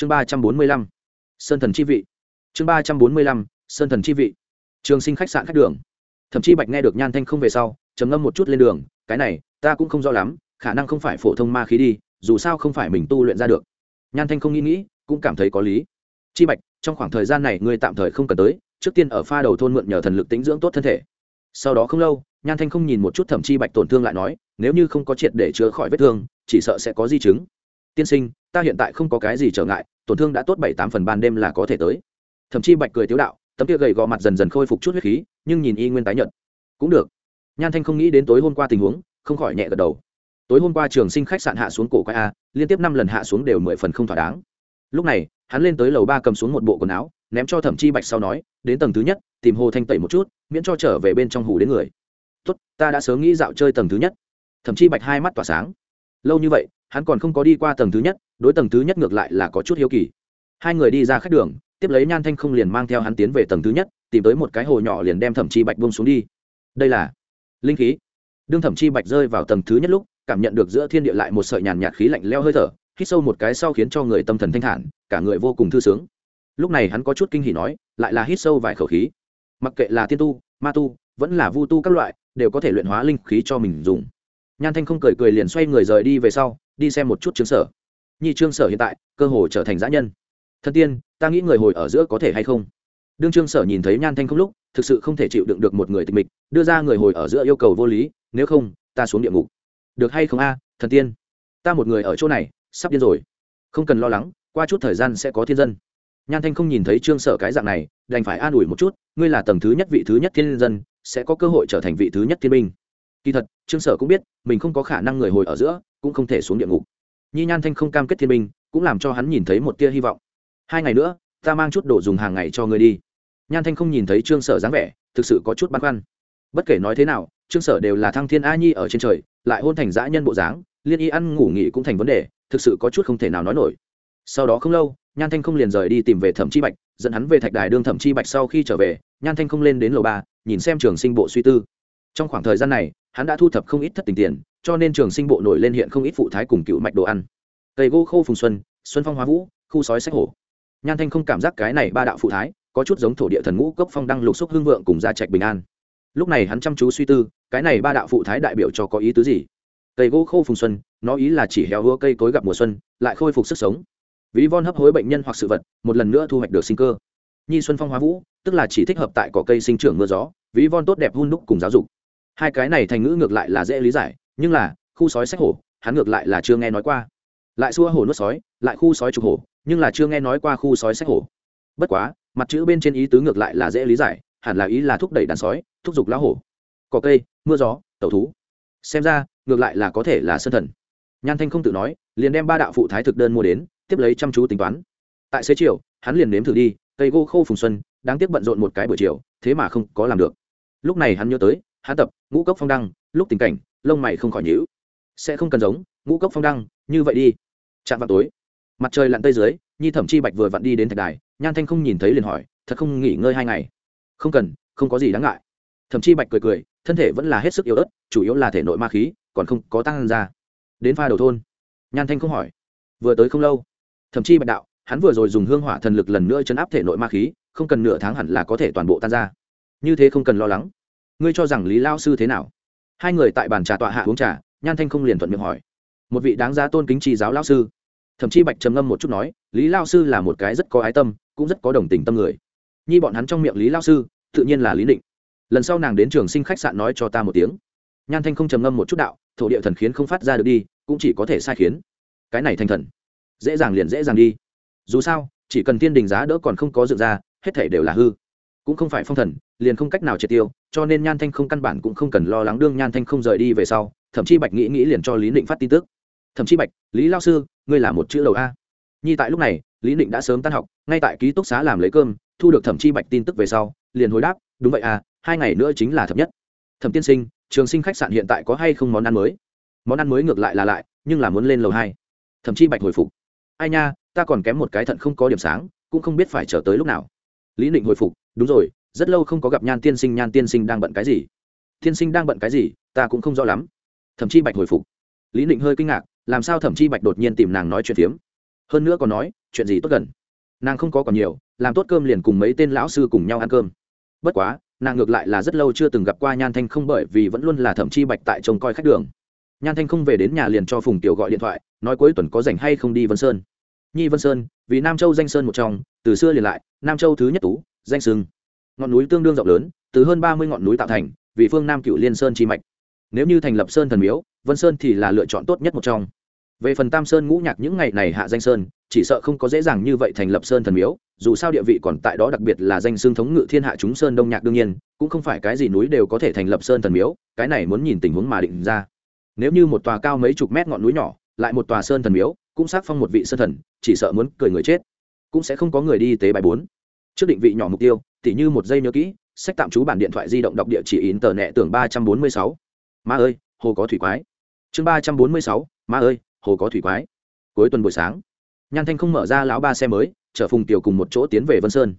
chương ba trăm bốn mươi lăm, sơn thần chi vị. Chương ba trăm bốn mươi lăm, sơn thần chi vị. Trường sinh khách sạn khách đường. Thậm chí bạch nghe được nhan thanh không về sau, trầm ngâm một chút lên đường, cái này, ta cũng không rõ lắm, khả năng không phải phổ thông ma khí đi, dù sao không phải mình tu luyện ra được. Nhan thanh không nghĩ nghĩ, cũng cảm thấy có lý. Chi bạch, trong khoảng thời gian này ngươi tạm thời không cần tới, trước tiên ở pha đầu thôn mượn nhờ thần lực tính dưỡng tốt thân thể. Sau đó không lâu, nhan thanh không nhìn một chút thẩm chi bạch tổn thương lại nói, nếu như không có triệt để chữa khỏi vết thương, chỉ sợ sẽ có di chứng tiên sinh, ta hiện tại không có cái gì trở ngại, tổn thương đã tốt bảy tám phần ban đêm là có thể tới. Thậm chi bạch cười tiếu đạo, tấm kia gầy gò mặt dần dần khôi phục chút huyết khí, nhưng nhìn y nguyên tái nhợt. Cũng được. Nhan thanh không nghĩ đến tối hôm qua tình huống, không khỏi nhẹ gật đầu. Tối hôm qua trường sinh khách sạn hạ xuống cổ quái a, liên tiếp năm lần hạ xuống đều mười phần không thỏa đáng. Lúc này, hắn lên tới lầu ba cầm xuống một bộ quần áo, ném cho thẩm chi bạch sau nói, đến tầng thứ nhất, tìm hồ thanh tẩy một chút, miễn cho trở về bên trong hủ đến người. Tốt, ta đã sớm nghĩ dạo chơi tầng thứ nhất. Thậm chi bạch hai mắt tỏa sáng. Lâu như vậy hắn còn không có đi qua tầng thứ nhất, đối tầng thứ nhất ngược lại là có chút hiếu kỳ. Hai người đi ra khách đường, tiếp lấy nhan thanh không liền mang theo hắn tiến về tầng thứ nhất, tìm tới một cái hồ nhỏ liền đem thẩm chi bạch bông xuống đi. Đây là linh khí. Đương thẩm chi bạch rơi vào tầng thứ nhất lúc, cảm nhận được giữa thiên địa lại một sợi nhàn nhạt khí lạnh leo hơi thở, hít sâu một cái sau khiến cho người tâm thần thanh thản, cả người vô cùng thư sướng. Lúc này hắn có chút kinh hỉ nói, lại là hít sâu vài khẩu khí. Mặc kệ là tiên tu, ma tu, vẫn là vu tu các loại, đều có thể luyện hóa linh khí cho mình dùng. Nhan thanh không cười cười liền xoay người rời đi về sau đi xem một chút trương sở. Nhi trương sở hiện tại, cơ hồ trở thành giã nhân. Thân tiên, ta nghĩ người hồi ở giữa có thể hay không? Đương trương sở nhìn thấy nhan thanh không lúc, thực sự không thể chịu đựng được một người tịch mịch, đưa ra người hồi ở giữa yêu cầu vô lý, nếu không, ta xuống địa ngục. Được hay không a, thần tiên? Ta một người ở chỗ này, sắp điên rồi. Không cần lo lắng, qua chút thời gian sẽ có thiên dân. Nhan thanh không nhìn thấy trương sở cái dạng này, đành phải an ủi một chút, ngươi là tầng thứ nhất vị thứ nhất thiên dân, sẽ có cơ hội trở thành vị thứ nhất thiên binh. Kỳ thật, trương sở cũng biết, mình không có khả năng người hồi ở giữa cũng không thể xuống địa ngục. Nhi nhan thanh không cam kết thiên binh, cũng làm cho hắn nhìn thấy một tia hy vọng. Hai ngày nữa, ta mang chút đồ dùng hàng ngày cho ngươi đi. Nhan thanh không nhìn thấy trương sở dáng vẻ, thực sự có chút băn khoăn. Bất kể nói thế nào, trương sở đều là thăng thiên a nhi ở trên trời, lại hôn thành dã nhân bộ dáng, liên y ăn ngủ nghỉ cũng thành vấn đề, thực sự có chút không thể nào nói nổi. Sau đó không lâu, nhan thanh không liền rời đi tìm về thẩm chi bạch, dẫn hắn về thạch đài đương thẩm chi bạch sau khi trở về, nhan thanh không lên đến lầu ba, nhìn xem trường sinh bộ suy tư. Trong khoảng thời gian này hắn đã thu thập không ít thất tình tiền, cho nên trường sinh bộ nổi lên hiện không ít phụ thái cùng cựu mạch đồ ăn. Cây gỗ khô phùng xuân xuân phong hóa vũ, khu sói sách hổ. Nhan thanh không cảm giác cái này ba đạo phụ thái, có chút giống thổ địa thần ngũ cốc phong đăng lục xúc hương vượng cùng gia trạch bình an. Lúc này hắn chăm chú suy tư, cái này ba đạo phụ thái đại biểu cho có ý tứ gì? Cây gỗ khô phùng xuân, nó ý là chỉ héo hứa cây cối gặp mùa xuân, lại khôi phục sức sống. Ví von hấp hối bệnh nhân hoặc sự vật, một lần nữa thu hoạch được sinh cơ. Nhi xuân phong hóa vũ, tức là chỉ thích hợp tại cỏ cây sinh trưởng mưa gió, ví von tốt đẹp hun đúc cùng giáo dục hai cái này thành ngữ ngược lại là dễ lý giải, nhưng là, khu sói sách hổ, hắn ngược lại là chưa nghe nói qua. Lại xua hổ nuốt sói, lại khu sói trục hổ, nhưng là chưa nghe nói qua khu sói sách hổ. Bất quá, mặt chữ bên trên ý tứ ngược lại là dễ lý giải, hẳn là ý là thúc đẩy đàn sói, thúc giục lá hổ. Cỏ cây, mưa gió, tẩu thú. Xem ra, ngược lại là có thể là sân thần. Nhan thanh không tự nói, liền đem ba đạo phụ thái thực đơn mua đến, tiếp lấy chăm chú tính toán. Tại xế chiều, hắn liền nếm thử đi, cây gô khô phùng xuân đang tiếc bận rộn một cái buổi chiều, thế mà không có làm được. Lúc này hắn nhớ tới hắn tập, ngũ cốc phong đăng, lúc tình cảnh, lông mày không khỏi nhữ sẽ không cần giống, ngũ cốc phong đăng, như vậy đi. Chạm vào tối, mặt trời lặn tây dưới, nhi thẩm chi bạch vừa vặn đi đến thạch đài, nhan thanh không nhìn thấy liền hỏi, thật không nghỉ ngơi hai ngày? Không cần, không có gì đáng ngại. Thẩm chi bạch cười cười, thân thể vẫn là hết sức yếu ớt, chủ yếu là thể nội ma khí, còn không có tăng ra. Đến pha đầu thôn, nhan thanh không hỏi, vừa tới không lâu? Thậm chí bạch đạo, hắn vừa rồi dùng hương hỏa thần lực lần nữa chấn áp thể nội ma khí, không cần nửa tháng hẳn là có thể toàn bộ tan ra. Như thế không cần lo lắng ngươi cho rằng lý lao sư thế nào? Hai người tại bàn trà tọa hạ uống trà, nhan thanh không liền thuận miệng hỏi. Một vị đáng giá tôn kính tri giáo lao sư. Thậm chí bạch trầm ngâm một chút nói, lý lao sư là một cái rất có ái tâm, cũng rất có đồng tình tâm người. Nhi bọn hắn trong miệng lý lao sư, tự nhiên là lý định. Lần sau nàng đến trường sinh khách sạn nói cho ta một tiếng. Nhan thanh không trầm ngâm một chút đạo, thổ địa thần khiến không phát ra được đi, cũng chỉ có thể sai khiến. Cái này thành thần, dễ dàng liền dễ dàng đi. Dù sao, chỉ cần tiên đình giá đỡ còn không có dựng ra, hết thể đều là hư. Cũng không phải phong thần liền không cách nào triệt tiêu, cho nên nhan thanh không căn bản cũng không cần lo lắng đương nhan thanh không rời đi về sau, thậm chí bạch nghĩ nghĩ liền cho lý định phát tin tức. Thậm chí bạch, lý lao sư, ngươi là một chữ đầu a. Nhi tại lúc này, lý định đã sớm tan học, ngay tại ký túc xá làm lấy cơm, thu được thẩm chi bạch tin tức về sau, liền hồi đáp, đúng vậy à hai ngày nữa chính là thập nhất. Thẩm tiên sinh, trường sinh khách sạn hiện tại có hay không món ăn mới? Món ăn mới ngược lại là lại nhưng là muốn lên lầu hai. Thậm chí bạch hồi phục, ai nha, ta còn kém một cái thận không có điểm sáng, cũng không biết phải chờ tới lúc nào. Lý định hồi phục, đúng rồi rất lâu không có gặp nhan tiên sinh, nhan tiên sinh đang bận cái gì? Tiên sinh đang bận cái gì? Ta cũng không rõ lắm. Thậm chí bạch hồi phục. Lý định hơi kinh ngạc, làm sao thậm chí bạch đột nhiên tìm nàng nói chuyện phiếm? Hơn nữa còn nói, chuyện gì tốt gần? Nàng không có còn nhiều, làm tốt cơm liền cùng mấy tên lão sư cùng nhau ăn cơm. Bất quá, nàng ngược lại là rất lâu chưa từng gặp qua nhan thanh không bởi vì vẫn luôn là thậm chi bạch tại trông coi khách đường. Nhan thanh không về đến nhà liền cho phùng tiểu gọi điện thoại, nói cuối tuần có rảnh hay không đi vân sơn. Nhi vân sơn, vì nam châu danh sơn một trong, từ xưa liền lại, nam châu thứ nhất tú, danh sưng ngọn núi tương đương rộng lớn, từ hơn ba mươi ngọn núi tạo thành, vì phương nam cựu liên sơn chi mạch. Nếu như thành lập sơn thần miếu, vân sơn thì là lựa chọn tốt nhất một trong. Về phần tam sơn ngũ nhạc những ngày này hạ danh sơn, chỉ sợ không có dễ dàng như vậy thành lập sơn thần miếu, dù sao địa vị còn tại đó đặc biệt là danh xương thống ngự thiên hạ chúng sơn đông nhạc đương nhiên, cũng không phải cái gì núi đều có thể thành lập sơn thần miếu, cái này muốn nhìn tình huống mà định ra. Nếu như một tòa cao mấy chục mét ngọn núi nhỏ, lại một tòa sơn thần miếu, cũng xác phong một vị sơn thần, chỉ sợ muốn cười người chết. Cũng sẽ không có người đi tế bài bốn. Trước định vị nhỏ mục tiêu tỉ như một giây nhớ kỹ, sách tạm trú bản điện thoại di động đọc địa chỉ in tờ nẹ tưởng ba trăm bốn mươi sáu. Ma ơi, hồ có thủy quái. Chương ba trăm bốn mươi sáu ma ơi, hồ có thủy quái. Cuối tuần buổi sáng, nhan thanh không mở ra lão ba xe mới, chở phùng tiểu cùng một chỗ tiến về vân sơn.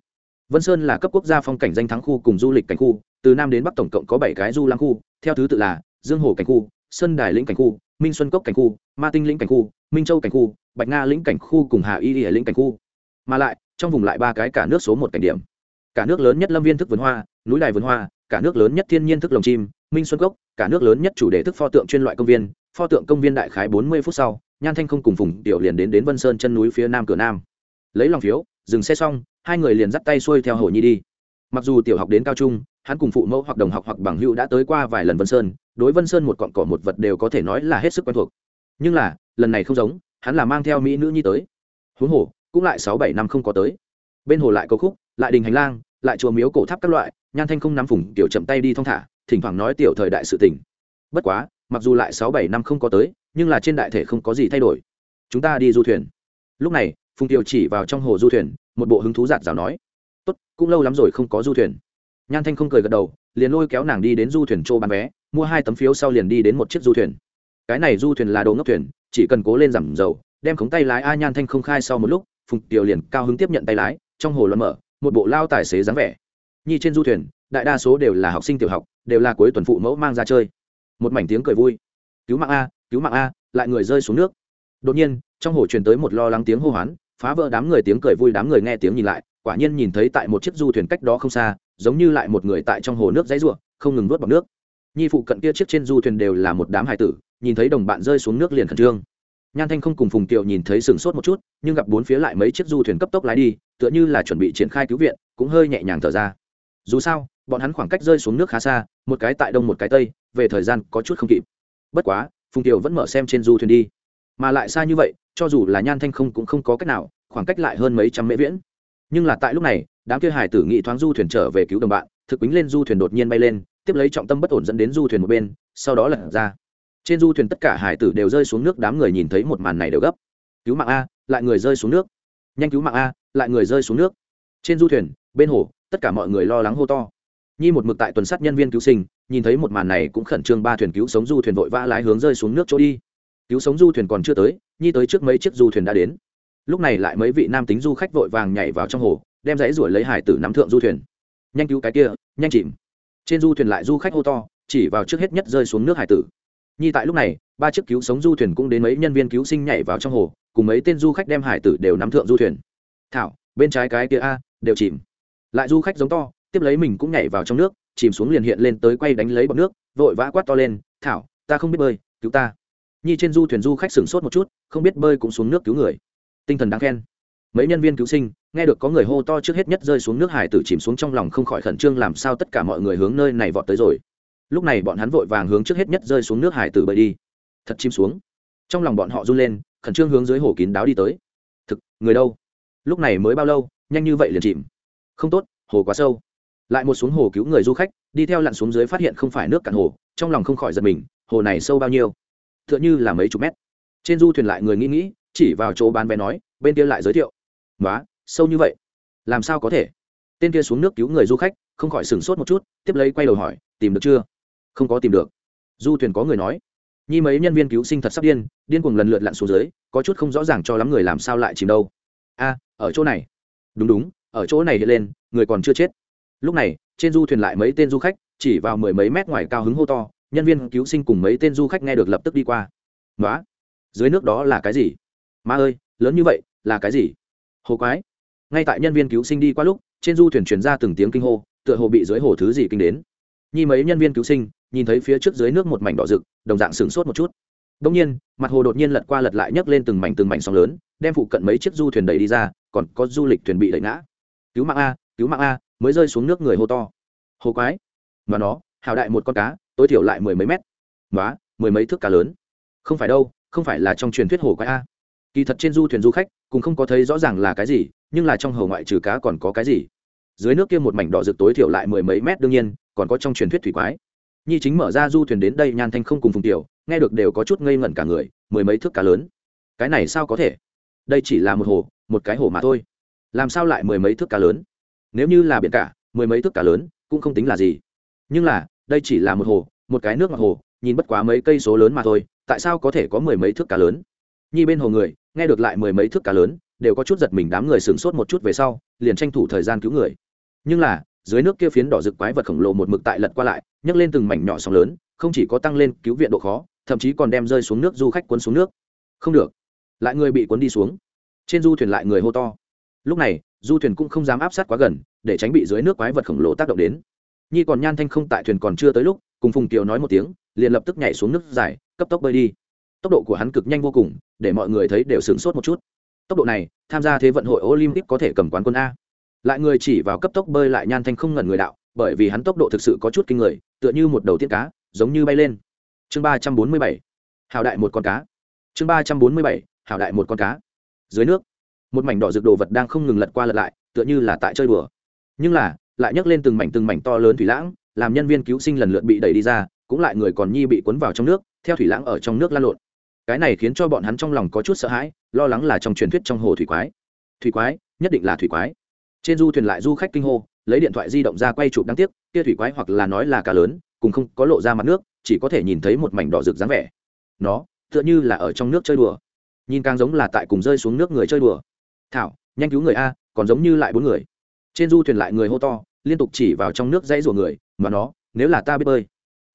Vân sơn là cấp quốc gia phong cảnh danh thắng khu cùng du lịch cảnh khu, từ nam đến bắc tổng cộng có bảy cái du lăng khu, theo thứ tự là dương hồ cảnh khu, sơn đài lĩnh cảnh khu, minh xuân cốc cảnh khu, ma tinh lĩnh cảnh khu, minh châu cảnh khu, bạch nga lĩnh cảnh khu cùng hà y ỉa lĩnh cảnh khu. Mà lại, trong vùng lại ba cái cả nước số một cảnh điểm cả nước lớn nhất lâm viên thức vườn hoa, núi đài vườn hoa, cả nước lớn nhất thiên nhiên thức lồng chim, minh xuân cốc, cả nước lớn nhất chủ đề thức pho tượng chuyên loại công viên, pho tượng công viên đại khái bốn mươi phút sau, nhan thanh không cùng phùng tiểu liền đến đến vân sơn chân núi phía nam cửa nam. Lấy lòng phiếu, dừng xe xong, hai người liền dắt tay xuôi theo hồ nhi đi. Mặc dù tiểu học đến cao trung, hắn cùng phụ mẫu hoặc đồng học hoặc bằng hữu đã tới qua vài lần vân sơn, đối vân sơn một cọn cỏ một vật đều có thể nói là hết sức quen thuộc. Nhưng là, lần này không giống, hắn là mang theo mỹ nữ nhi tới. Huống hồ, cũng lại sáu bảy năm không có tới. Bên hồ lại cầu khúc, lại đình hành lang lại chùa miếu cổ tháp các loại, nhan thanh không nắm phủng, tiểu chậm tay đi thong thả, thỉnh thoảng nói tiểu thời đại sự tình. Bất quá, mặc dù lại sáu bảy năm không có tới, nhưng là trên đại thể không có gì thay đổi. Chúng ta đi du thuyền. Lúc này, phùng tiểu chỉ vào trong hồ du thuyền, một bộ hứng thú giạt rào nói, tốt, cũng lâu lắm rồi không có du thuyền. Nhan thanh không cười gật đầu, liền lôi kéo nàng đi đến du thuyền châu bán vé, mua hai tấm phiếu sau liền đi đến một chiếc du thuyền. Cái này du thuyền là đồ ngốc thuyền, chỉ cần cố lên giảm dầu, đem khống tay lái a nhan thanh không khai sau một lúc, phùng tiểu liền cao hứng tiếp nhận tay lái, trong hồ loạn mở một bộ lao tài xế dáng vẻ. Nhi trên du thuyền, đại đa số đều là học sinh tiểu học, đều là cuối tuần phụ mẫu mang ra chơi. Một mảnh tiếng cười vui. Cứu mạng a, cứu mạng a, lại người rơi xuống nước. Đột nhiên, trong hồ truyền tới một lo lắng tiếng hô hoán, phá vỡ đám người tiếng cười vui, đám người nghe tiếng nhìn lại, quả nhiên nhìn thấy tại một chiếc du thuyền cách đó không xa, giống như lại một người tại trong hồ nước dãy ruộng không ngừng nuốt bọc nước. Nhi phụ cận kia chiếc trên du thuyền đều là một đám hải tử, nhìn thấy đồng bạn rơi xuống nước liền khẩn trương nhan thanh không cùng phùng kiệu nhìn thấy sừng sốt một chút, nhưng gặp bốn phía lại mấy chiếc du thuyền cấp tốc lái đi, tựa như là chuẩn bị triển khai cứu viện, cũng hơi nhẹ nhàng thở ra. Dù sao, bọn hắn khoảng cách rơi xuống nước khá xa, một cái tại đông một cái tây, về thời gian có chút không kịp. Bất quá, phùng kiều vẫn mở xem trên du thuyền đi. Mà lại xa như vậy, cho dù là nhan thanh không cũng không có cách nào, khoảng cách lại hơn mấy trăm mễ viễn. Nhưng là tại lúc này, đám kia hải tử nghị thoáng du thuyền trở về cứu đồng bạn, thực quýnh lên du thuyền đột nhiên bay lên, tiếp lấy trọng tâm bất ổn dẫn đến du thuyền một bên, sau đó lật ra trên du thuyền tất cả hải tử đều rơi xuống nước, đám người nhìn thấy một màn này đều gấp. Cứu mạng a, lại người rơi xuống nước. Nhanh cứu mạng a, lại người rơi xuống nước. Trên du thuyền, bên hồ, tất cả mọi người lo lắng hô to. Nhi một mực tại tuần sát nhân viên cứu sinh, nhìn thấy một màn này cũng khẩn trương, ba thuyền cứu sống du thuyền vội vã lái hướng rơi xuống nước chỗ đi. Cứu sống du thuyền còn chưa tới, nhi tới trước mấy chiếc du thuyền đã đến. Lúc này lại mấy vị nam tính du khách vội vàng nhảy vào trong hồ, đem dãy ruổi lấy hải tử nắm thượng du thuyền. Nhanh cứu cái kia, nhanh chìm. Trên du thuyền lại du khách hô to, chỉ vào trước hết nhất rơi xuống nước hải tử nhi tại lúc này, ba chiếc cứu sống du thuyền cũng đến mấy nhân viên cứu sinh nhảy vào trong hồ, cùng mấy tên du khách đem hải tử đều nắm thượng du thuyền. Thảo, bên trái cái kia a, đều chìm. Lại du khách giống to, tiếp lấy mình cũng nhảy vào trong nước, chìm xuống liền hiện lên tới quay đánh lấy bọc nước, vội vã quát to lên, thảo, ta không biết bơi, cứu ta. Nhi trên du thuyền du khách sửng sốt một chút, không biết bơi cũng xuống nước cứu người. Tinh thần đáng khen. Mấy nhân viên cứu sinh, nghe được có người hô to trước hết nhất rơi xuống nước, hải tử chìm xuống trong lòng không khỏi khẩn trương, làm sao tất cả mọi người hướng nơi này vọt tới rồi? Lúc này bọn hắn vội vàng hướng trước hết nhất rơi xuống nước hải tử bơi đi. Thật chim xuống. Trong lòng bọn họ run lên, khẩn trương hướng dưới hồ kín đáo đi tới. Thực, người đâu? Lúc này mới bao lâu, nhanh như vậy liền chìm? Không tốt, hồ quá sâu. Lại một xuống hồ cứu người du khách, đi theo lặn xuống dưới phát hiện không phải nước cạn hồ, trong lòng không khỏi giật mình, hồ này sâu bao nhiêu? T h ư ợ n h ư là mấy chục mét. Trên du thuyền lại người nghĩ nghĩ, chỉ vào chỗ bán vé nói, bên kia lại giới thiệu. Nói sâu như vậy. Làm sao có thể? Tên kia xuống nước cứu người du khách, không khỏi sửng sốt một chút, tiếp lấy quay đầu hỏi, tìm được chưa? Không có tìm được. Du thuyền có người nói, nhi mấy nhân viên cứu sinh thật sắp điên điên cuồng lần lượt lặn xuống dưới, có chút không rõ ràng cho lắm người làm sao lại chìm đâu. A, ở chỗ này. Đúng đúng, ở chỗ này hiện lên, người còn chưa chết. Lúc này, trên du thuyền lại mấy tên du khách, chỉ vào mười mấy mét ngoài cao hứng hô to, nhân viên cứu sinh cùng mấy tên du khách nghe được lập tức đi qua. Nói dưới nước đó là cái gì? Ma ơi, lớn như vậy, là cái gì? Hồ quái. Ngay tại nhân viên cứu sinh đi qua lúc, trên du thuyền truyền ra từng tiếng kinh hô, tựa hồ bị dưới hồ thứ gì kinh đến nhi mấy nhân viên cứu sinh, nhìn thấy phía trước dưới nước một mảnh đỏ rực, đồng dạng sửng sốt một chút. Đông nhiên, mặt hồ đột nhiên lật qua lật lại nhấc lên từng mảnh từng mảnh sóng lớn, đem phụ cận mấy chiếc du thuyền đẩy đi ra, còn có du lịch thuyền bị đẩy ngã. Cứu mạng a, cứu mạng a, mới rơi xuống nước người hô to. Hồ quái. Và nó, hào đại một con cá, tối thiểu lại mười mấy mét. Nói mười mấy thước cá lớn. Không phải đâu, không phải là trong truyền thuyết hồ quái a. Kỳ thật trên du thuyền du khách, cũng không có thấy rõ ràng là cái gì, nhưng là trong hồ ngoại trừ cá còn có cái gì. Dưới nước kia một mảnh đỏ rực tối thiểu lại mười mấy mét, đương nhiên còn có trong truyền thuyết thủy quái. Nhi chính mở ra du thuyền đến đây, nhan thanh không cùng phùng tiểu, nghe được đều có chút ngây ngẩn cả người, mười mấy thước cá lớn. Cái này sao có thể? Đây chỉ là một hồ, một cái hồ mà thôi. Làm sao lại mười mấy thước cá lớn? Nếu như là biển cả, mười mấy thước cá lớn, cũng không tính là gì. Nhưng là, đây chỉ là một hồ, một cái nước mặt hồ, nhìn bất quá mấy cây số lớn mà thôi, tại sao có thể có mười mấy thước cá lớn? Nhi bên hồ người, nghe được lại mười mấy thước cá lớn, đều có chút giật mình, đám người sửng sốt một chút về sau, liền tranh thủ thời gian cứu người. Nhưng là dưới nước kia phiến đỏ rực quái vật khổng lồ một mực tại lật qua lại, nhấc lên từng mảnh nhỏ sóng lớn, không chỉ có tăng lên cứu viện độ khó, thậm chí còn đem rơi xuống nước du khách cuốn xuống nước. Không được. Lại người bị cuốn đi xuống. Trên du thuyền lại người hô to. Lúc này, du thuyền cũng không dám áp sát quá gần, để tránh bị dưới nước quái vật khổng lồ tác động đến. Nhi còn nhan thanh không tại thuyền còn chưa tới lúc, cùng phùng kiều nói một tiếng, liền lập tức nhảy xuống nước dài cấp tốc bơi đi. Tốc độ của hắn cực nhanh vô cùng, để mọi người thấy đều sửng sốt một chút. Tốc độ này, tham gia thế vận hội olympic có thể cầm quán quân a lại người chỉ vào cấp tốc bơi lại nhan thanh không ngẩn người đạo, bởi vì hắn tốc độ thực sự có chút kinh người, tựa như một đầu tiết cá, giống như bay lên. Chương ba trăm bốn mươi bảy. Hào đại một con cá. Chương ba trăm bốn mươi bảy. Hào đại một con cá. Dưới nước, một mảnh đỏ rực đồ vật đang không ngừng lật qua lật lại, tựa như là tại chơi đùa. Nhưng là, lại nhấc lên từng mảnh từng mảnh to lớn thủy lãng, làm nhân viên cứu sinh lần lượt bị đẩy đi ra, cũng lại người còn nhi bị cuốn vào trong nước, theo thủy lãng ở trong nước lan lộn. Cái này khiến cho bọn hắn trong lòng có chút sợ hãi, lo lắng là trong truyền thuyết trong hồ thủy quái. Thủy quái, nhất định là thủy quái trên du thuyền lại du khách kinh hô, lấy điện thoại di động ra quay chụp đáng tiếc, kia thủy quái hoặc là nói là cá lớn, cùng không có lộ ra mặt nước, chỉ có thể nhìn thấy một mảnh đỏ rực dáng vẻ. Nó, tựa như là ở trong nước chơi đùa. Nhìn càng giống là tại cùng rơi xuống nước người chơi đùa. Thảo, nhanh cứu người a, còn giống như lại bốn người. Trên du thuyền lại người hô to, liên tục chỉ vào trong nước dãy rùa người, mà nó, nếu là ta biết bơi.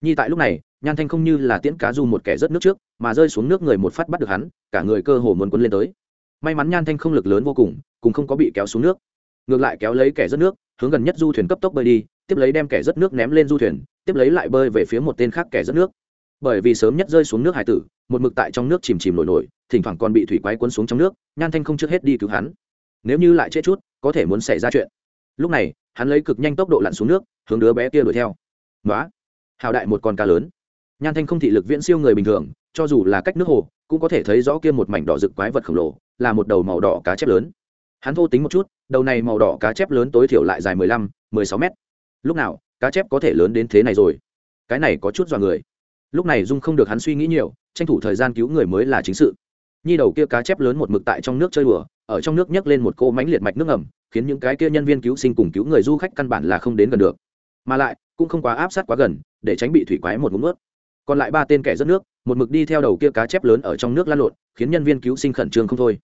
Nhi tại lúc này, nhan thanh không như là tiễn cá du một kẻ rớt nước trước, mà rơi xuống nước người một phát bắt được hắn, cả người cơ hồ muốn quấn lên tới. May mắn nhan thanh không lực lớn vô cùng cùng không có bị kéo xuống nước ngược lại kéo lấy kẻ rớt nước, hướng gần nhất du thuyền cấp tốc bơi đi, tiếp lấy đem kẻ rớt nước ném lên du thuyền, tiếp lấy lại bơi về phía một tên khác kẻ rớt nước. Bởi vì sớm nhất rơi xuống nước hải tử, một mực tại trong nước chìm chìm nổi nổi, thỉnh thoảng còn bị thủy quái cuốn xuống trong nước, nhan thanh không trước hết đi cứu hắn. Nếu như lại chết chút, có thể muốn xảy ra chuyện. Lúc này, hắn lấy cực nhanh tốc độ lặn xuống nước, hướng đứa bé kia đuổi theo. Nói hào đại một con cá lớn. Nhan thanh không thị lực viễn siêu người bình thường, cho dù là cách nước hồ, cũng có thể thấy rõ kia một mảnh đỏ rực quái vật khổng lồ, là một đầu màu đỏ cá chép lớn hắn thô tính một chút, đầu này màu đỏ cá chép lớn tối thiểu lại dài mười lăm, mười sáu mét. Lúc nào, cá chép có thể lớn đến thế này rồi? Cái này có chút dọa người. Lúc này dung không được hắn suy nghĩ nhiều, tranh thủ thời gian cứu người mới là chính sự. Nhi đầu kia cá chép lớn một mực tại trong nước chơi đùa, ở trong nước nhấc lên một cô mánh liệt mạch nước ngầm, khiến những cái kia nhân viên cứu sinh cùng cứu người du khách căn bản là không đến gần được. Mà lại, cũng không quá áp sát quá gần, để tránh bị thủy quái một ngụm ướt còn lại ba tên kẻ rớt nước, một mực đi theo đầu kia cá chép lớn ở trong nước lan lộn, khiến nhân viên cứu sinh khẩn trương không thôi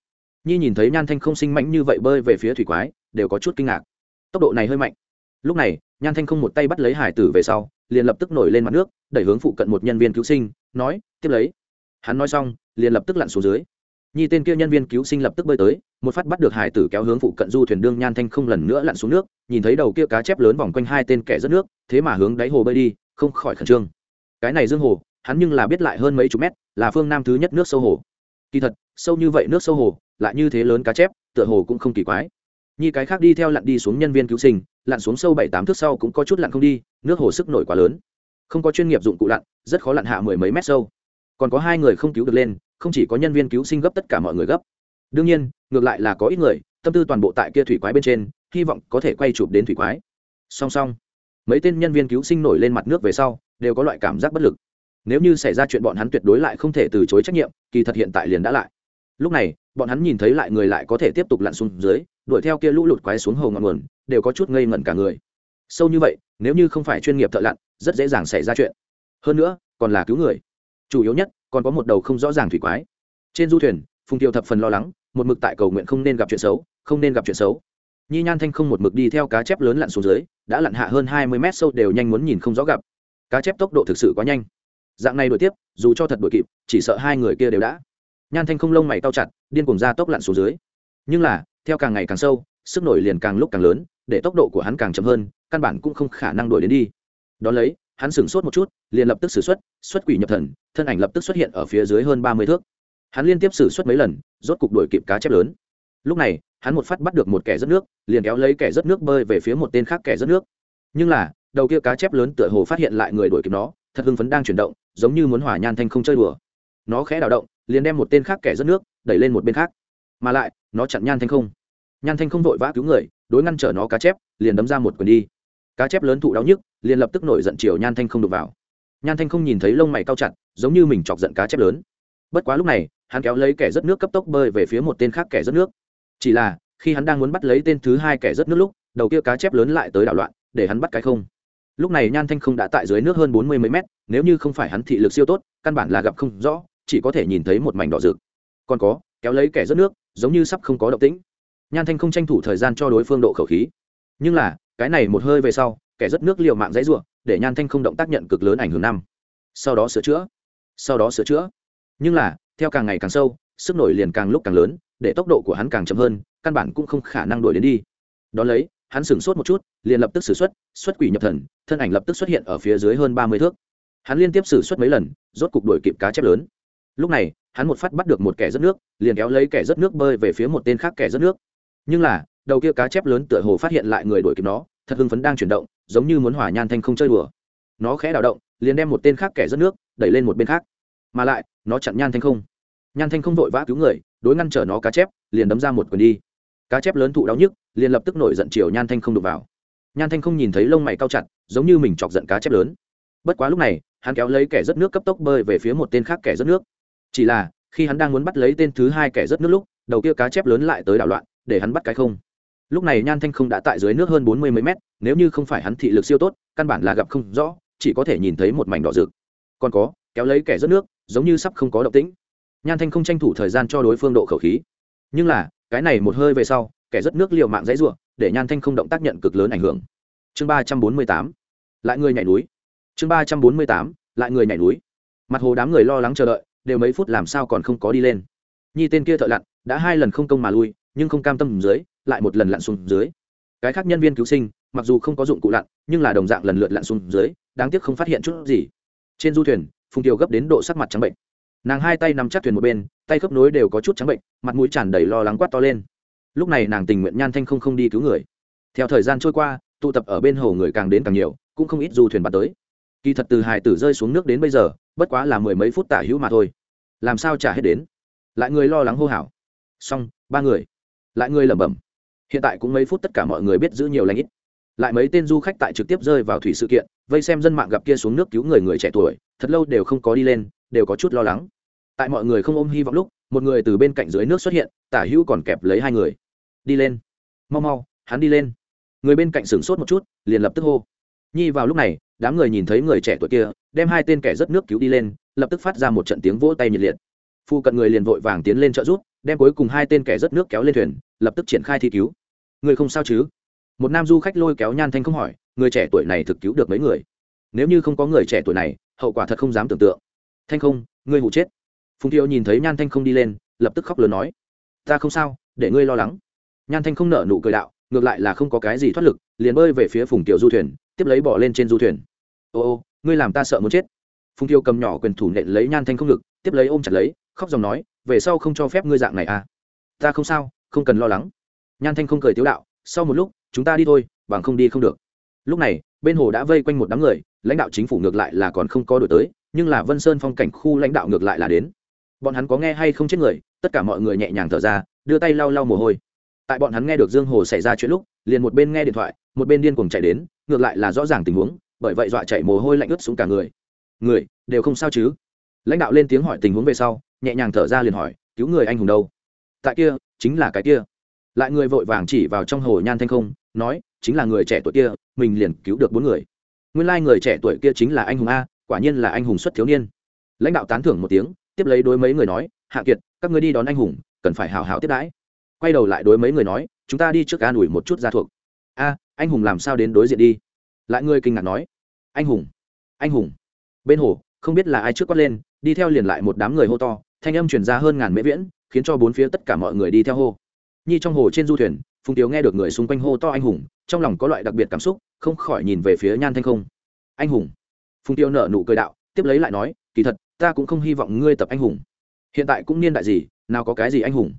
nhi nhìn thấy nhan thanh không sinh mạnh như vậy bơi về phía thủy quái, đều có chút kinh ngạc. Tốc độ này hơi mạnh. Lúc này, nhan thanh không một tay bắt lấy hải tử về sau, liền lập tức nổi lên mặt nước, đẩy hướng phụ cận một nhân viên cứu sinh, nói, tiếp lấy. Hắn nói xong, liền lập tức lặn xuống dưới. Nhi tên kia nhân viên cứu sinh lập tức bơi tới, một phát bắt được hải tử kéo hướng phụ cận du thuyền đương nhan thanh không lần nữa lặn xuống nước, nhìn thấy đầu kia cá chép lớn vòng quanh hai tên kẻ rất nước, thế mà hướng đáy hồ bơi đi, không khỏi khẩn trương. Cái này dương hồ, hắn nhưng là biết lại hơn mấy chục mét, là phương nam thứ nhất nước sâu hồ. Kỳ thật, sâu như vậy nước sâu hồ lại như thế lớn cá chép, tựa hồ cũng không kỳ quái. Nhi cái khác đi theo lặn đi xuống nhân viên cứu sinh, lặn xuống sâu bảy tám thước sau cũng có chút lặn không đi, nước hồ sức nổi quá lớn. Không có chuyên nghiệp dụng cụ lặn, rất khó lặn hạ mười mấy mét sâu. Còn có hai người không cứu được lên, không chỉ có nhân viên cứu sinh gấp tất cả mọi người gấp. Đương nhiên, ngược lại là có ít người, tâm tư toàn bộ tại kia thủy quái bên trên, hy vọng có thể quay chụp đến thủy quái. Song song, mấy tên nhân viên cứu sinh nổi lên mặt nước về sau, đều có loại cảm giác bất lực. Nếu như xảy ra chuyện bọn hắn tuyệt đối lại không thể từ chối trách nhiệm, kỳ thật hiện tại liền đã lại. Lúc này bọn hắn nhìn thấy lại người lại có thể tiếp tục lặn xuống dưới, đuổi theo kia lũ lụt quái xuống hầu ngọn nguồn, đều có chút ngây ngẩn cả người. Sâu như vậy, nếu như không phải chuyên nghiệp thợ lặn, rất dễ dàng xảy ra chuyện. Hơn nữa, còn là cứu người. Chủ yếu nhất, còn có một đầu không rõ ràng thủy quái. Trên du thuyền, phùng tiêu thập phần lo lắng, một mực tại cầu nguyện không nên gặp chuyện xấu, không nên gặp chuyện xấu. Nhi nhan thanh không một mực đi theo cá chép lớn lặn xuống dưới, đã lặn hạ hơn hai mươi mét sâu đều nhanh muốn nhìn không rõ gặp. Cá chép tốc độ thực sự quá nhanh. Dạng này đuổi tiếp, dù cho thật đuổi kịp, chỉ sợ hai người kia đều đã. Nhan thanh không lông mày cao chặt điên cùng ra tốc lặn xuống dưới. Nhưng là, theo càng ngày càng sâu, sức nổi liền càng lúc càng lớn, để tốc độ của hắn càng chậm hơn, căn bản cũng không khả năng đuổi đến đi. Đón lấy, hắn sửng sốt một chút, liền lập tức xử xuất xuất quỷ nhập thần, thân ảnh lập tức xuất hiện ở phía dưới hơn ba mươi thước. Hắn liên tiếp xử xuất mấy lần, rốt cục đuổi kịp cá chép lớn. Lúc này, hắn một phát bắt được một kẻ rất nước, liền kéo lấy kẻ rất nước bơi về phía một tên khác kẻ rất nước. Nhưng là, đầu kia cá chép lớn tựa hồ phát hiện lại người đuổi kịp nó, thật hưng phấn đang chuyển động, giống như muốn hỏa nhan thanh không chơi đùa. Nó khẽ đảo động, liền đem một tên khác kẻ rất nước đẩy lên một bên khác. Mà lại, nó chặn nhan thanh không. Nhan thanh không vội vã cứu người, đối ngăn trở nó cá chép, liền đấm ra một quyền đi. Cá chép lớn thụ đau nhức, liền lập tức nổi giận chiều nhan thanh không đục vào. Nhan thanh không nhìn thấy lông mày cao chặt, giống như mình chọc giận cá chép lớn. Bất quá lúc này, hắn kéo lấy kẻ rất nước cấp tốc bơi về phía một tên khác kẻ rất nước. Chỉ là, khi hắn đang muốn bắt lấy tên thứ hai kẻ rất nước lúc, đầu kia cá chép lớn lại tới đảo loạn, để hắn bắt cái không. Lúc này nhan thanh không đã tại dưới nước hơn bốn mươi mấy mét, nếu như không phải hắn thị lực siêu tốt, căn bản là gặp không rõ, chỉ có thể nhìn thấy một mảnh đỏ rực còn có, kéo lấy kẻ rớt nước, giống như sắp không có động tĩnh. Nhan thanh không tranh thủ thời gian cho đối phương độ khẩu khí. Nhưng là, cái này một hơi về sau, kẻ rớt nước liều mạng dãy ruộng để nhan thanh không động tác nhận cực lớn ảnh hưởng năm. Sau đó sửa chữa. Sau đó sửa chữa. Nhưng là, theo càng ngày càng sâu, sức nổi liền càng lúc càng lớn, để tốc độ của hắn càng chậm hơn, căn bản cũng không khả năng đuổi đến đi. Đón lấy, hắn sửng sốt một chút, liền lập tức xử xuất xuất quỷ nhập thần, thân ảnh lập tức xuất hiện ở phía dưới hơn ba mươi thước. Hắn liên tiếp xử xuất mấy lần, rốt cục đuổi kịp cá chép lớn. Lúc này hắn một phát bắt được một kẻ rất nước, liền kéo lấy kẻ rất nước bơi về phía một tên khác kẻ rất nước. Nhưng là, đầu kia cá chép lớn tựa hồ phát hiện lại người đuổi kịp nó, thật hưng phấn đang chuyển động, giống như muốn hỏa nhan thanh không chơi đùa. Nó khẽ đảo động, liền đem một tên khác kẻ rất nước đẩy lên một bên khác. Mà lại, nó chặn nhan thanh không. Nhan thanh không vội vã cứu người, đối ngăn trở nó cá chép, liền đấm ra một quyền đi. Cá chép lớn thụ đau nhức, liền lập tức nổi giận chiều nhan thanh không đục vào. Nhan thanh không nhìn thấy lông mày cao chặt, giống như mình chọc giận cá chép lớn. Bất quá lúc này, hắn kéo lấy kẻ rất nước cấp tốc bơi về phía một tên khác kẻ rất nước chỉ là, khi hắn đang muốn bắt lấy tên thứ hai kẻ rất nước lúc, đầu kia cá chép lớn lại tới đảo loạn, để hắn bắt cái không. Lúc này nhan thanh không đã tại dưới nước hơn bốn mươi mấy mét, nếu như không phải hắn thị lực siêu tốt, căn bản là gặp không rõ, chỉ có thể nhìn thấy một mảnh đỏ rực. Còn có, kéo lấy kẻ rất nước, giống như sắp không có động tĩnh. Nhan thanh không tranh thủ thời gian cho đối phương độ khẩu khí. Nhưng là, cái này một hơi về sau, kẻ rất nước liều mạng dãy ruộng để nhan thanh không động tác nhận cực lớn ảnh hưởng. Chương ba trăm bốn mươi tám, lại người nhảy núi. Chương ba trăm bốn mươi tám, lại người nhảy núi. Mặt hồ đám người lo lắng chờ đợi đều mấy phút làm sao còn không có đi lên. Nhi tên kia thợ lặn, đã hai lần không công mà lui, nhưng không cam tâm dưới, lại một lần lặn xuống dưới. Cái khác nhân viên cứu sinh, mặc dù không có dụng cụ lặn, nhưng là đồng dạng lần lượt lặn xuống dưới, đáng tiếc không phát hiện chút gì. Trên du thuyền, phùng kiều gấp đến độ sắc mặt trắng bệnh. Nàng hai tay nằm chắc thuyền một bên, tay khớp nối đều có chút trắng bệnh, mặt mũi tràn đầy lo lắng quát to lên. Lúc này nàng tình nguyện nhan thanh không không đi cứu người. Theo thời gian trôi qua, tụ tập ở bên hồ người càng đến càng nhiều, cũng không ít du thuyền bắn tới. Kỳ thật từ hải tử rơi xuống nước đến bây giờ, bất quá là mười mấy phút tả hữu mà thôi làm sao trả hết đến? Lại người lo lắng hô hào. Xong, ba người. Lại người lẩm bẩm. Hiện tại cũng mấy phút tất cả mọi người biết giữ nhiều lãnh ít. Lại mấy tên du khách tại trực tiếp rơi vào thủy sự kiện, vây xem dân mạng gặp kia xuống nước cứu người người trẻ tuổi, thật lâu đều không có đi lên, đều có chút lo lắng. Tại mọi người không ôm hy vọng lúc, một người từ bên cạnh dưới nước xuất hiện, tả hữu còn kẹp lấy hai người. Đi lên. Mau mau, hắn đi lên. Người bên cạnh sửng sốt một chút, liền lập tức hô. Nhi vào lúc này, đám người nhìn thấy người trẻ tuổi kia, đem hai tên kẻ rất nước cứu đi lên lập tức phát ra một trận tiếng vỗ tay nhiệt liệt. Phu cận người liền vội vàng tiến lên trợ giúp, đem cuối cùng hai tên kẻ rớt nước kéo lên thuyền, lập tức triển khai thi cứu. Người không sao chứ? Một nam du khách lôi kéo nhan thanh không hỏi, người trẻ tuổi này thực cứu được mấy người? Nếu như không có người trẻ tuổi này, hậu quả thật không dám tưởng tượng. Thanh không, ngươi hụ chết. Phùng thiệu nhìn thấy nhan thanh không đi lên, lập tức khóc lớn nói, ta không sao, để ngươi lo lắng. Nhan thanh không nở nụ cười đạo, ngược lại là không có cái gì thoát lực, liền bơi về phía phùng tiểu du thuyền, tiếp lấy bỏ lên trên du thuyền. Ô ô, ngươi làm ta sợ muốn chết phùng tiêu cầm nhỏ quyền thủ nện lấy nhan thanh không ngực, tiếp lấy ôm chặt lấy, khóc dòng nói, về sau không cho phép ngươi dạng này à? Ta không sao, không cần lo lắng. Nhan thanh không cười tiếu đạo, sau một lúc, chúng ta đi thôi, bằng không đi không được. Lúc này, bên hồ đã vây quanh một đám người, lãnh đạo chính phủ ngược lại là còn không có đổi tới, nhưng là vân sơn phong cảnh khu lãnh đạo ngược lại là đến. Bọn hắn có nghe hay không chết người, tất cả mọi người nhẹ nhàng thở ra, đưa tay lau lau mồ hôi. Tại bọn hắn nghe được dương hồ xảy ra chuyện lúc, liền một bên nghe điện thoại, một bên điên cuồng chạy đến, ngược lại là rõ ràng tình huống, bởi vậy dọa chạy mồ hôi lạnh ướt xuống cả người người, đều không sao chứ? Lãnh đạo lên tiếng hỏi tình huống về sau, nhẹ nhàng thở ra liền hỏi, cứu người anh hùng đâu? Tại kia, chính là cái kia. Lại người vội vàng chỉ vào trong hồ nhan thanh không, nói, chính là người trẻ tuổi kia, mình liền cứu được bốn người. Nguyên lai người trẻ tuổi kia chính là anh hùng a, quả nhiên là anh hùng xuất thiếu niên. Lãnh đạo tán thưởng một tiếng, tiếp lấy đối mấy người nói, hạ kiệt, các người đi đón anh hùng, cần phải hào hào tiếp đãi. Quay đầu lại đối mấy người nói, chúng ta đi trước an ủi một chút ra thuộc. A, anh hùng làm sao đến đối diện đi? Lại người kinh ngạc nói, anh hùng anh hùng bên hồ, không biết là ai trước quát lên, đi theo liền lại một đám người hô to, thanh âm chuyển ra hơn ngàn mễ viễn, khiến cho bốn phía tất cả mọi người đi theo hô. Nhi trong hồ trên du thuyền, phùng tiếu nghe được người xung quanh hô to anh hùng, trong lòng có loại đặc biệt cảm xúc, không khỏi nhìn về phía nhan thanh không. Anh hùng. Phùng tiêu nở nụ cười đạo, tiếp lấy lại nói, kỳ thật, ta cũng không hy vọng ngươi tập anh hùng. Hiện tại cũng niên đại gì, nào có cái gì anh hùng.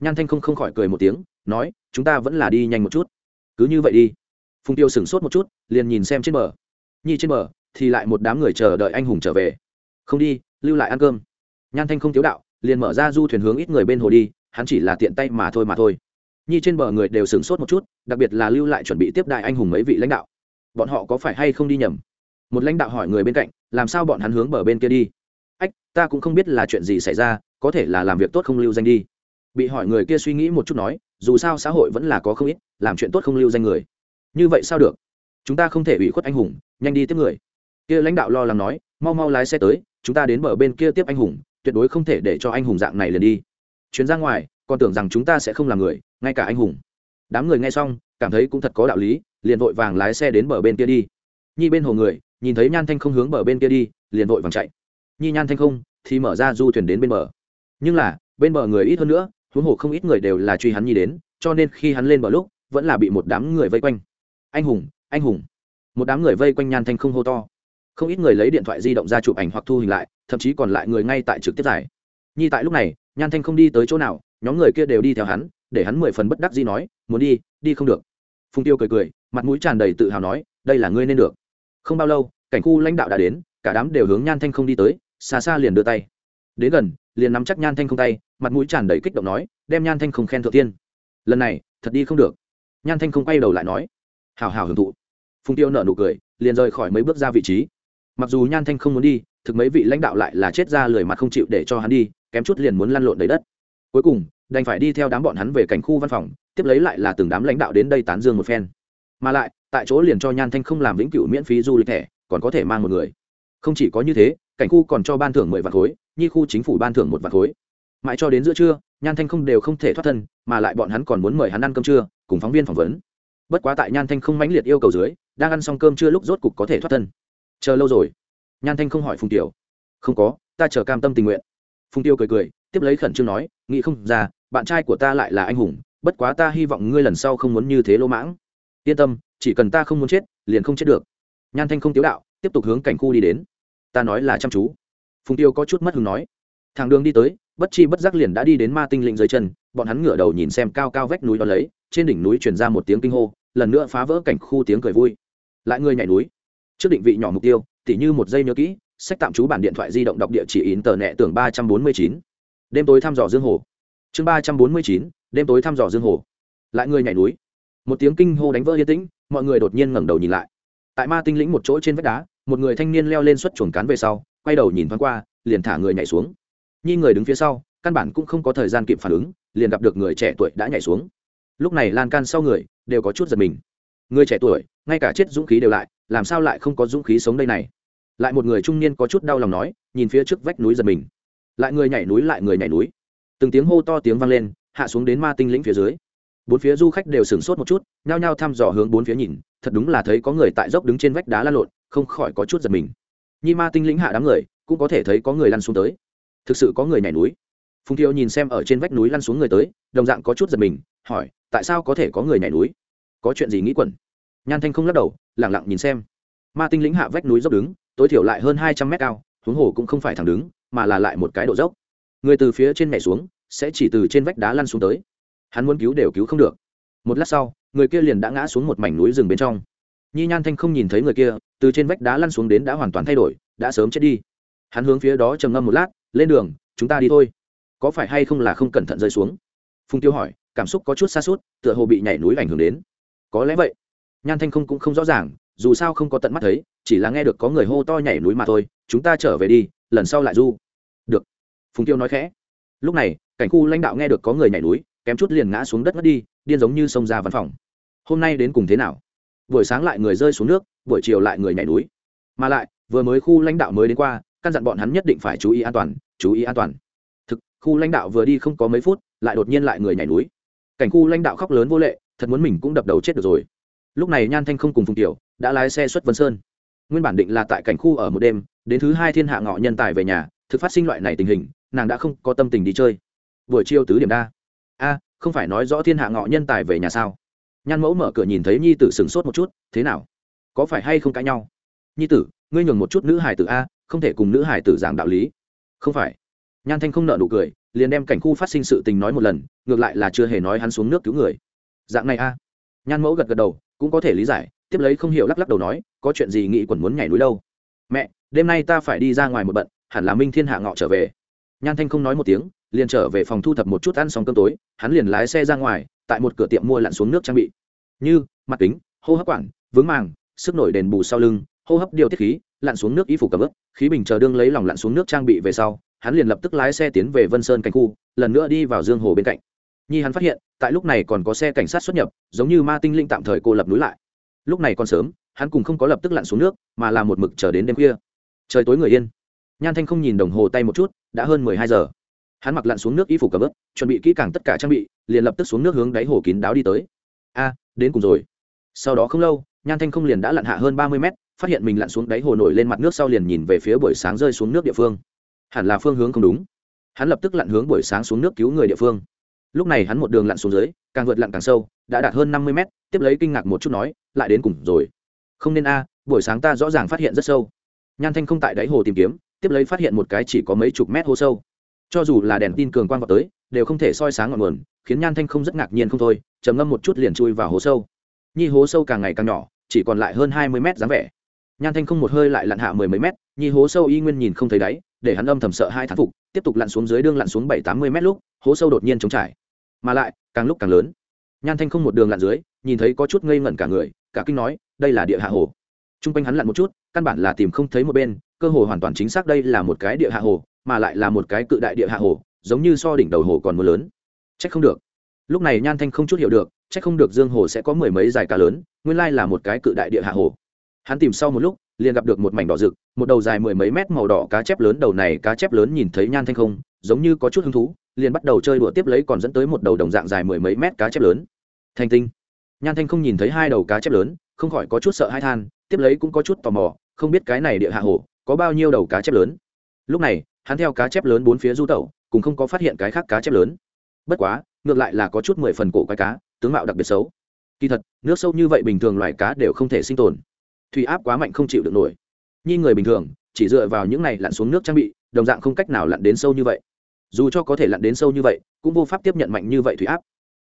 Nhan thanh không không khỏi cười một tiếng, nói, chúng ta vẫn là đi nhanh một chút. Cứ như vậy đi. Phùng tiêu sửng sốt một chút, liền nhìn xem trên bờ. Nhi trên bờ thì lại một đám người chờ đợi anh hùng trở về. Không đi, lưu lại ăn cơm. Nhan thanh không thiếu đạo, liền mở ra du thuyền hướng ít người bên hồ đi, hắn chỉ là tiện tay mà thôi mà thôi. Nhi trên bờ người đều sửng sốt một chút, đặc biệt là lưu lại chuẩn bị tiếp đại anh hùng mấy vị lãnh đạo. Bọn họ có phải hay không đi nhầm? Một lãnh đạo hỏi người bên cạnh, làm sao bọn hắn hướng bờ bên kia đi? Ách, ta cũng không biết là chuyện gì xảy ra, có thể là làm việc tốt không lưu danh đi. Bị hỏi người kia suy nghĩ một chút nói, dù sao xã hội vẫn là có không ít, làm chuyện tốt không lưu danh người. Như vậy sao được? Chúng ta không thể ủy khuất anh hùng, nhanh đi tiếp người kia lãnh đạo lo lắng nói, mau mau lái xe tới, chúng ta đến bờ bên kia tiếp anh hùng, tuyệt đối không thể để cho anh hùng dạng này liền đi. Chuyến ra ngoài, còn tưởng rằng chúng ta sẽ không làm người, ngay cả anh hùng. Đám người nghe xong, cảm thấy cũng thật có đạo lý, liền vội vàng lái xe đến bờ bên kia đi. Nhi bên hồ người, nhìn thấy nhan thanh không hướng bờ bên kia đi, liền vội vàng chạy. Nhi nhan thanh không thì mở ra du thuyền đến bên bờ. Nhưng là, bên bờ người ít hơn nữa, huống hồ không ít người đều là truy hắn nhi đến, cho nên khi hắn lên bờ lúc, vẫn là bị một đám người vây quanh. Anh hùng anh hùng. Một đám người vây quanh nhan thanh không hô to không ít người lấy điện thoại di động ra chụp ảnh hoặc thu hình lại, thậm chí còn lại người ngay tại trực tiếp giải. Nhi tại lúc này, nhan thanh không đi tới chỗ nào, nhóm người kia đều đi theo hắn, để hắn mười phần bất đắc gì nói, muốn đi đi không được. Phùng tiêu cười cười, mặt mũi tràn đầy tự hào nói, đây là ngươi nên được. Không bao lâu, cảnh khu lãnh đạo đã đến, cả đám đều hướng nhan thanh không đi tới, xa xa liền đưa tay. Đến gần, liền nắm chắc nhan thanh không tay, mặt mũi tràn đầy kích động nói, đem nhan thanh không khen thượng tiên. Lần này, thật đi không được. Nhan thanh không quay đầu lại nói hào hào hưởng thụ. Phùng tiêu nở nụ cười, liền rời khỏi mấy bước ra vị trí mặc dù nhan thanh không muốn đi, thực mấy vị lãnh đạo lại là chết ra lười mặt không chịu để cho hắn đi, kém chút liền muốn lăn lộn đầy đất. Cuối cùng, đành phải đi theo đám bọn hắn về cảnh khu văn phòng, tiếp lấy lại là từng đám lãnh đạo đến đây tán dương một phen. Mà lại, tại chỗ liền cho nhan thanh không làm vĩnh cửu miễn phí du lịch thẻ, còn có thể mang một người. Không chỉ có như thế, cảnh khu còn cho ban thưởng mười vạn khối, nhi khu chính phủ ban thưởng một vạn khối. Mãi cho đến giữa trưa, nhan thanh không đều không thể thoát thân, mà lại bọn hắn còn muốn mời hắn ăn cơm trưa, cùng phóng viên phỏng vấn. Bất quá tại nhan thanh không mãnh liệt yêu cầu dưới, đang ăn xong cơm trưa lúc rốt cục có thể thoát thân chờ lâu rồi. Nhan thanh không hỏi phùng tiểu. Không có, ta chờ cam tâm tình nguyện. Phùng tiêu cười cười, tiếp lấy khẩn trương nói, nghĩ không ra, bạn trai của ta lại là anh hùng, bất quá ta hy vọng ngươi lần sau không muốn như thế lỗ mãng. Yên tâm, chỉ cần ta không muốn chết, liền không chết được. Nhan thanh không tiếu đạo, tiếp tục hướng cảnh khu đi đến. Ta nói là chăm chú. Phùng tiêu có chút mất hứng nói. Thằng đường đi tới, bất chi bất giác liền đã đi đến ma tinh lĩnh dưới chân, bọn hắn ngửa đầu nhìn xem cao cao vách núi đó lấy, trên đỉnh núi truyền ra một tiếng kinh hô, lần nữa phá vỡ cảnh khu tiếng cười vui. Lại người nhảy núi trước định vị nhỏ mục tiêu, tỉ như một giây nhớ kỹ, sách tạm trú bản điện thoại di động đọc địa chỉ in tờ nẹ tưởng ba trăm bốn mươi chín. Đêm tối thăm dò dương hồ. Chương ba trăm bốn mươi chín, đêm tối thăm dò dương hồ. Lại người nhảy núi. Một tiếng kinh hô đánh vỡ yên tĩnh, mọi người đột nhiên ngẩng đầu nhìn lại. Tại ma tinh lĩnh một chỗ trên vách đá, một người thanh niên leo lên xuất chuồng cán về sau, quay đầu nhìn thoáng qua, liền thả người nhảy xuống. Nhi người đứng phía sau, căn bản cũng không có thời gian kịp phản ứng, liền gặp được người trẻ tuổi đã nhảy xuống. Lúc này lan can sau người, đều có chút giật mình. Người trẻ tuổi, ngay cả chết dũng khí đều lại làm sao lại không có dũng khí sống đây này? Lại một người trung niên có chút đau lòng nói, nhìn phía trước vách núi giật mình. Lại người nhảy núi, lại người nhảy núi. Từng tiếng hô to tiếng vang lên, hạ xuống đến ma tinh lĩnh phía dưới. Bốn phía du khách đều sửng sốt một chút, nhao nhao thăm dò hướng bốn phía nhìn, thật đúng là thấy có người tại dốc đứng trên vách đá lăn lộn, không khỏi có chút giật mình. Nhi ma tinh lĩnh hạ đám người, cũng có thể thấy có người lăn xuống tới. Thực sự có người nhảy núi. Phùng thiệu nhìn xem ở trên vách núi lăn xuống người tới, đồng dạng có chút giật mình, hỏi, tại sao có thể có người nhảy núi? Có chuyện gì nghĩ quẩn? Nhan thanh không lắc đầu lẳng lặng nhìn xem. Ma tinh lĩnh hạ vách núi dốc đứng, tối thiểu lại hơn hai trăm mét cao, huống hồ cũng không phải thẳng đứng, mà là lại một cái độ dốc. Người từ phía trên nhảy xuống, sẽ chỉ từ trên vách đá lăn xuống tới. Hắn muốn cứu đều cứu không được. Một lát sau, người kia liền đã ngã xuống một mảnh núi rừng bên trong. Nhi nhan thanh không nhìn thấy người kia, từ trên vách đá lăn xuống đến đã hoàn toàn thay đổi, đã sớm chết đi. Hắn hướng phía đó trầm ngâm một lát, lên đường, chúng ta đi thôi. Có phải hay không là không cẩn thận rơi xuống? Phùng tiêu hỏi, cảm xúc có chút xa suốt tựa hồ bị nhảy núi ảnh hưởng đến. Có lẽ vậy nhan thanh không cũng không rõ ràng, dù sao không có tận mắt thấy, chỉ là nghe được có người hô to nhảy núi mà thôi, chúng ta trở về đi, lần sau lại du. Được. Phùng tiêu nói khẽ. Lúc này, cảnh khu lãnh đạo nghe được có người nhảy núi, kém chút liền ngã xuống đất mất đi, điên giống như sông ra văn phòng. Hôm nay đến cùng thế nào? Buổi sáng lại người rơi xuống nước, buổi chiều lại người nhảy núi. Mà lại, vừa mới khu lãnh đạo mới đến qua, căn dặn bọn hắn nhất định phải chú ý an toàn, chú ý an toàn. Thực, khu lãnh đạo vừa đi không có mấy phút, lại đột nhiên lại người nhảy núi. Cảnh khu lãnh đạo khóc lớn vô lệ, thật muốn mình cũng đập đầu chết được rồi lúc này nhan thanh không cùng phùng tiểu, đã lái xe xuất vân sơn. Nguyên bản định là tại cảnh khu ở một đêm, đến thứ hai thiên hạ ngọ nhân tài về nhà, thực phát sinh loại này tình hình, nàng đã không có tâm tình đi chơi. Buổi chiều tứ điểm đa. A, không phải nói rõ thiên hạ ngọ nhân tài về nhà sao? Nhan mẫu mở cửa nhìn thấy nhi tử sửng sốt một chút, thế nào? Có phải hay không cãi nhau? Nhi tử, ngươi nhường một chút nữ hải tử a, không thể cùng nữ hải tử giảng đạo lý. Không phải. Nhan thanh không nợ nụ cười, liền đem cảnh khu phát sinh sự tình nói một lần, ngược lại là chưa hề nói hắn xuống nước cứu người. Dạng này a. Nhan mẫu gật gật đầu cũng có thể lý giải, tiếp lấy không hiểu lắc lắc đầu nói, có chuyện gì nghị quần muốn nhảy núi đâu. Mẹ, đêm nay ta phải đi ra ngoài một bận, hẳn là minh thiên hạ ngọ trở về. Nhan thanh không nói một tiếng, liền trở về phòng thu thập một chút ăn xong cơm tối, hắn liền lái xe ra ngoài, tại một cửa tiệm mua lặn xuống nước trang bị. Như, mặt kính, hô hấp quản, vướng màng, sức nổi đền bù sau lưng, hô hấp điều tiết khí, lặn xuống nước y phục cầm ướp khí bình chờ đương lấy lòng lặn xuống nước trang bị về sau, hắn liền lập tức lái xe tiến về vân sơn cảnh khu, lần nữa đi vào dương hồ bên cạnh nhi hắn phát hiện, tại lúc này còn có xe cảnh sát xuất nhập, giống như ma tinh linh tạm thời cô lập núi lại. Lúc này còn sớm, hắn cùng không có lập tức lặn xuống nước, mà là một mực chờ đến đêm khuya. Trời tối người yên. Nhan thanh không nhìn đồng hồ tay một chút, đã hơn mười hai giờ. Hắn mặc lặn xuống nước y phục cầm ướp chuẩn bị kỹ càng tất cả trang bị, liền lập tức xuống nước hướng đáy hồ kín đáo đi tới. A, đến cùng rồi. Sau đó không lâu, nhan thanh không liền đã lặn hạ hơn ba mươi mét, phát hiện mình lặn xuống đáy hồ nổi lên mặt nước sau liền nhìn về phía buổi sáng rơi xuống nước địa phương. Hẳn là phương hướng không đúng. Hắn lập tức lặn hướng buổi sáng xuống nước cứu người địa phương lúc này hắn một đường lặn xuống dưới, càng vượt lặn càng sâu, đã đạt hơn năm mươi mét, tiếp lấy kinh ngạc một chút nói, lại đến cùng rồi. Không nên a, buổi sáng ta rõ ràng phát hiện rất sâu. Nhan thanh không tại đáy hồ tìm kiếm, tiếp lấy phát hiện một cái chỉ có mấy chục mét hô sâu. Cho dù là đèn tin cường quang vào tới, đều không thể soi sáng ngọn nguồn, khiến nhan thanh không rất ngạc nhiên không thôi, trầm ngâm một chút liền chui vào hố sâu. Nhi hố sâu càng ngày càng nhỏ, chỉ còn lại hơn hai mươi mét dáng vẻ. Nhan thanh không một hơi lại lặn hạ mười mấy mét, nhi hố sâu y nguyên nhìn không thấy đáy, để hắn âm thầm sợ hai thán phục, tiếp tục lặn xuống dưới đương lặn xuống bảy tám mươi mét lúc, hố sâu đột nhiên chống trải mà lại, càng lúc càng lớn. Nhan thanh không một đường lặn dưới, nhìn thấy có chút ngây ngẩn cả người, cả kinh nói, đây là địa hạ hồ. T r u n g quanh hắn lặn một chút, căn bản là tìm không thấy một bên, cơ hồ hoàn toàn chính xác đây là một cái địa hạ hồ, mà lại là một cái cự đại địa hạ hồ, giống như so đỉnh đầu hồ còn mưa lớn. C h ắ c không được. Lúc này nhan thanh không chút hiểu được c h ắ c không được dương hồ sẽ có mười mấy dài cá lớn, nguyên lai là một cái cự đại địa hạ hồ. Hắn tìm sau một lúc, liền gặp được một mảnh đỏ rực, một đầu dài mười mấy mét màu đỏ cá chép lớn, đầu này cá chép lớn nhìn thấy nhan thanh không, giống như có chút hứng thú liền bắt đầu chơi đùa tiếp lấy còn dẫn tới một đầu đồng dạng dài mười mấy mét cá chép lớn. Thành tinh. Nhan thanh không nhìn thấy hai đầu cá chép lớn, không khỏi có chút sợ hai than, tiếp lấy cũng có chút tò mò, không biết cái này địa hạ hồ có bao nhiêu đầu cá chép lớn. Lúc này, hắn theo cá chép lớn bốn phía du tẩu, cũng không có phát hiện cái khác cá chép lớn. Bất quá, ngược lại là có chút mười phần cổ quái cá, tướng mạo đặc biệt xấu. Kỳ thật, nước sâu như vậy bình thường loài cá đều không thể sinh tồn. Thủy áp quá mạnh không chịu được nổi. Như người bình thường, chỉ dựa vào những này lặn xuống nước trang bị, đồng dạng không cách nào lặn đến sâu như vậy dù cho có thể lặn đến sâu như vậy, cũng vô pháp tiếp nhận mạnh như vậy thủy áp.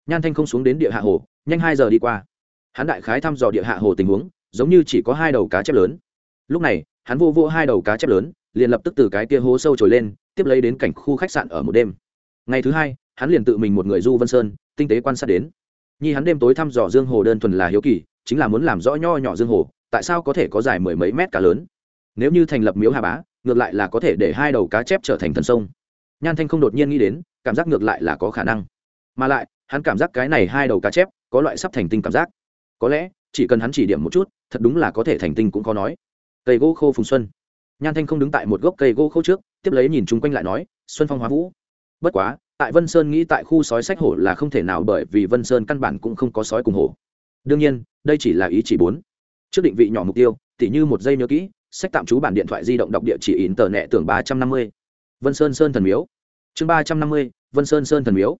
Nhan thanh không xuống đến địa hạ hồ, nhanh hai giờ đi qua. Hắn đại khái thăm dò địa hạ hồ tình huống, giống như chỉ có hai đầu cá chép lớn. Lúc này, hắn vô vô hai đầu cá chép lớn, liền lập tức từ cái kia hố sâu trồi lên, tiếp lấy đến cảnh khu khách sạn ở một đêm. Ngày thứ hai, hắn liền tự mình một người du vân sơn, tinh tế quan sát đến. Nhi hắn đêm tối thăm dò dương hồ đơn thuần là hiếu kỳ, chính là muốn làm rõ nho nhỏ dương hồ, tại sao có thể có dài mười mấy mét cá lớn. Nếu như thành lập miếu hà bá, ngược lại là có thể để hai đầu cá chép trở thành thần sông nhan thanh không đột nhiên nghĩ đến, cảm giác ngược lại là có khả năng. Mà lại, hắn cảm giác cái này hai đầu cá chép có loại sắp thành tinh cảm giác. Có lẽ, chỉ cần hắn chỉ điểm một chút, thật đúng là có thể thành tinh cũng khó nói. Cây gỗ khô phùng xuân. Nhan thanh không đứng tại một gốc cây gỗ khô trước, tiếp lấy nhìn chung quanh lại nói, xuân phong hóa vũ. Bất quá, tại vân sơn nghĩ tại khu sói sách hổ là không thể nào bởi vì vân sơn căn bản cũng không có sói cùng hổ. Đương nhiên, đây chỉ là ý chỉ bốn. Trước định vị nhỏ mục tiêu, tỉ như một giây nhớ kỹ, sách tạm trú bản điện thoại di động đọc địa chỉ in tờ nẹ tưởng ba trăm năm mươi vân sơn sơn thần miếu. Chương ba trăm năm mươi, vân sơn sơn thần miếu.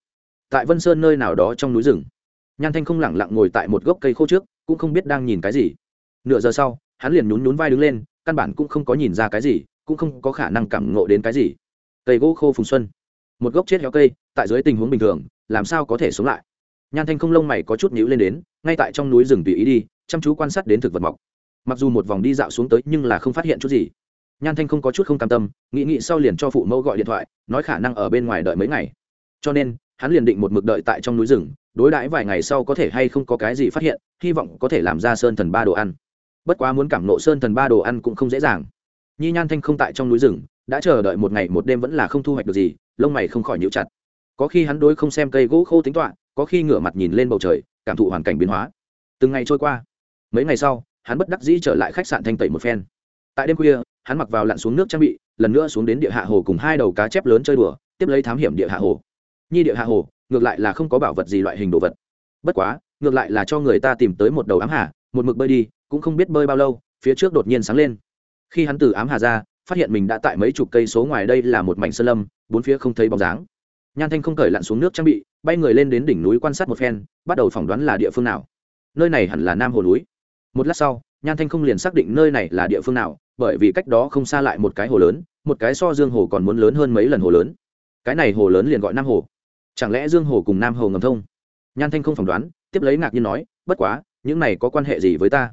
Tại vân sơn nơi nào đó trong núi rừng, nhan thanh không lẳng lặng ngồi tại một gốc cây khô trước, cũng không biết đang nhìn cái gì. Nửa giờ sau, hắn liền nhún nhún vai đứng lên, căn bản cũng không có nhìn ra cái gì, cũng không có khả năng cảm ngộ đến cái gì. Cây gỗ khô phùng xuân. Một gốc chết héo cây, tại dưới tình huống bình thường, làm sao có thể sống lại? Nhan thanh không lông mày có chút nhíu lên đến, ngay tại trong núi rừng tùy ý đi, chăm chú quan sát đến thực vật mọc. Mặc dù một vòng đi dạo xuống tới, nhưng là không phát hiện chút gì nhan thanh không có chút không cam tâm, nghĩ nghĩ sau liền cho phụ mẫu gọi điện thoại, nói khả năng ở bên ngoài đợi mấy ngày. Cho nên, hắn liền định một mực đợi tại trong núi rừng, đối đãi vài ngày sau có thể hay không có cái gì phát hiện, hy vọng có thể làm ra sơn thần ba đồ ăn. Bất quá muốn cảm nộ sơn thần ba đồ ăn cũng không dễ dàng. Nhi nhan thanh không tại trong núi rừng, đã chờ đợi một ngày một đêm vẫn là không thu hoạch được gì, lông mày không khỏi nhíu chặt. Có khi hắn đối không xem cây gỗ khô tính toạ có khi ngửa mặt nhìn lên bầu trời, cảm thụ hoàn cảnh biến hóa. Từng ngày trôi qua. Mấy ngày sau, hắn bất đắc dĩ trở lại khách sạn thanh tẩy một phen. Tại đêm khuya hắn mặc vào lặn xuống nước trang bị, lần nữa xuống đến địa hạ hồ cùng hai đầu cá chép lớn chơi đùa, tiếp lấy thám hiểm địa hạ hồ. Nhi địa hạ hồ, ngược lại là không có bảo vật gì loại hình đồ vật. Bất quá, ngược lại là cho người ta tìm tới một đầu ám hà, một mực bơi đi, cũng không biết bơi bao lâu, phía trước đột nhiên sáng lên. Khi hắn từ ám hà ra, phát hiện mình đã tại mấy chục cây số ngoài đây là một mảnh sơn lâm, bốn phía không thấy bóng dáng. Nhan thanh không cởi lặn xuống nước trang bị, bay người lên đến đỉnh núi quan sát một phen, bắt đầu phỏng đoán là địa phương nào. Nơi này hẳn là nam hồ núi. Một lát sau nhan thanh không liền xác định nơi này là địa phương nào, bởi vì cách đó không xa lại một cái hồ lớn, một cái so dương hồ còn muốn lớn hơn mấy lần hồ lớn. Cái này hồ lớn liền gọi nam hồ. Chẳng lẽ dương hồ cùng nam hồ ngầm thông? Nhan thanh không phỏng đoán, tiếp lấy ngạc nhiên nói, bất quá, những này có quan hệ gì với ta?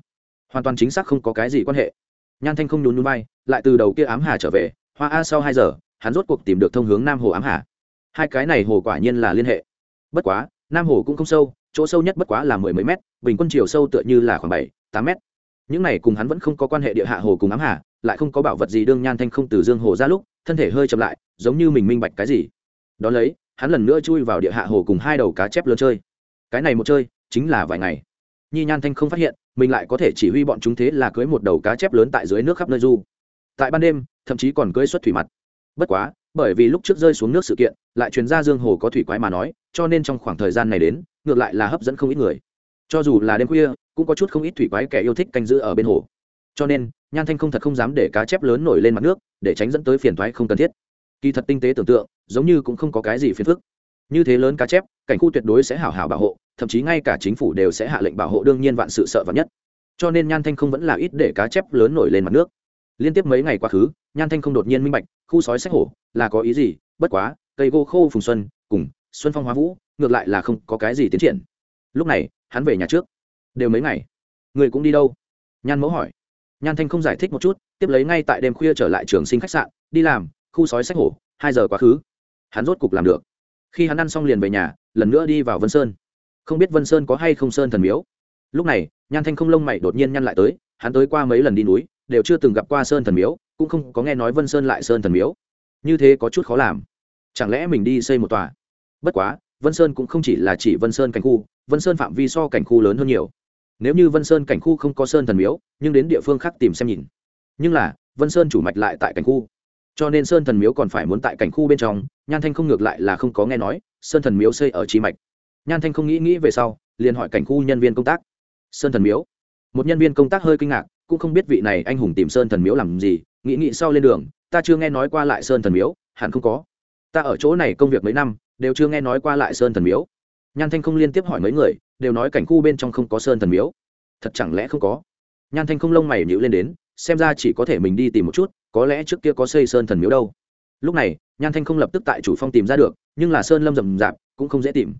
Hoàn toàn chính xác không có cái gì quan hệ. Nhan thanh không nhún nhún bay lại từ đầu kia ám hà trở về, hoa a sau hai giờ, hắn rốt cuộc tìm được thông hướng nam hồ ám hà. Hai cái này hồ quả nhiên là liên hệ. Bất quá, nam hồ cũng không sâu, chỗ sâu nhất bất quá là mười mấy mét, bình quân chiều sâu tựa như là khoảng bảy, tám mét những này cùng hắn vẫn không có quan hệ địa hạ hồ cùng ám hà, lại không có bảo vật gì đương nhan thanh không từ dương hồ ra lúc, thân thể hơi chậm lại, giống như mình minh bạch cái gì. Đón lấy, hắn lần nữa chui vào địa hạ hồ cùng hai đầu cá chép lớn chơi. Cái này một chơi, chính là vài ngày. Nhi nhan thanh không phát hiện, mình lại có thể chỉ huy bọn chúng thế là cưới một đầu cá chép lớn tại dưới nước khắp nơi du. Tại ban đêm, thậm chí còn cưới xuất thủy mặt. Bất quá, bởi vì lúc trước rơi xuống nước sự kiện, lại truyền ra dương hồ có thủy quái mà nói, cho nên trong khoảng thời gian này đến, ngược lại là hấp dẫn không ít người cho dù là đêm khuya, cũng có chút không ít thủy quái kẻ yêu thích canh giữ ở bên hồ. Cho nên, nhan thanh không thật không dám để cá chép lớn nổi lên mặt nước, để tránh dẫn tới phiền thoái không cần thiết. Kỳ thật tinh tế tưởng tượng, giống như cũng không có cái gì phiền phức. Như thế lớn cá chép, cảnh khu tuyệt đối sẽ hảo hảo bảo hộ, thậm chí ngay cả chính phủ đều sẽ hạ lệnh bảo hộ đương nhiên vạn sự sợ vạn nhất. Cho nên nhan thanh không vẫn là ít để cá chép lớn nổi lên mặt nước. Liên tiếp mấy ngày quá khứ, nhan thanh không đột nhiên minh bạch, khu sói sách hổ là có ý gì, bất quá, cây gô khô phùng xuân, cùng xuân phong hóa vũ, ngược lại là không có cái gì tiến triển. Lúc này hắn về nhà trước. Đều mấy ngày. Người cũng đi đâu? Nhan mẫu hỏi. Nhan thanh không giải thích một chút, tiếp lấy ngay tại đêm khuya trở lại trường sinh khách sạn, đi làm, khu sói sách hổ, hai giờ quá khứ. Hắn rốt cục làm được. Khi hắn ăn xong liền về nhà, lần nữa đi vào vân sơn. Không biết vân sơn có hay không sơn thần miếu. Lúc này, nhan thanh không lông mày đột nhiên nhăn lại tới, hắn tới qua mấy lần đi núi, đều chưa từng gặp qua sơn thần miếu, cũng không có nghe nói vân sơn lại sơn thần miếu. Như thế có chút khó làm. Chẳng lẽ mình đi xây một tòa? Bất quá vân sơn cũng không chỉ là chỉ vân sơn cảnh khu, vân sơn phạm vi so cảnh khu lớn hơn nhiều. Nếu như vân sơn cảnh khu không có sơn thần miếu, nhưng đến địa phương khác tìm xem nhìn. Nhưng là, vân sơn chủ mạch lại tại cảnh khu. Cho nên sơn thần miếu còn phải muốn tại cảnh khu bên trong, nhan thanh không ngược lại là không có nghe nói, sơn thần miếu xây ở chi mạch. Nhan thanh không nghĩ nghĩ về sau, liền hỏi cảnh khu nhân viên công tác. Sơn thần miếu? Một nhân viên công tác hơi kinh ngạc, cũng không biết vị này anh hùng tìm sơn thần miếu làm gì, nghĩ nghĩ sau lên đường, ta chưa nghe nói qua lại sơn thần miếu, hẳn không có ta ở chỗ này công việc mấy năm, đều chưa nghe nói qua lại sơn thần miếu. Nhan thanh không liên tiếp hỏi mấy người, đều nói cảnh khu bên trong không có sơn thần miếu. Thật chẳng lẽ không có? Nhan thanh không lông mày nhữ lên đến, xem ra chỉ có thể mình đi tìm một chút, có lẽ trước kia có xây sơn thần miếu đâu. Lúc này, nhan thanh không lập tức tại chủ phong tìm ra được, nhưng là sơn lâm rầm rạp, cũng không dễ tìm.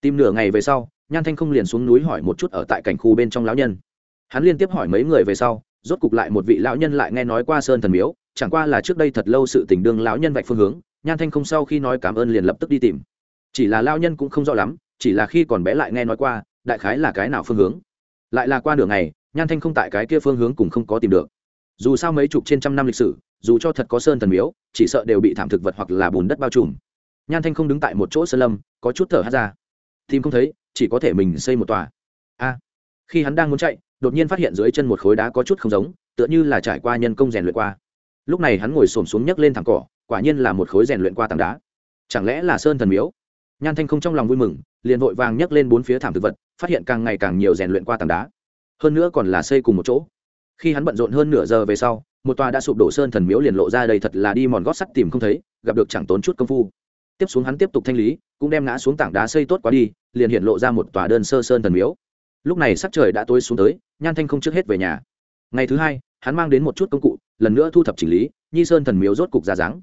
Tìm nửa ngày về sau, nhan thanh không liền xuống núi hỏi một chút ở tại cảnh khu bên trong lão nhân. Hắn liên tiếp hỏi mấy người về sau, rốt cục lại một vị lão nhân lại nghe nói qua sơn thần miếu, chẳng qua là trước đây thật lâu sự tình đương lão nhân vạch phương hướng nhan thanh không sau khi nói cảm ơn liền lập tức đi tìm. Chỉ là lao nhân cũng không rõ lắm, chỉ là khi còn bé lại nghe nói qua, đại khái là cái nào phương hướng. Lại là qua nửa ngày, nhan thanh không tại cái kia phương hướng cũng không có tìm được. Dù sao mấy chục trên trăm năm lịch sử, dù cho thật có sơn thần miếu, chỉ sợ đều bị thảm thực vật hoặc là bùn đất bao trùm. Nhan thanh không đứng tại một chỗ sơn lâm, có chút thở hát ra. Tìm không thấy, chỉ có thể mình xây một tòa. A. Khi hắn đang muốn chạy, đột nhiên phát hiện dưới chân một khối đá có chút không giống, tựa như là trải qua nhân công rèn luyện qua. Lúc này hắn ngồi xổm xuống nhấc lên thẳng cỏ quả nhiên là một khối rèn luyện qua tảng đá. Chẳng lẽ là sơn thần miếu? Nhan thanh không trong lòng vui mừng, liền vội vàng nhấc lên bốn phía thảm thực vật, phát hiện càng ngày càng nhiều rèn luyện qua tảng đá. Hơn nữa còn là xây cùng một chỗ. Khi hắn bận rộn hơn nửa giờ về sau, một tòa đã sụp đổ sơn thần miếu liền lộ ra đây thật là đi mòn gót sắt tìm không thấy, gặp được chẳng tốn chút công phu. Tiếp xuống hắn tiếp tục thanh lý, cũng đem ngã xuống tảng đá xây tốt quá đi, liền hiện lộ ra một tòa đơn sơ sơn thần miếu. Lúc này sắc trời đã tối xuống tới, nhan thanh không trước hết về nhà. Ngày thứ hai, hắn mang đến một chút công cụ, lần nữa thu thập chỉnh lý, nhi sơn thần miếu rốt cục ra dáng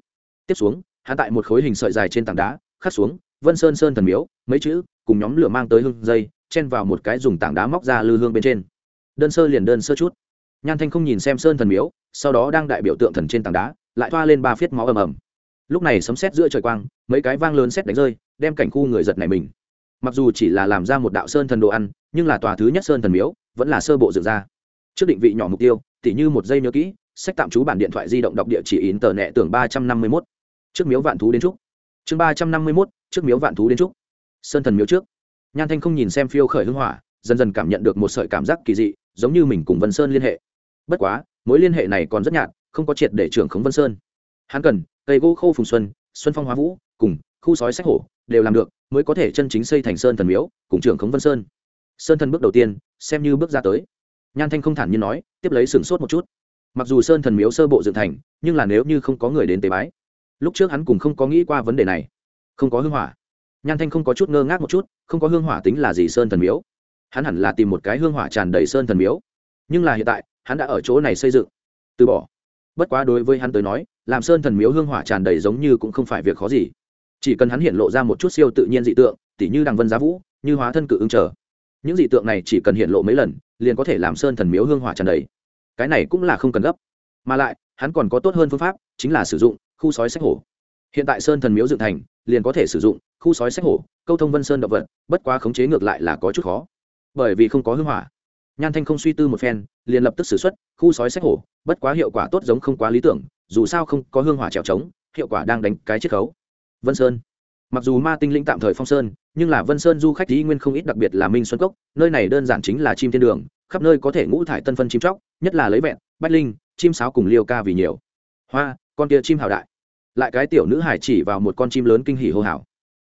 tiếp xuống, hắn tại một khối hình sợi dài trên tảng đá, khắc xuống, vân sơn sơn thần miếu, mấy chữ, cùng nhóm lửa mang tới hương dây, chen vào một cái dùng tảng đá móc ra lư hương bên trên. Đơn sơ liền đơn sơ chút. Nhan thanh không nhìn xem sơn thần miếu, sau đó đang đại biểu tượng thần trên tảng đá, lại thoa lên ba phiết máu ầm ầm. Lúc này sấm xét giữa trời quang, mấy cái vang lớn xét đánh rơi, đem cảnh khu người giật này mình. Mặc dù chỉ là làm ra một đạo sơn thần đồ ăn, nhưng là tòa thứ nhất sơn thần miếu, vẫn là sơ bộ dựng ra. Trước định vị nhỏ mục tiêu, tỉ như một giây nhớ kỹ, sách tạm trú bản điện thoại di động đọc địa chỉ in tờ nẹ tưởng ba trăm năm mươi mốt trước miếu vạn thú đến trúc chương ba trăm năm mươi mốt, trước miếu vạn thú đến trúc sơn thần miếu trước. Nhan thanh không nhìn xem phiêu khởi hưng hỏa, dần dần cảm nhận được một sợi cảm giác kỳ dị, giống như mình cùng vân sơn liên hệ. Bất quá, mối liên hệ này còn rất nhạt, không có triệt để trưởng khống vân sơn. Hắn cần, cây gỗ khô phùng xuân xuân phong hóa vũ, cùng khu sói sách hổ, đều làm được, mới có thể chân chính xây thành sơn thần miếu, cùng trưởng khống vân sơn. Sơn thần bước đầu tiên, xem như bước ra tới. Nhan thanh không thản nhiên nói, tiếp lấy sửng sốt một chút. Mặc dù sơn thần miếu sơ bộ dựng thành, nhưng là nếu như không có người đến tế bái lúc trước hắn cũng không có nghĩ qua vấn đề này. Không có hương hỏa. Nhan thanh không có chút ngơ ngác một chút, không có hương hỏa tính là gì sơn thần miếu. Hắn hẳn là tìm một cái hương hỏa tràn đầy sơn thần miếu. Nhưng là hiện tại, hắn đã ở chỗ này xây dựng. Từ bỏ. Bất quá đối với hắn tới nói, làm sơn thần miếu hương hỏa tràn đầy giống như cũng không phải việc khó gì. Chỉ cần hắn hiện lộ ra một chút siêu tự nhiên dị tượng, tỉ như đằng vân giá vũ, như hóa thân cự ứng trở. Những dị tượng này chỉ cần hiện lộ mấy lần, liền có thể làm sơn thần miếu hương hỏa tràn đầy. Cái này cũng là không cần gấp. Mà lại, hắn còn có tốt hơn phương pháp, chính là sử dụng khu sói sách hổ. Hiện tại sơn thần miếu dựng thành, liền có thể sử dụng khu sói sách hổ, câu thông vân sơn động vật, bất quá khống chế ngược lại là có chút khó. Bởi vì không có hương hỏa. Nhan thanh không suy tư một phen, liền lập tức xử x u ấ t khu sói sách hổ, bất quá hiệu quả tốt giống không quá lý tưởng, dù sao không có hương hỏa trèo trống, hiệu quả đang đánh cái chiết khấu. Vân sơn. Mặc dù ma tinh lĩnh tạm thời phong sơn, nhưng là vân sơn du khách dĩ nguyên không ít, đặc biệt là minh xuân cốc, nơi này đơn giản chính là chim thiên đường, khắp nơi có thể ngũ thải tân phân chim chóc, nhất là lấy vẹn, bách linh, chim sáo cùng liêu ca vì nhiều. Hoa con kia chim hào đại. Lại cái tiểu nữ hải chỉ vào một con chim lớn kinh hỉ hô hào.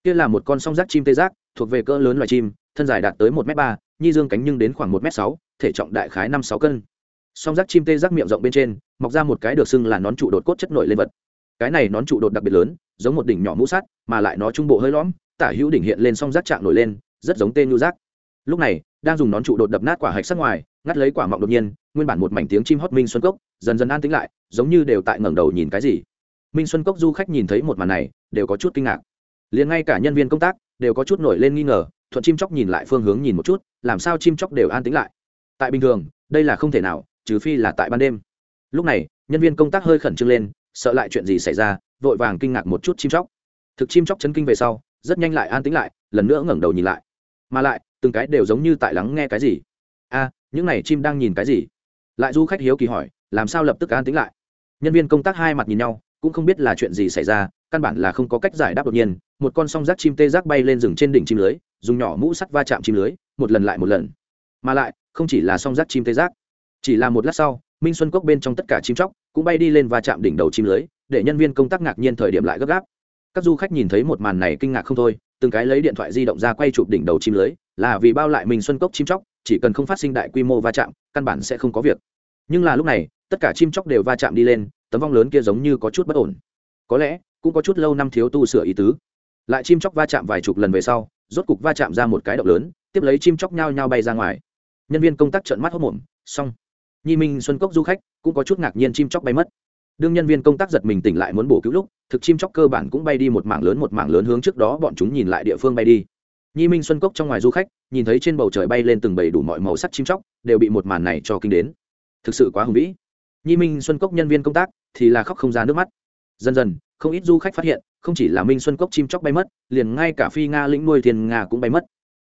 Kia là một con song giác chim tê giác, thuộc về cỡ lớn loài chim, thân dài đạt tới một m ba, nhi dương cánh nhưng đến khoảng một m sáu, thể trọng đại khái năm sáu cân. Song giác chim tê giác miệng rộng bên trên, mọc ra một cái được xưng là nón trụ đột cốt chất nổi lên vật. Cái này nón trụ đột đặc biệt lớn, giống một đỉnh nhỏ mũ sắt, mà lại nó trung bộ hơi lõm, tả hữu đỉnh hiện lên song giác trạng nổi lên, rất giống tên nhu giác. Lúc này, đang dùng nón trụ đột đập nát quả hạch sắc ngoài ngắt lấy quả mọng đột nhiên, nguyên bản một mảnh tiếng chim hót minh xuân cốc dần dần an tĩnh lại, giống như đều tại ngẩng đầu nhìn cái gì. Minh xuân cốc du khách nhìn thấy một màn này, đều có chút kinh ngạc. Liền ngay cả nhân viên công tác đều có chút nổi lên nghi ngờ, thuận chim chóc nhìn lại phương hướng nhìn một chút, làm sao chim chóc đều an tĩnh lại. Tại bình thường, đây là không thể nào, trừ phi là tại ban đêm. Lúc này, nhân viên công tác hơi khẩn trương lên, sợ lại chuyện gì xảy ra, vội vàng kinh ngạc một chút chim chóc. Thực chim chóc chấn kinh về sau, rất nhanh lại an tĩnh lại, lần nữa ngẩng đầu nhìn lại. Mà lại, từng cái đều giống như tại lắng nghe cái gì những này chim đang nhìn cái gì? Lại du khách hiếu kỳ hỏi, làm sao lập tức an tĩnh lại? Nhân viên công tác hai mặt nhìn nhau, cũng không biết là chuyện gì xảy ra, căn bản là không có cách giải đáp đột nhiên. Một con song rác chim tê giác bay lên rừng trên đỉnh chim lưới, dùng nhỏ mũ sắt va chạm chim lưới, một lần lại một lần. Mà lại, không chỉ là song rác chim tê giác, chỉ là một lát sau, minh xuân cốc bên trong tất cả chim chóc cũng bay đi lên và chạm đỉnh đầu chim lưới, để nhân viên công tác ngạc nhiên thời điểm lại gấp gáp. Các du khách nhìn thấy một màn này kinh ngạc không thôi, từng cái lấy điện thoại di động ra quay chụp đỉnh đầu chim lưới, là vì bao lại minh xuân cốc chim chóc chỉ cần không phát sinh đại quy mô va chạm, căn bản sẽ không có việc. Nhưng là lúc này, tất cả chim chóc đều va chạm đi lên, tấm vong lớn kia giống như có chút bất ổn. Có lẽ, cũng có chút lâu năm thiếu tu sửa ý tứ. Lại chim chóc va chạm vài chục lần về sau, rốt cục va chạm ra một cái động lớn, tiếp lấy chim chóc nhao nhao bay ra ngoài. Nhân viên công tác trợn mắt hốc mồm xong. Nhi minh, xuân cốc du khách, cũng có chút ngạc nhiên chim chóc bay mất. Đương nhân viên công tác giật mình tỉnh lại muốn bổ cứu lúc, thực chim chóc cơ bản cũng bay đi một mảng lớn một mảng lớn hướng trước đó, bọn chúng nhìn lại địa phương bay đi nhi minh xuân cốc trong ngoài du khách, nhìn thấy trên bầu trời bay lên từng bầy đủ mọi màu sắc chim chóc, đều bị một màn này cho kinh đến. Thực sự quá hùng vĩ. Nhi minh xuân cốc nhân viên công tác thì là khóc không ra nước mắt. Dần dần, không ít du khách phát hiện, không chỉ là minh xuân cốc chim chóc bay mất, liền ngay cả phi nga lĩnh nuôi thiên nga cũng bay mất.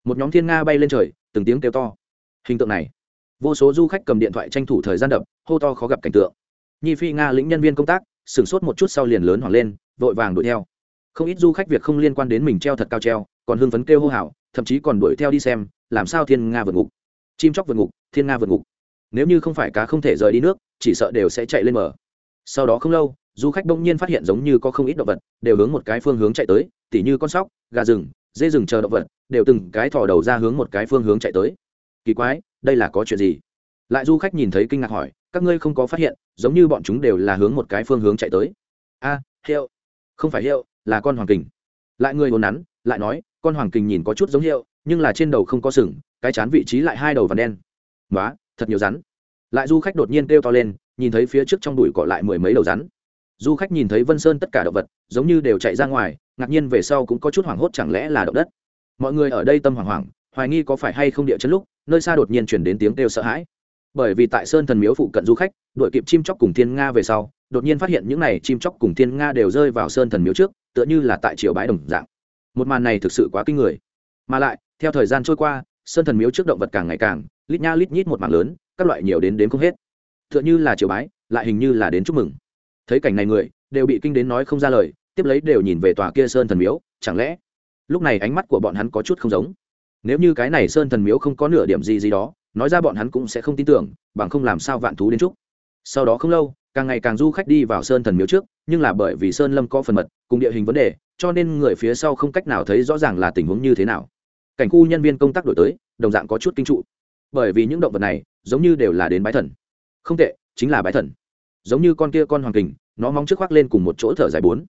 Một nhóm thiên nga bay lên trời, từng tiếng kêu to. Hình tượng này, vô số du khách cầm điện thoại tranh thủ thời gian đập, hô to khó gặp cảnh tượng. Nhi phi nga lĩnh nhân viên công tác, sửng sốt một chút sau liền lớn hoảng lên, vội vàng đuổi theo. Không ít du khách việc không liên quan đến mình treo thật cao treo còn hưng phấn kêu hô hào thậm chí còn đuổi theo đi xem làm sao thiên nga vượt ngục. Chim chóc vượt ngục thiên nga vượt ngục. Nếu như không phải cá không thể rời đi nước chỉ sợ đều sẽ chạy lên mở. sau đó không lâu du khách bỗng nhiên phát hiện giống như có không ít động vật đều hướng một cái phương hướng chạy tới tỉ như con sóc gà rừng dê rừng chờ động vật đều từng cái thò đầu ra hướng một cái phương hướng chạy tới. Kỳ quái đây là có chuyện gì? Lại du khách nhìn thấy kinh ngạc hỏi các ngươi không có phát hiện giống như bọn chúng đều là hướng một cái phương hướng chạy tới. A à, hiệu không phải hiệu là con hoàng kình. Lại người hồn nắn lại nói con hoàng kình nhìn có chút giống hiệu, nhưng là trên đầu không có sừng, cái chán vị trí lại hai đầu và đen. Nói thật nhiều rắn. Lại du khách đột nhiên kêu to lên, nhìn thấy phía trước trong đùi cỏ lại mười mấy đầu rắn. Du khách nhìn thấy vân sơn tất cả động vật, giống như đều chạy ra ngoài, ngạc nhiên về sau cũng có chút hoảng hốt chẳng lẽ là động đất. Mọi người ở đây tâm hoảng hoảng, hoài nghi có phải hay không địa chấn lúc, nơi xa đột nhiên chuyển đến tiếng kêu sợ hãi. Bởi vì tại sơn thần miếu phụ cận du khách đội kịp chim chóc cùng thiên nga về sau, đột nhiên phát hiện những n à y chim chóc cùng thiên nga đều rơi vào sơn thần miếu trước, tựa như là tại triều bái đồng dạng một màn này thực sự quá kinh người. Mà lại, theo thời gian trôi qua, sơn thần miếu trước động vật càng ngày càng, lít nha lít nhít một mảng lớn, các loại nhiều đến đến không hết. Tựa như là triều bái, lại hình như là đến chúc mừng. Thấy cảnh này người, đều bị kinh đến nói không ra lời, tiếp lấy đều nhìn về tòa kia sơn thần miếu, chẳng lẽ lúc này ánh mắt của bọn hắn có chút không giống? Nếu như cái này sơn thần miếu không có nửa điểm gì gì đó, nói ra bọn hắn cũng sẽ không tin tưởng, bằng không làm sao vạn thú đến chúc. Sau đó không lâu càng ngày càng du khách đi vào sơn thần miếu trước, nhưng là bởi vì sơn lâm có phần mật, cùng địa hình vấn đề, cho nên người phía sau không cách nào thấy rõ ràng là tình huống như thế nào. Cảnh khu nhân viên công tác đổi tới, đồng dạng có chút kinh trụ. Bởi vì những động vật này, giống như đều là đến bái thần. Không tệ, chính là bái thần. Giống như con kia con hoàng kình, nó mong trước khoác lên cùng một chỗ thở dài bốn.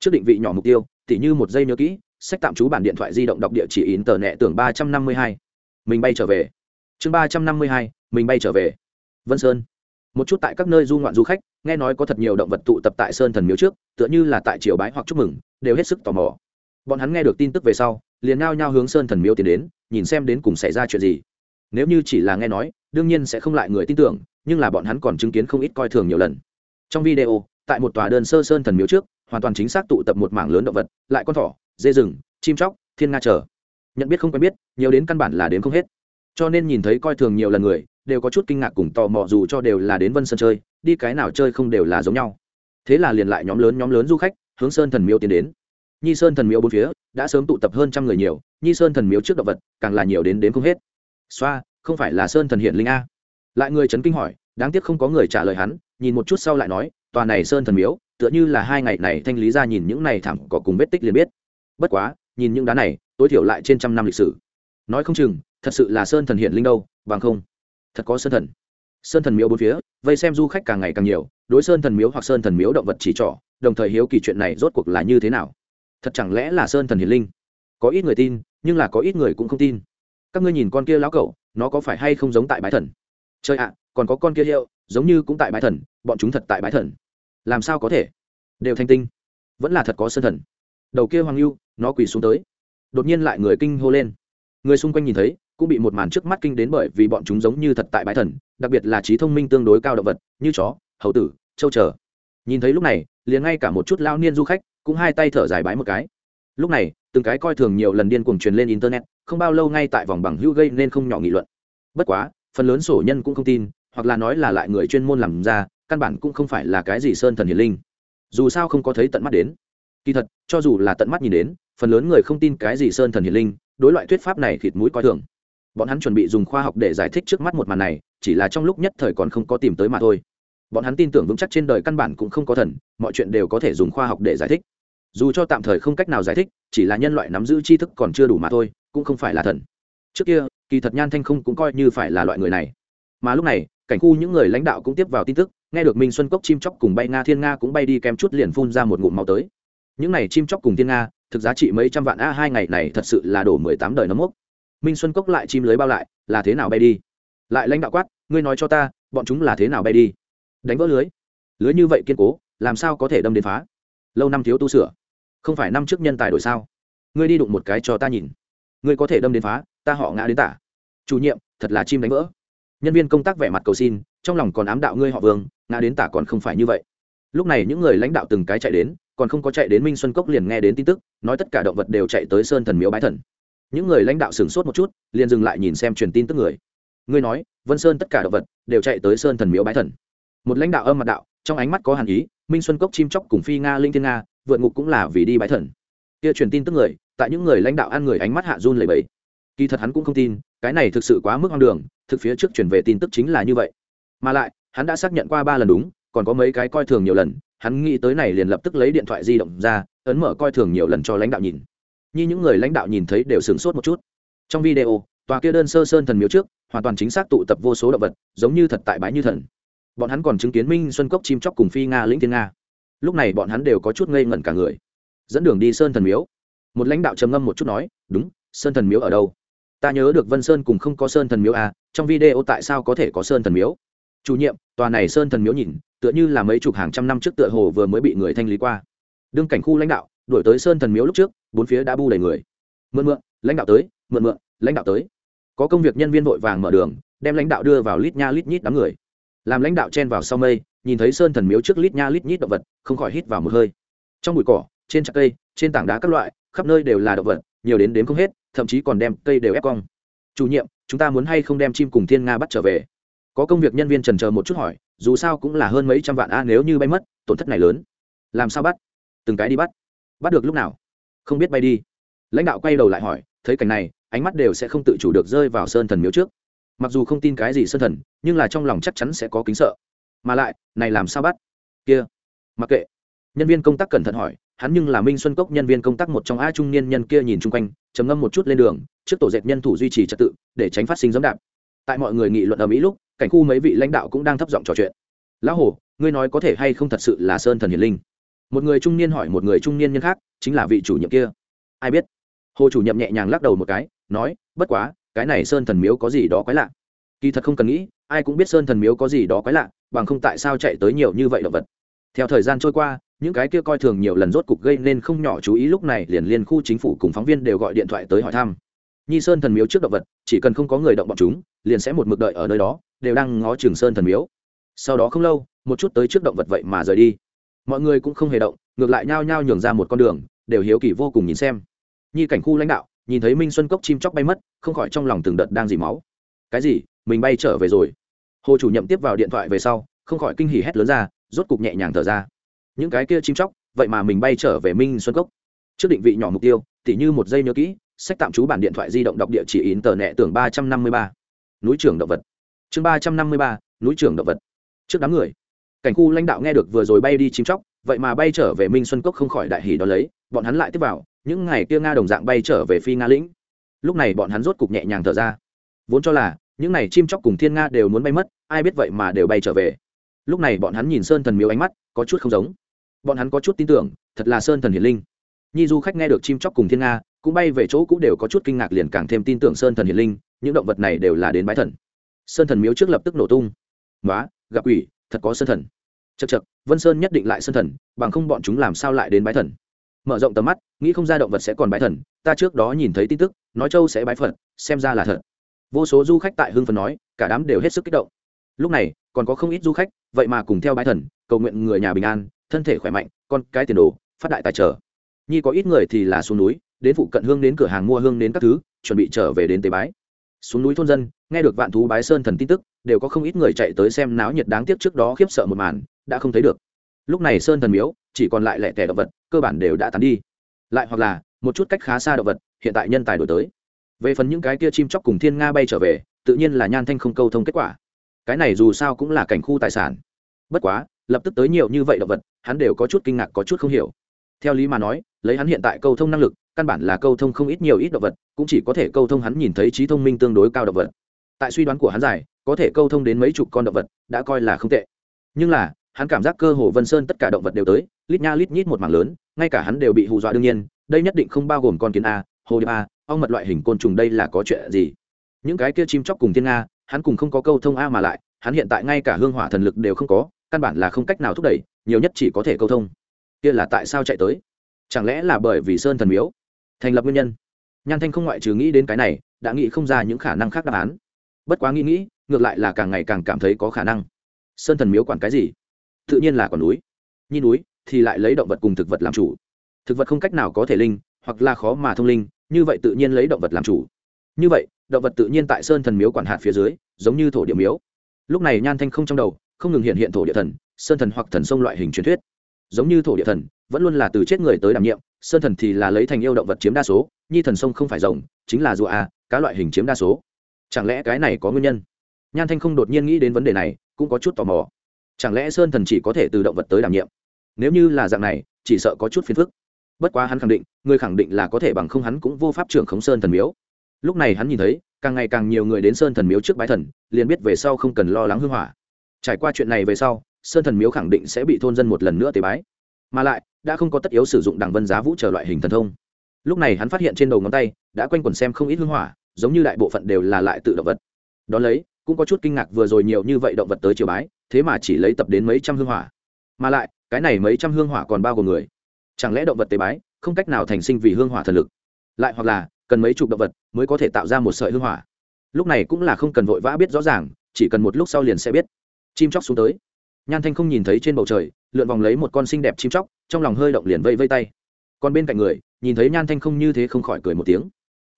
Trước định vị nhỏ mục tiêu, tỉ như một giây nhớ kỹ, sách tạm trú bản điện thoại di động đọc địa chỉ in tờ nẹ tưởng ba trăm năm mươi hai. Mình bay trở về. Chương ba trăm năm mươi hai, mình bay trở về. Vân sơn một chút tại các nơi du ngoạn du khách, nghe nói có thật nhiều động vật tụ tập tại sơn thần miếu trước, tựa như là tại triều bái hoặc chúc mừng, đều hết sức tò mò. Bọn hắn nghe được tin tức về sau, liền ngao nhao hướng sơn thần miếu tiến đến, nhìn xem đến cùng xảy ra chuyện gì. Nếu như chỉ là nghe nói, đương nhiên sẽ không lại người tin tưởng, nhưng là bọn hắn còn chứng kiến không ít coi thường nhiều lần. Trong video, tại một tòa đơn sơ sơn thần miếu trước, hoàn toàn chính xác tụ tập một mảng lớn động vật, lại con thỏ, dê rừng, chim chóc, thiên nga trở nhận biết không quen biết, nhiều đến căn bản là đến không hết. Cho nên nhìn thấy coi thường nhiều lần người đều có chút kinh ngạc cùng tò mò dù cho đều là đến vân sơn chơi, đi cái nào chơi không đều là giống nhau. Thế là liền lại nhóm lớn nhóm lớn du khách hướng sơn thần miếu tiến đến. Nhi sơn thần miếu bốn phía đã sớm tụ tập hơn trăm người nhiều, nhi sơn thần miếu trước động vật càng là nhiều đến đến không hết. Xoa, không phải là sơn thần hiện linh a? Lại người chấn kinh hỏi, đáng tiếc không có người trả lời hắn, nhìn một chút sau lại nói, tòa này sơn thần miếu, tựa như là hai ngày này thanh lý ra nhìn những này thảm có cùng vết tích liền biết. Bất quá, nhìn những đá này, tối thiểu lại trên trăm năm lịch sử. Nói không chừng, thật sự là sơn thần hiện linh đâu, bằng không thật có sơn thần. Sơn thần miếu bốn phía, vây xem du khách càng ngày càng nhiều, đối sơn thần miếu hoặc sơn thần miếu động vật chỉ trỏ, đồng thời hiếu kỳ chuyện này rốt cuộc là như thế nào. Thật chẳng lẽ là sơn thần hiền linh? Có ít người tin, nhưng là có ít người cũng không tin. Các ngươi nhìn con kia lão cẩu, nó có phải hay không giống tại bái thần? Chơi ạ, còn có con kia hiệu, giống như cũng tại bái thần, bọn chúng thật tại bái thần. Làm sao có thể? Đều thanh tinh. Vẫn là thật có sơn thần. Đầu kia hoàng lưu nó quỳ xuống tới. Đột nhiên lại người kinh hô lên. Người xung quanh nhìn thấy cũng bị một màn trước mắt kinh đến bởi vì bọn chúng giống như thật tại bãi thần, đặc biệt là trí thông minh tương đối cao động vật, như chó, hầu tử châu trở nhìn thấy lúc này, liền ngay cả một chút lao niên du khách cũng hai tay thở dài bái một cái. Lúc này, từng cái coi thường nhiều lần điên cuồng truyền lên internet, không bao lâu ngay tại vòng bằng hữu gây nên không nhỏ nghị luận. Bất quá, phần lớn sổ nhân cũng không tin, hoặc là nói là lại người chuyên môn làm ra, căn bản cũng không phải là cái gì sơn thần hiền linh. Dù sao không có thấy tận mắt đến. Kỳ thật, cho dù là tận mắt nhìn đến, phần lớn người không tin cái gì sơn thần hiền linh, đối loại thuyết pháp này thịt mũi coi thường bọn hắn chuẩn bị dùng khoa học để giải thích trước mắt một màn này, chỉ là trong lúc nhất thời còn không có tìm tới mà thôi. Bọn hắn tin tưởng vững chắc trên đời căn bản cũng không có thần, mọi chuyện đều có thể dùng khoa học để giải thích. Dù cho tạm thời không cách nào giải thích, chỉ là nhân loại nắm giữ tri thức còn chưa đủ mà thôi, cũng không phải là thần. Trước kia, kỳ thật nhan thanh không cũng coi như phải là loại người này. Mà lúc này, cảnh khu những người lãnh đạo cũng tiếp vào tin tức, nghe được minh xuân cốc chim chóc cùng bay nga thiên nga cũng bay đi kém chút liền phun ra một ngụm máu tới. Những này chim chóc cùng thiên nga, thực giá trị mấy trăm vạn a hai ngày này thật sự là đổ mười tám đời nấm mốc minh xuân cốc lại chim lưới bao lại, là thế nào bay đi? Lại lãnh đạo quát, ngươi nói cho ta, bọn chúng là thế nào bay đi? Đánh vỡ lưới. Lưới như vậy kiên cố, làm sao có thể đâm đến phá? Lâu năm thiếu tu sửa. Không phải năm trước nhân tài đổi sao? Ngươi đi đụng một cái cho ta nhìn. Ngươi có thể đâm đến phá, ta họ ngã đến tả. Chủ nhiệm, thật là chim đánh vỡ. Nhân viên công tác vẻ mặt cầu xin, trong lòng còn ám đạo ngươi họ vương, ngã đến tả còn không phải như vậy. Lúc này những người lãnh đạo từng cái chạy đến, còn không có chạy đến minh xuân cốc liền nghe đến tin tức, nói tất cả động vật đều chạy tới sơn thần miếu bái thần những người lãnh đạo sửng sốt một chút, liền dừng lại nhìn xem truyền tin tức người. Ngươi nói, vân sơn tất cả động vật đều chạy tới sơn thần miếu bái thần. Một lãnh đạo âm mặt đạo, trong ánh mắt có hàn ý, minh xuân cốc, chim chóc cùng phi nga, linh thiên nga, vượt ngục cũng là vì đi bái thần. Kia truyền tin tức người, tại những người lãnh đạo ăn người ánh mắt hạ run lầy bẫy kỳ thật hắn cũng không tin, cái này thực sự quá mức hoang đường, thực phía trước chuyển về tin tức chính là như vậy. Mà lại, hắn đã xác nhận qua ba lần đúng, còn có mấy cái coi thường nhiều lần, hắn nghĩ tới này liền lập tức lấy điện thoại di động ra, ấn mở coi thường nhiều lần cho lãnh đạo nhìn như những người lãnh đạo nhìn thấy đều sửng sốt một chút. Trong video, tòa kia đơn sơ sơn thần miếu trước, hoàn toàn chính xác tụ tập vô số động vật, giống như thật tại bãi như thần. Bọn hắn còn chứng kiến minh xuân cốc chim chóc cùng phi nga lĩnh thiên nga. Lúc này bọn hắn đều có chút ngây ngẩn cả người. Dẫn đường đi sơn thần miếu. Một lãnh đạo trầm ngâm một chút nói, đúng, sơn thần miếu ở đâu? Ta nhớ được vân sơn cùng không có sơn thần miếu à trong video tại sao có thể có sơn thần miếu? Chủ nhiệm, tòa này sơn thần miếu nhìn, tựa như là mấy chục hàng trăm năm trước tựa hồ vừa mới bị người thanh lý qua. Đương cảnh khu lãnh đạo đổi tới sơn thần miếu lúc trước, bốn phía đã bu đầy người. Mượn mượn, lãnh đạo tới, mượn mượn, lãnh đạo tới. Có công việc nhân viên vội vàng mở đường, đem lãnh đạo đưa vào lít nha lít nhít đám người. Làm lãnh đạo chen vào sau mây, nhìn thấy sơn thần miếu trước lít nha lít nhít động vật, không khỏi hít vào một hơi. Trong bụi cỏ, trên trạc cây, trên tảng đá các loại, khắp nơi đều là động vật, nhiều đến đếm không hết, thậm chí còn đem cây đều ép cong. Chủ nhiệm, chúng ta muốn hay không đem chim cùng thiên nga bắt trở về? Có công việc nhân viên trần chờ một chút hỏi, dù sao cũng là hơn mấy trăm vạn a, nếu như bay mất, tổn thất này lớn. Làm sao bắt? Từng cái đi bắt bắt được lúc nào? Không biết bay đi. Lãnh đạo quay đầu lại hỏi thấy cảnh này ánh mắt đều sẽ không tự chủ được rơi vào sơn thần miếu trước. Mặc dù không tin cái gì sơn thần nhưng là trong lòng chắc chắn sẽ có kính sợ. Mà lại này làm sao bắt? Kia. Mặc kệ. Nhân viên công tác cẩn thận hỏi hắn nhưng là minh xuân cốc nhân viên công tác một trong a trung niên nhân kia nhìn chung quanh trầm ngâm một chút lên đường trước tổ dệt nhân thủ duy trì trật tự để tránh phát sinh dẫm đạp. Tại mọi người nghị luận ở mỹ lúc cảnh khu mấy vị lãnh đạo cũng đang thấp giọng trò chuyện. Lão Hồ, ngươi nói có thể hay không thật sự là sơn thần hiền linh? Một người trung niên hỏi một người trung niên nhân khác, chính là vị chủ nhiệm kia. Ai biết? Hồ chủ nhiệm nhẹ nhàng lắc đầu một cái, nói, bất quá, cái này sơn thần miếu có gì đó quái lạ. Kỳ thật không cần nghĩ, ai cũng biết sơn thần miếu có gì đó quái lạ, bằng không tại sao chạy tới nhiều như vậy động vật. Theo thời gian trôi qua, những cái kia coi thường nhiều lần rốt cục gây nên không nhỏ chú ý lúc này liền liên khu chính phủ cùng phóng viên đều gọi điện thoại tới hỏi thăm. Nhi sơn thần miếu trước động vật, chỉ cần không có người động bọn chúng, liền sẽ một mực đợi ở nơi đó, đều đang ngó trường sơn thần miếu. Sau đó không lâu, một chút tới trước động vật vậy mà rời đi mọi người cũng không hề động, ngược lại nhao nhao nhường ra một con đường, đều hiếu kỳ vô cùng nhìn xem. Nhi cảnh khu lãnh đạo, nhìn thấy minh xuân cốc chim chóc bay mất, không khỏi trong lòng từng đợt đang dì máu. Cái gì? Mình bay trở về rồi. Hồ chủ nhậm tiếp vào điện thoại về sau, không khỏi kinh hỉ hét lớn ra, rốt cục nhẹ nhàng thở ra. Những cái kia chim chóc, vậy mà mình bay trở về minh xuân cốc. Trước định vị nhỏ mục tiêu, tỉ như một giây nhớ kỹ, sách tạm trú bản điện thoại di động đọc địa chỉ in tờ nẹ tưởng ba trăm năm mươi ba. Núi trưởng động vật. Chương ba trăm năm mươi ba, núi trưởng động vật. Trước đám người cảnh khu lãnh đạo nghe được vừa rồi bay đi chim chóc, vậy mà bay trở về minh xuân cốc không khỏi đại hỉ đó lấy, bọn hắn lại tiếp vào, những ngày kia nga đồng dạng bay trở về phi nga lĩnh. Lúc này bọn hắn rốt cục nhẹ nhàng thở ra. Vốn cho là, những này chim chóc cùng thiên nga đều muốn bay mất, ai biết vậy mà đều bay trở về. Lúc này bọn hắn nhìn sơn thần miếu ánh mắt, có chút không giống. Bọn hắn có chút tin tưởng, thật là sơn thần hiền linh. Nhi du khách nghe được chim chóc cùng thiên nga, cũng bay về chỗ cũng đều có chút kinh ngạc liền càng thêm tin tưởng sơn thần hiền linh, những động vật này đều là đến bái thần. Sơn thần miếu trước lập tức nổ tung. Nói gặp quỷ thật có sơn thần. Chật chật vân sơn nhất định lại sơn thần, bằng không bọn chúng làm sao lại đến bái thần? Mở rộng tầm mắt, nghĩ không ra động vật sẽ còn bái thần, ta trước đó nhìn thấy tin tức, nói châu sẽ bái phật, xem ra là thật. Vô số du khách tại hưng phần nói, cả đám đều hết sức kích động. Lúc này, còn có không ít du khách, vậy mà cùng theo bái thần, cầu nguyện người nhà bình an, thân thể khỏe mạnh, con cái tiền đồ, phát đại tài trợ. Nhi có ít người thì là xuống núi, đến phụ cận hương đến cửa hàng mua hương đến các thứ, chuẩn bị trở về đến tế bái xuống núi thôn dân, nghe được vạn thú bái sơn thần tin tức, đều có không ít người chạy tới xem náo nhiệt đáng tiếc trước đó khiếp sợ một màn, đã không thấy được. Lúc này sơn thần miếu, chỉ còn lại lẻ tẻ động vật, cơ bản đều đã tán đi. Lại hoặc là, một chút cách khá xa động vật, hiện tại nhân tài đổi tới. Về phần những cái kia chim chóc cùng thiên nga bay trở về, tự nhiên là nhan thanh không câu thông kết quả. Cái này dù sao cũng là cảnh khu tài sản. Bất quá, lập tức tới nhiều như vậy động vật, hắn đều có chút kinh ngạc có chút không hiểu. Theo lý mà nói, lấy hắn hiện tại câu thông năng lực căn bản là câu thông không ít nhiều ít động vật, cũng chỉ có thể câu thông hắn nhìn thấy trí thông minh tương đối cao động vật. Tại suy đoán của hắn giải, có thể câu thông đến mấy chục con động vật, đã coi là không tệ. Nhưng là, hắn cảm giác cơ hồ vân sơn tất cả động vật đều tới, lít nha lít nhít một mảng lớn, ngay cả hắn đều bị hù dọa đương nhiên, đây nhất định không bao gồm con kiến a, hồ điệp a, ong mật loại hình côn trùng đây là có chuyện gì? Những cái kia chim chóc cùng thiên nga hắn cùng không có câu thông a mà lại, hắn hiện tại ngay cả hương hỏa thần lực đều không có, căn bản là không cách nào thúc đẩy, nhiều nhất chỉ có thể câu thông. Kia là tại sao chạy tới? Chẳng lẽ là bởi vì sơn thần miếu? Thành lập nguyên nhân. Nhan thanh không ngoại trừ nghĩ đến cái này, đã nghĩ không ra những khả năng khác đáp án. Bất quá nghĩ nghĩ, ngược lại là càng ngày càng cảm thấy có khả năng. Sơn thần miếu quản cái gì? Tự nhiên là quản núi. Nhi núi thì lại lấy động vật cùng thực vật làm chủ. Thực vật không cách nào có thể linh, hoặc là khó mà thông linh, như vậy tự nhiên lấy động vật làm chủ. Như vậy, động vật tự nhiên tại sơn thần miếu quản hạt phía dưới, giống như thổ địa miếu. Lúc này nhan thanh không trong đầu, không ngừng hiện hiện thổ địa thần, sơn thần hoặc thần sông loại hình truyền thuyết. Giống như thổ địa thần vẫn luôn là từ chết người tới đảm nhiệm, sơn thần thì là lấy thành yêu động vật chiếm đa số, nhi thần sông không phải rồng, chính là rùa a cá loại hình chiếm đa số. Chẳng lẽ cái này có nguyên nhân? Nhan thanh không đột nhiên nghĩ đến vấn đề này, cũng có chút tò mò. Chẳng lẽ sơn thần chỉ có thể từ động vật tới đảm nhiệm? Nếu như là dạng này, chỉ sợ có chút phiền phức. Bất quá hắn khẳng định, người khẳng định là có thể bằng không hắn cũng vô pháp trưởng khống sơn thần miếu. Lúc này hắn nhìn thấy, càng ngày càng nhiều người đến sơn thần miếu trước bái thần, liền biết về sau không cần lo lắng hư hỏa. Trải qua chuyện này về sau, sơn thần miếu khẳng định sẽ bị thôn dân một lần nữa tế bái mà lại, đã không có tất yếu sử dụng đảng vân giá vũ trở loại hình thần thông. Lúc này hắn phát hiện trên đầu ngón tay, đã quanh quẩn xem không ít hương hỏa, giống như đại bộ phận đều là lại tự động vật. Đ ó lấy, cũng có chút kinh ngạc vừa rồi nhiều như vậy động vật tới triều bái, thế mà chỉ lấy tập đến mấy trăm hương hỏa. Mà lại, cái này mấy trăm hương hỏa còn bao gồm người. Chẳng lẽ động vật tế bái, không cách nào thành sinh vì hương hỏa thần lực? Lại hoặc là, cần mấy chục động vật mới có thể tạo ra một sợi hương hỏa? Lúc này cũng là không cần vội vã biết rõ ràng, chỉ cần một lúc sau liền sẽ biết. Chim chóc xuống tới nhan thanh không nhìn thấy trên bầu trời, lượn vòng lấy một con xinh đẹp chim chóc, trong lòng hơi động liền vây vây tay. Còn bên cạnh người, nhìn thấy nhan thanh không như thế không khỏi cười một tiếng.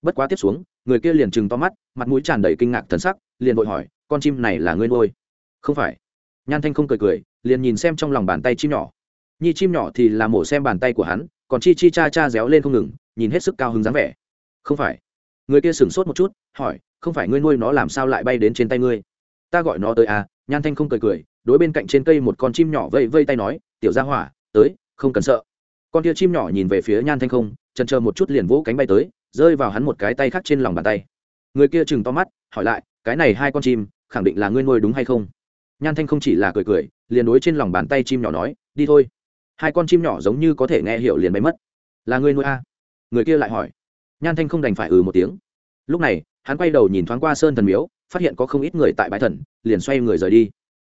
Bất quá tiếp xuống, người kia liền chừng to mắt, mặt mũi tràn đầy kinh ngạc thần sắc, liền vội hỏi, con chim này là ngươi nuôi? Không phải. Nhan thanh không cười cười, liền nhìn xem trong lòng bàn tay chim nhỏ. Nhi chim nhỏ thì là mổ xem bàn tay của hắn, còn chi chi cha cha réo lên không ngừng, nhìn hết sức cao hứng dáng vẻ. Không phải. Người kia sửng sốt một chút, hỏi, không phải ngươi nuôi nó làm sao lại bay đến trên tay ngươi? Ta gọi nó tới à? Nhan thanh không cười cười đối bên cạnh trên cây một con chim nhỏ vây vây tay nói, tiểu gia hỏa, tới, không cần sợ. Con tia chim nhỏ nhìn về phía nhan thanh không, chần chờ một chút liền vỗ cánh bay tới, rơi vào hắn một cái tay khác trên lòng bàn tay. Người kia chừng to mắt, hỏi lại, cái này hai con chim, khẳng định là ngươi nuôi đúng hay không? Nhan thanh không chỉ là cười cười, liền đối trên lòng bàn tay chim nhỏ nói, đi thôi. Hai con chim nhỏ giống như có thể nghe hiểu liền bay mất. Là ngươi nuôi a? Người kia lại hỏi. Nhan thanh không đành phải ừ một tiếng. Lúc này, hắn quay đầu nhìn thoáng qua sơn thần miếu, phát hiện có không ít người tại bãi thần, liền xoay người rời đi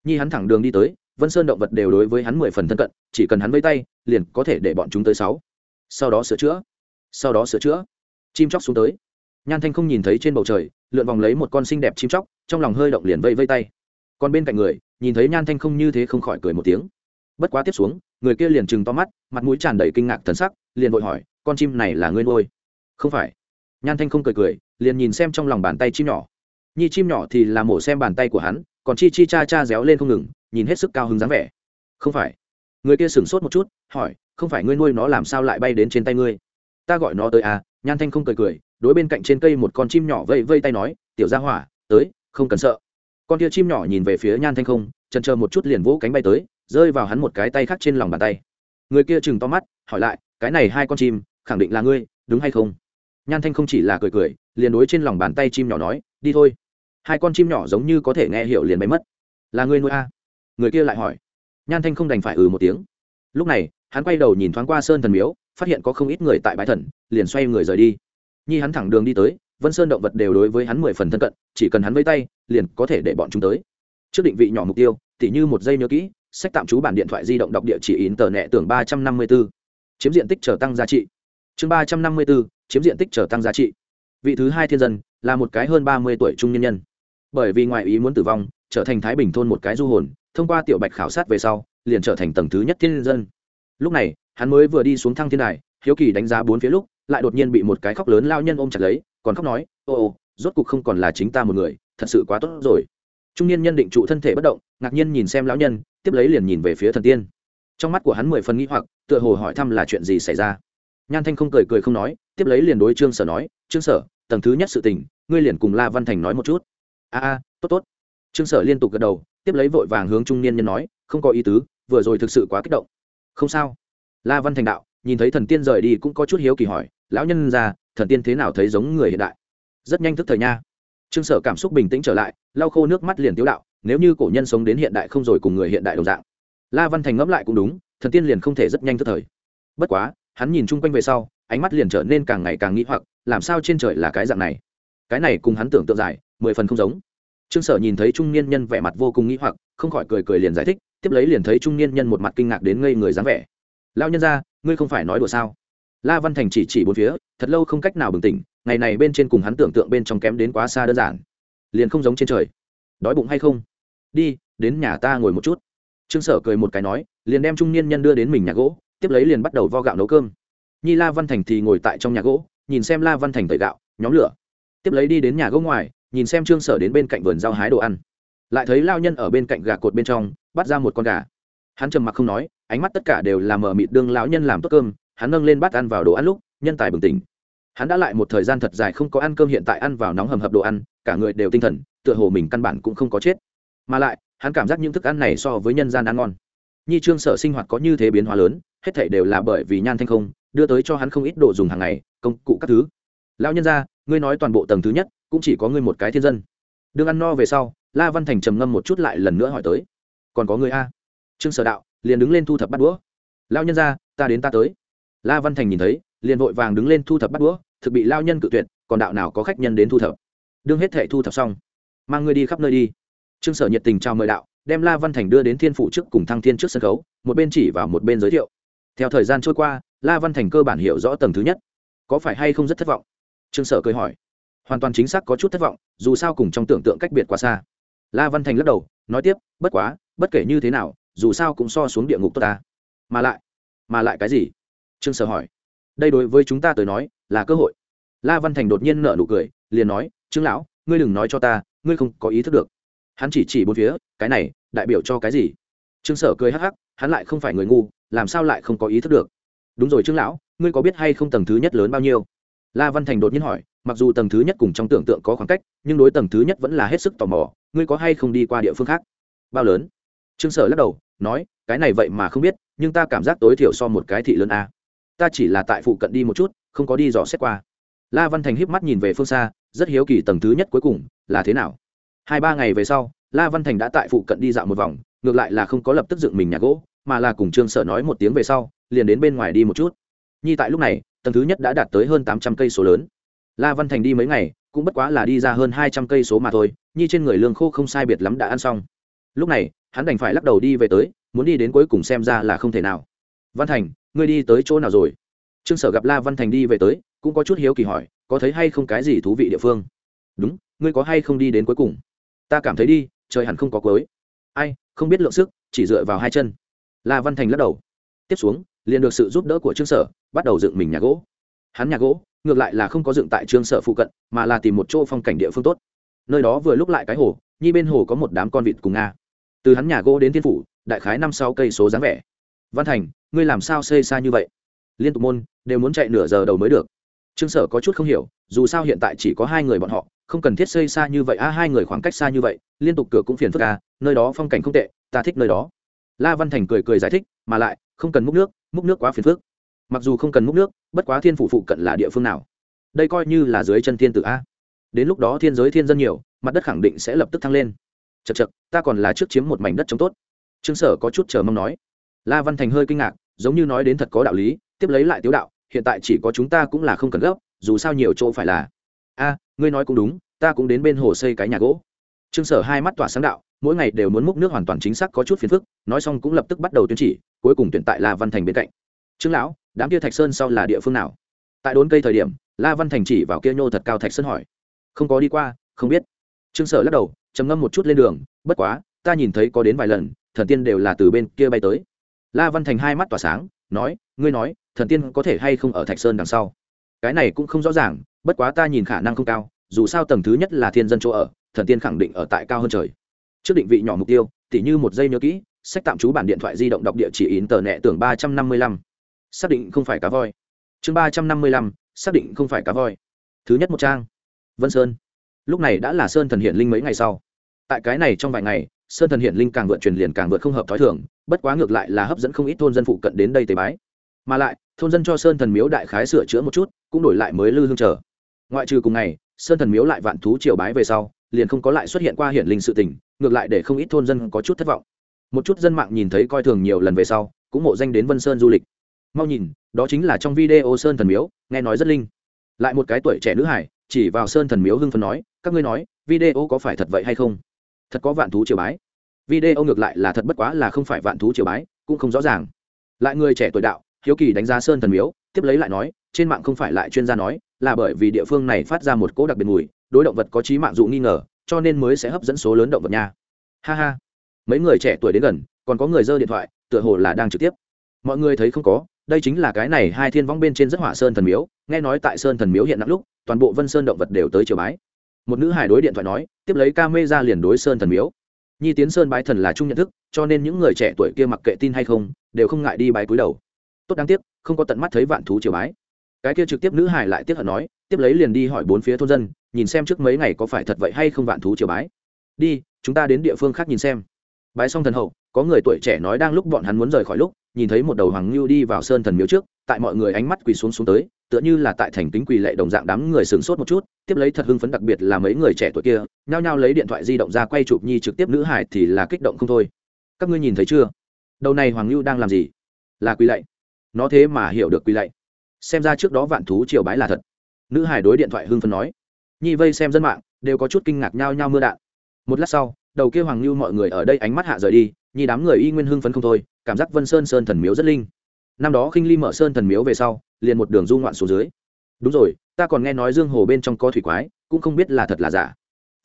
nhi hắn thẳng đường đi tới, vân sơn động vật đều đối với hắn mười phần thân cận, chỉ cần hắn vây tay, liền có thể để bọn chúng tới sáu. Sau đó sửa chữa. Sau đó sửa chữa. Chim chóc xuống tới. Nhan thanh không nhìn thấy trên bầu trời, lượn vòng lấy một con xinh đẹp chim chóc, trong lòng hơi động liền vây vây tay. Còn bên cạnh người, nhìn thấy nhan thanh không như thế không khỏi cười một tiếng. Bất quá tiếp xuống, người kia liền chừng to mắt, mặt mũi tràn đầy kinh ngạc thần sắc, liền vội hỏi, con chim này là ngươi nuôi? Không phải. Nhan thanh không cười cười, liền nhìn xem trong lòng bàn tay chim nhỏ. Nhi chim nhỏ thì là mổ xem bàn tay của hắn còn chi chi cha cha réo lên không ngừng, nhìn hết sức cao hứng dáng vẻ. Không phải. Người kia sửng sốt một chút, hỏi, không phải ngươi nuôi nó làm sao lại bay đến trên tay ngươi? Ta gọi nó tới à nhan thanh không cười cười, đối bên cạnh trên cây một con chim nhỏ vây vây tay nói, tiểu ra hỏa, tới, không cần sợ. Con kia chim nhỏ nhìn về phía nhan thanh không, chần chờ một chút liền vỗ cánh bay tới, rơi vào hắn một cái tay khác trên lòng bàn tay. Người kia chừng to mắt, hỏi lại, cái này hai con chim, khẳng định là ngươi, đúng hay không? Nhan thanh không chỉ là cười cười, liền đối trên lòng bàn tay chim nhỏ nói, đi thôi hai con chim nhỏ giống như có thể nghe hiểu liền bay mất. Là người nuôi a? À? người kia lại hỏi. Nhan thanh không đành phải ừ một tiếng. Lúc này, hắn quay đầu nhìn thoáng qua sơn thần miếu, phát hiện có không ít người tại bãi thần, liền xoay người rời đi. Nhi hắn thẳng đường đi tới, vân sơn động vật đều đối với hắn mười phần thân cận, chỉ cần hắn vây tay, liền có thể để bọn chúng tới. Trước định vị nhỏ mục tiêu, tỉ như một giây nhớ kỹ, sách tạm trú bản điện thoại di động đọc địa chỉ in tờ nẹ tưởng ba trăm năm mươi b ố chiếm diện tích trở tăng giá trị. Chương ba trăm năm mươi b ố chiếm diện tích trở tăng giá trị. Vị thứ hai thiên dân, là một cái hơn ba mươi tuổi trung nhân nhân bởi vì ngoại ý muốn tử vong, trở thành thái bình thôn một cái du hồn, thông qua tiểu bạch khảo sát về sau, liền trở thành tầng thứ nhất thiên dân. Lúc này, hắn mới vừa đi xuống thăng thiên đài, hiếu kỳ đánh giá bốn phía lúc, lại đột nhiên bị một cái khóc lớn lao nhân ôm chặt lấy, còn khóc nói, ô ô, rốt cục không còn là chính ta một người, thật sự quá tốt rồi. Trung niên nhân định trụ thân thể bất động, ngạc nhiên nhìn xem lão nhân, tiếp lấy liền nhìn về phía thần tiên. Trong mắt của hắn mười phần nghĩ hoặc, tựa hồ hỏi thăm là chuyện gì xảy ra. Nhan thanh không cười cười không nói, tiếp lấy liền đối trương sở nói, trương sở, tầng thứ nhất sự tình, ngươi liền cùng la văn thành nói một chút a a, tốt tốt. Trương sở liên tục gật đầu, tiếp lấy vội vàng hướng trung niên nhân nói, không có ý tứ, vừa rồi thực sự quá kích động. Không sao. La văn thành đạo, nhìn thấy thần tiên rời đi cũng có chút hiếu kỳ hỏi, lão nhân ra, thần tiên thế nào thấy giống người hiện đại? Rất nhanh thức thời nha. Trương sở cảm xúc bình tĩnh trở lại, lau khô nước mắt liền tiếu đạo, nếu như cổ nhân sống đến hiện đại không rồi cùng người hiện đại đồng dạng. La văn thành ngẫm lại cũng đúng, thần tiên liền không thể rất nhanh thức thời. Bất quá, hắn nhìn chung quanh về sau, ánh mắt liền trở nên càng ngày càng nghĩ hoặc, làm sao trên trời là cái dạng này? Cái này cùng hắn tưởng tượng dài mười phần không giống. Trương sở nhìn thấy trung niên nhân vẻ mặt vô cùng nghĩ hoặc, không khỏi cười cười liền giải thích, tiếp lấy liền thấy trung niên nhân một mặt kinh ngạc đến ngây người dáng vẻ. Lao nhân ra ngươi không phải nói đùa sao? La văn thành chỉ chỉ bốn phía, thật lâu không cách nào bừng tỉnh, ngày này bên trên cùng hắn tưởng tượng bên trong kém đến quá xa đơn giản. Liền không giống trên trời. Đói bụng hay không? Đi, đến nhà ta ngồi một chút. Trương sở cười một cái nói, liền đem trung niên nhân đưa đến mình nhà gỗ, tiếp lấy liền bắt đầu vo gạo nấu cơm. Nhi la văn thành thì ngồi tại trong nhà gỗ, nhìn xem la văn thành tẩy gạo, nhóm lửa. Tiếp lấy đi đến nhà gỗ ngoài nhìn xem trương sở đến bên cạnh vườn rau hái đồ ăn. Lại thấy lao nhân ở bên cạnh gà cột bên trong, bắt ra một con gà. Hắn trầm mặc không nói, ánh mắt tất cả đều là mờ mịt đương lão nhân làm tốt cơm, hắn nâng lên bát ăn vào đồ ăn lúc, nhân tài bừng tỉnh. Hắn đã lại một thời gian thật dài không có ăn cơm hiện tại ăn vào nóng hầm hập đồ ăn, cả người đều tinh thần, tựa hồ mình căn bản cũng không có chết. Mà lại, hắn cảm giác những thức ăn này so với nhân gian ăn ngon. Nhi trương sở sinh hoạt có như thế biến hóa lớn, hết thảy đều là bởi vì nhan thanh không, đưa tới cho hắn không ít đồ dùng hàng ngày, công cụ các thứ. Lão nhân ra, ngươi nói toàn bộ tầng thứ nhất cũng chỉ có ngươi một cái thiên dân. Đương ăn no về sau, la văn thành trầm ngâm một chút lại lần nữa hỏi tới, còn có người a? Trương sở đạo liền đứng lên thu thập bắt đũa. Lao nhân ra ta đến ta tới. La văn thành nhìn thấy, liền vội vàng đứng lên thu thập bắt đũa, thực bị lao nhân cự tuyệt, còn đạo nào có khách nhân đến thu thập. Đương hết thệ thu thập xong, mang ngươi đi khắp nơi đi. Trương sở nhiệt tình chào mời đạo, đem la văn thành đưa đến thiên phủ trước cùng thăng thiên trước sân khấu, một bên chỉ vào một bên giới thiệu. Theo thời gian trôi qua, la văn thành cơ bản hiểu rõ tầng thứ nhất, có phải hay không rất thất vọng? Trương sở cười hỏi hoàn toàn chính xác có chút thất vọng, dù sao cùng trong tưởng tượng cách biệt quá xa. La văn thành lắc đầu, nói tiếp, bất quá, bất kể như thế nào, dù sao cũng so xuống địa ngục tốt ta. Mà lại mà lại cái gì? Trương sở hỏi. Đây đối với chúng ta tới nói, là cơ hội. La văn thành đột nhiên nở nụ cười, liền nói, trương lão, ngươi đừng nói cho ta, ngươi không có ý thức được. Hắn chỉ chỉ bốn phía, cái này, đại biểu cho cái gì? Trương sở cười hắc hắc, hắn lại không phải người ngu, làm sao lại không có ý thức được? Đúng rồi trương lão, ngươi có biết hay không tầng thứ nhất lớn bao nhiêu? La văn thành đột nhiên hỏi mặc dù tầng thứ nhất cùng trong tưởng tượng có khoảng cách, nhưng đối tầng thứ nhất vẫn là hết sức tò mò, ngươi có hay không đi qua địa phương khác? Bao lớn? Trương sở lắc đầu, nói, cái này vậy mà không biết, nhưng ta cảm giác tối thiểu so một cái thị lớn a. Ta chỉ là tại phụ cận đi một chút, không có đi dò xét qua. La văn thành híp mắt nhìn về phương xa, rất hiếu kỳ tầng thứ nhất cuối cùng là thế nào. Hai ba ngày về sau, la văn thành đã tại phụ cận đi dạo một vòng, ngược lại là không có lập tức dựng mình nhà gỗ, mà là cùng trương sở nói một tiếng về sau, liền đến bên ngoài đi một chút. Nhi tại lúc này, tầng thứ nhất đã đạt tới hơn tám trăm cây số lớn la văn thành đi mấy ngày, cũng bất quá là đi ra hơn hai trăm cây số mà thôi, nhi trên người lương khô không sai biệt lắm đã ăn xong. Lúc này, hắn đành phải lắc đầu đi về tới, muốn đi đến cuối cùng xem ra là không thể nào. Văn thành, ngươi đi tới chỗ nào rồi? Trương sở gặp la văn thành đi về tới, cũng có chút hiếu kỳ hỏi, có thấy hay không cái gì thú vị địa phương? Đúng, ngươi có hay không đi đến cuối cùng? Ta cảm thấy đi, trời hẳn không có cuối. Ai, không biết lượng sức, chỉ dựa vào hai chân. La văn thành lắc đầu. Tiếp xuống, liền được sự giúp đỡ của trương sở, bắt đầu dựng mình nhà gỗ. Hắn nhà gỗ ngược lại là không có dựng tại trương sở phụ cận, mà là tìm một chỗ phong cảnh địa phương tốt. Nơi đó vừa lúc lại cái hồ, nhi bên hồ có một đám con vịt cùng nga. Từ hắn nhà gỗ đến thiên phủ, đại khái năm sáu cây số dáng vẻ. Văn thành, ngươi làm sao xây xa như vậy? Liên tục môn, đều muốn chạy nửa giờ đầu mới được. Trương sở có chút không hiểu, dù sao hiện tại chỉ có hai người bọn họ, không cần thiết xây xa như vậy, a, hai người khoảng cách xa như vậy, liên tục cửa cũng phiền phức a, nơi đó phong cảnh không tệ, ta thích nơi đó. La văn thành cười cười giải thích, mà lại, không cần múc nước múc nước quá phiền phức mặc dù không cần múc nước, bất quá thiên phủ phụ cận là địa phương nào? Đây coi như là dưới chân thiên tử a. Đến lúc đó thiên giới thiên dân nhiều, mặt đất khẳng định sẽ lập tức thăng lên. Chật chật ta còn là trước chiếm một mảnh đất chống tốt. Trương sở có chút chờ mong nói. La văn thành hơi kinh ngạc, giống như nói đến thật có đạo lý, tiếp lấy lại tiếu đạo, hiện tại chỉ có chúng ta cũng là không cần gấp, dù sao nhiều chỗ phải là. A, ngươi nói cũng đúng, ta cũng đến bên hồ xây cái nhà gỗ. Trương sở hai mắt tỏa sáng đạo, mỗi ngày đều muốn múc nước hoàn toàn chính xác có chút phiền phức, nói xong cũng lập tức bắt đầu tuyên chỉ, cuối cùng tuyển tại la văn thành bên cạnh trương lão, đám kia thạch sơn sau là địa phương nào? Tại đốn cây thời điểm, la văn thành chỉ vào kia nhô thật cao thạch sơn hỏi. Không có đi qua, không biết. Trương sở lắc đầu, trầm ngâm một chút lên đường, bất quá, ta nhìn thấy có đến vài lần, thần tiên đều là từ bên kia bay tới. La văn thành hai mắt tỏa sáng, nói, ngươi nói, thần tiên có thể hay không ở thạch sơn đằng sau? Cái này cũng không rõ ràng, bất quá ta nhìn khả năng không cao, dù sao tầng thứ nhất là thiên dân chỗ ở, thần tiên khẳng định ở tại cao hơn trời. Trước định vị nhỏ mục tiêu, tỉ như một giây nhớ kỹ, sách tạm trú bản điện thoại di động đọc địa chỉ in tờ nẹ tưởng ba trăm năm mươi lăm xác định không phải cá voi. Chương ba trăm năm mươi lăm, xác định không phải cá voi. Thứ nhất một trang. Vân sơn. Lúc này đã là sơn thần hiện linh mấy ngày sau. Tại cái này trong vài ngày, sơn thần hiện linh càng vượt truyền liền càng vượt không hợp t h ó i thường, bất quá ngược lại là hấp dẫn không ít thôn dân phụ cận đến đây tế bái. Mà lại, thôn dân cho sơn thần miếu đại khái sửa chữa một chút, cũng đổi lại mới lư hương trở ngoại trừ cùng ngày, sơn thần miếu lại vạn thú triều bái về sau, liền không có lại xuất hiện qua hiển linh sự tình, ngược lại để không ít thôn dân có chút thất vọng. Một chút dân mạng nhìn thấy coi thường nhiều lần về sau, cũng mộ danh đến vân sơn du lịch mau nhìn, đó chính là trong video sơn thần miếu, nghe nói rất linh. Lại một cái tuổi trẻ nữ hải, chỉ vào sơn thần miếu hưng phần nói, các ngươi nói, video có phải thật vậy hay không? Thật có vạn thú triều bái. Video ngược lại là thật bất quá là không phải vạn thú triều bái, cũng không rõ ràng. Lại người trẻ tuổi đạo, hiếu kỳ đánh giá sơn thần miếu, tiếp lấy lại nói, trên mạng không phải lại chuyên gia nói, là bởi vì địa phương này phát ra một cỗ đặc biệt mùi, đối động vật có trí mạng dụ nghi ngờ, cho nên mới sẽ hấp dẫn số lớn động vật nha. Ha ha. Mấy người trẻ tuổi đến gần, còn có người dơ điện thoại, tựa hồ là đang trực tiếp. Mọi người thấy không có đây chính là cái này hai thiên vong bên trên rất hỏa sơn thần miếu, nghe nói tại sơn thần miếu hiện nặng lúc, toàn bộ vân sơn động vật đều tới chiều bái. Một nữ hải đối điện thoại nói, tiếp lấy ca mê ra liền đối sơn thần miếu. Nhi tiến sơn bái thần là chung nhận thức, cho nên những người trẻ tuổi kia mặc kệ tin hay không, đều không ngại đi bái cúi đầu. Tốt đáng tiếc, không có tận mắt thấy vạn thú chiều bái. Cái kia trực tiếp nữ hải lại tiếp hận nói, tiếp lấy liền đi hỏi bốn phía thôn dân, nhìn xem trước mấy ngày có phải thật vậy hay không vạn thú chiều bái. Đi, chúng ta đến địa phương khác nhìn xem bái xong thần hậu, có người tuổi trẻ nói đang lúc bọn hắn muốn rời khỏi lúc, nhìn thấy một đầu hoàng ngưu đi vào sơn thần miếu trước, tại mọi người ánh mắt quỳ xuống xuống tới, tựa như là tại thành kính quỳ lệ đồng dạng đám người sửng sốt một chút, tiếp lấy thật hưng phấn đặc biệt là mấy người trẻ tuổi kia, nhao nhao lấy điện thoại di động ra quay chụp nhi trực tiếp nữ hải thì là kích động không thôi. Các ngươi nhìn thấy chưa? Đầu này hoàng ngưu đang làm gì? Là quỳ lạy. Nó thế mà hiểu được quỳ lạy. Xem ra trước đó vạn thú triều bái là thật. Nữ hải đối điện thoại hưng phấn nói. Nhi vây xem dân mạng, đều có chút kinh ngạc nhao nhao mưa đạn. Một lát sau đầu kia hoàng lưu mọi người ở đây ánh mắt hạ rời đi nhi đám người y nguyên hưng phấn không thôi, cảm giác vân sơn sơn thần miếu rất linh. Năm đó khinh ly mở sơn thần miếu về sau, liền một đường du ngoạn xuống dưới. Đúng rồi, ta còn nghe nói dương hồ bên trong có thủy quái, cũng không biết là thật là giả.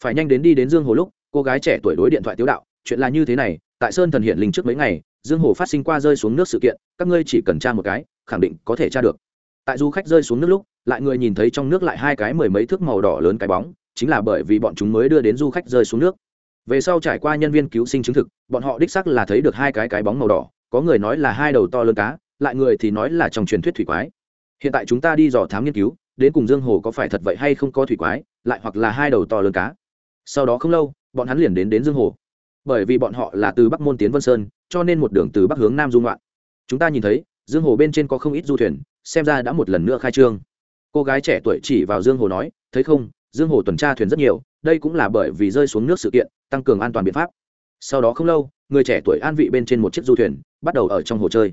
Phải nhanh đến đi đến dương hồ lúc, cô gái trẻ tuổi đối điện thoại tiếu đạo, chuyện là như thế này, tại sơn thần hiện linh trước mấy ngày, dương hồ phát sinh qua rơi xuống nước sự kiện, các ngươi chỉ cần tra một cái, khẳng định có thể tra được. Tại du khách rơi xuống nước lúc, lại người nhìn thấy trong nước lại hai cái mười mấy thước màu đỏ lớn cái bóng, chính là bởi vì bọn chúng mới đưa đến du khách rơi xuống nước về sau trải qua nhân viên cứu sinh chứng thực, bọn họ đích sắc là thấy được hai cái cái bóng màu đỏ, có người nói là hai đầu to lớn cá, lại người thì nói là trong truyền thuyết thủy quái. Hiện tại chúng ta đi dò thám nghiên cứu, đến cùng dương hồ có phải thật vậy hay không có thủy quái, lại hoặc là hai đầu to lớn cá. Sau đó không lâu, bọn hắn liền đến đến dương hồ. Bởi vì bọn họ là từ bắc môn tiến vân sơn, cho nên một đường từ bắc hướng nam dung loạn chúng ta nhìn thấy, dương hồ bên trên có không ít du thuyền, xem ra đã một lần nữa khai trương. Cô gái trẻ tuổi chỉ vào dương hồ nói, thấy không dương hồ tuần tra thuyền rất nhiều, đây cũng là bởi vì rơi xuống nước sự kiện, tăng cường an toàn biện pháp. Sau đó không lâu, người trẻ tuổi an vị bên trên một chiếc du thuyền, bắt đầu ở trong hồ chơi.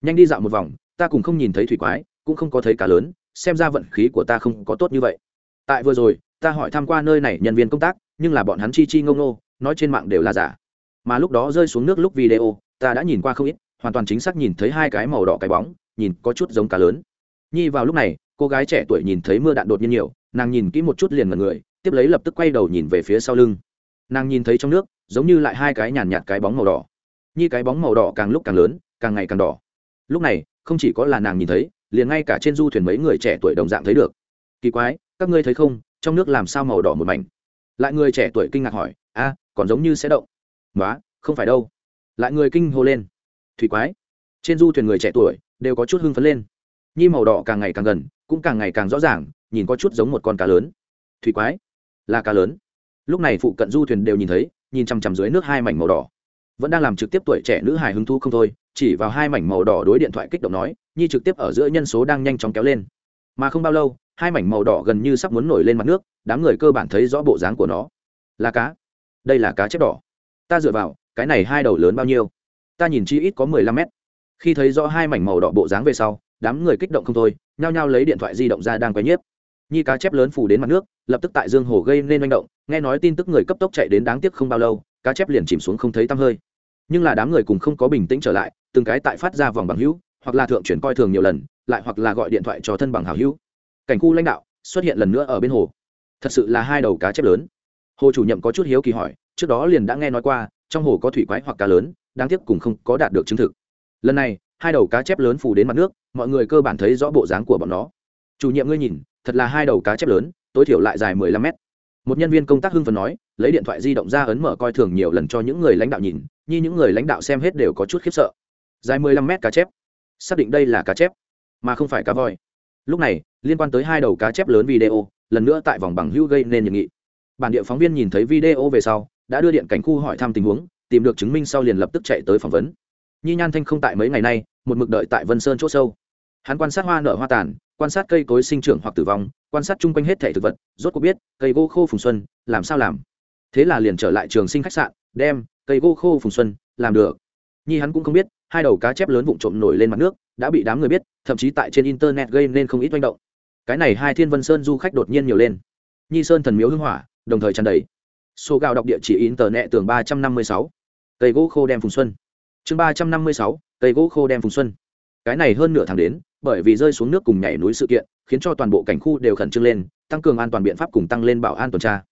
Nhanh đi dạo một vòng, ta cũng không nhìn thấy thủy quái, cũng không có thấy cá lớn, xem ra vận khí của ta không có tốt như vậy. Tại vừa rồi, ta hỏi tham q u a nơi này nhân viên công tác, nhưng là bọn hắn chi chi ngông nô nói trên mạng đều là giả. Mà lúc đó rơi xuống nước lúc video, ta đã nhìn qua không ít, hoàn toàn chính xác nhìn thấy hai cái màu đỏ cái bóng, nhìn có chút giống cá lớn. Nhi vào lúc này, cô gái trẻ tuổi nhìn thấy mưa đạn đột nhiên nhiều nàng nhìn kỹ một chút liền mật người, tiếp lấy lập tức quay đầu nhìn về phía sau lưng. Nàng nhìn thấy trong nước, giống như lại hai cái nhàn nhạt cái bóng màu đỏ. Nhi cái bóng màu đỏ càng lúc càng lớn, càng ngày càng đỏ. Lúc này, không chỉ có là nàng nhìn thấy, liền ngay cả trên du thuyền mấy người trẻ tuổi đồng dạng thấy được. Kỳ quái, các ngươi thấy không, trong nước làm sao màu đỏ một mảnh? Lại người trẻ tuổi kinh ngạc hỏi, a, còn giống như sẽ động. Nói không phải đâu. Lại người kinh hô lên, thủy quái. Trên du thuyền người trẻ tuổi đều có chút hưng phấn lên. Nhi màu đỏ càng ngày càng gần, cũng càng ngày càng rõ ràng nhìn có chút giống một con cá lớn. Thủy quái? Là cá lớn. Lúc này phụ cận du thuyền đều nhìn thấy, nhìn chằm chằm dưới nước hai mảnh màu đỏ. Vẫn đang làm trực tiếp tuổi trẻ nữ hài hứng thu không thôi, chỉ vào hai mảnh màu đỏ đối điện thoại kích động nói, nhi trực tiếp ở giữa nhân số đang nhanh chóng kéo lên. Mà không bao lâu, hai mảnh màu đỏ gần như sắp muốn nổi lên mặt nước, đám người cơ bản thấy rõ bộ dáng của nó. Là cá. Đây là cá chép đỏ. Ta dựa vào, cái này hai đầu lớn bao nhiêu? Ta nhìn chi ít có mười lăm mét. Khi thấy rõ hai mảnh màu đỏ bộ dáng về sau, đám người kích động không thôi, nhao nhao lấy điện thoại di động ra đang quay nhiếp nhi cá chép lớn phủ đến mặt nước, lập tức tại dương hồ gây nên manh động, nghe nói tin tức người cấp tốc chạy đến đáng tiếc không bao lâu, cá chép liền chìm xuống không thấy tăm hơi. Nhưng là đám người cùng không có bình tĩnh trở lại, từng cái tại phát ra vòng bằng hữu, hoặc là thượng chuyển coi thường nhiều lần, lại hoặc là gọi điện thoại cho thân bằng hảo hữu. Cảnh khu lãnh đạo xuất hiện lần nữa ở bên hồ. Thật sự là hai đầu cá chép lớn. Hồ chủ nhậm có chút hiếu kỳ hỏi, trước đó liền đã nghe nói qua, trong hồ có thủy quái hoặc cá lớn, đáng tiếc cùng không có đạt được chứng thực. Lần này, hai đầu cá chép lớn phủ đến mặt nước, mọi người cơ bản thấy rõ bộ dáng của bọn nó. Chủ nhiệm ngươi nhìn thật là hai đầu cá chép lớn, tối thiểu lại dài mười lăm mét. Một nhân viên công tác hưng phần nói, lấy điện thoại di động ra ấn mở coi thường nhiều lần cho những người lãnh đạo nhìn, như những người lãnh đạo xem hết đều có chút khiếp sợ. Dài mười lăm mét cá chép. Xác định đây là cá chép, mà không phải cá voi. Lúc này, liên quan tới hai đầu cá chép lớn video, lần nữa tại vòng bằng hữu gây nên nhiệt nghị. Bản địa phóng viên nhìn thấy video về sau, đã đưa điện cảnh khu hỏi thăm tình huống, tìm được chứng minh sau liền lập tức chạy tới phỏng vấn. Nhi nhan thanh không tại mấy ngày nay, một mực đợi tại vân sơn c h ỗ sâu. Hắn quan sát hoa nở hoa tàn quan sát cây cối sinh trưởng hoặc tử vong, quan sát chung quanh hết thể thực vật, rốt cuộc biết, cây gỗ khô phùng xuân, làm sao làm? Thế là liền trở lại trường sinh khách sạn, đem cây gỗ khô phùng xuân, làm được. Nhi hắn cũng không biết, hai đầu cá chép lớn vụn trộm nổi lên mặt nước, đã bị đám người biết, thậm chí tại trên internet gây nên không ít manh động. Cái này hai thiên vân sơn du khách đột nhiên nhiều lên. Nhi sơn thần miếu hưng hỏa, đồng thời tràn đầy. Số gạo đọc địa chỉ internet tường ba trăm năm mươi sáu. Cây gỗ khô đem phùng xuân. Chương ba trăm năm mươi sáu, cây gỗ khô đem phùng xuân. Cái này hơn nửa tháng đến bởi vì rơi xuống nước cùng nhảy núi sự kiện, khiến cho toàn bộ cảnh khu đều khẩn trương lên, tăng cường an toàn biện pháp cùng tăng lên bảo an tuần tra.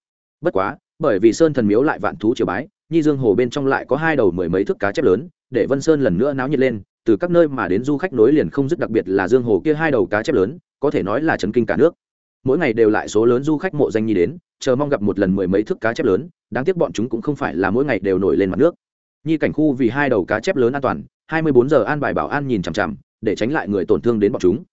Bất quá, bởi vì sơn thần miếu lại vạn thú triều bái, nhi dương hồ bên trong lại có hai đầu mười mấy thước cá chép lớn, để vân sơn lần nữa náo nhiệt lên, từ các nơi mà đến du khách nối liền không dứt đặc biệt là dương hồ kia hai đầu cá chép lớn, có thể nói là chấn kinh cả nước. Mỗi ngày đều lại số lớn du khách mộ danh nhi đến, chờ mong gặp một lần mười mấy thước cá chép lớn, đáng tiếc bọn chúng cũng không phải là mỗi ngày đều nổi lên mặt nước. Nhi cảnh khu vì hai đầu cá chép lớn an toàn, hai mươi bốn giờ an bài bảo an nhìn chằm chằm để tránh lại người tổn thương đến bọn chúng.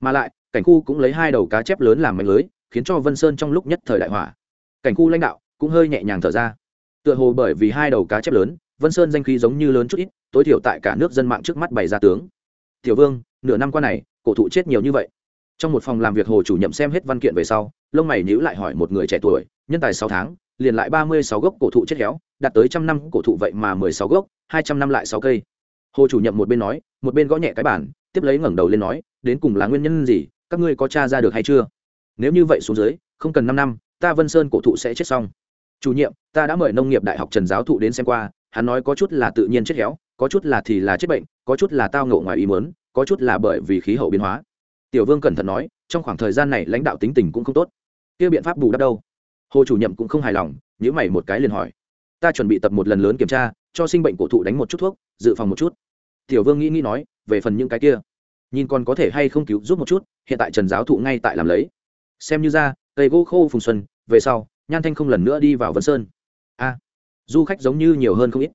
Mà lại, cảnh khu cũng lấy hai đầu cá chép lớn làm mạnh lưới, khiến cho vân sơn trong lúc nhất thời đại hỏa. Cảnh khu lãnh đạo cũng hơi nhẹ nhàng thở ra. Tựa hồ bởi vì hai đầu cá chép lớn, vân sơn danh khí giống như lớn chút ít, tối thiểu tại cả nước dân mạng trước mắt bày ra tướng. Tiểu vương, nửa năm qua này, cổ thụ chết nhiều như vậy. Trong một phòng làm việc hồ chủ nhậm xem hết văn kiện về sau, lông mày nhữ lại hỏi một người trẻ tuổi, nhân tài sáu tháng, liền lại ba mươi sáu gốc cổ thụ chết héo, đạt tới trăm năm, cổ thụ vậy mà mười sáu gốc, hai trăm năm lại sáu cây hồ chủ nhậm một bên nói, một bên gõ nhẹ cái bản tiếp lấy ngẩng đầu lên nói, đến cùng là nguyên nhân gì, các ngươi có t r a ra được hay chưa? Nếu như vậy xuống dưới, không cần năm năm, ta vân sơn cổ thụ sẽ chết xong. Chủ nhiệm, ta đã mời nông nghiệp đại học trần giáo thụ đến xem qua, hắn nói có chút là tự nhiên chết héo, có chút là thì là chết bệnh, có chút là tao ngộ ngoài ý mớn có chút là bởi vì khí hậu biến hóa. Tiểu vương cẩn thận nói, trong khoảng thời gian này lãnh đạo tính tình cũng không tốt. Kia biện pháp bù đắp đâu? Hồ chủ nhiệm cũng không hài lòng nhữ mày một cái liền hỏi. Ta chuẩn bị tập một lần lớn kiểm tra, cho sinh bệnh cổ thụ đánh một chút thuốc, dự phòng một chút tiểu vương nghĩ nghĩ nói, về phần những cái kia, nhìn còn có thể hay không cứu giúp một chút, hiện tại trần giáo thụ ngay tại làm lấy. Xem như ra, cây gỗ khô phùng xuân, về sau, nhan thanh không lần nữa đi vào vân sơn. A, du khách giống như nhiều hơn không ít.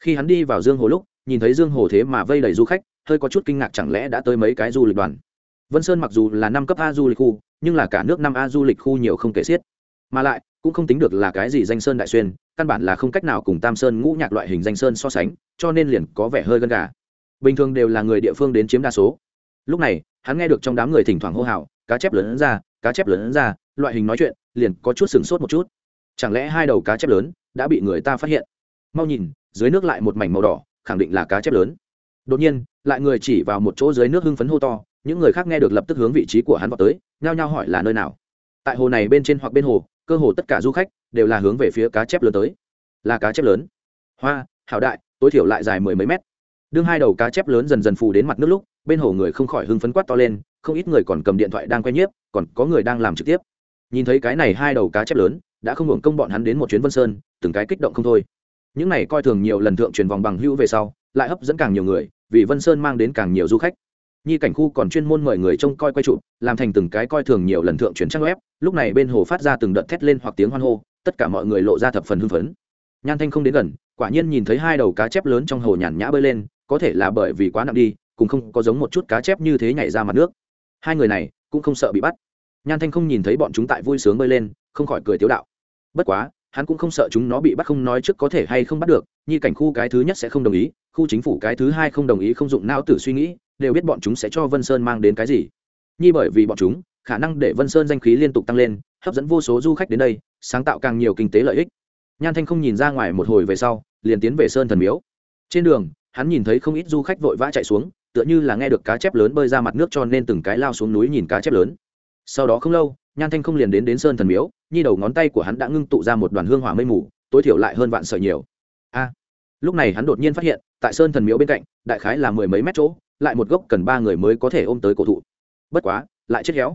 Khi hắn đi vào dương hồ lúc, nhìn thấy dương hồ thế mà vây đầy du khách, hơi có chút kinh ngạc chẳng lẽ đã tới mấy cái du lịch đoàn. Vân sơn mặc dù là năm cấp a du lịch khu, nhưng là cả nước năm a du lịch khu nhiều không kể xiết. Mà lại, cũng không tính được là cái gì danh sơn đại xuyên, căn bản là không cách nào cùng tam sơn ngũ nhạc loại hình danh sơn so sánh, cho nên liền có vẻ hơi gân gà bình thường đều là người địa phương đến chiếm đa số. Lúc này, hắn nghe được trong đám người thỉnh thoảng hô hào, cá chép lớn ra, cá chép lớn ra, loại hình nói chuyện, liền có chút sửng sốt một chút. Chẳng lẽ hai đầu cá chép lớn đã bị người ta phát hiện? Mau nhìn, dưới nước lại một mảnh màu đỏ, khẳng định là cá chép lớn. Đột nhiên, lại người chỉ vào một chỗ dưới nước hưng phấn hô to, những người khác nghe được lập tức hướng vị trí của hắn vào tới, nhao nhao hỏi là nơi nào. Tại hồ này bên trên hoặc bên hồ, cơ hồ tất cả du khách đều là hướng về phía cá chép lớn tới. Là cá chép lớn. Hoa, hảo đại, tối thiểu lại dài mười mấy mét đương hai đầu cá chép lớn dần dần phù đến mặt nước lúc, bên hồ người không khỏi hưng phấn quát to lên, không ít người còn cầm điện thoại đang quay nhiếp, còn có người đang làm trực tiếp. Nhìn thấy cái này hai đầu cá chép lớn, đã không hưởng công bọn hắn đến một chuyến vân sơn, từng cái kích động không thôi. Những này coi thường nhiều lần thượng truyền vòng bằng hữu về sau, lại hấp dẫn càng nhiều người, vì vân sơn mang đến càng nhiều du khách. Nhi cảnh khu còn chuyên môn mời người trông coi quay trụ làm thành từng cái coi thường nhiều lần thượng truyền trang web, lúc này bên hồ phát ra từng đợt thét lên hoặc tiếng hoan hô, tất cả mọi người lộ ra thập phần hưng phấn. Nhan thanh không đến gần, quả nhiên nhìn thấy hai đầu cá chép lớn trong hồ nhàn nhã bơi lên có thể là bởi vì quá nặng đi, cũng không có giống một chút cá chép như thế nhảy ra mặt nước. Hai người này cũng không sợ bị bắt. Nhan thanh không nhìn thấy bọn chúng tại vui sướng bơi lên, không khỏi cười tiếu đạo. Bất quá, hắn cũng không sợ chúng nó bị bắt không nói trước có thể hay không bắt được, nhi cảnh khu cái thứ nhất sẽ không đồng ý, khu chính phủ cái thứ hai không đồng ý không dụng não tử suy nghĩ, đều biết bọn chúng sẽ cho vân sơn mang đến cái gì. Nhi bởi vì bọn chúng, khả năng để vân sơn danh khí liên tục tăng lên, hấp dẫn vô số du khách đến đây, sáng tạo càng nhiều kinh tế lợi ích. Nhan thanh không nhìn ra ngoài một hồi về sau, liền tiến về sơn thần miếu. Trên đường hắn nhìn thấy không ít du khách vội vã chạy xuống, tựa như là nghe được cá chép lớn bơi ra mặt nước cho nên từng cái lao xuống núi nhìn cá chép lớn. Sau đó không lâu, nhan thanh không liền đến đến sơn thần miếu, nhi đầu ngón tay của hắn đã ngưng tụ ra một đoàn hương hỏa mây mù, tối thiểu lại hơn vạn sợi nhiều. A! Lúc này hắn đột nhiên phát hiện, tại sơn thần miếu bên cạnh, đại khái là mười mấy mét chỗ, lại một gốc cần ba người mới có thể ôm tới cổ thụ. Bất quá, lại chết héo.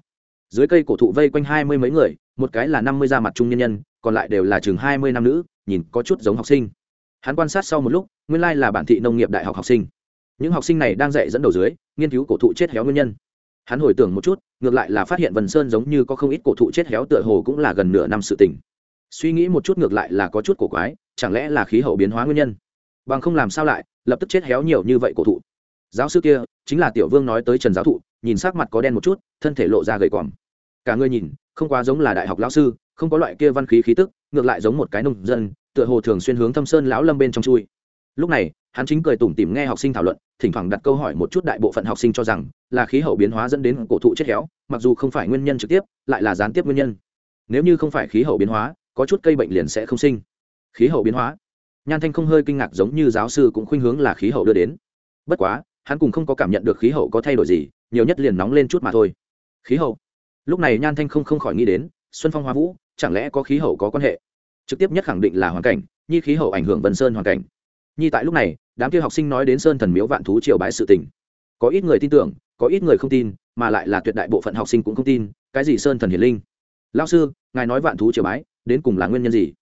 Dưới cây cổ thụ vây quanh hai mươi mấy người, một cái là năm mươi da mặt trung nhân nhân, còn lại đều là chừng hai mươi nam nữ, nhìn có chút giống học sinh hắn quan sát sau một lúc, nguyên lai là bản thị nông nghiệp đại học học sinh. Những học sinh này đang dạy dẫn đầu dưới, nghiên cứu cổ thụ chết héo nguyên nhân. Hắn hồi tưởng một chút, ngược lại là phát hiện vần sơn giống như có không ít cổ thụ chết héo tựa hồ cũng là gần nửa năm sự tình. Suy nghĩ một chút ngược lại là có chút cổ quái, chẳng lẽ là khí hậu biến hóa nguyên nhân? Bằng không làm sao lại, lập tức chết héo nhiều như vậy cổ thụ. Giáo sư kia, chính là tiểu vương nói tới trần giáo thụ, nhìn sắc mặt có đen một chút, thân thể lộ ra gầy còm cả người nhìn, không quá giống là đại học lão sư, không có loại kia văn khí khí tức, ngược lại giống một cái nông dân tựa hồ thường xuyên hướng thâm sơn lão lâm bên trong chui. Lúc này, hắn chính cười tủm tỉm nghe học sinh thảo luận, thỉnh thoảng đặt câu hỏi một chút đại bộ phận học sinh cho rằng là khí hậu biến hóa dẫn đến cổ thụ chết héo, mặc dù không phải nguyên nhân trực tiếp, lại là gián tiếp nguyên nhân. Nếu như không phải khí hậu biến hóa, có chút cây bệnh liền sẽ không sinh. Khí hậu biến hóa. Nhan thanh không hơi kinh ngạc giống như giáo sư cũng khuynh hướng là khí hậu đưa đến. Bất quá, hắn cũng không có cảm nhận được khí hậu có thay đổi gì, nhiều nhất liền nóng lên chút mà thôi. Khí hậu. Lúc này nhan thanh không không khỏi nghĩ đến, xuân phong hoa vũ, chẳng lẽ có khí hậu có quan hệ? Trực tiếp nhất khẳng định là hoàn cảnh, nhi khí hậu ảnh hưởng vân sơn hoàn cảnh. Nhi tại lúc này, đám kia học sinh nói đến sơn thần miếu vạn thú triều bái sự tình. Có ít người tin tưởng, có ít người không tin, mà lại là tuyệt đại bộ phận học sinh cũng không tin, cái gì sơn thần hiền linh? Lao sư, ngài nói vạn thú triều bái, đến cùng là nguyên nhân gì?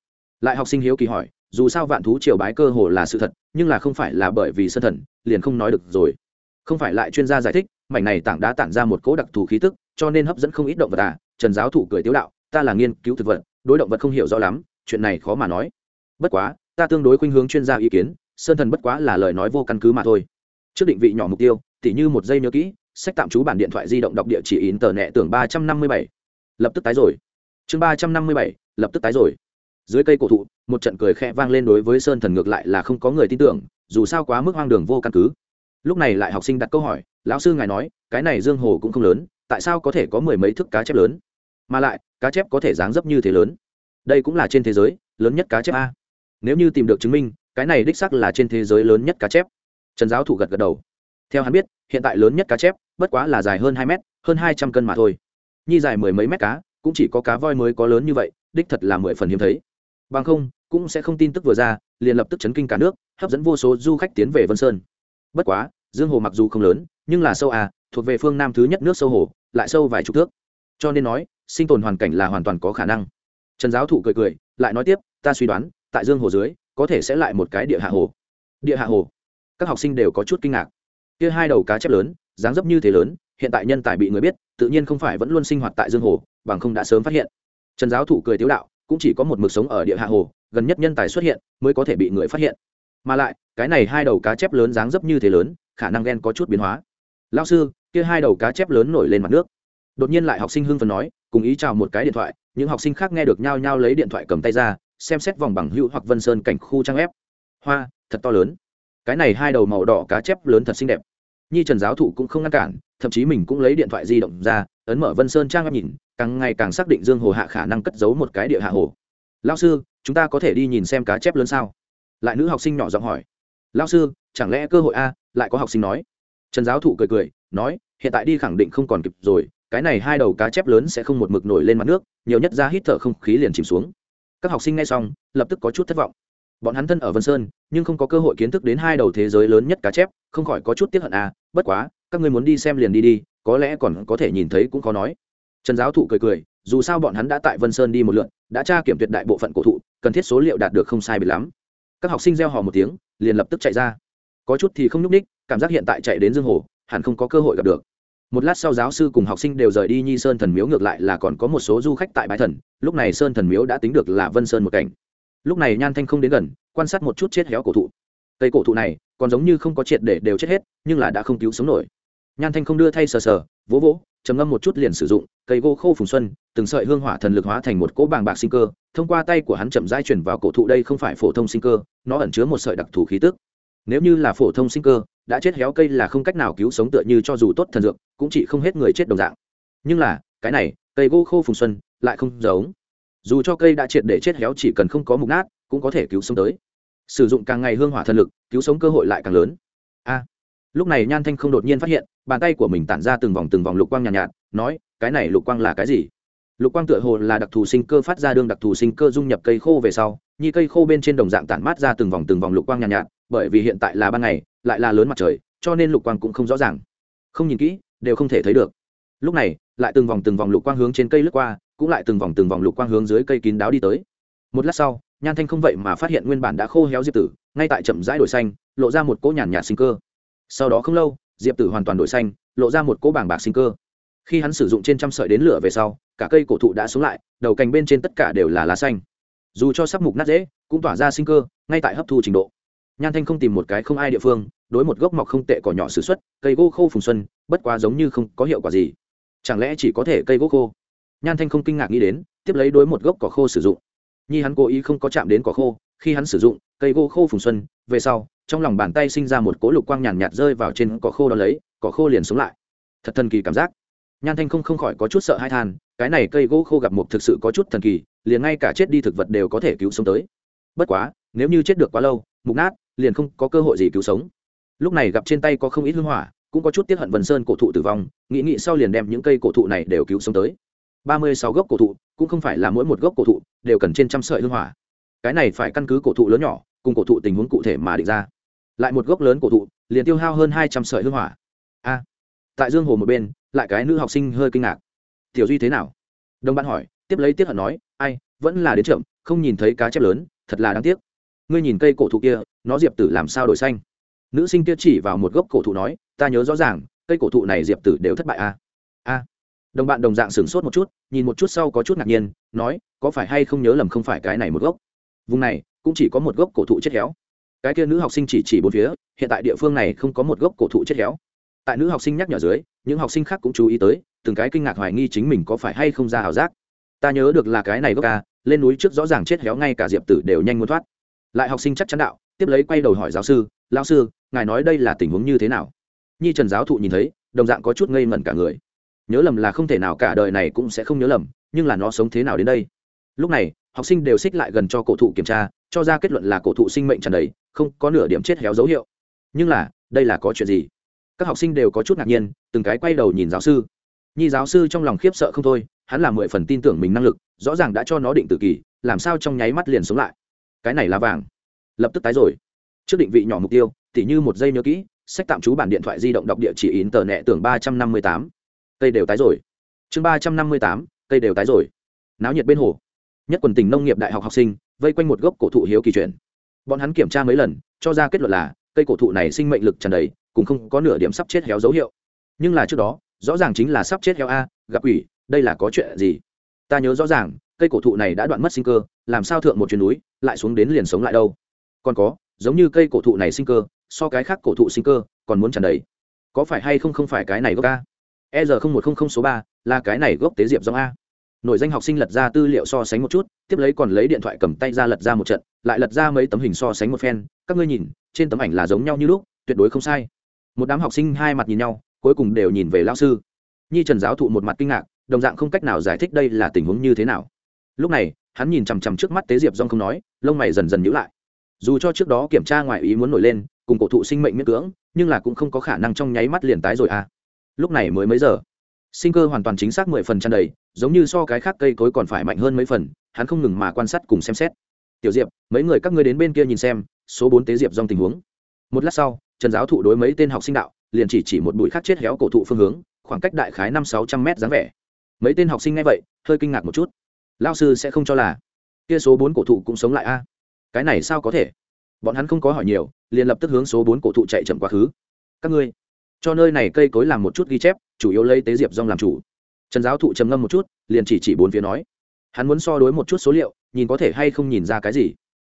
Lại học sinh hiếu kỳ hỏi, dù sao vạn thú triều bái cơ hồ là sự thật, nhưng là không phải là bởi vì sơn thần, liền không nói được rồi. Không phải lại chuyên gia giải thích, mảnh này tảng đá tản ra một cỗ đặc thù khí tức, cho nên hấp dẫn không ít động vật à trần giáo thủ cười tiếu đạo, ta là nghiên cứu thực vật, đối động vật không hiểu rõ lắm chuyện này khó mà nói. Bất quá, ta tương đối khuynh hướng chuyên gia ý kiến, sơn thần bất quá là lời nói vô căn cứ mà thôi. Trước định vị nhỏ mục tiêu, tỉ như một giây nhớ kỹ, sách tạm trú bản điện thoại di động đọc địa chỉ in tờ nẹ tưởng ba trăm năm mươi bảy. Lập tức tái rồi. Chương ba trăm năm mươi bảy, lập tức tái rồi. Dưới cây cổ thụ, một trận cười khẽ vang lên đối với sơn thần ngược lại là không có người tin tưởng, dù sao quá mức hoang đường vô căn cứ. Lúc này lại học sinh đặt câu hỏi, lão sư ngài nói, cái này dương hồ cũng không lớn, tại sao có thể có mười mấy thước cá chép lớn? Mà lại, cá chép có thể dáng dấp như thế lớn? Đây cũng là trên thế giới lớn nhất cá chép a. Nếu như tìm được chứng minh, cái này đích sắc là trên thế giới lớn nhất cá chép. Trần giáo thủ gật gật đầu. Theo hắn biết, hiện tại lớn nhất cá chép bất quá là dài hơn hai mét, hơn hai trăm cân mà thôi. Nhi dài mười mấy mét cá, cũng chỉ có cá voi mới có lớn như vậy, đích thật là mười phần hiếm thấy. Bằng không, cũng sẽ không tin tức vừa ra, liền lập tức chấn kinh cả nước, hấp dẫn vô số du khách tiến về vân sơn. Bất quá, dương hồ mặc dù không lớn, nhưng là sâu à thuộc về phương nam thứ nhất nước sâu hồ, lại sâu vài chục thước. Cho nên nói, sinh tồn hoàn cảnh là hoàn toàn có khả năng trần giáo thụ cười cười, lại nói tiếp, ta suy đoán, tại dương hồ dưới, có thể sẽ lại một cái địa hạ hồ. Địa hạ hồ? Các học sinh đều có chút kinh ngạc. Kia hai đầu cá chép lớn, dáng dấp như thế lớn, hiện tại nhân tài bị người biết, tự nhiên không phải vẫn luôn sinh hoạt tại dương hồ, bằng không đã sớm phát hiện. Trần giáo thụ cười tiếu đạo, cũng chỉ có một mực sống ở địa hạ hồ, gần nhất nhân tài xuất hiện, mới có thể bị người phát hiện. Mà lại, cái này hai đầu cá chép lớn dáng dấp như thế lớn, khả năng ghen có chút biến hóa. Lao sư, kia hai đầu cá chép lớn nổi lên mặt nước. Đột nhiên lại học sinh hưng phần nói cùng ý chào một cái điện thoại, những học sinh khác nghe được nhao nhao lấy điện thoại cầm tay ra, xem xét vòng bằng hữu hoặc vân sơn cảnh khu trang ép hoa, thật to lớn. Cái này hai đầu màu đỏ cá chép lớn thật xinh đẹp. Nhi trần giáo thụ cũng không ngăn cản, thậm chí mình cũng lấy điện thoại di động ra, ấn mở vân sơn trang ép nhìn, càng ngày càng xác định dương hồ hạ khả năng cất giấu một cái địa hạ hồ. Lao sư, chúng ta có thể đi nhìn xem cá chép lớn sao? Lại nữ học sinh nhỏ giọng hỏi. Lao sư, chẳng lẽ cơ hội a? Lại có học sinh nói. Trần giáo thụ cười cười, nói, hiện tại đi khẳng định không còn kịp rồi cái này hai đầu cá chép lớn sẽ không một mực nổi lên mặt nước, nhiều nhất ra hít thở không khí liền chìm xuống. Các học sinh nghe xong, lập tức có chút thất vọng. Bọn hắn thân ở vân sơn, nhưng không có cơ hội kiến thức đến hai đầu thế giới lớn nhất cá chép, không khỏi có chút tiếc hận à bất quá, các ngươi muốn đi xem liền đi đi, có lẽ còn có thể nhìn thấy cũng khó nói. Trần giáo thụ cười cười, dù sao bọn hắn đã tại vân sơn đi một lượn, đã tra kiểm tuyệt đại bộ phận cổ thụ, cần thiết số liệu đạt được không sai bị lắm. Các học sinh gieo hò một tiếng, liền lập tức chạy ra. Có chút thì không nhúc ních cảm giác hiện tại chạy đến dương hồ, hẳn không có cơ hội gặp được một lát sau giáo sư cùng học sinh đều rời đi nhi sơn thần miếu ngược lại là còn có một số du khách tại bãi thần, lúc này sơn thần miếu đã tính được là vân sơn một cảnh. Lúc này nhan thanh không đến gần, quan sát một chút chết héo cổ thụ. Cây cổ thụ này, còn giống như không có triệt để đều chết hết, nhưng là đã không cứu sống nổi. Nhan thanh không đưa thay sờ sờ, vỗ vỗ, trầm ngâm một chút liền sử dụng, cây gỗ khô phùng xuân, từng sợi hương hỏa thần lực hóa thành một cỗ bàng bạc sinh cơ, thông qua tay của hắn chậm rãi chuyển vào cổ thụ đây không phải phổ thông sinh cơ, nó ẩn chứa một sợi đặc thù khí tức. Nếu như là phổ thông sinh cơ đã chết héo cây là không cách nào cứu sống tựa như cho dù tốt thần dược cũng chỉ không hết người chết đồng dạng. Nhưng là cái này cây gỗ khô phùng xuân lại không giống. Dù cho cây đã triệt để chết héo chỉ cần không có mục nát cũng có thể cứu sống tới. Sử dụng càng ngày hương hỏa thần lực cứu sống cơ hội lại càng lớn. A. Lúc này nhan thanh không đột nhiên phát hiện bàn tay của mình tản ra từng vòng từng vòng lục quang nhàn nhạt, nhạt nói cái này lục quang là cái gì? Lục quang tựa hồ là đặc thù sinh cơ phát ra đương đặc thù sinh cơ dung nhập cây khô về sau như cây khô bên trên đồng dạng tản mát ra từng vòng từng vòng lục quang nhàn nhạt, nhạt bởi vì hiện tại là ban ngày, lại là lớn mặt trời, cho nên lục quang cũng không rõ ràng. Không nhìn kỹ, đều không thể thấy được. Lúc này, lại từng vòng từng vòng lục quang hướng trên cây lướt qua, cũng lại từng vòng từng vòng lục quang hướng dưới cây kín đáo đi tới. Một lát sau, nhan thanh không vậy mà phát hiện nguyên bản đã khô héo diệp tử, ngay tại chậm rãi đổi xanh, lộ ra một cỗ nhàn nhạt sinh cơ. Sau đó không lâu, diệp tử hoàn toàn đổi xanh, lộ ra một cỗ bảng bạc sinh cơ. Khi hắn sử dụng trên trăm sợi đến lửa về sau, cả cây cổ thụ đã xuống lại, đầu cành bên trên tất cả đều là lá xanh. Dù cho sắp mục nát dễ, cũng tỏa ra sinh cơ, ngay tại hấp thu trình độ nhan thanh không tìm một cái không ai địa phương, đối một gốc mọc không tệ cỏ nhỏ s ử x u ấ t cây gỗ khô phùng xuân, bất quá giống như không có hiệu quả gì. Chẳng lẽ chỉ có thể cây gỗ khô? Nhan thanh không kinh ngạc nghĩ đến, tiếp lấy đối một gốc cỏ khô sử dụng. Nhi hắn cố ý không có chạm đến cỏ khô, khi hắn sử dụng, cây gỗ khô phùng xuân, về sau, trong lòng bàn tay sinh ra một cỗ lục quang nhàn nhạt rơi vào trên cỏ khô đó lấy, cỏ khô liền sống lại. Thật thần kỳ cảm giác. Nhan thanh không không khỏi có chút sợ hai than, cái này cây gỗ khô gặp một thực sự có chút thần kỳ, liền ngay cả chết đi thực vật đều có thể cứu sống tới. Bất quá, nếu như chết được quá lâu, mục nát liền không có cơ hội gì cứu sống. Lúc này gặp trên tay có không ít hương hỏa, cũng có chút tiếp hận vần sơn cổ thụ tử vong, nghĩ nghĩ sau liền đem những cây cổ thụ này đều cứu sống tới. Ba mươi sáu gốc cổ thụ, cũng không phải là mỗi một gốc cổ thụ, đều cần trên trăm sợi hương hỏa. Cái này phải căn cứ cổ thụ lớn nhỏ, cùng cổ thụ tình huống cụ thể mà định ra. Lại một gốc lớn cổ thụ, liền tiêu hao hơn hai trăm sợi hương hỏa. A. Tại dương hồ một bên, lại cái nữ học sinh hơi kinh ngạc. Tiểu duy thế nào? Đồng bạn hỏi, tiếp lấy tiếp hận nói, ai, vẫn là đến chậm, không nhìn thấy cá chép lớn, thật là đáng tiếc ngươi nhìn cây cổ thụ kia, nó diệp tử làm sao đổi xanh? Nữ sinh kia chỉ vào một gốc cổ thụ nói, ta nhớ rõ ràng, cây cổ thụ này diệp tử đều thất bại a à? a đồng bạn đồng dạng sửng sốt một chút, nhìn một chút sau có chút ngạc nhiên, nói, có phải hay không nhớ lầm không phải cái này một gốc? Vùng này, cũng chỉ có một gốc cổ thụ chết héo. Cái kia nữ học sinh chỉ chỉ bốn phía, hiện tại địa phương này không có một gốc cổ thụ chết héo. Tại nữ học sinh nhắc nhở dưới, những học sinh khác cũng chú ý tới, từng cái kinh ngạc hoài nghi chính mình có phải hay không ra ảo giác. Ta nhớ được là cái này gốc ca lên núi trước rõ ràng chết héo ngay cả diệp tử đều nhanh muốn thoát lại học sinh chắc chắn đạo, tiếp lấy quay đầu hỏi giáo sư lao sư, ngài nói đây là tình huống như thế nào? Nhi trần giáo thụ nhìn thấy, đồng dạng có chút ngây ngẩn cả người. Nhớ lầm là không thể nào cả đời này cũng sẽ không nhớ lầm, nhưng là nó sống thế nào đến đây? Lúc này, học sinh đều xích lại gần cho cổ thụ kiểm tra, cho ra kết luận là cổ thụ sinh mệnh tràn đầy, không có nửa điểm chết héo dấu hiệu. Nhưng là, đây là có chuyện gì? Các học sinh đều có chút ngạc nhiên, từng cái quay đầu nhìn giáo sư. Nhi giáo sư trong lòng khiếp sợ không thôi, hắn là mười phần tin tưởng mình năng lực, rõ ràng đã cho nó định tự kỷ làm sao trong nháy mắt liền sống lại? Cái này là vàng. Lập tức tái rồi. Trước định vị nhỏ mục tiêu, tỉ như một giây nhớ kỹ, sách tạm trú bản điện thoại di động đọc địa chỉ in tờ nẹ tưởng ba trăm năm mươi tám. Cây đều tái rồi. Chương ba trăm năm mươi tám, cây đều tái rồi. Náo nhiệt bên hồ. Nhất quần tỉnh nông nghiệp đại học học sinh, vây quanh một gốc cổ thụ hiếu kỳ chuyển bọn hắn kiểm tra mấy lần, cho ra kết luận là, cây cổ thụ này sinh mệnh lực tràn đầy, cũng không có nửa điểm sắp chết héo dấu hiệu. Nhưng là trước đó, rõ ràng chính là sắp chết héo a, gặp ủy đây là có chuyện gì? Ta nhớ rõ ràng cây cổ thụ này đã đoạn mất sinh cơ, làm sao thượng một chuyến núi, lại xuống đến liền sống lại đâu? Còn có, giống như cây cổ thụ này sinh cơ, so cái khác cổ thụ sinh cơ còn muốn tràn đầy. Có phải hay không không phải cái này gốc a? E r một trăm linh số ba là cái này gốc tế diệp giống a. Nổi danh học sinh lật ra tư liệu so sánh một chút, tiếp lấy còn lấy điện thoại cầm tay ra lật ra một trận, lại lật ra mấy tấm hình so sánh một phen. Các ngươi nhìn, trên tấm ảnh là giống nhau như lúc, tuyệt đối không sai. Một đám học sinh hai mặt nhìn nhau, cuối cùng đều nhìn về lao sư. Nhi trần giáo thụ một mặt kinh ngạc, đồng dạng không cách nào giải thích đây là tình huống như thế nào lúc này, hắn nhìn chằm chằm trước mắt tế diệp dong không nói, lông mày dần dần nhữ lại. Dù cho trước đó kiểm tra ngoài ý muốn nổi lên, cùng cổ thụ sinh mệnh miễn cưỡng, nhưng là cũng không có khả năng trong nháy mắt liền tái rồi à. Lúc này mới mấy giờ? Sinh cơ hoàn toàn chính xác mười phần tràn đầy, giống như so cái khác cây cối còn phải mạnh hơn mấy phần, hắn không ngừng mà quan sát cùng xem xét. Tiểu diệp, mấy người các ngươi đến bên kia nhìn xem, số bốn tế diệp dong tình huống. Một lát sau, trần giáo thụ đối mấy tên học sinh đạo, liền chỉ chỉ một bụi khác chết héo cổ thụ phương hướng, khoảng cách đại khái năm sáu trăm mét dáng vẻ. Mấy tên học sinh nghe vậy, hơi kinh ngạc một chút lao sư sẽ không cho là kia số bốn cổ thụ cũng sống lại a. Cái này sao có thể? Bọn hắn không có hỏi nhiều, liền lập tức hướng số bốn cổ thụ chạy chậm quá khứ. Các ngươi, cho nơi này cây cối làm một chút ghi chép, chủ yếu lấy tế diệp rong làm chủ. Trần giáo thụ trầm ngâm một chút, liền chỉ chỉ bốn phía nói. Hắn muốn so đối một chút số liệu, nhìn có thể hay không nhìn ra cái gì.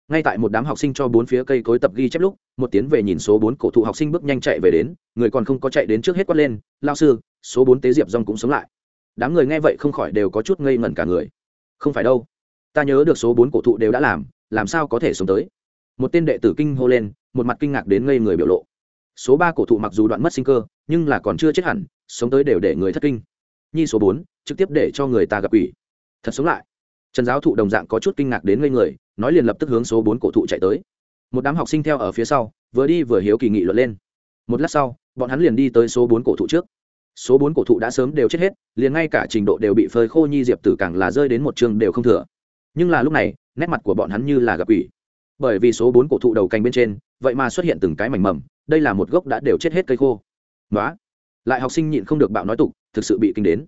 Ngay tại một đám học sinh cho bốn phía cây cối tập ghi chép lúc, một tiến về nhìn số bốn cổ thụ học sinh bước nhanh chạy về đến, người còn không có chạy đến trước hết quát lên lao sư, số bốn tế diệp rong cũng sống lại. Đám người nghe vậy không khỏi đều có chút ngây ngẩn cả người không phải đâu. Ta nhớ được số bốn cổ thụ đều đã làm làm sao có thể sống tới? Một tên đệ tử kinh hô lên, một mặt kinh ngạc đến ngây người biểu lộ. Số ba cổ thụ mặc dù đoạn mất sinh cơ, nhưng là còn chưa chết hẳn, sống tới đều để người thất kinh. Nhi số bốn, trực tiếp để cho người ta gặp ủy thật sống lại. Trần giáo thụ đồng dạng có chút kinh ngạc đến ngây người, nói liền lập tức hướng số bốn cổ thụ chạy tới. Một đám học sinh theo ở phía sau, vừa đi vừa hiếu kỳ nghị luận lên. Một lát sau, bọn hắn liền đi tới số bốn cổ thụ trước số bốn cổ thụ đã sớm đều chết hết, liền ngay cả trình độ đều bị phơi khô nhi diệp tử càng là rơi đến một chương đều không thừa. Nhưng là lúc này, nét mặt của bọn hắn như là gặp ủy bởi vì số bốn cổ thụ đầu cành bên trên, vậy mà xuất hiện từng cái mảnh mầm, đây là một gốc đã đều chết hết cây khô. Nói lại học sinh nhịn không được bạo nói tục, thực sự bị kinh đến.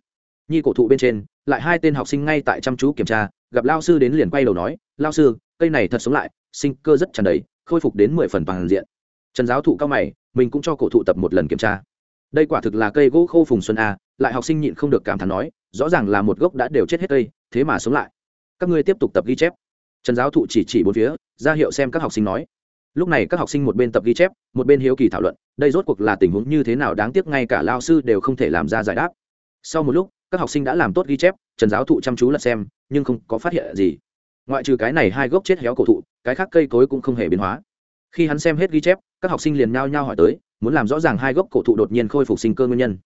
Nhi cổ thụ bên trên, lại hai tên học sinh ngay tại chăm chú kiểm tra, gặp lao sư đến liền quay đầu nói, lao sư, cây này thật sống lại, sinh cơ rất tràn đầy, khôi phục đến mười phần bằng diện. Trần giáo thụ cao mày, mình cũng cho cổ thụ tập một lần kiểm tra đây quả thực là cây gỗ khô phùng xuân a, lại học sinh nhịn không được cảm thán nói, rõ ràng là một gốc đã đều chết hết cây, thế mà sống lại. Các ngươi tiếp tục tập ghi chép. Trần giáo thụ chỉ chỉ bốn phía, ra hiệu xem các học sinh nói. Lúc này các học sinh một bên tập ghi chép, một bên hiếu kỳ thảo luận, đây rốt cuộc là tình huống như thế nào đáng tiếc ngay cả lao sư đều không thể làm ra giải đáp. Sau một lúc, các học sinh đã làm tốt ghi chép, trần giáo thụ chăm chú lật xem, nhưng không có phát hiện gì. Ngoại trừ cái này hai gốc chết héo cổ thụ, cái khác cây cối cũng không hề biến hóa. Khi hắn xem hết ghi chép, các học sinh liền nhao nhao hỏi tới muốn làm rõ ràng hai gốc cổ thụ đột nhiên khôi phục sinh cơ nguyên nhân.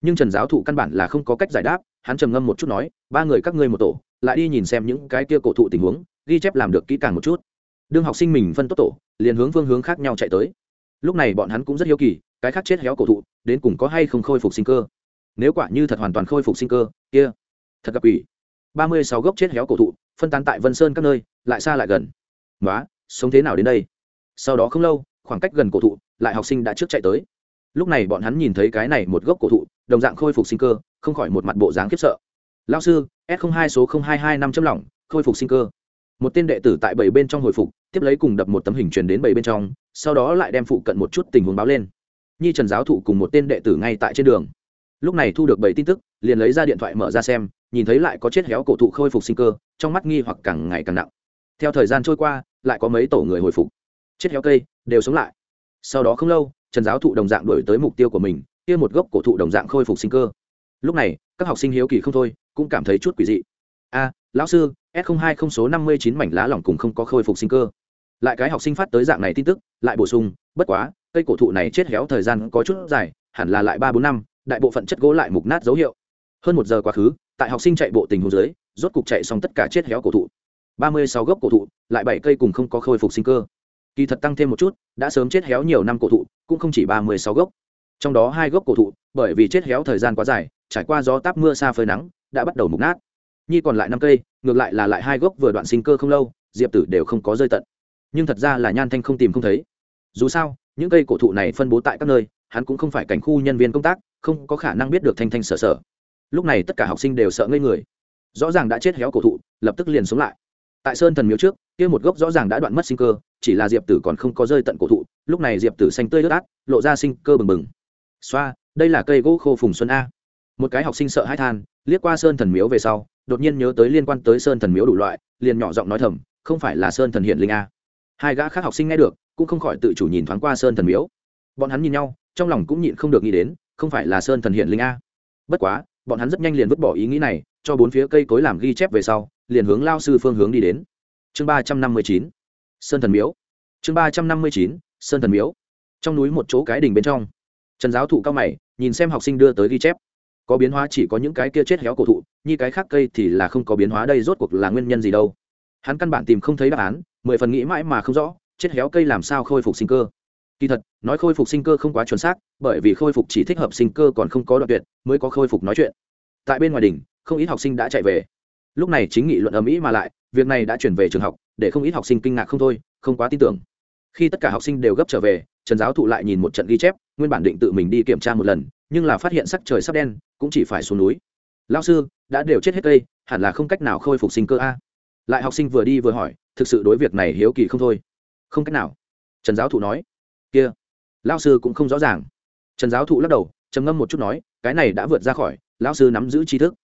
Nhưng trần giáo thụ căn bản là không có cách giải đáp, hắn trầm ngâm một chút nói, ba người các ngươi một tổ, lại đi nhìn xem những cái kia cổ thụ tình huống, ghi chép làm được kỹ càng một chút. Đương học sinh mình phân tốt tổ, liền hướng phương hướng khác nhau chạy tới. Lúc này bọn hắn cũng rất hiếu kỳ, cái khác chết héo cổ thụ, đến cùng có hay không khôi phục sinh cơ? Nếu quả như thật hoàn toàn khôi phục sinh cơ, kia, thật gặp ủy ba mươi sáu gốc chết héo cổ thụ, phân tán tại vân sơn các nơi, lại xa lại gần. Nói sống thế nào đến đây? Sau đó không lâu, khoảng cách gần cổ thụ lại học sinh đã trước chạy tới. Lúc này bọn hắn nhìn thấy cái này một gốc cổ thụ, đồng dạng khôi phục sinh cơ, không khỏi một mặt bộ dáng khiếp sợ. Lao sư s hai số hai hai năm chấm lỏng, khôi phục sinh cơ. Một tên đệ tử tại bảy bên trong hồi phục, tiếp lấy cùng đập một tấm hình truyền đến bảy bên trong, sau đó lại đem phụ cận một chút tình huống báo lên. Nhi trần giáo thụ cùng một tên đệ tử ngay tại trên đường. Lúc này thu được bảy tin tức, liền lấy ra điện thoại mở ra xem, nhìn thấy lại có chết héo cổ thụ khôi phục sinh cơ, trong mắt nghi hoặc càng ngày càng nặng. Theo thời gian trôi qua, lại có mấy tổ người hồi phục. Chết héo cây, đều sống lại sau đó không lâu, trần giáo thụ đồng dạng đổi tới mục tiêu của mình, kia một gốc cổ thụ đồng dạng khôi phục sinh cơ. Lúc này, các học sinh hiếu kỳ không thôi, cũng cảm thấy chút quỷ dị. A, lão sư, s hai không số năm mươi chín mảnh lá lỏng cùng không có khôi phục sinh cơ. Lại cái học sinh phát tới dạng này tin tức, lại bổ sung, bất quá, cây cổ thụ này chết héo thời gian có chút dài, hẳn là lại ba bốn năm, đại bộ phận chất gỗ lại mục nát dấu hiệu. Hơn một giờ quá khứ, tại học sinh chạy bộ tình hồ dưới, rốt cục chạy xong tất cả chết héo cổ thụ. ba mươi sáu gốc cổ thụ, lại bảy cây cùng không có khôi phục sinh cơ kỳ thật tăng thêm một chút, đã sớm chết héo nhiều năm cổ thụ, cũng không chỉ ba mươi sáu gốc. Trong đó hai gốc cổ thụ, bởi vì chết héo thời gian quá dài, trải qua gió táp mưa xa phơi nắng, đã bắt đầu mục nát. Nhi còn lại năm cây, ngược lại là lại hai gốc vừa đoạn sinh cơ không lâu, diệp tử đều không có rơi tận. Nhưng thật ra là nhan thanh không tìm không thấy. Dù sao, những cây cổ thụ này phân bố tại các nơi, hắn cũng không phải cảnh khu nhân viên công tác, không có khả năng biết được thanh thanh sở sở. Lúc này tất cả học sinh đều sợ ngây người. Rõ ràng đã chết héo cổ thụ, lập tức liền sống lại tại sơn thần miếu trước, kia một gốc rõ ràng đã đoạn mất sinh cơ, chỉ là diệp tử còn không có rơi tận cổ thụ, lúc này diệp tử xanh tươi ướt át, lộ ra sinh cơ bừng bừng. Xoa, đây là cây gỗ khô phùng xuân a. Một cái học sinh sợ hãi than, liếc qua sơn thần miếu về sau, đột nhiên nhớ tới liên quan tới sơn thần miếu đủ loại, liền nhỏ giọng nói thầm, không phải là sơn thần hiện linh a. Hai gã khác học sinh nghe được, cũng không khỏi tự chủ nhìn thoáng qua sơn thần miếu. Bọn hắn nhìn nhau, trong lòng cũng nhịn không được nghĩ đến, không phải là sơn thần hiện linh a. Bất quá, bọn hắn rất nhanh liền vứt bỏ ý nghĩ này cho bốn phía cây cối làm ghi chép về sau, liền hướng lao sư phương hướng đi đến. Chương ba trăm năm mươi chín, sơn thần miếu. Chương ba trăm năm mươi chín, sơn thần miếu. Trong núi một chỗ cái đỉnh bên trong. Trần giáo thụ cao mày, nhìn xem học sinh đưa tới ghi chép. Có biến hóa chỉ có những cái kia chết héo cổ thụ, như cái khác cây thì là không có biến hóa đây rốt cuộc là nguyên nhân gì đâu. Hắn căn bản tìm không thấy đáp án, mười phần nghĩ mãi mà không rõ, chết héo cây làm sao khôi phục sinh cơ. Kỳ thật, nói khôi phục sinh cơ không quá chuẩn xác, bởi vì khôi phục chỉ thích hợp sinh cơ còn không có đoạn tuyệt, mới có khôi phục nói chuyện. Tại bên ngoài đỉnh không ít học sinh đã chạy về. Lúc này chính nghị luận ở mỹ mà lại, việc này đã chuyển về trường học, để không ít học sinh kinh ngạc không thôi, không quá tin tưởng. Khi tất cả học sinh đều gấp trở về, trần giáo thụ lại nhìn một trận ghi chép, nguyên bản định tự mình đi kiểm tra một lần, nhưng là phát hiện sắc trời sắp đen, cũng chỉ phải xuống núi. Lao sư, đã đều chết hết cây, hẳn là không cách nào khôi phục sinh cơ a. Lại học sinh vừa đi vừa hỏi, thực sự đối việc này hiếu kỳ không thôi? Không cách nào. Trần giáo thụ nói. Kia lao sư cũng không rõ ràng. Trần giáo thụ lắc đầu, trầm ngâm một chút nói, cái này đã vượt ra khỏi lao sư nắm giữ tri thức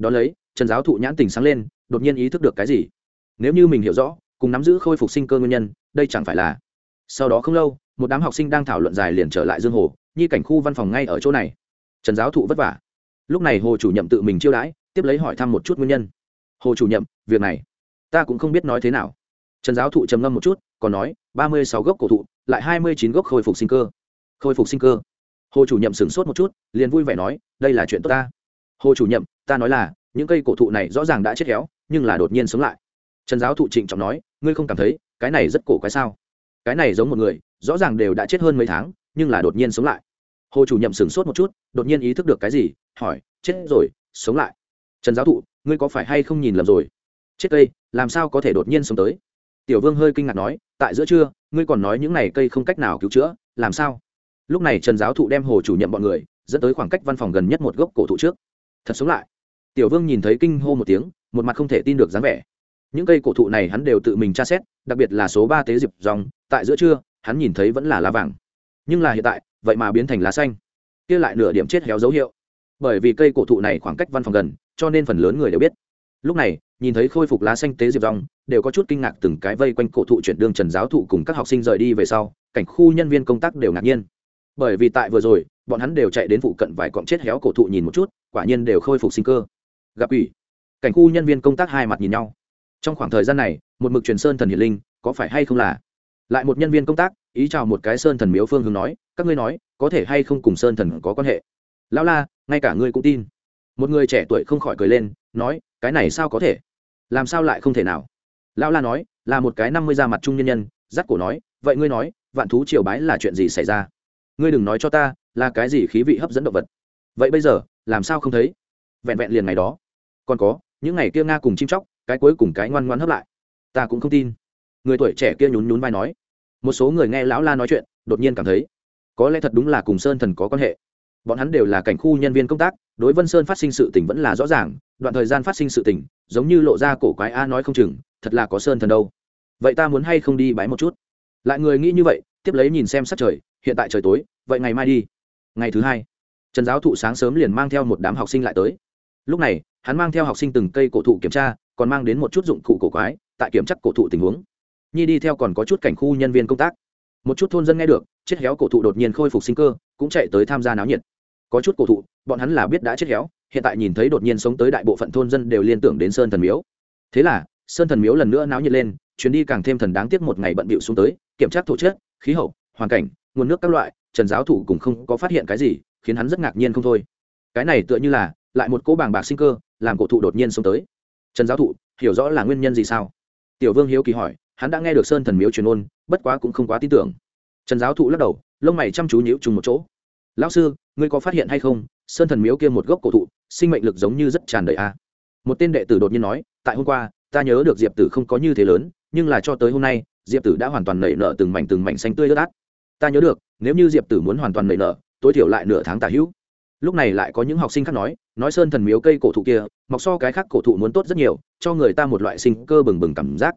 đó lấy, trần giáo thụ nhãn tình sáng lên, đột nhiên ý thức được cái gì? Nếu như mình hiểu rõ, cùng nắm giữ khôi phục sinh cơ nguyên nhân, đây chẳng phải là sau đó không lâu, một đám học sinh đang thảo luận dài liền trở lại dương hồ, nhi cảnh khu văn phòng ngay ở chỗ này. Trần giáo thụ vất vả. Lúc này hồ chủ nhậm tự mình chiêu đãi, tiếp lấy hỏi thăm một chút nguyên nhân. Hồ chủ nhậm việc này, ta cũng không biết nói thế nào. Trần giáo thụ trầm ngâm một chút, còn nói, ba mươi sáu gốc cổ thụ, lại hai mươi chín gốc khôi phục sinh cơ. Khôi phục sinh cơ. Hồ chủ nhậm sửng sốt một chút, liền vui vẻ nói, đây là chuyện tốt ta hồ chủ nhiệm, ta nói là những cây cổ thụ này rõ ràng đã chết khéo nhưng là đột nhiên sống lại. Trần giáo thụ trịnh trọng nói ngươi không cảm thấy cái này rất cổ quái sao? Cái này giống một người rõ ràng đều đã chết hơn mấy tháng nhưng là đột nhiên sống lại. Hồ chủ nhậm sửng sốt một chút đột nhiên ý thức được cái gì hỏi chết rồi sống lại. Trần giáo thụ ngươi có phải hay không nhìn lầm rồi? Chết cây làm sao có thể đột nhiên sống tới? Tiểu vương hơi kinh ngạc nói tại giữa trưa ngươi còn nói những n à y cây không cách nào cứu chữa làm sao? Lúc này trần giáo thụ đem hồ chủ nhiệm bọn người dẫn tới khoảng cách văn phòng gần nhất một gốc cổ thụ trước thật sống lại. Tiểu vương nhìn thấy kinh hô một tiếng, một mặt không thể tin được dáng vẻ. Những cây cổ thụ này hắn đều tự mình tra xét, đặc biệt là số ba tế diệp dòng, tại giữa trưa, hắn nhìn thấy vẫn là lá vàng. Nhưng là hiện tại, vậy mà biến thành lá xanh. Kia lại nửa điểm chết héo dấu hiệu. Bởi vì cây cổ thụ này khoảng cách văn phòng gần, cho nên phần lớn người đều biết. Lúc này, nhìn thấy khôi phục lá xanh tế diệp rong đều có chút kinh ngạc từng cái vây quanh cổ thụ chuyển đường trần giáo thụ cùng các học sinh rời đi về sau, cảnh khu nhân viên công tác đều ngạc nhiên. Bởi vì tại vừa rồi bọn hắn đều chạy đến phụ cận vài cọng chết héo cổ thụ nhìn một chút, quả nhiên đều khôi phục sinh cơ. Gặp quỷ. cảnh khu nhân viên công tác hai mặt nhìn nhau. Trong khoảng thời gian này, một mực truyền sơn thần hiền linh, có phải hay không là? Lại một nhân viên công tác, ý chào một cái sơn thần miếu phương hướng nói, các ngươi nói, có thể hay không cùng sơn thần có quan hệ? Lão la, ngay cả ngươi cũng tin. Một người trẻ tuổi không khỏi cười lên, nói, cái này sao có thể? Làm sao lại không thể nào? Lão la nói, là một cái năm mươi da mặt trung nhân nhân dắt cổ nói, vậy ngươi nói, vạn thú triều bái là chuyện gì xảy ra? Ngươi đừng nói cho ta, là cái gì khí vị hấp dẫn động vật? Vậy bây giờ, làm sao không thấy? Vẹn vẹn liền ngày đó. Còn có, những ngày kia nga cùng chim chóc, cái cuối cùng cái ngoan ngoan hấp lại. Ta cũng không tin. Người tuổi trẻ kia nhún nhún vai nói. Một số người nghe lão la nói chuyện, đột nhiên cảm thấy, có lẽ thật đúng là cùng sơn thần có quan hệ. Bọn hắn đều là cảnh khu nhân viên công tác, đối vân sơn phát sinh sự tình vẫn là rõ ràng, đoạn thời gian phát sinh sự tình, giống như lộ ra cổ quái a nói không chừng, thật là có sơn thần đâu. Vậy ta muốn hay không đi bái một chút? Lại người nghĩ như vậy tiếp lấy nhìn xem sắc trời, hiện tại trời tối, vậy ngày mai đi. Ngày thứ hai, trần giáo thụ sáng sớm liền mang theo một đám học sinh lại tới. Lúc này, hắn mang theo học sinh từng cây cổ thụ kiểm tra, còn mang đến một chút dụng cụ cổ quái, tại kiểm chắc cổ thụ tình huống. Nhi đi theo còn có chút cảnh khu nhân viên công tác. Một chút thôn dân nghe được, chết héo cổ thụ đột nhiên khôi phục sinh cơ, cũng chạy tới tham gia náo nhiệt. Có chút cổ thụ, bọn hắn là biết đã chết héo, hiện tại nhìn thấy đột nhiên sống tới đại bộ phận thôn dân đều liên tưởng đến sơn thần miếu. Thế là, sơn thần miếu lần nữa náo nhiệt lên, chuyến đi càng thêm thần đáng tiếc một ngày bận bịu xuống tới, kiểm tra thổ chất khí hậu, hoàn cảnh, nguồn nước các loại, trần giáo thủ cũng không có phát hiện cái gì, khiến hắn rất ngạc nhiên không thôi. Cái này tựa như là, lại một cỗ bàng bạc sinh cơ, làm cổ thụ đột nhiên xông tới. Trần giáo thụ hiểu rõ là nguyên nhân gì sao? Tiểu vương hiếu kỳ hỏi, hắn đã nghe được sơn thần miếu truyền ôn, bất quá cũng không quá tin tưởng. Trần giáo thụ lắc đầu, lông mày chăm chú nhíu trùng một chỗ. Lão sư, ngươi có phát hiện hay không? Sơn thần miếu kia một gốc cổ thụ, sinh mệnh lực giống như rất tràn đầy a. Một tên đệ tử đột nhiên nói, tại hôm qua, ta nhớ được diệp tử không có như thế lớn, nhưng là cho tới hôm nay diệp tử đã hoàn toàn nảy nở từng mảnh từng mảnh xanh tươi ướt át. Ta nhớ được, nếu như diệp tử muốn hoàn toàn nảy nở, tối thiểu lại nửa tháng tả hữu. Lúc này lại có những học sinh khác nói nói sơn thần miếu cây cổ thụ kia mọc so cái khác cổ thụ muốn tốt rất nhiều, cho người ta một loại sinh cơ bừng bừng cảm giác.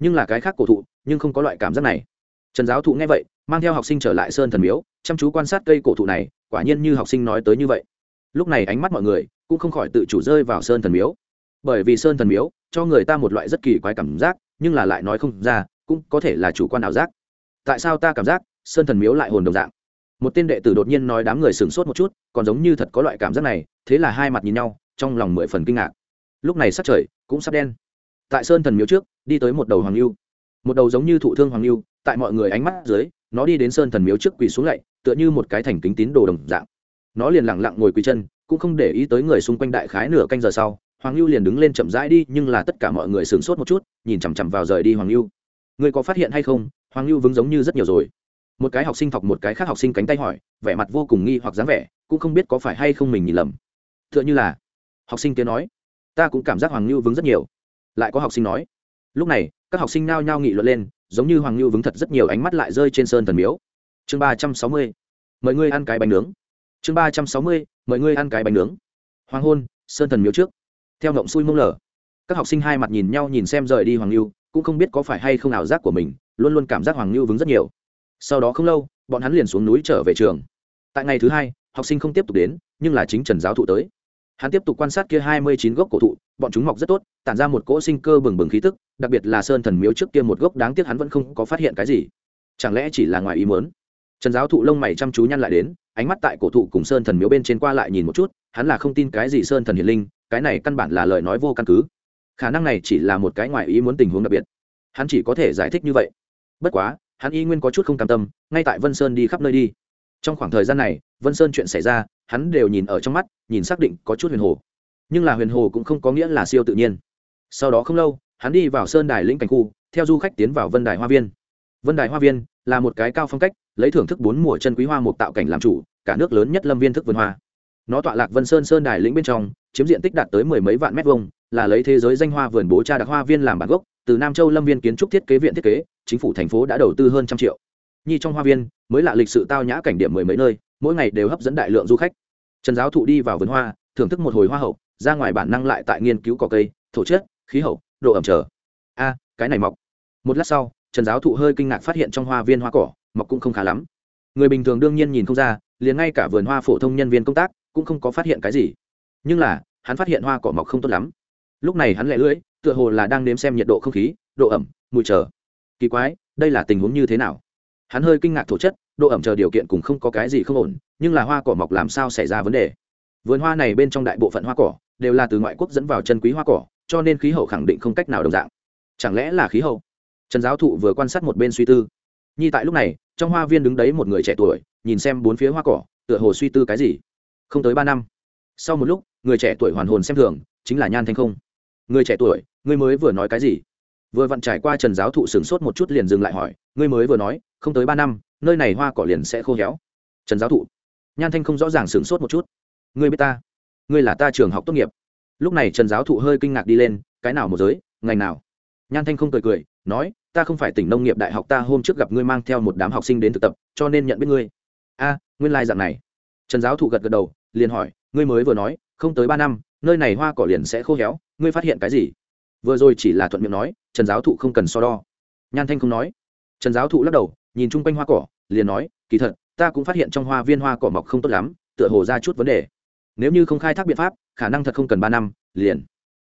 Nhưng là cái khác cổ thụ, nhưng không có loại cảm giác này. Trần giáo thụ nghe vậy, mang theo học sinh trở lại sơn thần miếu, chăm chú quan sát cây cổ thụ này, quả nhiên như học sinh nói tới như vậy. Lúc này ánh mắt mọi người cũng không khỏi tự chủ rơi vào sơn thần miếu. Bởi vì sơn thần miếu cho người ta một loại rất kỳ quái cảm giác, nhưng là lại nói không ra cũng có thể là chủ quan ảo giác. Tại sao ta cảm giác sơn thần miếu lại hồn đồng dạng? Một tên đệ tử đột nhiên nói đám người sửng sốt một chút, còn giống như thật có loại cảm giác này, thế là hai mặt nhìn nhau, trong lòng mười phần kinh ngạc. Lúc này sắc trời cũng sắp đen. Tại sơn thần miếu trước, đi tới một đầu hoàng lưu. Một đầu giống như thụ thương hoàng lưu, tại mọi người ánh mắt dưới, nó đi đến sơn thần miếu trước quỳ xuống lạy, tựa như một cái thành kính tín đồ đồng dạng. Nó liền lẳng lặng ngồi quỳ chân, cũng không để ý tới người xung quanh đại khái nửa canh giờ sau, hoàng lưu liền đứng lên chậm rãi đi, nhưng là tất cả mọi người sửng sốt một chút, nhìn chằm chằm vào rời đi hoàng lưu người có phát hiện hay không? Hoàng lưu vững giống như rất nhiều rồi. Một cái học sinh thọc một cái khác học sinh cánh tay hỏi, vẻ mặt vô cùng nghi hoặc dáng vẻ, cũng không biết có phải hay không mình nhìn lầm. T h ư ợ n h ư là, học sinh kia nói, ta cũng cảm giác hoàng lưu vững rất nhiều. Lại có học sinh nói, lúc này, các học sinh nao nhao nghị luận lên, giống như hoàng lưu vững thật rất nhiều, ánh mắt lại rơi trên sơn thần miếu. Chương ba trăm sáu mươi, mời ngươi ăn cái bánh nướng. Chương ba trăm sáu mươi, mời ngươi ăn cái bánh nướng. Hoàng hôn, sơn thần miếu trước. Theo ngộng xui mông lở các học sinh hai mặt nhìn nhau nhìn xem rời đi hoàng lưu cũng không biết có phải hay không ảo giác của mình, luôn luôn cảm giác hoàng lưu vững rất nhiều. Sau đó không lâu, bọn hắn liền xuống núi trở về trường. Tại ngày thứ hai, học sinh không tiếp tục đến, nhưng là chính trần giáo thụ tới. Hắn tiếp tục quan sát kia hai mươi chín gốc cổ thụ, bọn chúng mọc rất tốt, tản ra một cỗ sinh cơ bừng bừng khí tức, đặc biệt là sơn thần miếu trước kia một gốc đáng tiếc hắn vẫn không có phát hiện cái gì. Chẳng lẽ chỉ là ngoài ý muốn? Trần giáo thụ lông mày chăm chú nhăn lại đến, ánh mắt tại cổ thụ cùng sơn thần miếu bên trên qua lại nhìn một chút, hắn là không tin cái gì sơn thần hiền linh, cái này căn bản là lời nói vô căn cứ khả năng này chỉ là một cái ngoài ý muốn tình huống đặc biệt. Hắn chỉ có thể giải thích như vậy. Bất quá, hắn y nguyên có chút không cam tâm, ngay tại vân sơn đi khắp nơi đi. Trong khoảng thời gian này, vân sơn chuyện xảy ra, hắn đều nhìn ở trong mắt, nhìn xác định có chút huyền hồ. Nhưng là huyền hồ cũng không có nghĩa là siêu tự nhiên. Sau đó không lâu, hắn đi vào sơn đài lĩnh cảnh khu, theo du khách tiến vào vân đài hoa viên. Vân đài hoa viên là một cái cao phong cách, lấy thưởng thức bốn mùa chân quý hoa một tạo cảnh làm chủ, cả nước lớn nhất lâm viên thức vườn hoa. Nó tọa lạc vân sơn sơn đài lĩnh bên trong, chiếm diện tích đạt tới mười mấy vạn mét vuông là lấy thế giới danh hoa vườn bố cha đặc hoa viên làm bản gốc, từ nam châu lâm viên kiến trúc thiết kế viện thiết kế, chính phủ thành phố đã đầu tư hơn trăm triệu. Nhi trong hoa viên, mới là lịch sự tao nhã cảnh điểm mười mấy nơi, mỗi ngày đều hấp dẫn đại lượng du khách. Trần giáo thụ đi vào vườn hoa, thưởng thức một hồi hoa hậu, ra ngoài bản năng lại tại nghiên cứu cỏ cây, thổ chất, khí hậu, độ ẩm trở. A, cái này mọc. Một lát sau, trần giáo thụ hơi kinh ngạc phát hiện trong hoa viên hoa cỏ, mọc cũng không khá lắm. Người bình thường đương nhiên nhìn không ra, liền ngay cả vườn hoa phổ thông nhân viên công tác cũng không có phát hiện cái gì. Nhưng là, hắn phát hiện hoa cỏ mọc không tốt lắm lúc này hắn lẻ lưỡi, tựa hồ là đang nếm xem nhiệt độ không khí, độ ẩm, mùi chờ. Kỳ quái, đây là tình huống như thế nào? Hắn hơi kinh ngạc thổ chất, độ ẩm chờ điều kiện cũng không có cái gì không ổn, nhưng là hoa cỏ mọc làm sao xảy ra vấn đề? Vườn hoa này bên trong đại bộ phận hoa cỏ đều là từ ngoại quốc dẫn vào chân quý hoa cỏ, cho nên khí hậu khẳng định không cách nào đồng dạng. Chẳng lẽ là khí hậu? Trần giáo thụ vừa quan sát một bên suy tư. Nhi tại lúc này, trong hoa viên đứng đấy một người trẻ tuổi, nhìn xem bốn phía hoa cỏ, tựa hồ suy tư cái gì? Không tới ba năm. Sau một lúc, người trẻ tuổi hoàn hồn xem thường, chính là nhan thanh không người trẻ tuổi, ngươi mới vừa nói cái gì? Vừa vặn trải qua trần giáo thụ sửng sốt một chút liền dừng lại hỏi, ngươi mới vừa nói, không tới ba năm, nơi này hoa cỏ liền sẽ khô héo. Trần giáo thụ, nhan thanh không rõ ràng sửng sốt một chút. Ngươi biết ta? Ngươi là ta trường học tốt nghiệp. Lúc này trần giáo thụ hơi kinh ngạc đi lên, cái nào một giới, ngành nào? Nhan thanh không cười cười, nói, ta không phải tỉnh nông nghiệp đại học, ta hôm trước gặp ngươi mang theo một đám học sinh đến thực tập, cho nên nhận biết ngươi. A, nguyên lai、like、dạng này. Trần giáo thụ gật gật đầu, liền hỏi, ngươi mới vừa nói, không tới ba năm nơi này hoa cỏ liền sẽ khô héo, ngươi phát hiện cái gì? Vừa rồi chỉ là thuận miệng nói, trần giáo thụ không cần so đo. Nhan thanh không nói. Trần giáo thụ lắc đầu, nhìn chung quanh hoa cỏ, liền nói, kỳ thật, ta cũng phát hiện trong hoa viên hoa cỏ mọc không tốt lắm, tựa hồ ra chút vấn đề. Nếu như không khai thác biện pháp, khả năng thật không cần ba năm, liền.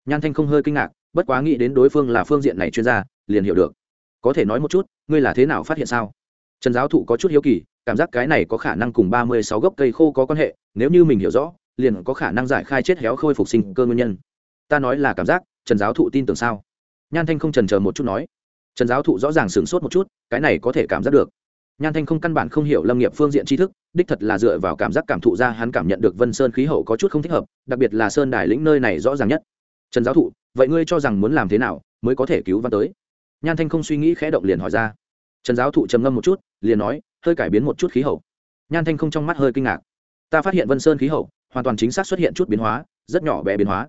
Nhan thanh không hơi kinh ngạc, bất quá nghĩ đến đối phương là phương diện này chuyên gia, liền hiểu được. Có thể nói một chút, ngươi là thế nào phát hiện sao? Trần giáo thụ có chút hiếu kỳ, cảm giác cái này có khả năng cùng ba mươi sáu gốc cây khô có quan hệ, nếu như mình hiểu rõ liền có khả năng giải khai chết héo khôi phục sinh cơ nguyên nhân. Ta nói là cảm giác, trần giáo thụ tin tưởng sao? Nhan thanh không trần chờ một chút nói. Trần giáo thụ rõ ràng sửng sốt một chút, cái này có thể cảm giác được. Nhan thanh không căn bản không hiểu lâm nghiệp phương diện tri thức, đích thật là dựa vào cảm giác cảm thụ ra hắn cảm nhận được vân sơn khí hậu có chút không thích hợp, đặc biệt là sơn đài lĩnh nơi này rõ ràng nhất. Trần giáo thụ, vậy ngươi cho rằng muốn làm thế nào mới có thể cứu văn tới? Nhan thanh không suy nghĩ khẽ động liền hỏi ra. Trần giáo thụ trầm ngâm một chút, liền nói, hơi cải biến một chút khí hậu. Nhan thanh không trong mắt hơi kinh ngạc. Ta phát hiện vân sơn khí hậu hoàn toàn chính xác xuất hiện chút biến hóa, rất nhỏ bé biến hóa.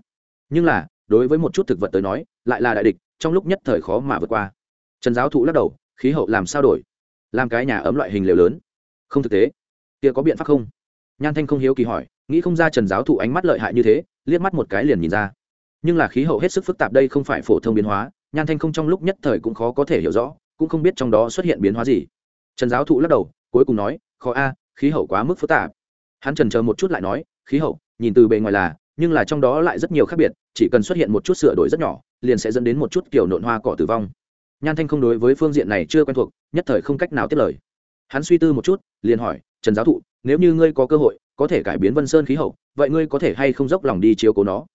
Nhưng là, đối với một chút thực vật tới nói, lại là đại địch, trong lúc nhất thời khó mà vượt qua. Trần giáo thụ lắc đầu, khí hậu làm sao đổi? Làm cái nhà ấm loại hình lều lớn. Không thực tế. Kia có biện pháp không? Nhan thanh không hiếu kỳ hỏi, nghĩ không ra trần giáo thụ ánh mắt lợi hại như thế, liếc mắt một cái liền nhìn ra. Nhưng là khí hậu hết sức phức tạp đây không phải phổ thông biến hóa, nhan thanh không trong lúc nhất thời cũng khó có thể hiểu rõ, cũng không biết trong đó xuất hiện biến hóa gì. Trần giáo thụ lắc đầu, cuối cùng nói, khó a, khí hậu quá mức phức tạp. Hắn trần chờ một chút lại nói khí hậu, nhìn từ bề ngoài là, nhưng là trong đó lại rất nhiều khác biệt, chỉ cần xuất hiện một chút sửa đổi rất nhỏ, liền sẽ dẫn đến một chút kiểu nộn hoa cỏ tử vong. Nhan thanh không đối với phương diện này chưa quen thuộc, nhất thời không cách nào tiếp lời. Hắn suy tư một chút, liền hỏi, trần giáo thụ, nếu như ngươi có cơ hội, có thể cải biến vân sơn khí hậu, vậy ngươi có thể hay không dốc lòng đi chiếu cố nó?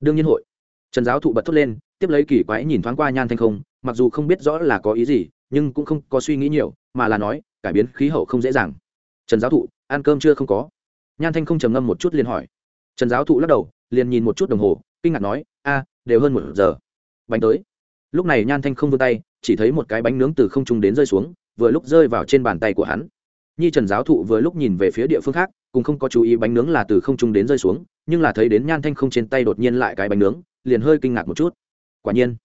Đương nhiên hội. Trần giáo thụ bật thốt lên, tiếp lấy kỳ quái nhìn thoáng qua nhan thanh không, mặc dù không biết rõ là có ý gì, nhưng cũng không có suy nghĩ nhiều, mà là nói, cải biến khí hậu không dễ dàng. Trần giáo thụ, ăn cơm chưa không có? Nhan thanh không trầm ngâm một chút liền hỏi. Trần giáo thụ lắc đầu, liền nhìn một chút đồng hồ, kinh ngạc nói, a, đều hơn một giờ. Bánh tới. Lúc này nhan thanh không vươn tay, chỉ thấy một cái bánh nướng từ không trung đến rơi xuống, vừa lúc rơi vào trên bàn tay của hắn. Nhi trần giáo thụ vừa lúc nhìn về phía địa phương khác, cũng không có chú ý bánh nướng là từ không trung đến rơi xuống, nhưng là thấy đến nhan thanh không trên tay đột nhiên lại cái bánh nướng, liền hơi kinh ngạc một chút. Quả nhiên,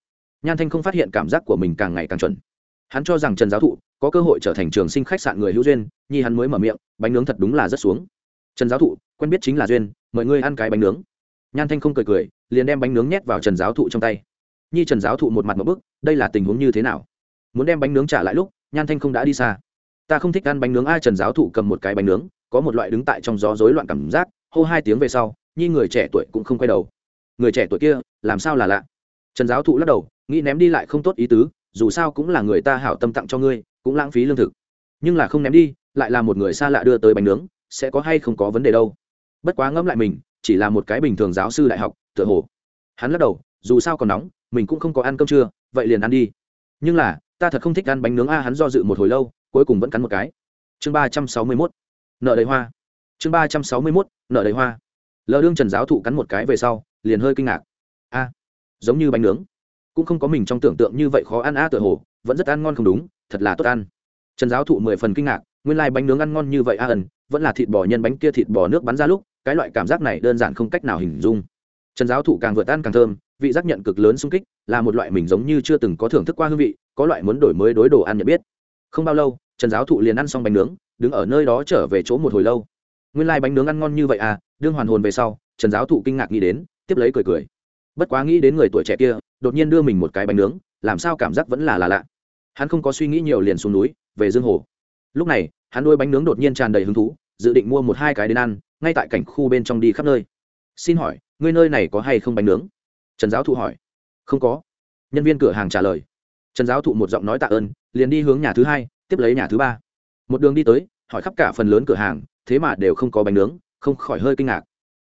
nhan thanh không phát hiện cảm giác của mình càng ngày càng chuẩn. Hắn cho rằng trần giáo thụ có cơ hội trở thành trường sinh khách sạn người hữu duyên, nhi hắn mới mở miệng, bánh nướng thật đúng là rất xuống trần giáo thụ, quen biết chính là duyên, mời ngươi ăn cái bánh nướng. Nhan thanh không cười cười, liền đem bánh nướng nhét vào trần giáo thụ trong tay. Nhi trần giáo thụ một mặt một bức, đây là tình huống như thế nào? Muốn đem bánh nướng trả lại lúc, nhan thanh không đã đi xa. Ta không thích ăn bánh nướng ai trần giáo thụ cầm một cái bánh nướng, có một loại đứng tại trong gió rối loạn cảm giác, hô hai tiếng về sau, nhi người trẻ tuổi cũng không quay đầu. Người trẻ tuổi kia, làm sao là lạ? Trần giáo thụ lắc đầu, nghĩ ném đi lại không tốt ý tứ, dù sao cũng là người ta hảo tâm tặng cho ngươi, cũng lãng phí lương thực. Nhưng là không ném đi, lại là một người xa lạ đưa tới bánh nướng sẽ có hay không có vấn đề đâu. Bất quá ngẫm lại mình, chỉ là một cái bình thường giáo sư đại học, tựa hồ. Hắn lắc đầu, dù sao còn nóng, mình cũng không có ăn cơm trưa, vậy liền ăn đi. Nhưng là, ta thật không thích ăn bánh nướng a, hắn do dự một hồi lâu, cuối cùng vẫn cắn một cái. Chương ba trăm sáu mươi mốt. Nợ đầy hoa. Chương ba trăm sáu mươi mốt, nợ đầy hoa. Lờ đương trần giáo thụ cắn một cái về sau, liền hơi kinh ngạc. A, giống như bánh nướng. Cũng không có mình trong tưởng tượng như vậy khó ăn a, tựa hồ, vẫn rất ăn ngon không đúng, thật là tốt ăn. Trần giáo thụ mười phần kinh ngạc, nguyên lai、like、bánh nướng ăn ngon như vậy a ẩn vẫn là thịt bò nhân bánh kia thịt bò nước bắn ra lúc, cái loại cảm giác này đơn giản không cách nào hình dung. Trần giáo thụ càng vượt ăn càng thơm, vị giác nhận cực lớn sung kích, là một loại mình giống như chưa từng có thưởng thức qua hương vị, có loại muốn đổi mới đối đồ ăn nhận biết. Không bao lâu, trần giáo thụ liền ăn xong bánh nướng, đứng ở nơi đó trở về chỗ một hồi lâu. Nguyên lai、like、bánh nướng ăn ngon như vậy à đương hoàn hồn về sau, trần giáo thụ kinh ngạc nghĩ đến, tiếp lấy cười cười. Bất quá nghĩ đến người tuổi trẻ kia, đột nhiên đưa mình một cái bánh nướng, làm sao cảm giác vẫn là là lạ. Hắn không có suy nghĩ nhiều liền xuống núi, về dương hồ. Lúc này hắn nuôi bánh nướng đột nhiên tràn đầy hứng thú, dự định mua một hai cái đến ăn, ngay tại cảnh khu bên trong đi khắp nơi. Xin hỏi, ngươi nơi này có hay không bánh nướng? Trần giáo thụ hỏi. Không có. Nhân viên cửa hàng trả lời. Trần giáo thụ một giọng nói tạ ơn, liền đi hướng nhà thứ hai, tiếp lấy nhà thứ ba. Một đường đi tới, hỏi khắp cả phần lớn cửa hàng, thế mà đều không có bánh nướng, không khỏi hơi kinh ngạc.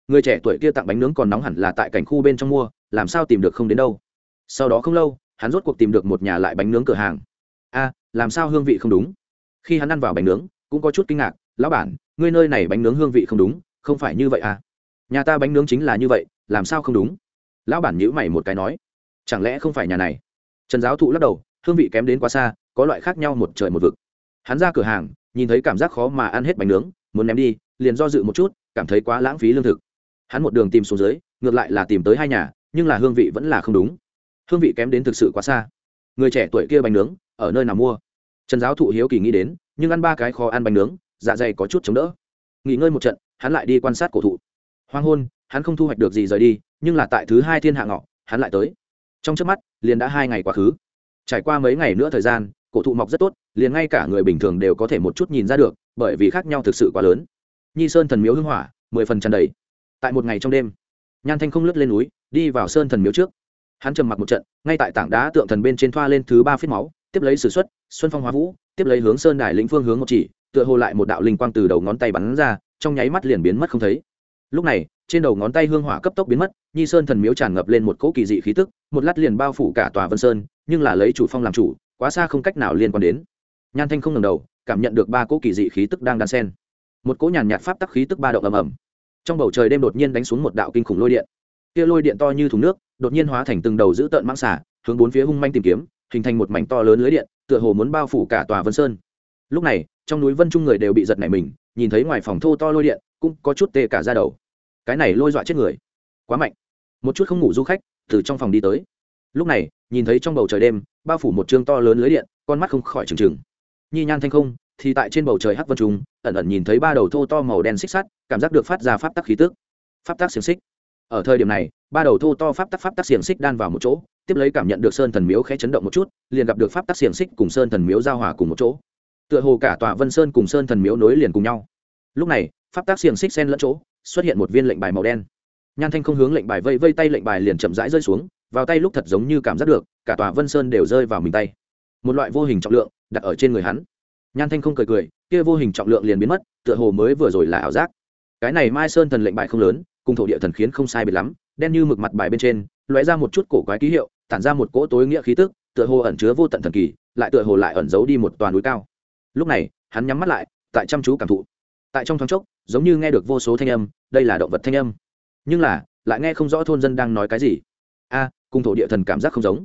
Người trẻ tuổi kia tặng bánh nướng còn nóng hẳn là tại cảnh khu bên trong mua, làm sao tìm được không đến đâu. Sau đó không lâu, hắn rốt cuộc tìm được một nhà lại bánh nướng cửa hàng. A, làm sao hương vị không đúng? Khi hắn ăn vào bánh nướng, cũng có chút kinh ngạc, lão bản, ngươi nơi này bánh nướng hương vị không đúng, không phải như vậy à? Nhà ta bánh nướng chính là như vậy, làm sao không đúng? Lão bản nhữ mày một cái nói, chẳng lẽ không phải nhà này? Trần giáo thụ lắc đầu, hương vị kém đến quá xa, có loại khác nhau một trời một vực. Hắn ra cửa hàng, nhìn thấy cảm giác khó mà ăn hết bánh nướng, muốn ném đi, liền do dự một chút, cảm thấy quá lãng phí lương thực. Hắn một đường tìm xuống dưới, ngược lại là tìm tới hai nhà, nhưng là hương vị vẫn là không đúng. Hương vị kém đến thực sự quá xa. Người trẻ tuổi kia bánh nướng, ở nơi nào mua? Trần giáo thụ hiếu kỳ nghĩ đến, nhưng ăn ba cái kho ăn bánh nướng dạ dày có chút chống đỡ. Nghỉ ngơi một trận, hắn lại đi quan sát cổ thụ. Hoang hôn, hắn không thu hoạch được gì rời đi, nhưng là tại thứ hai thiên hạ ngọ, hắn lại tới. Trong trước mắt, liền đã hai ngày quá khứ. Trải qua mấy ngày nữa thời gian, cổ thụ mọc rất tốt, liền ngay cả người bình thường đều có thể một chút nhìn ra được, bởi vì khác nhau thực sự quá lớn. Nhi sơn thần miếu hưng hỏa, mười phần tràn đầy. Tại một ngày trong đêm, nhan thanh không lướt lên núi, đi vào sơn thần miếu trước. Hắn trầm mặc một trận, ngay tại tảng đá tượng thần bên trên thoa lên thứ ba phết máu tiếp lấy s ử x u ấ t xuân phong hóa vũ, tiếp lấy hướng sơn đài lĩnh phương hướng một chỉ, tựa hồ lại một đạo linh quang từ đầu ngón tay bắn ra, trong nháy mắt liền biến mất không thấy. Lúc này, trên đầu ngón tay hương hỏa cấp tốc biến mất, nhi sơn thần miếu tràn ngập lên một cỗ kỳ dị khí tức, một lát liền bao phủ cả tòa vân sơn, nhưng là lấy chủ phong làm chủ, quá xa không cách nào liên quan đến. Nhan thanh không ngầm đầu, cảm nhận được ba cỗ kỳ dị khí tức đang đan sen một cỗ nhàn nhạt pháp tắc khí tức ba động ầm ầm. Trong bầu trời đêm đột nhiên đánh xuống một đạo kinh khủng lôi điện. Kia lôi điện to như thùng nước, đột nhiên hóa thành từng đầu dữ tợn mang xả hướng bốn phía hung manh tìm kiếm hình thành một mảnh to lớn lưới điện, tựa hồ muốn bao phủ cả tòa vân sơn. Lúc này, trong núi vân trung người đều bị giật nảy mình, nhìn thấy ngoài phòng thô to lôi điện, cũng có chút tê cả ra đầu. Cái này lôi dọa chết người. Quá mạnh. Một chút không ngủ du khách, từ trong phòng đi tới. Lúc này, nhìn thấy trong bầu trời đêm, bao phủ một chương to lớn lưới điện, con mắt không khỏi trừng trừng. Nhi nhan thanh không, thì tại trên bầu trời hắc vân trung, ẩn ẩn nhìn thấy ba đầu thô to màu đen xích sắt, cảm giác được phát ra pháp tắc khí tức. Pháp tắc xiềng xích ở thời điểm này, ba đầu thô to pháp tắc pháp tắc xiềng xích đan vào một chỗ, tiếp lấy cảm nhận được sơn thần miếu khẽ chấn động một chút, liền gặp được pháp tắc xiềng xích cùng sơn thần miếu giao hòa cùng một chỗ. Tựa hồ cả tòa vân sơn cùng sơn thần miếu nối liền cùng nhau. Lúc này, pháp tác xiềng xích sen lẫn chỗ, xuất hiện một viên lệnh bài màu đen. Nhan thanh không hướng lệnh bài vây vây tay lệnh bài liền chậm rãi rơi xuống, vào tay lúc thật giống như cảm giác được, cả tòa vân sơn đều rơi vào mình tay. Một loại vô hình trọng lượng đặt ở trên người hắn. Nhan thanh không cười cười, kia vô hình trọng lượng liền biến mất, tựa hồ mới vừa rồi là ảo giác. Cái này mai sơn thần lệnh bài không lớn cùng thổ địa thần khiến không sai biệt lắm đen như mực mặt bài bên trên lóe ra một chút cổ quái ký hiệu tản ra một cỗ tối nghĩa khí tức tựa hồ ẩn chứa vô tận thần kỳ lại tựa hồ lại ẩn giấu đi một toàn núi cao. Lúc này hắn nhắm mắt lại tại chăm chú cảm thụ. Tại trong thoáng chốc giống như nghe được vô số thanh âm đây là động vật thanh âm. Nhưng là lại nghe không rõ thôn dân đang nói cái gì. A à, cùng thổ địa thần cảm giác không giống.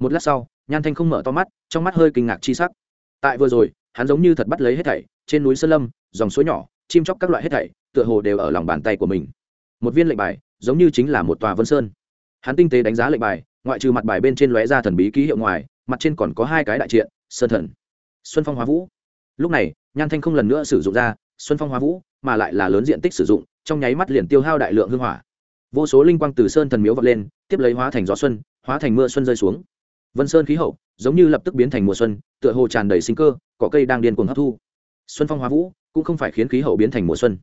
Một lát sau nhan thanh không mở to mắt trong mắt hơi kinh ngạc chi sắc. Tại vừa rồi hắn giống như thật bắt lấy hết thảy trên núi sơn lâm dòng suối nhỏ chim chóc các loại hết thảy tựa hồ đều ở lòng bàn tay của mình một viên lệnh bài, giống như chính là một tòa vân sơn. Hắn tinh tế đánh giá lệnh bài, ngoại trừ mặt bài bên trên lóe ra thần bí ký hiệu ngoài, mặt trên còn có hai cái đại triện, sơn thần, xuân phong hóa vũ. Lúc này, nhan thanh không lần nữa sử dụng ra xuân phong hóa vũ, mà lại là lớn diện tích sử dụng, trong nháy mắt liền tiêu hao đại lượng hương hỏa. Vô số linh quang từ sơn thần miếu vọt lên, tiếp lấy hóa thành gió xuân, hóa thành mưa xuân rơi xuống. Vân sơn khí hậu, giống như lập tức biến thành mùa xuân, tựa hồ tràn đầy sinh cơ, cỏ cây đang điên cuồng hấp thu. Xuân phong hóa vũ, cũng không phải khiến khí hậu biến thành mùa xuân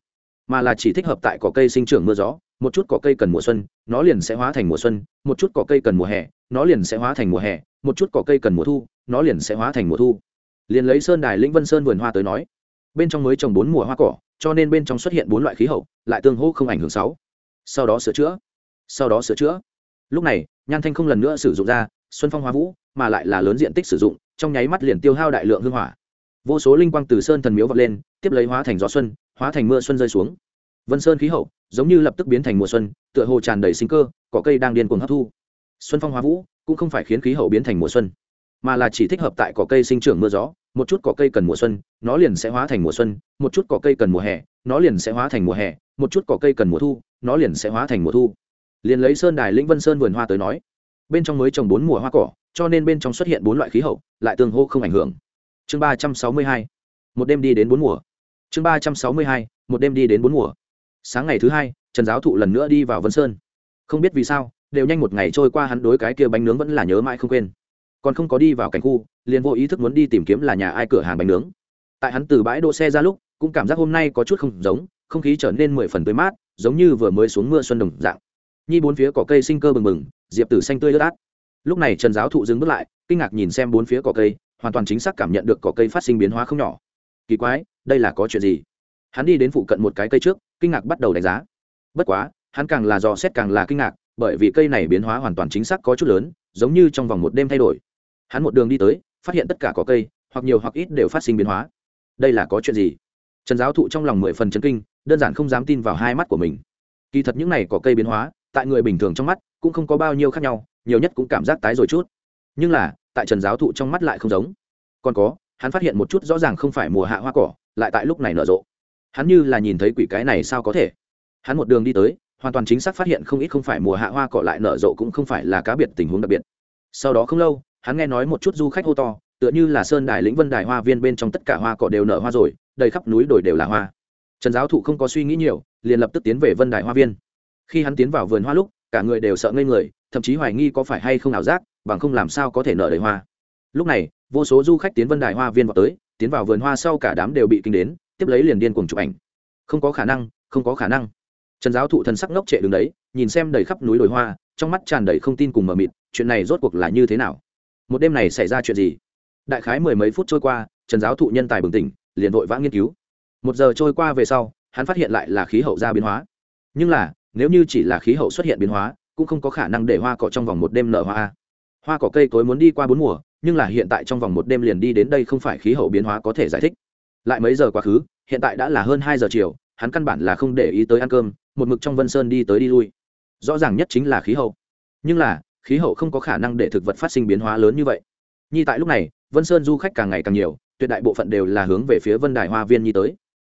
mà là chỉ thích hợp tại cỏ cây sinh trưởng mưa gió, một chút cỏ cây cần mùa xuân, nó liền sẽ hóa thành mùa xuân, một chút cỏ cây cần mùa hè, nó liền sẽ hóa thành mùa hè, một chút cỏ cây cần mùa thu, nó liền sẽ hóa thành mùa thu. Liền lấy sơn đài lĩnh vân sơn vườn hoa tới nói, bên trong mới trồng bốn mùa hoa cỏ, cho nên bên trong xuất hiện bốn loại khí hậu, lại tương hô không ảnh hưởng sáu. Sau đó sửa chữa. Sau đó sửa chữa. Lúc này, nhan thanh không lần nữa sử dụng ra xuân phong hoa vũ, mà lại là lớn diện tích sử dụng, trong nháy mắt liền tiêu hao đại lượng hương hỏa. Vô số linh quang từ sơn thần miếu vọt lên, tiếp lấy hóa thành gió xuân hóa thành mưa xuân rơi xuống. Vân sơn khí hậu giống như lập tức biến thành mùa xuân, tựa hồ tràn đầy sinh cơ, cỏ cây đang điên cuồng hấp thu. Xuân phong hóa vũ cũng không phải khiến khí hậu biến thành mùa xuân, mà là chỉ thích hợp tại cỏ cây sinh trưởng mưa gió, một chút cỏ cây cần mùa xuân, nó liền sẽ hóa thành mùa xuân, một chút cỏ cây cần mùa hè, nó liền sẽ hóa thành mùa hè, một chút cỏ cây cần mùa thu, nó liền sẽ hóa thành mùa thu. Liền lấy sơn đài lĩnh vân sơn vườn hoa tới nói, bên trong mới trồng bốn mùa hoa cỏ, cho nên bên trong xuất hiện bốn loại khí hậu, lại tương hô không ảnh hưởng. Chương ba trăm sáu mươi hai, một đêm đi đến bốn mùa chương ba trăm sáu mươi hai, một đêm đi đến bốn mùa. Sáng ngày thứ hai, trần giáo thụ lần nữa đi vào vân sơn. Không biết vì sao, đều nhanh một ngày trôi qua hắn đối cái kia bánh nướng vẫn là nhớ mãi không quên. Còn không có đi vào cảnh khu, liền vô ý thức muốn đi tìm kiếm là nhà ai cửa hàng bánh nướng. Tại hắn từ bãi đỗ xe ra lúc, cũng cảm giác hôm nay có chút không giống, không khí trở nên mười phần tươi mát, giống như vừa mới xuống mưa xuân đồng dạng. Nhi bốn phía cỏ cây sinh cơ bừng bừng, diệp tử xanh tươi ướt át. Lúc này trần giáo thụ dừng bước lại, kinh ngạc nhìn xem bốn phía cỏ cây, hoàn toàn chính xác cảm nhận được cỏ cây phát sinh biến hóa không nhỏ. Kỳ quái đây là có chuyện gì? Hắn đi đến phụ cận một cái cây trước, kinh ngạc bắt đầu đánh giá. Bất quá, hắn càng là dò xét càng là kinh ngạc, bởi vì cây này biến hóa hoàn toàn chính xác có chút lớn, giống như trong vòng một đêm thay đổi. Hắn một đường đi tới, phát hiện tất cả có cây, hoặc nhiều hoặc ít đều phát sinh biến hóa. Đây là có chuyện gì? Trần giáo thụ trong lòng mười phần chấn kinh, đơn giản không dám tin vào hai mắt của mình. Kỳ thật những này có cây biến hóa, tại người bình thường trong mắt, cũng không có bao nhiêu khác nhau, nhiều nhất cũng cảm giác tái rồi chút. Nhưng là, tại trần giáo thụ trong mắt lại không giống. Còn có, hắn phát hiện một chút rõ ràng không phải mùa hạ hoa cỏ lại tại lúc này nở rộ. Hắn như là nhìn thấy quỷ cái này sao có thể? Hắn một đường đi tới, hoàn toàn chính xác phát hiện không ít không phải mùa hạ hoa cỏ lại nở rộ cũng không phải là cá biệt tình huống đặc biệt. Sau đó không lâu, hắn nghe nói một chút du khách hô to, tựa như là sơn đài lĩnh vân đài hoa viên bên trong tất cả hoa cỏ đều nở hoa rồi, đầy khắp núi đồi đều là hoa. Trần giáo thụ không có suy nghĩ nhiều, liền lập tức tiến về vân đài hoa viên. Khi hắn tiến vào vườn hoa lúc, cả người đều sợ ngây người, thậm chí hoài nghi có phải hay không ảo giác, bằng không làm sao có thể nở đầy hoa. Lúc này, vô số du khách tiến vân đài hoa viên vào tới tiến vào vườn hoa sau cả đám đều bị kinh đến, tiếp lấy liền điên cuồng chụp ảnh. Không có khả năng, không có khả năng. Trần giáo thụ thần sắc ngốc trệ đứng đấy, nhìn xem đầy khắp núi đồi hoa, trong mắt tràn đầy không tin cùng mờ mịt, chuyện này rốt cuộc là như thế nào? Một đêm này xảy ra chuyện gì? Đại khái mười mấy phút trôi qua, trần giáo thụ nhân tài bừng tỉnh, liền vội vã nghiên cứu. Một giờ trôi qua về sau, hắn phát hiện lại là khí hậu ra biến hóa. Nhưng là, nếu như chỉ là khí hậu xuất hiện biến hóa, cũng không có khả năng để hoa cỏ trong vòng một đêm nở hoa. Hoa cỏ cây cối muốn đi qua bốn mùa nhưng là hiện tại trong vòng một đêm liền đi đến đây không phải khí hậu biến hóa có thể giải thích. Lại mấy giờ quá khứ, hiện tại đã là hơn hai giờ chiều, hắn căn bản là không để ý tới ăn cơm, một mực trong vân sơn đi tới đi lui. Rõ ràng nhất chính là khí hậu. Nhưng là, khí hậu không có khả năng để thực vật phát sinh biến hóa lớn như vậy. Nhi tại lúc này, vân sơn du khách càng ngày càng nhiều, tuyệt đại bộ phận đều là hướng về phía vân đài hoa viên nhi tới.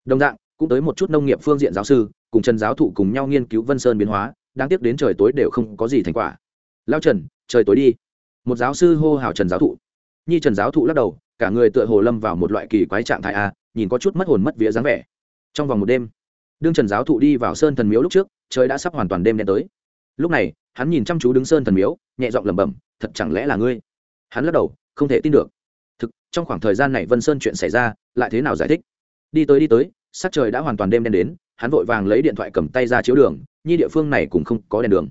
Đồng dạng, cũng tới một chút nông nghiệp phương diện giáo sư, cùng trần giáo thụ cùng nhau nghiên cứu vân sơn biến hóa đang tiếp đến trời tối đều không có gì thành quả. Lao trần, trời tối đi một giáo sư hô hào trần giáo thụ. Nhi trần giáo thụ lắc đầu, cả người tựa hồ lâm vào một loại kỳ quái trạng thái a, nhìn có chút mất hồn mất vía dáng vẻ. Trong vòng một đêm, đương trần giáo thụ đi vào sơn thần miếu lúc trước, trời đã sắp hoàn toàn đêm đen tới. Lúc này, hắn nhìn chăm chú đứng sơn thần miếu, nhẹ giọng lẩm bẩm, thật chẳng lẽ là ngươi? Hắn lắc đầu, không thể tin được. Thực, trong khoảng thời gian này vân sơn chuyện xảy ra, lại thế nào giải thích? Đi tới đi tới, sắc trời đã hoàn toàn đêm đen đến, hắn vội vàng lấy điện thoại cầm tay ra chiếu đường, nhi địa phương này cũng không có đèn đường.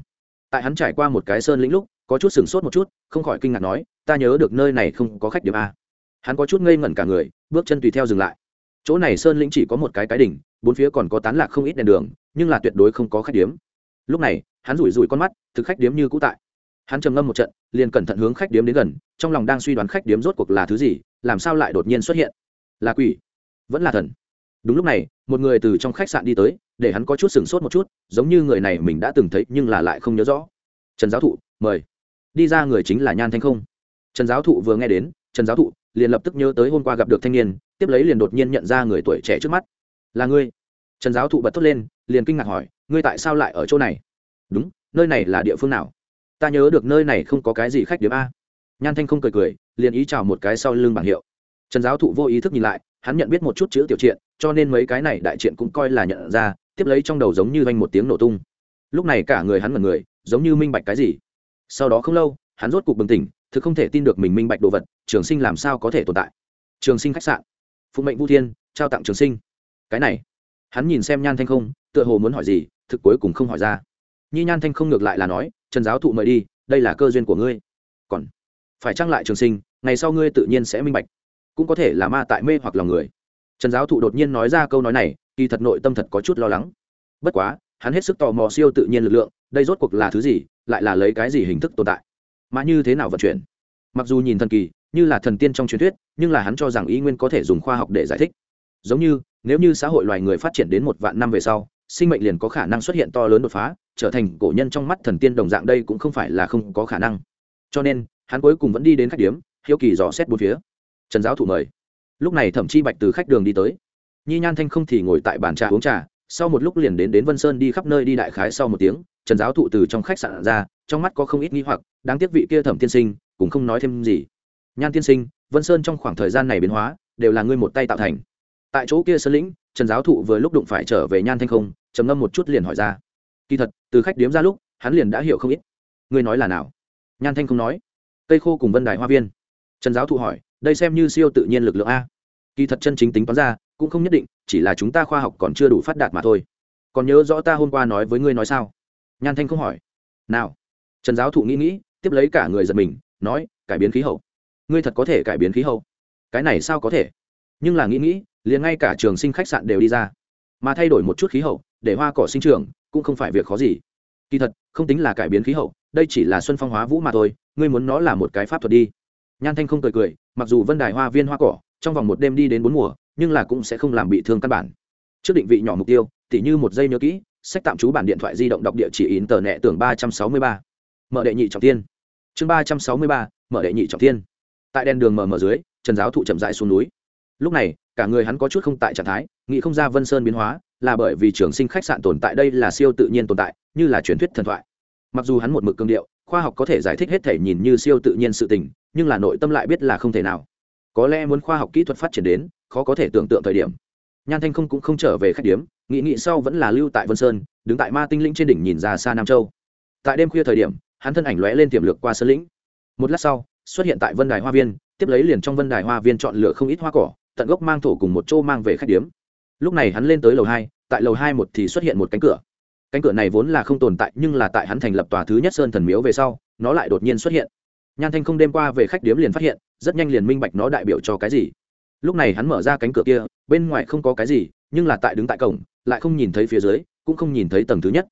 Tại hắn trải qua một cái sơn lĩnh lúc có chút sửng sốt một chút, không khỏi kinh ngạc nói, ta nhớ được nơi này không có khách điểm a. Hắn có chút ngây ngẩn cả người, bước chân tùy theo dừng lại. Chỗ này sơn lĩnh chỉ có một cái cái đỉnh, bốn phía còn có tán lạc không ít đèn đường, nhưng là tuyệt đối không có khách điếm lúc này, hắn rủi rủi con mắt, thực khách điếm như cũ tại. Hắn trầm ngâm một trận, liền cẩn thận hướng khách điếm đến gần, trong lòng đang suy đoán khách điếm rốt cuộc là thứ gì, làm sao lại đột nhiên xuất hiện. Là quỷ. Vẫn là thần. Đúng lúc này, một người từ trong khách sạn đi tới, để hắn có chút sửng sốt một chút, giống như người này mình đã từng thấy, nhưng là lại không nhớ rõ. Trần giáo thụ, mời đi ra người chính là nhan thanh không. Trần giáo thụ vừa nghe đến, trần giáo thụ liền lập tức nhớ tới hôm qua gặp được thanh niên, tiếp lấy liền đột nhiên nhận ra người tuổi trẻ trước mắt. Là ngươi? Trần giáo thụ bật thốt lên, liền kinh ngạc hỏi, ngươi tại sao lại ở chỗ này? Đúng, nơi này là địa phương nào? Ta nhớ được nơi này không có cái gì khách điểm a. Nhan thanh không cười cười, liền ý chào một cái sau lưng bảng hiệu. Trần giáo thụ vô ý thức nhìn lại, hắn nhận biết một chút chữ tiểu triện, cho nên mấy cái này đại triện cũng coi là nhận ra, tiếp lấy trong đầu giống như vanh một tiếng nổ tung. Lúc này cả người hắn mật người, giống như minh bạch cái gì sau đó không lâu, hắn rốt cục bừng tỉnh, thực không thể tin được mình minh bạch đồ vật, trường sinh làm sao có thể tồn tại. Trường sinh khách sạn. Phụng mệnh vũ thiên, trao tặng trường sinh. Cái này, hắn nhìn xem nhan thanh không, tựa hồ muốn hỏi gì, thực cuối cùng không hỏi ra. Nhi nhan thanh không ngược lại là nói, trần giáo thụ mời đi, đây là cơ duyên của ngươi. Còn phải trang lại trường sinh, ngày sau ngươi tự nhiên sẽ minh bạch, cũng có thể là ma tại mê hoặc lòng người. Trần giáo thụ đột nhiên nói ra câu nói này, kỳ thật nội tâm thật có chút lo lắng. Bất quá, hắn hết sức tò mò siêu tự nhiên lực lượng, đây rốt cuộc là thứ gì lại là lấy cái gì hình thức tồn tại? Mà như thế nào vận chuyển? Mặc dù nhìn thần kỳ, như là thần tiên trong truyền thuyết, nhưng là hắn cho rằng ý nguyên có thể dùng khoa học để giải thích. Giống như, nếu như xã hội loài người phát triển đến một vạn năm về sau, sinh mệnh liền có khả năng xuất hiện to lớn đột phá, trở thành cổ nhân trong mắt thần tiên đồng dạng đây cũng không phải là không có khả năng. Cho nên, hắn cuối cùng vẫn đi đến khách điếm, hiếu kỳ dò xét bốn phía. Trần giáo thủ mời. Lúc này thẩm chi bạch từ khách đường đi tới. Nhi nhan thanh không thì ngồi tại bàn trà uống trà, sau một lúc liền đến đến vân sơn đi khắp nơi đi đại khái sau một tiếng trần giáo thụ từ trong khách sạn ra, trong mắt có không ít nghi hoặc, đáng tiếc vị kia thẩm tiên sinh, cũng không nói thêm gì. Nhan tiên sinh, vân sơn trong khoảng thời gian này biến hóa, đều là ngươi một tay tạo thành. Tại chỗ kia sơn lĩnh, trần giáo thụ vừa lúc đụng phải trở về nhan thanh không, trầm ngâm một chút liền hỏi ra. Kỳ thật, từ khách điếm ra lúc, hắn liền đã hiểu không ít. Ngươi nói là nào? Nhan thanh không nói. Cây khô cùng vân đài hoa viên. Trần giáo thụ hỏi, đây xem như siêu tự nhiên lực lượng a. Kỳ thật chân chính tính toán ra, cũng không nhất định, chỉ là chúng ta khoa học còn chưa đủ phát đạt mà thôi. Còn nhớ rõ ta hôm qua nói với ngươi nói sao? Nhan thanh không hỏi. Nào. Trần giáo thụ nghĩ nghĩ, tiếp lấy cả người giật mình, nói, cải biến khí hậu. Ngươi thật có thể cải biến khí hậu. Cái này sao có thể? Nhưng là nghĩ nghĩ, liền ngay cả trường sinh khách sạn đều đi ra. Mà thay đổi một chút khí hậu, để hoa cỏ sinh trưởng, cũng không phải việc khó gì. Kỳ thật, không tính là cải biến khí hậu, đây chỉ là xuân phong hóa vũ mà thôi, ngươi muốn nó là một cái pháp thuật đi. Nhan thanh không cười cười, mặc dù vân đài hoa viên hoa cỏ, trong vòng một đêm đi đến bốn mùa, nhưng là cũng sẽ không làm bị thương căn bản. Trước định vị nhỏ mục tiêu, tỉ như một giây nhớ kỹ sách tạm trú bản điện thoại di động đọc địa chỉ in tờ nẹ tưởng ba trăm sáu mươi ba. Mở đệ nhị trọng tiên chương ba trăm sáu mươi ba, mở đệ nhị trọng tiên tại đèn đường mở mở dưới, trần giáo thụ chậm rãi xuống núi. Lúc này, cả người hắn có chút không tại trạng thái, nghĩ không ra vân sơn biến hóa, là bởi vì trường sinh khách sạn tồn tại đây là siêu tự nhiên tồn tại, như là truyền thuyết thần thoại. Mặc dù hắn một mực cương điệu, khoa học có thể giải thích hết thể nhìn như siêu tự nhiên sự tình, nhưng là nội tâm lại biết là không thể nào. Có lẽ muốn khoa học kỹ thuật phát triển đến, khó có thể tưởng tượng thời điểm nhan thanh không cũng không trở về khách điếm nghị nghị sau vẫn là lưu tại vân sơn, đứng tại ma tinh lĩnh trên đỉnh nhìn ra xa nam châu. Tại đêm khuya thời điểm, hắn thân ảnh lóe lên tiềm lược qua sơn lĩnh. Một lát sau, xuất hiện tại vân đài hoa viên, tiếp lấy liền trong vân đài hoa viên chọn lựa không ít hoa cỏ, tận gốc mang thổ cùng một chỗ mang về khách điếm. Lúc này hắn lên tới lầu hai, tại lầu hai một thì xuất hiện một cánh cửa. Cánh cửa này vốn là không tồn tại, nhưng là tại hắn thành lập tòa thứ nhất sơn thần miếu về sau, nó lại đột nhiên xuất hiện. Nhan thanh không đêm qua về khách điếm liền phát hiện, rất nhanh liền minh bạch nó đại biểu cho cái gì. Lúc này hắn mở ra cánh cửa kia bên ngoài không có cái gì, nhưng là tại đứng tại cổng, lại không nhìn thấy phía dưới, cũng không nhìn thấy tầng thứ nhất.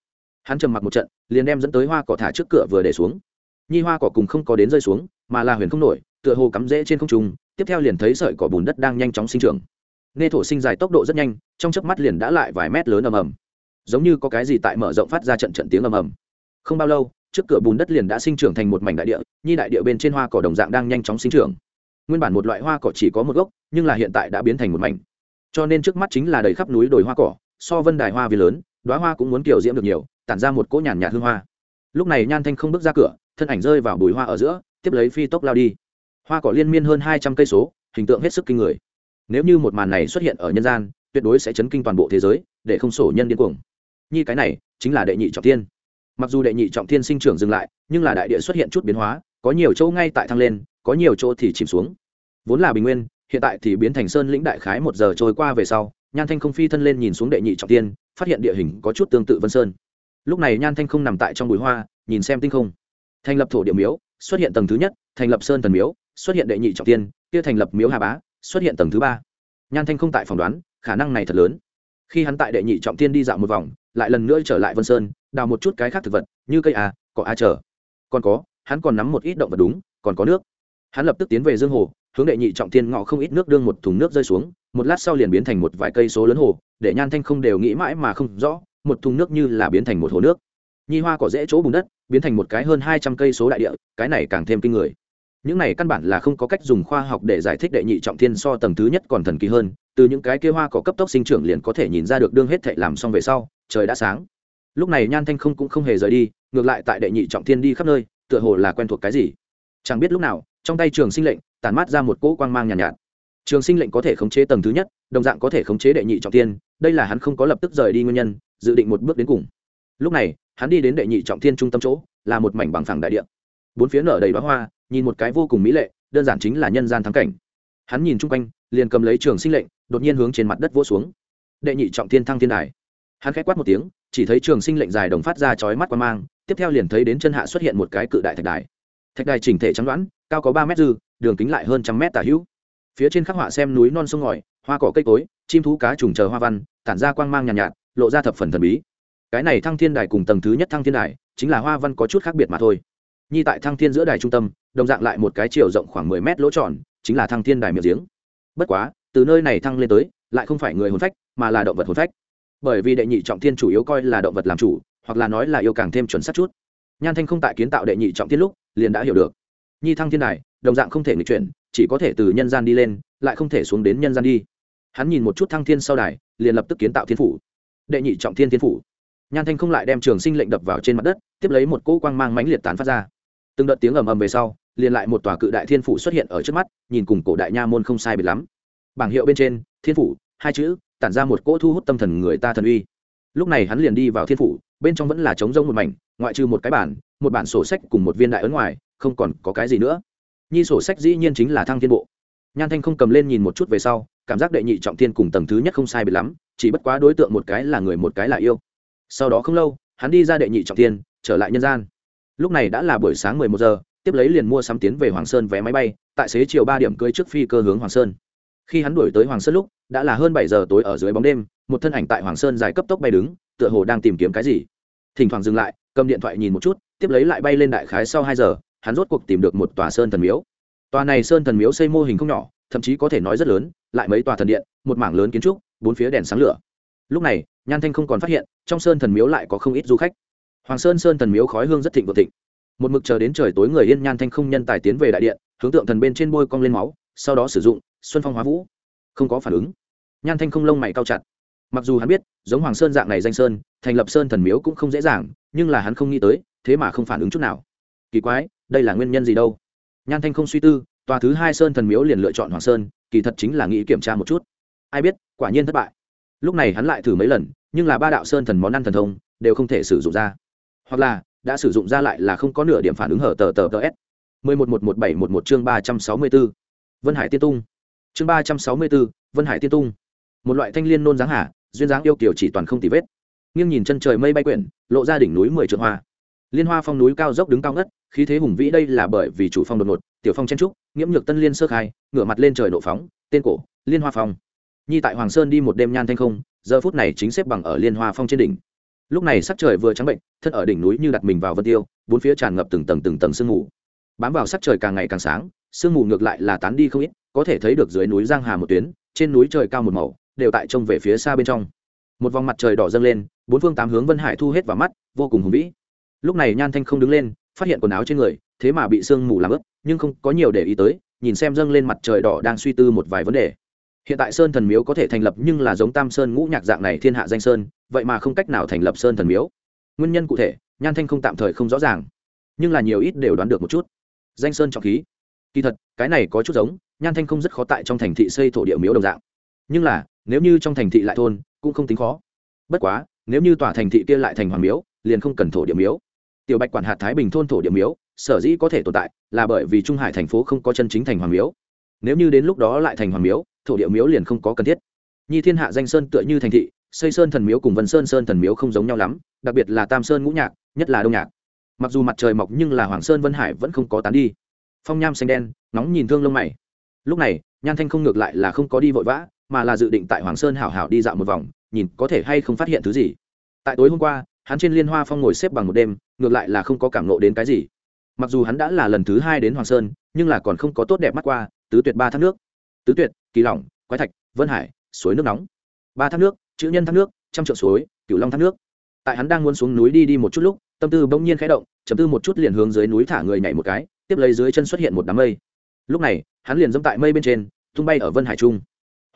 Hắn trầm mặc một trận, liền đem dẫn tới hoa cỏ thả trước cửa vừa để xuống. Nhi hoa cỏ cùng không có đến rơi xuống, mà là huyền không nổi, tựa hồ cắm rễ trên không trung, tiếp theo liền thấy sợi cỏ bùn đất đang nhanh chóng sinh trưởng. Nê thổ sinh dài tốc độ rất nhanh, trong chớp mắt liền đã lại vài mét lớn ầm ầm. Giống như có cái gì tại mở rộng phát ra trận trận tiếng ầm ầm. Không bao lâu, trước cửa bùn đất liền đã sinh trưởng thành một mảnh đại địa, nhi đại địa bên trên hoa cỏ đồng dạng đang nhanh chóng sinh trưởng. Nguyên bản một loại hoa cỏ chỉ có một gốc, nhưng là hiện tại đã biến thành một mảnh cho nên trước mắt chính là đầy khắp núi đồi hoa cỏ, so vân đài hoa vì lớn đoá hoa cũng muốn kiểu diễm được nhiều, tản ra một cỗ nhàn nhạt hương hoa. Lúc này nhan thanh không bước ra cửa, thân ảnh rơi vào bùi hoa ở giữa, tiếp lấy phi tốc lao đi. Hoa cỏ liên miên hơn hai trăm cây số, hình tượng hết sức kinh người. Nếu như một màn này xuất hiện ở nhân gian, tuyệt đối sẽ chấn kinh toàn bộ thế giới, để không sổ nhân điên cuồng. Như cái này, chính là đệ nhị trọng thiên. Mặc dù đệ nhị trọng thiên sinh trưởng dừng lại, nhưng là đại địa xuất hiện chút biến hóa, có nhiều chỗ ngay tại thăng lên, có nhiều chỗ thì chìm xuống. Vốn là bình nguyên hiện tại thì biến thành sơn lĩnh đại khái một giờ trôi qua về sau, nhan thanh không phi thân lên nhìn xuống đệ nhị trọng tiên, phát hiện địa hình có chút tương tự vân sơn. Lúc này nhan thanh không nằm tại trong bụi hoa, nhìn xem tinh không. Thành lập thổ địa miếu, xuất hiện tầng thứ nhất, thành lập sơn thần miếu, xuất hiện đệ nhị trọng tiên, kia thành lập miếu hà bá, xuất hiện tầng thứ ba. Nhan thanh không tại phỏng đoán, khả năng này thật lớn. Khi hắn tại đệ nhị trọng tiên đi dạo một vòng, lại lần nữa trở lại vân sơn, đào một chút cái khác thực vật, như cây à cỏ a trở còn có, hắn còn nắm một ít động vật đúng, còn có nước hắn lập tức tiến về dương hồ, hướng đệ nhị trọng thiên ngọ không ít nước đương một thùng nước rơi xuống, một lát sau liền biến thành một vài cây số lớn hồ, để nhan thanh không đều nghĩ mãi mà không rõ, một thùng nước như là biến thành một hồ nước. Nhi hoa cỏ dễ chỗ bùn đất, biến thành một cái hơn hai trăm cây số đại địa, cái này càng thêm kinh người. Những này căn bản là không có cách dùng khoa học để giải thích đệ nhị trọng thiên so tầng thứ nhất còn thần kỳ hơn, từ những cái kia hoa có cấp tốc sinh trưởng liền có thể nhìn ra được đương hết thệ làm xong về sau, trời đã sáng. Lúc này nhan thanh không cũng không hề rời đi, ngược lại tại đệ nhị trọng thiên đi khắp nơi, tựa hồ là quen thuộc cái gì. Chẳng biết lúc nào trong tay trường sinh lệnh tản mát ra một cỗ quang mang nhàn nhạt, nhạt. Trường sinh lệnh có thể khống chế tầng thứ nhất đồng dạng có thể khống chế đệ nhị trọng thiên đây là hắn không có lập tức rời đi nguyên nhân dự định một bước đến cùng. Lúc này hắn đi đến đệ nhị trọng thiên trung tâm chỗ là một mảnh bằng phẳng đại địa. Bốn phía nở đầy bá hoa nhìn một cái vô cùng mỹ lệ đơn giản chính là nhân gian thắng cảnh. Hắn nhìn chung quanh liền cầm lấy trường sinh lệnh đột nhiên hướng trên mặt đất vỗ xuống. Đệ nhị trọng thiên thăng thiên đài. Hắn k h á c quát một tiếng chỉ thấy trường sinh lệnh dài đồng phát ra chói mắt quang mang tiếp theo liền thấy đến chân hạ xuất hiện một cái cự đại thạch đài. Thạch đài chỉnh thể trắng đoán cao có ba mét dư đường kính lại hơn trăm mét tả hữu. Phía trên khắc họa xem núi non sông ngòi hoa cỏ cây cối chim thú cá trùng chờ hoa văn tản ra quang mang nhàn nhạt, nhạt lộ ra thập phần thần bí. Cái này thăng thiên đài cùng tầng thứ nhất thăng thiên đài chính là hoa văn có chút khác biệt mà thôi. Nhi tại thăng thiên giữa đài trung tâm đồng dạng lại một cái chiều rộng khoảng mười mét lỗ tròn chính là thăng thiên đài miệng giếng. Bất quá từ nơi này thăng lên tới lại không phải người hồn phách mà là động vật hồn phách. Bởi vì đệ nhị trọng thiên chủ yếu coi là động vật làm chủ hoặc là nói là yêu càng thêm chuẩn xác chút. Nhan thanh không tại kiến tạo đệ nhị trọng thiên lúc liền đã hiểu được nhi thăng thiên đài, đồng dạng không thể nghịch chuyển, chỉ có thể từ nhân gian đi lên, lại không thể xuống đến nhân gian đi. Hắn nhìn một chút thăng thiên sau đài, liền lập tức kiến tạo thiên phủ. Đệ nhị trọng thiên thiên phủ. Nhan thanh không lại đem trường sinh lệnh đập vào trên mặt đất, tiếp lấy một cỗ quang mang mãnh liệt tán phát ra. Từng đợt tiếng ầm ầm về sau, liền lại một tòa cự đại thiên phủ xuất hiện ở trước mắt, nhìn cùng cổ đại nha môn không sai biệt lắm. Bảng hiệu bên trên, thiên phủ, hai chữ, tản ra một cỗ thu hút tâm thần người ta thần uy. Lúc này hắn liền đi vào thiên phủ, bên trong vẫn là trống rông một mảnh, ngoại trừ một cái bản, một bản sổ sách cùng một viên đại ấn ngoài không còn có cái gì nữa. Nhi sổ sách dĩ nhiên chính là thăng thiên bộ. Nhan thanh không cầm lên nhìn một chút về sau, cảm giác đệ nhị trọng thiên cùng tầng thứ nhất không sai biệt lắm, chỉ bất quá đối tượng một cái là người một cái là yêu. Sau đó không lâu, hắn đi ra đệ nhị trọng thiên, trở lại nhân gian. Lúc này đã là buổi sáng mười một giờ, tiếp lấy liền mua sắm tiến về hoàng sơn vé máy bay, tại xế chiều ba điểm cưới trước phi cơ hướng hoàng sơn. Khi hắn đuổi tới hoàng sơn lúc, đã là hơn bảy giờ tối ở dưới bóng đêm, một thân ảnh tại hoàng sơn dài cấp tốc bay đứng, tựa hồ đang tìm kiếm cái gì. Thỉnh thoảng dừng lại, cầm điện thoại nhìn một chút, tiếp lấy lại bay lên đại khái sau hai giờ hắn rốt cuộc tìm được một tòa sơn thần miếu. Tòa này sơn thần miếu xây mô hình không nhỏ, thậm chí có thể nói rất lớn, lại mấy tòa thần điện, một mảng lớn kiến trúc, bốn phía đèn sáng lửa. Lúc này, nhan thanh không còn phát hiện, trong sơn thần miếu lại có không ít du khách. Hoàng sơn sơn thần miếu khói hương rất thịnh vượng thịnh. Một mực chờ đến trời tối người yên, nhan thanh không nhân tài tiến về đại điện, hướng tượng thần bên trên bôi cong lên máu, sau đó sử dụng xuân phong hóa vũ. Không có phản ứng. Nhan thanh không lông mày cao chặt. Mặc dù hắn biết, giống hoàng sơn dạng này danh sơn, thành lập sơn thần miếu cũng không dễ dàng, nhưng là hắn không nghĩ tới, thế mà không phản ứng chút nào. Kỳ quái đây là nguyên nhân gì đâu? Nhan thanh không suy tư, tòa thứ hai sơn thần miếu liền lựa chọn hoàng sơn, kỳ thật chính là nghĩ kiểm tra một chút. Ai biết, quả nhiên thất bại. Lúc này hắn lại thử mấy lần, nhưng là ba đạo sơn thần món ăn thần thông đều không thể sử dụng ra. Hoặc là, đã sử dụng ra lại là không có nửa điểm phản ứng hở tờ tờ tờ s. mười một một một bảy một một chương ba trăm sáu mươi bốn vân hải tiên tung. Chương ba trăm sáu mươi bốn vân hải tiên tung. Một loại thanh liên nôn dáng hà, duyên dáng yêu kiểu chỉ toàn không tì vết. Nghiêng nhìn chân trời mây bay quyển, lộ ra đỉnh núi mười trượng hoa liên hoa phong núi cao dốc đứng cao ngất, khí thế hùng vĩ đây là bởi vì chủ phong đột ngột, tiểu phong chen trúc, nghiễm nhược tân liên sơ khai, ngửa mặt lên trời nộ phóng, tên cổ, liên hoa phong. Nhi tại hoàng sơn đi một đêm nhan thanh không, giờ phút này chính xếp bằng ở liên hoa phong trên đỉnh. Lúc này sắc trời vừa trắng bệnh, thân ở đỉnh núi như đặt mình vào vân tiêu, bốn phía tràn ngập từng tầng từng tầng sương mù. Bám vào sắc trời càng ngày càng sáng, sương mù ngược lại là tán đi không ít, có thể thấy được dưới núi giang hà một tuyến, trên núi trời cao một màu, đều tại trông về phía xa bên trong. Một vòng mặt trời đỏ dâng lên, bốn phương tám hướng vân hải thu hết vào mắt, vô cùng hùng vĩ lúc này nhan thanh không đứng lên, phát hiện quần áo trên người, thế mà bị sương mù làm ướt, nhưng không có nhiều để ý tới, nhìn xem dâng lên mặt trời đỏ đang suy tư một vài vấn đề. Hiện tại sơn thần miếu có thể thành lập nhưng là giống tam sơn ngũ nhạc dạng này thiên hạ danh sơn, vậy mà không cách nào thành lập sơn thần miếu. Nguyên nhân cụ thể, nhan thanh không tạm thời không rõ ràng, nhưng là nhiều ít đều đoán được một chút. Danh sơn trọng khí. Kỳ thật, cái này có chút giống, nhan thanh không rất khó tại trong thành thị xây thổ địa miếu đồng dạng. Nhưng là, nếu như trong thành thị lại thôn, cũng không tính khó. Bất quá, nếu như tòa thành thị kia lại thành hoàng miếu, liền không cần thổ địa miếu tiểu bạch quản hạt thái bình thôn thổ địa miếu, sở dĩ có thể tồn tại, là bởi vì trung hải thành phố không có chân chính thành hoàng miếu. Nếu như đến lúc đó lại thành hoàng miếu, thổ địa miếu liền không có cần thiết. Nhi thiên hạ danh sơn tựa như thành thị, xây sơn thần miếu cùng vân sơn sơn thần miếu không giống nhau lắm, đặc biệt là tam sơn ngũ nhạc, nhất là đông nhạc. Mặc dù mặt trời mọc nhưng là hoàng sơn vân hải vẫn không có tán đi. Phong nham xanh đen, nóng nhìn thương lông mày. Lúc này, nhan thanh không ngược lại là không có đi vội vã, mà là dự định tại hoàng sơn hảo hảo đi dạo một vòng, nhìn có thể hay không phát hiện thứ gì. Tại tối hôm qua hắn trên liên hoa phong ngồi xếp bằng một đêm, ngược lại là không có cảm nộ đến cái gì. Mặc dù hắn đã là lần thứ hai đến hoàng sơn, nhưng là còn không có tốt đẹp mắt qua, tứ tuyệt ba thác nước. Tứ tuyệt, kỳ lỏng, quái thạch, vân hải, suối nước nóng. Ba thác nước, chữ nhân thác nước, trăm triệu suối, cửu long thác nước. Tại hắn đang muốn xuống núi đi đi một chút lúc, tâm tư bỗng nhiên khẽ động chấm tư một chút liền hướng dưới núi thả người nhảy một cái, tiếp lấy dưới chân xuất hiện một đám mây. Lúc này, hắn liền dẫm tại mây bên trên, tung bay ở vân hải trung.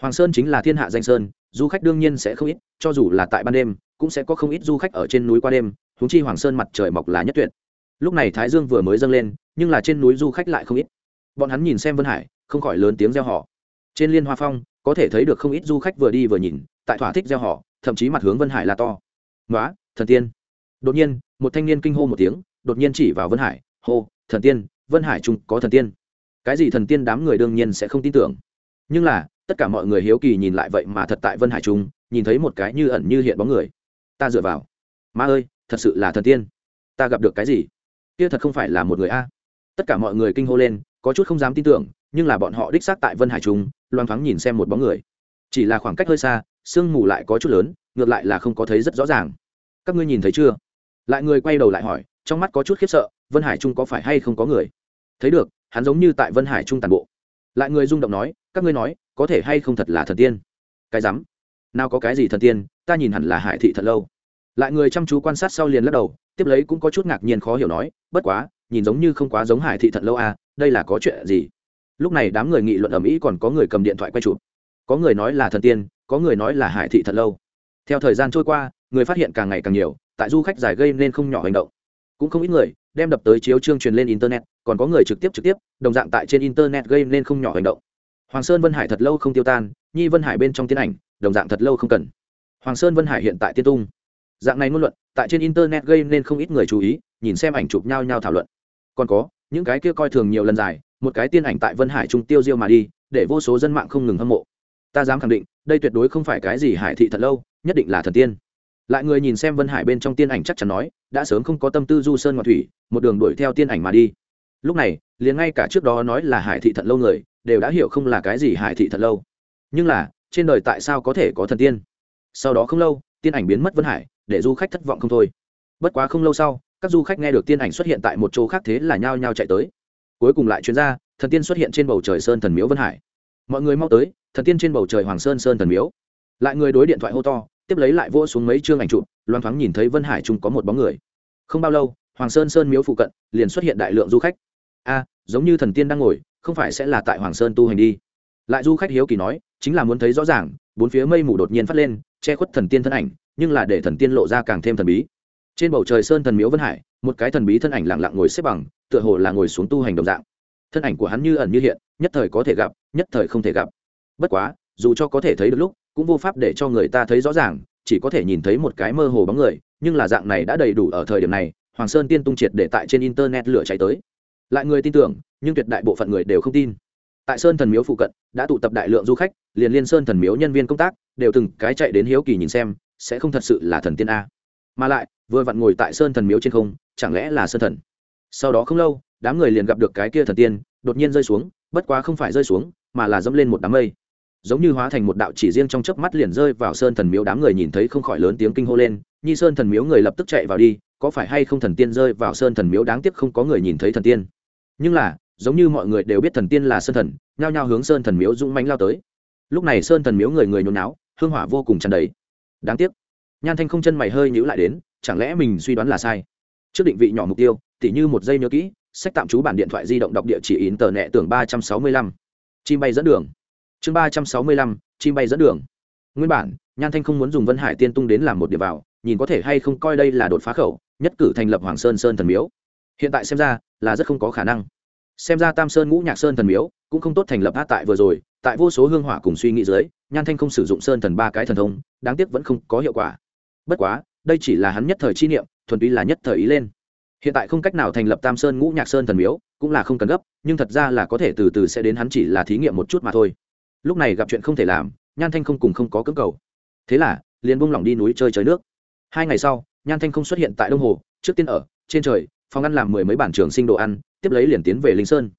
Hoàng sơn chính là thiên hạ danh sơn du khách đương nhiên sẽ không ít, cho dù là tại ban đêm, cũng sẽ có không ít du khách ở trên núi qua đêm húng chi hoàng sơn mặt trời mọc là nhất tuyệt. Lúc này thái dương vừa mới dâng lên, nhưng là trên núi du khách lại không ít. Bọn hắn nhìn xem vân hải, không khỏi lớn tiếng reo họ trên liên hoa phong, có thể thấy được không ít du khách vừa đi vừa nhìn, tại thỏa thích reo họ thậm chí mặt hướng vân hải là to. Nói thần tiên. Đột nhiên, một thanh niên kinh hô một tiếng, đột nhiên chỉ vào vân hải, hô, thần tiên, vân hải trung có thần tiên. Cái gì thần tiên đám người đương nhiên sẽ không tin tưởng. Nhưng là tất cả mọi người hiếu kỳ nhìn lại vậy mà thật tại vân hải trung, nhìn thấy một cái như ẩn như hiện bóng người. Ta dựa vào. Ma ơi, thật sự là thần tiên. Ta gặp được cái gì? Kia thật không phải là một người a. Tất cả mọi người kinh hô lên, có chút không dám tin tưởng, nhưng là bọn họ đích xác tại vân hải trung, loang thoáng nhìn xem một bóng người. Chỉ là khoảng cách hơi xa, sương mù lại có chút lớn, ngược lại là không có thấy rất rõ ràng. Các ngươi nhìn thấy chưa? Lại người quay đầu lại hỏi, trong mắt có chút khiếp sợ, vân hải trung có phải hay không có người? Thấy được, hắn giống như tại vân hải trung tàn bộ. Lại người rung động nói các ngươi nói, có thể hay không thật là thần tiên? Cái rắm. Nào có cái gì thần tiên, ta nhìn hẳn là hải thị thật lâu. Lại người chăm chú quan sát sau liền lắc đầu, tiếp lấy cũng có chút ngạc nhiên khó hiểu nói, bất quá, nhìn giống như không quá giống hải thị thật lâu à đây là có chuyện gì? Lúc này đám người nghị luận ầm ĩ còn có người cầm điện thoại quay chụp. Có người nói là thần tiên, có người nói là hải thị thật lâu. Theo thời gian trôi qua, người phát hiện càng ngày càng nhiều, tại du khách giải gây nên không nhỏ hành động. Cũng không ít người đem đập tới chiếu chương truyền lên internet, còn có người trực tiếp trực tiếp, đồng dạng tại trên internet gây nên không nhỏ hành động hoàng sơn vân hải thật lâu không tiêu tan, nhi vân hải bên trong tiến ảnh, đồng dạng thật lâu không cần. Hoàng sơn vân hải hiện tại tiên tung. Dạng này ngôn luận, tại trên internet gây nên không ít người chú ý, nhìn xem ảnh chụp nhau nhau thảo luận. Còn có, những cái kia coi thường nhiều lần dài, một cái tiên ảnh tại vân hải trung tiêu diêu mà đi, để vô số dân mạng không ngừng hâm mộ. Ta dám khẳng định, đây tuyệt đối không phải cái gì hải thị thật lâu, nhất định là thần tiên. Lại người nhìn xem vân hải bên trong tiên ảnh chắc chắn nói, đã sớm không có tâm tư du sơn ngoại thủy, một đường đuổi theo tiên ảnh mà đi lúc này, liền ngay cả trước đó nói là hải thị Thận lâu người, đều đã hiểu không là cái gì hải thị Thận lâu. Nhưng là, trên đời tại sao có thể có thần tiên? Sau đó không lâu, tiên ảnh biến mất vân hải, để du khách thất vọng không thôi. Bất quá không lâu sau, các du khách nghe được tiên ảnh xuất hiện tại một chỗ khác thế là nhao nhao chạy tới. Cuối cùng lại chuyên gia thần tiên xuất hiện trên bầu trời sơn thần miếu vân hải. Mọi người mau tới, thần tiên trên bầu trời hoàng sơn sơn thần miếu. Lại người đối điện thoại hô to, tiếp lấy lại vỗ xuống mấy chương ảnh chụp loan thoáng nhìn thấy vân hải trung có một bóng người. Không bao lâu, hoàng sơn sơn miếu phụ cận liền xuất hiện đại lượng du khách a, giống như thần tiên đang ngồi, không phải sẽ là tại hoàng sơn tu hành đi. Lại du khách hiếu kỳ nói, chính là muốn thấy rõ ràng, bốn phía mây mù đột nhiên phát lên, che khuất thần tiên thân ảnh, nhưng là để thần tiên lộ ra càng thêm thần bí. Trên bầu trời sơn thần miếu vân hải, một cái thần bí thân ảnh lặng lặng ngồi xếp bằng, tựa hồ là ngồi xuống tu hành đồng dạng. Thân ảnh của hắn như ẩn như hiện, nhất thời có thể gặp, nhất thời không thể gặp. Bất quá, dù cho có thể thấy được lúc, cũng vô pháp để cho người ta thấy rõ ràng, chỉ có thể nhìn thấy một cái mơ hồ bóng người, nhưng là dạng này đã đầy đủ ở thời điểm này, hoàng sơn tiên tung triệt để tại trên internet lửa cháy tới lại người tin tưởng, nhưng tuyệt đại bộ phận người đều không tin. Tại sơn thần miếu phụ cận, đã tụ tập đại lượng du khách, liền liên sơn thần miếu nhân viên công tác, đều từng cái chạy đến hiếu kỳ nhìn xem, sẽ không thật sự là thần tiên a. Mà lại, vừa vặn ngồi tại sơn thần miếu trên không, chẳng lẽ là sơn thần? Sau đó không lâu, đám người liền gặp được cái kia thần tiên, đột nhiên rơi xuống, bất quá không phải rơi xuống, mà là dẫm lên một đám mây. Giống như hóa thành một đạo chỉ riêng trong chớp mắt liền rơi vào sơn thần miếu đám người nhìn thấy không khỏi lớn tiếng kinh hô lên, nhi sơn thần miếu người lập tức chạy vào đi, có phải hay không thần tiên rơi vào sơn thần miếu đáng tiếc không có người nhìn thấy thần tiên? Nhưng là, giống như mọi người đều biết thần tiên là sơn thần, nhao nhao hướng sơn thần miếu dũng mánh lao tới. Lúc này sơn thần miếu người người nhốn náo hương hỏa vô cùng tràn đầy. Đáng tiếc, nhan thanh không chân mày hơi nhữ lại đến, chẳng lẽ mình suy đoán là sai? Trước định vị nhỏ mục tiêu, tỉ như một giây nhớ kỹ, sách tạm trú bản điện thoại di động đọc địa chỉ in tờ nẹ tưởng ba trăm sáu mươi lăm. Chim bay dẫn đường. Chương ba trăm sáu mươi lăm, chim bay dẫn đường. Nguyên bản, nhan thanh không muốn dùng vân hải tiên tung đến làm một điểm vào, nhìn có thể hay không coi đây là đột phá khẩu, nhất cử thành lập hoàng sơn sơn thần miếu. Hiện tại xem ra là rất không có khả năng. Xem ra tam sơn ngũ nhạc sơn thần miếu cũng không tốt thành lập hát tại vừa rồi, tại vô số hương hỏa cùng suy nghĩ dưới, nhan thanh không sử dụng sơn thần ba cái thần thông, đáng tiếc vẫn không có hiệu quả. Bất quá, đây chỉ là hắn nhất thời chi niệm, thuần túy là nhất thời ý lên. Hiện tại không cách nào thành lập tam sơn ngũ nhạc sơn thần miếu, cũng là không cần gấp, nhưng thật ra là có thể từ từ sẽ đến hắn chỉ là thí nghiệm một chút mà thôi. Lúc này gặp chuyện không thể làm, nhan thanh không cùng không có cưỡng cầu. Thế là, liền buông lỏng đi núi chơi chơi nước. Hai ngày sau, nhan thanh không xuất hiện tại đông hồ, trước tiên ở, trên trời phòng ăn làm mười mấy bản trường sinh đồ ăn, tiếp lấy liền tiến về linh sơn.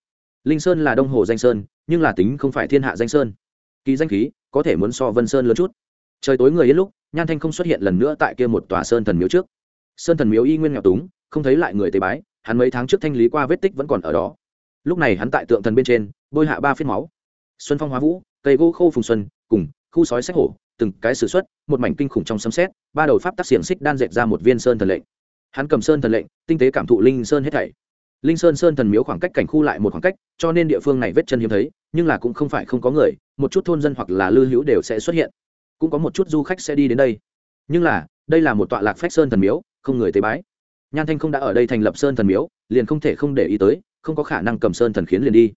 Linh sơn là đông hồ danh sơn, nhưng là tính không phải thiên hạ danh sơn. Kỳ danh khí, có thể muốn so vân sơn lớn chút. Trời tối người yên lúc, nhan thanh không xuất hiện lần nữa tại kia một tòa sơn thần miếu trước. Sơn thần miếu y nguyên nghèo túng, không thấy lại người tế bái, hắn mấy tháng trước thanh lý qua vết tích vẫn còn ở đó. Lúc này hắn tại tượng thần bên trên, bôi hạ ba phiết máu. Xuân phong hóa vũ, cây gỗ khô phùng xuân, cùng khu sói sách hổ, từng cái sử xuất, một mảnh kinh khủng trong sấm xét ba đầu pháp tác xiềng xích đan dệt ra một viên sơn thần lệnh hắn cầm sơn thần lệnh, tinh tế cảm thụ linh sơn hết thảy. Linh sơn sơn thần miếu khoảng cách cảnh khu lại một khoảng cách, cho nên địa phương này vết chân hiếm thấy, nhưng là cũng không phải không có người, một chút thôn dân hoặc là lư hữu đều sẽ xuất hiện. Cũng có một chút du khách sẽ đi đến đây. Nhưng là, đây là một tọa lạc phách sơn thần miếu, không người tế bái. Nhan thanh không đã ở đây thành lập sơn thần miếu, liền không thể không để ý tới, không có khả năng cầm sơn thần khiến liền đi.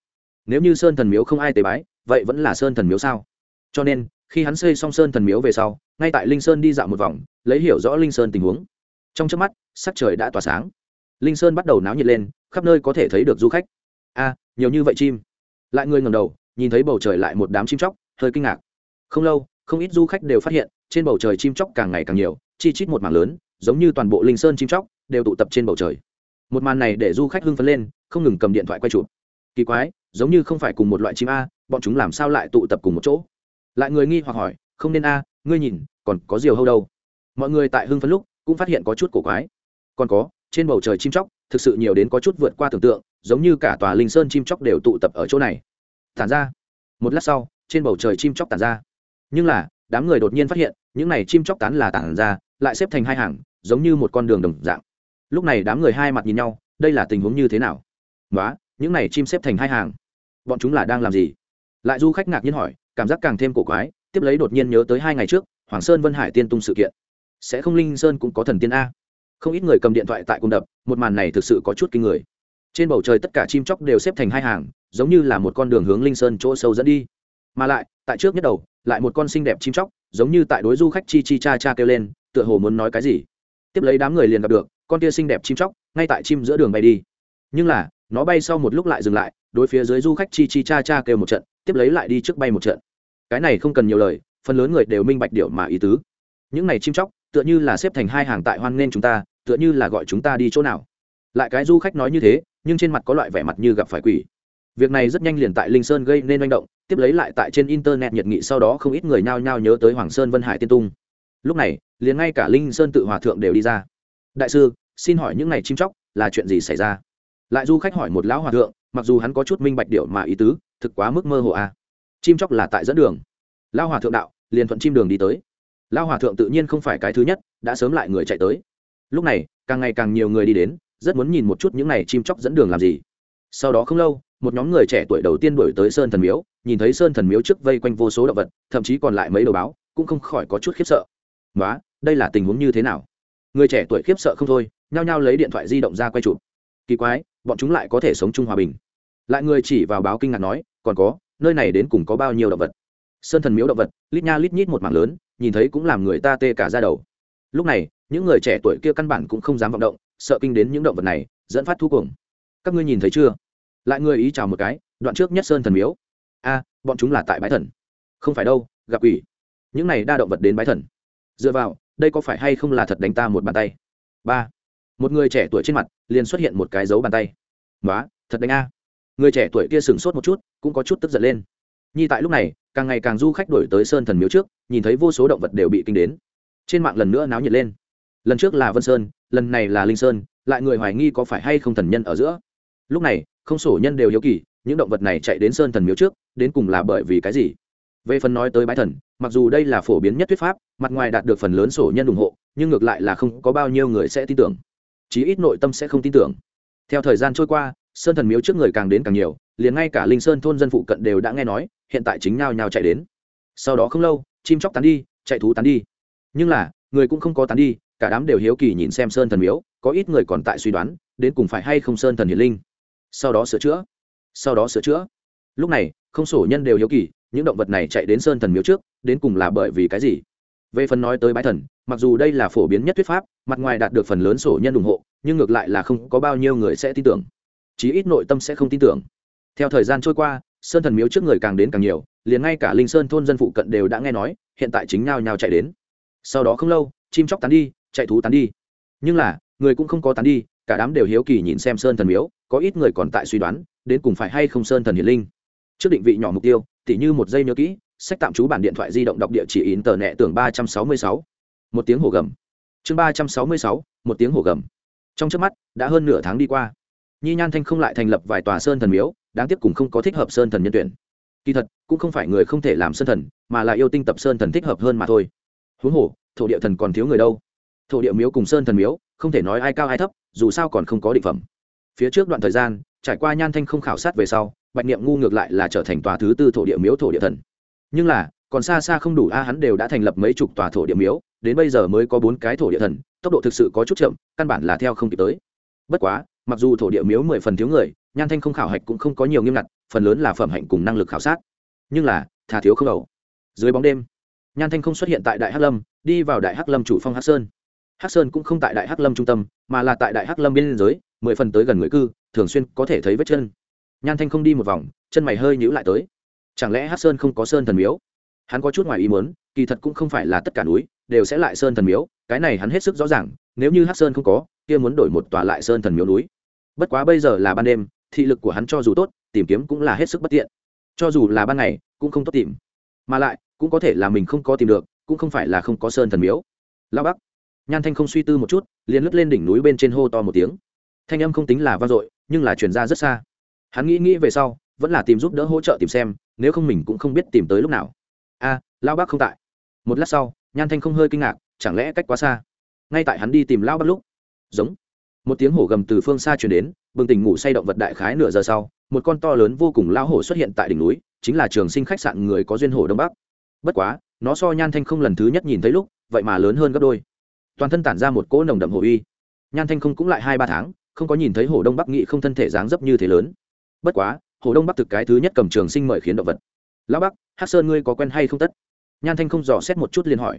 Nếu như sơn thần miếu không ai tế bái, vậy vẫn là sơn thần miếu sao? Cho nên, khi hắn xây xong sơn thần miếu về sau, ngay tại linh sơn đi dạo một vòng, lấy hiểu rõ linh sơn tình huống trong trước mắt, sắc trời đã tỏa sáng. Linh sơn bắt đầu náo nhiệt lên, khắp nơi có thể thấy được du khách. A, nhiều như vậy chim. Lại người ngầm đầu, nhìn thấy bầu trời lại một đám chim chóc, hơi kinh ngạc. Không lâu, không ít du khách đều phát hiện, trên bầu trời chim chóc càng ngày càng nhiều, chi chít một mảng lớn, giống như toàn bộ linh sơn chim chóc đều tụ tập trên bầu trời. Một màn này để du khách hưng phấn lên, không ngừng cầm điện thoại quay chụp. Kỳ quái, giống như không phải cùng một loại chim a, bọn chúng làm sao lại tụ tập cùng một chỗ? Lại người nghi hoặc hỏi, không nên a, ngươi nhìn, còn có diều hâu đâu? Mọi người tại hưng phấn lúc cũng phát hiện có chút cổ quái. Còn có, trên bầu trời chim chóc, thực sự nhiều đến có chút vượt qua tưởng tượng, giống như cả tòa linh sơn chim chóc đều tụ tập ở chỗ này. Tản ra. Một lát sau, trên bầu trời chim chóc tản ra. Nhưng là, đám người đột nhiên phát hiện, những này chim chóc tán là tản ra, lại xếp thành hai hàng, giống như một con đường đồng dạng. Lúc này đám người hai mặt nhìn nhau, đây là tình huống như thế nào? Nói những này chim xếp thành hai hàng. Bọn chúng là đang làm gì? Lại du khách ngạc nhiên hỏi, cảm giác càng thêm cổ quái, tiếp lấy đột nhiên nhớ tới hai ngày trước, hoàng sơn vân hải tiên tung sự kiện sẽ không linh sơn cũng có thần tiên a. Không ít người cầm điện thoại tại cung đập, một màn này thực sự có chút kinh người. Trên bầu trời tất cả chim chóc đều xếp thành hai hàng, giống như là một con đường hướng linh sơn chỗ sâu dẫn đi. Mà lại, tại trước nhất đầu, lại một con xinh đẹp chim chóc, giống như tại đối du khách chi chi cha cha kêu lên, tựa hồ muốn nói cái gì. Tiếp lấy đám người liền gặp được, con kia xinh đẹp chim chóc, ngay tại chim giữa đường bay đi. Nhưng là, nó bay sau một lúc lại dừng lại, đối phía dưới du khách chi chi cha cha kêu một trận, tiếp lấy lại đi trước bay một trận. Cái này không cần nhiều lời, phần lớn người đều minh bạch điệu mà ý tứ. Những này chim chóc tựa như là xếp thành hai hàng tại hoan nên chúng ta, tựa như là gọi chúng ta đi chỗ nào. Lại cái du khách nói như thế, nhưng trên mặt có loại vẻ mặt như gặp phải quỷ. Việc này rất nhanh liền tại linh sơn gây nên manh động, tiếp lấy lại tại trên internet nhiệt nghị sau đó không ít người nhao nhao nhớ tới hoàng sơn vân hải tiên tung. Lúc này, liền ngay cả linh sơn tự hòa thượng đều đi ra. Đại sư, xin hỏi những này chim chóc là chuyện gì xảy ra? Lại du khách hỏi một lão hòa thượng, mặc dù hắn có chút minh bạch điệu mà ý tứ, thực quá mức mơ hồ a à. chim chóc là tại dẫn đường. Lão hòa thượng đạo, liền thuận chim đường đi tới lão hòa thượng tự nhiên không phải cái thứ nhất, đã sớm lại người chạy tới. Lúc này, càng ngày càng nhiều người đi đến, rất muốn nhìn một chút những này chim chóc dẫn đường làm gì. Sau đó không lâu, một nhóm người trẻ tuổi đầu tiên đổi tới sơn thần miếu, nhìn thấy sơn thần miếu trước vây quanh vô số động vật, thậm chí còn lại mấy đầu báo, cũng không khỏi có chút khiếp sợ. Nói đây là tình huống như thế nào? Người trẻ tuổi khiếp sợ không thôi, nhao nhao lấy điện thoại di động ra quay chụp. Kỳ quái, bọn chúng lại có thể sống chung hòa bình. Lại người chỉ vào báo kinh ngạc nói, còn có, nơi này đến cùng có bao nhiêu động vật? Sơn thần miếu động vật, lít nha lít nhít một mảng lớn, nhìn thấy cũng làm người ta tê cả ra đầu. Lúc này, những người trẻ tuổi kia căn bản cũng không dám vọng động, sợ kinh đến những động vật này, dẫn phát thu cuồng. Các ngươi nhìn thấy chưa? Lại người ý chào một cái, đoạn trước nhất sơn thần miếu. A, bọn chúng là tại bái thần. Không phải đâu, gặp ủy những này đa động vật đến bái thần. Dựa vào, đây có phải hay không là thật đánh ta một bàn tay? Ba. Một người trẻ tuổi trên mặt, liền xuất hiện một cái dấu bàn tay. Nói thật đánh a. Người trẻ tuổi kia sửng sốt một chút, cũng có chút tức giận lên nhi tại lúc này, càng ngày càng du khách đổi tới sơn thần miếu trước, nhìn thấy vô số động vật đều bị kinh đến. Trên mạng lần nữa náo nhiệt lên. Lần trước là vân sơn, lần này là linh sơn, lại người hoài nghi có phải hay không thần nhân ở giữa. Lúc này, không sổ nhân đều hiếu kỳ, những động vật này chạy đến sơn thần miếu trước, đến cùng là bởi vì cái gì? Về phần nói tới bái thần, mặc dù đây là phổ biến nhất thuyết pháp, mặt ngoài đạt được phần lớn sổ nhân ủng hộ, nhưng ngược lại là không có bao nhiêu người sẽ tin tưởng. Chí ít nội tâm sẽ không tin tưởng. Theo thời gian trôi qua, sơn thần miếu trước người càng đến càng nhiều liền ngay cả linh sơn thôn dân phụ cận đều đã nghe nói, hiện tại chính nhao nhao chạy đến. Sau đó không lâu, chim chóc tán đi, chạy thú tán đi. Nhưng là, người cũng không có tán đi, cả đám đều hiếu kỳ nhìn xem sơn thần miếu, có ít người còn tại suy đoán, đến cùng phải hay không sơn thần hiền linh. Sau đó sửa chữa. Sau đó sửa chữa. Lúc này, không sổ nhân đều hiếu kỳ, những động vật này chạy đến sơn thần miếu trước, đến cùng là bởi vì cái gì? Về phần nói tới bái thần, mặc dù đây là phổ biến nhất thuyết pháp, mặt ngoài đạt được phần lớn sổ nhân ủng hộ, nhưng ngược lại là không có bao nhiêu người sẽ tin tưởng. Chí ít nội tâm sẽ không tin tưởng theo thời gian trôi qua, sơn thần miếu trước người càng đến càng nhiều, liền ngay cả linh sơn thôn dân phụ cận đều đã nghe nói, hiện tại chính nhao nhao chạy đến. Sau đó không lâu, chim chóc tán đi, chạy thú tán đi. Nhưng là, người cũng không có tán đi, cả đám đều hiếu kỳ nhìn xem sơn thần miếu, có ít người còn tại suy đoán, đến cùng phải hay không sơn thần hiền linh. Trước định vị nhỏ mục tiêu, tỉ như một giây nhớ kỹ, sách tạm trú bản điện thoại di động đọc địa chỉ in tờ nẹ tưởng ba trăm sáu mươi sáu. Một tiếng hổ gầm. Chương ba trăm sáu mươi sáu, một tiếng hổ gầm. Trong trước mắt, đã hơn nửa tháng đi qua nhi nhan thanh không lại thành lập vài tòa sơn thần miếu, đáng tiếc cùng không có thích hợp sơn thần nhân tuyển. Kỳ thật, cũng không phải người không thể làm sơn thần, mà là yêu tinh tập sơn thần thích hợp hơn mà thôi. Huống hồ, thổ địa thần còn thiếu người đâu? Thổ địa miếu cùng sơn thần miếu, không thể nói ai cao ai thấp, dù sao còn không có định phẩm. Phía trước đoạn thời gian, trải qua nhan thanh không khảo sát về sau, bạch niệm ngu ngược lại là trở thành tòa thứ tư thổ địa miếu thổ địa thần. Nhưng là, còn xa xa không đủ a, hắn đều đã thành lập mấy chục tòa thổ địa miếu, đến bây giờ mới có bốn cái thổ địa thần, tốc độ thực sự có chút chậm, căn bản là theo không kịp tới. Bất quá mặc dù thổ địa miếu mười phần thiếu người, nhan thanh không khảo hạch cũng không có nhiều nghiêm ngặt, phần lớn là phẩm hạnh cùng năng lực khảo sát. Nhưng là thà thiếu không đầu. Dưới bóng đêm, nhan thanh không xuất hiện tại đại hắc lâm, đi vào đại hắc lâm chủ phong hắc sơn. Hắc sơn cũng không tại đại hắc lâm trung tâm, mà là tại đại hắc lâm biên giới, mười phần tới gần người cư, thường xuyên có thể thấy vết chân. Nhan thanh không đi một vòng, chân mày hơi nhữ lại tới. Chẳng lẽ hắc sơn không có sơn thần miếu? Hắn có chút ngoài ý muốn, kỳ thật cũng không phải là tất cả núi đều sẽ lại sơn thần miếu, cái này hắn hết sức rõ ràng, nếu như hắc sơn không có, kia muốn đổi một tòa lại sơn thần miếu núi bất quá bây giờ là ban đêm, thị lực của hắn cho dù tốt, tìm kiếm cũng là hết sức bất tiện. Cho dù là ban ngày, cũng không tốt tìm. Mà lại, cũng có thể là mình không có tìm được, cũng không phải là không có sơn thần miếu. Lao bắc. Nhan thanh không suy tư một chút, liền lướt lên đỉnh núi bên trên hô to một tiếng. Thanh âm không tính là vang dội, nhưng là chuyển ra rất xa. Hắn nghĩ nghĩ về sau, vẫn là tìm giúp đỡ hỗ trợ tìm xem, nếu không mình cũng không biết tìm tới lúc nào. A lao bác không tại. Một lát sau, nhan thanh không hơi kinh ngạc, chẳng lẽ cách quá xa? Ngay tại hắn đi tìm lao bác lúc. Giống một tiếng hổ gầm từ phương xa truyền đến, bừng tỉnh ngủ say động vật đại khái nửa giờ sau, một con to lớn vô cùng lao hổ xuất hiện tại đỉnh núi, chính là trường sinh khách sạn người có duyên hổ đông bắc. Bất quá, nó so nhan thanh không lần thứ nhất nhìn thấy lúc, vậy mà lớn hơn gấp đôi. Toàn thân tản ra một cỗ nồng đậm hổ uy. Nhan thanh không cũng lại hai ba tháng, không có nhìn thấy hổ đông bắc nghị không thân thể dáng dấp như thế lớn. Bất quá, hổ đông bắc thực cái thứ nhất cầm trường sinh mời khiến động vật. Lão bắc hát sơn ngươi có quen hay không tất? Nhan thanh không dò xét một chút liền hỏi.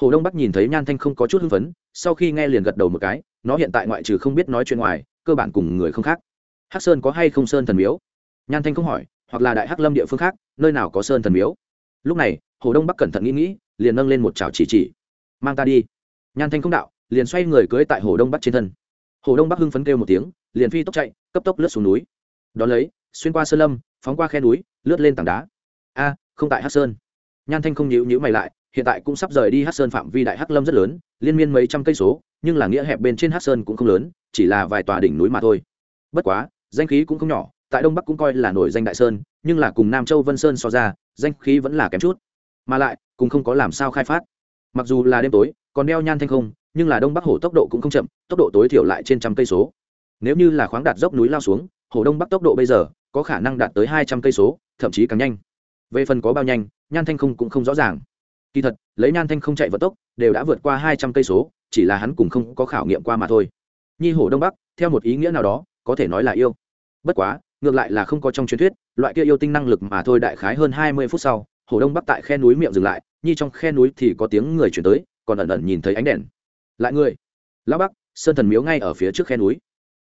Hồ đông bắc nhìn thấy nhan thanh không có chút hưng phấn, sau khi nghe liền gật đầu một cái nó hiện tại ngoại trừ không biết nói chuyện ngoài, cơ bản cùng người không khác. Hắc sơn có hay không sơn thần miếu? Nhan thanh không hỏi, hoặc là đại hắc lâm địa phương khác, nơi nào có sơn thần miếu? Lúc này, hồ đông bắc cẩn thận nghĩ nghĩ, liền nâng lên một chảo chỉ chỉ. Mang ta đi. Nhan thanh không đạo, liền xoay người cưới tại hồ đông bắc trên thân. Hồ đông bắc hưng phấn kêu một tiếng, liền phi tốc chạy, cấp tốc lướt xuống núi. Đón lấy, xuyên qua sơn lâm, phóng qua khe núi, lướt lên tảng đá. A, không tại hắc sơn. Nhan thanh không nhíu nhíu mày lại hiện tại cũng sắp rời đi hắc sơn phạm vi đại hắc lâm rất lớn, liên miên mấy trăm cây số, nhưng là nghĩa hẹp bên trên hắc sơn cũng không lớn, chỉ là vài tòa đỉnh núi mà thôi. Bất quá, danh khí cũng không nhỏ, tại đông bắc cũng coi là nổi danh đại sơn, nhưng là cùng nam châu vân sơn so ra, danh khí vẫn là kém chút. Mà lại, cũng không có làm sao khai phát. Mặc dù là đêm tối, còn đeo nhan thanh không, nhưng là đông bắc hồ tốc độ cũng không chậm, tốc độ tối thiểu lại trên trăm cây số. Nếu như là khoáng đạt dốc núi lao xuống hồ đông bắc tốc độ bây giờ, có khả năng đạt tới hai trăm cây số, thậm chí càng nhanh. Về phần có bao nhanh, nhan thanh không cũng không rõ ràng kỳ thật, lấy nhan thanh không chạy vận tốc, đều đã vượt qua hai trăm cây số, chỉ là hắn cùng không có khảo nghiệm qua mà thôi. Nhi hổ đông bắc, theo một ý nghĩa nào đó, có thể nói là yêu. Bất quá, ngược lại là không có trong truyền thuyết, loại kia yêu tinh năng lực mà thôi đại khái hơn hai mươi phút sau hồ đông bắc tại khe núi miệng dừng lại, nhi trong khe núi thì có tiếng người chuyển tới, còn ẩn ẩn nhìn thấy ánh đèn. Lại người. Lão bắc, sơn thần miếu ngay ở phía trước khe núi.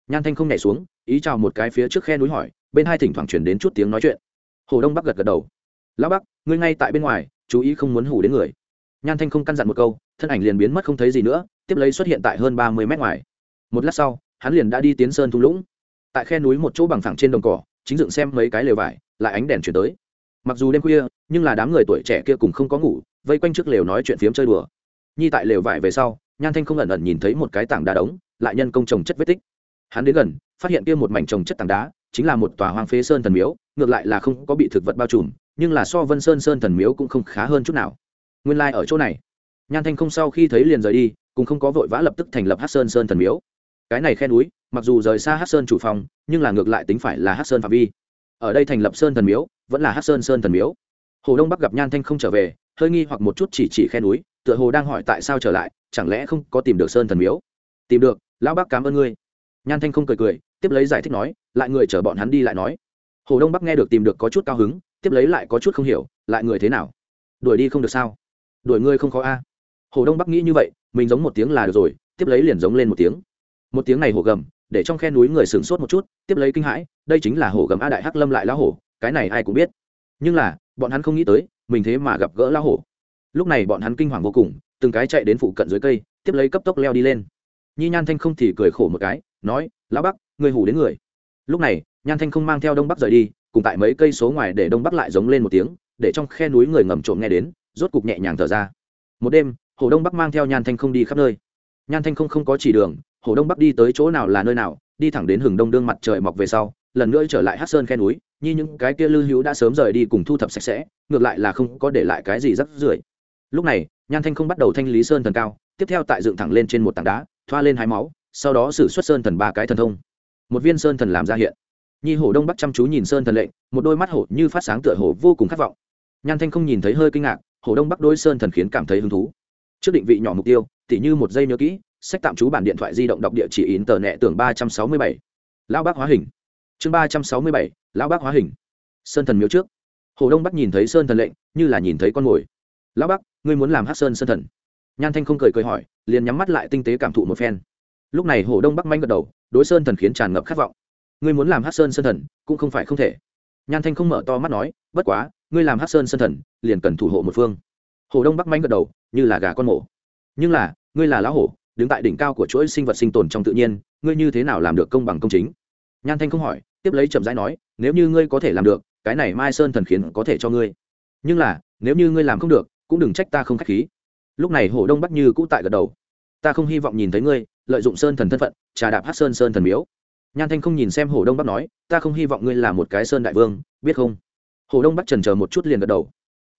Nhan thanh không nhảy xuống, ý chào một cái phía trước khe núi hỏi, bên hai thỉnh thoảng chuyển đến chút tiếng nói chuyện. Hồ đông bắc gật gật đầu. Lão bắc, ngươi ngay tại bên ngoài chú ý không muốn hủ đến người. Nhan thanh không căn dặn một câu, thân ảnh liền biến mất không thấy gì nữa, tiếp lấy xuất hiện tại hơn ba mươi mét ngoài. Một lát sau, hắn liền đã đi tiến sơn thung lũng. Tại khe núi một chỗ bằng phẳng trên đồng cỏ, chính dựng xem mấy cái lều vải, lại ánh đèn chuyển tới. Mặc dù đêm khuya, nhưng là đám người tuổi trẻ kia cùng không có ngủ, vây quanh trước lều nói chuyện phiếm chơi đùa. Nhi tại lều vải về sau, nhan thanh không ẩn ẩn nhìn thấy một cái tảng đá đống, lại nhân công trồng chất vết tích. Hắn đến gần, phát hiện kia một mảnh trồng chất tảng đá, chính là một tòa hoang phế sơn thần miếu, ngược lại là không có bị thực vật bao trùm nhưng là so vân sơn sơn thần miếu cũng không khá hơn chút nào. Nguyên lai、like、ở chỗ này. Nhan thanh không sau khi thấy liền rời đi, cũng không có vội vã lập tức thành lập hát sơn sơn thần miếu. Cái này khe núi, mặc dù rời xa hát sơn chủ phòng, nhưng là ngược lại tính phải là hát sơn phạm vi. Ở đây thành lập sơn thần miếu, vẫn là hát sơn sơn thần miếu. Hồ đông bắc gặp nhan thanh không trở về, hơi nghi hoặc một chút chỉ chỉ khe núi, tựa hồ đang hỏi tại sao trở lại, chẳng lẽ không có tìm được sơn thần miếu? Tìm được, lão bác cảm ơn ngươi. Nhan thanh không cười cười, tiếp lấy giải thích nói, lại người chở bọn hắn đi lại nói. Hồ đông bắc nghe được tìm được có chút cao hứng tiếp lấy lại có chút không hiểu, lại người thế nào? Đuổi đi không được sao? Đuổi ngươi không khó a. Hồ đông bắc nghĩ như vậy, mình giống một tiếng là được rồi, tiếp lấy liền giống lên một tiếng. Một tiếng này hổ gầm, để trong khe núi người sửng sốt một chút, tiếp lấy kinh hãi, đây chính là hổ gầm a đại hắc lâm lại lá hổ, cái này ai cũng biết. Nhưng là, bọn hắn không nghĩ tới, mình thế mà gặp gỡ lá hổ. Lúc này bọn hắn kinh hoàng vô cùng, từng cái chạy đến phụ cận dưới cây, tiếp lấy cấp tốc leo đi lên. Nhi nhan thanh không thì cười khổ một cái, nói, lão bắc người hủ đến người. Lúc này, nhan thanh không mang theo đông bắc rời đi cùng tại mấy cây số ngoài để đông bắc lại giống lên một tiếng, để trong khe núi người ngầm trộm nghe đến, rốt cục nhẹ nhàng thở ra. Một đêm, hồ đông bắc mang theo nhan thanh không đi khắp nơi. Nhan thanh không không có chỉ đường, hồ đông bắc đi tới chỗ nào là nơi nào, đi thẳng đến hừng đông đương mặt trời mọc về sau, lần nữa trở lại hát sơn khe núi như những cái kia lư hữu đã sớm rời đi cùng thu thập sạch sẽ, ngược lại là không có để lại cái gì rắc rưởi. Lúc này, nhan thanh không bắt đầu thanh lý sơn thần cao, tiếp theo tại dựng thẳng lên trên một tảng đá, thoa lên hai máu, sau đó xử xuất sơn thần ba cái thần thông. Một viên sơn thần làm ra hiện nhi hổ đông bắc chăm chú nhìn sơn thần lệnh, một đôi mắt hổ như phát sáng tựa hổ vô cùng khát vọng. Nhan thanh không nhìn thấy hơi kinh ngạc, hổ đông bắc đôi sơn thần khiến cảm thấy hứng thú. Trước định vị nhỏ mục tiêu, tỉ như một giây nhớ kỹ, sách tạm trú bản điện thoại di động đọc địa chỉ in tờ nẹ tưởng ba trăm sáu mươi bảy. Lão bác hóa hình. Chương ba trăm sáu mươi bảy, lão bác hóa hình. Sơn thần miếu trước. Hồ đông bắc nhìn thấy sơn thần lệnh, như là nhìn thấy con mồi. Lão bắc ngươi muốn làm hát sơn sơn thần? Nhan thanh không cười cười hỏi, liền nhắm mắt lại tinh tế cảm thụ một phen. Lúc này hồ đông bắc manh gật đầu, đối sơn thần khiến tràn ngập khát vọng ngươi muốn làm hát sơn sơn thần, cũng không phải không thể. Nhan thanh không mở to mắt nói, bất quá, ngươi làm hát sơn sơn thần, liền cần thủ hộ một phương. Hồ đông bắc manh gật đầu, như là gà con mổ. Nhưng là, ngươi là lão hổ, đứng tại đỉnh cao của chuỗi sinh vật sinh tồn trong tự nhiên, ngươi như thế nào làm được công bằng công chính? Nhan thanh không hỏi, tiếp lấy chậm rãi nói, nếu như ngươi có thể làm được, cái này mai sơn thần khiến có thể cho ngươi. Nhưng là, nếu như ngươi làm không được, cũng đừng trách ta không k h á c h khí. Lúc này hổ đông bắc như cũ tại gật đầu. Ta không hy vọng nhìn thấy ngươi, lợi dụng sơn thần thân phận, trà đạp hát sơn sơn thần miếu nhan thanh không nhìn xem Hồ đông bắc nói, ta không hy vọng ngươi là một cái sơn đại vương, biết không? Hồ đông bắc trần chờ một chút liền gật đầu.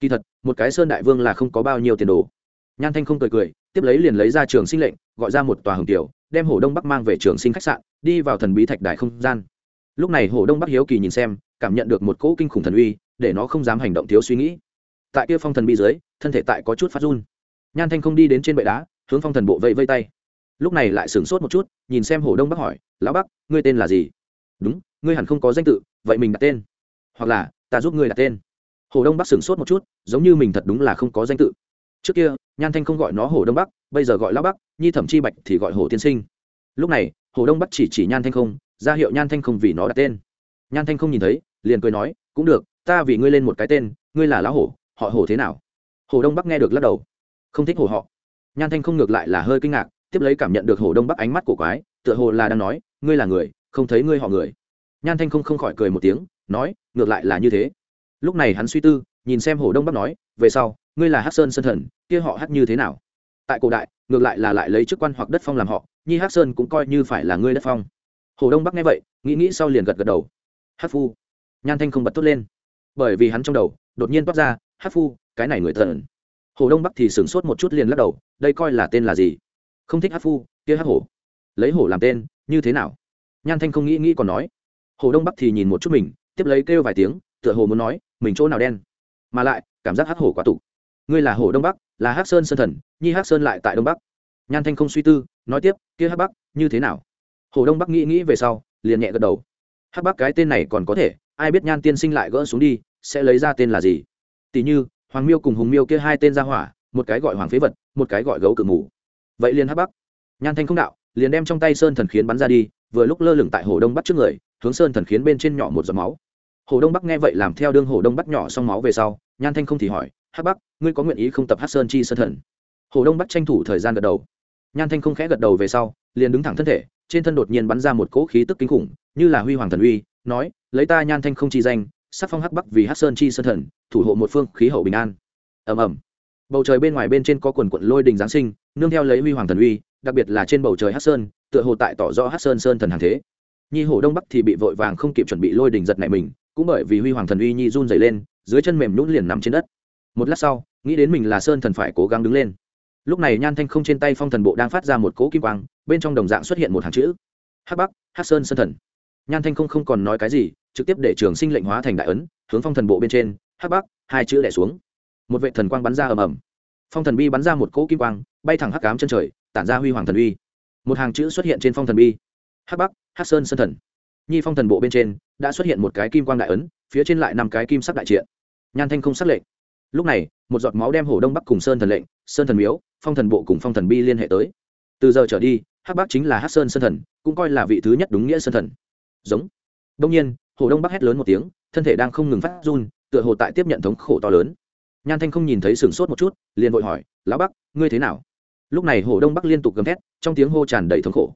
Kỳ thật, một cái sơn đại vương là không có bao nhiêu tiền đồ. Nhan thanh không cười cười, tiếp lấy liền lấy ra trường sinh lệnh, gọi ra một tòa hồng tiểu, đem Hồ đông bắc mang về trường sinh khách sạn, đi vào thần bí thạch đại không gian. Lúc này Hồ đông bắc hiếu kỳ nhìn xem, cảm nhận được một cỗ kinh khủng thần uy, để nó không dám hành động thiếu suy nghĩ. Tại kia phong thần bi dưới, thân thể tại có chút phát run. Nhan thanh không đi đến trên bệ đá, hướng phong thần bộ vẫy vây tay lúc này lại sửng sốt một chút, nhìn xem hồ đông bắc hỏi, lão bắc, ngươi tên là gì? Đúng, ngươi hẳn không có danh tự, vậy mình đặt tên. Hoặc là, ta giúp ngươi đặt tên. Hồ đông bắc sửng sốt một chút, giống như mình thật đúng là không có danh tự. Trước kia, nhan thanh không gọi nó hồ đông bắc, bây giờ gọi lão bắc, nhi thẩm chi bạch thì gọi hồ tiên sinh. Lúc này, hồ đông bắc chỉ chỉ nhan thanh không, ra hiệu nhan thanh không vì nó đặt tên. Nhan thanh không nhìn thấy, liền cười nói, cũng được, ta vì ngươi lên một cái tên, ngươi là lão hổ, họ hổ thế nào? Hồ đông bắc nghe được lắc đầu. Không thích hổ họ. Nhan thanh không ngược lại là hơi kinh ngạc tiếp lấy cảm nhận được hổ đông bắc ánh mắt của quái, tựa hồ là đang nói, ngươi là người, không thấy ngươi họ người. Nhan thanh không không khỏi cười một tiếng, nói, ngược lại là như thế. Lúc này hắn suy tư, nhìn xem hổ đông bắc nói, về sau, ngươi là hát sơn sơn thần, kia họ hát như thế nào? Tại cổ đại, ngược lại là lại lấy chức quan hoặc đất phong làm họ, nhi hát sơn cũng coi như phải là ngươi đất phong. Hồ đông bắc nghe vậy, nghĩ nghĩ sau liền gật gật đầu. Hát phu. Nhan thanh không bật tốt lên. Bởi vì hắn trong đầu, đột nhiên toát ra hát phu, cái này người thần. Hồ đông bắc thì sửng sốt một chút liền lắc đầu, đây coi là tên là gì? Không thích hát phu, kia hát hổ. Lấy hổ làm tên, như thế nào? Nhan thanh không nghĩ nghĩ còn nói. Hồ đông bắc thì nhìn một chút mình, tiếp lấy kêu vài tiếng, tựa hồ muốn nói, mình chỗ nào đen? Mà lại, cảm giác hát hổ quá tục ngươi là hổ đông bắc, là hát sơn sơn thần, nhi hát sơn lại tại đông bắc. Nhan thanh không suy tư, nói tiếp, kia hát bắc, như thế nào? Hồ đông bắc nghĩ nghĩ về sau, liền nhẹ gật đầu. Hát bắc cái tên này còn có thể, ai biết nhan tiên sinh lại gỡ xuống đi, sẽ lấy ra tên là gì? Tỷ như, hoàng miêu cùng hùng miêu kia hai tên ra hỏa, một cái gọi hoàng phế vật, một cái gọi gấu cự mù vậy liền hắc bắc. Nhan thanh không đạo, liền đem trong tay sơn thần khiến bắn ra đi, vừa lúc lơ lửng tại hồ đông bắc trước người, hướng sơn thần khiến bên trên nhỏ một giọt máu. Hồ đông bắc nghe vậy làm theo đương hồ đông bắc nhỏ xong máu về sau, nhan thanh không thì hỏi, hắc bắc, ngươi có nguyện ý không tập hát sơn chi sơn thần? Hồ đông bắc tranh thủ thời gian gật đầu. Nhan thanh không khẽ gật đầu về sau, liền đứng thẳng thân thể, trên thân đột nhiên bắn ra một cỗ khí tức kinh khủng, như là huy hoàng thần uy, nói, lấy ta nhan thanh không chi danh sắc phong hắc bắc vì hắc sơn chi sơn thần, thủ hộ một phương khí hậu bình an. Ầm ầm bầu trời bên ngoài bên trên có quần quận lôi đình giáng sinh, nương theo lấy huy hoàng thần uy, đặc biệt là trên bầu trời hắc sơn, tựa hồ tại tỏ rõ hắc sơn sơn thần hàng thế. Nhi hổ đông bắc thì bị vội vàng không kịp chuẩn bị lôi đình giật này mình, cũng bởi vì huy hoàng thần uy nhi run dày lên, dưới chân mềm nhũn liền nằm trên đất. Một lát sau, nghĩ đến mình là sơn thần phải cố gắng đứng lên. Lúc này nhan thanh không trên tay phong thần bộ đang phát ra một cỗ kim quang, bên trong đồng dạng xuất hiện một hàng chữ. Hắc bắc, hắc sơn sơn thần. Nhan thanh không không còn nói cái gì, trực tiếp để trường sinh lệnh hóa thành đại ấn, hướng phong thần bộ bên trên, hắc bắc, hai chữ đẻ xuống một vệ thần quang bắn ra ầm ầm. Phong thần bi bắn ra một cỗ kim quang, bay thẳng hắc cám chân trời, tản ra huy hoàng thần uy. Một hàng chữ xuất hiện trên phong thần bi. Hắc bắc, hắc sơn sơn thần. Nhi phong thần bộ bên trên, đã xuất hiện một cái kim quang đại ấn, phía trên lại năm cái kim sắc đại triện. Nhan thanh không sắc lệnh. Lúc này, một giọt máu đem hổ đông bắc cùng sơn thần lệnh, sơn thần miếu, phong thần bộ cùng phong thần bi liên hệ tới. Từ giờ trở đi, hắc bắc chính là hắc sơn sơn thần, cũng coi là vị thứ nhất đúng nghĩa sơn thần. Giống. Đông nhiên, hồ đông bắc hét lớn một tiếng, thân thể đang không ngừng phát run, tựa hồ tại tiếp nhận thống khổ to lớn nhan thanh không nhìn thấy sửng sốt một chút, liền vội hỏi, lão bắc, ngươi thế nào? Lúc này hồ đông bắc liên tục gầm thét, trong tiếng hô tràn đầy thống khổ.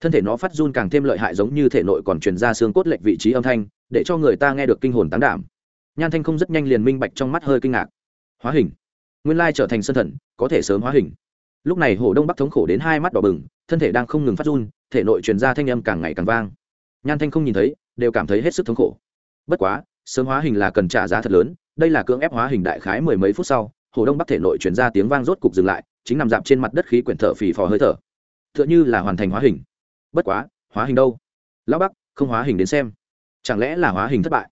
Thân thể nó phát run càng thêm lợi hại giống như thể nội còn truyền ra xương cốt lệch vị trí âm thanh, để cho người ta nghe được kinh hồn tán đảm. Nhan thanh không rất nhanh liền minh bạch trong mắt hơi kinh ngạc. Hóa hình. Nguyên lai trở thành sân thần, có thể sớm hóa hình. Lúc này hổ đông bắc thống khổ đến hai mắt đỏ bừng, thân thể đang không ngừng phát run, thể nội truyền ra thanh âm càng ngày càng vang. Nhan thanh không nhìn thấy, đều cảm thấy hết sức thống khổ. Bất quá, sớm hóa hình là cần trả giá thật lớn đây là cưỡng ép hóa hình đại khái mười mấy phút sau, hồ đông bắc thể nội chuyển ra tiếng vang rốt cục dừng lại, chính nằm dạp trên mặt đất khí quyển thở phì phò hơi thở. T h ư ợ n h ư là hoàn thành hóa hình. Bất quá, hóa hình đâu? Lão bắc, không hóa hình đến xem. Chẳng lẽ là hóa hình thất bại?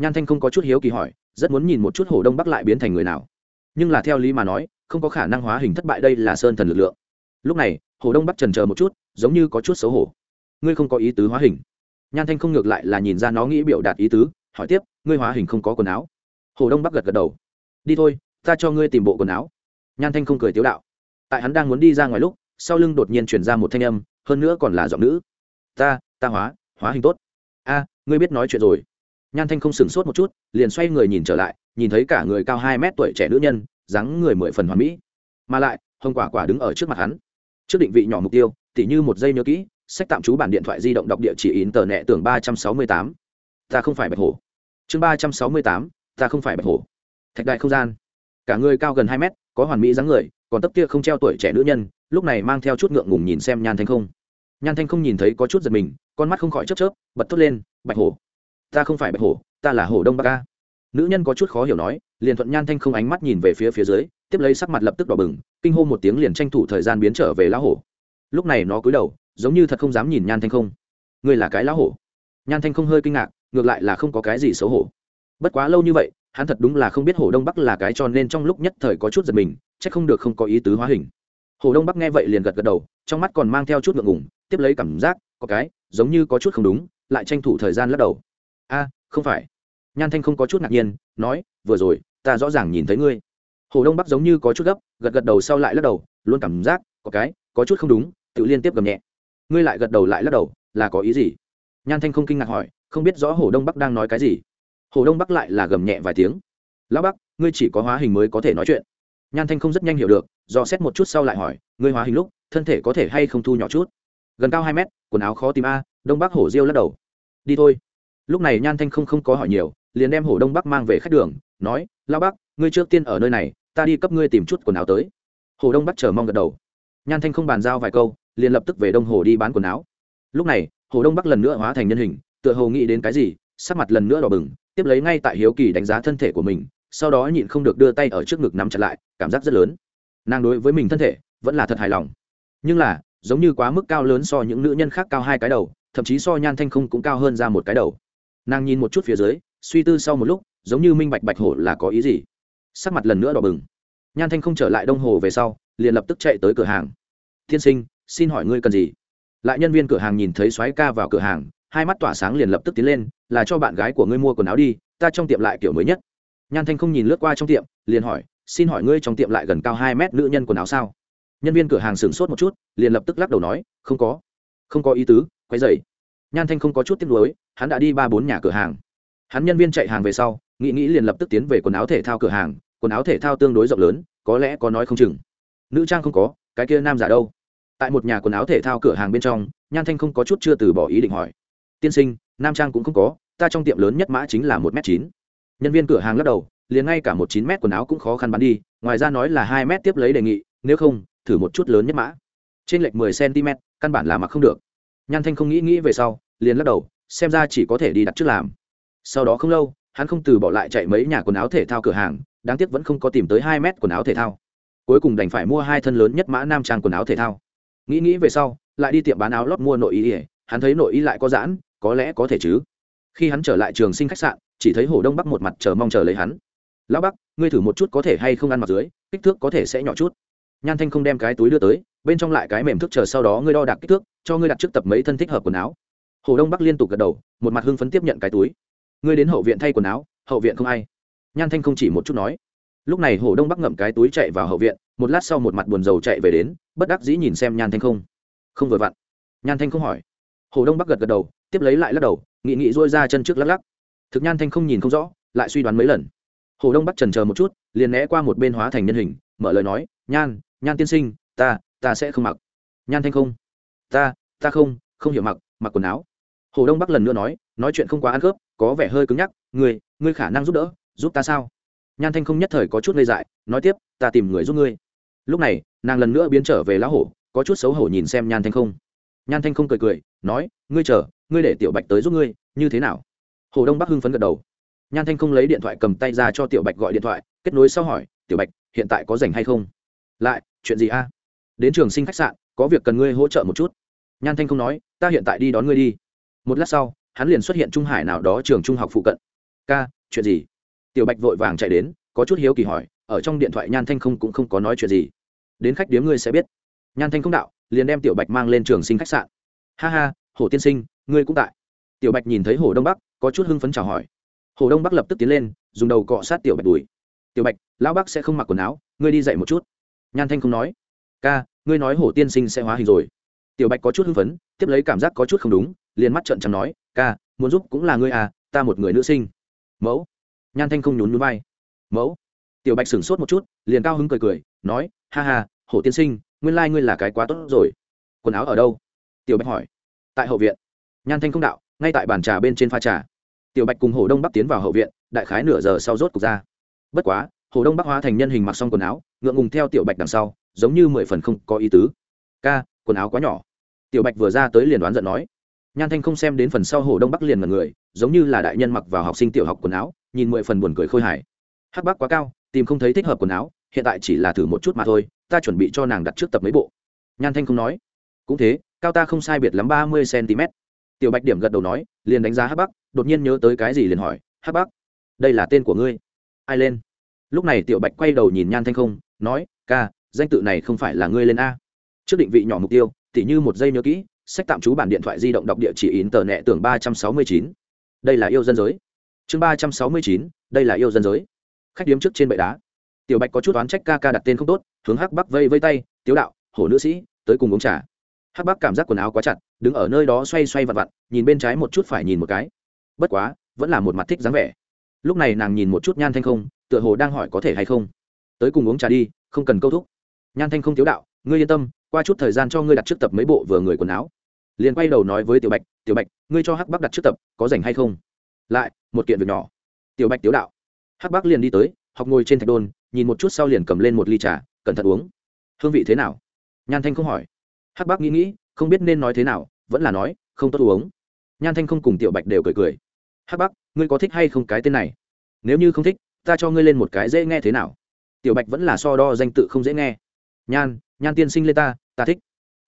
Nhan thanh không có chút hiếu kỳ hỏi, rất muốn nhìn một chút hồ đông bắc lại biến thành người nào. Nhưng là theo lý mà nói, không có khả năng hóa hình thất bại đây là sơn thần lực lượng. Lúc này, hồ đông bắc trần chờ một chút, giống như có chút xấu hổ. Ngươi không có ý tứ hóa hình. Nhan thanh không ngược lại là nhìn ra nó nghĩ biểu đạt ý tứ, hỏi tiếp, ngươi hóa hình không có quần áo? Hồ đông bắc gật gật đầu. Đi thôi, ta cho ngươi tìm bộ quần áo. Nhan thanh không cười tiếu đạo. Tại hắn đang muốn đi ra ngoài lúc, sau lưng đột nhiên chuyển ra một thanh âm, hơn nữa còn là giọng nữ. Ta ta hóa hóa hình tốt. A, ngươi biết nói chuyện rồi. Nhan thanh không sửng sốt một chút, liền xoay người nhìn trở lại, nhìn thấy cả người cao hai mét tuổi trẻ nữ nhân, dáng người mười phần hoàn mỹ. Mà lại, hồng quả quả đứng ở trước mặt hắn. Trước định vị nhỏ mục tiêu, tỉ như một giây nhớ kỹ, sách tạm trú bản điện thoại di động đọc địa chỉ in tờ nẹ tưởng ba trăm sáu mươi tám. Ta không phải bạch hổ. Chương ba trăm sáu mươi tám ta không phải bạch hổ. Thạch đại không gian. Cả người cao gần hai mét, có hoàn mỹ dáng người, còn tấp kia không treo tuổi trẻ nữ nhân, lúc này mang theo chút ngượng ngùng nhìn xem nhan thanh không. Nhan thanh không nhìn thấy có chút giật mình, con mắt không khỏi chớp chớp, bật thốt lên, bạch hổ? Ta không phải bạch hổ, ta là hổ đông bắc ca. Nữ nhân có chút khó hiểu nói, liền thuận nhan thanh không ánh mắt nhìn về phía phía dưới, tiếp lấy sắc mặt lập tức đỏ bừng, kinh hô một tiếng liền tranh thủ thời gian biến trở về lão hổ. Lúc này nó cúi đầu, giống như thật không dám nhìn nhan thanh không. Ngươi là cái lão hổ? Nhan thanh không hơi kinh ngạc, ngược lại là không có cái gì xấu hổ bất quá lâu như vậy, hắn thật đúng là không biết hồ đông bắc là cái cho nên trong lúc nhất thời có chút giật mình c h ắ c không được không có ý tứ hóa hình. Hồ đông bắc nghe vậy liền gật gật đầu, trong mắt còn mang theo chút ngượng ngủng tiếp lấy cảm giác, có cái, giống như có chút không đúng, lại tranh thủ thời gian lắc đầu. A, không phải. Nhan thanh không có chút ngạc nhiên, nói, vừa rồi, ta rõ ràng nhìn thấy ngươi. Hồ đông bắc giống như có chút gấp, gật gật đầu sau lại lắc đầu, luôn cảm giác, có cái, có chút không đúng, tự liên tiếp gầm nhẹ. Ngươi lại gật đầu lại lắc đầu, là có ý gì? Nhan thanh không kinh ngạc hỏi, không biết rõ hồ đông bắc đang nói cái gì hồ đông bắc lại là gầm nhẹ vài tiếng. Lão bắc, ngươi chỉ có hóa hình mới có thể nói chuyện. Nhan thanh không rất nhanh hiểu được, do xét một chút sau lại hỏi, ngươi hóa hình lúc, thân thể có thể hay không thu nhỏ chút? Gần cao hai mét, quần áo khó tìm a. Đông bắc hổ diêu lắc đầu. Đi thôi. Lúc này nhan thanh không không có hỏi nhiều, liền đem hổ đông bắc mang về khách đường, nói, Lão bắc, ngươi trước tiên ở nơi này, ta đi cấp ngươi tìm chút quần áo tới. Hồ đông bắc chờ mong gật đầu. Nhan thanh không bàn giao vài câu, liền lập tức về đông hồ đi bán quần áo. Lúc này hồ đông bắc lần nữa hóa thành nhân hình, tựa hồ nghĩ đến cái gì, sắc mặt lần nữa đỏ bừng tiếp lấy ngay tại hiếu kỳ đánh giá thân thể của mình, sau đó nhịn không được đưa tay ở trước ngực nắm chặt lại, cảm giác rất lớn. Nàng đối với mình thân thể, vẫn là thật hài lòng. Nhưng là, giống như quá mức cao lớn so những nữ nhân khác cao hai cái đầu, thậm chí so nhan thanh không cũng cao hơn ra một cái đầu. Nàng nhìn một chút phía dưới, suy tư sau một lúc, giống như minh bạch bạch hổ là có ý gì. Sắc mặt lần nữa đỏ bừng. Nhan thanh không trở lại đông hồ về sau, liền lập tức chạy tới cửa hàng. Tiên sinh, xin hỏi ngươi cần gì? Lại nhân viên cửa hàng nhìn thấy soái ca vào cửa hàng, hai mắt tỏa sáng liền lập tức tiến lên là cho bạn gái của ngươi mua quần áo đi, ta trong tiệm lại kiểu mới nhất. Nhan thanh không nhìn lướt qua trong tiệm, liền hỏi, xin hỏi ngươi trong tiệm lại gần cao hai mét nữ nhân quần áo sao? Nhân viên cửa hàng sửng sốt một chút, liền lập tức lắc đầu nói, không có không có ý tứ quay dày nhan thanh không có chút tiếc nuối, hắn đã đi ba bốn nhà cửa hàng. Hắn nhân viên chạy hàng về sau, nghĩ nghĩ liền lập tức tiến về quần áo thể thao cửa hàng, quần áo thể thao tương đối rộng lớn, có lẽ có nói không chừng. Nữ trang không có, cái kia nam giả đâu? Tại một nhà quần áo thể thao cửa hàng bên trong, nhan thanh không có chút chưa từ bỏ ý định hỏi. Tiên sinh, nam trang cũng không có ta trong tiệm lớn nhất mã chính là một m chín. Nhân viên cửa hàng lắc đầu, liền ngay cả một chín m quần áo cũng khó khăn bán đi, ngoài ra nói là hai m tiếp lấy đề nghị, nếu không, thử một chút lớn nhất mã. Trên lệch mười cm căn bản là mặc không được. Nhan thanh không nghĩ nghĩ về sau, liền lắc đầu, xem ra chỉ có thể đi đặt trước làm. Sau đó không lâu, hắn không từ bỏ lại chạy mấy nhà quần áo thể thao cửa hàng, đáng tiếc vẫn không có tìm tới hai mét quần áo thể thao. Cuối cùng đành phải mua hai thân lớn nhất mã nam trang quần áo thể thao. Nghĩ nghĩ về sau, lại đi tiệm bán áo lót mua nội y, hắn thấy nội y lại có giãn, có lẽ có thể chứ khi hắn trở lại trường sinh khách sạn, chỉ thấy hồ đông bắc một mặt chờ mong chờ lấy hắn. Lão bắc, ngươi thử một chút có thể hay không ăn mặc dưới, kích thước có thể sẽ nhỏ chút. Nhan thanh không đem cái túi đưa tới, bên trong lại cái mềm thức chờ sau đó ngươi đo đạc kích thước, cho ngươi đặt trước tập mấy thân thích hợp quần áo. Hồ đông bắc liên tục gật đầu, một mặt hưng phấn tiếp nhận cái túi. Ngươi đến hậu viện thay quần áo, hậu viện không ai. Nhan thanh không chỉ một chút nói. Lúc này hồ đông bắc ngậm cái túi chạy vào hậu viện, một lát sau một mặt buồn rầu chạy về đến, bất đắc dĩ nhìn xem nhan thanh không. Không vừa vặn. Nhan thanh không hỏi. Hồ đông bắc gật gật đầu tiếp lấy lại lắc đầu nghị nghị dôi ra chân trước lắc lắc. Thực nhan thanh không nhìn không rõ lại suy đoán mấy lần. Hồ đông bắc trần chờ một chút liền né qua một bên hóa thành nhân hình mở lời nói nhan nhan tiên sinh ta ta sẽ không mặc. Nhan thanh không ta ta không không hiểu mặc mặc quần áo. Hồ đông bắc lần nữa nói nói chuyện không quá ăn khớp có vẻ hơi cứng nhắc người, ngươi khả năng giúp đỡ giúp ta sao? Nhan thanh không nhất thời có chút ngây dại nói tiếp ta tìm người giúp ngươi. Lúc này nàng lần nữa biến trở về lão hổ có chút xấu hổ nhìn xem nhan thanh không nhan thanh không cười cười, nói, ngươi chờ, ngươi để tiểu bạch tới giúp ngươi, như thế nào? Hồ đông bắc hưng phấn gật đầu. Nhan thanh không lấy điện thoại cầm tay ra cho tiểu bạch gọi điện thoại, kết nối sau hỏi, tiểu bạch, hiện tại có rảnh hay không? Lại, chuyện gì a? Đến trường sinh khách sạn, có việc cần ngươi hỗ trợ một chút. Nhan thanh không nói, ta hiện tại đi đón ngươi đi. Một lát sau, hắn liền xuất hiện trung hải nào đó trường trung học phụ cận. Ca, chuyện gì? Tiểu bạch vội vàng chạy đến, có chút hiếu kỳ hỏi, ở trong điện thoại nhan thanh không cũng không có nói chuyện gì. Đến khách điếm ngươi sẽ biết. Nhan thanh không đạo liền đem tiểu bạch mang lên trường sinh khách sạn. Ha ha, hồ tiên sinh, ngươi cũng tại. Tiểu bạch nhìn thấy hồ đông bắc, có chút hưng phấn chào hỏi. Hồ đông bắc lập tức tiến lên, dùng đầu cọ sát tiểu bạch đùi. Tiểu bạch, lão bắc sẽ không mặc quần áo, ngươi đi dậy một chút. Nhan thanh không nói. Ca, ngươi nói hổ tiên sinh sẽ hóa hình rồi. Tiểu bạch có chút hưng phấn, tiếp lấy cảm giác có chút không đúng, liền mắt trợn chẳng nói, ca, muốn giúp cũng là ngươi à ta một người nữ sinh. Mẫu. Nhan thanh không nhún núi vai. Mẫu. Tiểu bạch sửng sốt một chút, liền cao hứng cười cười, nói, ha ha hổ tiên sinh nguyên lai、like、ngươi là cái quá tốt rồi. Quần áo ở đâu? Tiểu bạch hỏi. Tại hậu viện. Nhan thanh không đạo, ngay tại bàn trà bên trên pha trà. Tiểu bạch cùng hồ đông bắc tiến vào hậu viện, đại khái nửa giờ sau rốt cục ra. Bất quá, hồ đông bắc hóa thành nhân hình mặc xong quần áo, ngượng ngùng theo tiểu bạch đằng sau, giống như mười phần không có ý tứ. Ca, quần áo quá nhỏ. Tiểu bạch vừa ra tới liền đoán giận nói. Nhan thanh không xem đến phần sau hồ đông bắc liền mật người, giống như là đại nhân mặc vào học sinh tiểu học quần áo, nhìn mười phần buồn cười khôi hài. Hắc bắc quá cao, tìm không thấy thích hợp quần áo hiện tại chỉ là thử một chút mà thôi, ta chuẩn bị cho nàng đặt trước tập mấy bộ. Nhan thanh không nói. Cũng thế, cao ta không sai biệt lắm ba mươi cm. Tiểu bạch điểm gật đầu nói, liền đánh giá hắc bắc, đột nhiên nhớ tới cái gì liền hỏi, hắc bắc, đây là tên của ngươi? Ai lên? Lúc này tiểu bạch quay đầu nhìn nhan thanh không, nói, ca, danh tự này không phải là ngươi lên a. Trước định vị nhỏ mục tiêu, tỉ như một giây nhớ kỹ, sách tạm trú bản điện thoại di động đọc địa chỉ in tờ nẹ tưởng ba trăm sáu mươi chín. Đây là yêu dân giới. Chương ba trăm sáu mươi chín, đây là yêu dân giới. Khách điếm trước trên bệ đá tiểu bạch có chút oán trách ca ca đặt tên không tốt, hướng hắc bắc vây vây tay, tiếu đạo, hổ nữ sĩ, tới cùng uống trà. Hắc bắc cảm giác quần áo quá chặt, đứng ở nơi đó xoay xoay vặt vặt nhìn bên trái một chút phải nhìn một cái. Bất quá, vẫn là một mặt thích dáng vẻ. Lúc này nàng nhìn một chút nhan thanh không, tựa hồ đang hỏi có thể hay không. Tới cùng uống trà đi, không cần câu thúc. Nhan thanh không, tiếu đạo, ngươi yên tâm, qua chút thời gian cho ngươi đặt trước tập mấy bộ vừa người quần áo. Liền quay đầu nói với tiểu bạch tiểu bạch, ngươi cho hắc bắc đặt trước tập, có rảnh hay không? Lại, một kiện việc nhỏ. Tiểu bạch, tiếu đạo. Hắc bắc liền đi tới, học ngồi trên thạch đôn nhìn một chút sau liền cầm lên một ly trà, cẩn thận uống. Hương vị thế nào? Nhan thanh không hỏi. Hắc bác nghĩ nghĩ, không biết nên nói thế nào, vẫn là nói, không tốt uống. Nhan thanh không cùng tiểu bạch đều cười cười. Hắc bác, ngươi có thích hay không cái tên này? Nếu như không thích, ta cho ngươi lên một cái dễ nghe thế nào? Tiểu bạch vẫn là so đo danh tự không dễ nghe. Nhan nhan tiên sinh lên ta ta thích.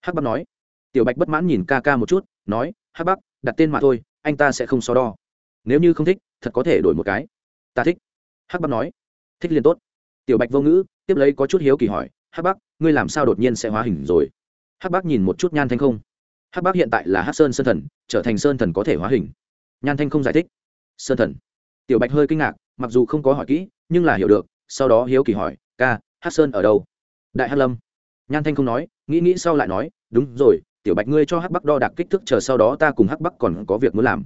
Hắc bác nói. Tiểu bạch bất mãn nhìn ca ca một chút, nói, hắc bác, đặt tên mà thôi, anh ta sẽ không so đo. Nếu như không thích, thật có thể đổi một cái. Ta thích. Hắc bác nói. Thích liền tốt tiểu bạch vô ngữ, tiếp lấy có chút hiếu kỳ hỏi, hắc bác, ngươi làm sao đột nhiên sẽ hóa hình rồi? Hắc bác nhìn một chút nhan thanh không. Hắc bác hiện tại là hắc sơn sơn thần, trở thành sơn thần có thể hóa hình. Nhan thanh không giải thích. Sơn thần? Tiểu bạch hơi kinh ngạc, mặc dù không có hỏi kỹ, nhưng là hiểu được, sau đó hiếu kỳ hỏi, ca, hắc sơn ở đâu? Đại hắc lâm. Nhan thanh không nói, nghĩ nghĩ sau lại nói, đúng rồi, tiểu bạch ngươi cho hắc bắc đo đạc kích thước chờ sau đó ta cùng hắc bắc còn có việc muốn làm.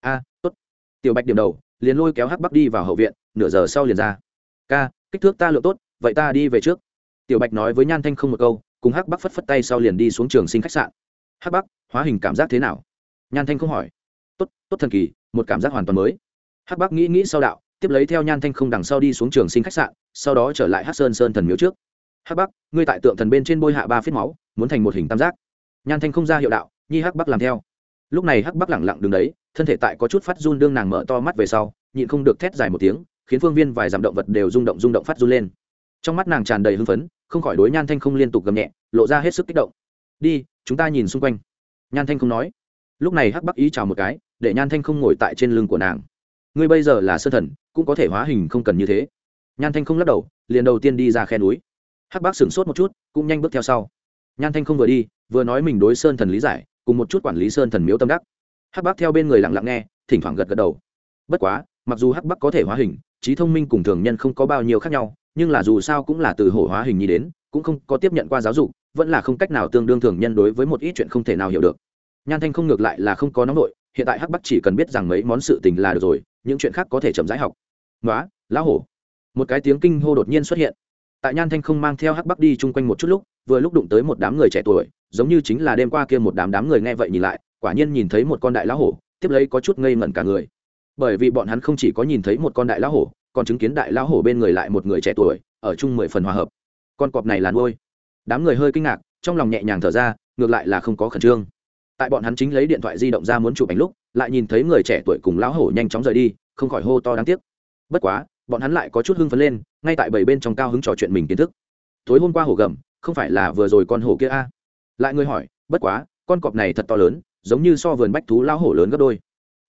A, tốt. Tiểu bạch điểm đầu, liền lôi kéo hắc bắc đi vào hậu viện, nửa giờ sau liền ra. Ca kích thước ta lượng tốt, vậy ta đi về trước. Tiểu bạch nói với nhan thanh không một câu, cùng hắc bắc phất phất tay sau liền đi xuống trường sinh khách sạn. Hắc bắc, hóa hình cảm giác thế nào? Nhan thanh không hỏi. Tốt tốt thần kỳ, một cảm giác hoàn toàn mới. Hắc bắc nghĩ nghĩ sau đạo, tiếp lấy theo nhan thanh không đằng sau đi xuống trường sinh khách sạn, sau đó trở lại hắc sơn sơn thần miếu trước. Hắc bắc, ngươi tại tượng thần bên trên bôi hạ ba phết máu, muốn thành một hình tam giác. Nhan thanh không ra hiệu đạo, nhi hắc bắc làm theo. Lúc này hắc bắc lẳng lặng đứng đấy, thân thể tại có chút phát run đương nàng mở to mắt về sau, nhịn không được thét dài một tiếng khiến phương viên vài dặm động vật đều rung động rung động phát run lên. Trong mắt nàng tràn đầy hưng phấn, không khỏi đối nhan thanh không liên tục gầm nhẹ, lộ ra hết sức kích động. Đi, chúng ta nhìn xung quanh. Nhan thanh không nói. Lúc này hắc bắc ý chào một cái, để nhan thanh không ngồi tại trên lưng của nàng. Ngươi bây giờ là sơ thần, cũng có thể hóa hình không cần như thế. Nhan thanh không lắc đầu, liền đầu tiên đi ra khe núi. Hắc bắc sửng sốt một chút, cũng nhanh bước theo sau. Nhan thanh không vừa đi, vừa nói mình đối sơn thần lý giải, cùng một chút quản lý sơn thần miếu tâm đắc. Hắc bắc theo bên người lặng lặng nghe, thỉnh thoảng gật gật đầu. Bất quá, mặc dù hắc bắc có thể hóa hình trí thông minh cùng thường nhân không có bao nhiêu khác nhau, nhưng là dù sao cũng là từ hổ hóa hình nhi đến, cũng không có tiếp nhận qua giáo dục, vẫn là không cách nào tương đương thường nhân đối với một ít chuyện không thể nào hiểu được. Nhan thanh không ngược lại là không có nóng nội, hiện tại hắc bắc chỉ cần biết rằng mấy món sự tình là được rồi, những chuyện khác có thể chậm rãi học. Nói lão hổ. Một cái tiếng kinh hô đột nhiên xuất hiện. Tại nhan thanh không mang theo hắc bắc đi chung quanh một chút lúc, vừa lúc đụng tới một đám người trẻ tuổi, giống như chính là đêm qua kia một đám đám người nghe vậy nhìn lại, quả nhiên nhìn thấy một con đại lão hổ, tiếp lấy có chút ngây ngẩn cả người bởi vì bọn hắn không chỉ có nhìn thấy một con đại lão hổ, còn chứng kiến đại lão hổ bên người lại một người trẻ tuổi, ở chung mười phần hòa hợp. Con cọp này là nuôi. Đám người hơi kinh ngạc, trong lòng nhẹ nhàng thở ra, ngược lại là không có khẩn trương. Tại bọn hắn chính lấy điện thoại di động ra muốn chụp ảnh lúc, lại nhìn thấy người trẻ tuổi cùng lão hổ nhanh chóng rời đi, không khỏi hô to đáng tiếc. Bất quá, bọn hắn lại có chút hưng phấn lên, ngay tại bảy bên trong cao hứng trò chuyện mình kiến thức. Tối hôm qua hổ gầm, không phải là vừa rồi con hổ kia a? Lại người hỏi, bất quá, con cọp này thật to lớn, giống như so vườn bách thú lão hổ lớn gấp đôi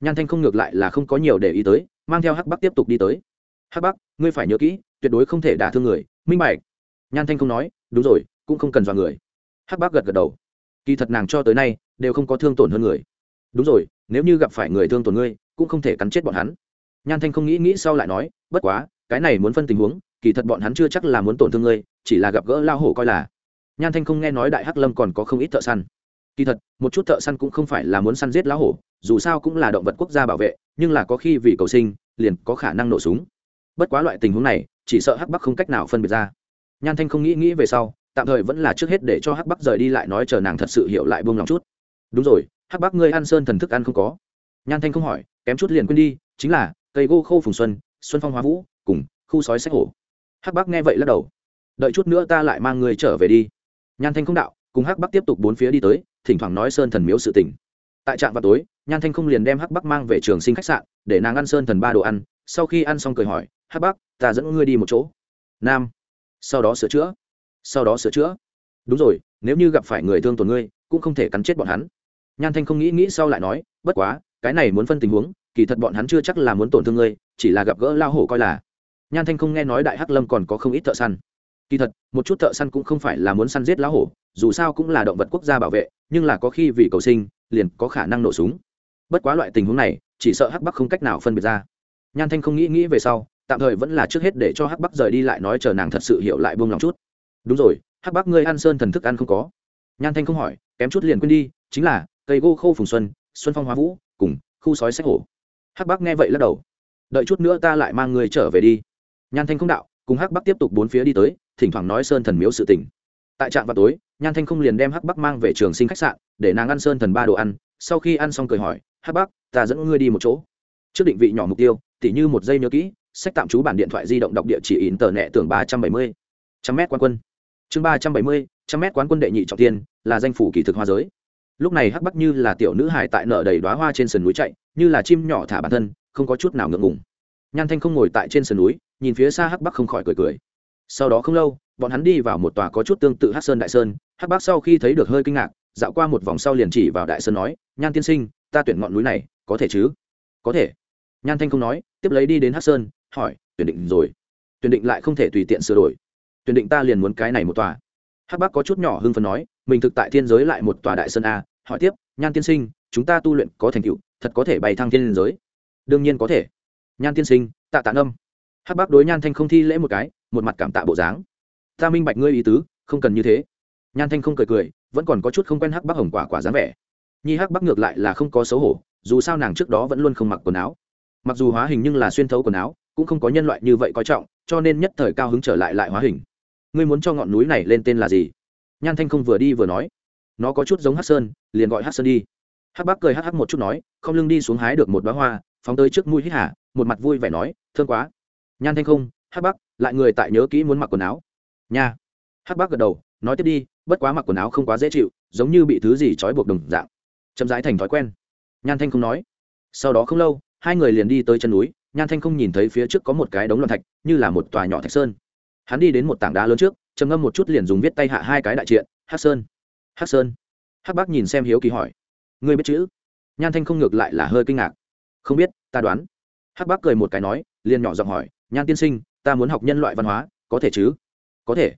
nhan thanh không ngược lại là không có nhiều để ý tới, mang theo hắc bắc tiếp tục đi tới. Hắc bắc, ngươi phải nhớ kỹ, tuyệt đối không thể đả thương người, minh bạch. Nhan thanh không nói, đúng rồi, cũng không cần dọa người. Hắc bắc gật gật đầu. Kỳ thật nàng cho tới nay, đều không có thương tổn hơn người. Đúng rồi, nếu như gặp phải người thương tổn ngươi, cũng không thể cắn chết bọn hắn. Nhan thanh không nghĩ nghĩ sau lại nói, bất quá, cái này muốn phân tình huống, kỳ thật bọn hắn chưa chắc là muốn tổn thương ngươi, chỉ là gặp gỡ lao hổ coi là. Nhan thanh không nghe nói đại hắc lâm còn có không ít thợ săn kỳ thật, một chút thợ săn cũng không phải là muốn săn giết lá hổ, dù sao cũng là động vật quốc gia bảo vệ, nhưng là có khi vì cầu sinh, liền có khả năng nổ súng. Bất quá loại tình huống này, chỉ sợ hắc bắc không cách nào phân biệt ra. Nhan thanh không nghĩ nghĩ về sau, tạm thời vẫn là trước hết để cho hắc bắc rời đi lại nói chờ nàng thật sự hiểu lại buông lòng chút. Đúng rồi, hắc bắc ngươi ăn sơn thần thức ăn không có. Nhan thanh không hỏi, kém chút liền quên đi, chính là, cây gô khô phùng xuân xuân phong hóa vũ, cùng, khu sói sách hổ. Hắc bắc nghe vậy lắc đầu. Đợi chút nữa ta lại mang người trở về đi. Nhan thanh không đạo, cùng hắc bắc tiếp tục bốn phía đi tới thỉnh thoảng nói sơn thần miếu sự tình. Tại trạm vào tối, nhan thanh không liền đem hắc bắc mang về trường sinh khách sạn, để nàng ăn sơn thần ba đồ ăn. Sau khi ăn xong cười hỏi, hắc bắc, ta dẫn ngươi đi một chỗ. Nam. Sau đó sửa chữa. Sau đó sửa chữa. Đúng rồi, nếu như gặp phải người thương tổn ngươi, cũng không thể cắn chết bọn hắn. Nhan thanh không nghĩ nghĩ sau lại nói, bất quá, cái này muốn phân tình huống, kỳ thật bọn hắn chưa chắc là muốn tổn thương ngươi, chỉ là gặp gỡ lao hổ coi là. Nhan thanh không nghe nói đại hắc lâm còn có không ít thợ săn kỳ thật, một chút thợ săn cũng không phải là muốn săn giết lão hổ, dù sao cũng là động vật quốc gia bảo vệ, nhưng là có khi vì cầu sinh, liền có khả năng nổ súng. Bất quá loại tình huống này, chỉ sợ hắc bắc không cách nào phân biệt ra. Nhan thanh không nghĩ nghĩ về sau, tạm thời vẫn là trước hết để cho hắc bắc rời đi lại nói chờ nàng thật sự hiểu lại buông lòng chút. Đúng rồi, hắc bắc ngươi ăn sơn thần thức ăn không có. Nhan thanh không hỏi, kém chút liền quên đi, chính là, cây gô khô phùng xuân xuân phong hóa vũ, cùng, khu sói sách hổ. Hắc bắc nghe vậy lắc đầu. Đợi chút nữa ta lại mang người trở về đi. Nhan thanh không đạo, cùng hắc bắc tiếp tục bốn phía đi tới thỉnh thoảng nói sơn thần miếu sự tình. Tại trạm vào tối, nhan thanh không liền đem hắc bắc mang về trường sinh khách sạn, để nàng ăn sơn thần ba đồ ăn. Sau khi ăn xong cười hỏi, hắc bắc, ta dẫn ngươi đi một chỗ. Trước định vị nhỏ mục tiêu, tỉ như một giây nhớ kỹ, sách tạm trú bản điện thoại di động đọc địa chỉ in tờ nẹ tưởng ba trăm bảy mươi. Trăm mét quan quân. Chương ba trăm bảy mươi, trăm mét quán quân đệ nhị trọng tiên, là danh phủ kỳ thực hoa giới. Lúc này hắc bắc như là tiểu nữ hải tại nợ đầy đoá hoa trên sườn núi chạy, như là chim nhỏ thả bản thân, không có chút nào ngượng ngùng. Nhan thanh không ngồi tại trên sườn núi, nhìn phía xa hắc bắc không khỏi cười cười sau đó không lâu, bọn hắn đi vào một tòa có chút tương tự hắc sơn đại sơn. Hắc bác sau khi thấy được hơi kinh ngạc, dạo qua một vòng sau liền chỉ vào đại sơn nói, nhan tiên sinh, ta tuyển ngọn núi này, có thể chứ? Có thể. Nhan thanh không nói, tiếp lấy đi đến hắc sơn, hỏi, tuyển định rồi. Tuyển định lại không thể tùy tiện sửa đổi. Tuyển định ta liền muốn cái này một tòa. Hắc bác có chút nhỏ hưng phấn nói, mình thực tại thiên giới lại một tòa đại sơn a. Hỏi tiếp, nhan tiên sinh, chúng ta tu luyện có thành tựu, thật có thể bày thăng thiên giới? Đương nhiên có thể. Nhan tiên sinh, tạ tạ âm hắc bác đối nhan thanh không thi lễ một cái một mặt cảm tạ bộ dáng. Ta minh bạch ngươi ý tứ không cần như thế. Nhan thanh không cười cười vẫn còn có chút không quen hắc bác hồng quả quả dáng vẻ. Nhi hắc bác ngược lại là không có xấu hổ dù sao nàng trước đó vẫn luôn không mặc quần áo. Mặc dù hóa hình nhưng là xuyên thấu quần áo cũng không có nhân loại như vậy coi trọng cho nên nhất thời cao hứng trở lại lại hóa hình. Ngươi muốn cho ngọn núi này lên tên là gì? Nhan thanh không vừa đi vừa nói. Nó có chút giống hát sơn liền gọi hát sơn đi. Hắc bác cười hắc hắc một chút nói không lưng đi xuống hái được một bá hoa phóng tới trước mũi hít hà, một mặt vui vẻ nói thương quá. Nhan thanh không hắc bác lại người tại nhớ kỹ muốn mặc quần áo. Nha. Hắc bác gật đầu, nói tiếp đi, bất quá mặc quần áo không quá dễ chịu, giống như bị thứ gì trói buộc đồng dạng. Chậm rãi thành thói quen. Nhan thanh không nói. Sau đó không lâu, hai người liền đi tới chân núi, nhan thanh không nhìn thấy phía trước có một cái đống loạn thạch, như là một tòa nhỏ thạch sơn. Hắn đi đến một tảng đá lớn trước, trầm ngâm một chút liền dùng viết tay hạ hai cái đại triện hát sơn hát sơn. Hắc bác nhìn xem hiếu kỳ hỏi, ngươi biết chữ? Nhan thanh không ngược lại là hơi kinh ngạc. Không biết, ta đoán. Hắc bác cười một cái nói, liền nhỏ giọng hỏi, nhan tiên sinh ta muốn học nhân loại văn hóa, có thể chứ? Có thể.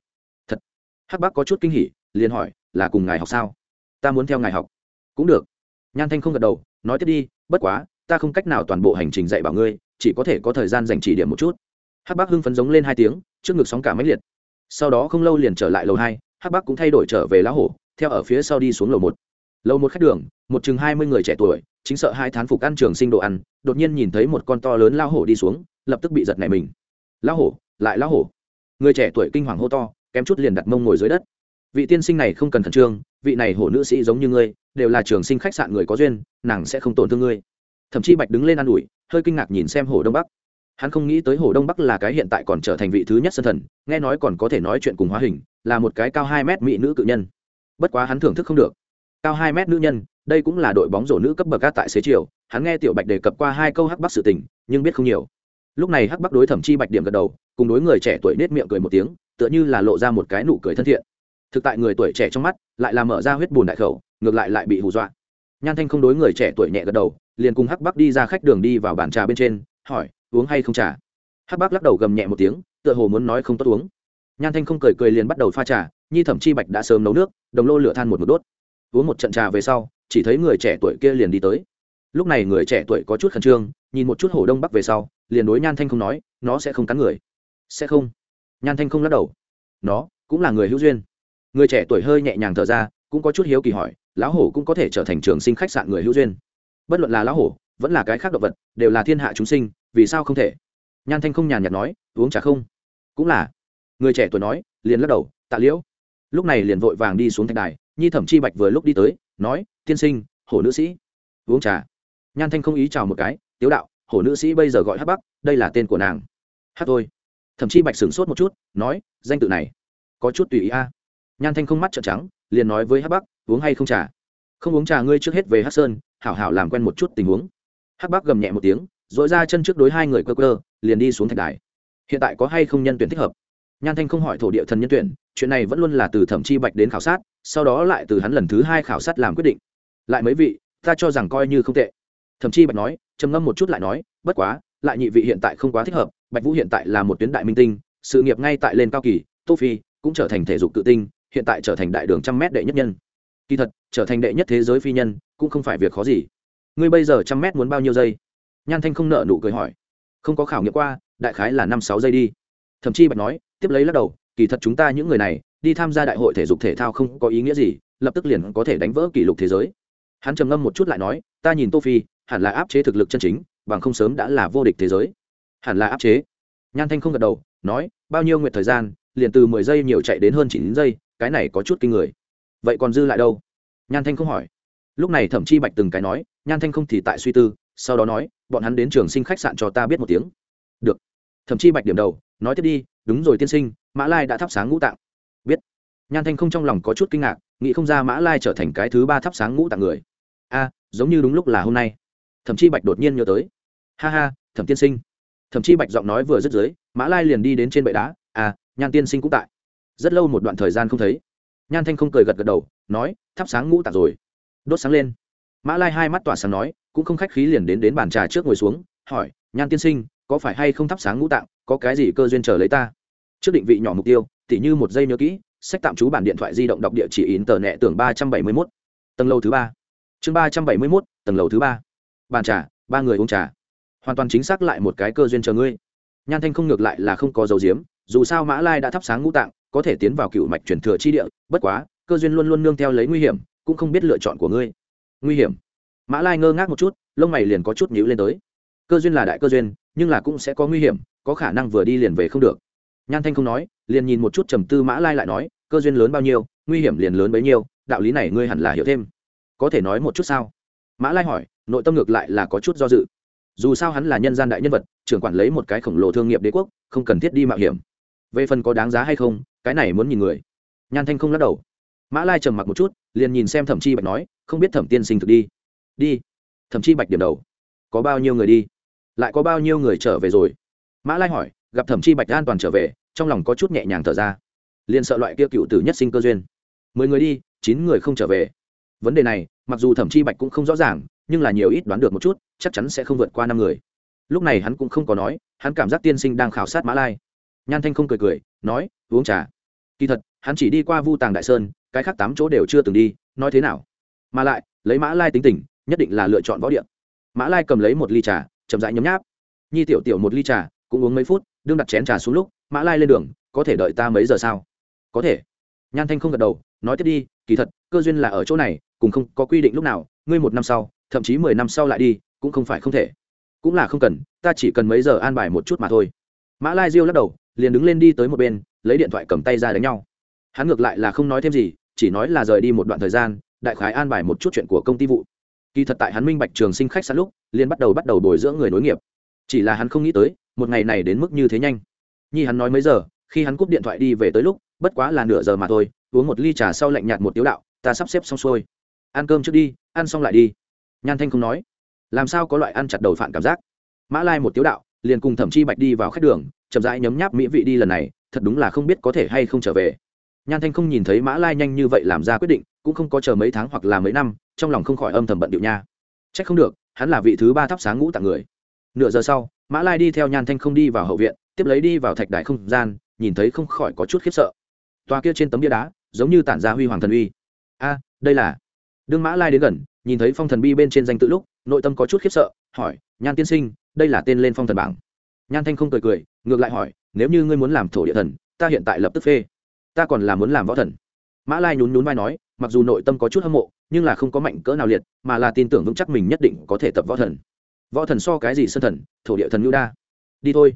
Thật. Hắc bác có chút kinh hỉ, liền hỏi, là cùng ngài học sao? Ta muốn theo ngài học. Cũng được. Nhan thanh không gật đầu, nói tiếp đi, bất quá, ta không cách nào toàn bộ hành trình dạy bảo ngươi, chỉ có thể có thời gian dành chỉ điểm một chút. Hắc bác hưng phấn giống lên hai tiếng, trước ngực sóng cả máy liệt. Sau đó không lâu liền trở lại lầu hai, hắc bác cũng thay đổi trở về lá hổ, theo ở phía sau đi xuống lầu một. Lầu một khách đường, một chừng hai mươi người trẻ tuổi, chính sợ hai thán phục ăn trường sinh đồ ăn, đột nhiên nhìn thấy một con to lớn lao hổ đi xuống, lập tức bị giật nảy mình lão hổ, lại lão hổ. Người trẻ tuổi kinh hoàng hô to, kém chút liền đặt mông ngồi dưới đất. Vị tiên sinh này không cần khẩn trương, vị này hổ nữ sĩ giống như ngươi, đều là trường sinh khách sạn người có duyên, nàng sẽ không tổn thương ngươi. Thậm chí bạch đứng lên ă n ủi, hơi kinh ngạc nhìn xem hồ đông bắc. Hắn không nghĩ tới hồ đông bắc là cái hiện tại còn trở thành vị thứ nhất sân thần, nghe nói còn có thể nói chuyện cùng hóa hình, là một cái cao hai mét mỹ nữ cự nhân. Bất quá hắn thưởng thức không được. Cao hai mét nữ nhân, đây cũng là đội bóng rổ nữ cấp bậc ca tại xế chiều, hắn nghe tiểu bạch đề cập qua hai câu hắc bắc sự tình, nhưng biết không nhiều lúc này hắc bắc đối thẩm chi bạch điểm gật đầu, cùng đối người trẻ tuổi nết miệng cười một tiếng, tựa như là lộ ra một cái nụ cười thân thiện. Thực tại người tuổi trẻ trong mắt, lại là mở ra huyết bùn đại khẩu, ngược lại lại bị hù dọa. Nhan thanh không đối người trẻ tuổi nhẹ gật đầu, liền cùng hắc bắc đi ra khách đường đi vào bàn trà bên trên, hỏi, uống hay không trà? Hắc bắc lắc đầu gầm nhẹ một tiếng, tựa hồ muốn nói không tốt uống. Nhan thanh không cười cười liền bắt đầu pha trà, nhi thẩm chi bạch đã sớm nấu nước, đồng lô lửa than một một đốt. Uống một trận trà về sau, chỉ thấy người trẻ tuổi kia liền đi tới. Lúc này người trẻ tuổi có chút khẩn trương, nhìn một chút hồ đông bắc về sau liền đối nhan thanh không nói, nó sẽ không cắn người. Sẽ không. Nhan thanh không lắc đầu. Nó cũng là người hữu duyên. Người trẻ tuổi hơi nhẹ nhàng thở ra, cũng có chút hiếu kỳ hỏi, lão hổ cũng có thể trở thành trường sinh khách sạn người hữu duyên. Bất luận là lão hổ, vẫn là cái khác động vật, đều là thiên hạ chúng sinh, vì sao không thể? Nhan thanh không nhàn nhạt nói, uống trà không? Cũng là. Người trẻ tuổi nói, liền lắc đầu, tạ liễu. Lúc này liền vội vàng đi xuống thạch đài, nhi thẩm chi bạch vừa lúc đi tới, nói, tiên sinh, hổ nữ sĩ, uống trà. Nhan thanh không ý chào một cái, tiếu đạo hổ nữ sĩ bây giờ gọi Hắc bắc, đây là tên của nàng. Hát thôi. Thậm chí bạch sửng sốt một chút, nói, danh tự này, có chút tùy ý a. Nhan thanh không mắt trợn trắng, liền nói với Hắc bắc, uống hay không trà? Không uống trà ngươi trước hết về hát sơn, hảo hảo làm quen một chút tình huống. Hắc bắc gầm nhẹ một tiếng dội ra chân trước đối hai người cơ cơ liền đi xuống thạch đài. Hiện tại có hay không nhân tuyển thích hợp? Nhan thanh không hỏi thổ địa thần nhân tuyển, chuyện này vẫn luôn là từ thẩm chi bạch đến khảo sát, sau đó lại từ hắn lần thứ hai khảo sát làm quyết định. Lại mấy vị, ta cho rằng coi như không tệ thậm chí bạch nói, trầm ngâm một chút lại nói, bất quá, lại nhị vị hiện tại không quá thích hợp, bạch vũ hiện tại là một tuyến đại minh tinh, sự nghiệp ngay tại lên cao kỳ, tô phi cũng trở thành thể dục tự tinh, hiện tại trở thành đại đường trăm mét đệ nhất nhân. Kỳ thật, trở thành đệ nhất thế giới phi nhân cũng không phải việc khó gì. Ngươi bây giờ trăm mét muốn bao nhiêu giây? Nhan thanh không nợ nụ cười hỏi. Không có khảo nghiệm qua, đại khái là năm sáu giây đi. Thậm chí bạch nói, tiếp lấy lắc đầu, kỳ thật chúng ta những người này, đi tham gia đại hội thể dục thể thao không có ý nghĩa gì, lập tức liền có thể đánh vỡ kỷ lục thế giới. Hắn trầm ngâm một chút lại nói, ta nhìn tô phi hẳn là áp chế thực lực chân chính, bằng không sớm đã là vô địch thế giới. Hẳn là áp chế. Nhan thanh không gật đầu, nói, bao nhiêu nguyện thời gian, liền từ mười giây nhiều chạy đến hơn chín giây, cái này có chút kinh người. Vậy còn dư lại đâu? Nhan thanh không hỏi. Lúc này thẩm chi bạch từng cái nói, nhan thanh không thì tại suy tư, sau đó nói, bọn hắn đến trường sinh khách sạn cho ta biết một tiếng. Được. Thẩm chi bạch điểm đầu, nói tiếp đi, đúng rồi tiên sinh, mã lai đã thắp sáng ngũ tạng. Biết. Nhan thanh không trong lòng có chút kinh ngạc, nghĩ không ra mã lai trở thành cái thứ ba thắp sáng ngũ tạng người. A, giống như đúng lúc là hôm nay thẩm chi bạch đột nhiên nhớ tới. Ha ha, thẩm tiên sinh. Thẩm chi bạch giọng nói vừa dứt dưới, mã lai liền đi đến trên bệ đá. À nhan tiên sinh cũng tại. Rất lâu một đoạn thời gian không thấy. Nhan thanh không cười gật gật đầu, nói, thắp sáng ngũ tạng rồi. Đốt sáng lên. Mã lai hai mắt tỏa sáng nói, cũng không khách khí liền đến đến bàn trà trước ngồi xuống, hỏi, nhan tiên sinh, có phải hay không thắp sáng ngũ tạng, có cái gì cơ duyên chờ lấy ta? Trước định vị nhỏ mục tiêu, tỉ như một giây nhớ kỹ, sách tạm trú bản điện thoại di động đọc địa chỉ in tờ nẹ tưởng ba trăm bảy mươi mốt, tầng lầu thứ ba. Chương ba trăm bảy mươi mốt, tầng lầu thứ ba bàn trà, ba người uống trà. Hoàn toàn chính xác lại một cái cơ duyên chờ ngươi. Nhan thanh không ngược lại là không có dầu diếm dù sao mã lai đã thắp sáng ngũ tạng, có thể tiến vào cựu mạch chuyển thừa chi địa, bất quá, cơ duyên luôn luôn nương theo lấy nguy hiểm, cũng không biết lựa chọn của ngươi. Nguy hiểm? Mã lai ngơ ngác một chút, lông mày liền có chút nhíu lên tới. Cơ duyên là đại cơ duyên, nhưng là cũng sẽ có nguy hiểm, có khả năng vừa đi liền về không được. Nhan thanh không nói, liền nhìn một chút trầm tư mã lai lại nói, cơ duyên lớn bao nhiêu, nguy hiểm liền lớn bấy nhiêu, đạo lý này ngươi hẳn là hiểu thêm. Có thể nói một chút sao? Mã lai hỏi nội tâm ngược lại là có chút do dự. Dù sao hắn là nhân gian đại nhân vật, trưởng quản lấy một cái khổng lồ thương nghiệp đế quốc, không cần thiết đi mạo hiểm. Về phần có đáng giá hay không, cái này muốn nhìn người. Nhan thanh không lắc đầu. Mã lai trầm mặc một chút, liền nhìn xem thẩm chi bạch nói, không biết thẩm tiên sinh thực đi. Đi. Thẩm chi bạch điểm đầu. Có bao nhiêu người đi? Lại có bao nhiêu người trở về rồi? Mã lai hỏi, gặp thẩm chi bạch an toàn trở về, trong lòng có chút nhẹ nhàng thở ra. Liền sợ loại kia cựu tử nhất sinh cơ duyên. Mười người đi, chín người không trở về. Vấn đề này, mặc dù thẩm chi bạch cũng không rõ ràng nhưng là nhiều ít đoán được một chút, chắc chắn sẽ không vượt qua năm người. Lúc này hắn cũng không có nói, hắn cảm giác tiên sinh đang khảo sát mã lai. Nhan thanh không cười cười, nói, uống trà. Kỳ thật, hắn chỉ đi qua vu tàng đại sơn, cái khác tám chỗ đều chưa từng đi, nói thế nào? Mà lại, lấy mã lai tính tình, nhất định là lựa chọn võ điện. Mã lai cầm lấy một ly trà, chậm rãi nhấm nháp. Nhi tiểu tiểu một ly trà, cũng uống mấy phút, đương đặt chén trà xuống lúc, mã lai lên đường, có thể đợi ta mấy giờ sao? Có thể. Nhan thanh không gật đầu, nói tiếp đi, kỳ thật, cơ duyên là ở chỗ này, cùng không có quy định lúc nào, ngươi một năm sau thậm chí mười năm sau lại đi, cũng không phải không thể. Cũng là không cần, ta chỉ cần mấy giờ an bài một chút mà thôi. Mã lai diêu lắc đầu, liền đứng lên đi tới một bên, lấy điện thoại cầm tay ra đánh nhau. Hắn ngược lại là không nói thêm gì, chỉ nói là rời đi một đoạn thời gian, đại khái an bài một chút chuyện của công ty vụ. Kỳ thật tại hắn minh bạch trường sinh khách sạn lúc, liền bắt đầu bắt đầu bồi dưỡng người nối nghiệp. Chỉ là hắn không nghĩ tới, một ngày này đến mức như thế nhanh. Nhi hắn nói mấy giờ, khi hắn cúp điện thoại đi về tới lúc, bất quá là nửa giờ mà thôi, uống một ly trà sau lạnh nhạt một tiếu đạo, ta sắp xếp xong xuôi. Ăn cơm trước đi, ăn xong lại đi nhan thanh không nói. Làm sao có loại ăn chặt đầu phản cảm giác? Mã lai một tiếu đạo, liền cùng thẩm chi bạch đi vào khách đường, chậm rãi nhấm nháp mỹ vị đi lần này, thật đúng là không biết có thể hay không trở về. Nhan thanh không nhìn thấy mã lai nhanh như vậy làm ra quyết định, cũng không có chờ mấy tháng hoặc là mấy năm, trong lòng không khỏi âm thầm bận điệu nha. C h ắ c không được, hắn là vị thứ ba thắp sáng ngũ tặng người. Nửa giờ sau, mã lai đi theo nhan thanh không đi vào hậu viện, tiếp lấy đi vào thạch đại không gian, nhìn thấy không khỏi có chút khiếp sợ. Toa kia trên tấm bia đá, giống như tản ra huy hoàng thần uy. A, đây là. Đương mã lai đến gần nhìn thấy phong thần bi bên trên danh tự lúc, nội tâm có chút khiếp sợ, hỏi, nhan tiên sinh, đây là tên lên phong thần bảng? Nhan thanh không cười cười, ngược lại hỏi, nếu như ngươi muốn làm thổ địa thần, ta hiện tại lập tức phê. Ta còn là muốn làm võ thần. Mã lai nhún nhún vai nói, mặc dù nội tâm có chút hâm mộ, nhưng là không có mạnh cỡ nào liệt, mà là tin tưởng vững chắc mình nhất định có thể tập võ thần. Võ thần so cái gì sân thần, thổ địa thần ngưu đa. Đi thôi.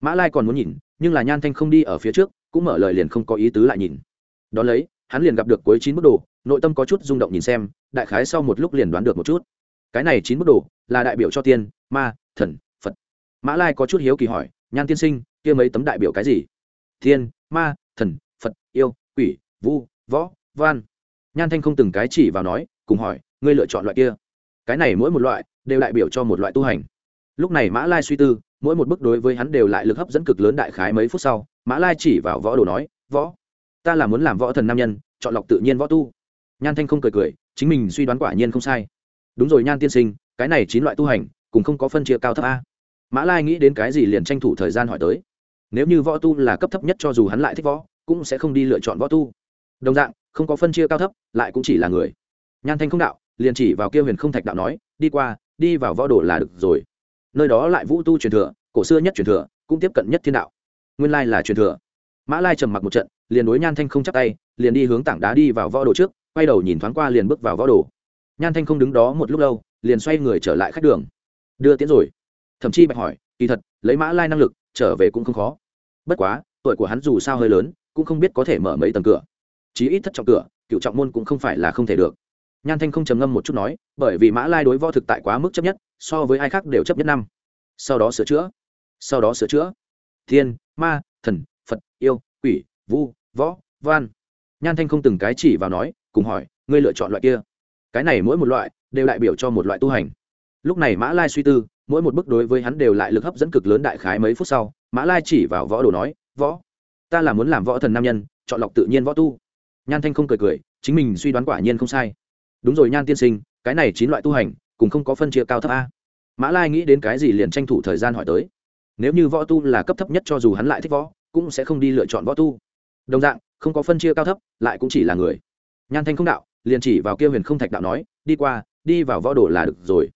Mã lai còn muốn nhìn, nhưng là nhan thanh không đi ở phía trước, cũng mở lời liền không có ý tứ lại nhìn. Đón lấy hắn liền gặp được cuối chín bức đồ, nội tâm có chút rung động nhìn xem, đại khái sau một lúc liền đoán được một chút. Cái này chín bức đồ, là đại biểu cho tiên, ma, thần, phật. Mã lai có chút hiếu kỳ hỏi, nhan tiên sinh, kia mấy tấm đại biểu cái gì? Thiên ma, thần, phật, yêu, quỷ, vu, võ, văn. Nhan thanh không từng cái chỉ vào nói, cùng hỏi, ngươi lựa chọn loại kia? Cái này mỗi một loại đều đại biểu cho một loại tu hành. Lúc này mã lai suy tư, mỗi một bước đối với hắn đều lại lực hấp dẫn cực lớn đại khái mấy phút sau, mã lai chỉ vào võ đồ nói, võ ta là muốn làm võ thần nam nhân, chọn lọc tự nhiên võ tu. Nhan thanh không cười cười, chính mình suy đoán quả nhiên không sai. Đúng rồi nhan tiên sinh, cái này chín loại tu hành, cùng không có phân chia cao thấp a. Mã lai nghĩ đến cái gì liền tranh thủ thời gian hỏi tới. Nếu như võ tu là cấp thấp nhất cho dù hắn lại thích võ, cũng sẽ không đi lựa chọn võ tu. Đồng dạng, không có phân chia cao thấp, lại cũng chỉ là người. Nhan thanh không đạo, liền chỉ vào kia huyền không thạch đạo nói, đi qua, đi vào võ đồ là được rồi. Nơi đó lại vũ tu truyền thừa, cổ xưa nhất truyền thừa, cũng tiếp cận nhất thiên đạo. Nguyên lai là truyền thừa. Mã lai trầm mặc một trận liền đối nhan thanh không chắp tay, liền đi hướng tảng đá đi vào võ đồ trước, quay đầu nhìn thoáng qua liền bước vào võ đồ. Nhan thanh không đứng đó một lúc lâu, liền xoay người trở lại khách đường. Đưa tiến rồi. Thậm chí bạch hỏi, kỳ thật, lấy mã lai năng lực, trở về cũng không khó. Bất quá, tuổi của hắn dù sao hơi lớn, cũng không biết có thể mở mấy tầng cửa. Chí ít thất trọng cửa, cựu trọng môn cũng không phải là không thể được. Nhan thanh không trầm ngâm một chút nói, bởi vì mã lai đối võ thực tại quá mức chấp nhất, so với ai khác đều chấp nhất năm. Sau đó sửa chữa. Sau đó sửa chữa. Thiên, ma, thần, phật, yêu, quỷ, vu võ van nhan thanh không từng cái chỉ vào nói, cùng hỏi, ngươi lựa chọn loại kia? Cái này mỗi một loại đều đại biểu cho một loại tu hành. Lúc này mã lai suy tư, mỗi một bước đối với hắn đều lại lực hấp dẫn cực lớn đại khái mấy phút sau, mã lai chỉ vào võ đồ nói, võ, ta là muốn làm võ thần nam nhân, chọn lọc tự nhiên võ tu. Nhan thanh không cười cười, chính mình suy đoán quả nhiên không sai. Đúng rồi nhan tiên sinh, cái này chín loại tu hành, cùng không có phân chia cao thấp a. Mã lai nghĩ đến cái gì liền tranh thủ thời gian hỏi tới. Nếu như võ tu là cấp thấp nhất cho dù hắn lại thích võ, cũng sẽ không đi lựa chọn võ tu đồng dạng, không có phân chia cao thấp, lại cũng chỉ là người. Nhan thanh không đạo, liền chỉ vào kia huyền không thạch đạo nói, đi qua, đi vào võ đồ là được rồi.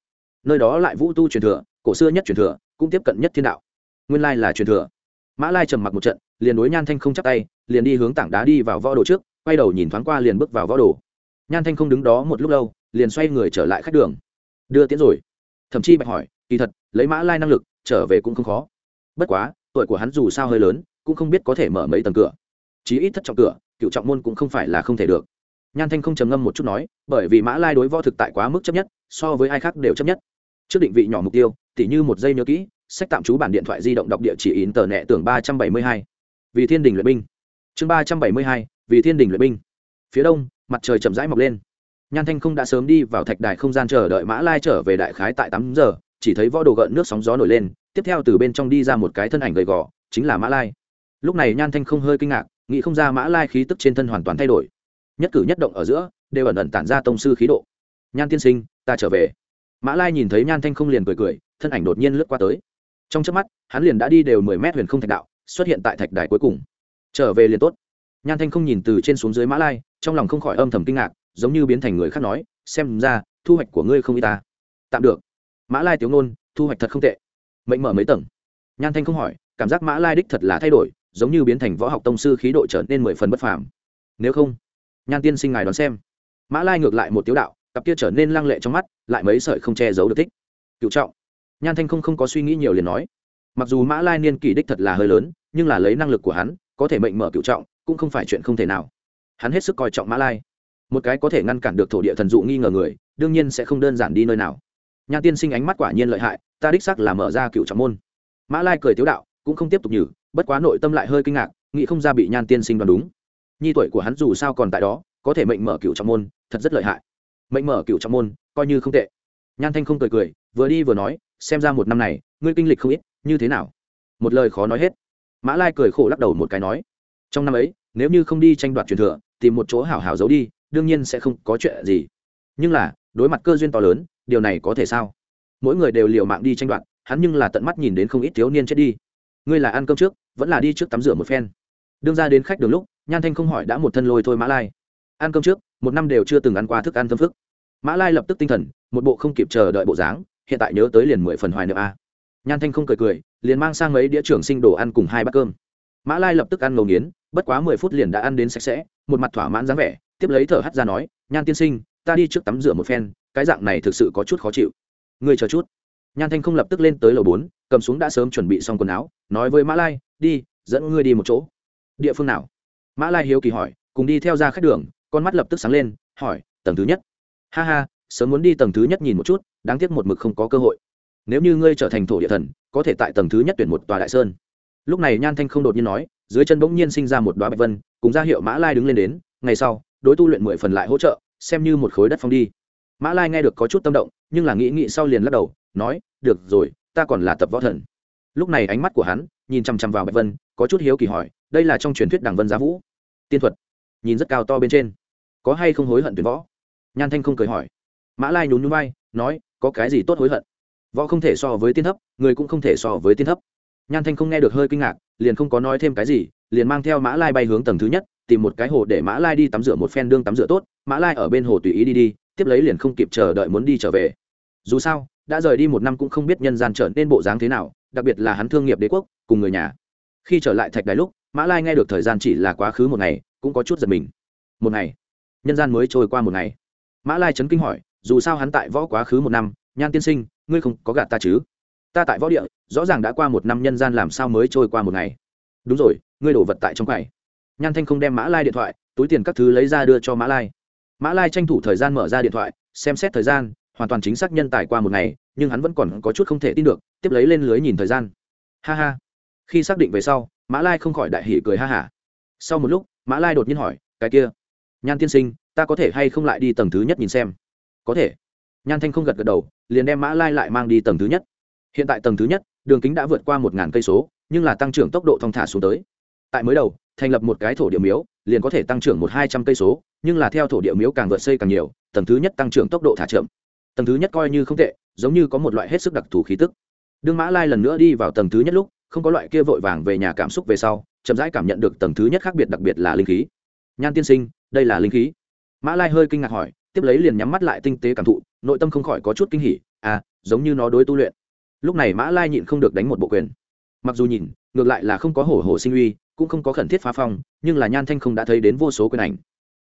Nơi đó lại vũ tu truyền thừa, cổ xưa nhất truyền thừa, cũng tiếp cận nhất thiên đạo. Nguyên lai là truyền thừa. Mã lai trầm mặc một trận, liền đối nhan thanh không chắc tay, liền đi hướng tảng đá đi vào võ đồ trước, quay đầu nhìn thoáng qua liền bước vào võ đồ. Nhan thanh không đứng đó một lúc lâu, liền xoay người trở lại khách đường. Đưa tiến rồi. Thậm chí bạch hỏi, kỳ thật, lấy mã lai năng lực, trở về cũng không khó. Bất quá, tuổi của hắn dù sao hơi lớn, cũng không biết có thể mở mấy tầng cửa chí ít thất trọng cửa, cựu trọng môn cũng không phải là không thể được. Nhan thanh không trầm ngâm một chút nói, bởi vì mã lai đối võ thực tại quá mức chấp nhất, so với ai khác đều chấp nhất. Trước định vị nhỏ mục tiêu, tỉ như một giây nhớ kỹ, sách tạm trú bản điện thoại di động đọc địa chỉ in tờ nẹ tưởng ba trăm bảy mươi hai. Vì thiên đình luyện binh. Chương ba trăm bảy mươi hai, vì thiên đình luyện binh. Phía đông, mặt trời chậm rãi mọc lên. Nhan thanh không đã sớm đi vào thạch đài không gian chờ đợi mã lai trở về đại khái tại tám giờ, chỉ thấy võ đồ gợn nước sóng gió nổi lên, tiếp theo từ bên trong đi ra một cái thân ảnh gầy gò, chính là mã lai. Lúc này nhan thanh không hơi kinh ngạc nghĩ không ra mã lai khí tức trên thân hoàn toàn thay đổi. Nhất cử nhất động ở giữa, đều ẩn ẩn tản ra tông sư khí độ. Nhan tiên sinh, ta trở về. Mã lai nhìn thấy nhan thanh không liền cười cười, thân ảnh đột nhiên lướt qua tới. Trong trước mắt, hắn liền đã đi đều mười mét huyền không thạch đạo, xuất hiện tại thạch đài cuối cùng. Trở về liền tốt. Nhan thanh không nhìn từ trên xuống dưới mã lai, trong lòng không khỏi âm thầm kinh ngạc, giống như biến thành người khác nói, xem ra, thu hoạch của ngươi không y ta. Tạm được. Mã lai tiếu nôn thu hoạch thật không tệ. Mệnh mở mấy tầng? Nhan thanh không hỏi, cảm giác mã lai đích thật là thay đổi giống như biến thành võ học tông sư khí độ trở nên mười phần bất phàm. Nếu không, nhan tiên sinh ngài đón xem. Mã lai ngược lại một tiếu đạo, cặp kia trở nên lăng lệ trong mắt, lại mấy sợi không che giấu được thích. Cựu trọng. Nhan thanh không không có suy nghĩ nhiều liền nói. Mặc dù mã lai niên kỷ đích thật là hơi lớn, nhưng là lấy năng lực của hắn, có thể mệnh mở cựu trọng, cũng không phải chuyện không thể nào. Hắn hết sức coi trọng mã lai. Một cái có thể ngăn cản được thổ địa thần dụ nghi ngờ người, đương nhiên sẽ không đơn giản đi nơi nào. Nhan tiên sinh ánh mắt quả nhiên lợi hại, ta đích sắc là mở ra cựu trọng môn. Mã lai cười tiếu đạo cũng không tiếp tục nhử, bất quá nội tâm lại hơi kinh ngạc, nghĩ không ra bị nhan tiên sinh đoán đúng. Nhi tuổi của hắn dù sao còn tại đó, có thể mệnh mở cựu trọng môn, thật rất lợi hại. Mệnh mở cựu trọng môn, coi như không tệ. Nhan thanh không cười cười, vừa đi vừa nói, xem ra một năm này, ngươi kinh lịch không ít, như thế nào? Một lời khó nói hết. Mã lai cười khổ lắc đầu một cái nói, trong năm ấy, nếu như không đi tranh đoạt truyền thừa, tìm một chỗ hảo hảo giấu đi, đương nhiên sẽ không có chuyện gì. Nhưng là, đối mặt cơ duyên to lớn, điều này có thể sao? Mỗi người đều liều mạng đi tranh đoạt, hắn nhưng là tận mắt nhìn đến không ít thiếu niên chết đi ngươi là ăn cơm trước, vẫn là đi trước tắm rửa một phen. Đương ra đến khách đường lúc, nhan thanh không hỏi đã một thân lôi thôi mã lai. Ăn cơm trước, một năm đều chưa từng ăn qua thức ăn thơm phức. Mã lai lập tức tinh thần, một bộ không kịp chờ đợi bộ dáng, hiện tại nhớ tới liền mười phần hoài nợ a. Nhan thanh không cười cười, liền mang sang mấy đĩa trưởng sinh đồ ăn cùng hai bát cơm. Mã lai lập tức ăn ngầu nghiến, bất quá mười phút liền đã ăn đến sạch sẽ, một mặt thỏa mãn dáng vẻ, tiếp lấy thở hắt ra nói, nhan tiên sinh, ta đi trước tắm rửa một phen, cái dạng này thực sự có chút khó chịu. Ngươi chờ chút nhan thanh không lập tức lên tới lầu bốn, cầm xuống đã sớm chuẩn bị xong quần áo, nói với mã lai, đi, dẫn ngươi đi một chỗ. Địa phương nào? Mã lai hiếu kỳ hỏi, cùng đi theo ra khách đường, con mắt lập tức sáng lên, hỏi, tầng thứ nhất? Ha ha, sớm muốn đi tầng thứ nhất nhìn một chút, đáng tiếc một mực không có cơ hội. Nếu như ngươi trở thành thổ địa thần, có thể tại tầng thứ nhất tuyển một tòa đại sơn. Lúc này nhan thanh không đột nhiên nói, dưới chân bỗng nhiên sinh ra một đoá bạch vân, cùng ra hiệu mã lai đứng lên đến, ngày sau, đối tu luyện mười phần lại hỗ trợ, xem như một khối đất phong đi. Mã lai nghe được có chút tâm động nhưng là nghĩ nghĩ sau liền lắc đầu, nói, được rồi, ta còn là tập võ thần. Lúc này ánh mắt của hắn nhìn chằm chằm vào bạch vân, có chút hiếu kỳ hỏi, đây là trong truyền thuyết đảng vân giá vũ? Tiên thuật. Nhìn rất cao to bên trên. Có hay không hối hận tuyển võ? Nhan thanh không cười hỏi. Mã lai nhún nhún vai, nói, có cái gì tốt hối hận? Võ không thể so với tiên thấp, người cũng không thể so với tiên thấp. Nhan thanh không nghe được hơi kinh ngạc, liền không có nói thêm cái gì, liền mang theo mã lai bay hướng tầng thứ nhất, tìm một cái hồ để mã lai đi tắm rửa một phen đương tắm rửa tốt. Mã lai ở bên hồ tùy ý đi đi, tiếp lấy liền không kịp chờ đợi muốn đi trở về dù sao, đã rời đi một năm cũng không biết nhân gian trở nên bộ dáng thế nào, đặc biệt là hắn thương nghiệp đế quốc, cùng người nhà. Khi trở lại thạch đài lúc, mã lai nghe được thời gian chỉ là quá khứ một ngày, cũng có chút giật mình. Một ngày. Nhân gian mới trôi qua một ngày. Mã lai chấn kinh hỏi, dù sao hắn tại võ quá khứ một năm, nhan tiên sinh, ngươi không có gạt ta chứ? Ta tại võ địa, rõ ràng đã qua một năm nhân gian làm sao mới trôi qua một ngày. Đúng rồi, ngươi đổ vật tại trong quầy. Nhan thanh không đem mã lai điện thoại, túi tiền các thứ lấy ra đưa cho mã lai. Mã lai tranh thủ thời gian mở ra điện thoại, xem xét thời gian hoàn toàn chính xác nhân tài qua một ngày, nhưng hắn vẫn còn có chút không thể tin được, tiếp lấy lên lưới nhìn thời gian. Ha ha. Khi xác định về sau, mã lai không khỏi đại hỉ cười ha hả sau một lúc, mã lai đột nhiên hỏi, cái kia, nhan tiên sinh, ta có thể hay không lại đi tầng thứ nhất nhìn xem? Có thể. Nhan thanh không gật gật đầu, liền đem mã lai lại mang đi tầng thứ nhất. Hiện tại tầng thứ nhất, đường kính đã vượt qua một ngàn cây số, nhưng là tăng trưởng tốc độ thong thả xuống tới. Tại mới đầu, thành lập một cái thổ địa miếu, liền có thể tăng trưởng một hai trăm cây số, nhưng là theo thổ địa miếu càng vượt xây càng nhiều, tầng thứ nhất tăng trưởng tốc độ thả chậm tầng thứ nhất coi như không tệ, giống như có một loại hết sức đặc thù khí tức. Đương mã lai lần nữa đi vào tầng thứ nhất lúc, không có loại kia vội vàng về nhà cảm xúc về sau, chậm rãi cảm nhận được tầng thứ nhất khác biệt đặc biệt là linh khí. Nhan tiên sinh, đây là linh khí. Mã lai hơi kinh ngạc hỏi, tiếp lấy liền nhắm mắt lại tinh tế cảm thụ, nội tâm không khỏi có chút kinh hỉ à giống như nó đối tu luyện. Lúc này mã lai nhịn không được đánh một bộ quyền. Mặc dù nhìn, ngược lại là không có hổ hổ sinh uy, cũng không có khẩn thiết phá phong, nhưng là nhan thanh không đã thấy đến vô số quyền ảnh.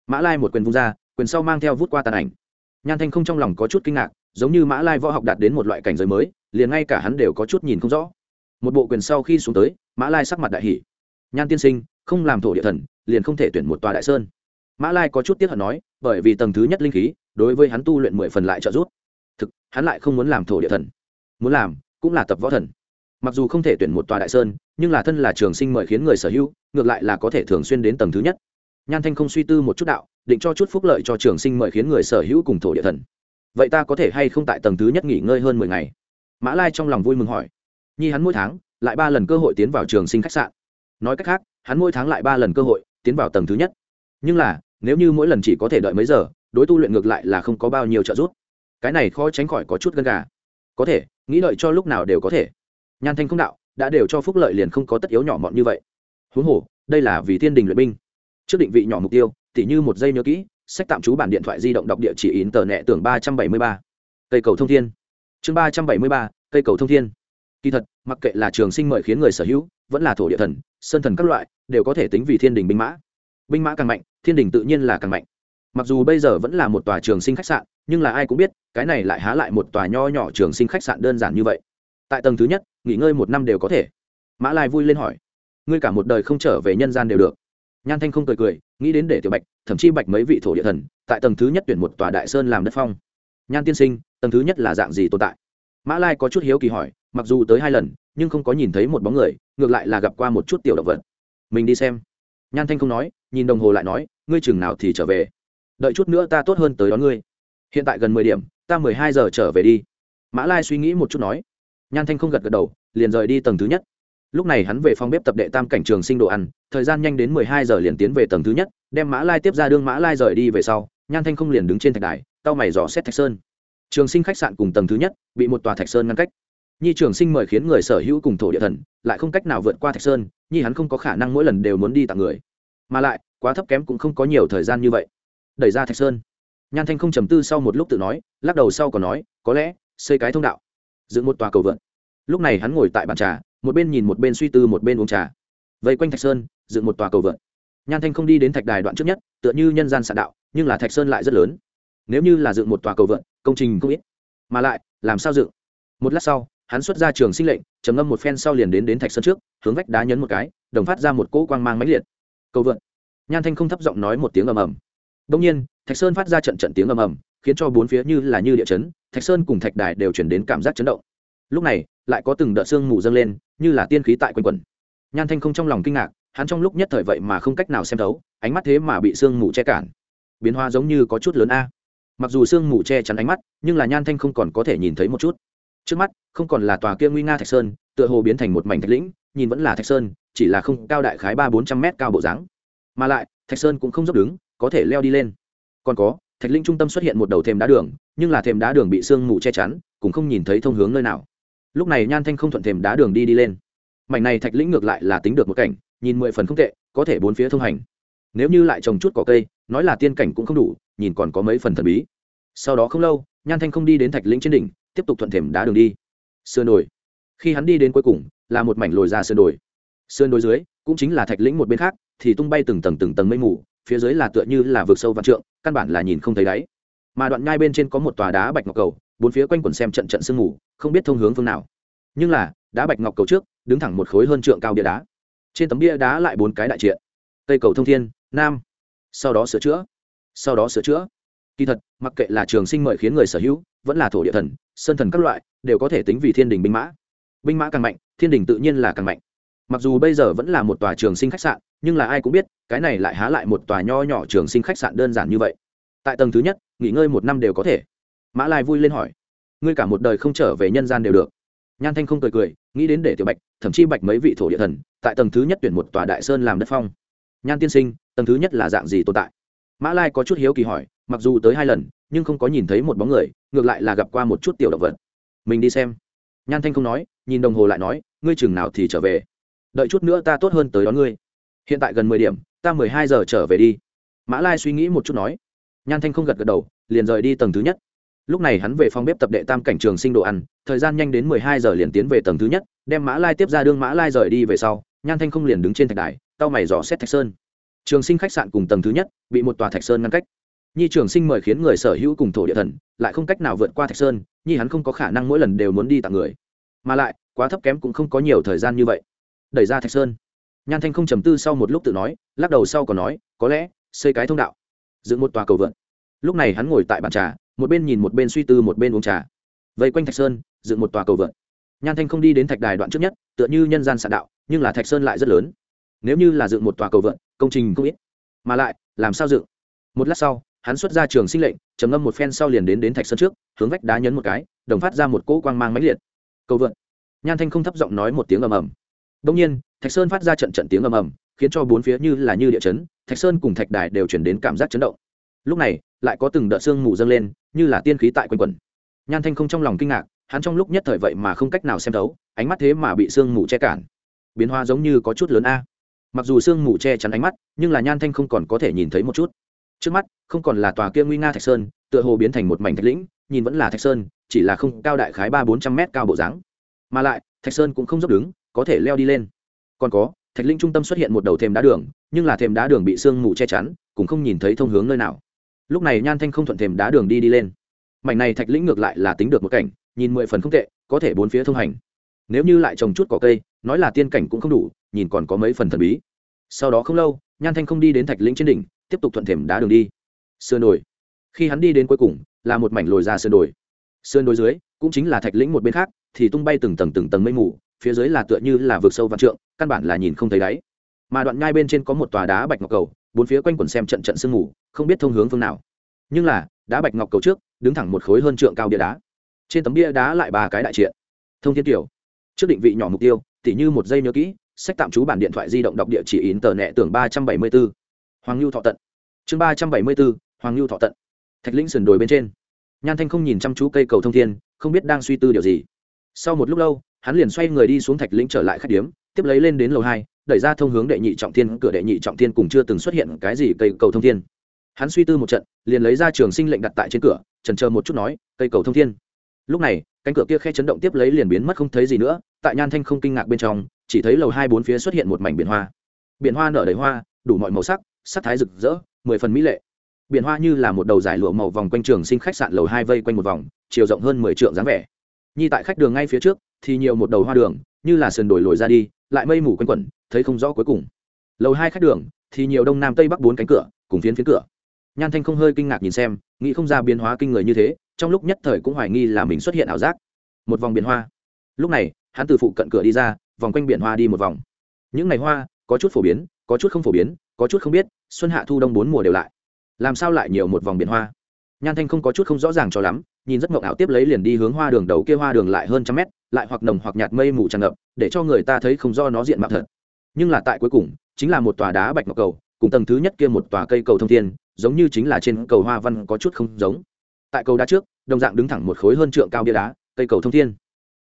Mã lai một quyền vung ra, quyền sau mang theo vút qua tàn ảnh nhan thanh không trong lòng có chút kinh ngạc, giống như mã lai võ học đạt đến một loại cảnh giới mới, liền ngay cả hắn đều có chút nhìn không rõ. Một bộ quyền sau khi xuống tới, mã lai sắc mặt đại hỷ nhan tiên sinh, không làm thổ địa thần, liền không thể tuyển một tòa đại sơn. Mã lai có chút tiếc hận nói, bởi vì tầng thứ nhất linh khí, đối với hắn tu luyện mười phần lại trợ giúp. Thực, hắn lại không muốn làm thổ địa thần. Muốn làm, cũng là tập võ thần. Mặc dù không thể tuyển một tòa đại sơn, nhưng là thân là trường sinh mời khiến người sở hữu, ngược lại là có thể thường xuyên đến tầng thứ nhất nhan thanh không suy tư một chút đạo, định cho chút phúc lợi cho trường sinh mời khiến người sở hữu cùng thổ địa thần. Vậy ta có thể hay không tại tầng thứ nhất nghỉ ngơi hơn mười ngày? Mã lai trong lòng vui mừng hỏi. Nhi hắn mỗi tháng lại ba lần cơ hội tiến vào trường sinh khách sạn. Nói cách khác, hắn mỗi tháng lại ba lần cơ hội tiến vào tầng thứ nhất. Nhưng là, nếu như mỗi lần chỉ có thể đợi mấy giờ, đối tu luyện ngược lại là không có bao nhiêu trợ giúp. Cái này khó tránh khỏi có chút gân gà. Có thể, nghĩ đợi cho lúc nào đều có thể. Nhan thanh không đạo, đã đều cho phúc lợi liền không có tất yếu nhỏ mọn như vậy. Huống hồ, đây là vì thiên đình luyện binh trước định vị nhỏ mục tiêu, tỉ như một giây nhớ kỹ, sách tạm trú bản điện thoại di động đọc địa chỉ in tờ nẹ tưởng ba trăm bảy mươi ba. Cây cầu thông thiên. Chương ba trăm bảy mươi ba, cây cầu thông thiên. Kỳ thật, mặc kệ là trường sinh mời khiến người sở hữu, vẫn là thổ địa thần, sơn thần các loại, đều có thể tính vì thiên đình binh mã. Binh mã càng mạnh, thiên đình tự nhiên là càng mạnh. Mặc dù bây giờ vẫn là một tòa trường sinh khách sạn, nhưng là ai cũng biết, cái này lại há lại một tòa nho nhỏ trường sinh khách sạn đơn giản như vậy. Tại tầng thứ nhất, nghỉ ngơi một năm đều có thể. Mã lai vui lên hỏi. Ngươi cả một đời không trở về nhân gian đều được nhan thanh không cười cười, nghĩ đến để tiểu bạch, thậm chí bạch mấy vị thổ địa thần, tại tầng thứ nhất tuyển một tòa đại sơn làm đất phong. Nhan tiên sinh, tầng thứ nhất là dạng gì tồn tại? Mã lai có chút hiếu kỳ hỏi, mặc dù tới hai lần, nhưng không có nhìn thấy một bóng người, ngược lại là gặp qua một chút tiểu động vật. Mình đi xem. Nhan thanh không nói, nhìn đồng hồ lại nói, ngươi chừng nào thì trở về. Đợi chút nữa ta tốt hơn tới đón ngươi. Hiện tại gần mười điểm, ta mười hai giờ trở về đi. Mã lai suy nghĩ một chút nói. Nhan thanh không gật gật đầu, liền rời đi tầng thứ nhất lúc này hắn về phòng bếp tập đệ tam cảnh trường sinh đồ ăn, thời gian nhanh đến mười hai giờ liền tiến về tầng thứ nhất, đem mã lai tiếp ra đương mã lai rời đi về sau, nhan thanh không liền đứng trên thạch đài tao mày dò xét thạch sơn. Trường sinh khách sạn cùng tầng thứ nhất, bị một tòa thạch sơn ngăn cách. Nhi trường sinh mời khiến người sở hữu cùng thổ địa thần, lại không cách nào vượt qua thạch sơn, nhi hắn không có khả năng mỗi lần đều muốn đi tặng người. Mà lại, quá thấp kém cũng không có nhiều thời gian như vậy. Đẩy ra thạch sơn. Nhan thanh không trầm tư sau một lúc tự nói, lắc đầu sau còn nói, có lẽ xây cái thông đạo. Dựng một tòa cầu vượt lúc này hắn ngồi tại bàn trà một bên nhìn một bên suy tư một bên uống trà. Vây quanh thạch sơn, dựng một tòa cầu vượt nhan thanh không đi đến thạch đài đoạn trước nhất, tựa như nhân gian sạn đạo, nhưng là thạch sơn lại rất lớn. Nếu như là dựng một tòa cầu vượt công trình không ít. Mà lại, làm sao dựng? Một lát sau, hắn xuất ra trường sinh lệnh, trầm ngâm một phen sau liền đến đến thạch sơn trước, hướng vách đá nhấn một cái, đồng phát ra một cỗ quang mang máy liệt. Cầu vượt nhan thanh không thấp giọng nói một tiếng ầm ầm. Đông nhiên, thạch sơn phát ra trận trận tiếng ầm ầm, khiến cho bốn phía như là như địa chấn, thạch sơn cùng thạch đài đều chuyển đến cảm giác chấn động. Lúc này lại có từng đợt sương mù dâng lên, như là tiên khí tại quanh quẩn. Nhan thanh không trong lòng kinh ngạc, hắn trong lúc nhất thời vậy mà không cách nào xem thấu, ánh mắt thế mà bị sương mù che cản. Biến hoa giống như có chút lớn a. Mặc dù sương mù che chắn ánh mắt, nhưng là nhan thanh không còn có thể nhìn thấy một chút. Trước mắt, không còn là tòa kia nguy nga thạch sơn, tựa hồ biến thành một mảnh thạch lĩnh, nhìn vẫn là thạch sơn, chỉ là không cao đại khái ba bốn trăm mét cao bộ dáng. Mà lại, thạch sơn cũng không dốc đứng, có thể leo đi lên. Còn có, thạch linh trung tâm xuất hiện một đầu thềm đá đường, nhưng là thềm đá đường bị sương mù che chắn, cũng không nhìn thấy thông hướng nơi nào lúc này nhan thanh không thuận thềm đá đường đi đi lên. Mảnh này thạch lĩnh ngược lại là tính được một cảnh, nhìn mười phần không tệ, có thể bốn phía thông hành. Nếu như lại trồng chút cỏ cây, nói là tiên cảnh cũng không đủ, nhìn còn có mấy phần thần bí. Sau đó không lâu, nhan thanh không đi đến thạch lĩnh trên đỉnh, tiếp tục thuận thềm đá đường đi. Sườn đồi. Khi hắn đi đến cuối cùng, là một mảnh lồi ra sườn đồi. Sườn đồi dưới, cũng chính là thạch lĩnh một bên khác, thì tung bay từng tầng từng tầng mây mù, phía dưới là tựa như là vực sâu vạn trượng, căn bản là nhìn không thấy đáy. Mà đoạn nhai bên trên có một tòa đá bạch ngọc cầu bốn phía quanh quần xem trận trận sương mù, không biết thông hướng phương nào. Nhưng là, đá bạch ngọc cầu trước, đứng thẳng một khối hơn trượng cao bia đá. Trên tấm bia đá lại bốn cái đại triện. Cây cầu thông thiên, nam. Sau đó sửa chữa. Sau đó sửa chữa. Kỳ thật, mặc kệ là trường sinh mời khiến người sở hữu, vẫn là thổ địa thần, sơn thần các loại, đều có thể tính vì thiên đình binh mã. Binh mã càng mạnh, thiên đình tự nhiên là càng mạnh. Mặc dù bây giờ vẫn là một tòa trường sinh khách sạn, nhưng là ai cũng biết, cái này lại há lại một tòa nho nhỏ trường sinh khách sạn đơn giản như vậy. Tại tầng thứ nhất, nghỉ ngơi một năm đều có thể mã lai vui lên hỏi, ngươi cả một đời không trở về nhân gian đều được. Nhan thanh không cười cười, nghĩ đến để tiểu bạch, thậm chí bạch mấy vị thổ địa thần, tại tầng thứ nhất tuyển một tòa đại sơn làm đất phong. Nhan tiên sinh, tầng thứ nhất là dạng gì tồn tại? Mã lai có chút hiếu kỳ hỏi, mặc dù tới hai lần, nhưng không có nhìn thấy một bóng người, ngược lại là gặp qua một chút tiểu động vật. Mình đi xem. Nhan thanh không nói, nhìn đồng hồ lại nói, ngươi chừng nào thì trở về? Đợi chút nữa ta tốt hơn tới đón ngươi. Hiện tại gần mười điểm, ta mười hai giờ trở về đi. Mã lai suy nghĩ một chút nói. Nhan thanh không gật gật đầu, liền rời đi tầng thứ nhất lúc này hắn về phòng bếp tập đệ tam cảnh trường sinh đồ ăn, thời gian nhanh đến mười hai giờ liền tiến về tầng thứ nhất, đem mã lai tiếp ra đương mã lai rời đi về sau, nhan thanh không liền đứng trên thạch đài tao mày dò xét thạch sơn. Trường sinh khách sạn cùng tầng thứ nhất, bị một tòa thạch sơn ngăn cách. Nhi trường sinh mời khiến người sở hữu cùng thổ địa thần, lại không cách nào vượt qua thạch sơn, nhi hắn không có khả năng mỗi lần đều muốn đi tặng người. Mà lại, quá thấp kém cũng không có nhiều thời gian như vậy. Đẩy ra thạch sơn. Nhan thanh không trầm tư sau một lúc tự nói, lắc đầu sau còn nói, có lẽ xây cái thông đạo, dựng một tòa cầu vượn. Lúc này hắn ngồi tại bàn trà một bên nhìn một bên suy tư một bên uống trà. Vây quanh thạch sơn, dựng một tòa cầu vượt nhan thanh không đi đến thạch đài đoạn trước nhất, tựa như nhân gian sạn đạo, nhưng là thạch sơn lại rất lớn. Nếu như là dựng một tòa cầu vượt công trình không ít. Mà lại, làm sao dựng? Một lát sau, hắn xuất ra trường sinh lệnh, trầm ngâm một phen sau liền đến đến thạch sơn trước, hướng vách đá nhấn một cái, đồng phát ra một cỗ quang mang máy liệt. Cầu vượt nhan thanh không thấp giọng nói một tiếng ầm ầm. Đông nhiên, thạch sơn phát ra trận trận tiếng ầm ầm, khiến cho bốn phía như là như địa chấn, thạch sơn cùng thạch đài đều chuyển đến cảm giác chấn động lúc này, lại có từng đợt sương mù dâng lên, như là tiên khí tại quanh quẩn. Nhan thanh không trong lòng kinh ngạc, hắn trong lúc nhất thời vậy mà không cách nào xem thấu, ánh mắt thế mà bị sương mù che cản. Biến hoa giống như có chút lớn a. Mặc dù sương mù che chắn ánh mắt, nhưng là nhan thanh không còn có thể nhìn thấy một chút. Trước mắt, không còn là tòa kia nguy nga thạch sơn, tựa hồ biến thành một mảnh thạch lĩnh, nhìn vẫn là thạch sơn, chỉ là không cao đại khái ba bốn trăm mét cao bộ dáng. Mà lại, thạch sơn cũng không dốc đứng, có thể leo đi lên. Còn có, thạch linh trung tâm xuất hiện một đầu thềm đá đường, nhưng là thềm đá đường bị sương mù che chắn, cũng không nhìn thấy thông hướng nơi nào lúc này nhan thanh không thuận thềm đá đường đi đi lên. Mảnh này thạch lĩnh ngược lại là tính được một cảnh, nhìn mười phần không tệ, có thể bốn phía thông hành. Nếu như lại trồng chút cỏ cây, nói là tiên cảnh cũng không đủ, nhìn còn có mấy phần thần bí. Sau đó không lâu, nhan thanh không đi đến thạch lĩnh trên đỉnh, tiếp tục thuận thềm đá đường đi. Sườn đồi. Khi hắn đi đến cuối cùng, là một mảnh lồi ra sườn đồi. Sườn đồi dưới, cũng chính là thạch lĩnh một bên khác, thì tung bay từng tầng từng tầng mây mù, phía dưới là tựa như là vực sâu vạn trượng, căn bản là nhìn không thấy đáy. Mà đoạn ngai bên trên có một tòa đá bạch ngọc cầu bốn phía quanh quần xem trận trận sương mù, không biết thông hướng phương nào. Nhưng là, đá bạch ngọc cầu trước, đứng thẳng một khối hơn trượng cao bia đá. Trên tấm bia đá lại ba cái đại triện. Thông thiên tiểu. Trước định vị nhỏ mục tiêu, tỉ như một giây nhớ kỹ, sách tạm trú bản điện thoại di động đọc địa chỉ in tờ nẹ tưởng ba trăm bảy mươi b ố hoàng lưu thọ tận. Chương ba trăm bảy mươi b ố hoàng lưu thọ tận. Thạch lĩnh sườn đồi bên trên. Nhan thanh không nhìn chăm chú cây cầu thông thiên, không biết đang suy tư điều gì. Sau một lúc lâu, hắn liền xoay người đi xuống thạch lĩnh trở lại khách điếm, tiếp lấy lên đến lầu hai đẩy ra thông hướng đệ nhị trọng thiên, cửa đệ nhị trọng thiên cùng chưa từng xuất hiện cái gì cây cầu thông thiên. Hắn suy tư một trận, liền lấy ra trường sinh lệnh đặt tại trên cửa trần chờ một chút nói, cây cầu thông thiên. Lúc này, cánh cửa kia khe chấn động tiếp lấy liền biến mất không thấy gì nữa, tại nhan thanh không kinh ngạc bên trong, chỉ thấy lầu hai bốn phía xuất hiện một mảnh biển hoa. Biển hoa nở đầy hoa, đủ mọi màu sắc sắc thái rực rỡ, mười phần mỹ lệ. Biển hoa như là một đầu giải lụa màu vòng quanh trường sinh khách sạn lầu hai vây quanh một vòng, chiều rộng hơn mười trượng dáng vẻ. Nhi tại khách đường ngay phía trước, thì nhiều một đầu hoa đường, như là sườn đồi lồi ra đi, lại mây mù quanh quẩn thấy không rõ cuối cùng. Lầu hai khách đường, thì nhiều đông nam tây bắc bốn cánh cửa, cùng phiến phiến cửa. Nhan thanh không hơi kinh ngạc nhìn xem, nghĩ không ra biến hóa kinh người như thế, trong lúc nhất thời cũng hoài nghi là mình xuất hiện ảo giác. Một vòng biển hoa. Lúc này, hắn từ phụ cận cửa đi ra, vòng quanh biển hoa đi một vòng. Những ngày hoa, có chút phổ biến, có chút không phổ biến, có chút không biết, xuân hạ thu đông bốn mùa đều lại. Làm sao lại nhiều một vòng biển hoa? Nhan thanh không có chút không rõ ràng cho lắm, nhìn rất mộng ảo tiếp lấy liền đi hướng hoa đường đầu kia hoa đường lại hơn trăm mét, lại hoặc nồng hoặc nhạt mây mù tràn ngập, để cho người ta thấy không do nó diện mạo thật nhưng là tại cuối cùng, chính là một tòa đá bạch ngọc cầu, cùng tầng thứ nhất kia một tòa cây cầu thông thiên, giống như chính là trên cầu hoa văn có chút không giống. Tại cầu đá trước, đồng dạng đứng thẳng một khối hơn trượng cao bia đá, cây cầu thông thiên.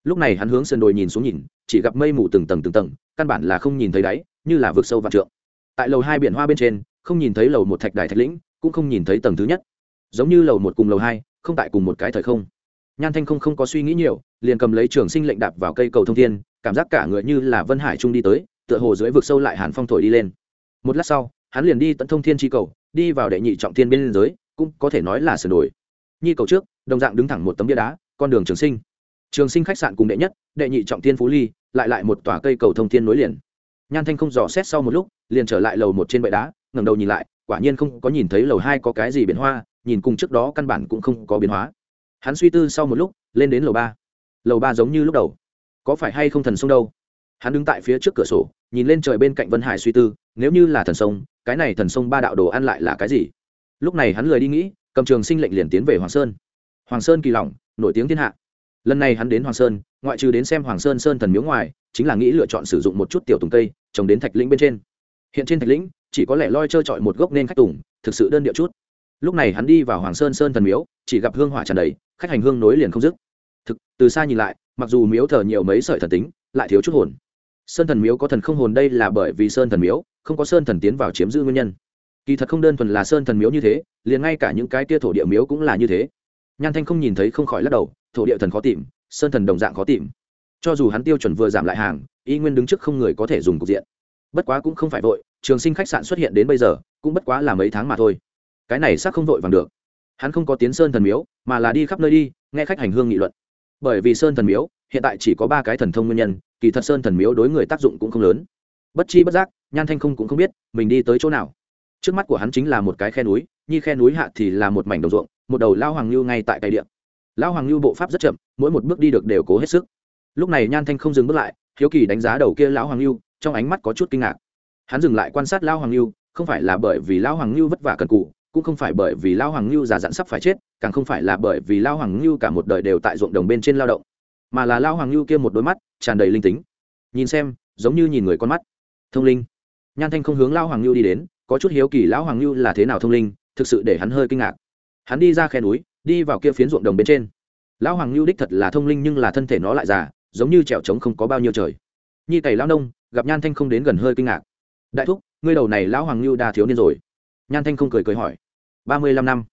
Lúc này hắn hướng sườn đồi nhìn xuống nhìn, chỉ gặp mây mù từng tầng từng tầng, căn bản là không nhìn thấy đáy, như là vực sâu vạn trượng. Tại lầu hai biển hoa bên trên, không nhìn thấy lầu một thạch đài thạch lĩnh, cũng không nhìn thấy tầng thứ nhất. Giống như lầu một cùng lầu hai, không tại cùng một cái thời không. Nhan thanh không không có suy nghĩ nhiều, liền cầm lấy trường sinh lệnh đạp vào cây cầu thông thiên, cảm giác cả người như là vân hải trung đi tới tựa hồ dưới vực sâu lại hàn phong thổi đi lên. Một lát sau, hắn liền đi tận thông thiên tri cầu, đi vào đệ nhị trọng thiên bên giới, cũng có thể nói là sửa đổi nhi cầu trước, đồng dạng đứng thẳng một tấm bia đá, con đường trường sinh. Trường sinh khách sạn cùng đệ nhất, đệ nhị trọng thiên phú ly, lại lại một tòa cây cầu thông thiên nối liền. Nhan thanh không dò xét sau một lúc, liền trở lại lầu một trên bệ đá, ngẩng đầu nhìn lại, quả nhiên không có nhìn thấy lầu hai có cái gì biến hoa, nhìn cùng trước đó căn bản cũng không có biến hóa. Hắn suy tư sau một lúc, lên đến lầu ba. Lầu ba giống như lúc đầu. Có phải hay không thần sông đâu? Hắn đứng tại phía trước cửa sổ nhìn lên trời bên cạnh vân hải suy tư, nếu như là thần sông, cái này thần sông ba đạo đồ ăn lại là cái gì? Lúc này hắn lười đi nghĩ, cầm trường sinh lệnh liền tiến về hoàng sơn. Hoàng sơn kỳ lỏng, nổi tiếng thiên hạ. Lần này hắn đến hoàng sơn, ngoại trừ đến xem hoàng sơn sơn thần miếu ngoài, chính là nghĩ lựa chọn sử dụng một chút tiểu tùng cây, trồng đến thạch lĩnh bên trên. Hiện trên thạch lĩnh, chỉ có lẽ loi trơ trọi một gốc nên khách tùng, thực sự đơn điệu chút. Lúc này hắn đi vào hoàng sơn sơn thần miếu, chỉ gặp hương hỏa tràn đầy, khách hành hương nối liền không dứt. Thực, từ xa nhìn lại, mặc dù miếu thờ nhiều mấy sợi thần tính, lại thiếu chút hồn sơn thần miếu có thần không hồn đây là bởi vì sơn thần miếu, không có sơn thần tiến vào chiếm giữ nguyên nhân. Kỳ thật không đơn thuần là sơn thần miếu như thế, liền ngay cả những cái tia thổ địa miếu cũng là như thế. Nhan thanh không nhìn thấy không khỏi lắc đầu, thổ địa thần khó tìm, sơn thần đồng dạng khó tìm. Cho dù hắn tiêu chuẩn vừa giảm lại hàng, y nguyên đứng trước không người có thể dùng cục diện. Bất quá cũng không phải vội, trường sinh khách sạn xuất hiện đến bây giờ, cũng bất quá là mấy tháng mà thôi. Cái này xác không vội vàng được. Hắn không có tiến sơn thần miếu, mà là đi khắp nơi đi, nghe khách hành hương nghị luận. Bởi vì sơn thần miếu, hiện tại chỉ có ba cái thần thông nguyên nhân kỳ thật sơn thần miếu đối người tác dụng cũng không lớn. Bất chi bất giác, nhan thanh không cũng không biết mình đi tới chỗ nào. Trước mắt của hắn chính là một cái khe núi như khe núi hạ thì là một mảnh đồng ruộng, một đầu lao hoàng lưu ngay tại cây điện lao hoàng lưu bộ pháp rất chậm, mỗi một bước đi được đều cố hết sức. Lúc này nhan thanh không dừng bước lại, hiếu kỳ đánh giá đầu kia lão hoàng lưu trong ánh mắt có chút kinh ngạc. Hắn dừng lại quan sát lao hoàng lưu không phải là bởi vì lao hoàng lưu vất vả cần cụ cũng không phải bởi vì lao hoàng lưu già dặn sắp phải chết, càng không phải là bởi vì lao hoàng lưu cả một đời đều tại ruộng đồng bên trên lao động mà là lao hoàng lưu kia một đôi mắt, tràn đầy linh tính. Nhìn xem, giống như nhìn người con mắt. Thông linh. Nhan thanh không hướng lao hoàng lưu đi đến, có chút hiếu kỳ lão hoàng lưu là thế nào thông linh, thực sự để hắn hơi kinh ngạc. Hắn đi ra khe núi, đi vào kia phiến ruộng đồng bên trên. Lão hoàng lưu đích thật là thông linh nhưng là thân thể nó lại già, giống như trèo trống không có bao nhiêu trời. Nhi cày lão nông, gặp nhan thanh không đến gần hơi kinh ngạc. Đại thúc, ngươi đầu này lão hoàng lưu đa thiếu niên rồi. Nhan thanh không cười cười hỏi. Ba mươi lăm năm.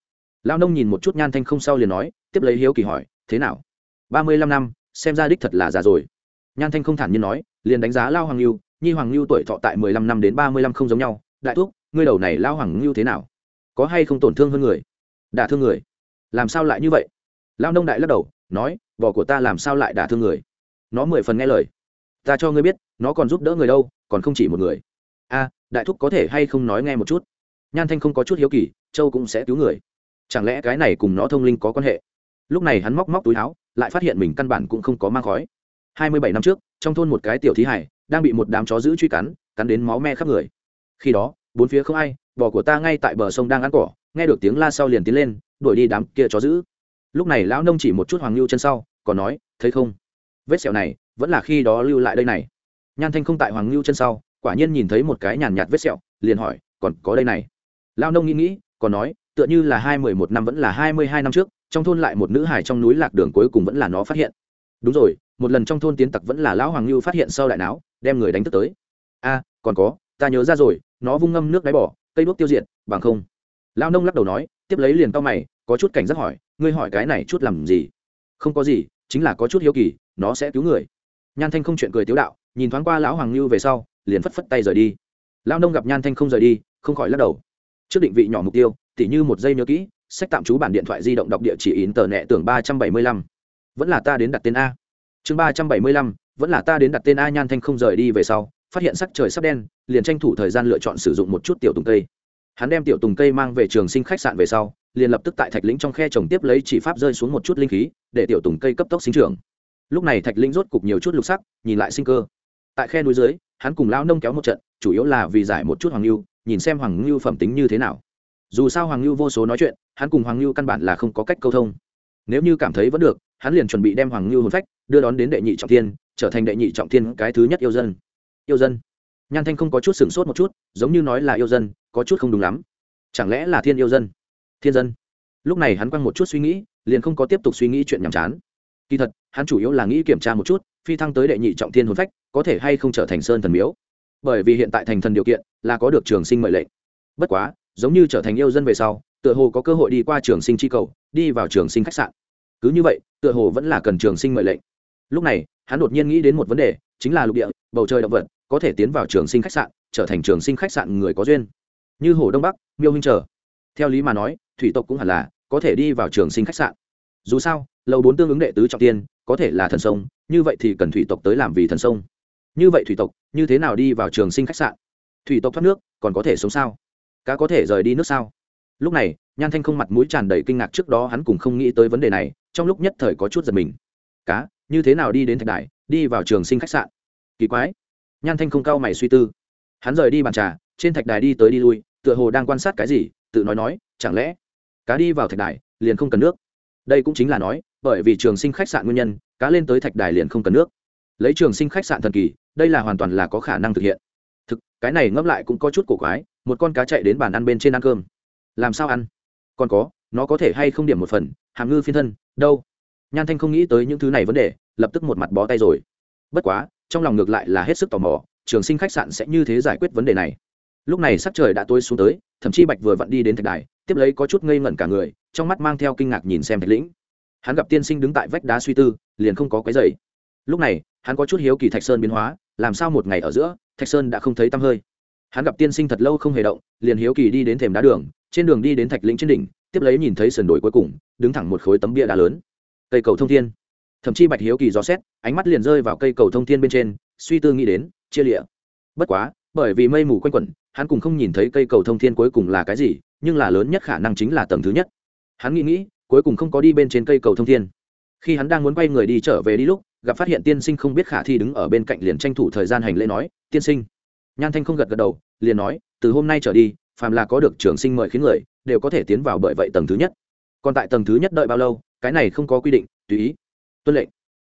Lão nông nhìn một chút nhan thanh không sau liền nói, tiếp lấy hiếu kỳ hỏi, thế nào? Ba mươi lăm năm xem ra đích thật là già rồi. Nhan thanh không thản nhiên nói, liền đánh giá lao hoàng lưu nhi hoàng lưu tuổi thọ tại mười lăm năm đến ba mươi lăm không giống nhau. Đại thúc, ngươi đầu này lao hoàng lưu thế nào? Có hay không tổn thương hơn người? Đả thương người? Làm sao lại như vậy? Lao nông đại lắc đầu, nói, vỏ của ta làm sao lại đả thương người? Nó mười phần nghe lời. Ta cho ngươi biết, nó còn giúp đỡ người đâu, còn không chỉ một người. A, đại thúc có thể hay không nói nghe một chút? Nhan thanh không có chút hiếu kỳ, châu cũng sẽ cứu người. Chẳng lẽ cái này cùng nó thông linh có quan hệ? Lúc này hắn móc móc túi áo lại phát hiện mình căn bản cũng không có mang khói. Hai mươi bảy năm trước, trong thôn một cái tiểu thí hải, đang bị một đám chó giữ truy cắn cắn đến máu me khắp người. Khi đó, bốn phía không ai, bò của ta ngay tại bờ sông đang ăn cỏ, nghe được tiếng la sau liền tiến lên, đuổi đi đám kia chó giữ. Lúc này lão nông chỉ một chút hoàng lưu chân sau, còn nói, thấy không? Vết sẹo này vẫn là khi đó lưu lại đây này. Nhan thanh không tại hoàng lưu chân sau, quả nhiên nhìn thấy một cái nhàn nhạt vết sẹo, liền hỏi, còn có đây này? Lão nông nghĩ nghĩ, còn nói, tựa như là hai mười một năm vẫn là hai mươi hai năm trước trong thôn lại một nữ hài trong núi lạc đường cuối cùng vẫn là nó phát hiện. Đúng rồi, một lần trong thôn tiến tặc vẫn là lão hoàng lưu phát hiện sau đại não đem người đánh tức tới. A, còn có, ta nhớ ra rồi, nó vung ngâm nước đáy bỏ cây đuốc tiêu diệt, bằng không. Lão nông lắc đầu nói, tiếp lấy liền tao mày, có chút cảnh giác hỏi, ngươi hỏi cái này chút làm gì? Không có gì, chính là có chút hiếu kỳ, nó sẽ cứu người. Nhan thanh không chuyện cười tiếu đạo, nhìn thoáng qua lão hoàng lưu về sau, liền phất phất tay rời đi. Lão nông gặp nhan thanh không rời đi, không khỏi lắc đầu. Trước định vị nhỏ mục tiêu, tỉ như một giây nhớ kỹ sách tạm trú bản điện thoại di động đọc địa chỉ in tờ nẹ tưởng ba trăm bảy mươi lăm. Vẫn là ta đến đặt tên a. Chương ba trăm bảy mươi lăm, vẫn là ta đến đặt tên a nhan thanh không rời đi về sau, phát hiện sắc trời sắp đen, liền tranh thủ thời gian lựa chọn sử dụng một chút tiểu tùng cây. Hắn đem tiểu tùng cây mang về trường sinh khách sạn về sau, liền lập tức tại thạch lĩnh trong khe trồng tiếp lấy chỉ pháp rơi xuống một chút linh khí, để tiểu tùng cây cấp tốc sinh trưởng. Lúc này thạch lĩnh rốt cục nhiều chút lục sắc, nhìn lại sinh cơ. Tại khe núi dưới, hắn cùng lão nông kéo một trận, chủ yếu là vì giải một chút hoàng lưu, nhìn xem hoàng lưu phẩm tính như thế nào. Dù sao hoàng lưu vô số nói chuyện hắn cùng hoàng lưu căn bản là không có cách câu thông. Nếu như cảm thấy vẫn được, hắn liền chuẩn bị đem hoàng lưu hồn phách đưa đón đến đệ nhị trọng thiên, trở thành đệ nhị trọng thiên cái thứ nhất yêu dân. Yêu dân? Nhan thanh không có chút sửng sốt một chút, giống như nói là yêu dân, có chút không đúng lắm. Chẳng lẽ là thiên yêu dân? Thiên dân? Lúc này hắn quăng một chút suy nghĩ, liền không có tiếp tục suy nghĩ chuyện nhàm chán. Kỳ thật, hắn chủ yếu là nghĩ kiểm tra một chút, phi thăng tới đệ nhị trọng thiên hồn phách, có thể hay không trở thành sơn thần miếu. Bởi vì hiện tại thành thần điều kiện, là có được trường sinh mệnh lệnh. Bất quá, giống như trở thành yêu dân về sau tựa hồ có cơ hội đi qua trường sinh Chi cầu, đi vào trường sinh khách sạn. Cứ như vậy, tựa hồ vẫn là cần trường sinh mệnh lệnh. Lúc này, hắn đột nhiên nghĩ đến một vấn đề, chính là lục địa, bầu trời động vật, có thể tiến vào trường sinh khách sạn, trở thành trường sinh khách sạn người có duyên. Như hồ đông bắc, miêu Hinh trở theo lý mà nói, thủy tộc cũng hẳn là có thể đi vào trường sinh khách sạn. Dù sao, lầu bốn tương ứng đệ tứ trọng tiên, có thể là thần sông, như vậy thì cần thủy tộc tới làm vì thần sông. Như vậy thủy tộc, như thế nào đi vào trường sinh khách sạn? Thủy tộc thoát nước, còn có thể sống sao? Cá có thể rời đi nước sao? Lúc này, nhan thanh không mặt mũi tràn đầy kinh ngạc trước đó hắn cũng không nghĩ tới vấn đề này, trong lúc nhất thời có chút giật mình. Cá, như thế nào đi đến thạch đài, đi vào trường sinh khách sạn? Kỳ quái. Nhan thanh không cao mày suy tư. Hắn rời đi bàn trà, trên thạch đài đi tới đi lui, tựa hồ đang quan sát cái gì, tự nói nói, chẳng lẽ cá đi vào thạch đài, liền không cần nước? Đây cũng chính là nói, bởi vì trường sinh khách sạn nguyên nhân, cá lên tới thạch đài liền không cần nước. Lấy trường sinh khách sạn thần kỳ, đây là hoàn toàn là có khả năng thực hiện. Thực, cái này ngẫm lại cũng có chút cổ quái, một con cá chạy đến bàn ăn bên trên ăn cơm làm sao ăn? Còn có, nó có thể hay không điểm một phần, hàm ngư phiên thân, đâu? Nhan thanh không nghĩ tới những thứ này vấn đề, lập tức một mặt bó tay rồi. Bất quá, trong lòng ngược lại là hết sức tò mò, trường sinh khách sạn sẽ như thế giải quyết vấn đề này. Lúc này sắc trời đã tối xuống tới, thậm chí bạch vừa vặn đi đến thạch đài, tiếp lấy có chút ngây ngẩn cả người, trong mắt mang theo kinh ngạc nhìn xem thạch lĩnh. Hắn gặp tiên sinh đứng tại vách đá suy tư, liền không có cái dày lúc này, hắn có chút hiếu kỳ thạch sơn biến hóa, làm sao một ngày ở giữa, thạch sơn đã không thấy tăm hơi. Hắn gặp tiên sinh thật lâu không hề động, liền hiếu kỳ đi đến thềm đá đường trên đường đi đến thạch lĩnh trên đỉnh, tiếp lấy nhìn thấy sườn đồi cuối cùng, đứng thẳng một khối tấm bia đá lớn. Cây cầu thông thiên. Thậm chí bạch hiếu kỳ gió xét, ánh mắt liền rơi vào cây cầu thông thiên bên trên, suy tư nghĩ đến, chia lịa. Bất quá, bởi vì mây mù quanh quẩn, hắn cũng không nhìn thấy cây cầu thông thiên cuối cùng là cái gì, nhưng là lớn nhất khả năng chính là tầng thứ nhất. Hắn nghĩ nghĩ, cuối cùng không có đi bên trên cây cầu thông thiên. Khi hắn đang muốn quay người đi trở về đi lúc, gặp phát hiện tiên sinh không biết khả thi đứng ở bên cạnh liền tranh thủ thời gian hành lễ nói, tiên sinh. Nhan thanh không gật gật đầu, liền nói, từ hôm nay trở đi phàm là có được trường sinh mời khiến người, đều có thể tiến vào bởi vậy tầng thứ nhất. Còn tại tầng thứ nhất đợi bao lâu, cái này không có quy định, tùy ý. Tuân lệnh.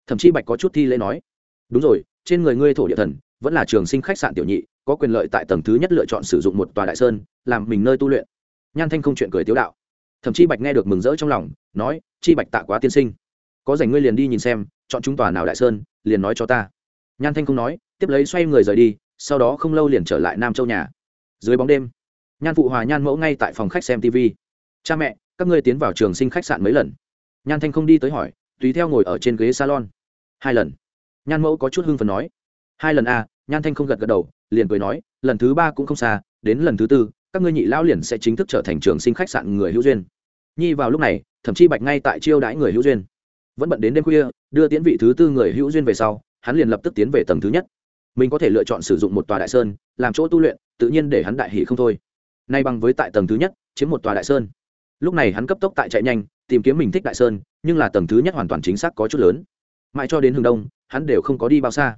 Thậm chí bạch có chút thi lễ nói. Đúng rồi, trên người ngươi thổ địa thần, vẫn là trường sinh khách sạn tiểu nhị, có quyền lợi tại tầng thứ nhất lựa chọn sử dụng một tòa đại sơn, làm mình nơi tu luyện. Nhan thanh không chuyện cười tiếu đạo. Thậm chí bạch nghe được mừng rỡ trong lòng, nói, chi bạch tạ quá tiên sinh. Có dành ngươi liền đi nhìn xem, chọn chúng tòa nào đại sơn, liền nói cho ta. Nhan thanh không nói, tiếp lấy xoay người rời đi, sau đó không lâu liền trở lại nam châu nhà. Dưới bóng đêm nhan phụ hòa nhan mẫu ngay tại phòng khách xem tv cha mẹ các ngươi tiến vào trường sinh khách sạn mấy lần? Nhan thanh không đi tới hỏi tùy theo ngồi ở trên ghế salon. Hai lần. Nhan mẫu có chút hưng phần nói. Hai lần a à, nhan thanh không gật gật đầu liền cười nói lần thứ ba cũng không xa đến lần thứ tư các ngươi nhị lão liền sẽ chính thức trở thành trường sinh khách sạn người hữu duyên. Nhi vào lúc này thậm chí bạch ngay tại chiêu đãi người hữu duyên. Vẫn bận đến đêm khuya đưa tiến vị thứ tư người hữu duyên về sau hắn liền lập tức tiến về tầng thứ nhất. Mình có thể lựa chọn sử dụng một tòa đại sơn làm chỗ tu luyện tự nhiên để hắn đại hỷ không thôi nay bằng với tại tầng thứ nhất, chiếm một tòa đại sơn. Lúc này hắn cấp tốc tại chạy nhanh, tìm kiếm mình thích đại sơn, nhưng là tầng thứ nhất hoàn toàn chính xác có chút lớn. Mãi cho đến hướng đông, hắn đều không có đi bao xa.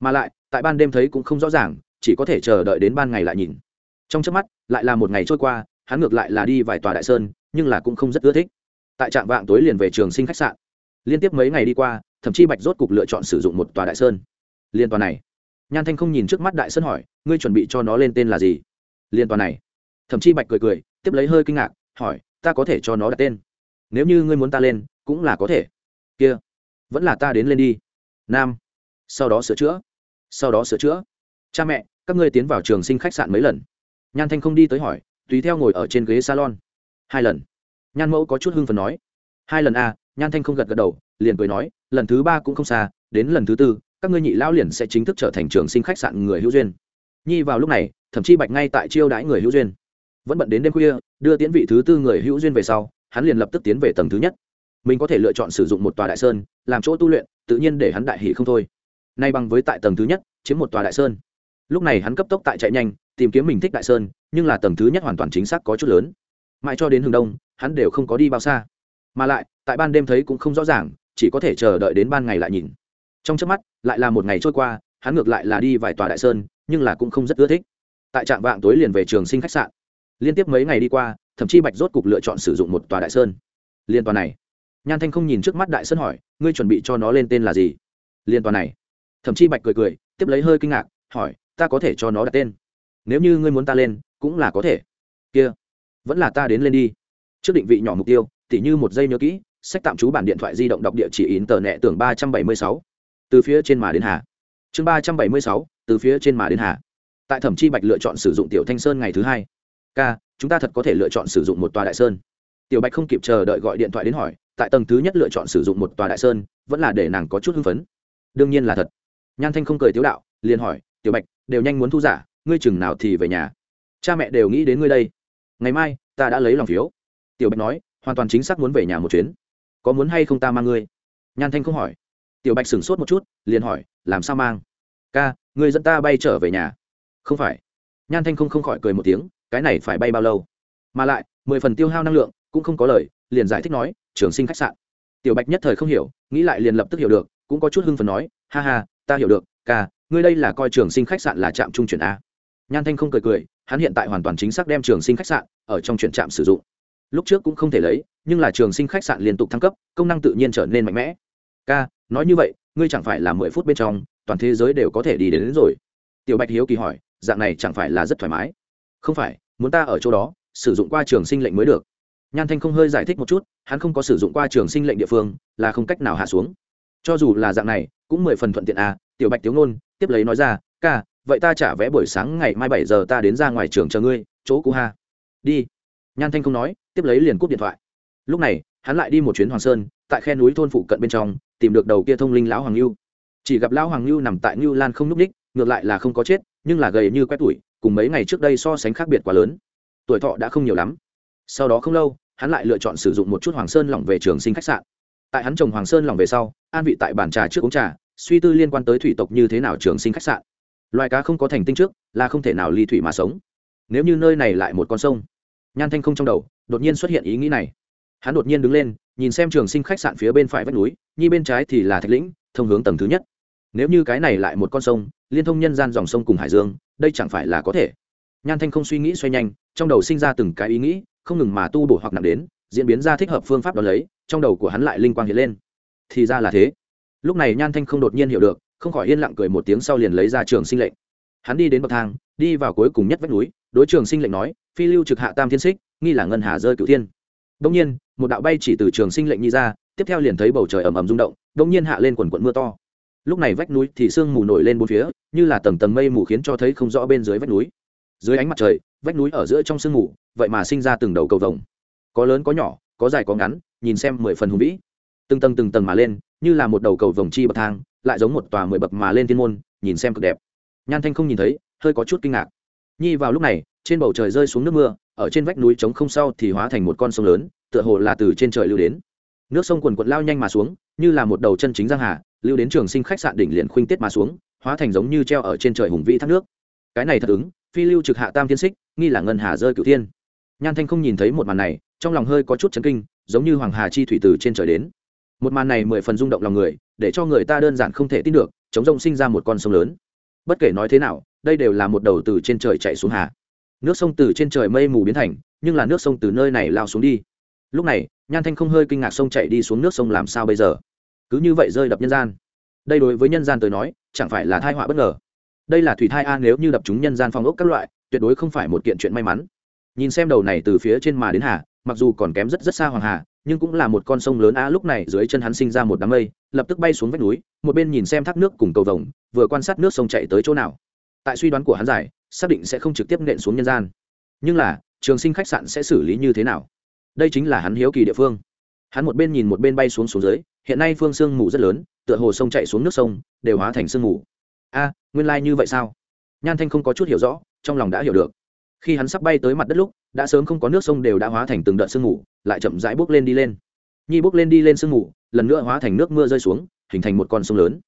Mà lại, tại ban đêm thấy cũng không rõ ràng, chỉ có thể chờ đợi đến ban ngày lại nhìn. Trong trước mắt, lại là một ngày trôi qua, hắn ngược lại là đi vài tòa đại sơn, nhưng là cũng không rất ưa thích. Tại trạm vạng tối liền về trường sinh khách sạn. Liên tiếp mấy ngày đi qua, thậm chí bạch rốt cục lựa chọn sử dụng một tòa đại sơn. Liên tòa này. Nhan thanh không nhìn trước mắt đại sơn hỏi, ngươi chuẩn bị cho nó lên tên là gì? Liên tòa này thậm chí bạch cười cười tiếp lấy hơi kinh ngạc hỏi ta có thể cho nó đặt tên? Nếu như ngươi muốn ta lên cũng là có thể. Kia vẫn là ta đến lên đi. Nam sau đó sửa chữa. Sau đó sửa chữa. Cha mẹ các ngươi tiến vào trường sinh khách sạn mấy lần? Nhan thanh không đi tới hỏi tùy theo ngồi ở trên ghế salon. Hai lần. Nhan mẫu có chút hưng phần nói. Hai lần a à, nhan thanh không gật gật đầu liền cười nói lần thứ ba cũng không xa đến lần thứ tư các ngươi nhị lão liền sẽ chính thức trở thành trường sinh khách sạn người hữu duyên. Nhi vào lúc này thậm chí bạch ngay tại chiêu đãi người hữu duyên vẫn bận đến đêm khuya, đưa tiến vị thứ tư người hữu duyên về sau, hắn liền lập tức tiến về tầng thứ nhất. Mình có thể lựa chọn sử dụng một tòa đại sơn, làm chỗ tu luyện, tự nhiên để hắn đại hỷ không thôi. Nay bằng với tại tầng thứ nhất, chiếm một tòa đại sơn. Lúc này hắn cấp tốc tại chạy nhanh, tìm kiếm mình thích đại sơn, nhưng là tầng thứ nhất hoàn toàn chính xác có chút lớn. Mãi cho đến hướng đông, hắn đều không có đi bao xa. Mà lại, tại ban đêm thấy cũng không rõ ràng, chỉ có thể chờ đợi đến ban ngày lại nhìn. Trong trước mắt, lại là một ngày trôi qua, hắn ngược lại là đi vài tòa đại sơn, nhưng là cũng không rất ưa thích. Tại trạm vạng tối liền về trường sinh khách sạn liên tiếp mấy ngày đi qua, thậm chí bạch rốt cục lựa chọn sử dụng một tòa đại sơn. Liên tòa này. Nhan thanh không nhìn trước mắt đại sơn hỏi, ngươi chuẩn bị cho nó lên tên là gì? Liên tòa này. Thậm chí bạch cười cười, tiếp lấy hơi kinh ngạc, hỏi, ta có thể cho nó đặt tên? Nếu như ngươi muốn ta lên, cũng là có thể. Kia, vẫn là ta đến lên đi. Trước định vị nhỏ mục tiêu, tỉ như một giây nhớ kỹ, sách tạm trú bản điện thoại di động đọc địa chỉ in tờ nẹ tưởng ba trăm bảy mươi sáu. Từ phía trên mà đến hà. Chương ba trăm bảy mươi sáu, từ phía trên mà đến hà. Tại thẩm chi bạch lựa chọn sử dụng tiểu thanh sơn ngày thứ hai k chúng ta thật có thể lựa chọn sử dụng một tòa đại sơn. Tiểu bạch không kịp chờ đợi gọi điện thoại đến hỏi, tại tầng thứ nhất lựa chọn sử dụng một tòa đại sơn, vẫn là để nàng có chút hưng phấn. Đương nhiên là thật. Nhan thanh không cười tiếu đạo, liền hỏi, tiểu bạch, đều nhanh muốn thu giả, ngươi chừng nào thì về nhà? Cha mẹ đều nghĩ đến ngươi đây. Ngày mai, ta đã lấy lòng phiếu. Tiểu bạch nói, hoàn toàn chính xác muốn về nhà một chuyến. Có muốn hay không ta mang ngươi? Nhan thanh không hỏi. Tiểu bạch sửng sốt một chút, liền hỏi, làm sao mang? Ca, ngươi dẫn ta bay trở về nhà. Không phải. Nhan thanh không không khỏi cười một tiếng cái này phải bay bao lâu? Mà lại mười phần tiêu hao năng lượng cũng không có lời liền giải thích nói trường sinh khách sạn. Tiểu bạch nhất thời không hiểu nghĩ lại liền lập tức hiểu được cũng có chút hưng phần nói ha ha ta hiểu được ca ngươi đây là coi trường sinh khách sạn là trạm trung chuyển a. Nhan thanh không cười cười hắn hiện tại hoàn toàn chính xác đem trường sinh khách sạn ở trong chuyển trạm sử dụng. Lúc trước cũng không thể lấy nhưng là trường sinh khách sạn liên tục thăng cấp công năng tự nhiên trở nên mạnh mẽ. Ca nói như vậy ngươi chẳng phải là mười phút bên trong toàn thế giới đều có thể đi đến, đến rồi. Tiểu bạch hiếu kỳ hỏi dạng này chẳng phải là rất thoải mái? Không phải, muốn ta ở chỗ đó, sử dụng qua trường sinh lệnh mới được. Nhan thanh không hơi giải thích một chút, hắn không có sử dụng qua trường sinh lệnh địa phương, là không cách nào hạ xuống. Cho dù là dạng này, cũng mười phần thuận tiện à tiểu bạch tiếu ngôn tiếp lấy nói ra, ca, vậy ta trả vé buổi sáng ngày mai bảy giờ ta đến ra ngoài trường chờ ngươi, chỗ cũ ha. Đi. Nhan thanh không nói, tiếp lấy liền cúp điện thoại. Lúc này, hắn lại đi một chuyến hoàng sơn, tại khe núi thôn phụ cận bên trong, tìm được đầu kia thông linh lão hoàng lưu chỉ gặp lão hoàng lưu nằm tại ngưu lan không n ú c ních ngược lại là không có chết, nhưng là gầy như quét tủi cùng mấy ngày trước đây so sánh khác biệt quá lớn. Tuổi thọ đã không nhiều lắm. Sau đó không lâu, hắn lại lựa chọn sử dụng một chút hoàng sơn lỏng về trường sinh khách sạn. Tại hắn trồng hoàng sơn lỏng về sau, an vị tại bàn trà trước uống trà, suy tư liên quan tới thủy tộc như thế nào trường sinh khách sạn. Loài cá không có thành tinh trước, là không thể nào ly thủy mà sống. Nếu như nơi này lại một con sông, nhan thanh không trong đầu, đột nhiên xuất hiện ý nghĩ này. Hắn đột nhiên đứng lên, nhìn xem trường sinh khách sạn phía bên phải vách núi, nhi bên trái thì là thạch lĩnh, thông hướng tầng thứ nhất. Nếu như cái này lại một con sông, liên thông nhân gian dòng sông cùng hải dương đây chẳng phải là có thể. Nhan thanh không suy nghĩ xoay nhanh, trong đầu sinh ra từng cái ý nghĩ, không ngừng mà tu bổ hoặc nặng đến, diễn biến ra thích hợp phương pháp đó lấy, trong đầu của hắn lại linh quang hiện lên. Thì ra là thế. Lúc này nhan thanh không đột nhiên hiểu được, không khỏi yên lặng cười một tiếng sau liền lấy ra trường sinh lệnh. Hắn đi đến bậc thang, đi vào cuối cùng nhất vách núi, đối trường sinh lệnh nói, phi lưu trực hạ tam thiên xích, nghi là ngân hà rơi cửu thiên. Đông nhiên, một đạo bay chỉ từ trường sinh lệnh nhi ra, tiếp theo liền thấy bầu trời ầm ầm rung động đông nhiên hạ lên quần quận mưa to lúc này vách núi thì sương mù nổi lên bốn phía, như là tầng tầng mây mù khiến cho thấy không rõ bên dưới vách núi. Dưới ánh mặt trời, vách núi ở giữa trong sương mù, vậy mà sinh ra từng đầu cầu vồng. Có lớn có nhỏ, có dài có ngắn, nhìn xem mười phần hùng vĩ. Từng tầng từng tầng mà lên, như là một đầu cầu vồng chi bậc thang, lại giống một tòa mười bậc mà lên thiên môn, nhìn xem cực đẹp. Nhan thanh không nhìn thấy, hơi có chút kinh ngạc. Nhi vào lúc này, trên bầu trời rơi xuống nước mưa, ở trên vách núi trống không sau thì hóa thành một con sông lớn, tựa hồ là từ trên trời lưu đến. Nước sông quần quận lao nhanh mà xuống, như là một đầu chân chính giang hà lưu đến trường sinh khách sạn đỉnh liền khuynh tiết mà xuống, hóa thành giống như treo ở trên trời hùng vĩ thác nước. Cái này thật ứng, phi lưu trực hạ tam thiên xích, nghi là ngân hà rơi cửu thiên. Nhan thanh không nhìn thấy một màn này, trong lòng hơi có chút chấn kinh, giống như hoàng hà chi thủy từ trên trời đến. Một màn này mười phần rung động lòng người, để cho người ta đơn giản không thể tin được, chống rông sinh ra một con sông lớn. Bất kể nói thế nào, đây đều là một đầu từ trên trời chạy xuống hà. Nước sông từ trên trời mây mù biến thành, nhưng là nước sông từ nơi này lao xuống đi. Lúc này, nhan thanh không hơi kinh ngạc sông chạy đi xuống nước sông làm sao bây giờ? Cứ như vậy rơi đập nhân gian. Đây đối với nhân gian tới nói, chẳng phải là thai họa bất ngờ. Đây là thủy thai a, nếu như đập chúng nhân gian phong ốc các loại, tuyệt đối không phải một kiện chuyện may mắn. Nhìn xem đầu này từ phía trên mà đến hà, mặc dù còn kém rất rất xa hoàng hà, nhưng cũng là một con sông lớn a, lúc này dưới chân hắn sinh ra một đám mây, lập tức bay xuống vách núi, một bên nhìn xem thác nước cùng cầu vồng, vừa quan sát nước sông chạy tới chỗ nào. Tại suy đoán của hắn giải, xác định sẽ không trực tiếp nện xuống nhân gian. Nhưng là, trường sinh khách sạn sẽ xử lý như thế nào? Đây chính là hắn hiếu kỳ địa phương. Hắn một bên nhìn một bên bay xuống xuống dưới hiện nay phương sương mù rất lớn, tựa hồ sông chạy xuống nước sông, đều hóa thành sương mù. A, nguyên lai、like、như vậy sao? Nhan thanh không có chút hiểu rõ, trong lòng đã hiểu được. Khi hắn sắp bay tới mặt đất lúc, đã sớm không có nước sông đều đã hóa thành từng đợt sương mù, lại chậm rãi bốc lên đi lên. Nhi bốc lên đi lên sương mù, lần nữa hóa thành nước mưa rơi xuống, hình thành một con sông lớn.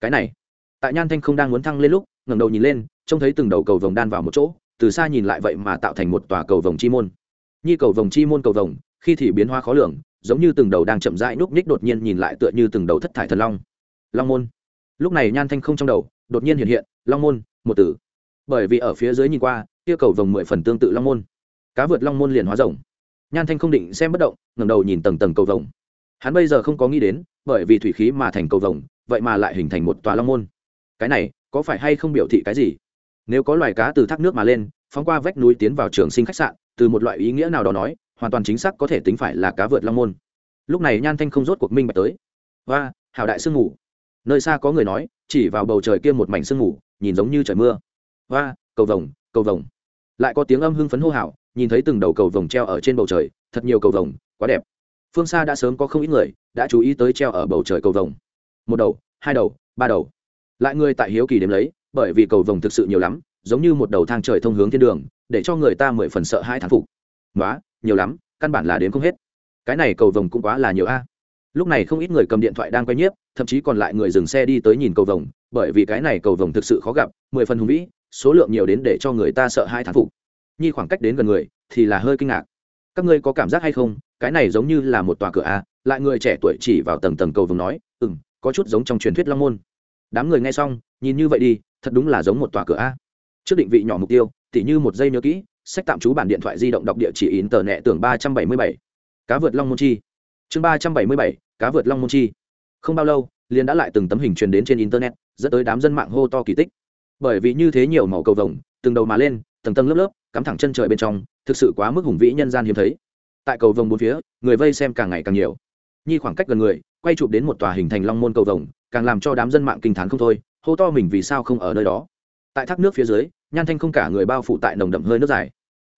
Cái này, tại nhan thanh không đang muốn thăng lên lúc, ngẩng đầu nhìn lên, trông thấy từng đầu cầu vồng đan vào một chỗ, từ xa nhìn lại vậy mà tạo thành một tòa cầu vồng chi môn. Nhi cầu vồng chi môn cầu vồng, khi thì biến hóa khó lường giống như từng đầu đang chậm rãi núp ních đột nhiên nhìn lại tựa như từng đầu thất thải thần long. Long môn. Lúc này nhan thanh không trong đầu, đột nhiên hiện hiện, long môn, một từ bởi vì ở phía dưới nhìn qua, kia cầu vồng mười phần tương tự long môn. Cá vượt long môn liền hóa rồng. Nhan thanh không định xem bất động, ngẩng đầu nhìn tầng tầng cầu vồng. Hắn bây giờ không có nghĩ đến, bởi vì thủy khí mà thành cầu vồng, vậy mà lại hình thành một tòa long môn. Cái này, có phải hay không biểu thị cái gì? Nếu có loài cá từ thác nước mà lên, phóng qua vách núi tiến vào trường sinh khách sạn, từ một loại ý nghĩa nào đó nói hoàn toàn chính xác có thể tính phải là cá vượt long môn. Lúc này nhan thanh không rốt cuộc minh bạch tới. Và hào đại sương ngủ nơi xa có người nói, chỉ vào bầu trời kia một mảnh sương ngủ nhìn giống như trời mưa. Và cầu vồng cầu vồng. Lại có tiếng âm hưng phấn hô hào, nhìn thấy từng đầu cầu vồng treo ở trên bầu trời, thật nhiều cầu vồng, quá đẹp. Phương xa đã sớm có không ít người, đã chú ý tới treo ở bầu trời cầu vồng. Một đầu, hai đầu, ba đầu. Lại người tại hiếu kỳ đếm lấy, bởi vì cầu vồng thực sự nhiều lắm, giống như một đầu thang trời thông hướng thiên đường, để cho người ta mười phần sợ hai thán phục. Nói nhiều lắm, căn bản là đến không hết. Cái này cầu vồng cũng quá là nhiều a. Lúc này không ít người cầm điện thoại đang quay nhiếp, thậm chí còn lại người dừng xe đi tới nhìn cầu vồng, bởi vì cái này cầu vồng thực sự khó gặp, mười phần hùng vĩ, số lượng nhiều đến để cho người ta sợ hai thán phục. Nhi khoảng cách đến gần người thì là hơi kinh ngạc. Các ngươi có cảm giác hay không? Cái này giống như là một tòa cửa a, lại người trẻ tuổi chỉ vào tầng tầng cầu vồng nói ừ m có chút giống trong truyền thuyết long môn. Đám người nghe xong, nhìn như vậy đi, thật đúng là giống một tòa cửa a. Trước định vị nhỏ mục tiêu, tỉ như một giây nhớ kỹ sách tạm trú bản điện thoại di động đọc địa chỉ in tờ nẹ tưởng ba trăm bảy mươi bảy. Cá vượt long môn chi. Chương ba trăm bảy mươi bảy, cá vượt long môn chi. Không bao lâu, liền đã lại từng tấm hình truyền đến trên internet, dẫn tới đám dân mạng hô to kỳ tích. Bởi vì như thế nhiều màu cầu vồng, từng đầu mà lên, tầng tầng lớp lớp, cắm thẳng chân trời bên trong, thực sự quá mức hùng vĩ nhân gian hiếm thấy. Tại cầu vồng bốn phía, người vây xem càng ngày càng nhiều. Nhi khoảng cách gần người, quay chụp đến một tòa hình thành long môn cầu vồng, càng làm cho đám dân mạng kinh t h á n không thôi, hô to mình vì sao không ở nơi đó. Tại thác nước phía dưới, nhan thanh không cả người bao phủ tại nồng đậm hơi nước dài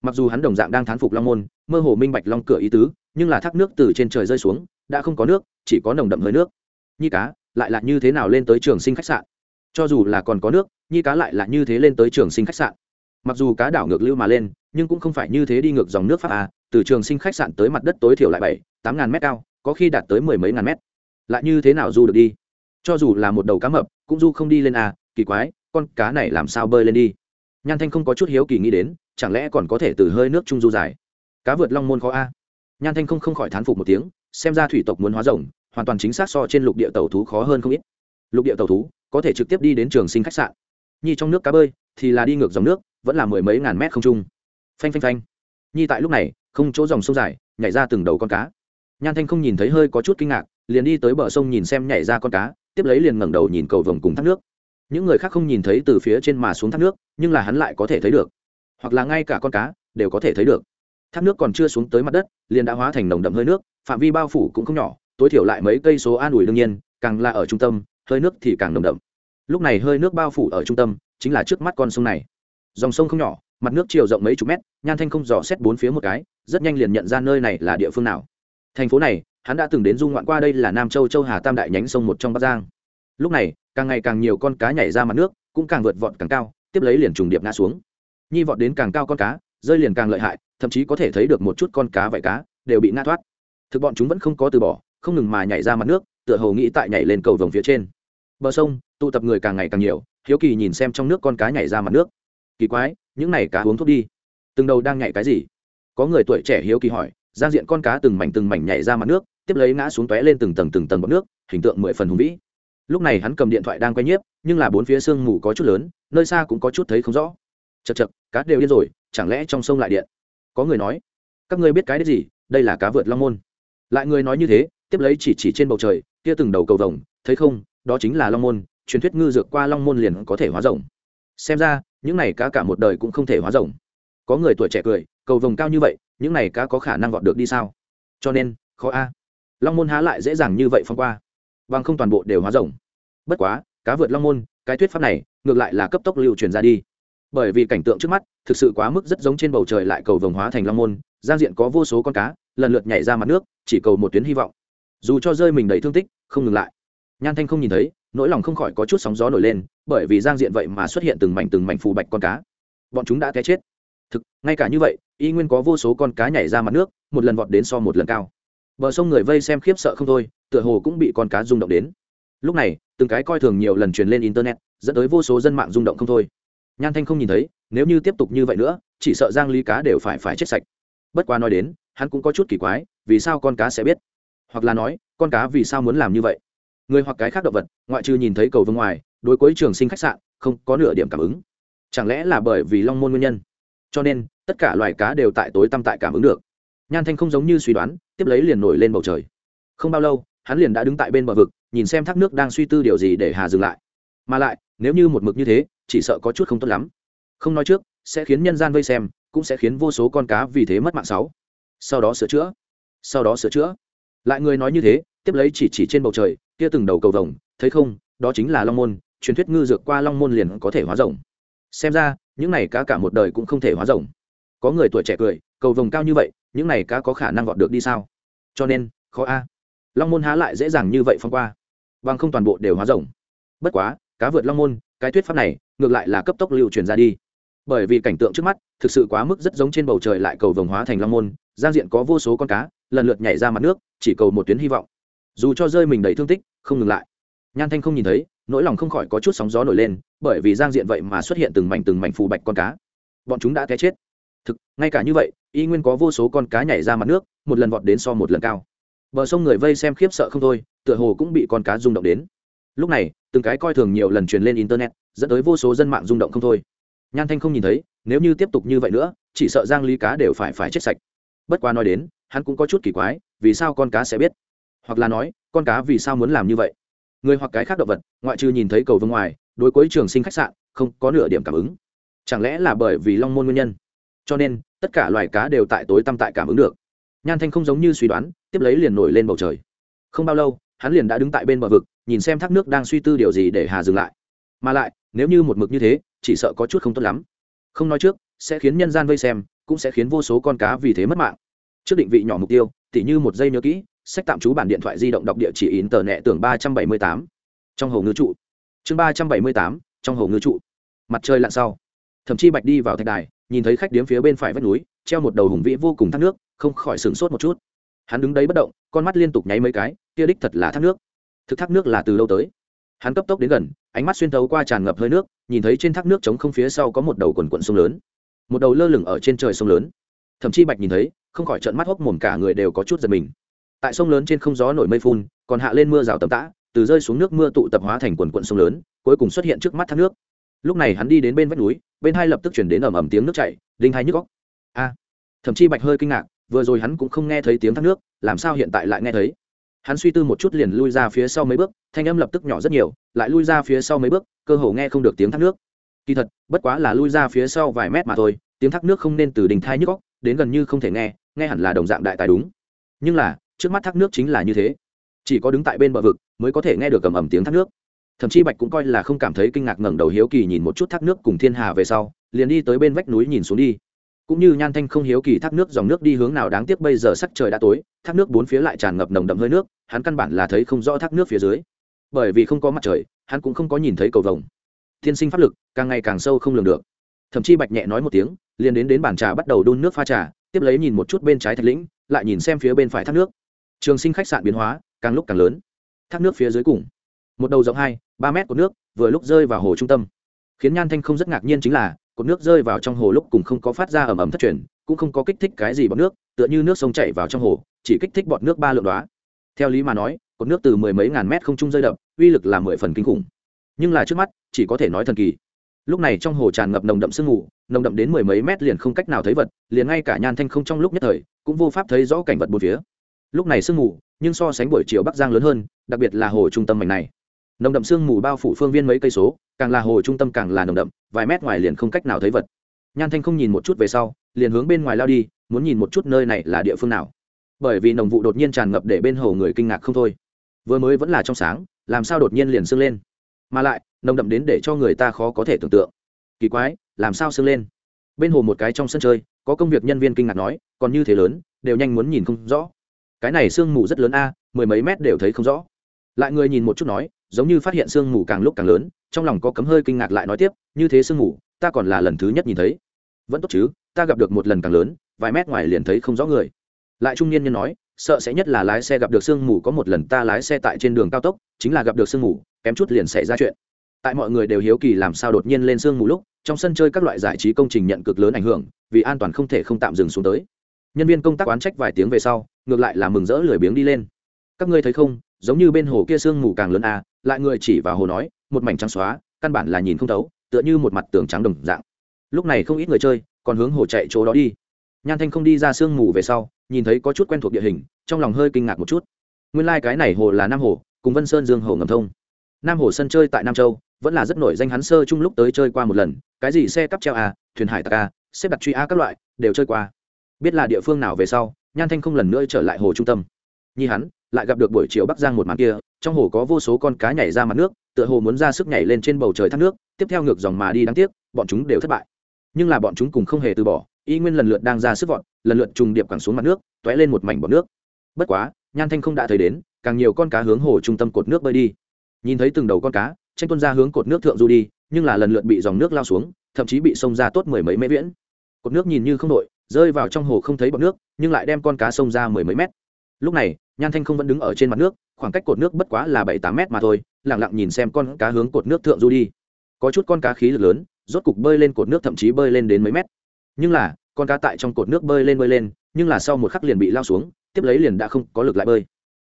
mặc dù hắn đồng dạng đang thán phục long môn, mơ hồ minh bạch long cửa ý tứ, nhưng là thác nước từ trên trời rơi xuống, đã không có nước, chỉ có nồng đậm hơi nước. Nhi cá, lại là như thế nào lên tới trường sinh khách sạn? Cho dù là còn có nước, nhi cá lại là như thế lên tới trường sinh khách sạn. Mặc dù cá đảo ngược lưu mà lên, nhưng cũng không phải như thế đi ngược dòng nước pháp a, từ trường sinh khách sạn tới mặt đất tối thiểu lại bảy, tám ngàn mét cao, có khi đạt tới mười mấy ngàn mét. Lại như thế nào du được đi? Cho dù là một đầu cá mập, cũng du không đi lên à kỳ quái, con cá này làm sao bơi lên đi? Nhan thanh không có chút hiếu kỳ nghĩ đến chẳng lẽ còn có thể từ hơi nước trung du dài? Cá vượt long môn khó a. Nhan thanh không không khỏi thán phục một tiếng, xem ra thủy tộc muốn hóa rồng, hoàn toàn chính xác so trên lục địa tàu thú khó hơn không ít. Lục địa tàu thú có thể trực tiếp đi đến trường sinh khách sạn. Nhi trong nước cá bơi thì là đi ngược dòng nước, vẫn là mười mấy ngàn mét không trung. Phanh phanh phanh. Nhi tại lúc này, không chỗ dòng sông dài, nhảy ra từng đầu con cá. Nhan thanh không nhìn thấy hơi có chút kinh ngạc, liền đi tới bờ sông nhìn xem nhảy ra con cá, tiếp lấy liền ngẩng đầu nhìn cầu vồng cùng thác nước. Những người khác không nhìn thấy từ phía trên mà xuống thác nước, nhưng là hắn lại có thể thấy được hoặc là ngay cả con cá, đều có thể thấy được. Thác nước còn chưa xuống tới mặt đất, liền đã hóa thành nồng đậm hơi nước, phạm vi bao phủ cũng không nhỏ, tối thiểu lại mấy cây số an ủi đương nhiên, càng là ở trung tâm, hơi nước thì càng nồng đậm. Lúc này hơi nước bao phủ ở trung tâm, chính là trước mắt con sông này. Dòng sông không nhỏ, mặt nước chiều rộng mấy chục mét, nhan thanh không dò xét bốn phía một cái, rất nhanh liền nhận ra nơi này là địa phương nào. Thành phố này, hắn đã từng đến du ngoạn qua đây là nam châu châu hà tam đại nhánh sông một trong bắc giang. Lúc này, càng ngày càng nhiều con cá nhảy ra mặt nước, cũng càng vượt vọt càng cao, tiếp lấy liền trùng điệp ngã xuống nhi vọt đến càng cao con cá, rơi liền càng lợi hại, thậm chí có thể thấy được một chút con cá vải cá đều bị ngã thoát. Thực bọn chúng vẫn không có từ bỏ, không ngừng mà nhảy ra mặt nước, tựa hồ nghĩ tại nhảy lên cầu vồng phía trên. Bờ sông, tụ tập người càng ngày càng nhiều, hiếu kỳ nhìn xem trong nước con cá nhảy ra mặt nước. Kỳ quái, những này cá uống thuốc đi. Từng đầu đang nhảy cái gì? Có người tuổi trẻ hiếu kỳ hỏi, giang diện con cá từng mảnh từng mảnh nhảy ra mặt nước, tiếp lấy ngã xuống tóe lên từng tầng từng tầng bọt nước, hình tượng mười phần hùng vĩ. Lúc này hắn cầm điện thoại đang quay nhiếp, nhưng là bốn phía sương mù có chút lớn, nơi xa cũng có chút thấy không rõ. Chật chật cá đều điên rồi, chẳng lẽ trong sông lại điện? Có người nói, các ngươi biết cái đấy gì? Đây là cá vượt long môn. Lại người nói như thế, tiếp lấy chỉ chỉ trên bầu trời, kia từng đầu cầu vồng, thấy không? Đó chính là long môn, truyền thuyết ngư dược qua long môn liền có thể hóa rồng. Xem ra, những này cá cả một đời cũng không thể hóa rồng. Có người tuổi trẻ cười, cầu vồng cao như vậy, những này cá có khả năng gọt được đi sao? Cho nên, khó a. Long môn há lại dễ dàng như vậy phong qua. Bằng không toàn bộ đều hóa rồng. Bất quá, cá vượt long môn, cái thuyết pháp này, ngược lại là cấp tốc lưu truyền ra đi bởi vì cảnh tượng trước mắt thực sự quá mức rất giống trên bầu trời lại cầu vồng hóa thành long môn, giang diện có vô số con cá, lần lượt nhảy ra mặt nước, chỉ cầu một tuyến hy vọng. Dù cho rơi mình đầy thương tích, không ngừng lại. Nhan thanh không nhìn thấy, nỗi lòng không khỏi có chút sóng gió nổi lên, bởi vì giang diện vậy mà xuất hiện từng mảnh từng mảnh phù bạch con cá. Bọn chúng đã té chết. Thực, ngay cả như vậy, y nguyên có vô số con cá nhảy ra mặt nước, một lần vọt đến so một lần cao. Bờ sông người vây xem khiếp sợ không thôi, tựa hồ cũng bị con cá rung động đến. Lúc này, từng cái coi thường nhiều lần truyền lên internet, dẫn tới vô số dân mạng rung động không thôi nhan thanh không nhìn thấy, nếu như tiếp tục như vậy nữa, chỉ sợ giang ly cá đều phải phải chết sạch. Bất quá nói đến, hắn cũng có chút kỳ quái, vì sao con cá sẽ biết? Hoặc là nói, con cá vì sao muốn làm như vậy? Người hoặc cái khác động vật, ngoại trừ nhìn thấy cầu vương ngoài, đối cuối trường sinh khách sạn, không có nửa điểm cảm ứng. Chẳng lẽ là bởi vì long môn nguyên nhân? Cho nên, tất cả loài cá đều tại tối tăm tại cảm ứng được. Nhan thanh không giống như suy đoán, tiếp lấy liền nổi lên bầu trời. Không bao lâu, hắn liền đã đứng tại bên bờ vực, nhìn xem thác nước đang suy tư điều gì để hà dừng lại. Mà lại, nếu như một mực như thế chỉ sợ có chút không tốt lắm. Không nói trước, sẽ khiến nhân gian vây xem, cũng sẽ khiến vô số con cá vì thế mất mạng sáu. Sau đó sửa chữa. Sau đó sửa chữa. Lại người nói như thế, tiếp lấy chỉ chỉ trên bầu trời, kia từng đầu cầu vồng, thấy không, đó chính là long môn, truyền thuyết ngư dược qua long môn liền có thể hóa rồng. Xem ra, những này cá cả một đời cũng không thể hóa rồng. Có người tuổi trẻ cười, cầu vồng cao như vậy, những này cá có khả năng gọt được đi sao? Cho nên, khó a. Long môn há lại dễ dàng như vậy phong qua. Bằng không toàn bộ đều hóa rồng. Bất quá, cá vượt long môn cái thuyết pháp này ngược lại là cấp tốc lưu truyền ra đi. Bởi vì cảnh tượng trước mắt thực sự quá mức rất giống trên bầu trời lại cầu vồng hóa thành long môn, giang diện có vô số con cá, lần lượt nhảy ra mặt nước, chỉ cầu một tuyến hy vọng. Dù cho rơi mình đầy thương tích, không ngừng lại. Nhan thanh không nhìn thấy, nỗi lòng không khỏi có chút sóng gió nổi lên, bởi vì giang diện vậy mà xuất hiện từng mảnh từng mảnh phù bạch con cá. Bọn chúng đã té chết. Thực, ngay cả như vậy, y nguyên có vô số con cá nhảy ra mặt nước, một lần vọt đến so một lần cao. Bờ sông người vây xem khiếp sợ không thôi, tựa hồ cũng bị con cá rung động đến lúc này, từng cái coi thường nhiều lần truyền lên internet, dẫn tới vô số dân mạng rung động không thôi. Nhan thanh không nhìn thấy, nếu như tiếp tục như vậy nữa, chỉ sợ giang ly cá đều phải phải chết sạch. Bất qua nói đến, hắn cũng có chút kỳ quái, vì sao con cá sẽ biết? Hoặc là nói, con cá vì sao muốn làm như vậy? Người hoặc cái khác động vật, ngoại trừ nhìn thấy cầu vương ngoài, đối cuối trường sinh khách sạn, không có nửa điểm cảm ứng. Chẳng lẽ là bởi vì long môn nguyên nhân? Cho nên, tất cả loài cá đều tại tối tăm tại cảm ứng được. Nhan thanh không giống như suy đoán, tiếp lấy liền nổi lên bầu trời. Không bao lâu, hắn liền đã đứng tại bên bờ vực nhìn xem thác nước đang suy tư điều gì để hà dừng lại. Mà lại, nếu như một mực như thế, chỉ sợ có chút không tốt lắm. Không nói trước, sẽ khiến nhân gian vây xem, cũng sẽ khiến vô số con cá vì thế mất mạng. Trước định vị nhỏ mục tiêu, tỉ như một giây nhớ kỹ, sách tạm trú bản điện thoại di động đọc địa chỉ in tờ nẹ tưởng ba trăm bảy mươi tám. Trong hồ ngư trụ. Chương ba trăm bảy mươi tám, trong hồ ngư trụ. Mặt trời lặn sau. Thậm chí bạch đi vào thạch đài, nhìn thấy khách điếm phía bên phải vách núi, treo một đầu hùng vĩ vô cùng thác nước, không khỏi sửng sốt một chút. Hắn đứng đấy bất động, con mắt liên tục nháy mấy cái, kia đích thật là thác nước thực thác nước là từ lâu tới. Hắn cấp tốc đến gần, ánh mắt xuyên thấu qua tràn ngập hơi nước, nhìn thấy trên thác nước trống không phía sau có một đầu quần quận sông lớn. Một đầu lơ lửng ở trên trời sông lớn. Thậm chí bạch nhìn thấy, không khỏi trận mắt hốc mồm cả người đều có chút giật mình. Tại sông lớn trên không gió nổi mây phun, còn hạ lên mưa rào tầm tã, từ rơi xuống nước mưa tụ tập hóa thành quần quận sông lớn, cuối cùng xuất hiện trước mắt thác nước. Lúc này hắn đi đến bên vách núi, bên hai lập tức chuyển đến ầm ầm tiếng nước chảy, đinh hai nhức góc a! Thậm chí bạch hơi kinh ngạc, vừa rồi hắn cũng không nghe thấy tiếng thác nước, làm sao hiện tại lại nghe thấy? Hắn suy tư một chút liền lui ra phía sau mấy bước, thanh âm lập tức nhỏ rất nhiều, lại lui ra phía sau mấy bước, cơ hồ nghe không được tiếng thác nước. Kỳ thật, bất quá là lui ra phía sau vài mét mà thôi, tiếng thác nước không nên từ đình thai nhức góc đến gần như không thể nghe nghe hẳn là đồng dạng đại tài đúng. Nhưng là, trước mắt thác nước chính là như thế. Chỉ có đứng tại bên bờ vực mới có thể nghe được cầm ầm tiếng thác nước. Thậm chí bạch cũng coi là không cảm thấy kinh ngạc ngẩng đầu hiếu kỳ nhìn một chút thác nước cùng thiên hà về sau, liền đi tới bên vách núi nhìn xuống đi cũng như nhan thanh không hiếu kỳ thác nước dòng nước đi hướng nào đáng tiếc bây giờ sắc trời đã tối, thác nước bốn phía lại tràn ngập nồng đậm hơi nước, hắn căn bản là thấy không rõ thác nước phía dưới. Bởi vì không có mặt trời, hắn cũng không có nhìn thấy cầu vồng. Thiên sinh pháp lực, càng ngày càng sâu không lường được. Thậm chí bạch nhẹ nói một tiếng, liền đến đến bàn trà bắt đầu đun nước pha trà, tiếp lấy nhìn một chút bên trái thạch lĩnh, lại nhìn xem phía bên phải thác nước. Trường sinh khách sạn biến hóa, càng lúc càng lớn. Thác nước phía dưới cùng. Một đầu rộng hai, ba mét của nước, vừa lúc rơi vào hồ trung tâm. Khiến nhan thanh không rất ngạc nhiên chính là cột nước rơi vào trong hồ lúc cùng không có phát ra ẩm ẩm thất truyền, cũng không có kích thích cái gì bọt nước, tựa như nước sông chảy vào trong hồ, chỉ kích thích bọt nước ba lượng đó theo lý mà nói, cột nước từ mười mấy ngàn mét không trung rơi đập, uy lực là mười phần kinh khủng. Nhưng là trước mắt, chỉ có thể nói thần kỳ. Lúc này trong hồ tràn ngập nồng đậm sương mù, nồng đậm đến mười mấy mét liền không cách nào thấy vật, liền ngay cả nhan thanh không trong lúc nhất thời, cũng vô pháp thấy rõ cảnh vật bốn phía. Lúc này sương mù, nhưng so sánh buổi chiều bắc giang lớn hơn, đặc biệt là hồ trung tâm mảnh này nồng đậm sương mù bao phủ phương viên mấy cây số, càng là hồ trung tâm càng là nồng đậm, vài mét ngoài liền không cách nào thấy vật. Nhan thanh không nhìn một chút về sau, liền hướng bên ngoài lao đi, muốn nhìn một chút nơi này là địa phương nào. Bởi vì nồng vụ đột nhiên tràn ngập để bên hồ người kinh ngạc không thôi. Vừa mới vẫn là trong sáng, làm sao đột nhiên liền sưng lên? Mà lại, nồng đậm đến để cho người ta khó có thể tưởng tượng. Kỳ quái, làm sao sưng lên? Bên hồ một cái trong sân chơi, có công việc nhân viên kinh ngạc nói, còn như thế lớn, đều nhanh muốn nhìn không rõ. Cái này sương mù rất lớn a, mười mấy mét đều thấy không rõ. Lại người nhìn một chút nói giống như phát hiện sương mù càng lúc càng lớn, trong lòng có cấm hơi kinh ngạc lại nói tiếp, như thế sương mù, ta còn là lần thứ nhất nhìn thấy. Vẫn tốt chứ, ta gặp được một lần càng lớn, vài mét ngoài liền thấy không rõ người. Lại trung niên nhân nói, sợ sẽ nhất là lái xe gặp được sương mù, có một lần ta lái xe tại trên đường cao tốc, chính là gặp được sương mù, kém chút liền xảy ra chuyện. Tại mọi người đều hiếu kỳ làm sao đột nhiên lên sương mù lúc, trong sân chơi các loại giải trí công trình nhận cực lớn ảnh hưởng, vì an toàn không thể không tạm dừng xuống tới. Nhân viên công tác oán trách vài tiếng về sau, ngược lại là mừng rỡ lười biếng đi lên. Các ngươi thấy không giống như bên hồ kia sương mù càng lớn à lại người chỉ vào hồ nói, một mảnh trắng xóa, căn bản là nhìn không thấu, tựa như một mặt tường trắng đồng dạng. Lúc này không ít người chơi còn hướng hồ chạy chỗ đó đi. Nhan thanh không đi ra sương mù về sau, nhìn thấy có chút quen thuộc địa hình, trong lòng hơi kinh ngạc một chút. Nguyên lai、like、cái này hồ là nam hồ, cùng vân sơn dương hồ ngầm thông. Nam hồ sân chơi tại nam châu, vẫn là rất nổi danh hắn sơ chung lúc tới chơi qua một lần, cái gì xe cắp treo a, thuyền hải tặc a, xếp đặt truy a các loại, đều chơi qua. Biết là địa phương nào về sau, nhan thanh không lần nữa trở lại hồ trung tâm nhi hắn, lại gặp được buổi chiều bắc giang một màn kia, trong hồ có vô số con cá nhảy ra mặt nước, tựa hồ muốn ra sức nhảy lên trên bầu trời thác nước, tiếp theo ngược dòng mà đi đáng tiếc, bọn chúng đều thất bại. Nhưng là bọn chúng cùng không hề từ bỏ, y nguyên lần lượt đang ra sức vọt, lần lượt trùng điệp quẳng xuống mặt nước t ó é lên một mảnh bọt nước. Bất quá, nhan thanh không đã thấy đến, càng nhiều con cá hướng hồ trung tâm cột nước bơi đi. Nhìn thấy từng đầu con cá, tranh tuân ra hướng cột nước thượng du đi, nhưng là lần lượt bị dòng nước lao xuống, thậm chí bị sông ra tốt mười mấy mễ viễn. Cột nước nhìn như không đội, rơi vào trong hồ không thấy bọt nước, nhưng lại đem con cá sông ra mười mấy mét lúc này, nhan thanh không vẫn đứng ở trên mặt nước, khoảng cách cột nước bất quá là bảy tám mét mà thôi lẳng lặng nhìn xem con cá hướng cột nước thượng du đi. Có chút con cá khí lực lớn, rốt cục bơi lên cột nước thậm chí bơi lên đến mấy mét. Nhưng là, con cá tại trong cột nước bơi lên bơi lên, nhưng là sau một khắc liền bị lao xuống, tiếp lấy liền đã không có lực lại bơi.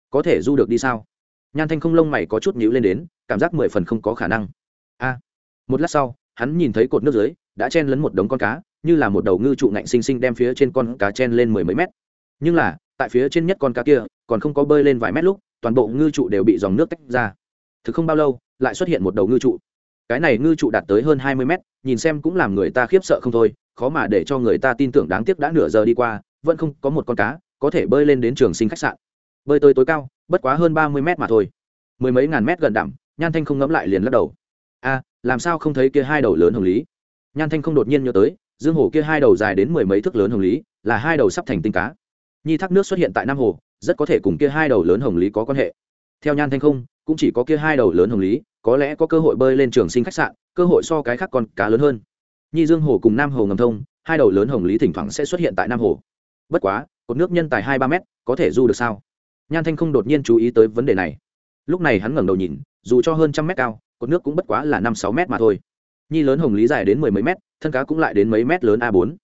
Có thể du được đi sao? Nhan thanh không lông mày có chút nhíu lên đến, cảm giác mười phần không có khả năng. A. Một lát sau, hắn nhìn thấy cột nước dưới, đã chen lấn một đống con cá, như là một đầu ngư trụ ngạnh xinh xinh đem phía trên con cá chen lên mười mấy mét. Nhưng là tại phía trên nhất con cá kia, còn không có bơi lên vài mét lúc, toàn bộ ngư trụ đều bị dòng nước tách ra. Thực không bao lâu, lại xuất hiện một đầu ngư trụ. Cái này ngư trụ đạt tới hơn hai mươi mét, nhìn xem cũng làm người ta khiếp sợ không thôi, khó mà để cho người ta tin tưởng đáng tiếc đã nửa giờ đi qua, vẫn không có một con cá có thể bơi lên đến trường sinh khách sạn. Bơi tới tối cao, bất quá hơn ba mươi mét mà thôi. Mười mấy ngàn mét gần đẳng nhan thanh không ngẫm lại liền lắc đầu. A làm sao không thấy kia hai đầu lớn hồng lý? Nhan thanh không đột nhiên nhớ tới, dương hồ kia hai đầu dài đến mười mấy thước lớn hồng lý, là hai đầu sắp thành tinh cá nhi thác nước xuất hiện tại nam hồ, rất có thể cùng kia hai đầu lớn hồng lý có quan hệ. Theo nhan thanh không, cũng chỉ có kia hai đầu lớn hồng lý, có lẽ có cơ hội bơi lên trường sinh khách sạn, cơ hội so cái khác còn cá lớn hơn. Nhi dương hồ cùng nam hồ ngầm thông, hai đầu lớn hồng lý thỉnh thoảng sẽ xuất hiện tại nam hồ. Bất quá, cột nước nhân tài hai ba mét, có thể du được sao? Nhan thanh không đột nhiên chú ý tới vấn đề này. Lúc này hắn ngẩng đầu nhìn, dù cho hơn trăm mét cao, cột nước cũng bất quá là năm sáu mét mà thôi. Nhi lớn hồng lý dài đến mười mấy mét, thân cá cũng lại đến mấy mét lớn a bốn.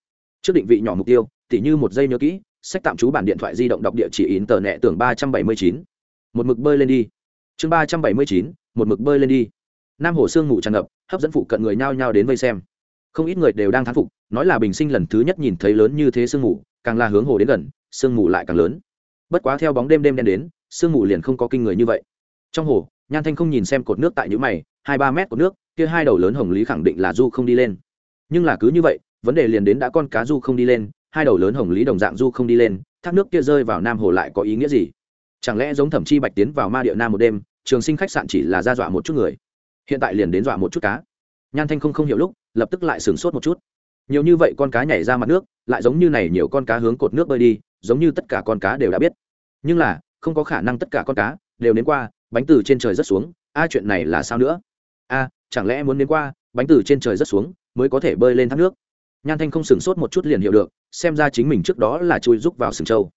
Trước định vị nhỏ mục tiêu, tỉ như một giây nhớ kỹ sách tạm trú bản điện thoại di động đọc địa chỉ in tờ nẹ tưởng ba trăm bảy mươi chín. Một mực bơi lên đi. Chương ba trăm bảy mươi chín, một mực bơi lên đi. Nam hồ sương ngủ tràn ngập, hấp dẫn phụ cận người nhao nhao đến vây xem. Không ít người đều đang thán phục, nói là bình sinh lần thứ nhất nhìn thấy lớn như thế sương ngủ, càng là hướng hồ đến gần, sương ngủ lại càng lớn. Bất quá theo bóng đêm đêm đen đến, sương ngủ liền không có kinh người như vậy. Trong hồ, nhan thanh không nhìn xem cột nước tại nhũ mày, hai ba mét của nước, kia hai đầu lớn hồng lý khẳng định là du không đi lên. Nhưng là cứ như vậy, vấn đề liền đến đã con cá du không đi lên hai đầu lớn hồng lý đồng dạng du không đi lên, thác nước kia rơi vào nam hồ lại có ý nghĩa gì? Chẳng lẽ giống thẩm chi bạch tiến vào ma địa nam một đêm, trường sinh khách sạn chỉ là ra dọa một chút người? Hiện tại liền đến dọa một chút cá. Nhan thanh không không hiểu lúc, lập tức lại sửng sốt một chút. Nhiều như vậy con cá nhảy ra mặt nước, lại giống như này nhiều con cá hướng cột nước bơi đi, giống như tất cả con cá đều đã biết. Nhưng là, không có khả năng tất cả con cá đều đến qua, bánh từ trên trời rất xuống, a, chuyện này là sao nữa? A, chẳng lẽ muốn đến qua, bánh từ trên trời rất xuống, mới có thể bơi lên thác nước? Nhan thanh không sửng sốt một chút liền hiểu được, xem ra chính mình trước đó là chui rúc vào sừng châu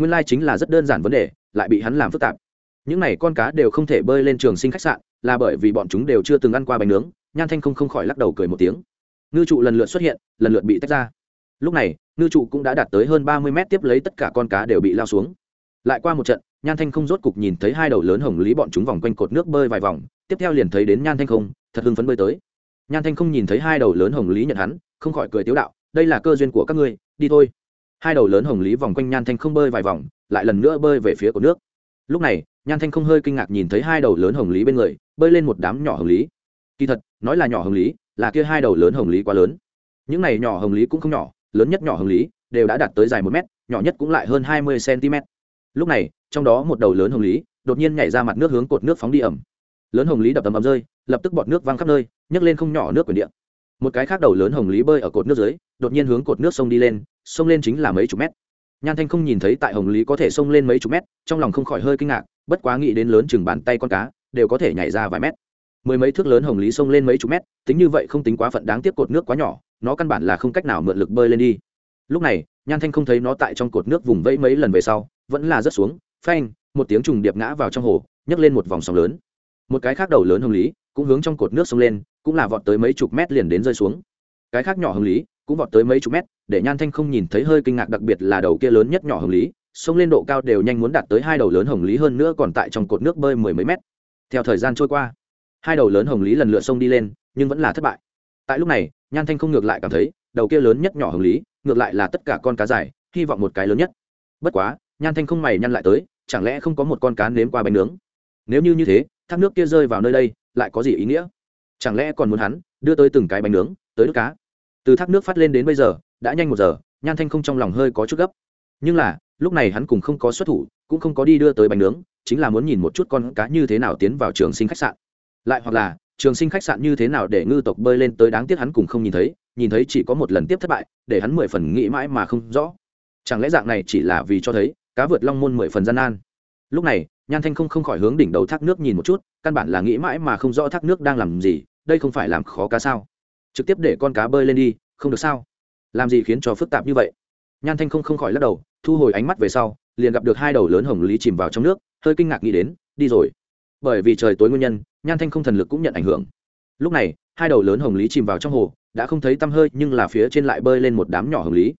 nguyên lai chính là rất đơn giản vấn đề, lại bị hắn làm phức tạp. Những n à y con cá đều không thể bơi lên trường sinh khách sạn, là bởi vì bọn chúng đều chưa từng ăn qua bánh nướng, nhan thanh không không khỏi lắc đầu cười một tiếng. Ngư trụ lần lượt xuất hiện, lần lượt bị tách ra. Lúc này, ngư trụ cũng đã đạt tới hơn ba mươi mét tiếp lấy tất cả con cá đều bị lao xuống. Lại qua một trận, nhan thanh không rốt cục nhìn thấy hai đầu lớn hồng lý bọn chúng vòng quanh cột nước bơi vài vòng, tiếp theo liền thấy đến nhan thanh không, thật hưng phấn bơi tới. Nhan thanh không nhìn thấy hai đầu lớn hồng lý nhận hắn không khỏi cười tiếu đạo, đây là cơ duyên của các ngươi, đi thôi. Hai đầu lớn hồng lý vòng quanh nhan thanh không bơi vài vòng, lại lần nữa bơi về phía của nước. Lúc này, nhan thanh không hơi kinh ngạc nhìn thấy hai đầu lớn hồng lý bên người, bơi lên một đám nhỏ hồng lý. Kỳ thật, nói là nhỏ hồng lý, là kia hai đầu lớn hồng lý quá lớn. Những này nhỏ hồng lý cũng không nhỏ, lớn nhất nhỏ hồng lý đều đã đạt tới dài một mét, nhỏ nhất cũng lại hơn hai mươi cm lúc này, trong đó một đầu lớn hồng lý đột nhiên nhảy ra mặt nước hướng cột nước phóng đi ẩm lớn hồng lý đập tầm ầm rơi, lập tức bọt nước văng khắp nơi, nhấc lên không nhỏ nước quyển điện một cái khác đầu lớn hồng lý bơi ở cột nước dưới, đột nhiên hướng cột nước sông đi lên, sông lên chính là mấy chục mét. Nhan thanh không nhìn thấy tại hồng lý có thể sông lên mấy chục mét, trong lòng không khỏi hơi kinh ngạc, bất quá nghĩ đến lớn chừng bàn tay con cá, đều có thể nhảy ra vài mét. Mười mấy thước lớn hồng lý sông lên mấy chục mét, tính như vậy không tính quá phận đáng tiếc cột nước quá nhỏ, nó căn bản là không cách nào mượn lực bơi lên đi. Lúc này, nhan thanh không thấy nó tại trong cột nước vùng vẫy mấy lần về sau, vẫn là rớt xuống, phanh, một tiếng trùng điệp ngã vào trong hồ, nhấc lên một vòng sóng lớn. Một cái khác đầu lớn hồng lý cũng hướng trong cột nước sông lên, cũng là vọt tới mấy chục mét liền đến rơi xuống. Cái khác nhỏ hồng lý, cũng vọt tới mấy chục mét, để nhan thanh không nhìn thấy hơi kinh ngạc đặc biệt là đầu kia lớn nhất nhỏ hồng lý, sông lên độ cao đều nhanh muốn đạt tới hai đầu lớn hồng lý hơn nữa còn tại trong cột nước bơi mười mấy mét. Theo thời gian trôi qua, hai đầu lớn hồng lý lần lượt sông đi lên, nhưng vẫn là thất bại. Tại lúc này, nhan thanh không ngược lại cảm thấy, đầu kia lớn nhất nhỏ hồng lý, ngược lại là tất cả con cá dài, hy vọng một cái lớn nhất. Bất quá, nhan thanh không mày nhăn lại tới, chẳng lẽ không có một con cá nếm qua bánh nướng? Nếu như như thế, thác nước kia rơi vào nơi đây lại có gì ý nghĩa? Chẳng lẽ còn muốn hắn đưa tới từng cái bánh nướng, tới nước cá? Từ thác nước phát lên đến bây giờ, đã nhanh một giờ, nhan thanh không trong lòng hơi có chút gấp. Nhưng là, lúc này hắn cùng không có xuất thủ, cũng không có đi đưa tới bánh nướng, chính là muốn nhìn một chút con cá như thế nào tiến vào trường sinh khách sạn. Lại hoặc là, trường sinh khách sạn như thế nào để ngư tộc bơi lên tới đáng tiếc hắn cùng không nhìn thấy nhìn thấy chỉ có một lần tiếp thất bại, để hắn mười phần nghĩ mãi mà không rõ. Chẳng lẽ dạng này chỉ là vì cho thấy cá vượt long môn mười phần gian nan? Lúc này nhan thanh không không khỏi hướng đỉnh đầu thác nước nhìn một chút, căn bản là nghĩ mãi mà không rõ thác nước đang làm gì, đây không phải làm khó cá sao? Trực tiếp để con cá bơi lên đi, không được sao? Làm gì khiến cho phức tạp như vậy? Nhan thanh không không khỏi lắc đầu, thu hồi ánh mắt về sau, liền gặp được hai đầu lớn hồng lý chìm vào trong nước, hơi kinh ngạc nghĩ đến, đi rồi. Bởi vì trời tối nguyên nhân, nhan thanh không thần lực cũng nhận ảnh hưởng. Lúc này, hai đầu lớn hồng lý chìm vào trong hồ, đã không thấy tăm hơi, nhưng là phía trên lại bơi lên một đám nhỏ hồng lý.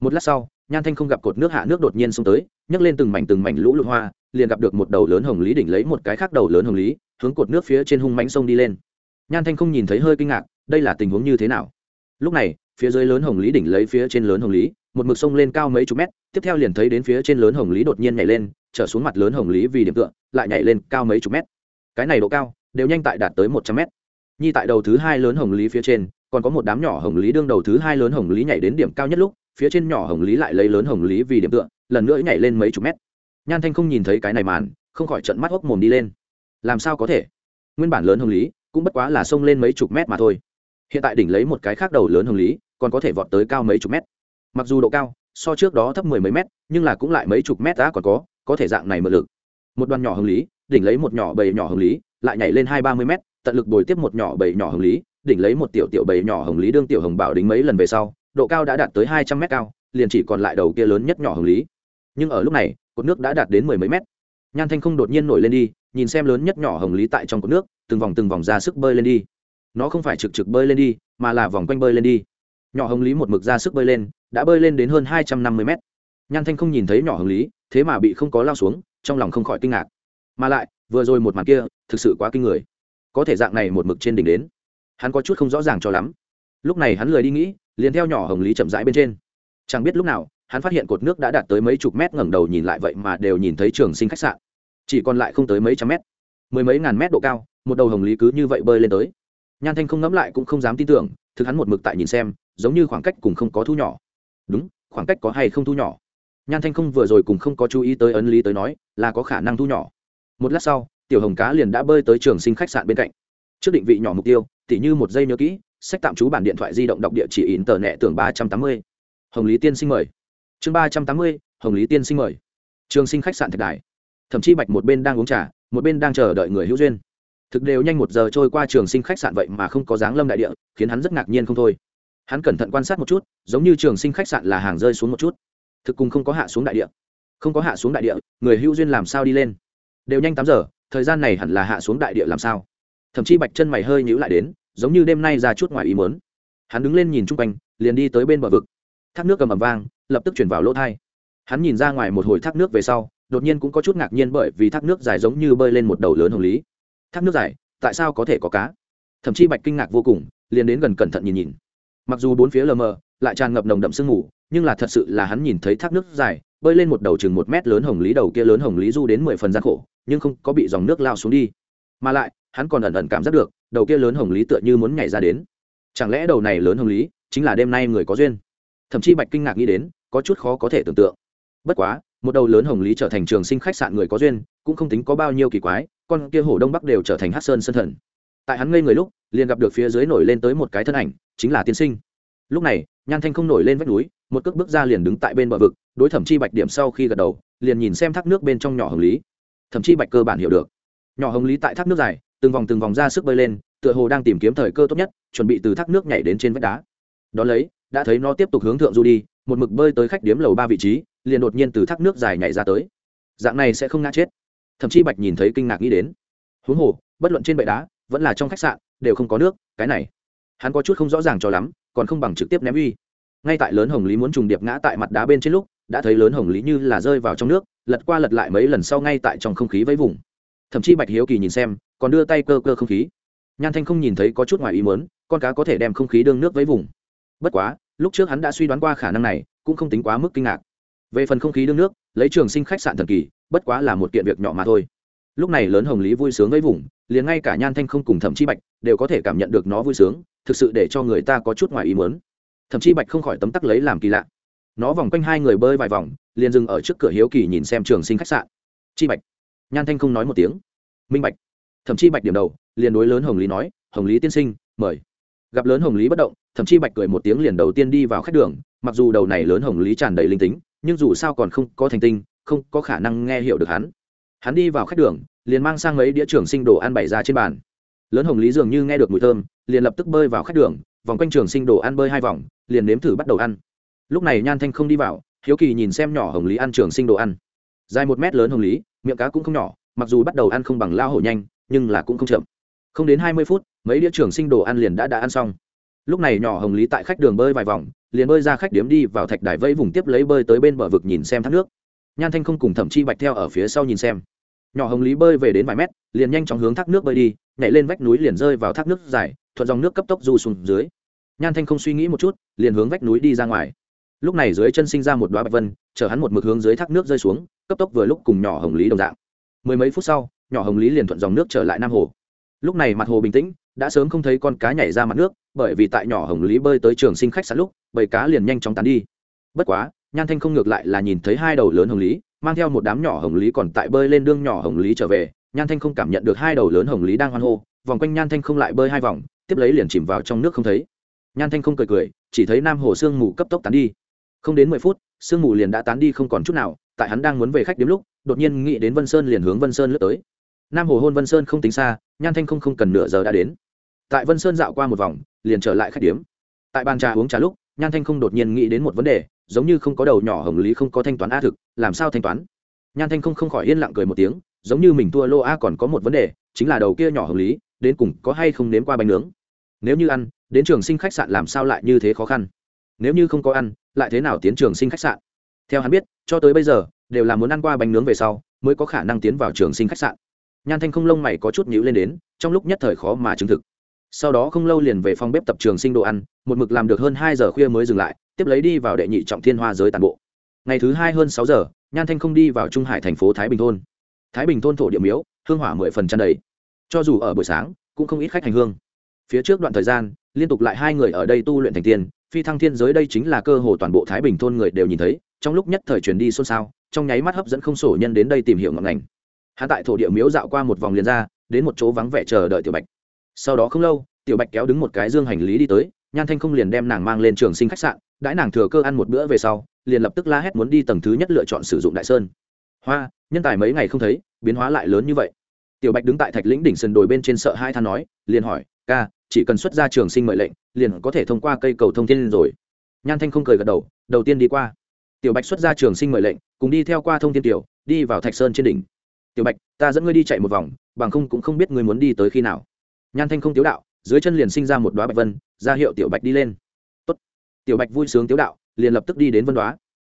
Một lát sau, nhan thanh không gặp cột nước hạ nước đột nhiên xông tới nhấc lên từng mảnh từng mảnh lũ lụt hoa, liền gặp được một đầu lớn hồng lý đỉnh lấy một cái khác đầu lớn hồng lý, hướng cột nước phía trên hung mánh sông đi lên. Nhan thanh không nhìn thấy hơi kinh ngạc, đây là tình huống như thế nào? Lúc này, phía dưới lớn hồng lý đỉnh lấy phía trên lớn hồng lý, một mực sông lên cao mấy chục mét, tiếp theo liền thấy đến phía trên lớn hồng lý đột nhiên nhảy lên, trở xuống mặt lớn hồng lý vì điểm tựa, lại nhảy lên cao mấy chục mét. Cái này độ cao, đều nhanh tại đạt tới một trăm mét. Nhi tại đầu thứ hai lớn hồng lý phía trên, còn có một đám nhỏ hồng lý đương đầu thứ hai lớn hồng lý nhảy đến điểm cao nhất lúc, phía trên nhỏ hồng lý lại lấy lớn hồng lý vì điểm tựa lần nữa nhảy lên mấy chục mét. Nhan thanh không nhìn thấy cái này màn, không khỏi trận mắt hốc mồm đi lên. Làm sao có thể? Nguyên bản lớn hồng lý, cũng bất quá là xông lên mấy chục mét mà thôi. Hiện tại đỉnh lấy một cái khác đầu lớn hồng lý, còn có thể vọt tới cao mấy chục mét. Mặc dù độ cao, so trước đó thấp mười mấy mét, nhưng là cũng lại mấy chục mét đã còn có có thể dạng này mượn lực. Một đoàn nhỏ hồng lý, đỉnh lấy một nhỏ bầy nhỏ hồng lý, lại nhảy lên hai ba mươi mét, tận lực bồi tiếp một nhỏ bầy nhỏ hồng lý, đỉnh lấy một tiểu tiểu bầy nhỏ hồng lý đương tiểu hồng bảo đính mấy lần về sau, độ cao đã đạt tới hai trăm mét cao, liền chỉ còn lại đầu kia lớn nhất nhỏ hồng lý nhưng ở lúc này, cột nước đã đạt đến mười mấy mét. Nhan thanh không đột nhiên nổi lên đi, nhìn xem lớn nhất nhỏ hồng lý tại trong cột nước, từng vòng từng vòng ra sức bơi lên đi. Nó không phải trực trực bơi lên đi, mà là vòng quanh bơi lên đi. Nhỏ hồng lý một mực ra sức bơi lên, đã bơi lên đến hơn hai trăm năm mươi mét. Nhan thanh không nhìn thấy nhỏ hồng lý, thế mà bị không có lao xuống, trong lòng không khỏi kinh ngạc. Mà lại, vừa rồi một màn kia, thực sự quá kinh người. Có thể dạng này một mực trên đỉnh đến, hắn có chút không rõ ràng cho lắm. Lúc này hắn lười đi nghĩ, liền theo nhỏ hồng lý chậm rãi bên trên. Chẳng biết lúc nào hắn phát hiện cột nước đã đạt tới mấy chục mét ngẩng đầu nhìn lại vậy mà đều nhìn thấy trường sinh khách sạn. Chỉ còn lại không tới mấy trăm mét. Mười mấy ngàn mét độ cao, một đầu hồng lý cứ như vậy bơi lên tới. Nhan thanh không ngẫm lại cũng không dám tin tưởng, thực hắn một mực tại nhìn xem, giống như khoảng cách cùng không có thu nhỏ. Đúng, khoảng cách có hay không thu nhỏ? Nhan thanh không vừa rồi cùng không có chú ý tới ấn lý tới nói, là có khả năng thu nhỏ. Một lát sau, tiểu hồng cá liền đã bơi tới trường sinh khách sạn bên cạnh. Trước định vị nhỏ mục tiêu, tỉ như một giây nhớ kỹ, sách tạm trú bản điện thoại di động đọc địa chỉ in tờ nẹ tưởng ba trăm tám mươi. Hồng lý tiên sinh mời chương ba trăm tám mươi, hồng lý tiên sinh mời. Trường sinh khách sạn thạch đài. Thậm chí bạch một bên đang uống trà, một bên đang chờ đợi người hữu duyên. Thực đều nhanh một giờ trôi qua trường sinh khách sạn vậy mà không có dáng lâm đại địa, khiến hắn rất ngạc nhiên không thôi. Hắn cẩn thận quan sát một chút, giống như trường sinh khách sạn là hàng rơi xuống một chút. Thực cùng không có hạ xuống đại địa. Không có hạ xuống đại địa, người hữu duyên làm sao đi lên? Đều nhanh tám giờ, thời gian này hẳn là hạ xuống đại địa làm sao? Thậm chí bạch chân mày hơi nhữ lại đến, giống như đêm nay ra chút ngoài ý mớn hắn đứng lên nhìn chung quanh, liền đi tới bên bờ vực. Thác nước cầm ầm vang lập tức chuyển vào lỗ thai. Hắn nhìn ra ngoài một hồi thác nước về sau, đột nhiên cũng có chút ngạc nhiên bởi vì thác nước dài giống như bơi lên một đầu lớn hồng lý. Thác nước dài, tại sao có thể có cá? Thậm chí bạch kinh ngạc vô cùng, liền đến gần cẩn thận nhìn nhìn. Mặc dù bốn phía lờ mờ, lại tràn ngập nồng đậm sương mù, nhưng là thật sự là hắn nhìn thấy thác nước dài, bơi lên một đầu chừng một mét lớn hồng lý đầu kia lớn hồng lý du đến mười phần gian khổ, nhưng không có bị dòng nước lao xuống đi. Mà lại, hắn còn ẩn ẩn cảm giác được, đầu kia lớn hồng lý tựa như muốn nhảy ra đến. Chẳng lẽ đầu này lớn hồng lý chính là đêm nay người có duyên? Thậm chí bạch kinh ngạc nghĩ đến có chút khó có thể tưởng tượng. Bất quá, một đầu lớn hồng lý trở thành trường sinh khách sạn người có duyên, cũng không tính có bao nhiêu kỳ quái, con kia hổ đông bắc đều trở thành hát sơn sân thần. Tại hắn ngây người lúc, liền gặp được phía dưới nổi lên tới một cái thân ảnh, chính là tiên sinh. Lúc này, nhan thanh không nổi lên vách núi, một cước bước ra liền đứng tại bên bờ vực, đối thẩm chi bạch điểm sau khi gật đầu, liền nhìn xem thác nước bên trong nhỏ hồng lý. Thẩm chi bạch cơ bản hiểu được. Nhỏ hồng lý tại thác nước dài, từng vòng từng vòng ra sức bơi lên, tựa hồ đang tìm kiếm thời cơ tốt nhất, chuẩn bị từ thác nước nhảy đến trên vách đá. Đón lấy, đã thấy nó tiếp tục hướng thượng du đi một mực bơi tới khách điếm lầu ba vị trí, liền đột nhiên từ thác nước dài nhảy ra tới. Dạng này sẽ không ngã chết. Thậm chí bạch nhìn thấy kinh ngạc nghĩ đến. Huống hồ, bất luận trên bệ đá, vẫn là trong khách sạn, đều không có nước, cái này. Hắn có chút không rõ ràng cho lắm, còn không bằng trực tiếp ném uy. Ngay tại lớn hồng lý muốn trùng điệp ngã tại mặt đá bên trên lúc, đã thấy lớn hồng lý như là rơi vào trong nước, lật qua lật lại mấy lần sau ngay tại trong không khí với vùng. Thậm chí bạch hiếu kỳ nhìn xem, còn đưa tay cơ cơ không khí. Nhan thanh không nhìn thấy có chút ngoài ý mớn con cá có thể đem không khí đương nước với vùng. Bất quá lúc trước hắn đã suy đoán qua khả năng này, cũng không tính quá mức kinh ngạc. Về phần không khí đương nước, lấy trường sinh khách sạn thần kỳ, bất quá là một kiện việc nhỏ mà thôi. Lúc này lớn hồng lý vui sướng với vùng, liền ngay cả nhan thanh không cùng thẩm chi bạch đều có thể cảm nhận được nó vui sướng, thực sự để cho người ta có chút ngoài ý mớn thậm chí bạch không khỏi tấm tắc lấy làm kỳ lạ. Nó vòng quanh hai người bơi vài vòng, liền dừng ở trước cửa hiếu kỳ nhìn xem trường sinh khách sạn. Chi bạch. Nhan thanh không nói một tiếng. Minh bạch. Thậm chí bạch điểm đầu, liền đối lớn hồng lý nói, hồng lý tiên sinh, mời. Gặp lớn hồng lý bất động thậm chí bạch cười một tiếng liền đầu tiên đi vào khách đường, mặc dù đầu này lớn hồng lý tràn đầy linh tính, nhưng dù sao còn không có thành tinh, không có khả năng nghe hiểu được hắn. Hắn đi vào khách đường, liền mang sang mấy đĩa trường sinh đồ ăn bày ra trên bàn. Lớn hồng lý dường như nghe được mùi thơm, liền lập tức bơi vào khách đường, vòng quanh trường sinh đồ ăn bơi hai vòng, liền nếm thử bắt đầu ăn. Lúc này nhan thanh không đi vào, hiếu kỳ nhìn xem nhỏ hồng lý ăn trường sinh đồ ăn. Dài một mét lớn hồng lý, miệng cá cũng không nhỏ, mặc dù bắt đầu ăn không bằng lao hổ nhanh, nhưng là cũng không chậm. Không đến hai mươi phút, mấy đĩa trường sinh đồ ăn liền đã đã ăn xong lúc này nhỏ hồng lý tại khách đường bơi vài vòng, liền bơi ra khách điếm đi vào thạch đài vẫy vùng tiếp lấy bơi tới bên bờ vực nhìn xem thác nước. Nhan thanh không cùng thẩm chi bạch theo ở phía sau nhìn xem. Nhỏ hồng lý bơi về đến vài mét, liền nhanh chóng hướng thác nước bơi đi, nhảy lên vách núi liền rơi vào thác nước dài, thuận dòng nước cấp tốc du xuống dưới. Nhan thanh không suy nghĩ một chút, liền hướng vách núi đi ra ngoài. Lúc này dưới chân sinh ra một đoá bạch vân, chở hắn một mực hướng dưới thác nước rơi xuống, cấp tốc vừa lúc cùng nhỏ hồng lý đồng dạng. Mười mấy phút sau, nhỏ hồng lý liền thuận dòng nước trở lại nam hồ. Lúc này mặt hồ bình tĩnh đã sớm không thấy con cá nhảy ra mặt nước, bởi vì tại nhỏ hồng lý bơi tới trường sinh khách sạn lúc, bầy cá liền nhanh chóng tán đi. Bất quá, nhan thanh không ngược lại là nhìn thấy hai đầu lớn hồng lý, mang theo một đám nhỏ hồng lý còn tại bơi lên đương nhỏ hồng lý trở về. Nhan thanh không cảm nhận được hai đầu lớn hồng lý đang hoan hô, vòng quanh nhan thanh không lại bơi hai vòng, tiếp lấy liền chìm vào trong nước không thấy. Nhan thanh không cười cười, chỉ thấy nam hồ sương mù cấp tốc tán đi. Không đến mười phút, sương mù liền đã tán đi không còn chút nào, tại hắn đang muốn về khách đếm lúc, đột nhiên nghĩ đến vân sơn liền hướng vân sơn lướt tới. Nam hồ hôn vân sơn không tính xa, nhan thanh không không cần nửa giờ đã đến tại vân sơn dạo qua một vòng, liền trở lại khách điếm. Tại bàn trà uống trà lúc, nhan thanh không đột nhiên nghĩ đến một vấn đề, giống như không có đầu nhỏ hồng lý không có thanh toán a thực, làm sao thanh toán? Nhan thanh không không khỏi yên lặng cười một tiếng, giống như mình thua lô a còn có một vấn đề, chính là đầu kia nhỏ hồng lý, đến cùng có hay không nếm qua bánh nướng? Nếu như ăn, đến trường sinh khách sạn làm sao lại như thế khó khăn? Nếu như không có ăn, lại thế nào tiến trường sinh khách sạn? Theo hắn biết, cho tới bây giờ, đều là muốn ăn qua bánh nướng về sau, mới có khả năng tiến vào trường sinh khách sạn. Nhan thanh không lông mày có chút nhữ lên đến, trong lúc nhất thời khó mà chứng thực sau đó không lâu liền về phòng bếp tập trường sinh đồ ăn, một mực làm được hơn hai giờ khuya mới dừng lại, tiếp lấy đi vào đệ nhị trọng thiên hoa giới tàn bộ. Ngày thứ hai hơn sáu giờ, nhan thanh không đi vào trung hải thành phố thái bình thôn. Thái bình thôn thổ địa miếu, hương hỏa mười phần chăn đầy. Cho dù ở buổi sáng, cũng không ít khách hành hương. Phía trước đoạn thời gian, liên tục lại hai người ở đây tu luyện thành tiên, phi thăng thiên giới đây chính là cơ hồ toàn bộ thái bình thôn người đều nhìn thấy, trong lúc nhất thời truyền đi xôn xao, trong nháy mắt hấp dẫn không sổ nhân đến đây tìm hiểu ngọn ngành. Hạ tại thổ địa miếu dạo qua một vòng liền ra, đến một chỗ vắng vẻ chờ đợi tiểu bạch sau đó không lâu, tiểu bạch kéo đứng một cái dương hành lý đi tới, nhan thanh không liền đem nàng mang lên trường sinh khách sạn, đãi nàng thừa cơ ăn một bữa về sau, liền lập tức la hét muốn đi tầng thứ nhất lựa chọn sử dụng đại sơn. Hoa, nhân tài mấy ngày không thấy, biến hóa lại lớn như vậy. Tiểu bạch đứng tại thạch lĩnh đỉnh sườn đồi bên trên sợ hai than nói, liền hỏi, ca, chỉ cần xuất ra trường sinh mệnh lệnh, liền có thể thông qua cây cầu thông thiên rồi. Nhan thanh không cười gật đầu đầu tiên đi qua. Tiểu bạch xuất ra trường sinh mệnh lệnh, cùng đi theo qua thông thiên tiểu, đi vào thạch sơn trên đỉnh. Tiểu bạch, ta dẫn ngươi đi chạy một vòng, bằng không cũng không biết ngươi muốn đi tới khi nào nhan thanh không tiếu đạo, dưới chân liền sinh ra một đoá bạch vân, ra hiệu tiểu bạch đi lên. Tốt. tiểu bạch vui sướng tiếu đạo, liền lập tức đi đến vân đoá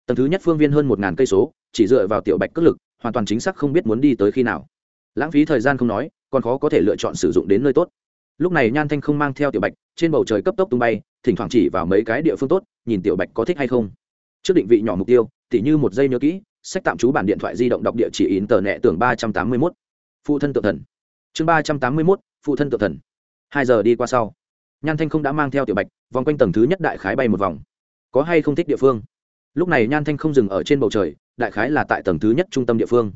tầng thứ nhất phương viên hơn một ngàn cây số, chỉ dựa vào tiểu bạch cất lực, hoàn toàn chính xác không biết muốn đi tới khi nào. Lãng phí thời gian không nói, còn khó có thể lựa chọn sử dụng đến nơi tốt. Lúc này nhan thanh không mang theo tiểu bạch, trên bầu trời cấp tốc tung bay, thỉnh thoảng chỉ vào mấy cái địa phương tốt, nhìn tiểu bạch có thích hay không. Trước định vị nhỏ mục tiêu, tỉ như một giây nhớ kỹ, sách tạm trú bản điện thoại di động đọc địa chỉ in tờ nẹ tưởng ba trăm tám mươi mốt. Phụ thân tự thần. Chương ba trăm tám mươi mốt phụ thân tự thần. Hai giờ đi qua sau, nhan thanh không đã mang theo tiểu bạch, vòng quanh tầng thứ nhất đại khái bay một vòng. Có hay không thích địa phương? Lúc này nhan thanh không dừng ở trên bầu trời, đại khái là tại tầng thứ nhất trung tâm địa phương.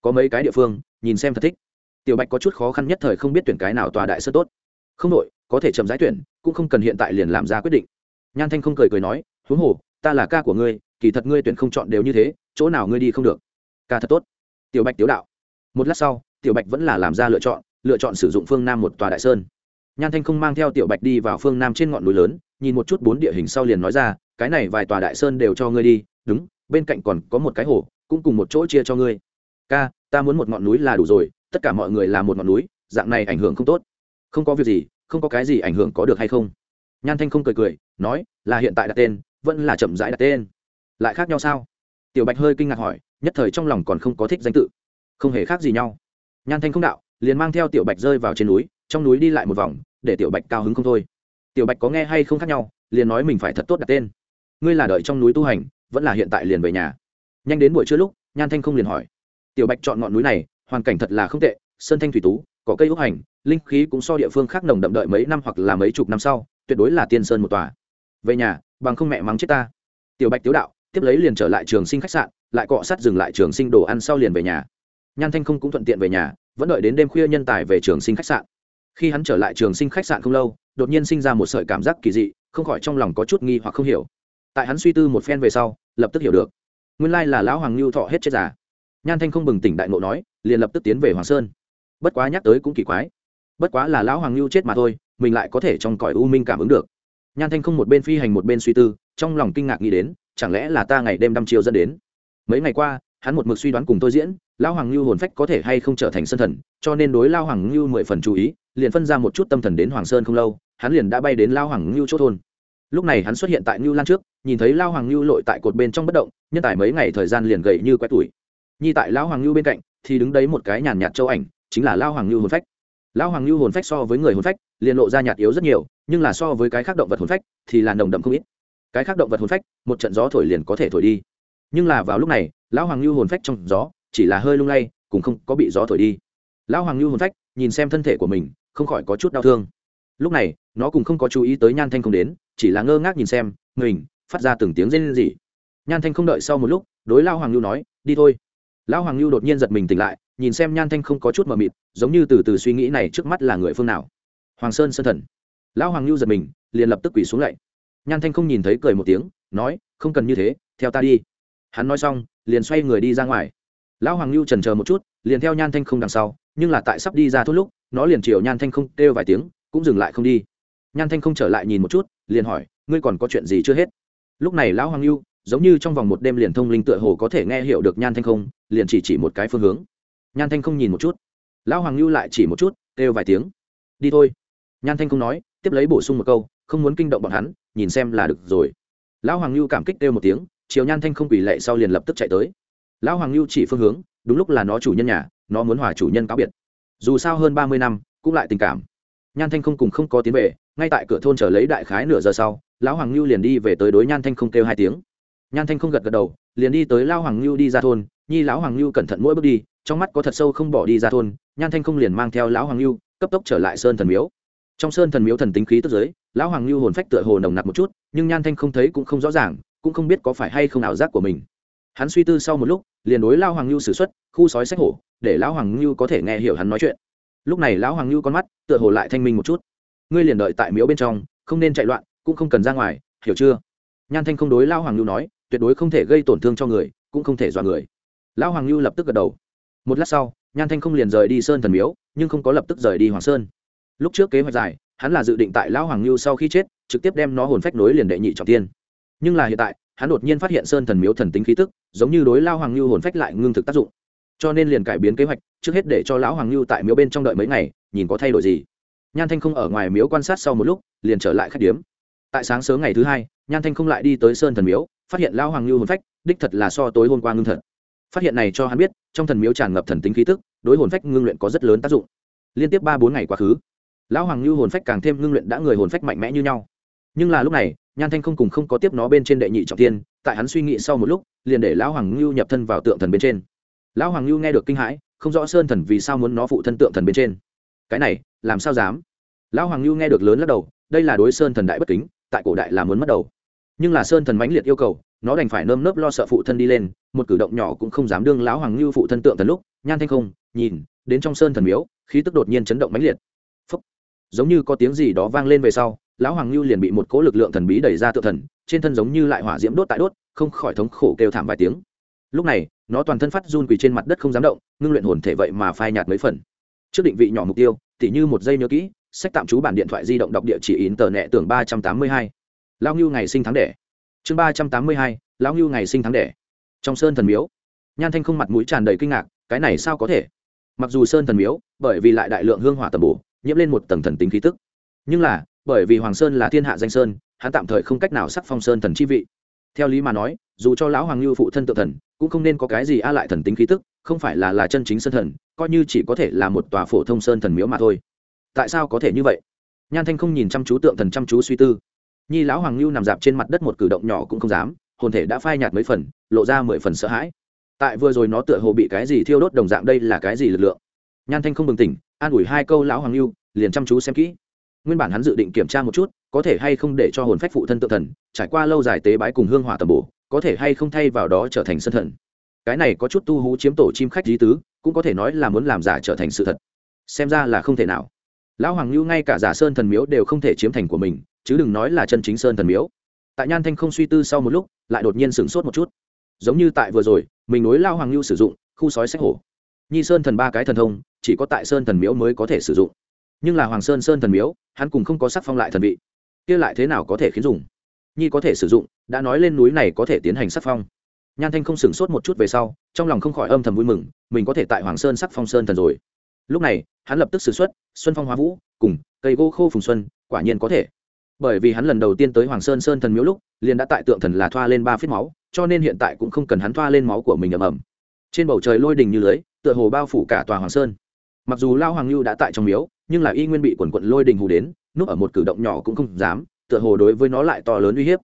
Có mấy cái địa phương, nhìn xem thật thích. Tiểu bạch có chút khó khăn nhất thời không biết tuyển cái nào tòa đại sơ tốt. Không đội có thể chậm giải tuyển, cũng không cần hiện tại liền làm ra quyết định. Nhan thanh không cười cười nói, huống hồ, ta là ca của ngươi, kỳ thật ngươi tuyển không chọn đều như thế, chỗ nào ngươi đi không được. Ca thật tốt. Tiểu bạch tiếu đạo. Một lát sau, tiểu bạch vẫn là làm ra lựa chọn lựa chọn sử dụng phương nam một tòa đại sơn. Nhan thanh không mang theo tiểu bạch đi vào phương nam trên ngọn núi lớn, nhìn một chút bốn địa hình sau liền nói ra, cái này vài tòa đại sơn đều cho ngươi đi, đúng, bên cạnh còn có một cái hồ, cũng cùng một chỗ chia cho ngươi. Ca, ta muốn một ngọn núi là đủ rồi, tất cả mọi người là một ngọn núi, dạng này ảnh hưởng không tốt. Không có việc gì, không có cái gì ảnh hưởng có được hay không? Nhan thanh không cười cười, nói, là hiện tại đặt tên, vẫn là chậm rãi đặt tên. Lại khác nhau sao? Tiểu bạch hơi kinh ngạc hỏi, nhất thời trong lòng còn không có thích danh tự. Không hề khác gì nhau. Nhan thanh không đạo liền mang theo tiểu bạch rơi vào trên núi, trong núi đi lại một vòng, để tiểu bạch cao hứng không thôi. Tiểu bạch có nghe hay không khác nhau, liền nói mình phải thật tốt đặt tên. Ngươi là đợi trong núi tu hành, vẫn là hiện tại liền về nhà. Nhanh đến buổi trưa lúc, nhan thanh không liền hỏi. Tiểu bạch chọn ngọn núi này, hoàn cảnh thật là không tệ, sơn thanh thủy tú, có cây ốc hành, linh khí cũng so địa phương khác nồng đậm đợi mấy năm hoặc là mấy chục năm sau, tuyệt đối là tiên sơn một tòa. Về nhà, bằng không mẹ mắng chết ta. Tiểu bạch tiếu đạo, tiếp lấy liền trở lại trường sinh khách sạn, lại cọ sát dừng lại trường sinh đồ ăn sau liền về nhà. Nhan thanh không cũng thuận tiện về nhà vẫn đợi đến đêm khuya nhân tài về trường sinh khách sạn. Khi hắn trở lại trường sinh khách sạn không lâu, đột nhiên sinh ra một sợi cảm giác kỳ dị, không khỏi trong lòng có chút nghi hoặc không hiểu. Tại hắn suy tư một phen về sau, lập tức hiểu được. Nguyên lai là lão hoàng lưu thọ hết chết già. Nhan thanh không bừng tỉnh đại ngộ nói, liền lập tức tiến về hoàng sơn. Bất quá nhắc tới cũng kỳ quái. Bất quá là lão hoàng lưu chết mà thôi, mình lại có thể trong cõi u minh cảm ứng được. Nhan thanh không một bên phi hành một bên suy tư, trong lòng kinh ngạc nghĩ đến, chẳng lẽ là ta ngày đêm đăm chiều dẫn đến? Mấy ngày qua, hắn một mực suy đoán cùng tôi diễn lão hoàng lưu hồn phách có thể hay không trở thành sân thần, cho nên đối lao hoàng lưu mười phần chú ý, liền phân ra một chút tâm thần đến hoàng sơn không lâu, hắn liền đã bay đến lao hoàng lưu chỗ thôn. Lúc này hắn xuất hiện tại lưu lan trước, nhìn thấy lao hoàng lưu lội tại cột bên trong bất động, nhân tài mấy ngày thời gian liền gầy như quét tuổi nhi tại lão hoàng lưu bên cạnh, thì đứng đấy một cái nhàn nhạt châu ảnh, chính là lao hoàng lưu hồn phách. Lão hoàng lưu hồn phách so với người hồn phách, liền lộ ra nhạt yếu rất nhiều, nhưng là so với cái khác động vật hồn phách, thì là nồng đậm không ít. Cái khác động vật hồn phách, một trận gió thổi liền có thể thổi đi. Nhưng là vào lúc này, lão hoàng lưu hồn phách trong gió chỉ là hơi lung lay, cũng không có bị gió thổi đi. Lão hoàng lưu hồn phách, nhìn xem thân thể của mình, không khỏi có chút đau thương. Lúc này, nó cũng không có chú ý tới nhan thanh không đến, chỉ là ngơ ngác nhìn xem, mình, phát ra từng tiếng rên rỉ. Nhan thanh không đợi sau một lúc, đối lao hoàng lưu nói, đi thôi. Lão hoàng lưu đột nhiên giật mình tỉnh lại, nhìn xem nhan thanh không có chút mờ mịt, giống như từ từ suy nghĩ này trước mắt là người phương nào. Hoàng sơn sơn thần. Lão hoàng lưu giật mình, liền lập tức quỳ xuống lạy nhan thanh không nhìn thấy cười một tiếng, nói, không cần như thế, theo ta đi. Hắn nói xong, liền xoay người đi ra ngoài lão hoàng lưu trần chờ một chút, liền theo nhan thanh không đằng sau, nhưng là tại sắp đi ra thốt lúc, nó liền chiều nhan thanh không kêu vài tiếng, cũng dừng lại không đi. Nhan thanh không trở lại nhìn một chút, liền hỏi, ngươi còn có chuyện gì chưa hết? Lúc này lão hoàng lưu giống như trong vòng một đêm liền thông linh tựa hồ có thể nghe hiểu được nhan thanh không, liền chỉ chỉ một cái phương hướng. Nhan thanh không nhìn một chút. Lão hoàng lưu lại chỉ một chút, kêu vài tiếng. Đi thôi. Nhan thanh không nói, tiếp lấy bổ sung một câu, không muốn kinh động bọn hắn, nhìn xem là được rồi. Lão hoàng lưu cảm kích kêu một tiếng, chiều nhan thanh không quỳ lệ sau liền lập tức chạy tới lão hoàng lưu chỉ phương hướng, đúng lúc là nó chủ nhân nhà, nó muốn hòa chủ nhân cáo biệt. Dù sao hơn ba mươi năm, cũng lại tình cảm. Nhan thanh không cùng không có tiến về, ngay tại cửa thôn chờ lấy đại khái nửa giờ sau, lão hoàng lưu liền đi về tới đối nhan thanh không kêu hai tiếng. Nhan thanh không gật gật đầu, liền đi tới lao hoàng lưu đi ra thôn, nhi lão hoàng lưu cẩn thận mỗi bước đi, trong mắt có thật sâu không bỏ đi ra thôn, nhan thanh không liền mang theo lão hoàng lưu cấp tốc trở lại sơn thần miếu. Trong sơn thần miếu thần tính khí tức giới, lão hoàng lưu hồn phách tựa hồ nồng nặc một chút, nhưng nhan thanh không thấy cũng không rõ ràng, cũng không biết có phải hay không ảo giác của mình hắn suy tư sau một lúc, liền đối lao hoàng lưu s ử x u ấ t khu sói sách hổ, để lão hoàng lưu có thể nghe hiểu hắn nói chuyện. Lúc này lão hoàng lưu con mắt, tựa hồ lại thanh minh một chút. Ngươi liền đợi tại miếu bên trong, không nên chạy loạn, cũng không cần ra ngoài, hiểu chưa? Nhan thanh không đối lao hoàng lưu nói, tuyệt đối không thể gây tổn thương cho người, cũng không thể dọa người. Lão hoàng lưu lập tức gật đầu. Một lát sau, nhan thanh không liền rời đi sơn thần miếu, nhưng không có lập tức rời đi hoàng sơn. Lúc trước kế hoạch dài, hắn là dự định tại lão hoàng lưu sau khi chết, trực tiếp đem nó hồn phách nối liền đệ nhị trọng tiên. Nhưng là hiện tại hắn đột nhiên phát hiện sơn thần miếu thần tính khí tức, giống như đối lao hoàng lưu hồn phách lại ngưng thực tác dụng. Cho nên liền cải biến kế hoạch, trước hết để cho lão hoàng lưu tại miếu bên trong đợi mấy ngày, nhìn có thay đổi gì. Nhan thanh không ở ngoài miếu quan sát sau một lúc, liền trở lại khách điếm. Tại sáng sớm ngày thứ hai, nhan thanh không lại đi tới sơn thần miếu, phát hiện lão hoàng lưu hồn phách, đích thật là so tối hôm qua ngưng thật. Phát hiện này cho hắn biết, trong thần miếu tràn ngập thần tính khí tức, đối hồn phách ngưng luyện có rất lớn tác dụng. Liên tiếp ba bốn ngày quá khứ, lão hoàng lưu hồn phách càng thêm ngưng luyện đã người hồn phách mạnh mẽ như nhau. Nhưng là lúc này nhan thanh không cùng không có tiếp nó bên trên đệ nhị trọng tiên tại hắn suy nghĩ sau một lúc, liền để lão hoàng lưu nhập thân vào tượng thần bên trên. Lão hoàng lưu nghe được kinh hãi, không rõ sơn thần vì sao muốn nó phụ thân tượng thần bên trên. Cái này, làm sao dám? Lão hoàng lưu nghe được lớn lắc đầu, đây là đối sơn thần đại bất kính, tại cổ đại là muốn mất đầu. Nhưng là sơn thần mãnh liệt yêu cầu, nó đành phải nơm nớp lo sợ phụ thân đi lên, một cử động nhỏ cũng không dám đương lão hoàng lưu phụ thân tượng thần lúc, nhan thanh không, nhìn, đến trong sơn thần miếu, khí tức đột nhiên chấn động mãnh liệt. Phấp giống như có tiếng gì đó vang lên về sau lão hoàng lưu liền bị một cỗ lực lượng thần bí đẩy ra tự thần, trên thân giống như lại hỏa diễm đốt tại đốt, không khỏi thống khổ kêu thảm vài tiếng. Lúc này, nó toàn thân phát run quỳ trên mặt đất không dám động, ngưng luyện hồn thể vậy mà phai nhạt mấy phần. Trước định vị nhỏ mục tiêu, tỉ như một giây nhớ kỹ, sách tạm trú bản điện thoại di động đọc địa chỉ in tờ nẹ tưởng ba trăm tám mươi hai. Lao ngưu ngày sinh tháng đẻ. Chương ba trăm tám mươi hai, lão ngưu ngày sinh tháng đẻ. Trong sơn thần miếu, nhan thanh không mặt mũi tràn đầy kinh ngạc, cái này sao có thể? Mặc dù sơn thần miếu, bởi vì lại đại lượng hương hỏa tầm bổ, nhiễm lên một tầng thần tính khí tức. Nhưng là bởi vì hoàng sơn là thiên hạ danh sơn, hắn tạm thời không cách nào sắc phong sơn thần chi vị. Theo lý mà nói, dù cho lão hoàng lưu phụ thân tự thần, cũng không nên có cái gì a lại thần tính khí tức, không phải là là chân chính sơn thần, coi như chỉ có thể là một tòa phổ thông sơn thần miếu mà thôi. Tại sao có thể như vậy? Nhan thanh không nhìn chăm chú tượng thần chăm chú suy tư. Nhi lão hoàng lưu nằm dạp trên mặt đất một cử động nhỏ cũng không dám, hồn thể đã phai nhạt mấy phần, lộ ra mười phần sợ hãi. Tại vừa rồi nó tựa hồ bị cái gì thiêu đốt đồng dạng đây là cái gì lực lượng? Nhan thanh không bừng tỉnh, an ủi hai câu lão hoàng lưu liền chăm chú xem kỹ nguyên bản hắn dự định kiểm tra một chút, có thể hay không để cho hồn phách phụ thân tự thần, trải qua lâu dài tế bái cùng hương hỏa tầm bổ, có thể hay không thay vào đó trở thành sân thần. Cái này có chút tu hú chiếm tổ chim khách lý tứ, cũng có thể nói là muốn làm giả trở thành sự thật. Xem ra là không thể nào. Lão hoàng lưu ngay cả giả sơn thần miếu đều không thể chiếm thành của mình, chứ đừng nói là chân chính sơn thần miếu. Tại nhan thanh không suy tư sau một lúc, lại đột nhiên sửng sốt một chút. Giống như tại vừa rồi, mình nối lao hoàng lưu sử dụng, khu sói sách hổ. Nhi sơn thần ba cái thần thông, chỉ có tại sơn thần miếu mới có thể sử dụng nhưng là hoàng sơn sơn thần miếu, hắn cùng không có sắc phong lại thần vị. Kia lại thế nào có thể khiến dùng? Nhi có thể sử dụng, đã nói lên núi này có thể tiến hành sắc phong. Nhan thanh không sửng sốt một chút về sau, trong lòng không khỏi âm thầm vui mừng, mình có thể tại hoàng sơn sắc phong sơn thần rồi. Lúc này, hắn lập tức xử x u ấ t xuân phong hóa vũ, cùng cây gỗ khô phùng xuân, quả nhiên có thể. Bởi vì hắn lần đầu tiên tới hoàng sơn sơn thần miếu lúc, liền đã tại tượng thần là thoa lên ba phết máu, cho nên hiện tại cũng không cần hắn thoa lên máu của mình ầm ầm. Trên bầu trời lôi đình như lưới, tựa hồ bao phủ cả tòa hoàng sơn. Mặc dù lao hoàng lưu đã tại trong miếu nhưng là y nguyên bị quần quận lôi đình hù đến, núp ở một cử động nhỏ cũng không dám, tựa hồ đối với nó lại to lớn uy hiếp.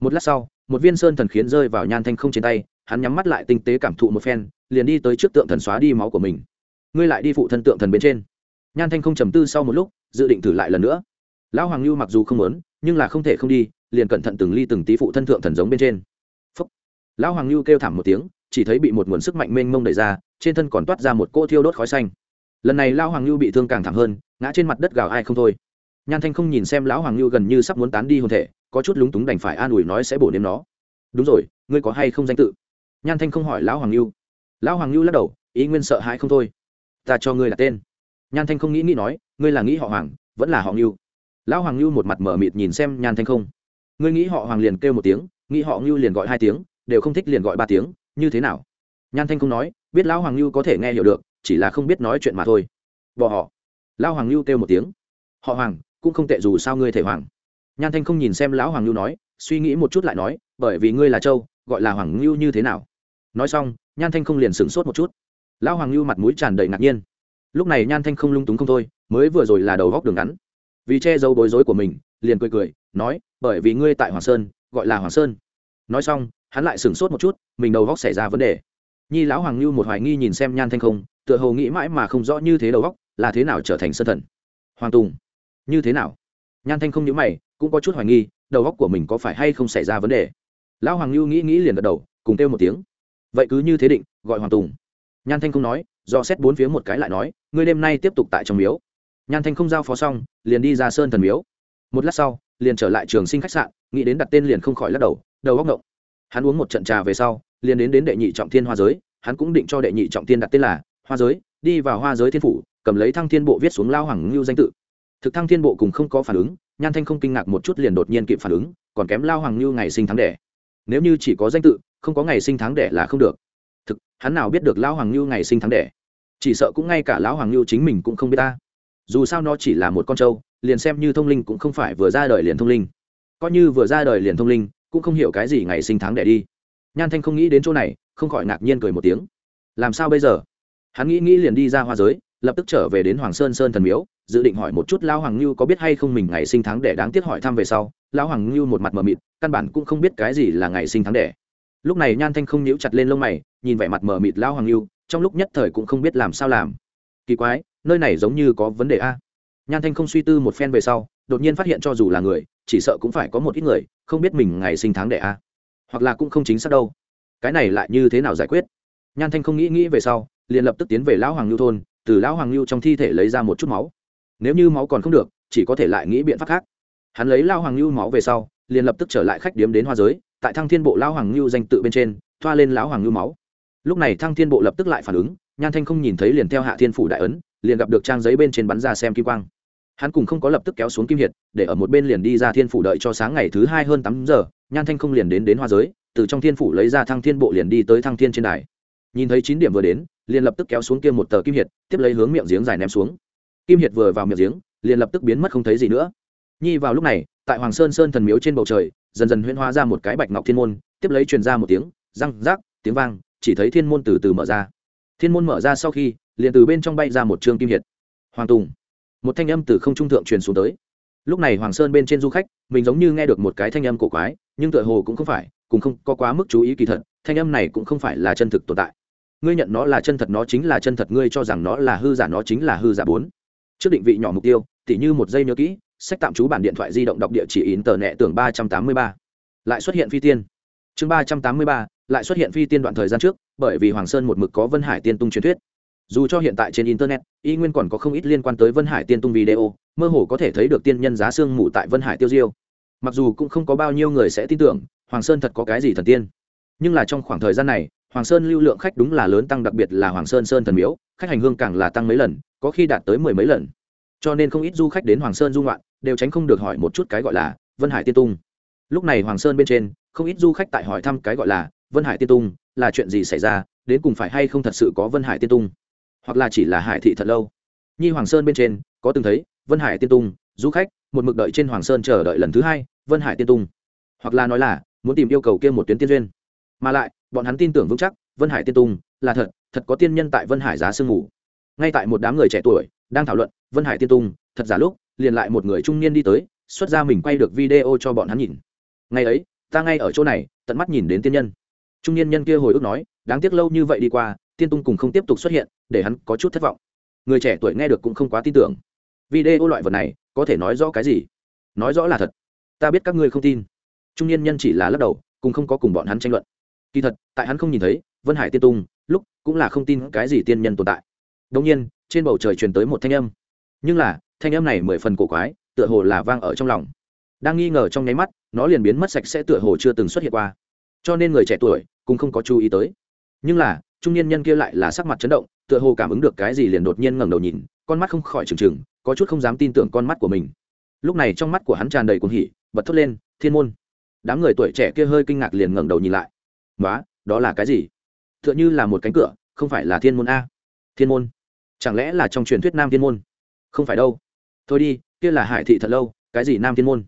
Một lát sau, một viên sơn thần khiến rơi vào nhan thanh không trên tay, hắn nhắm mắt lại tinh tế cảm thụ một phen, liền đi tới trước tượng thần xóa đi máu của mình. Ngươi lại đi phụ thân tượng thần bên trên. Nhan thanh không trầm tư sau một lúc, dự định thử lại lần nữa. Lão hoàng lưu mặc dù không muốn, nhưng là không thể không đi, liền cẩn thận từng ly từng tí phụ thân thượng thần giống bên trên. Phúc. lão hoàng lưu kêu thảm một tiếng, chỉ thấy bị một nguồn sức mạnh mênh mông đẩy ra, trên thân còn toát ra một cỗ thiêu đốt khói xanh. Lần này lão hoàng lưu bị thương càng thảm hơn ngã trên mặt đất gào ai không thôi. Nhan thanh không nhìn xem lão hoàng lưu gần như sắp muốn tán đi hồn thể, có chút lúng túng đành phải an ủi nói sẽ bổ nếm nó. Đúng rồi, ngươi có hay không danh tự? Nhan thanh không hỏi lão hoàng lưu lão hoàng lưu lắc đầu, ý nguyên sợ hãi không thôi. Ta cho ngươi là tên. Nhan thanh không nghĩ nghĩ nói, ngươi là nghĩ họ hoàng, vẫn là họ ngưu lão hoàng ngưu một mặt mở mịt nhìn xem nhan thanh không. Ngươi nghĩ họ hoàng liền kêu một tiếng, nghĩ họ ngưu liền gọi hai tiếng, đều không thích liền gọi ba tiếng, như thế nào? Nhan thanh không nói, biết lão hoàng ngưu có thể nghe hiểu được, chỉ là không biết nói chuyện mà thôi. Bỏ họ lão hoàng Lưu kêu một tiếng. Họ hoàng, cũng không tệ dù sao ngươi thể hoàng. Nhan thanh không nhìn xem lão hoàng Lưu nói, suy nghĩ một chút lại nói, bởi vì ngươi là châu, gọi là hoàng Lưu như thế nào? Nói xong, nhan thanh không liền sửng sốt một chút. Lão hoàng Lưu mặt mũi tràn đầy ngạc nhiên. Lúc này nhan thanh không lung túng không thôi, mới vừa rồi là đầu góc đường ngắn. Vì che giấu bối rối của mình, liền cười cười, nói, bởi vì ngươi tại hoàng sơn, gọi là hoàng sơn. Nói xong, hắn lại sửng sốt một chút, mình đầu góc xảy ra vấn đề. Nhi lão hoàng lưu một hoài nghi nhìn xem nhan thanh không, tựa hồ nghĩ mãi mà không rõ như thế đầu góc là thế nào trở thành sơn thần? Hoàng tùng, như thế nào? Nhan thanh không nhớ mày, cũng có chút hoài nghi, đầu góc của mình có phải hay không xảy ra vấn đề. Lão hoàng lưu nghĩ nghĩ liền gật đầu, cùng kêu một tiếng. Vậy cứ như thế định, gọi hoàng tùng. Nhan thanh không nói, do xét bốn phía một cái lại nói, ngươi đêm nay tiếp tục tại trong miếu. Nhan thanh không giao phó xong, liền đi ra sơn thần miếu. Một lát sau, liền trở lại trường sinh khách sạn, nghĩ đến đặt tên liền không khỏi lắc đầu đầu góc động hắn uống một trận trà về sau, liền đến đến đệ nhị trọng thiên hoa giới, hắn cũng định cho đệ nhị trọng thiên đặt tên là hoa giới, đi vào hoa giới thiên phủ cầm lấy thăng thiên bộ viết xuống lao hoàng ngưu danh tự. Thực thăng thiên bộ cùng không có phản ứng, nhan thanh không kinh ngạc một chút liền đột nhiên kịp phản ứng, còn kém lao hoàng ngưu ngày sinh tháng đẻ. Nếu như chỉ có danh tự, không có ngày sinh tháng đẻ là không được. Thực, hắn nào biết được lao hoàng ngưu ngày sinh tháng đẻ? Chỉ sợ cũng ngay cả lão hoàng ngưu chính mình cũng không biết ta. Dù sao nó chỉ là một con trâu, liền xem như thông linh cũng không phải vừa ra đời liền thông linh. Coi như vừa ra đời liền thông linh, cũng không hiểu cái gì ngày sinh tháng đẻ đi. Nhan thanh không nghĩ đến chỗ này, không khỏi ngạc nhiên cười một tiếng. Làm sao bây giờ? Hắn nghĩ nghĩ liền đi ra hoa giới lập tức trở về đến hoàng sơn sơn thần miếu, dự định hỏi một chút lao hoàng ngưu có biết hay không mình ngày sinh tháng đẻ đáng tiếc hỏi thăm về sau lao hoàng ngưu một mặt mờ mịt, căn bản cũng không biết cái gì là ngày sinh tháng đẻ. Lúc này nhan thanh không nhíu chặt lên lông mày, nhìn vẻ mặt mờ mịt lao hoàng ngưu, trong lúc nhất thời cũng không biết làm sao làm. Kỳ quái, nơi này giống như có vấn đề a. Nhan thanh không suy tư một phen về sau, đột nhiên phát hiện cho dù là người, chỉ sợ cũng phải có một ít người, không biết mình ngày sinh tháng đẻ a. Hoặc là cũng không chính xác đâu. Cái này lại như thế nào giải quyết? Nhan thanh không nghĩ nghĩ về sau, liền lập tức tiến về lão hoàng lưu thôn từ lão hoàng lưu trong thi thể lấy ra một chút máu. Nếu như máu còn không được, chỉ có thể lại nghĩ biện pháp khác. Hắn lấy lao hoàng lưu máu về sau, liền lập tức trở lại khách điếm đến hoa giới, tại thăng thiên bộ lão hoàng lưu danh tự bên trên, thoa lên lão hoàng lưu máu. Lúc này thăng thiên bộ lập tức lại phản ứng, nhan thanh không nhìn thấy liền theo hạ thiên phủ đại ấn, liền gặp được trang giấy bên trên bắn ra xem kim quang. Hắn cùng không có lập tức kéo xuống kim hiệt, để ở một bên liền đi ra thiên phủ đợi cho sáng ngày thứ hai hơn tám giờ, nhan thanh không liền đến đến hoa giới, từ trong thiên phủ lấy ra thăng thiên bộ liền đi tới thăng thiên trên đài. Nhìn thấy chín điểm vừa đến liền lập tức kéo xuống kia một tờ kim hiệt, tiếp lấy hướng miệng giếng dài ném xuống. Kim hiệt vừa vào miệng giếng, liền lập tức biến mất không thấy gì nữa. Nhi vào lúc này, tại hoàng sơn sơn thần miếu trên bầu trời, dần dần huyễn hóa ra một cái bạch ngọc thiên môn, tiếp lấy truyền ra một tiếng răng rác tiếng vang, chỉ thấy thiên môn từ từ mở ra. Thiên môn mở ra sau khi, liền từ bên trong bay ra một trương kim hiệt. Hoàng tùng. Một thanh âm từ không trung thượng truyền xuống tới. Lúc này hoàng sơn bên trên du khách, mình giống như nghe được một cái thanh âm cổ quái, nhưng tựa hồ cũng không phải, cũng không có quá mức chú ý kỳ thật, thanh âm này cũng không phải là chân thực tồn tại ngươi nhận nó là chân thật, nó chính là chân thật, ngươi cho rằng nó là hư giả, nó chính là hư giả bốn. Trước định vị nhỏ mục tiêu, tỉ như một giây nhớ kỹ, sách tạm trú bản điện thoại di động đọc địa chỉ in tờ nẹ tưởng ba trăm tám mươi ba. Lại xuất hiện phi tiên. Chương ba trăm tám mươi ba, lại xuất hiện phi tiên đoạn thời gian trước, bởi vì hoàng sơn một mực có vân hải tiên tung truyền thuyết. Dù cho hiện tại trên internet, y nguyên còn có không ít liên quan tới vân hải tiên tung video, mơ hồ có thể thấy được tiên nhân giá xương mù tại vân hải tiêu diêu. Mặc dù cũng không có bao nhiêu người sẽ tin tưởng, hoàng sơn thật có cái gì thần tiên. Nhưng là trong khoảng thời gian này hoàng sơn lưu lượng khách đúng là lớn tăng đặc biệt là hoàng sơn sơn thần miếu, khách hành hương càng là tăng mấy lần, có khi đạt tới mười mấy lần. Cho nên không ít du khách đến hoàng sơn du ngoạn, đều tránh không được hỏi một chút cái gọi là vân hải tiên tung. Lúc này hoàng sơn bên trên, không ít du khách tại hỏi thăm cái gọi là vân hải tiên tung, là chuyện gì xảy ra, đến cùng phải hay không thật sự có vân hải tiên tung? Hoặc là chỉ là hải thị thật lâu? Nhi hoàng sơn bên trên, có từng thấy vân hải tiên tung, du khách, một mực đợi trên hoàng sơn chờ đợi lần thứ hai, vân hải tiên tung. Hoặc là nói là, muốn tìm yêu cầu kia một tuyến tiên duyên. Mà lại bọn hắn tin tưởng vững chắc, vân hải tiên tung, là thật thật có tiên nhân tại vân hải giá sương mù. Ngay tại một đám người trẻ tuổi đang thảo luận vân hải tiên tung, thật giả lúc, liền lại một người trung niên đi tới, xuất ra mình quay được video cho bọn hắn nhìn. Ngày ấy, ta ngay ở chỗ này, tận mắt nhìn đến tiên nhân. Trung niên nhân kia hồi ức nói, đáng tiếc lâu như vậy đi qua, tiên tung cùng không tiếp tục xuất hiện, để hắn có chút thất vọng. Người trẻ tuổi nghe được cũng không quá tin tưởng. Video loại vật này, có thể nói rõ cái gì? Nói rõ là thật. Ta biết các ngươi không tin. Trung niên nhân chỉ là lắc đầu cùng không có cùng bọn hắn tranh luận kỳ thật, tại hắn không nhìn thấy, vân hải tiên tung, lúc cũng là không tin cái gì tiên nhân tồn tại. Đông nhiên, trên bầu trời truyền tới một thanh âm. Nhưng là, thanh âm này mười phần cổ quái, tựa hồ là vang ở trong lòng. Đang nghi ngờ trong nháy mắt, nó liền biến mất sạch sẽ tựa hồ chưa từng xuất hiện qua. Cho nên người trẻ tuổi cũng không có chú ý tới. Nhưng là, trung niên nhân kia lại là sắc mặt chấn động, tựa hồ cảm ứng được cái gì liền đột nhiên ngẩng đầu nhìn, con mắt không khỏi trừng trừng, có chút không dám tin tưởng con mắt của mình. Lúc này trong mắt của hắn tràn đầy cuồng hỉ, bật thốt lên, thiên môn. Đám người tuổi trẻ kia hơi kinh ngạc liền ngẩng đầu nhìn lại nói đó là cái gì? Tựa như là một cánh cửa, không phải là thiên môn a? Thiên môn? Chẳng lẽ là trong truyền thuyết nam thiên môn? Không phải đâu. Thôi đi, kia là hải thị thật lâu, cái gì nam thiên môn?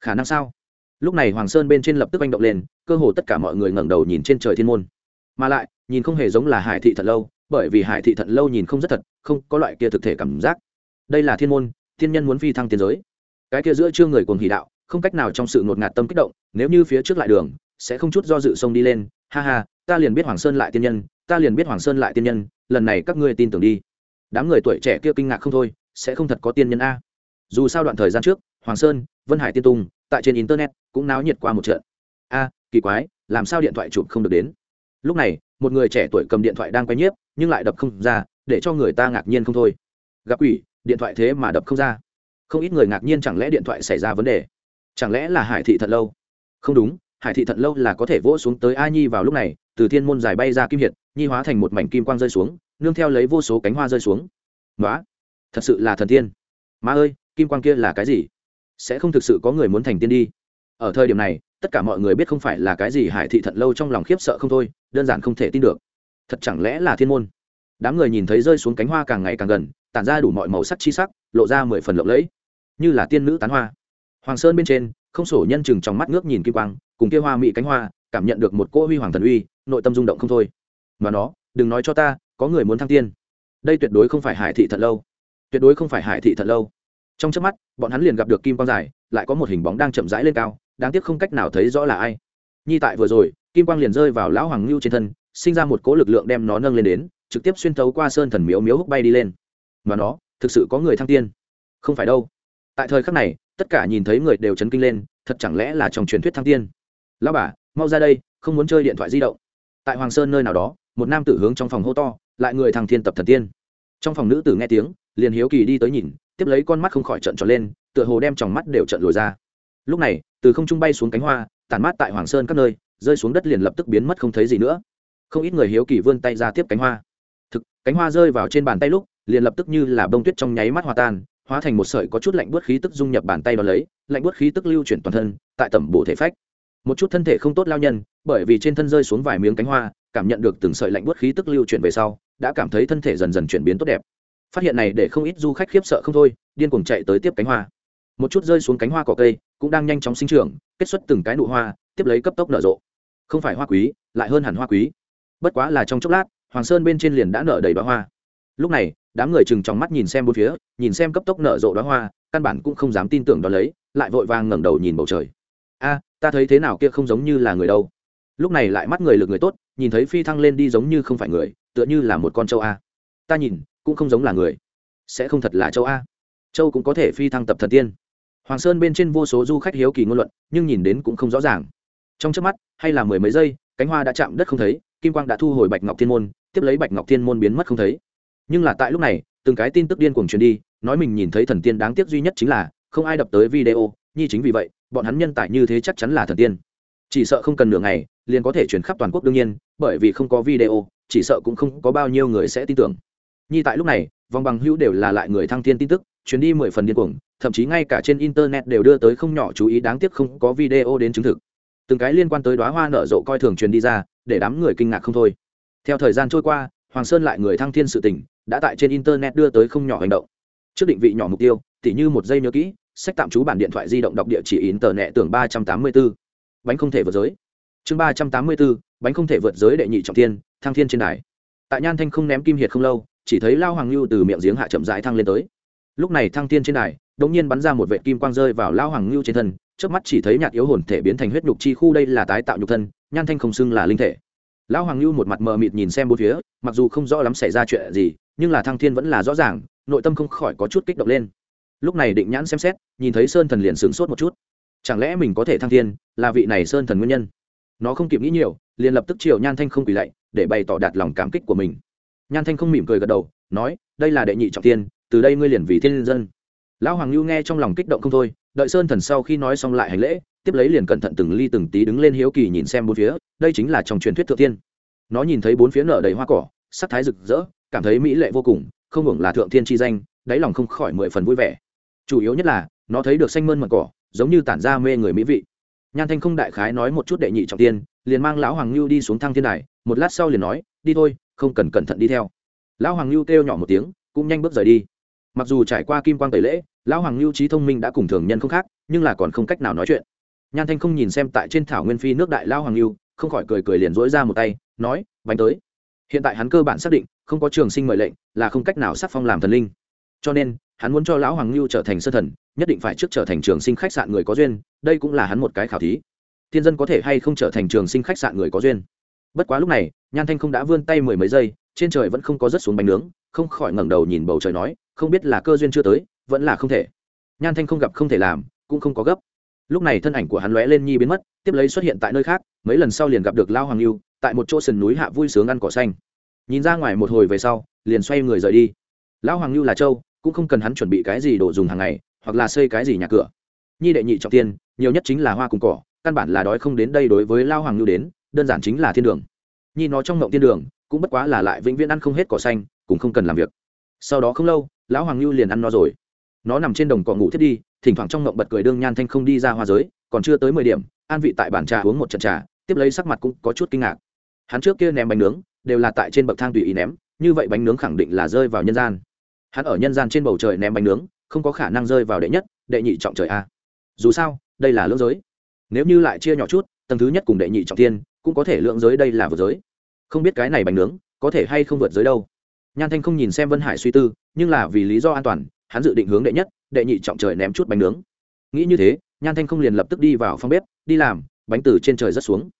Khả năng sao? Lúc này hoàng sơn bên trên lập tức anh động lên, cơ hồ tất cả mọi người ngẩng đầu nhìn trên trời thiên môn. Mà lại, nhìn không hề giống là hải thị thật lâu, bởi vì hải thị thật lâu nhìn không rất thật, không có loại kia thực thể cảm giác. Đây là thiên môn, thiên nhân muốn phi thăng tiến giới. Cái kia giữa chưa người cuồng hỷ đạo, không cách nào trong sự ngột ngạt tâm kích động, nếu như phía trước lại đường sẽ không chút do dự sông đi lên. Ha ha, ta liền biết hoàng sơn lại tiên nhân, ta liền biết hoàng sơn lại tiên nhân, lần này các ngươi tin tưởng đi. Đám người tuổi trẻ kia kinh ngạc không thôi, sẽ không thật có tiên nhân a. Dù sao đoạn thời gian trước, hoàng sơn, vân hải tiên tung tại trên internet cũng náo nhiệt qua một trận. A, kỳ quái, làm sao điện thoại chụp không được đến? Lúc này, một người trẻ tuổi cầm điện thoại đang quay nhiếp, nhưng lại đập không ra, để cho người ta ngạc nhiên không thôi. Gặp quỷ, điện thoại thế mà đập không ra. Không ít người ngạc nhiên chẳng lẽ điện thoại xảy ra vấn đề? Chẳng lẽ là hải thị thật lâu? Không đúng hải thị Thận lâu là có thể vỗ xuống tới a nhi vào lúc này, từ thiên môn dài bay ra kim hiệt, nhi hóa thành một mảnh kim quang rơi xuống, nương theo lấy vô số cánh hoa rơi xuống. Nói thật sự là thần tiên. Má ơi, kim quang kia là cái gì? Sẽ không thực sự có người muốn thành tiên đi. Ở thời điểm này, tất cả mọi người biết không phải là cái gì hải thị Thận lâu trong lòng khiếp sợ không thôi, đơn giản không thể tin được. Thật chẳng lẽ là thiên môn? Đám người nhìn thấy rơi xuống cánh hoa càng ngày càng gần, tản ra đủ mọi màu sắc chi sắc, lộ ra mười phần lộng lẫy. Như là tiên nữ tán hoa. Hoàng sơn bên trên không sổ nhân chừng trong mắt ngước nhìn kim quang, cùng kia hoa mỹ cánh hoa, cảm nhận được một cỗ huy hoàng thần uy, nội tâm rung động không thôi. Mà nó, đừng nói cho ta, có người muốn thăng tiên. Đây tuyệt đối không phải hải thị thật lâu. Tuyệt đối không phải hải thị thật lâu. Trong chớp mắt, bọn hắn liền gặp được kim quang dài, lại có một hình bóng đang chậm rãi lên cao, đáng tiếc không cách nào thấy rõ là ai. Nhi tại vừa rồi, kim quang liền rơi vào lão hoàng ngưu trên thân, sinh ra một cỗ lực lượng đem nó nâng lên đến, trực tiếp xuyên thấu qua sơn thần miếu miếu húc bay đi lên. Mà nó, thực sự có người thăng tiên? Không phải đâu. Tại thời khắc này tất cả nhìn thấy người đều chấn kinh lên, thật chẳng lẽ là trong truyền thuyết thăng tiên? Lão bà, mau ra đây, không muốn chơi điện thoại di động. Tại hoàng sơn nơi nào đó, một nam tử hướng trong phòng hô to, lại người thằng thiên tập thần tiên. Trong phòng nữ tử nghe tiếng, liền hiếu kỳ đi tới nhìn, tiếp lấy con mắt không khỏi trận tròn lên, tựa hồ đem tròng mắt đều trận lồi ra. Lúc này, từ không trung bay xuống cánh hoa, tản mát tại hoàng sơn các nơi, rơi xuống đất liền lập tức biến mất không thấy gì nữa. Không ít người hiếu kỳ vươn tay ra tiếp cánh hoa. Thực, cánh hoa rơi vào trên bàn tay lúc, liền lập tức như là bông tuyết trong nháy mắt hòa tan hóa thành một sợi có chút lạnh bớt khí tức dung nhập bàn tay đo lấy, lạnh bớt khí tức lưu chuyển toàn thân, tại tẩm bổ thể phách. Một chút thân thể không tốt lao nhân, bởi vì trên thân rơi xuống vài miếng cánh hoa, cảm nhận được từng sợi lạnh bớt khí tức lưu chuyển về sau, đã cảm thấy thân thể dần dần chuyển biến tốt đẹp. Phát hiện này để không ít du khách khiếp sợ không thôi, điên cuồng chạy tới tiếp cánh hoa. Một chút rơi xuống cánh hoa cỏ cây, cũng đang nhanh chóng sinh trưởng, kết xuất từng cái nụ hoa, tiếp lấy cấp tốc nở rộ. Không phải hoa quý, lại hơn hẳn hoa quý. Bất quá là trong chốc lát, hoàng sơn bên trên liền đã nở đầy bá hoa lúc này, đám người chừng trong mắt nhìn xem bốn phía, nhìn xem cấp tốc nở rộ đoá hoa, căn bản cũng không dám tin tưởng đó lấy, lại vội vàng ngẩng đầu nhìn bầu trời. A, ta thấy thế nào kia không giống như là người đâu. Lúc này lại mắt người lực người tốt, nhìn thấy phi thăng lên đi giống như không phải người, tựa như là một con châu a. Ta nhìn, cũng không giống là người. Sẽ không thật là châu a. Châu cũng có thể phi thăng tập thần tiên. Hoàng sơn bên trên vô số du khách hiếu kỳ ngôn luận, nhưng nhìn đến cũng không rõ ràng. Trong trước mắt, hay là mười mấy giây, cánh hoa đã chạm đất không thấy, kim quang đã thu hồi bạch ngọc thiên môn, tiếp lấy bạch ngọc thiên môn biến mất không thấy nhưng là tại lúc này, từng cái tin tức điên cuồng truyền đi, nói mình nhìn thấy thần tiên đáng tiếc duy nhất chính là, không ai đập tới video, nhi chính vì vậy, bọn hắn nhân tài như thế chắc chắn là thần tiên. Chỉ sợ không cần nửa ngày, liền có thể chuyển khắp toàn quốc đương nhiên, bởi vì không có video, chỉ sợ cũng không có bao nhiêu người sẽ tin tưởng. Nhi tại lúc này, vòng bằng hữu đều là lại người thăng thiên tin tức chuyến đi mười phần điên cuồng, thậm chí ngay cả trên internet đều đưa tới không nhỏ chú ý đáng tiếc không có video đến chứng thực. Từng cái liên quan tới đoá hoa nở rộ coi thường truyền đi ra, để đám người kinh ngạc không thôi. Theo thời gian trôi qua, hoàng sơn lại người thăng thiên sự tỉnh đã tại trên internet đưa tới không nhỏ hành động. Trước định vị nhỏ mục tiêu, tỉ như một giây nhớ kỹ, sách tạm trú bản điện thoại di động đọc địa chỉ in tờ tưởng ba trăm tám mươi b ố bánh không thể vượt giới. Chương ba trăm tám mươi b ố bánh không thể vượt giới đệ nhị trọng thiên, thăng thiên trên đài. Tại nhan thanh không ném kim hiệt không lâu, chỉ thấy lao hoàng lưu từ miệng giếng hạ chậm rãi thăng lên tới. Lúc này thăng thiên trên đài, đột nhiên bắn ra một vệ kim quang rơi vào lao hoàng lưu trên thân trước mắt chỉ thấy nhạt yếu hồn thể biến thành huyết nhục chi khu đây là tái tạo nhục thân, nhan thanh không xưng là linh thể. Lão hoàng lưu một mặt mờ mịt nhìn xem bốn phía, mặc dù không rõ lắm xảy ra chuyện gì nhưng là thăng thiên vẫn là rõ ràng, nội tâm không khỏi có chút kích động lên. Lúc này định nhãn xem xét, nhìn thấy sơn thần liền sửng sốt một chút. Chẳng lẽ mình có thể thăng thiên, là vị này sơn thần nguyên nhân? Nó không kịp nghĩ nhiều, liền lập tức chiều nhan thanh không quỳ lạy, để bày tỏ đạt lòng cảm kích của mình. Nhan thanh không mỉm cười gật đầu, nói, đây là đệ nhị trọng tiên từ đây ngươi liền vì thiên dân. Lão hoàng lưu nghe trong lòng kích động không thôi, đợi sơn thần sau khi nói xong lại hành lễ, tiếp lấy liền cẩn thận từng ly từng tí đứng lên hiếu kỳ nhìn xem bốn phía, đây chính là trong truyền thuyết thượng tiên nó nhìn thấy bốn phía nở đầy hoa cỏ, sắc thái rực rỡ cảm thấy mỹ lệ vô cùng, không hưởng là thượng thiên chi danh, đáy lòng không khỏi mười phần vui vẻ. Chủ yếu nhất là, nó thấy được xanh mơn mật cỏ, giống như tản ra mê người mỹ vị. Nhan thanh không đại khái nói một chút đệ nhị trọng tiên, liền mang lão hoàng lưu đi xuống thăng thiên đài, một lát sau liền nói, đi thôi, không cần cẩn thận đi theo. Lão hoàng lưu kêu nhỏ một tiếng, cũng nhanh bước rời đi. Mặc dù trải qua kim quang tẩy lễ, lão hoàng lưu trí thông minh đã cùng thường nhân không khác, nhưng là còn không cách nào nói chuyện. Nhan thanh không nhìn xem tại trên thảo nguyên phi nước đại lão hoàng lưu không khỏi cười cười liền dỗi ra một tay, nói, bánh tới hiện tại hắn cơ bản xác định, không có trường sinh mời lệnh, là không cách nào sắc phong làm thần linh. Cho nên, hắn muốn cho lão hoàng lưu trở thành sơ thần, nhất định phải trước trở thành trường sinh khách sạn người có duyên, đây cũng là hắn một cái khảo thí. Thiên dân có thể hay không trở thành trường sinh khách sạn người có duyên? Bất quá lúc này, nhan thanh không đã vươn tay mười mấy giây, trên trời vẫn không có rớt xuống bánh nướng, không khỏi ngẩng đầu nhìn bầu trời nói, không biết là cơ duyên chưa tới, vẫn là không thể. Nhan thanh không gặp không thể làm, cũng không có gấp lúc này thân ảnh của hắn lóe lên nhi biến mất, tiếp lấy xuất hiện tại nơi khác, mấy lần sau liền gặp được lao hoàng lưu tại một chỗ sườn núi hạ vui sướng ăn cỏ xanh. Nhìn ra ngoài một hồi về sau, liền xoay người rời đi. Lão hoàng lưu là châu, cũng không cần hắn chuẩn bị cái gì đồ dùng hàng ngày, hoặc là xây cái gì nhà cửa. Nhi đệ nhị trọng tiên, nhiều nhất chính là hoa cùng cỏ, căn bản là đói không đến đây đối với lao hoàng lưu đến, đơn giản chính là thiên đường. Nhi nó trong mộng thiên đường, cũng bất quá là lại vĩnh viễn ăn không hết cỏ xanh, cũng không cần làm việc. Sau đó không lâu, lão hoàng lưu liền ăn no rồi. Nó nằm trên đồng cỏ ngủ thiết đi thỉnh thoảng trong ngộng bật cười đương nhan thanh không đi ra hoa giới, còn chưa tới mười điểm, an vị tại bàn trà uống một trận trà, tiếp lấy sắc mặt cũng có chút kinh ngạc. Hắn trước kia ném bánh nướng, đều là tại trên bậc thang tùy ý ném, như vậy bánh nướng khẳng định là rơi vào nhân gian. Hắn ở nhân gian trên bầu trời ném bánh nướng, không có khả năng rơi vào đệ nhất, đệ nhị trọng trời a. Dù sao, đây là lưỡng giới. Nếu như lại chia nhỏ chút, tầng thứ nhất cùng đệ nhị trọng tiên cũng có thể lượng giới đây là vượt giới. Không biết cái này bánh nướng, có thể hay không vượt giới đâu. Nhan thanh không nhìn xem vân hải suy tư, nhưng là vì lý do an toàn, hắn dự định hướng đệ nhất đệ nhị trọng trời ném chút bánh nướng. Nghĩ như thế, nhan thanh không liền lập tức đi vào phòng bếp, đi làm, bánh từ trên trời rất xuống.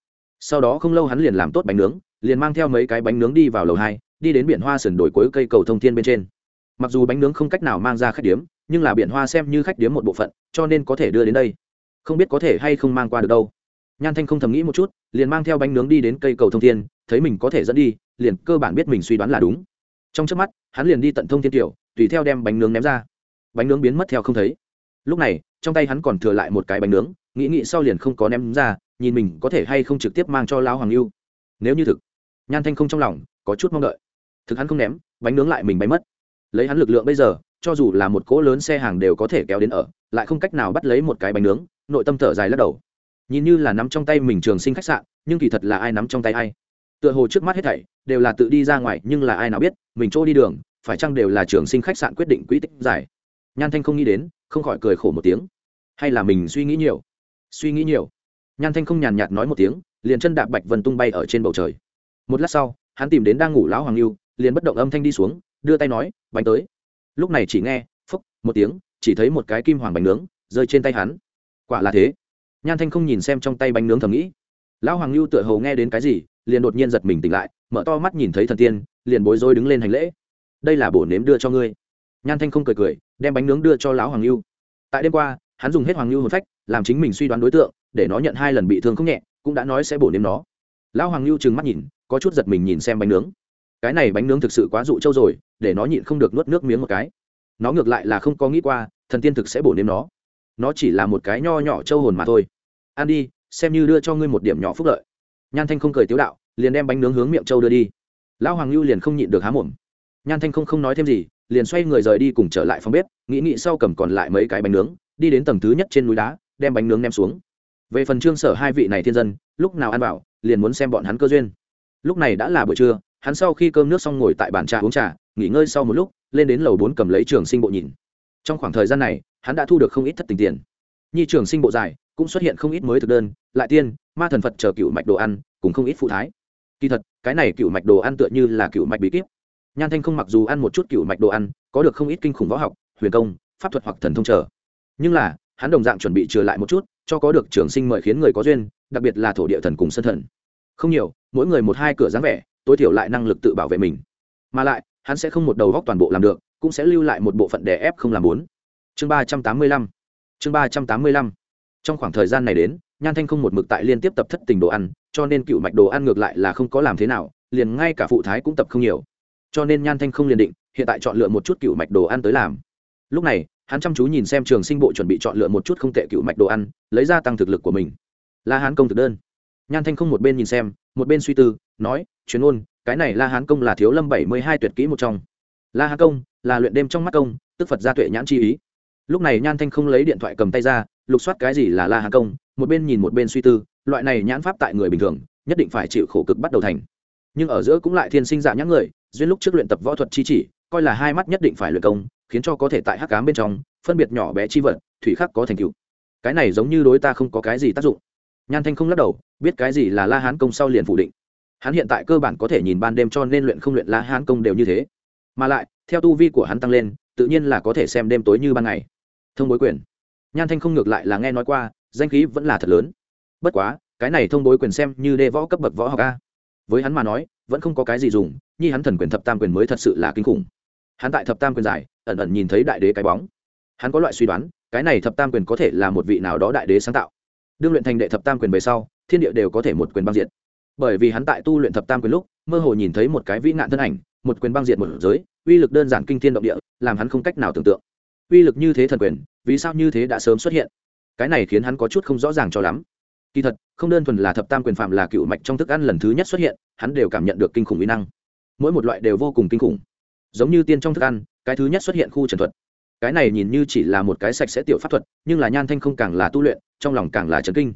Sau đó không lâu hắn liền làm tốt bánh nướng, liền mang theo mấy cái bánh nướng đi vào lầu hai, đi đến biển hoa sườn đổi cuối cây cầu thông thiên bên trên. Mặc dù bánh nướng không cách nào mang ra khách điếm, nhưng là biển hoa xem như khách điếm một bộ phận, cho nên có thể đưa đến đây. Không biết có thể hay không mang qua được đâu. Nhan thanh không thầm nghĩ một chút, liền mang theo bánh nướng đi đến cây cầu thông thiên, thấy mình có thể dẫn đi, liền cơ bản biết mình suy đoán là đúng. Trong trước mắt, hắn liền đi tận thông thiên tiểu, tùy theo đem bánh nướng ném ra bánh nướng biến mất theo không thấy. Lúc này, trong tay hắn còn thừa lại một cái bánh nướng, nghĩ nghĩ sau liền không có ném ra, nhìn mình có thể hay không trực tiếp mang cho lão hoàng lưu nếu như thực, nhan thanh không trong lòng, có chút mong đợi. Thực hắn không ném, bánh nướng lại mình bay mất. Lấy hắn lực lượng bây giờ, cho dù là một cỗ lớn xe hàng đều có thể kéo đến ở, lại không cách nào bắt lấy một cái bánh nướng, nội tâm thở dài lắc đầu. Nhìn như là nắm trong tay mình trường sinh khách sạn, nhưng kỳ thật là ai nắm trong tay ai. Tựa hồ trước mắt hết thảy, đều là tự đi ra ngoài, nhưng là ai nào biết, mình chỗ đi đường, phải chăng đều là trường sinh khách sạn quyết định quỹ tích dài nhan thanh không nghĩ đến, không khỏi cười khổ một tiếng. Hay là mình suy nghĩ nhiều? Suy nghĩ nhiều. Nhan thanh không nhàn nhạt nói một tiếng, liền chân đạp bạch vân tung bay ở trên bầu trời. Một lát sau, hắn tìm đến đang ngủ lão hoàng lưu liền bất động âm thanh đi xuống, đưa tay nói, bánh tới. Lúc này chỉ nghe, phúc, một tiếng, chỉ thấy một cái kim hoàng bánh nướng rơi trên tay hắn. Quả là thế. Nhan thanh không nhìn xem trong tay bánh nướng thầm nghĩ. Lão hoàng lưu tựa hầu nghe đến cái gì, liền đột nhiên giật mình tỉnh lại, mở to mắt nhìn thấy thần tiên, liền bối rối đứng lên hành lễ. Đây là bổ nếm đưa cho ngươi nhan thanh không cười cười, đem bánh nướng đưa cho lão hoàng lưu tại đêm qua, hắn dùng hết hoàng lưu hồn phách, làm chính mình suy đoán đối tượng, để nó nhận hai lần bị thương không nhẹ, cũng đã nói sẽ bổ nếm nó. Lão hoàng lưu trừng mắt nhìn, có chút giật mình nhìn xem bánh nướng. Cái này bánh nướng thực sự quá dụ trâu rồi, để nó nhịn không được nuốt nước miếng một cái. Nó ngược lại là không có nghĩ qua, thần tiên thực sẽ bổ nếm nó. Nó chỉ là một cái nho nhỏ trâu hồn mà thôi. Ăn đi, xem như đưa cho ngươi một điểm nhỏ phúc lợi. Nhan thanh không cười tiếu đạo, liền đem bánh nướng hướng miệng trâu đưa đi. Lão hoàng lưu liền không nhịn được há mồm. Nhan thanh không không nói thêm gì liền xoay người rời đi cùng trở lại phòng bếp, nghĩ nghĩ sau cầm còn lại mấy cái bánh nướng, đi đến tầng thứ nhất trên núi đá, đem bánh nướng ném xuống. Về phần trương sở hai vị này thiên dân, lúc nào ăn bảo liền muốn xem bọn hắn cơ duyên. Lúc này đã là buổi trưa, hắn sau khi cơm nước xong ngồi tại bàn trà uống trà, nghỉ ngơi sau một lúc, lên đến lầu bốn cầm lấy trường sinh bộ nhìn. Trong khoảng thời gian này, hắn đã thu được không ít thất tình tiền. Nhi trường sinh bộ dài, cũng xuất hiện không ít mới thực đơn, lại tiên, ma thần phật chờ cựu mạch đồ ăn, cùng không ít phụ thái. Kỳ thật, cái này cựu mạch đồ ăn tựa như là cựu mạch bí kíp nhan thanh không mặc dù ăn một chút cựu mạch đồ ăn, có được không ít kinh khủng võ học, huyền công, pháp thuật hoặc thần thông trở nhưng là, hắn đồng dạng chuẩn bị trừ lại một chút, cho có được trường sinh mời khiến người có duyên, đặc biệt là thổ địa thần cùng sân thần. Không nhiều, mỗi người một hai cửa dáng vẻ, tối thiểu lại năng lực tự bảo vệ mình. Mà lại, hắn sẽ không một đầu góc toàn bộ làm được, cũng sẽ lưu lại một bộ phận đè ép không làm bốn. Chương ba trăm tám mươi lăm. Chương ba trăm tám mươi lăm. Trong khoảng thời gian này đến, nhan thanh không một mực tại liên tiếp tập thất tình đồ ăn, cho nên cựu mạch đồ ăn ngược lại là không có làm thế nào, liền ngay cả phụ thái cũng tập không nhiều cho nên nhan thanh không liền định, hiện tại chọn lựa một chút cựu mạch đồ ăn tới làm. Lúc này, hắn chăm chú nhìn xem trường sinh bộ chuẩn bị chọn lựa một chút không tệ cựu mạch đồ ăn, lấy ra tăng thực lực của mình. La hán công thực đơn. Nhan thanh không một bên nhìn xem, một bên suy tư, nói, chuyên ôn cái này la hán công là thiếu lâm bảy mươi hai tuyệt kỹ một trong. La hán công, là luyện đêm trong mắt công, tức phật gia tuệ nhãn chi ý. Lúc này nhan thanh không lấy điện thoại cầm tay ra, lục soát cái gì là la hán công, một bên nhìn một bên suy tư, loại này nhãn pháp tại người bình thường, nhất định phải chịu khổ cực bắt đầu thành nhưng ở giữa cũng lại thiên sinh dạng nhãn người, duyên lúc trước luyện tập võ thuật chi chỉ, coi là hai mắt nhất định phải luyện công, khiến cho có thể tại hắc cám bên trong, phân biệt nhỏ bé chi vật, thủy khắc có thành tựu. Cái này giống như đối ta không có cái gì tác dụng. Nhan thanh không lắc đầu, biết cái gì là la hán công sau liền phủ định. Hắn hiện tại cơ bản có thể nhìn ban đêm cho nên luyện không luyện la hán công đều như thế. Mà lại, theo tu vi của hắn tăng lên, tự nhiên là có thể xem đêm tối như ban ngày. Thông bối quyền. Nhan thanh không ngược lại là nghe nói qua, danh khí vẫn là thật lớn. Bất quá, cái này thông bối quyền xem như đê võ cấp bậc võ học a với hắn mà nói, vẫn không có cái gì dùng, nhi hắn thần quyền thập tam quyền mới thật sự là kinh khủng. Hắn tại thập tam quyền giải, ẩn ẩn nhìn thấy đại đế cái bóng. Hắn có loại suy đoán, cái này thập tam quyền có thể là một vị nào đó đại đế sáng tạo. Đương luyện thành đệ thập tam quyền về sau, thiên địa đều có thể một quyền băng diệt. Bởi vì hắn tại tu luyện thập tam quyền lúc, mơ hồ nhìn thấy một cái vĩ nạn thân ảnh, một quyền băng diệt một giới, uy lực đơn giản kinh thiên động địa, làm hắn không cách nào tưởng tượng. Uy lực như thế thần quyền, vì sao như thế đã sớm xuất hiện? Cái này khiến hắn có chút không rõ ràng cho lắm kỳ thật, không đơn thuần là thập tam quyền phạm là cựu mạch trong thức ăn lần thứ nhất xuất hiện, hắn đều cảm nhận được kinh khủng uy năng. Mỗi một loại đều vô cùng kinh khủng. Giống như tiên trong thức ăn, cái thứ nhất xuất hiện khu trần thuật. Cái này nhìn như chỉ là một cái sạch sẽ tiểu pháp thuật, nhưng là nhan thanh không càng là tu luyện, trong lòng càng là trấn kinh.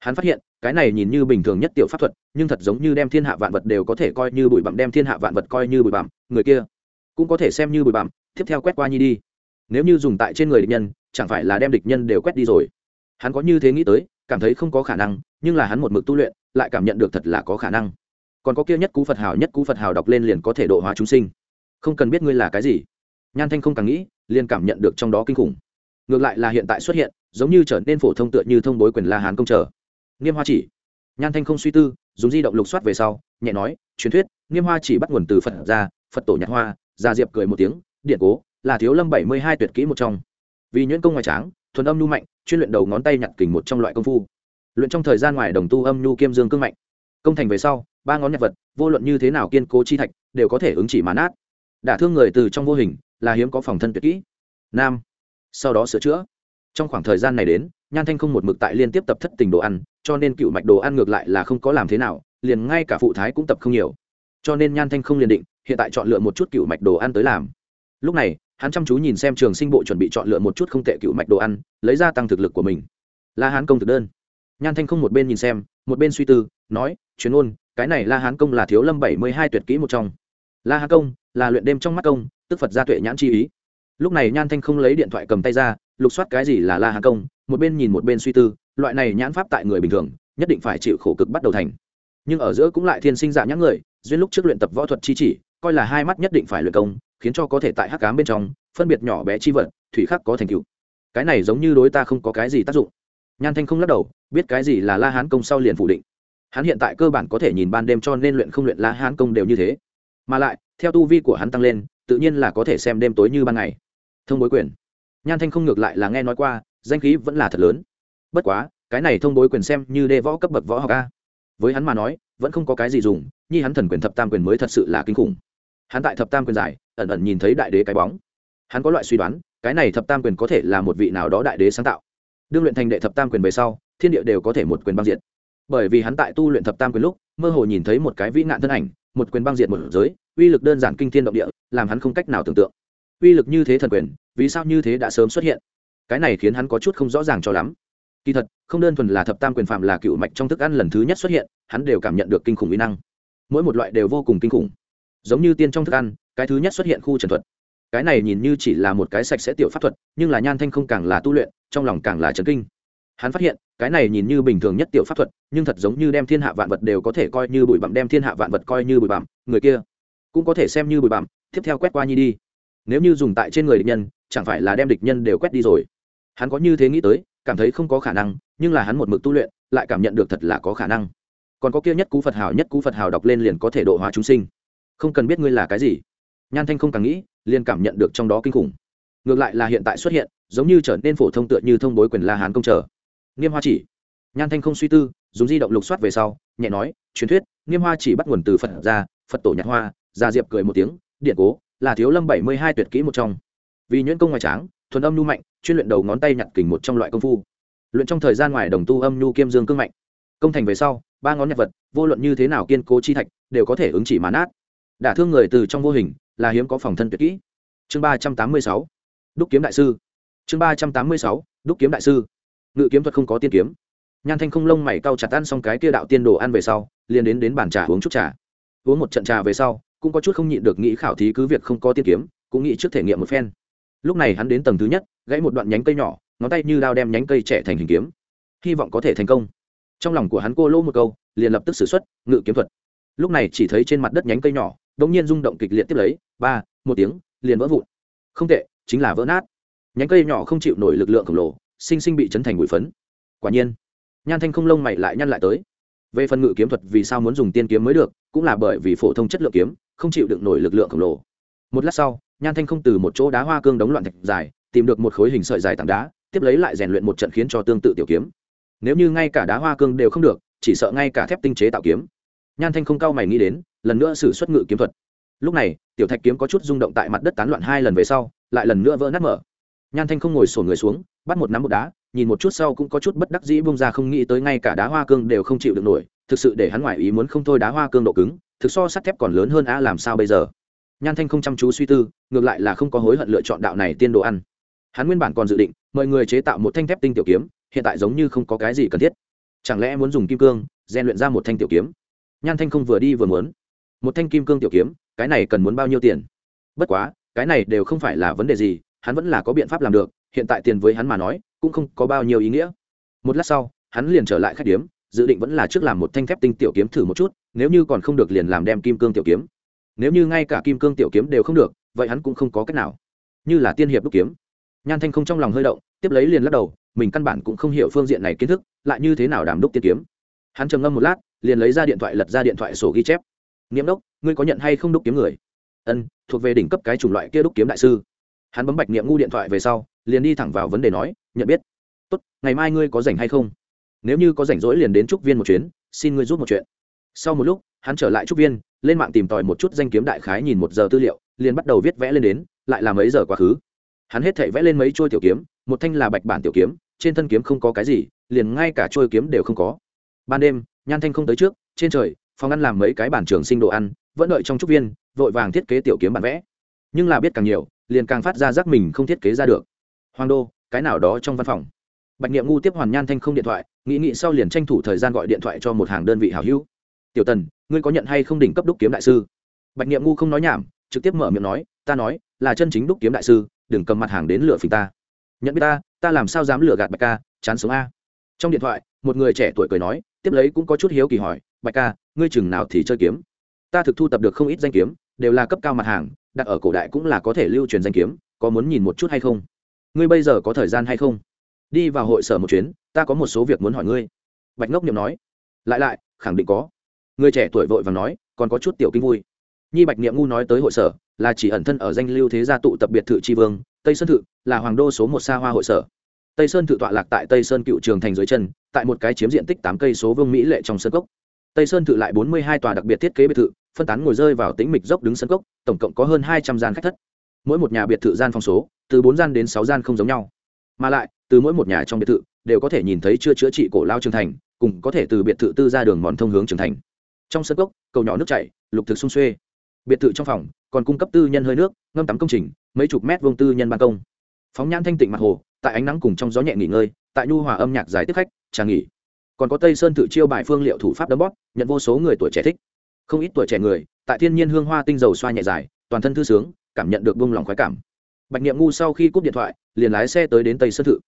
Hắn phát hiện, cái này nhìn như bình thường nhất tiểu pháp thuật, nhưng thật giống như đem thiên hạ vạn vật đều có thể coi như bụi bặm, đem thiên hạ vạn vật coi như bụi bặm, người kia cũng có thể xem như bụi bặm, tiếp theo quét qua nhi đi. Nếu như dùng tại trên người địch nhân, chẳng phải là đem địch nhân đều quét đi rồi. Hắn có như thế nghĩ tới cảm thấy không có khả năng, nhưng là hắn một mực tu luyện, lại cảm nhận được thật là có khả năng. Còn có kia nhất cú phật hào, nhất cú phật hào đọc lên liền có thể độ hóa chúng sinh. Không cần biết ngươi là cái gì. Nhan thanh không càng nghĩ, liền cảm nhận được trong đó kinh khủng. Ngược lại là hiện tại xuất hiện, giống như trở nên phổ thông tựa như thông bối quyền la hán công chờ nghiêm hoa chỉ. Nhan thanh không suy tư, dùng di động lục soát về sau, nhẹ nói, truyền thuyết, nghiêm hoa chỉ bắt nguồn từ phật ra phật tổ nhạc hoa. Gia diệp cười một tiếng, điện cố, là thiếu lâm bảy mươi hai tuyệt kỹ một trong. Vì nhuyễn công ngoài tráng, thuần âm nhu mạnh chuyên luyện đầu ngón tay nhặt kình một trong loại công phu. Luyện trong thời gian ngoài đồng tu âm nhu kiêm dương cương mạnh. Công thành về sau, ba ngón nhặt vật, vô luận như thế nào kiên cố chi thạch, đều có thể ứng chỉ mà át đả thương người từ trong vô hình, là hiếm có phòng thân tuyệt kỹ. Nam. Sau đó sửa chữa. Trong khoảng thời gian này đến, nhan thanh không một mực tại liên tiếp tập thất tình đồ ăn, cho nên cựu mạch đồ ăn ngược lại là không có làm thế nào, liền ngay cả phụ thái cũng tập không nhiều. Cho nên nhan thanh không liền định, hiện tại chọn lựa một chút cựu mạch đồ ăn tới làm. Lúc này hắn chăm chú nhìn xem trường sinh bộ chuẩn bị chọn lựa một chút không tệ cựu mạch đồ ăn, lấy ra tăng thực lực của mình. La hán công thực đơn. Nhan thanh không một bên nhìn xem, một bên suy tư, nói, chuyên ôn cái này la hán công là thiếu lâm bảy mươi hai tuyệt kỹ một trong. La hán công, là luyện đêm trong mắt công, tức phật gia tuệ nhãn chi ý. Lúc này nhan thanh không lấy điện thoại cầm tay ra, lục soát cái gì là la hán công, một bên nhìn một bên suy tư, loại này nhãn pháp tại người bình thường, nhất định phải chịu khổ cực bắt đầu thành. Nhưng ở giữa cũng lại thiên sinh dạng nhãn người, duyên lúc trước luyện tập võ thuật chi chỉ, coi là hai mắt nhất định phải luyện công khiến cho có thể tại hắc cám bên trong phân biệt nhỏ bé chi vật, thủy khắc có thành tựu. Cái này giống như đối ta không có cái gì tác dụng. Nhan thanh không lắc đầu, biết cái gì là la hán công sau liền phủ định. Hắn hiện tại cơ bản có thể nhìn ban đêm cho nên luyện không luyện la hán công đều như thế. Mà lại, theo tu vi của hắn tăng lên, tự nhiên là có thể xem đêm tối như ban ngày. Thông bối quyền. Nhan thanh không ngược lại là nghe nói qua, danh khí vẫn là thật lớn. Bất quá, cái này thông bối quyền xem như đê võ cấp bậc võ học a. Với hắn mà nói, vẫn không có cái gì dùng, nhi hắn thần quyền thập tam quyền mới thật sự là kinh khủng. Hắn tại thập tam quyền giải ẩn ẩn nhìn thấy đại đế cái bóng. Hắn có loại suy đoán, cái này thập tam quyền có thể là một vị nào đó đại đế sáng tạo. Đương luyện thành đệ thập tam quyền về sau, thiên địa đều có thể một quyền băng diệt. Bởi vì hắn tại tu luyện thập tam quyền lúc, mơ hồ nhìn thấy một cái vĩ nạn thân ảnh, một quyền băng diệt một giới, uy lực đơn giản kinh thiên động địa, làm hắn không cách nào tưởng tượng. Uy lực như thế thần quyền, vì sao như thế đã sớm xuất hiện? Cái này khiến hắn có chút không rõ ràng cho lắm. Kỳ thật, không đơn thuần là thập tam quyền phạm là cựu mạch trong thức ăn lần thứ nhất xuất hiện, hắn đều cảm nhận được kinh khủng uy năng. Mỗi một loại đều vô cùng kinh khủng giống như tiên trong thức ăn, cái thứ nhất xuất hiện khu trần thuật. Cái này nhìn như chỉ là một cái sạch sẽ tiểu pháp thuật, nhưng là nhan thanh không càng là tu luyện, trong lòng càng là trấn kinh. Hắn phát hiện, cái này nhìn như bình thường nhất tiểu pháp thuật, nhưng thật giống như đem thiên hạ vạn vật đều có thể coi như bụi bặm, đem thiên hạ vạn vật coi như bụi bặm, người kia cũng có thể xem như bụi bặm, tiếp theo quét qua nhi đi. Nếu như dùng tại trên người địch nhân, chẳng phải là đem địch nhân đều quét đi rồi. Hắn có như thế nghĩ tới, cảm thấy không có khả năng, nhưng là hắn một mực tu luyện, lại cảm nhận được thật là có khả năng. Còn có kia nhất cú phật hào, nhất cú phật hào đọc lên liền có thể độ hóa chúng sinh không cần biết ngươi là cái gì. Nhan thanh không càng nghĩ, liền cảm nhận được trong đó kinh khủng. Ngược lại là hiện tại xuất hiện, giống như trở nên phổ thông tựa như thông bối quyền la hán công chờ niêm hoa chỉ. Nhan thanh không suy tư, dùng di động lục soát về sau, nhẹ nói, truyền thuyết, niêm hoa chỉ bắt nguồn từ phật ra phật tổ nhạc hoa. Gia diệp cười một tiếng, điện cố, là thiếu lâm bảy mươi hai tuyệt kỹ một trong. Vì nhuyễn công ngoài tráng, thuần âm nhu mạnh, chuyên luyện đầu ngón tay nhặt kình một trong loại công phu. Luyện trong thời gian ngoài đồng tu âm nhu kiêm dương cương mạnh. Công thành về sau, ba ngón nhặt vật, vô luận như thế nào kiên cố chi thạch, đều có thể ứng chỉ mán át đả thương người từ trong vô hình, là hiếm có phòng thân tuyệt kỹ. Chương ba trăm tám mươi sáu, đúc kiếm đại sư. Chương ba trăm tám mươi sáu, đúc kiếm đại sư. Ngự kiếm thuật không có tiên kiếm. Nhan thanh không lông mày cau chặt ăn xong cái kia đạo tiên đồ ăn về sau, liền đến đến bàn trà uống chút trà. Uống một trận trà về sau, cũng có chút không nhịn được nghĩ khảo thí cứ việc không có tiên kiếm, cũng nghĩ trước thể nghiệm một phen. Lúc này hắn đến tầng thứ nhất, gãy một đoạn nhánh cây nhỏ, ngón tay như đao đem nhánh cây trẻ thành hình kiếm. Hy vọng có thể thành công. Trong lòng của hắn cô lô một câu, liền lập tức xử x u ấ t ngự kiếm thuật. Lúc này chỉ thấy trên mặt đất nhánh cây nhỏ đ ỗ n g nhiên rung động kịch liệt tiếp lấy, ba, một tiếng, liền vỡ vụn. Không tệ, chính là vỡ nát. Nhánh cây nhỏ không chịu nổi lực lượng khổng lồ, sinh sinh bị chấn thành bụi phấn. Quả nhiên, nhan thanh không lông mày lại nhăn lại tới. Về phần ngự kiếm thuật vì sao muốn dùng tiên kiếm mới được, cũng là bởi vì phổ thông chất lượng kiếm, không chịu được nổi lực lượng khổng lồ. Một lát sau, nhan thanh không từ một chỗ đá hoa cương đống loạn thạch dài, tìm được một khối hình sợi dài tảng đá, tiếp lấy lại rèn luyện một trận khiến cho tương tự tiểu kiếm. Nếu như ngay cả đá hoa cương đều không được, chỉ sợ ngay cả thép tinh chế tạo kiếm nhan thanh không cao mày nghĩ đến, lần nữa xử xuất ngự kiếm thuật. Lúc này, tiểu thạch kiếm có chút rung động tại mặt đất tán loạn hai lần về sau, lại lần nữa vỡ nát mở. Nhan thanh không ngồi sổ người xuống, bắt một nắm một đá, nhìn một chút sau cũng có chút bất đắc dĩ bung ra không nghĩ tới ngay cả đá hoa cương đều không chịu được nổi, thực sự để hắn ngoại ý muốn không thôi đá hoa cương độ cứng, thực so sắt thép còn lớn hơn a làm sao bây giờ? Nhan thanh không chăm chú suy tư, ngược lại là không có hối hận lựa chọn đạo này tiên đồ ăn. Hắn nguyên bản còn dự định mời người chế tạo một thanh thép tinh tiểu kiếm, hiện tại giống như không có cái gì cần thiết. Chẳng lẽ muốn dùng kim cương, rèn luyện ra một thanh tiểu kiếm? Nhan thanh không vừa đi vừa muốn. Một thanh kim cương tiểu kiếm, cái này cần muốn bao nhiêu tiền? Bất quá, cái này đều không phải là vấn đề gì, hắn vẫn là có biện pháp làm được, hiện tại tiền với hắn mà nói, cũng không có bao nhiêu ý nghĩa. Một lát sau, hắn liền trở lại khách điếm, dự định vẫn là trước làm một thanh thép tinh tiểu kiếm thử một chút, nếu như còn không được liền làm đem kim cương tiểu kiếm. Nếu như ngay cả kim cương tiểu kiếm đều không được, vậy hắn cũng không có cách nào. Như là tiên hiệp đúc kiếm. Nhan thanh không trong lòng hơi động, tiếp lấy liền lắc đầu, mình căn bản cũng không hiểu phương diện này kiến thức, lại như thế nào đảm đúc tiên kiếm. Hắn trầm ngâm một lát liền lấy ra điện thoại lật ra điện thoại sổ ghi chép. Nghiêm đốc, ngươi có nhận hay không đúc kiếm người? Ân, thuộc về đỉnh cấp cái chủng loại kia đúc kiếm đại sư. Hắn bấm bạch niệm ngu điện thoại về sau, liền đi thẳng vào vấn đề nói, nhận biết. Tốt, ngày mai ngươi có rảnh hay không? Nếu như có rảnh rỗi liền đến trúc viên một chuyến, xin ngươi giúp một chuyện. Sau một lúc, hắn trở lại trúc viên, lên mạng tìm tòi một chút danh kiếm đại khái nhìn một giờ tư liệu, liền bắt đầu viết vẽ lên đến, lại là mấy giờ quá khứ. Hắn hết thảy vẽ lên mấy trôi tiểu kiếm, một thanh là bạch bản tiểu kiếm, trên thân kiếm không có cái gì, liền ngay cả trôi kiếm đều không có. Ban đêm nhan thanh không tới trước, trên trời, phòng ăn làm mấy cái bản trường sinh đồ ăn, vẫn đợi trong trúc viên, vội vàng thiết kế tiểu kiếm bản vẽ. Nhưng là biết càng nhiều, liền càng phát ra giác mình không thiết kế ra được. Hoàng đô, cái nào đó trong văn phòng. Bạch niệm ngu tiếp hoàn nhan thanh không điện thoại, nghĩ nghĩ sau liền tranh thủ thời gian gọi điện thoại cho một hàng đơn vị hảo hữu. Tiểu tần, ngươi có nhận hay không đỉnh cấp đúc kiếm đại sư? Bạch niệm ngu không nói nhảm, trực tiếp mở miệng nói, ta nói, là chân chính đúc kiếm đại sư, đừng cầm mặt hàng đến lửa phình ta. Nhận biết ta ta làm sao dám lừa gạt bạch ca, chán sống a? Trong điện thoại, một người trẻ tuổi cười nói tiếp lấy cũng có chút hiếu kỳ hỏi, bạch ca, ngươi chừng nào thì chơi kiếm? Ta thực thu tập được không ít danh kiếm, đều là cấp cao mặt hàng, đặt ở cổ đại cũng là có thể lưu truyền danh kiếm, có muốn nhìn một chút hay không? Ngươi bây giờ có thời gian hay không? Đi vào hội sở một chuyến, ta có một số việc muốn hỏi ngươi. Bạch ngốc niệm nói. Lại lại, khẳng định có. Người trẻ tuổi vội và nói, còn có chút tiểu kinh vui. Nhi bạch niệm ngu nói tới hội sở, là chỉ ẩn thân ở danh lưu thế gia tụ tập biệt thự tri vương, tây sơn thự, là hoàng đô số một xa hoa hội sở tây sơn thự tọa lạc tại tây sơn cựu trường thành dưới chân, tại một cái chiếm diện tích tám cây số vương mỹ lệ trong sân cốc. Tây sơn thự lại bốn mươi hai tòa đặc biệt thiết kế biệt thự, phân tán ngồi rơi vào tĩnh mịch dốc đứng sân cốc, tổng cộng có hơn hai trăm gian khách thất. Mỗi một nhà biệt thự gian phòng số, từ bốn gian đến sáu gian không giống nhau. Mà lại, từ mỗi một nhà trong biệt thự, đều có thể nhìn thấy chưa chữa trị cổ lao trường thành, cùng có thể từ biệt thự tư ra đường mòn thông hướng trường thành. Trong sân cốc, cầu nhỏ nước chảy, lục thực sung xuê. Biệt thự trong phòng, còn cung cấp tư nhân hơi nước, ngâm tắm công trình, mấy chục mét vuông tư nhân ban công. Phóng nhãn thanh tịnh mặt hồ tại ánh nắng cùng trong gió nhẹ nghỉ ngơi, tại nhu hòa âm nhạc giải tiếp khách, trà nghỉ. Còn có tây sơn tự chiêu bài phương liệu thủ pháp đấm bóp, nhận vô số người tuổi trẻ thích. Không ít tuổi trẻ người, tại thiên nhiên hương hoa tinh dầu xoa nhẹ dài, toàn thân thư sướng, cảm nhận được buông lòng khoái cảm. Bạch niệm ngu sau khi cúp điện thoại, liền lái xe tới đến tây sơn thự.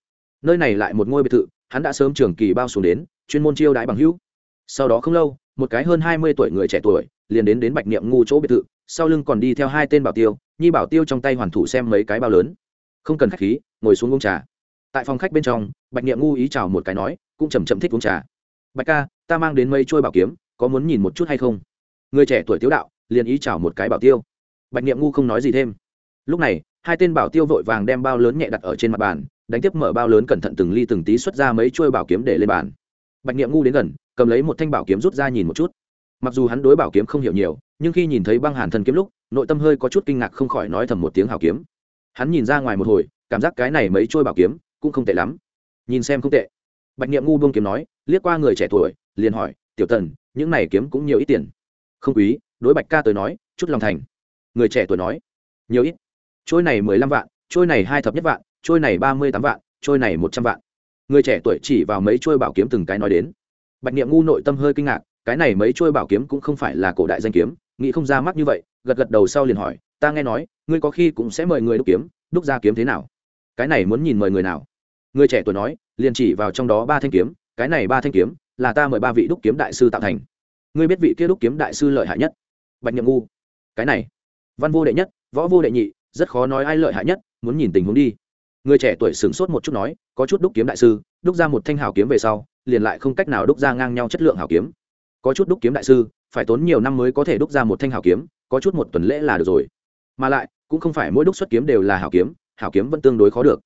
Nơi này lại một ngôi biệt thự, hắn đã sớm trường kỳ bao xuống đến, chuyên môn chiêu đãi bằng hữu. Sau đó không lâu, một cái hơn hai mươi tuổi người trẻ tuổi, liền đến đến bạch niệm ngu chỗ biệt thự, sau lưng còn đi theo hai tên bảo tiêu, nhi bảo tiêu trong tay hoàn thủ xem mấy cái bao lớn không cần khách khí, ngồi xuống uống trà. Tại phòng khách bên trong, bạch niệm ngu ý chào một cái nói, cũng chầm chậm thích uống trà. Bạch ca, ta mang đến mấy trôi bảo kiếm, có muốn nhìn một chút hay không? Người trẻ tuổi tiếu đạo, liền ý chào một cái bảo tiêu. Bạch niệm ngu không nói gì thêm. Lúc này, hai tên bảo tiêu vội vàng đem bao lớn nhẹ đặt ở trên mặt bàn, đánh tiếp mở bao lớn cẩn thận từng ly từng tí xuất ra mấy chuôi bảo kiếm để lên bàn. Bạch niệm ngu đến gần, cầm lấy một thanh bảo kiếm rút ra nhìn một chút. Mặc dù hắn đối bảo kiếm không hiểu nhiều, nhưng khi nhìn thấy băng hàn thần kiếm lúc, nội tâm hơi có chút kinh ngạc không khỏi nói thầm một tiếng hào kiếm hắn nhìn ra ngoài một hồi, cảm giác cái này mấy trôi bảo kiếm cũng không tệ lắm. Nhìn xem không tệ. Bạch niệm ngu buông kiếm nói, liếc qua người trẻ tuổi, liền hỏi, tiểu tần, những này kiếm cũng nhiều ít tiền? Không quý, đối bạch ca tới nói, chút lòng thành. Người trẻ tuổi nói, nhiều ít. Trôi này mười lăm vạn trôi này hai thập nhất vạn trôi này ba mươi tám vạn trôi này một trăm vạn. Người trẻ tuổi chỉ vào mấy trôi bảo kiếm từng cái nói đến. Bạch niệm ngu nội tâm hơi kinh ngạc, cái này mấy trôi bảo kiếm cũng không phải là cổ đại danh kiếm nghĩ không ra mắt như vậy, gật gật đầu sau liền hỏi, ta nghe nói, ngươi có khi cũng sẽ mời người đúc kiếm, đúc ra kiếm thế nào? Cái này muốn nhìn mời người nào? Người trẻ tuổi nói, liền chỉ vào trong đó ba thanh kiếm, cái này ba thanh kiếm, là ta mời ba vị đúc kiếm đại sư tạo thành. Ngươi biết vị kia đúc kiếm đại sư lợi hại nhất? Bạch nhậm ngu. Cái này, văn vô đệ nhất, võ vô đệ nhị, rất khó nói ai lợi hại nhất, muốn nhìn tình huống đi. Người trẻ tuổi sửng sốt một chút nói, có chút đúc kiếm đại sư, đúc ra một thanh hào kiếm về sau, liền lại không cách nào đúc ra ngang nhau chất lượng hào kiếm. Có chút đúc kiếm đại sư phải tốn nhiều năm mới có thể đúc ra một thanh hảo kiếm, có chút một tuần lễ là được rồi. Mà lại, cũng không phải mỗi đúc xuất kiếm đều là hảo kiếm hảo kiếm vẫn tương đối khó được.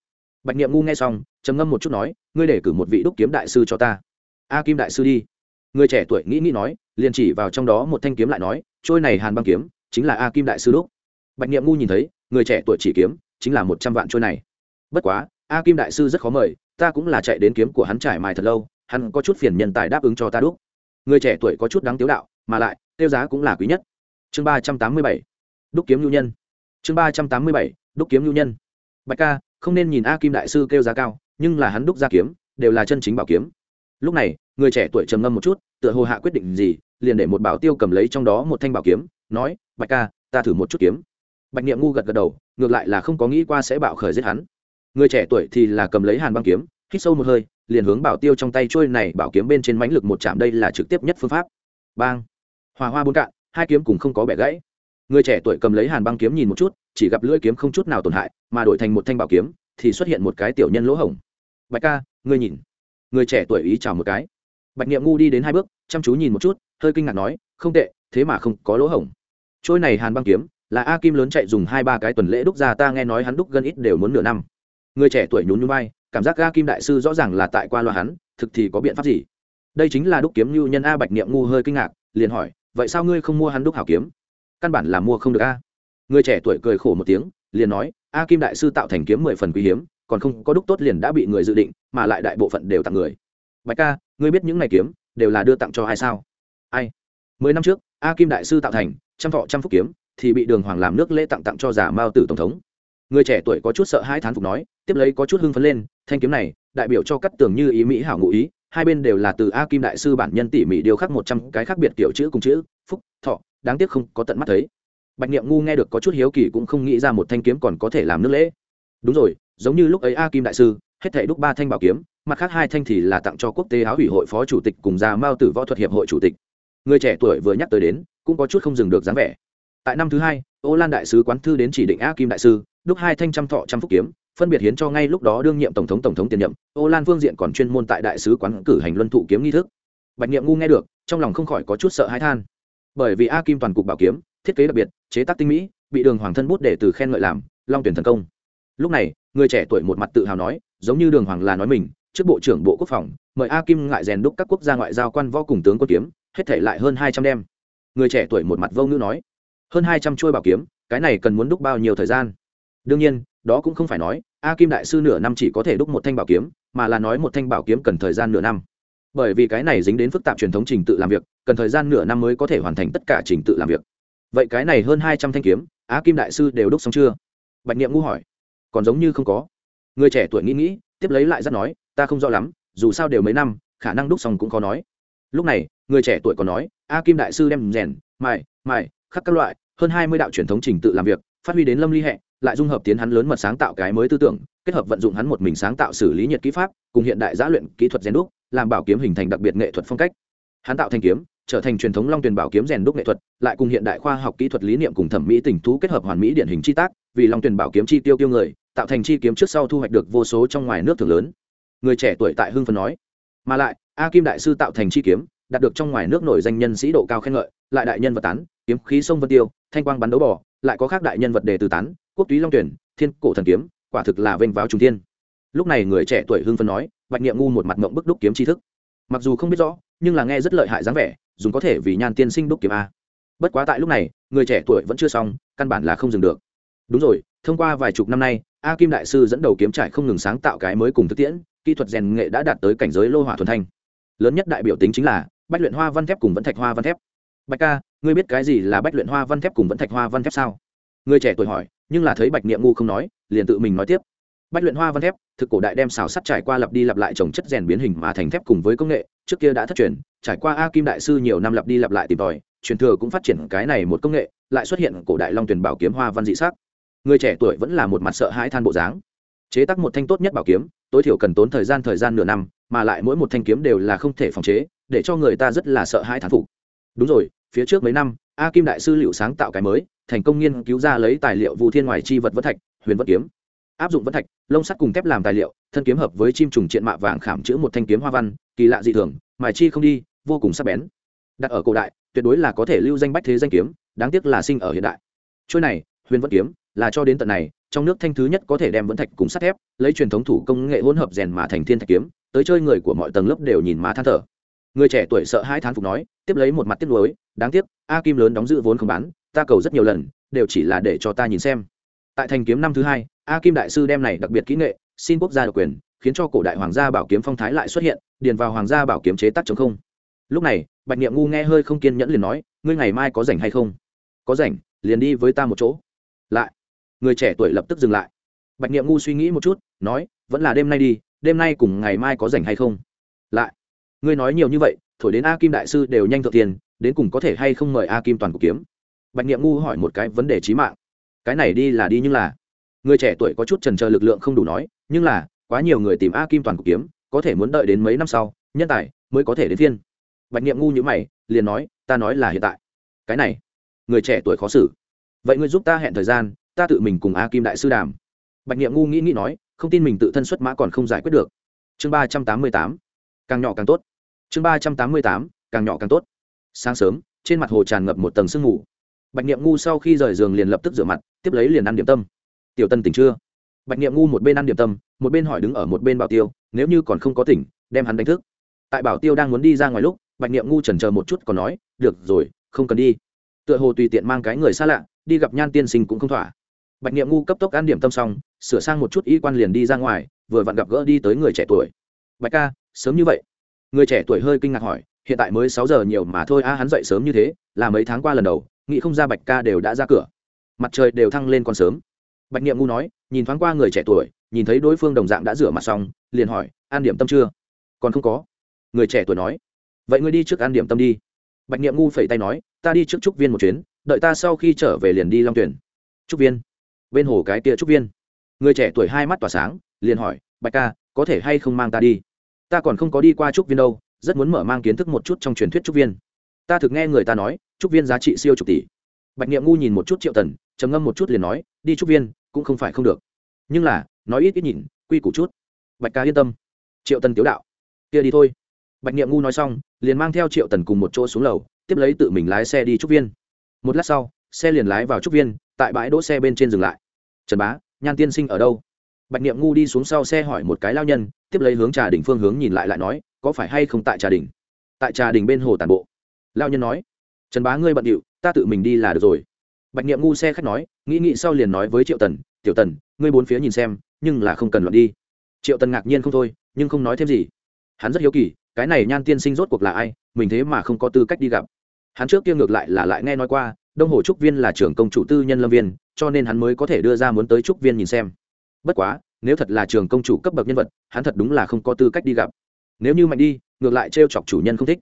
Bạch niệm ngu nghe xong, trầm ngâm một chút nói, ngươi để cử một vị đúc kiếm đại sư cho ta. A kim đại sư đi. Người trẻ tuổi nghĩ nghĩ nói, liền chỉ vào trong đó một thanh kiếm lại nói, trôi này hàn băng kiếm, chính là a kim đại sư đúc. Bạch niệm ngu nhìn thấy, người trẻ tuổi chỉ kiếm, chính là một trăm vạn trôi này. Bất quá, a kim đại sư rất khó mời, ta cũng là chạy đến kiếm của hắn trải mài thật lâu, hắn có chút phiền nhân tài đáp ứng cho ta đúc. Người trẻ tuổi có chút đáng tiếu đạo mà lại, tiêu giá cũng là quý nhất. Chương ba trăm tám mươi bảy, đúc kiếm nhu nhân. Chương ba trăm tám mươi bảy, đúc kiếm nhu nhân. Bạch ca, không nên nhìn a kim đại sư kêu giá cao, nhưng là hắn đúc ra kiếm, đều là chân chính bảo kiếm. Lúc này, người trẻ tuổi trầm ngâm một chút, tựa hồ hạ quyết định gì, liền để một bảo tiêu cầm lấy trong đó một thanh bảo kiếm, nói, bạch ca, ta thử một chút kiếm. Bạch niệm ngu gật gật đầu, ngược lại là không có nghĩ qua sẽ bạo khởi giết hắn. Người trẻ tuổi thì là cầm lấy hàn băng kiếm, hít sâu một hơi, liền hướng bảo tiêu trong tay trôi này bảo kiếm bên trên mãnh lực một chạm, đây là trực tiếp nhất phương pháp. Bang! Hòa hoa bốn cạn, hai kiếm cùng không có bẻ gãy. Người trẻ tuổi cầm lấy hàn băng kiếm nhìn một chút, chỉ gặp lưỡi kiếm không chút nào tổn hại, mà đổi thành một thanh bảo kiếm, thì xuất hiện một cái tiểu nhân lỗ hổng. Bạch ca, ngươi nhìn. Người trẻ tuổi ý chào một cái. Bạch niệm ngu đi đến hai bước, chăm chú nhìn một chút, hơi kinh ngạc nói, không tệ, thế mà không có lỗ hổng. Trôi này hàn băng kiếm, là a kim lớn chạy dùng hai ba cái tuần lễ đúc ra, ta nghe nói hắn đúc gần ít đều muốn nửa năm. Người trẻ tuổi nhún nhún vai, cảm giác a kim đại sư rõ ràng là tại qua loa hắn, thực thì có biện pháp gì? Đây chính là đúc kiếm như nhân a bạch niệm ngu hơi kinh ngạc, liền hỏi vậy sao ngươi không mua hắn đúc hảo kiếm? Căn bản là mua không được a. Người trẻ tuổi cười khổ một tiếng, liền nói, a kim đại sư tạo thành kiếm mười phần quý hiếm, còn không có đúc tốt liền đã bị người dự định, mà lại đại bộ phận đều tặng người. Bạch ca, ngươi biết những ngày kiếm đều là đưa tặng cho ai sao? Ai? Mười năm trước, a kim đại sư tạo thành trăm thọ trăm phúc kiếm thì bị đường hoàng làm nước lễ tặng tặng cho giả mao tử tổng thống. Người trẻ tuổi có chút sợ hai thán phục nói, tiếp lấy có chút hưng phấn lên, thanh kiếm này đại biểu cho cắt tường như ý mỹ hảo ngụ ý hai bên đều là từ a kim đại sư bản nhân tỉ mỉ điều khắc một trăm cái khác biệt kiểu chữ cùng chữ, phúc, thọ, đáng tiếc không có tận mắt thấy. Bạch niệm ngu nghe được có chút hiếu kỳ cũng không nghĩ ra một thanh kiếm còn có thể làm nước lễ. Đúng rồi, giống như lúc ấy a kim đại sư, hết thể đúc ba thanh bảo kiếm, mặt khác hai thanh thì là tặng cho quốc tế áo ủy hội phó chủ tịch cùng già mao tử võ thuật hiệp hội chủ tịch. Người trẻ tuổi vừa nhắc tới đến, cũng có chút không dừng được dáng vẻ. Tại năm thứ hai, ô lan đại sứ quán thư đến chỉ định a kim đại sư, đúc hai thanh trăm thọ trăm phúc kiếm phân biệt hiến cho ngay lúc đó đương nhiệm tổng thống tổng thống tiền nhậm, ô lan phương diện còn chuyên môn tại đại sứ quán cử hành luân thụ kiếm nghi thức. Bạch nghiệm ngu nghe được, trong lòng không khỏi có chút sợ hãi than. Bởi vì a kim toàn cục bảo kiếm, thiết kế đặc biệt, chế tác tinh mỹ, bị đường hoàng thân bút để từ khen ngợi làm, long tuyển thần công. Lúc này, người trẻ tuổi một mặt tự hào nói, giống như đường hoàng là nói mình, trước bộ trưởng bộ quốc phòng, mời a kim ngại rèn đúc các quốc gia ngoại giao quan võ cùng tướng quân kiếm, hết thể lại hơn hai trăm đem. Người trẻ tuổi một mặt vô ngữ nói, hơn hai trăm chuôi bảo kiếm, cái này cần muốn đúc bao nhiêu thời gian? Đương nhiên đó cũng không phải nói, a kim đại sư nửa năm chỉ có thể đúc một thanh bảo kiếm, mà là nói một thanh bảo kiếm cần thời gian nửa năm. Bởi vì cái này dính đến phức tạp truyền thống trình tự làm việc, cần thời gian nửa năm mới có thể hoàn thành tất cả trình tự làm việc. Vậy cái này hơn hai trăm thanh kiếm, a kim đại sư đều đúc xong chưa? Bạch niệm ngu hỏi. Còn giống như không có. Người trẻ tuổi nghĩ nghĩ, tiếp lấy lại rất nói, ta không rõ lắm, dù sao đều mấy năm, khả năng đúc xong cũng khó nói. Lúc này, người trẻ tuổi còn nói, a kim đại sư đem rèn, mài mài, khắc các loại, hơn hai mươi đạo truyền thống trình tự làm việc, phát huy đến lâm ly hệ lại dung hợp tiến hắn lớn mật sáng tạo cái mới tư tưởng, kết hợp vận dụng hắn một mình sáng tạo xử lý nhiệt kỹ pháp, cùng hiện đại giã luyện kỹ thuật rèn đúc, làm bảo kiếm hình thành đặc biệt nghệ thuật phong cách. Hắn tạo thành kiếm, trở thành truyền thống long Tuyền bảo kiếm rèn đúc nghệ thuật, lại cùng hiện đại khoa học kỹ thuật lý niệm cùng thẩm mỹ tình thú kết hợp hoàn mỹ điển hình chi tác, vì long Tuyền bảo kiếm chi tiêu tiêu người, tạo thành chi kiếm trước sau thu hoạch được vô số trong ngoài nước thường lớn. Người trẻ tuổi tại hưng phân nói, mà lại, a kim đại sư tạo thành chi kiếm, đạt được trong ngoài nước nổi danh nhân sĩ độ cao khen ngợi, lại đại nhân vật tán, kiếm khí sông vân tiêu, thanh quang bắn đấu bò, lại có khác đại nhân vật đề từ tán quốc túy long tuyển, thiên cổ thần kiếm, quả thực là vênh váo trung thiên. Lúc này người trẻ tuổi hưng phân nói, bạch nghiệm ngu một mặt mộng bức đúc kiếm tri thức. Mặc dù không biết rõ, nhưng là nghe rất lợi hại dáng vẻ, dùng có thể vì nhan tiên sinh đúc kiếm a. Bất quá tại lúc này, người trẻ tuổi vẫn chưa xong, căn bản là không dừng được. Đúng rồi, thông qua vài chục năm nay, a kim đại sư dẫn đầu kiếm trải không ngừng sáng tạo cái mới cùng thực tiễn, kỹ thuật rèn nghệ đã đạt tới cảnh giới lô hỏa thuần thanh. Lớn nhất đại biểu tính chính là, bách luyện hoa văn thép cùng vẫn thạch hoa văn thép. Bạch ca, ngươi biết cái gì là bách luyện hoa văn thép cùng vẫn thạch hoa văn thép sao? Người trẻ tuổi hỏi nhưng là thấy bạch niệm ngu không nói, liền tự mình nói tiếp. Bách luyện hoa văn thép, thực cổ đại đem xào sắt trải qua lặp đi lặp lại trồng chất rèn biến hình mà thành thép cùng với công nghệ, trước kia đã thất truyền, trải qua a kim đại sư nhiều năm lặp đi lặp lại tìm tòi, truyền thừa cũng phát triển cái này một công nghệ, lại xuất hiện cổ đại long tuyển bảo kiếm hoa văn dị sắc. Người trẻ tuổi vẫn là một mặt sợ hãi than bộ dáng. Chế tác một thanh tốt nhất bảo kiếm, tối thiểu cần tốn thời gian thời gian nửa năm, mà lại mỗi một thanh kiếm đều là không thể phòng chế, để cho người ta rất là sợ hãi thán phục. Đúng rồi phía trước mấy năm, a kim đại sư liệu sáng tạo cái mới, thành công nghiên cứu ra lấy tài liệu vu thiên ngoài chi vật vân thạch, huyền vân kiếm. Áp dụng vân thạch, lông sắt cùng thép làm tài liệu, thân kiếm hợp với chim trùng triện mạ vàng khảm chữ một thanh kiếm hoa văn, kỳ lạ dị thường, mài chi không đi, vô cùng sắc bén. Đặt ở cổ đại, tuyệt đối là có thể lưu danh bách thế danh kiếm, đáng tiếc là sinh ở hiện đại. Trôi này, huyền vân kiếm, là cho đến tận này, trong nước thanh thứ nhất có thể đem vân thạch cùng sắt thép, lấy truyền thống thủ công nghệ hỗn hợp rèn mà thành thiên thạch kiếm, tới chơi người của mọi tầng lớp đều nhìn mà than thở người trẻ tuổi sợ hai thán phục nói, tiếp lấy một mặt tiếc nuối, đáng tiếc, a kim lớn đóng giữ vốn không bán, ta cầu rất nhiều lần, đều chỉ là để cho ta nhìn xem. Tại thành kiếm năm thứ hai, a kim đại sư đem này đặc biệt kỹ nghệ, xin quốc gia độc quyền, khiến cho cổ đại hoàng gia bảo kiếm phong thái lại xuất hiện, điền vào hoàng gia bảo kiếm chế tác chống không. Lúc này, bạch niệm ngu nghe hơi không kiên nhẫn liền nói, ngươi ngày mai có rảnh hay không? Có rảnh, liền đi với ta một chỗ. Lại, người trẻ tuổi lập tức dừng lại. Bạch niệm ngu suy nghĩ một chút, nói, vẫn là đêm nay đi, đêm nay cùng ngày mai có rảnh hay không? Lại ngươi nói nhiều như vậy, thổi đến a kim đại sư đều nhanh thượng tiền, đến cùng có thể hay không mời a kim toàn cục kiếm? Bạch niệm ngu hỏi một cái vấn đề trí mạng. Cái này đi là đi nhưng là. Người trẻ tuổi có chút trần chờ lực lượng không đủ nói, nhưng là, quá nhiều người tìm a kim toàn cục kiếm, có thể muốn đợi đến mấy năm sau, nhân tài mới có thể đến thiên bạch niệm ngu như mày, liền nói, ta nói là hiện tại. Cái này, người trẻ tuổi khó xử. Vậy ngươi giúp ta hẹn thời gian, ta tự mình cùng a kim đại sư đàm. Bạch niệm ngu nghĩ nghĩ nói, không tin mình tự thân xuất mã còn không giải quyết được. Chương ba trăm tám mươi tám càng nhỏ càng tốt. Chương ba trăm tám mươi tám, càng nhỏ càng tốt. Sáng sớm, trên mặt hồ tràn ngập một tầng sương mù. Bạch niệm ngu sau khi rời giường liền lập tức rửa mặt, tiếp lấy liền ăn điểm tâm. Tiểu tân tỉnh chưa? Bạch niệm ngu một bên ăn điểm tâm, một bên hỏi đứng ở một bên bảo tiêu, nếu như còn không có tỉnh, đem hắn đánh thức. Tại bảo tiêu đang muốn đi ra ngoài lúc, bạch niệm ngu trần chờ một chút còn nói, được rồi, không cần đi. Tựa hồ tùy tiện mang cái người xa lạ, đi gặp nhan tiên sinh cũng không thỏa. Bạch niệm ngu cấp tốc ăn điểm tâm xong, sửa sang một chút y quan liền đi ra ngoài, vừa vặn gặp gỡ đi tới người trẻ tuổi. Bạch ca sớm như vậy. Người trẻ tuổi hơi kinh ngạc hỏi, hiện tại mới sáu giờ nhiều mà thôi, a, hắn dậy sớm như thế, là mấy tháng qua lần đầu, nghĩ không ra bạch ca đều đã ra cửa. Mặt trời đều thăng lên còn sớm. Bạch niệm ngu nói, nhìn thoáng qua người trẻ tuổi, nhìn thấy đối phương đồng dạng đã rửa mặt xong, liền hỏi, an điểm tâm chưa? Còn không có. Người trẻ tuổi nói, vậy ngươi đi trước an điểm tâm đi. Bạch niệm ngu phẩy tay nói, ta đi trước trúc viên một chuyến, đợi ta sau khi trở về liền đi long tuyển trúc viên? Bên hồ cái kia trúc viên. Người trẻ tuổi hai mắt tỏa sáng, liền hỏi, bạch ca, có thể hay không mang ta đi? Ta còn không có đi qua trúc viên đâu, rất muốn mở mang kiến thức một chút trong truyền thuyết trúc viên. Ta thực nghe người ta nói, trúc viên giá trị siêu chục tỷ. Bạch niệm ngu nhìn một chút triệu tần, trầm ngâm một chút liền nói, đi trúc viên, cũng không phải không được. Nhưng là, nói ít ít nhìn, quy củ chút. Bạch ca yên tâm. Triệu tần tiếu đạo. Kia đi thôi. Bạch niệm ngu nói xong, liền mang theo triệu tần cùng một chỗ xuống lầu, tiếp lấy tự mình lái xe đi trúc viên. Một lát sau, xe liền lái vào trúc viên, tại bãi đỗ xe bên trên dừng lại. Trần bá, nhan tiên sinh ở đâu? Bạch niệm ngu đi xuống sau xe hỏi một cái lao nhân tiếp lấy hướng trà đình phương hướng nhìn lại lại nói, có phải hay không tại trà đình tại trà đình bên hồ tàn bộ. Lao nhân nói, trần bá ngươi bận điệu, ta tự mình đi là được rồi. Bạch niệm ngu xe khách nói, nghĩ nghĩ sau liền nói với triệu tần, tiểu tần, ngươi bốn phía nhìn xem, nhưng là không cần luận đi. Triệu tần ngạc nhiên không thôi, nhưng không nói thêm gì. Hắn rất hiếu kỳ, cái này nhan tiên sinh rốt cuộc là ai, mình thế mà không có tư cách đi gặp. Hắn trước kia ngược lại là lại nghe nói qua, đông hồ trúc viên là trưởng công chủ tư nhân lâm viên, cho nên hắn mới có thể đưa ra muốn tới trúc viên nhìn xem. Bất quá nếu thật là trường công chủ cấp bậc nhân vật, hắn thật đúng là không có tư cách đi gặp. Nếu như mạnh đi, ngược lại trêu chọc chủ nhân không thích.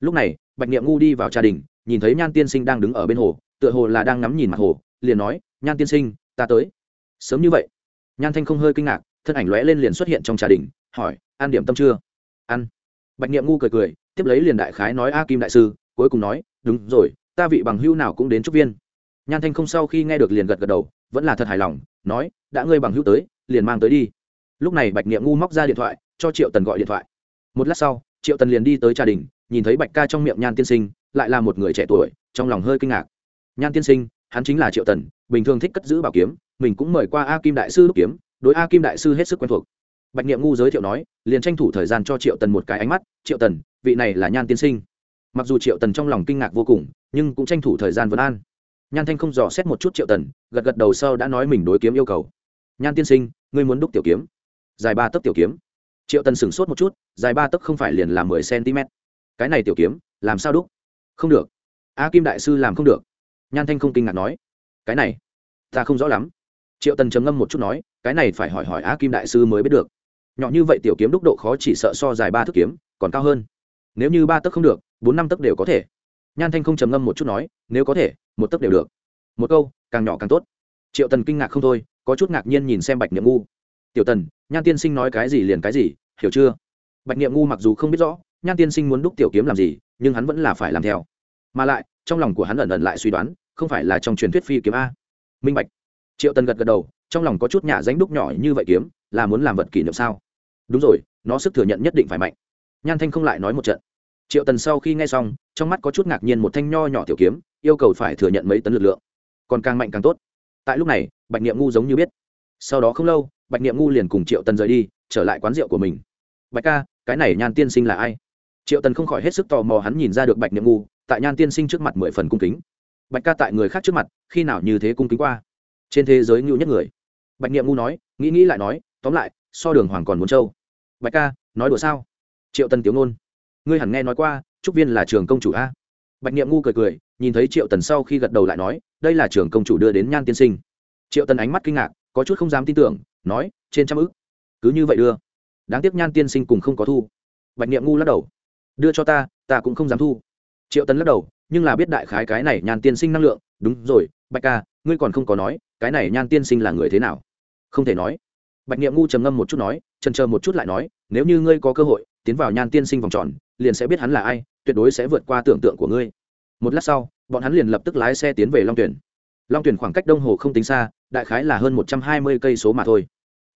Lúc này, bạch niệm ngu đi vào gia đình, nhìn thấy nhan tiên sinh đang đứng ở bên hồ, tựa hồ là đang ngắm nhìn mặt hồ, liền nói, nhan tiên sinh, ta tới. Sớm như vậy. Nhan thanh không hơi kinh ngạc, thân ảnh lóe lên liền xuất hiện trong gia đình, hỏi ăn điểm tâm chưa? Ăn. Bạch niệm ngu cười cười, tiếp lấy liền đại khái nói, a kim đại sư, cuối cùng nói, đúng rồi, ta vị bằng hữu nào cũng đến trúc viên. Nhan thanh không sau khi nghe được liền gật gật đầu, vẫn là thật hài lòng nói, đã ngươi bằng hữu tới, liền mang tới đi. Lúc này bạch niệm ngu móc ra điện thoại, cho triệu tần gọi điện thoại. Một lát sau, triệu tần liền đi tới trà đình, nhìn thấy bạch ca trong miệng nhan tiên sinh, lại là một người trẻ tuổi, trong lòng hơi kinh ngạc. Nhan tiên sinh, hắn chính là triệu tần, bình thường thích cất giữ bảo kiếm, mình cũng mời qua a kim đại sư đúc kiếm, đối a kim đại sư hết sức quen thuộc. Bạch niệm ngu giới thiệu nói, liền tranh thủ thời gian cho triệu tần một cái ánh mắt, triệu tần, vị này là nhan tiên sinh. Mặc dù triệu tần trong lòng kinh ngạc vô cùng, nhưng cũng tranh thủ thời gian vấn an nhan thanh không dò xét một chút triệu tần, gật gật đầu sau đã nói mình đối kiếm yêu cầu. Nhan tiên sinh, ngươi muốn đúc tiểu kiếm. Dài ba tấc tiểu kiếm. Triệu tần sửng sốt một chút, dài ba tấc không phải liền là mười cm cái này tiểu kiếm, làm sao đúc? Không được. A kim đại sư làm không được. Nhan thanh không kinh ngạc nói. Cái này, ta không rõ lắm. Triệu tần trầm ngâm một chút nói, cái này phải hỏi hỏi a kim đại sư mới biết được. Nhỏ như vậy tiểu kiếm đúc độ khó chỉ sợ so dài ba thước kiếm, còn cao hơn. Nếu như ba tấc không được, bốn năm tấc đều có thể. Nhan thanh không trầm ngâm một chút nói, nếu có thể một tấc đều được. Một câu, càng nhỏ càng tốt. Triệu tần kinh ngạc không thôi, có chút ngạc nhiên nhìn xem bạch niệm ngu. Tiểu tần, nhan tiên sinh nói cái gì liền cái gì, hiểu chưa? Bạch niệm ngu mặc dù không biết rõ, nhan tiên sinh muốn đúc tiểu kiếm làm gì, nhưng hắn vẫn là phải làm theo. Mà lại, trong lòng của hắn ẩn ẩn lại suy đoán, không phải là trong truyền thuyết phi kiếm a. Minh bạch. Triệu tần gật gật đầu, trong lòng có chút nhả danh đúc nhỏ như vậy kiếm, là muốn làm vật kỷ niệm sao? Đúng rồi, nó sức thừa nhận nhất định phải mạnh. Nhan thanh không lại nói một trận. Triệu tần sau khi nghe xong, trong mắt có chút ngạc nhiên một thanh nho nhỏ tiểu kiếm yêu cầu phải thừa nhận mấy tấn lực lượng. Còn càng mạnh càng tốt. Tại lúc này, bạch niệm ngu giống như biết. Sau đó không lâu, bạch niệm ngu liền cùng triệu tần rời đi, trở lại quán rượu của mình. Bạch ca, cái này nhan tiên sinh là ai? Triệu tần không khỏi hết sức tò mò hắn nhìn ra được bạch niệm ngu, tại nhan tiên sinh trước mặt mười phần cung kính. Bạch ca tại người khác trước mặt, khi nào như thế cung kính qua? Trên thế giới ngưu nhất người. Bạch niệm ngu nói, nghĩ nghĩ lại nói, tóm lại, so đường hoàng còn muốn châu bạch ca, nói đùa sao? Triệu tần tiếng ngôn, ngươi hẳn nghe nói qua, trúc viên là trường công chủ a. Bạch niệm ngu cười cười nhìn thấy triệu tần sau khi gật đầu lại nói, đây là trường công chủ đưa đến nhan tiên sinh. Triệu tần ánh mắt kinh ngạc, có chút không dám tin tưởng, nói, trên trăm ức, cứ như vậy đưa. Đáng tiếc nhan tiên sinh cùng không có thu. Bạch niệm ngu lắc đầu, đưa cho ta ta cũng không dám thu. Triệu tần lắc đầu, nhưng là biết đại khái cái này nhan tiên sinh năng lượng. Đúng rồi, bạch ca, ngươi còn không có nói, cái này nhan tiên sinh là người thế nào? Không thể nói. Bạch niệm ngu trầm ngâm một chút nói, trần chờ một chút lại nói, nếu như ngươi có cơ hội, tiến vào nhan tiên sinh vòng tròn, liền sẽ biết hắn là ai, tuyệt đối sẽ vượt qua tưởng tượng của ngươi một lát sau, bọn hắn liền lập tức lái xe tiến về long tuyển. Long tuyển khoảng cách đông hồ không tính xa, đại khái là hơn một trăm hai mươi cây số mà thôi.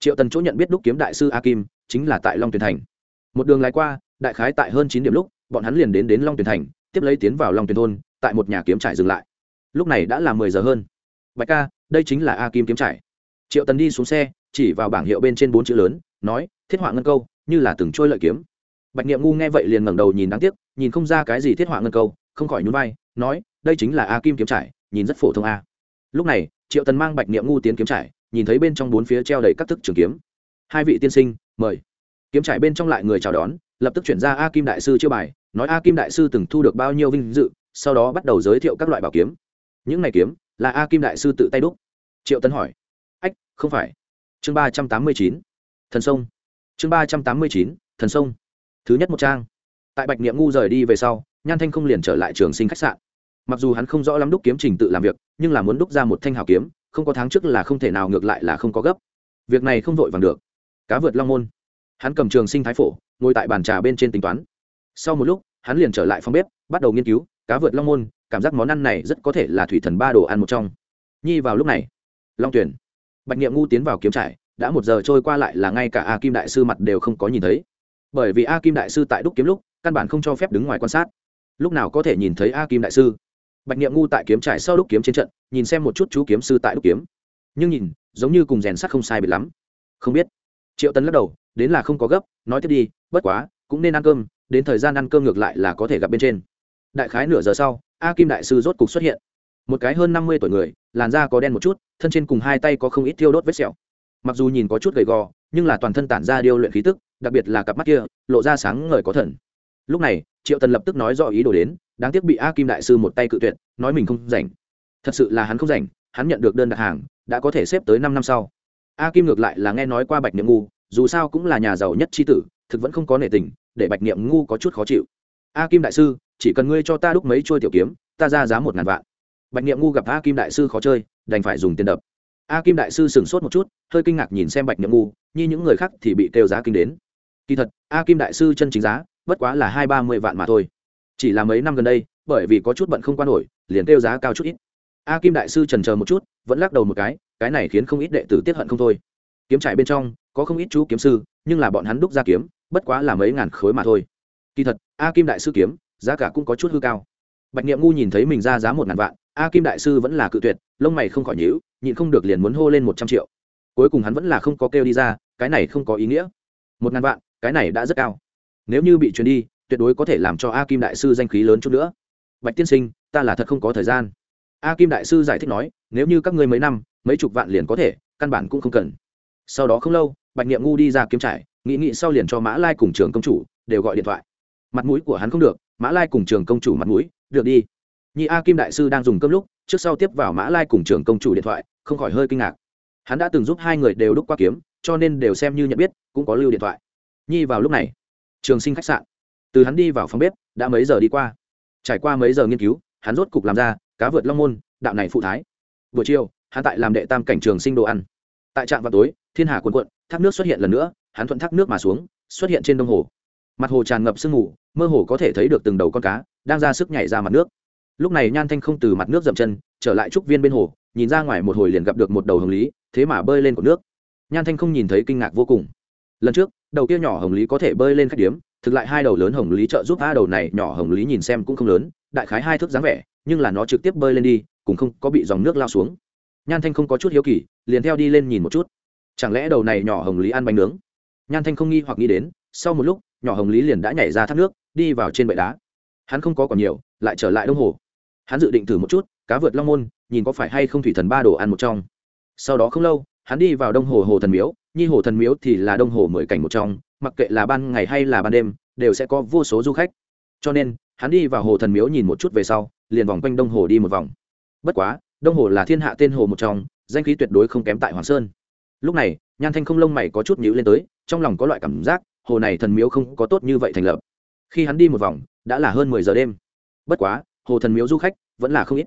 Triệu tần chỗ nhận biết đúc kiếm đại sư a kim chính là tại long tuyển thành. Một đường lái qua, đại khái tại hơn chín điểm lúc, bọn hắn liền đến đến long tuyển thành, tiếp lấy tiến vào long tuyển thôn, tại một nhà kiếm trải dừng lại. Lúc này đã là mười giờ hơn. Bạch ca, đây chính là a kim kiếm trải triệu tần đi xuống xe, chỉ vào bảng hiệu bên trên bốn chữ lớn, nói, thiết họa ngân câu, như là từng trôi lợi kiếm. Bạch niệm ngu nghe vậy liền ngẩng đầu nhìn đáng tiếc, nhìn không ra cái gì thiết họa ngân câu không khỏi nhún vai, nói, đây chính là a kim kiếm trải, nhìn rất phổ thông a. Lúc này, triệu tần mang bạch niệm ngu tiến kiếm trải, nhìn thấy bên trong bốn phía treo đầy các thức trường kiếm. Hai vị tiên sinh, mời. Kiếm trải bên trong lại người chào đón, lập tức chuyển ra a kim đại sư chiêu bài, nói, a kim đại sư từng thu được bao nhiêu vinh dự, sau đó bắt đầu giới thiệu các loại bảo kiếm. Những này kiếm là a kim đại sư tự tay đúc. Triệu tấn hỏi. Ách, không phải. Chương ba trăm tám mươi chín, thần sông. Chương ba trăm tám mươi chín, thần sông. Thứ nhất một trang. Tại bạch niệm ngu rời đi về sau nhan thanh không liền trở lại trường sinh khách sạn. Mặc dù hắn không rõ lắm đúc kiếm trình tự làm việc, nhưng là muốn đúc ra một thanh hào kiếm, không có tháng trước là không thể nào ngược lại là không có gấp. Việc này không vội vàng được. Cá vượt long môn. Hắn cầm trường sinh thái phổ, ngồi tại bàn trà bên trên tính toán. Sau một lúc, hắn liền trở lại phòng bếp, bắt đầu nghiên cứu, cá vượt long môn, cảm giác món ăn này rất có thể là thủy thần ba đồ ăn một trong. Nhi vào lúc này, long tuyển, bạch niệm ngu tiến vào kiếm trải đã một giờ trôi qua lại là ngay cả a kim đại sư mặt đều không có nhìn thấy. Bởi vì a kim đại sư tại đúc kiếm lúc, căn bản không cho phép đứng ngoài quan sát lúc nào có thể nhìn thấy a kim đại sư? Bạch niệm ngu tại kiếm trải sau đúc kiếm trên trận, nhìn xem một chút chú kiếm sư tại đúc kiếm. Nhưng nhìn, giống như cùng rèn sắt không sai biệt lắm. Không biết. Triệu tấn lắc đầu, đến là không có gấp, nói tiếp đi, bất quá, cũng nên ăn cơm, đến thời gian ăn cơm ngược lại là có thể gặp bên trên. Đại khái nửa giờ sau, a kim đại sư rốt cục xuất hiện. Một cái hơn năm mươi tuổi người, làn da có đen một chút, thân trên cùng hai tay có không ít tiêu đốt vết sẹo. Mặc dù nhìn có chút gầy gò, nhưng là toàn thân tản ra điêu luyện khí tức, đặc biệt là cặp mắt kia, lộ ra sáng ngời có thần. Lúc này triệu tần lập tức nói rõ ý đồ đến, đáng tiếc bị a kim đại sư một tay cự tuyệt, nói mình không rảnh. Thật sự là hắn không rảnh, hắn nhận được đơn đặt hàng, đã có thể xếp tới năm năm sau. A kim ngược lại là nghe nói qua bạch niệm ngu, dù sao cũng là nhà giàu nhất tri tử, thực vẫn không có nể tình, để bạch niệm ngu có chút khó chịu. A kim đại sư, chỉ cần ngươi cho ta đúc mấy trôi tiểu kiếm, ta ra giá một ngàn vạn. Bạch niệm ngu gặp a kim đại sư khó chơi, đành phải dùng tiền đập. A kim đại sư sửng sốt một chút, hơi kinh ngạc nhìn xem bạch niệm ngu, như những người khác thì bị kêu giá kinh đến. Kỳ thật, a kim đại sư chân chính giá bất quá là hai ba mươi vạn mà thôi. Chỉ là mấy năm gần đây, bởi vì có chút bận không quan nổi, liền kêu giá cao chút ít. A kim đại sư trần chờ một chút, vẫn lắc đầu một cái cái này khiến không ít đệ tử tiếp hận không thôi. Kiếm trải bên trong, có không ít chú kiếm sư, nhưng là bọn hắn đúc ra kiếm, bất quá là mấy ngàn khối mà thôi. Kỳ thật, a kim đại sư kiếm, giá cả cũng có chút hư cao. Bạch nghiệm ngu nhìn thấy mình ra giá một ngàn vạn, a kim đại sư vẫn là cự tuyệt, lông mày không khỏi nhữ nhịn không được liền muốn hô lên một trăm triệu. Cuối cùng hắn vẫn là không có kêu đi ra, cái này không có ý nghĩa. Một ngàn vạn, cái này đã rất cao nếu như bị truyền đi, tuyệt đối có thể làm cho a kim đại sư danh khí lớn chút nữa. Bạch tiên sinh, ta là thật không có thời gian. A kim đại sư giải thích nói, nếu như các ngươi mấy năm, mấy chục vạn liền có thể, căn bản cũng không cần. Sau đó không lâu, bạch Niệm ngu đi ra kiếm trải nghĩ nghĩ sau liền cho mã lai cùng trường công chủ đều gọi điện thoại. Mặt mũi của hắn không được, mã lai cùng trường công chủ mặt mũi, được đi. Nhi a kim đại sư đang dùng cơm lúc, trước sau tiếp vào mã lai cùng trường công chủ điện thoại, không khỏi hơi kinh ngạc. Hắn đã từng giúp hai người đều đúc qua kiếm, cho nên đều xem như nhận biết, cũng có lưu điện thoại. Nhi vào lúc này trường sinh khách sạn. Từ hắn đi vào phòng bếp, đã mấy giờ đi qua. Trải qua mấy giờ nghiên cứu, hắn rốt cục làm ra cá vượt long môn đạo này phụ thái. Buổi chiều, hắn tại làm đệ tam cảnh trường sinh đồ ăn. Tại trạm vào tối, thiên hà quần cuộn, thác nước xuất hiện lần nữa, hắn thuận thác nước mà xuống, xuất hiện trên đông hồ. Mặt hồ tràn ngập sương mù, mơ hồ có thể thấy được từng đầu con cá đang ra sức nhảy ra mặt nước. Lúc này nhan thanh không từ mặt nước dậm chân, trở lại trúc viên bên hồ, nhìn ra ngoài một hồi liền gặp được một đầu hồng lý, thế mà bơi lên của nước. Nhan thanh không nhìn thấy kinh ngạc vô cùng. Lần trước đầu kia nhỏ hồng lý có thể bơi lên khách điếm, thực lại hai đầu lớn hồng lý trợ giúp a đầu này nhỏ hồng lý nhìn xem cũng không lớn, đại khái hai thước dáng vẻ, nhưng là nó trực tiếp bơi lên đi, cũng không có bị dòng nước lao xuống. Nhan thanh không có chút hiếu kỳ, liền theo đi lên nhìn một chút. Chẳng lẽ đầu này nhỏ hồng lý ăn bánh nướng? Nhan thanh không nghi hoặc nghĩ đến, sau một lúc, nhỏ hồng lý liền đã nhảy ra thác nước, đi vào trên bệ đá. Hắn không có còn nhiều, lại trở lại đông hồ. Hắn dự định thử một chút, cá vượt long môn, nhìn có phải hay không thủy thần ba đồ ăn một trong. Sau đó không lâu hắn đi vào đông hồ hồ thần miếu, nhi hồ thần miếu thì là đông hồ mười cảnh một trong, mặc kệ là ban ngày hay là ban đêm, đều sẽ có vô số du khách. Cho nên, hắn đi vào hồ thần miếu nhìn một chút về sau, liền vòng quanh đông hồ đi một vòng. Bất quá, đông hồ là thiên hạ tên hồ một trong, danh khí tuyệt đối không kém tại hoàng sơn. Lúc này, nhan thanh không lông mày có chút nhữ lên tới, trong lòng có loại cảm giác, hồ này thần miếu không có tốt như vậy thành lập. Khi hắn đi một vòng, đã là hơn mười giờ đêm. Bất quá, hồ thần miếu du khách vẫn là không ít.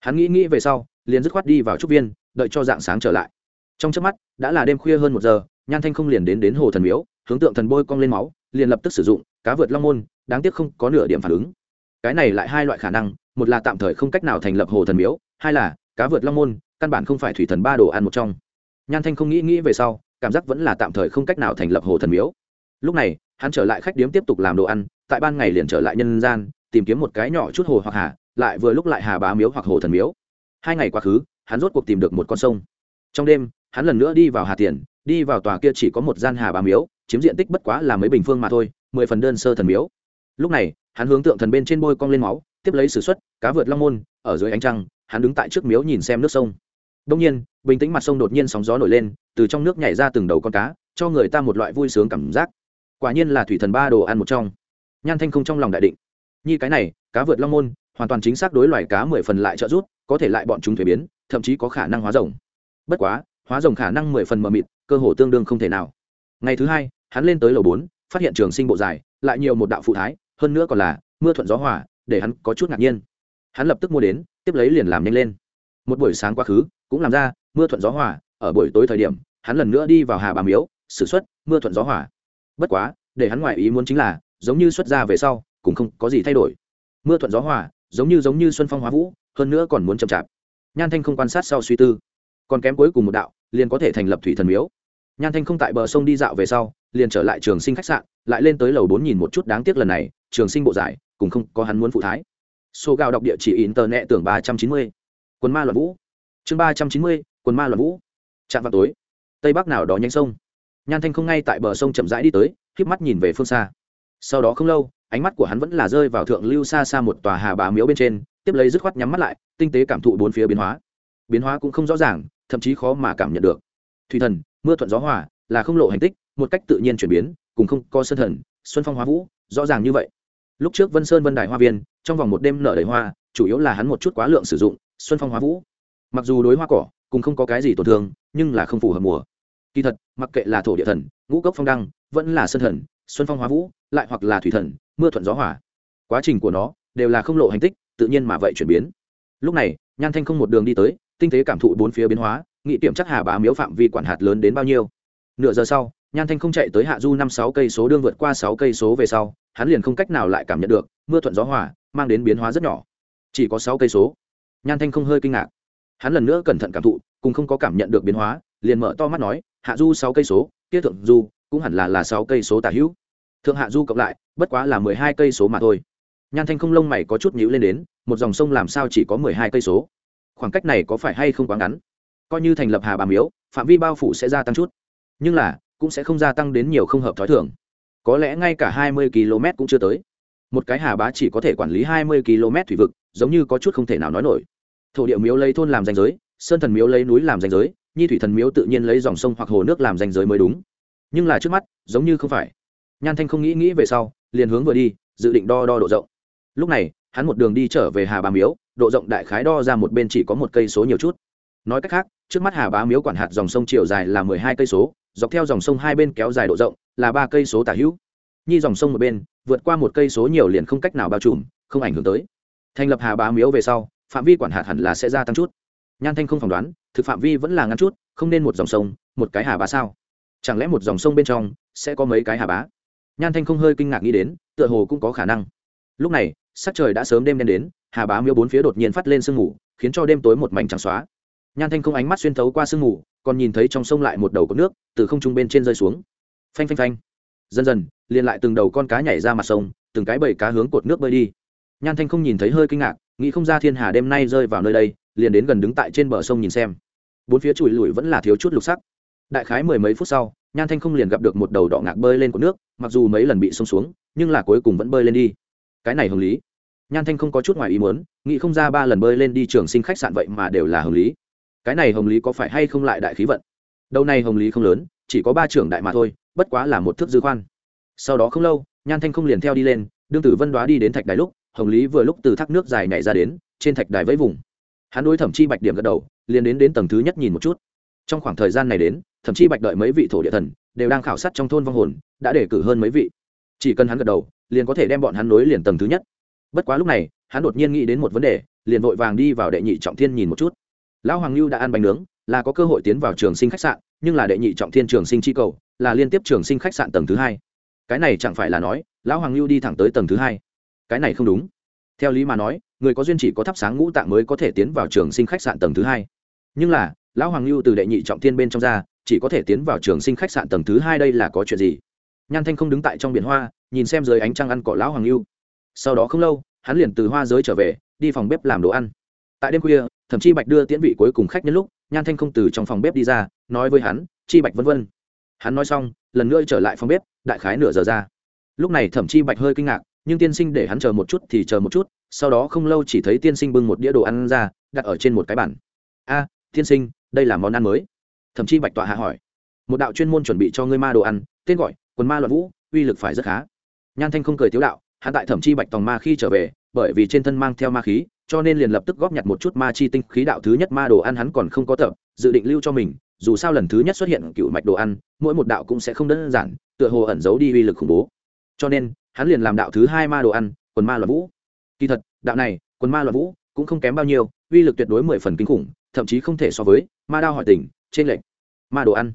Hắn nghĩ nghĩ về sau, liền dứt khoát đi vào trúc viên, đợi cho dạng sáng trở lại trong trước mắt, đã là đêm khuya hơn một giờ, nhan thanh không liền đến đến hồ thần miếu, hướng tượng thần bôi cong lên máu, liền lập tức sử dụng cá vượt long môn, đáng tiếc không có nửa điểm phản ứng. Cái này lại hai loại khả năng, một là tạm thời không cách nào thành lập hồ thần miếu, hai là cá vượt long môn, căn bản không phải thủy thần ba đồ ăn một trong. Nhan thanh không nghĩ nghĩ về sau, cảm giác vẫn là tạm thời không cách nào thành lập hồ thần miếu. Lúc này, hắn trở lại khách điếm tiếp tục làm đồ ăn, tại ban ngày liền trở lại nhân gian, tìm kiếm một cái nhỏ chút hồ hoặc hà, lại vừa lúc lại hà bá miếu hoặc hồ thần miếu. Hai ngày quá khứ, hắn rốt cuộc tìm được một con sông. Trong đêm hắn lần nữa đi vào hà tiền, đi vào tòa kia chỉ có một gian hà bà miếu, chiếm diện tích bất quá là mấy bình phương mà thôi, mười phần đơn sơ thần miếu. Lúc này, hắn hướng tượng thần bên trên bôi cong lên máu, tiếp lấy s ử x u ấ t cá vượt long môn, ở dưới ánh trăng, hắn đứng tại trước miếu nhìn xem nước sông. Đông nhiên, bình tĩnh mặt sông đột nhiên sóng gió nổi lên, từ trong nước nhảy ra từng đầu con cá, cho người ta một loại vui sướng cảm giác. Quả nhiên là thủy thần ba đồ ăn một trong. Nhan thanh không trong lòng đại định. Như cái này, cá vượt long môn, hoàn toàn chính xác đối loài cá mười phần lại trợ rút có thể lại bọn chúng thuế biến, thậm chí có khả năng hóa rồng. Bất quá hóa rồng khả năng mười phần mờ mịt, cơ hồ tương đương không thể nào. Ngày thứ hai, hắn lên tới lầu bốn, phát hiện trường sinh bộ dài, lại nhiều một đạo phụ thái, hơn nữa còn là mưa thuận gió hỏa để hắn có chút ngạc nhiên. Hắn lập tức mua đến, tiếp lấy liền làm nhanh lên. Một buổi sáng quá khứ, cũng làm ra mưa thuận gió hỏa ở buổi tối thời điểm, hắn lần nữa đi vào hà bà miếu s ử suất mưa thuận gió hỏa bất quá, để hắn ngoại ý muốn chính là, giống như xuất ra về sau, cũng không có gì thay đổi. Mưa thuận gió hỏa giống như giống như xuân phong hóa vũ, hơn nữa còn muốn chậm chạp. Nhan thanh không quan sát sau suy tư. Còn kém cuối cùng một đạo liền có thể thành lập thủy thần miếu. Nhan thanh không tại bờ sông đi dạo về sau, liền trở lại trường sinh khách sạn, lại lên tới lầu bốn nhìn một chút đáng tiếc lần này, trường sinh bộ giải, cùng không có hắn muốn phụ thái. Số gạo đọc địa chỉ in tờ nẹ tưởng ba trăm chín mươi. Quân ma loạn vũ. Chương ba trăm chín mươi quân ma loạn vũ. Chạm vào tối. Tây bắc nào đó nhanh sông. Nhan thanh không ngay tại bờ sông chậm rãi đi tới k mắt nhìn về phương xa. Sau đó không lâu, ánh mắt của hắn vẫn là rơi vào thượng lưu xa xa một tòa hà bà miếu bên trên, tiếp lấy dứt khoát nhắm mắt lại, tinh tế cảm thụ bốn phía biến hóa biến hóa cũng không rõ ràng, thậm chí khó mà cảm nhận được. Thủy thần, mưa thuận gió hòa, là không lộ hành tích, một cách tự nhiên chuyển biến, cùng không có sân thần, xuân phong hóa vũ, rõ ràng như vậy. Lúc trước vân sơn vân đài hoa viên, trong vòng một đêm nở đầy hoa, chủ yếu là hắn một chút quá lượng sử dụng, xuân phong hóa vũ. Mặc dù đối hoa cỏ cùng không có cái gì tổn thương, nhưng là không phù hợp mùa. Kỳ thật, mặc kệ là thổ địa thần, ngũ cốc phong đăng, vẫn là sân thần, xuân phong hóa vũ, lại hoặc là thủy thần, mưa thuận gió hỏa quá trình của nó đều là không lộ hành tích, tự nhiên mà vậy chuyển biến. Lúc này, nhan thanh không một đường đi tới tinh tế cảm thụ bốn phía biến hóa, nghị kiểm chắc hà bá miếu phạm vi quản hạt lớn đến bao nhiêu. Nửa giờ sau, nhan thanh không chạy tới hạ du năm sáu cây số đương vượt qua sáu cây số về sau, hắn liền không cách nào lại cảm nhận được, mưa thuận gió hỏa mang đến biến hóa rất nhỏ. Chỉ có sáu cây số. Nhan thanh không hơi kinh ngạc. Hắn lần nữa cẩn thận cảm thụ, cùng không có cảm nhận được biến hóa, liền mở to mắt nói, hạ du sáu cây số tiết thượng du, cũng hẳn là là sáu cây số tả hữu. Thượng hạ du cộng lại, bất quá là mười hai cây số mà thôi. Nhan thanh không lông mày có chút nhữ lên đến, một dòng sông làm sao chỉ có mười hai cây số? Khoảng cách này có phải hay không quá ngắn? Coi như thành lập hà bà miếu, phạm vi bao phủ sẽ gia tăng chút. Nhưng là, cũng sẽ không gia tăng đến nhiều không hợp t h ó i thường. Có lẽ ngay cả hai mươi km cũng chưa tới. Một cái hà bá chỉ có thể quản lý hai mươi km thủy vực, giống như có chút không thể nào nói nổi. Thổ địa miếu lấy thôn làm danh giới, sơn thần miếu lấy núi làm danh giới, nhi thủy thần miếu tự nhiên lấy dòng sông hoặc hồ nước làm danh giới mới đúng. Nhưng là trước mắt, giống như không phải. Nhan thanh không nghĩ nghĩ về sau, liền hướng vừa đi, dự định đo đo độ rộng. Lúc này hắn một đường đi trở về hà bá miếu, độ rộng đại khái đo ra một bên chỉ có một cây số nhiều chút. Nói cách khác, trước mắt hà bá miếu quản hạt dòng sông chiều dài là mười hai cây số, dọc theo dòng sông hai bên kéo dài độ rộng là ba cây số tả hữu. Nhi dòng sông một bên, vượt qua một cây số nhiều liền không cách nào bao trùm, không ảnh hưởng tới. Thành lập hà bá miếu về sau, phạm vi quản hạt hẳn là sẽ gia tăng chút. Nhan thanh không phỏng đoán, thực phạm vi vẫn là ngắn chút, không nên một dòng sông, một cái hà bá sao? Chẳng lẽ một dòng sông bên trong sẽ có mấy cái hà bá? Nhan thanh không hơi kinh ngạc nghĩ đến, tựa hồ cũng có khả năng. Lúc này sắc trời đã sớm đêm đen đến, hà bá miêu bốn phía đột nhiên phát lên sương mù, khiến cho đêm tối một mảnh trắng xóa. Nhan thanh không ánh mắt xuyên thấu qua sương mù, còn nhìn thấy trong sông lại một đầu có nước, từ không trung bên trên rơi xuống. Phanh phanh phanh. Dần dần, liền lại từng đầu con cá nhảy ra mặt sông, từng cái bầy cá hướng cột nước bơi đi. Nhan thanh không nhìn thấy hơi kinh ngạc, nghĩ không ra thiên hà đêm nay rơi vào nơi đây, liền đến gần đứng tại trên bờ sông nhìn xem. Bốn phía chùi lùi vẫn là thiếu chút lục sắc. Đại khái mười mấy phút sau, nhan thanh không liền gặp được một đầu đỏ ngạc bơi lên của nước, mặc dù mấy lần bị sông xuống, nhưng là cuối cùng vẫn bơi lên đi cái này hợp lý. Nhan thanh không có chút ngoài ý muốn, nghĩ không ra ba lần bơi lên đi trường sinh khách sạn vậy mà đều là hợp lý. Cái này hồng lý có phải hay không lại đại khí vận? Đâu này hồng lý không lớn, chỉ có ba trưởng đại mà thôi, bất quá là một thước dư khoan. Sau đó không lâu, nhan thanh không liền theo đi lên, đương tử vân đoá đi đến thạch đài lúc hồng lý vừa lúc từ thác nước dài nhảy ra đến, trên thạch đài vẫy vùng. Hắn đối thẩm chi bạch điểm gật đầu, liền đến đến tầng thứ nhất nhìn một chút. Trong khoảng thời gian này đến, thẩm chi bạch đợi mấy vị thổ địa thần, đều đang khảo sát trong thôn vong hồn, đã đề cử hơn mấy vị. Chỉ cần hắn gật đầu liền có thể đem bọn hắn nối liền tầng thứ nhất. Bất quá lúc này, hắn đột nhiên nghĩ đến một vấn đề, liền vội vàng đi vào đệ nhị trọng thiên nhìn một chút. Lão hoàng lưu đã ăn bánh nướng, là có cơ hội tiến vào trường sinh khách sạn, nhưng là đệ nhị trọng thiên trường sinh chi cầu, là liên tiếp trường sinh khách sạn tầng thứ hai. Cái này chẳng phải là nói, lão hoàng lưu đi thẳng tới tầng thứ hai. Cái này không đúng. Theo lý mà nói, người có duyên chỉ có thắp sáng ngũ tạng mới có thể tiến vào trường sinh khách sạn tầng thứ hai. Nhưng là, lão hoàng lưu từ đệ nhị trọng thiên bên trong ra, chỉ có thể tiến vào trường sinh khách sạn tầng thứ hai đây là có chuyện gì? Nhan thanh không đứng tại trong biển hoa nhìn xem dưới ánh trăng ăn cỏ lão hoàng lưu. Sau đó không lâu, hắn liền từ hoa giới trở về, đi phòng bếp làm đồ ăn. Tại đêm khuya thậm chí bạch đưa tiễn vị cuối cùng khách nhân lúc, nhan thanh không từ trong phòng bếp đi ra, nói với hắn, chi bạch vân vân. Hắn nói xong, lần nữa trở lại phòng bếp, đại khái nửa giờ ra. Lúc này thẩm chi bạch hơi kinh ngạc, nhưng tiên sinh để hắn chờ một chút thì chờ một chút, sau đó không lâu chỉ thấy tiên sinh bưng một đĩa đồ ăn ra, đặt ở trên một cái bản a, tiên sinh, đây là món ăn mới. Thậm chí bạch tọa hạ hỏi. Một đạo chuyên môn chuẩn bị cho ngươi ma đồ ăn, tên gọi, quần ma loạn vũ, uy lực phải rất khá nhan thanh không cười tiếu đạo, hắn tại thẩm chi bạch tòng ma khi trở về, bởi vì trên thân mang theo ma khí, cho nên liền lập tức góp nhặt một chút ma chi tinh khí đạo thứ nhất ma đồ ăn hắn còn không có tập, dự định lưu cho mình, dù sao lần thứ nhất xuất hiện cựu mạch đồ ăn, mỗi một đạo cũng sẽ không đơn giản, tựa hồ ẩn giấu đi uy lực khủng bố. Cho nên, hắn liền làm đạo thứ hai ma đồ ăn, quần ma loạn vũ. Kỳ thật, đạo này, quần ma loạn vũ, cũng không kém bao nhiêu, uy lực tuyệt đối mười phần kinh khủng, thậm chí không thể so với ma đao hỏi tình trên lệnh ma đồ ăn,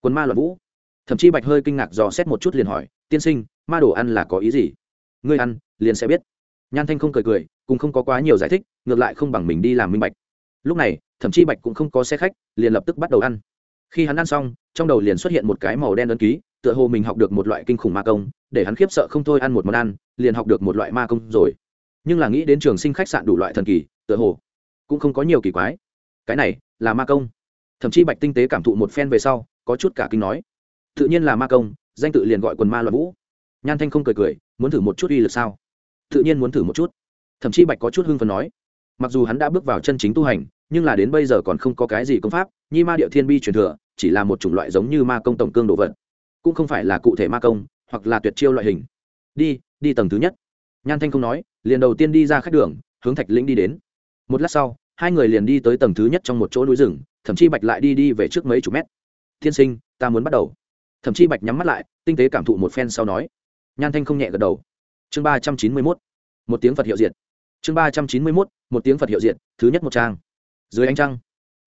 quần ma loạn vũ thậm chí bạch hơi kinh ngạc dò xét một chút liền hỏi, tiên sinh, ma đồ ăn là có ý gì? Ngươi ăn, liền sẽ biết. Nhan thanh không cười cười, cũng không có quá nhiều giải thích, ngược lại không bằng mình đi làm minh bạch. Lúc này thậm chí bạch cũng không có xe khách, liền lập tức bắt đầu ăn. Khi hắn ăn xong, trong đầu liền xuất hiện một cái màu đen ấn ký, tựa hồ mình học được một loại kinh khủng ma công, để hắn khiếp sợ không thôi ăn một món ăn, liền học được một loại ma công rồi. Nhưng là nghĩ đến trường sinh khách sạn đủ loại thần kỳ, tựa hồ cũng không có nhiều kỳ quái. Cái này là ma công. Thậm chí bạch tinh tế cảm thụ một phen về sau, có chút cả kinh nói tự nhiên là ma công, danh tự liền gọi quần ma loạn vũ. Nhan thanh không cười cười, muốn thử một chút uy lực sao? Tự nhiên muốn thử một chút. Thậm chí bạch có chút hưng phần nói, mặc dù hắn đã bước vào chân chính tu hành, nhưng là đến bây giờ còn không có cái gì công pháp, nhi ma địa thiên bi truyền thừa, chỉ là một chủng loại giống như ma công tổng cương đồ vật. Cũng không phải là cụ thể ma công, hoặc là tuyệt chiêu loại hình. Đi đi tầng thứ nhất. Nhan thanh không nói, liền đầu tiên đi ra khách đường, hướng thạch lĩnh đi đến. Một lát sau, hai người liền đi tới tầng thứ nhất trong một chỗ núi rừng, thậm chí bạch lại đi đi về trước mấy chục mét. Thiên sinh, ta muốn bắt đầu thậm chí bạch nhắm mắt lại, tinh tế cảm thụ một phen sau nói. Nhan thanh không nhẹ gật đầu. Chương ba trăm chín mươi mốt. Một tiếng phật hiệu diệt. Chương ba trăm chín mươi mốt, một tiếng phật hiệu diệt, thứ nhất một trang. Dưới ánh trăng,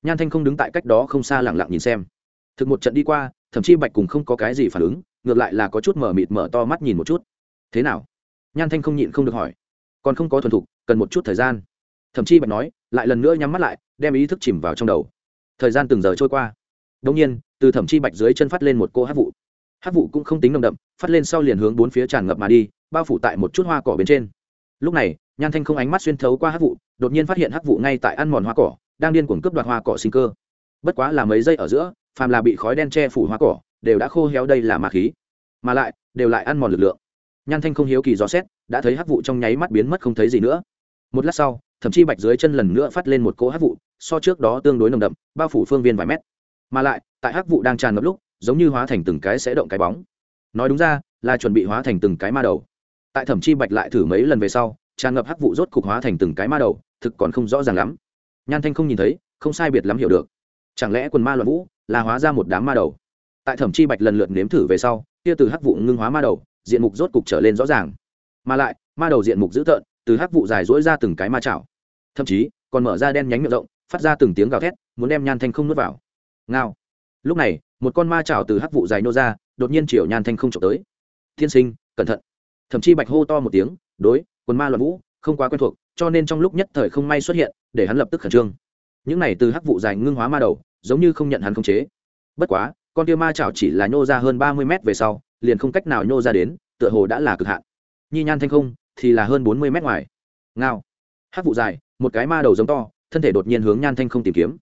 nhan thanh không đứng tại cách đó không xa lẳng lặng nhìn xem. Thực một trận đi qua, thậm chí bạch cùng không có cái gì phản ứng, ngược lại là có chút mở mịt mở to mắt nhìn một chút. Thế nào? Nhan thanh không nhịn không được hỏi. Còn không có thuần thục, cần một chút thời gian. Thậm chí bạch nói, lại lần nữa nhắm mắt lại, đem ý thức chìm vào trong đầu. Thời gian từng giờ trôi qua đồng nhiên, từ thẩm chi bạch dưới chân phát lên một cô hát vụ. Hát vụ cũng không tính nồng đậm, phát lên sau liền hướng bốn phía tràn ngập mà đi, bao phủ tại một chút hoa cỏ bên trên. Lúc này, nhan thanh không ánh mắt xuyên thấu qua hát vụ, đột nhiên phát hiện hát vụ ngay tại ăn mòn hoa cỏ, đang điên cuồng cướp đoạt hoa cỏ sinh cơ. Bất quá là mấy giây ở giữa, phàm là bị khói đen che phủ hoa cỏ, đều đã khô héo đây là ma khí. Mà lại, đều lại ăn mòn lực lượng. Nhan thanh không hiếu kỳ gió xét, đã thấy hát vụ trong nháy mắt biến mất không thấy gì nữa. Một lát sau thậm chí bạch dưới chân lần nữa phát lên một cỗ hát vụ, so trước đó tương đối nồng đậm, bao phủ phương viên vài mét mà lại, tại hắc vụ đang tràn ngập lúc, giống như hóa thành từng cái sẽ động cái bóng. Nói đúng ra, là chuẩn bị hóa thành từng cái ma đầu. Tại thẩm chi bạch lại thử mấy lần về sau, tràn ngập hắc vụ rốt cục hóa thành từng cái ma đầu, thực còn không rõ ràng lắm. Nhan thanh không nhìn thấy, không sai biệt lắm hiểu được. Chẳng lẽ quần ma loạn vũ là hóa ra một đám ma đầu? Tại thẩm chi bạch lần lượt nếm thử về sau, kia từ hắc vụ ngưng hóa ma đầu, diện mục rốt cục trở lên rõ ràng. Mà lại, ma đầu diện mục dữ tợn, từ hắc vụ dài dỗi ra từng cái ma chảo. Thậm chí, còn mở ra đen nhánh miệng rộng, phát ra từng tiếng gào thét, muốn đem nhan thanh không nuốt vào ngao. Lúc này, một con ma chảo từ hắc vụ dài nô ra, đột nhiên chiều nhan thanh không trộm tới. Thiên sinh, cẩn thận. Thậm chí bạch hô to một tiếng, đối, quần ma loạn vũ, không quá quen thuộc, cho nên trong lúc nhất thời không may xuất hiện, để hắn lập tức khẩn trương. Những này từ hắc vụ dài ngưng hóa ma đầu, giống như không nhận hắn khống chế. Bất quá, con tia ma chảo chỉ là nhô ra hơn ba mươi mét về sau, liền không cách nào nhô ra đến, tựa hồ đã là cực hạn. Nhi nhan thanh không, thì là hơn bốn mươi mét ngoài. Ngao. Hắc vụ dài, một cái ma đầu giống to, thân thể đột nhiên hướng nhan thanh không tìm kiếm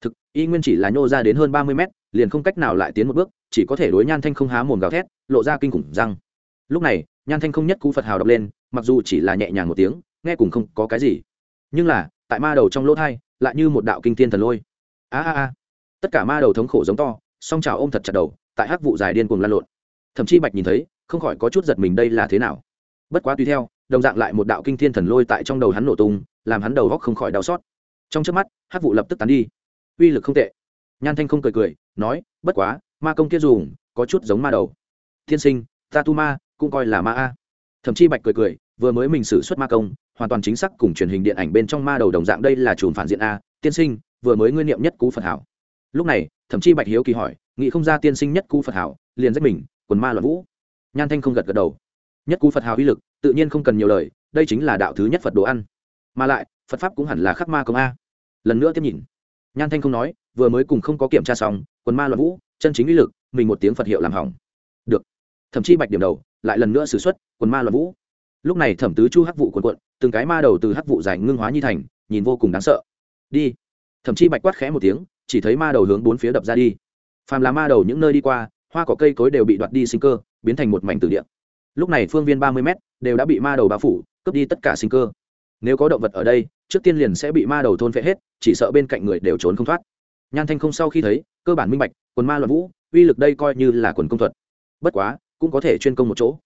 thực, y nguyên chỉ là nhô ra đến hơn ba mươi mét, liền không cách nào lại tiến một bước, chỉ có thể đối nhan thanh không há mồm gào thét, lộ ra kinh khủng răng. Lúc này, nhan thanh không nhất cú phật hào đọc lên, mặc dù chỉ là nhẹ nhàng một tiếng, nghe cùng không có cái gì. Nhưng là, tại ma đầu trong lỗ thai, lại như một đạo kinh tiên thần lôi. A a a. Tất cả ma đầu thống khổ giống to, song trào ôm thật chặt đầu, tại hắc vụ dài điên cuồng lan lộn. Thậm chí bạch nhìn thấy, không khỏi có chút giật mình đây là thế nào. Bất quá tùy theo, đồng dạng lại một đạo kinh thiên thần lôi tại trong đầu hắn nổ tung, làm hắn đầu góc không khỏi đau xót. Trong trước mắt, hắc vụ lập tức tán đi uy lực không tệ. Nhan thanh không cười cười, nói, bất quá, ma công kia dùng, có chút giống ma đầu. Tiên sinh, ta tu ma, cũng coi là ma a. Thậm chí bạch cười cười, vừa mới mình xử suất ma công, hoàn toàn chính xác cùng truyền hình điện ảnh bên trong ma đầu đồng dạng đây là chùm phản diện a. Tiên sinh, vừa mới nguyên niệm nhất cú phật hảo. Lúc này thậm chí bạch hiếu kỳ hỏi, nghĩ không ra tiên sinh nhất cú phật hảo, liền giết mình, quần ma loạn vũ. Nhan thanh không gật gật đầu. Nhất cú phật hảo uy lực, tự nhiên không cần nhiều lời, đây chính là đạo thứ nhất phật đồ ăn. Mà lại, phật pháp cũng hẳn là khắc ma công a. Lần nữa tiếp nhìn nhan thanh không nói, vừa mới cùng không có kiểm tra xong, quần ma loạn vũ, chân chính uy lực, mình một tiếng phật hiệu làm hỏng. Được. Thậm chí bạch điểm đầu, lại lần nữa xử x u ấ t quần ma loạn vũ. Lúc này thẩm tứ chu hắc vụ quần quận từng cái ma đầu từ hắc vụ dài ngưng hóa như thành, nhìn vô cùng đáng sợ. Đi. Thậm chí bạch quát khẽ một tiếng, chỉ thấy ma đầu hướng bốn phía đập ra đi. Phàm là ma đầu những nơi đi qua, hoa cỏ cây cối đều bị đoạt đi sinh cơ, biến thành một mảnh tử địa. Lúc này phương viên ba mươi m đều đã bị ma đầu bao phủ, cướp đi tất cả sinh cơ. Nếu có động vật ở đây trước tiên liền sẽ bị ma đầu thôn phệ hết, chỉ sợ bên cạnh người đều trốn không thoát. Nhan thanh không sau khi thấy, cơ bản minh bạch, quần ma loạn vũ, uy lực đây coi như là quần công thuật. Bất quá, cũng có thể chuyên công một chỗ.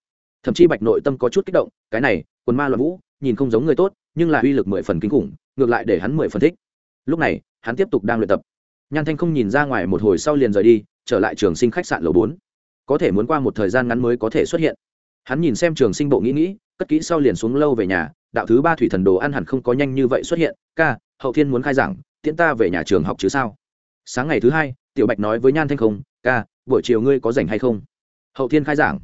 Thậm chí bạch nội tâm có chút kích động, cái này, quần ma loạn vũ, nhìn không giống người tốt, nhưng là uy lực mười phần kinh khủng, ngược lại để hắn mười phần thích. Lúc này, hắn tiếp tục đang luyện tập. Nhan thanh không nhìn ra ngoài một hồi sau liền rời đi, trở lại trường sinh khách sạn lầu bốn. Có thể muốn qua một thời gian ngắn mới có thể xuất hiện. Hắn nhìn xem trường sinh bộ nghĩ nghĩ, cất kỹ sau liền xuống lâu về nhà đạo thứ ba thủy thần đồ ăn hẳn không có nhanh như vậy xuất hiện, ca, hậu thiên muốn khai giảng, tiễn ta về nhà trường học chứ sao? Sáng ngày thứ hai, tiểu bạch nói với nhan thanh không, ca, buổi chiều ngươi có rảnh hay không? Hậu thiên khai giảng.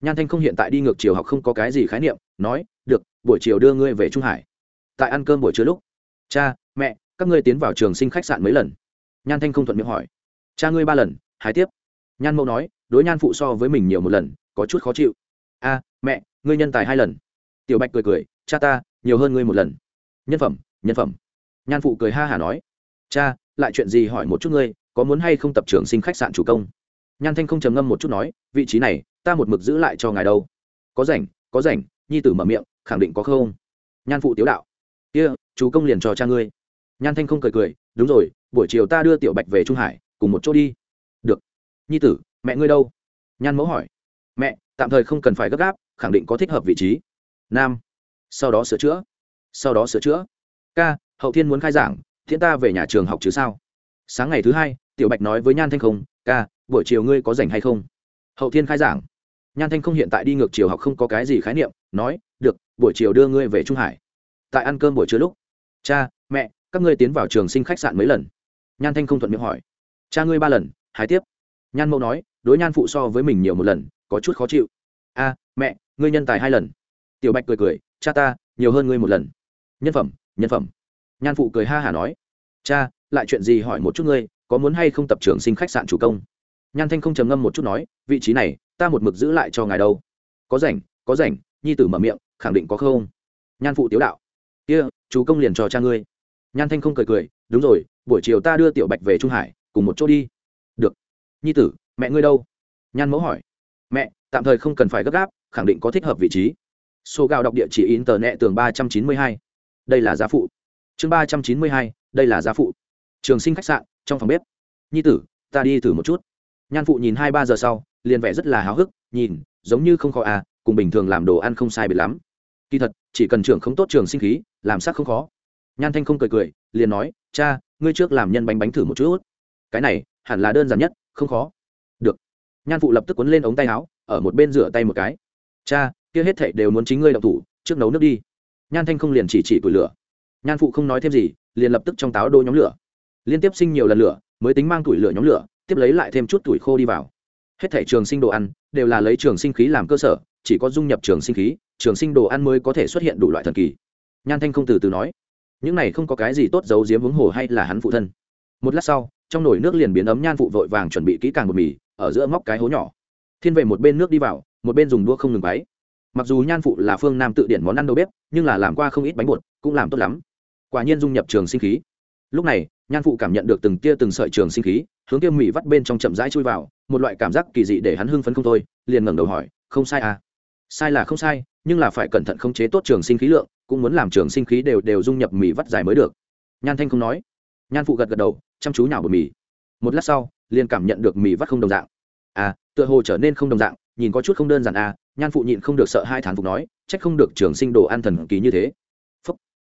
Nhan thanh không hiện tại đi ngược chiều học không có cái gì khái niệm, nói, được, buổi chiều đưa ngươi về trung hải. Tại ăn cơm buổi trưa lúc, cha, mẹ, các ngươi tiến vào trường sinh khách sạn mấy lần? Nhan thanh không thuận miệng hỏi. Cha ngươi ba lần hái tiếp. Nhan mẫu nói, đối nhan phụ so với mình nhiều một lần, có chút khó chịu. A, mẹ, ngươi nhân tài hai lần. Tiểu bạch cười cười cha ta nhiều hơn ngươi một lần. Nhân phẩm nhân phẩm. Nhan phụ cười ha hả nói. Cha lại chuyện gì hỏi một chút ngươi có muốn hay không tập trường sinh khách sạn chủ công? Nhan thanh không trầm ngâm một chút nói vị trí này ta một mực giữ lại cho ngài đâu. Có rảnh có rảnh nhi tử mở miệng khẳng định có không? Nhan phụ tiếu đạo. Kia、yeah, chú công liền cho cha ngươi. Nhan thanh không cười cười đúng rồi buổi chiều ta đưa tiểu bạch về trung hải cùng một chỗ đi. Được. Nhi tử mẹ ngươi đâu? Nhan mẫu hỏi. Mẹ tạm thời không cần phải gấp gáp khẳng định có thích hợp vị trí. Nam sau đó sửa chữa. Sau đó sửa chữa. Ca, hậu thiên muốn khai giảng, thiện ta về nhà trường học chứ sao? Sáng ngày thứ hai, tiểu bạch nói với nhan thanh không, ca, buổi chiều ngươi có rảnh hay không? Hậu thiên khai giảng. Nhan thanh không hiện tại đi ngược chiều học không có cái gì khái niệm, nói, được, buổi chiều đưa ngươi về trung hải. Tại ăn cơm buổi trưa lúc, cha, mẹ, các ngươi tiến vào trường sinh khách sạn mấy lần? Nhan thanh không thuận miệng hỏi. Cha ngươi ba lần, hái tiếp. Nhan mẫu nói, đối nhan phụ so với mình nhiều một lần, có chút khó chịu. A, mẹ, ngươi nhân tài hai lần tiểu bạch cười cười, cha ta, nhiều hơn ngươi một lần. Nhân phẩm nhân phẩm. Nhan phụ cười ha hả nói, cha, lại chuyện gì hỏi một chút ngươi, có muốn hay không tập trưởng sinh khách sạn chủ công? Nhan thanh không trầm ngâm một chút nói, vị trí này, ta một mực giữ lại cho ngài đâu. Có rảnh có rảnh. Nhi tử mở miệng, khẳng định có không? Nhan phụ tiếu đạo, kia chú công liền cho cha ngươi. Nhan thanh không cười cười, đúng rồi, buổi chiều ta đưa tiểu bạch về trung hải, cùng một chỗ đi. Được. Nhi tử, mẹ ngươi đâu? Nhan mẫu hỏi, mẹ, tạm thời không cần phải gấp gáp, khẳng định có thích hợp vị trí số gạo đọc địa chỉ in tờ nẹ tường ba trăm chín mươi hai. Đây là giá phụ. Chương ba trăm chín mươi hai, đây là giá phụ. Trường sinh khách sạn, trong phòng bếp. Nhi tử, ta đi thử một chút. Nhan phụ nhìn hai ba giờ sau, liền vẻ rất là háo hức, nhìn, giống như không khó à cùng bình thường làm đồ ăn không sai biệt lắm. Kỳ thật, chỉ cần trưởng không tốt trường sinh khí, làm sắc không khó. Nhan thanh không cười cười, liền nói, cha, ngươi trước làm nhân bánh bánh thử một chút. Cái này, hẳn là đơn giản nhất, không khó. Được. Nhan phụ lập tức quấn lên ống tay áo, ở một bên rửa tay một cái. Cha kia hết thảy đều muốn chính ngươi động thủ, trước nấu nước đi. Nhan thanh không liền chỉ chỉ củi lửa. Nhan phụ không nói thêm gì, liền lập tức trong táo đô nhóm lửa. Liên tiếp sinh nhiều lần lửa, mới tính mang tuổi lửa nhóm lửa, tiếp lấy lại thêm chút tuổi khô đi vào. Hết thảy trường sinh đồ ăn, đều là lấy trường sinh khí làm cơ sở, chỉ có dung nhập trường sinh khí, trường sinh đồ ăn mới có thể xuất hiện đủ loại thần kỳ. Nhan thanh không từ từ nói, những này không có cái gì tốt giấu giếm hướng hồ hay là hắn phụ thân. Một lát sau, trong nồi nước liền biến ấm, nhan phụ vội vàng chuẩn bị kỹ càng bột mì, ở giữa móc cái hố nhỏ. Thiên về một bên nước đi vào, một bên dùng đũa không ngừng váy mặc dù nhan phụ là phương nam tự điển món ăn đầu bếp, nhưng là làm qua không ít bánh bột, cũng làm tốt lắm. Quả nhiên dung nhập trường sinh khí. Lúc này, nhan phụ cảm nhận được từng tia từng sợi trường sinh khí, hướng kia mỹ vắt bên trong chậm rãi chui vào, một loại cảm giác kỳ dị để hắn hưng phấn không thôi, liền ngẩng đầu hỏi, không sai à? Sai là không sai, nhưng là phải cẩn thận khống chế tốt trường sinh khí lượng, cũng muốn làm trường sinh khí đều đều dung nhập mì vắt dài mới được. Nhan thanh không nói. Nhan phụ gật gật đầu, chăm chú nhào bột mì. Một lát sau, liền cảm nhận được mì vắt không đồng dạng. À tựa hồ trở nên không đồng dạng, nhìn có chút không đơn giản à nhan phụ nhịn không được sợ hai thán phục nói, trách không được trường sinh đồ ăn thần kỳ như thế. Phúc.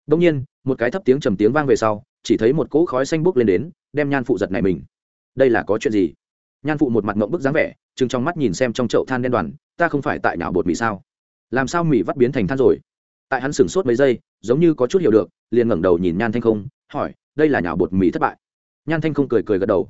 đông nhiên, một cái thấp tiếng trầm tiếng vang về sau, chỉ thấy một cỗ khói xanh bốc lên đến, đem nhan phụ giật này mình. Đây là có chuyện gì? Nhan phụ một mặt mộng bức dáng vẻ chừng trong mắt nhìn xem trong chậu than đen đoàn, ta không phải tại nào bột mì sao? Làm sao mì vắt biến thành than rồi? Tại hắn sửng sốt mấy giây, giống như có chút hiểu được, liền ngẩng đầu nhìn nhan thanh không, hỏi, đây là nhào bột mì thất bại? Nhan thanh không cười cười gật đầu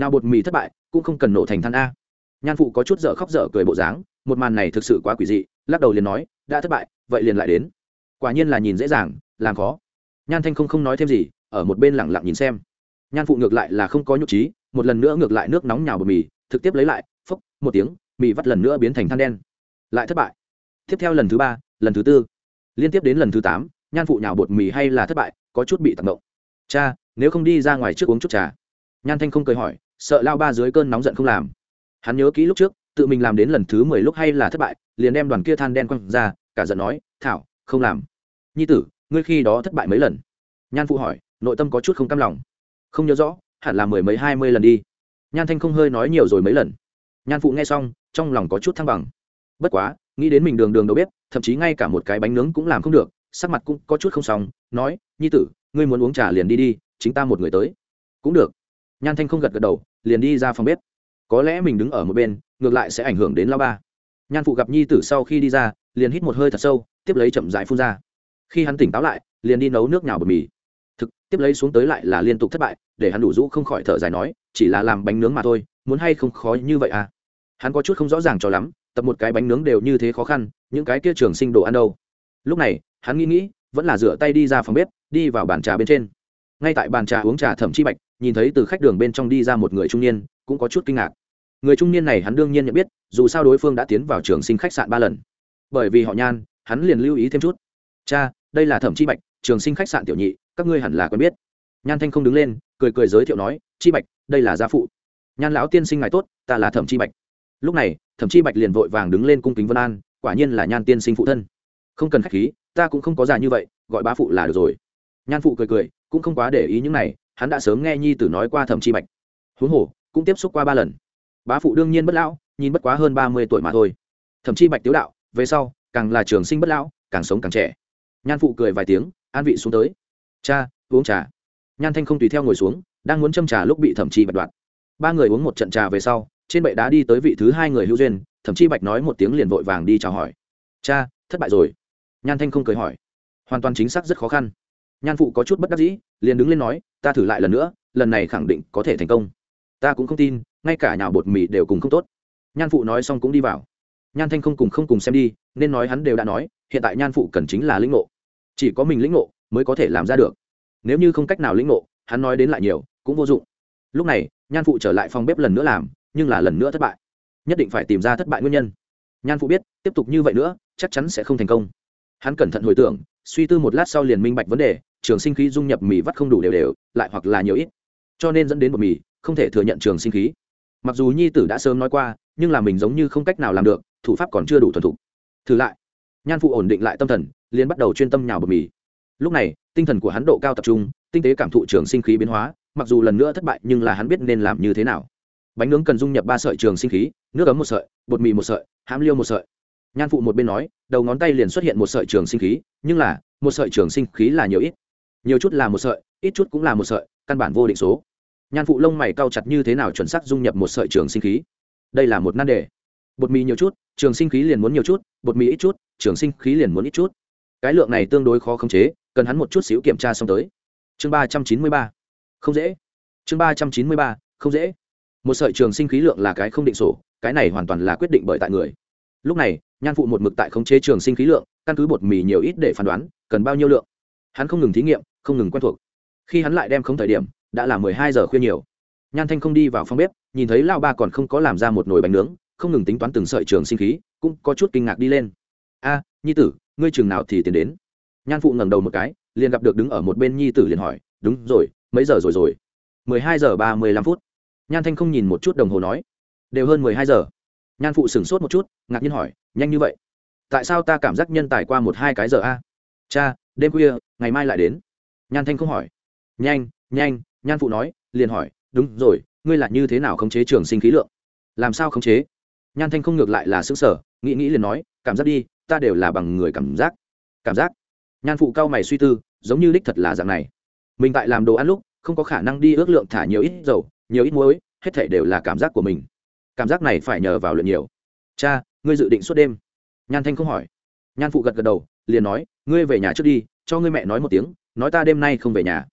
nhào bột mì thất bại, cũng không cần nổ thành than a nhan phụ có chút dở khóc dở cười bộ dáng, một màn này thực sự quá quỷ dị, lắc đầu liền nói, đã thất bại, vậy liền lại đến. Quả nhiên là nhìn dễ dàng, làm khó. Nhan thanh không không nói thêm gì, ở một bên lẳng lặng nhìn xem. Nhan phụ ngược lại là không có nhục trí, một lần nữa ngược lại nước nóng nhào bột mì thực tiếp lấy lại, phốc, một tiếng, mì vắt lần nữa biến thành than đen. Lại thất bại. Tiếp theo lần thứ ba, lần thứ tư. Liên tiếp đến lần thứ tám, nhan phụ nhào bột mì hay là thất bại, có chút bị tặng động cha, nếu không đi ra ngoài trước uống chút trà. Nhan thanh không cười hỏi, sợ lao ba dưới cơn nóng giận không làm hắn nhớ kỹ lúc trước, tự mình làm đến lần thứ mười lúc hay là thất bại, liền đem đoàn kia than đen quăng ra, cả giận nói, thảo, không làm. Nhi tử, ngươi khi đó thất bại mấy lần? Nhan phụ hỏi, nội tâm có chút không cam lòng. Không nhớ rõ, hẳn là mười mấy hai mươi lần đi. Nhan thanh không hơi nói nhiều rồi mấy lần. Nhan phụ nghe xong, trong lòng có chút thăng bằng. Bất quá, nghĩ đến mình đường đường đâu biết thậm chí ngay cả một cái bánh nướng cũng làm không được, sắc mặt cũng có chút không xong, nói, nhi tử, ngươi muốn uống trà liền đi đi, chính ta một người tới. Cũng được. Nhan thanh không gật gật đầu, liền đi ra phòng bếp có lẽ mình đứng ở một bên, ngược lại sẽ ảnh hưởng đến lao ba. Nhan phụ gặp nhi tử sau khi đi ra, liền hít một hơi thật sâu, tiếp lấy chậm dại phun ra. Khi hắn tỉnh táo lại, liền đi nấu nước nhào bột mì. Thực, tiếp lấy xuống tới lại là liên tục thất bại, để hắn đủ rũ không khỏi thở dài nói, chỉ là làm bánh nướng mà thôi, muốn hay không khó như vậy à? Hắn có chút không rõ ràng cho lắm, tập một cái bánh nướng đều như thế khó khăn, những cái kia trường sinh đồ ăn đâu. Lúc này, hắn nghĩ nghĩ, vẫn là rửa tay đi ra phòng bếp, đi vào bàn trà bên trên. Ngay tại bàn trà uống trà thẩm chi bạch, nhìn thấy từ khách đường bên trong đi ra một người trung niên, cũng có chút kinh ngạc người trung niên này hắn đương nhiên nhận biết, dù sao đối phương đã tiến vào trường sinh khách sạn ba lần. Bởi vì họ nhan, hắn liền lưu ý thêm chút. Cha, đây là thẩm chi bạch, trường sinh khách sạn tiểu nhị, các ngươi hẳn là quen biết. Nhan thanh không đứng lên, cười cười giới thiệu nói, chi bạch, đây là gia phụ. Nhan lão tiên sinh ngài tốt, ta là thẩm chi bạch. Lúc này, thẩm chi bạch liền vội vàng đứng lên cung kính vân an, quả nhiên là nhan tiên sinh phụ thân. Không cần khách khí, ta cũng không có già như vậy, gọi bá phụ là được rồi. Nhan phụ cười cười, cũng không quá để ý những này, hắn đã sớm nghe nhi tử nói qua thẩm chi bạch. Huống hồ, cũng tiếp xúc qua ba lần bá phụ đương nhiên bất lão, nhìn bất quá hơn ba mươi tuổi mà thôi. Thậm chi bạch tiếu đạo, về sau, càng là trường sinh bất lão, càng sống càng trẻ. Nhan phụ cười vài tiếng, an vị xuống tới. Cha, uống trà. Nhan thanh không tùy theo ngồi xuống, đang muốn châm trà lúc bị thẩm chi bạch đoạt. Ba người uống một trận trà về sau, trên bệ đá đi tới vị thứ hai người hữu duyên thẩm chi bạch nói một tiếng liền vội vàng đi chào hỏi. Cha, thất bại rồi. Nhan thanh không cười hỏi. Hoàn toàn chính xác rất khó khăn. Nhan phụ có chút bất đắc dĩ, liền đứng lên nói, ta thử lại lần nữa, lần này khẳng định có thể thành công. Ta cũng không tin ngay cả nhào bột mì đều cùng không tốt. Nhan phụ nói xong cũng đi vào. Nhan thanh không cùng không cùng xem đi, nên nói hắn đều đã nói, hiện tại nhan phụ cần chính là lĩnh ngộ. Chỉ có mình lĩnh ngộ mới có thể làm ra được. Nếu như không cách nào lĩnh ngộ, hắn nói đến lại nhiều, cũng vô dụng. Lúc này, nhan phụ trở lại phòng bếp lần nữa làm, nhưng là lần nữa thất bại. Nhất định phải tìm ra thất bại nguyên nhân. Nhan phụ biết, tiếp tục như vậy nữa, chắc chắn sẽ không thành công. Hắn cẩn thận hồi tưởng, suy tư một lát sau liền minh bạch vấn đề, trường sinh khí dung nhập mì vắt không đủ đều đều, lại hoặc là nhiều ít. Cho nên dẫn đến bột mì, không thể thừa nhận trường sinh khí mặc dù nhi tử đã sớm nói qua, nhưng là mình giống như không cách nào làm được, thủ pháp còn chưa đủ thuần thục. Thử lại. Nhan phụ ổn định lại tâm thần, liền bắt đầu chuyên tâm nhào bột mì. Lúc này, tinh thần của hắn độ cao tập trung, tinh tế cảm thụ trường sinh khí biến hóa, mặc dù lần nữa thất bại, nhưng là hắn biết nên làm như thế nào. Bánh nướng cần dung nhập ba sợi trường sinh khí, nước ấm một sợi, bột mì một sợi, hãm liêu một sợi. Nhan phụ một bên nói, đầu ngón tay liền xuất hiện một sợi trường sinh khí, nhưng là, một sợi trường sinh khí là nhiều ít. Nhiều chút là một sợi, ít chút cũng là một sợi, căn bản vô định số nhan phụ lông mày cao chặt như thế nào chuẩn xác dung nhập một sợi trường sinh khí. Đây là một nan đề. Bột mì nhiều chút, trường sinh khí liền muốn nhiều chút, bột mì ít chút, trường sinh khí liền muốn ít chút. Cái lượng này tương đối khó khống chế, cần hắn một chút xíu kiểm tra xong tới. Chương ba trăm chín mươi ba. Không dễ. Chương ba trăm chín mươi ba. Không dễ. Một sợi trường sinh khí lượng là cái không định sổ, cái này hoàn toàn là quyết định bởi tại người. Lúc này, nhan phụ một mực tại khống chế trường sinh khí lượng, căn cứ bột mì nhiều ít để phán đoán, cần bao nhiêu lượng. Hắn không ngừng thí nghiệm, không ngừng quen thuộc. Khi hắn lại đem không thời điểm đã là mười hai giờ khuya nhiều. Nhan thanh không đi vào phòng bếp, nhìn thấy lao ba còn không có làm ra một nồi bánh nướng, không ngừng tính toán từng sợi trường sinh khí, cũng có chút kinh ngạc đi lên. A, nhi tử, ngươi chừng nào thì tiến đến? Nhan phụ ngẩng đầu một cái, liền gặp được đứng ở một bên nhi tử liền hỏi, đúng rồi, mấy giờ rồi rồi? Mười hai giờ ba mươi lăm phút. Nhan thanh không nhìn một chút đồng hồ nói, đều hơn mười hai giờ. Nhan phụ sửng sốt một chút, ngạc nhiên hỏi, nhanh như vậy? Tại sao ta cảm giác nhân tài qua một hai cái giờ a? Cha, đêm khuya, ngày mai lại đến. Nhan thanh không hỏi, nhanh nhanh nhan phụ nói, liền hỏi, đúng rồi, ngươi là như thế nào khống chế trường sinh khí lượng? Làm sao khống chế? Nhan thanh không ngược lại là xứng sở nghĩ nghĩ liền nói, cảm giác đi, ta đều là bằng người cảm giác. Cảm giác? Nhan phụ cao mày suy tư, giống như đích thật là dạng này. Mình tại làm đồ ăn lúc, không có khả năng đi ước lượng thả nhiều ít dầu, nhiều ít muối, hết thể đều là cảm giác của mình. Cảm giác này phải nhờ vào luyện nhiều. Cha, ngươi dự định suốt đêm? Nhan thanh không hỏi. Nhan phụ gật gật đầu, liền nói, ngươi về nhà trước đi, cho ngươi mẹ nói một tiếng, nói ta đêm nay không về nhà.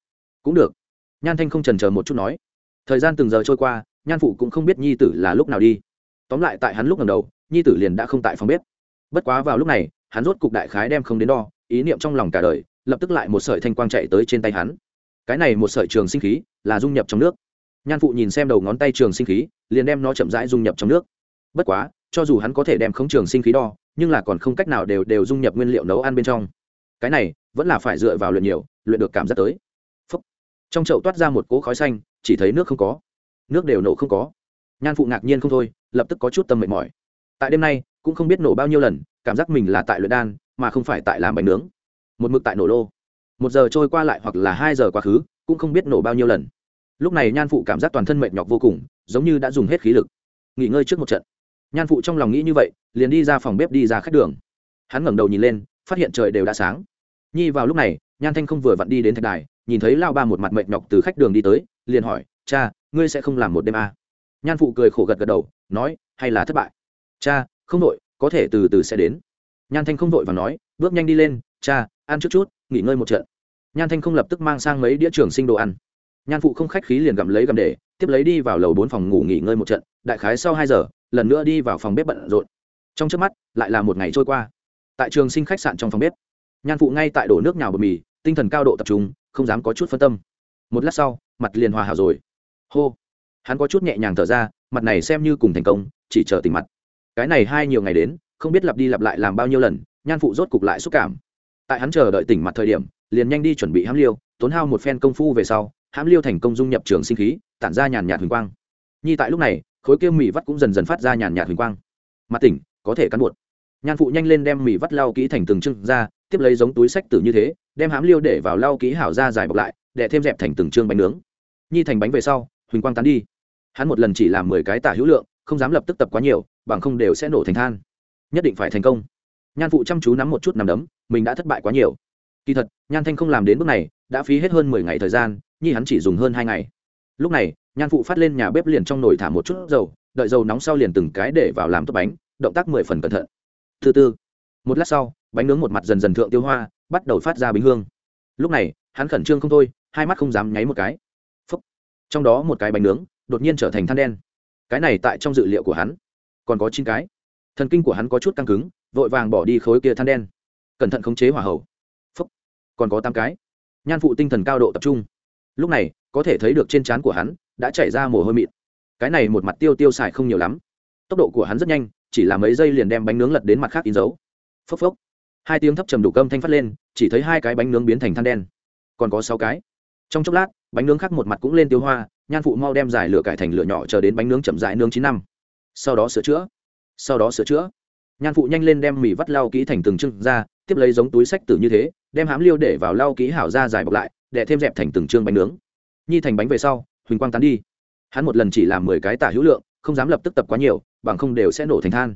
Cũng được nhan thanh không trần chờ một chút nói, thời gian từng giờ trôi qua, nhan phụ cũng không biết nhi tử là lúc nào đi. Tóm lại tại hắn lúc lần đầu, nhi tử liền đã không tại phòng bếp. Bất quá vào lúc này, hắn rốt cục đại khái đem không đến đo, ý niệm trong lòng cả đời, lập tức lại một sợi thanh quang chạy tới trên tay hắn. Cái này một sợi trường sinh khí là dung nhập trong nước. Nhan phụ nhìn xem đầu ngón tay trường sinh khí, liền đem nó chậm rãi dung nhập trong nước. Bất quá, cho dù hắn có thể đem không trường sinh khí đo, nhưng là còn không cách nào đều đều dung nhập nguyên liệu nấu ăn bên trong. Cái này, vẫn là phải dựa vào luyện nhiều, luyện được cảm giác tới trong chậu toát ra một cỗ khói xanh, chỉ thấy nước không có. Nước đều nổ không có. Nhan phụ ngạc nhiên không thôi, lập tức có chút tâm mệt mỏi. Tại đêm nay, cũng không biết nổ bao nhiêu lần, cảm giác mình là tại luyện đan, mà không phải tại làm bánh nướng. Một mực tại nổ lô. Một giờ trôi qua lại hoặc là hai giờ quá khứ, cũng không biết nổ bao nhiêu lần. Lúc này nhan phụ cảm giác toàn thân mệt nhọc vô cùng, giống như đã dùng hết khí lực. Nghỉ ngơi trước một trận. Nhan phụ trong lòng nghĩ như vậy, liền đi ra phòng bếp đi ra khách đường. Hắn ngẩng đầu nhìn lên, phát hiện trời đều đã sáng. Nhi vào lúc này, nhan thanh không vừa vặn đi đến thạch đài nhìn thấy lao ba một mặt mệt nhọc từ khách đường đi tới, liền hỏi, cha, ngươi sẽ không làm một đêm à? nhan phụ cười khổ gật gật đầu, nói, hay là thất bại. Cha, không đội, có thể từ từ sẽ đến. Nhan thanh không vội và nói, bước nhanh đi lên, cha, ăn trước chút, nghỉ ngơi một trận. Nhan thanh không lập tức mang sang mấy đĩa trường sinh đồ ăn. Nhan phụ không khách khí liền gặm lấy gặm để, tiếp lấy đi vào lầu bốn phòng ngủ nghỉ ngơi một trận, đại khái sau hai giờ, lần nữa đi vào phòng bếp bận rộn. Trong trước mắt, lại là một ngày trôi qua. Tại trường sinh khách sạn trong phòng bếp, nhan phụ ngay tại đổ nước nhào bột mì, tinh thần cao độ tập trung không dám có chút phân tâm. Một lát sau, mặt liền hòa hảo rồi. Hô. Hắn có chút nhẹ nhàng thở ra, mặt này xem như cùng thành công, chỉ chờ tình mặt. Cái này hai nhiều ngày đến, không biết lặp đi lặp lại làm bao nhiêu lần, nhan phụ rốt cục lại xúc cảm. Tại hắn chờ đợi tỉnh mặt thời điểm, liền nhanh đi chuẩn bị hãm liêu, tốn hao một phen công phu về sau, hãm liêu thành công dung nhập trường sinh khí, tản ra nhàn nhạt huỳnh quang. Nhi tại lúc này, khối kia mì vắt cũng dần dần phát ra nhàn nhạt huỳnh quang. Mặt tỉnh, có thể cắn bột nhan phụ nhanh lên đem mì vắt lau kỹ thành từng trưng ra tiếp lấy giống túi sách tử như thế, đem hám liêu để vào lau kỹ hảo ra dài bọc lại, để thêm dẹp thành từng trương bánh nướng. Nhi thành bánh về sau, huỳnh quang tán đi. Hắn một lần chỉ làm mười cái tả hữu lượng, không dám lập tức tập quá nhiều, bằng không đều sẽ nổ thành than. Nhất định phải thành công. Nhan phụ chăm chú nắm một chút nằm đấm, mình đã thất bại quá nhiều. Kỳ thật, nhan thanh không làm đến bước này, đã phí hết hơn mười ngày thời gian, nhi hắn chỉ dùng hơn hai ngày. Lúc này, nhan phụ phát lên nhà bếp liền trong nồi thả một chút dầu, đợi dầu nóng sau liền từng cái để vào làm tốt bánh, động tác mười phần cẩn thận. Thứ tư một lát sau bánh nướng một mặt dần dần thượng tiêu hoa, bắt đầu phát ra bính hương. Lúc này, hắn khẩn trương không thôi, hai mắt không dám nháy một cái. Phúc. trong đó một cái bánh nướng, đột nhiên trở thành than đen. Cái này tại trong dự liệu của hắn, còn có chín cái. Thần kinh của hắn có chút căng cứng, vội vàng bỏ đi khối kia than đen. Cẩn thận khống chế hỏa hậu Phúc. còn có tám cái. Nhan phụ tinh thần cao độ tập trung. Lúc này, có thể thấy được trên trán của hắn, đã chảy ra mồ hôi mịn. Cái này một mặt tiêu tiêu xài không nhiều lắm. Tốc độ của hắn rất nhanh, chỉ là mấy giây liền đem bánh nướng lật đến mặt khác in dấu. Phốc phốc hai tiếng thấp trầm đủ cơm thanh phát lên, chỉ thấy hai cái bánh nướng biến thành than đen. Còn có sáu cái. Trong chốc lát, bánh nướng khác một mặt cũng lên tiêu hoa, nhan phụ mau đem giải lửa cải thành lửa nhỏ chờ đến bánh nướng chậm dại nướng chín năm. Sau đó sửa chữa. Sau đó sửa chữa. Nhan phụ nhanh lên đem mì vắt lau kỹ thành từng trưng ra, tiếp lấy giống túi sách tử như thế, đem hám liêu để vào lau kỹ hảo ra dài bọc lại, để thêm dẹp thành từng trương bánh nướng. Nhi thành bánh về sau, huỳnh quang tán đi. Hắn một lần chỉ làm mười cái tả hữu lượng, không dám lập tức tập quá nhiều, bằng không đều sẽ nổ thành than.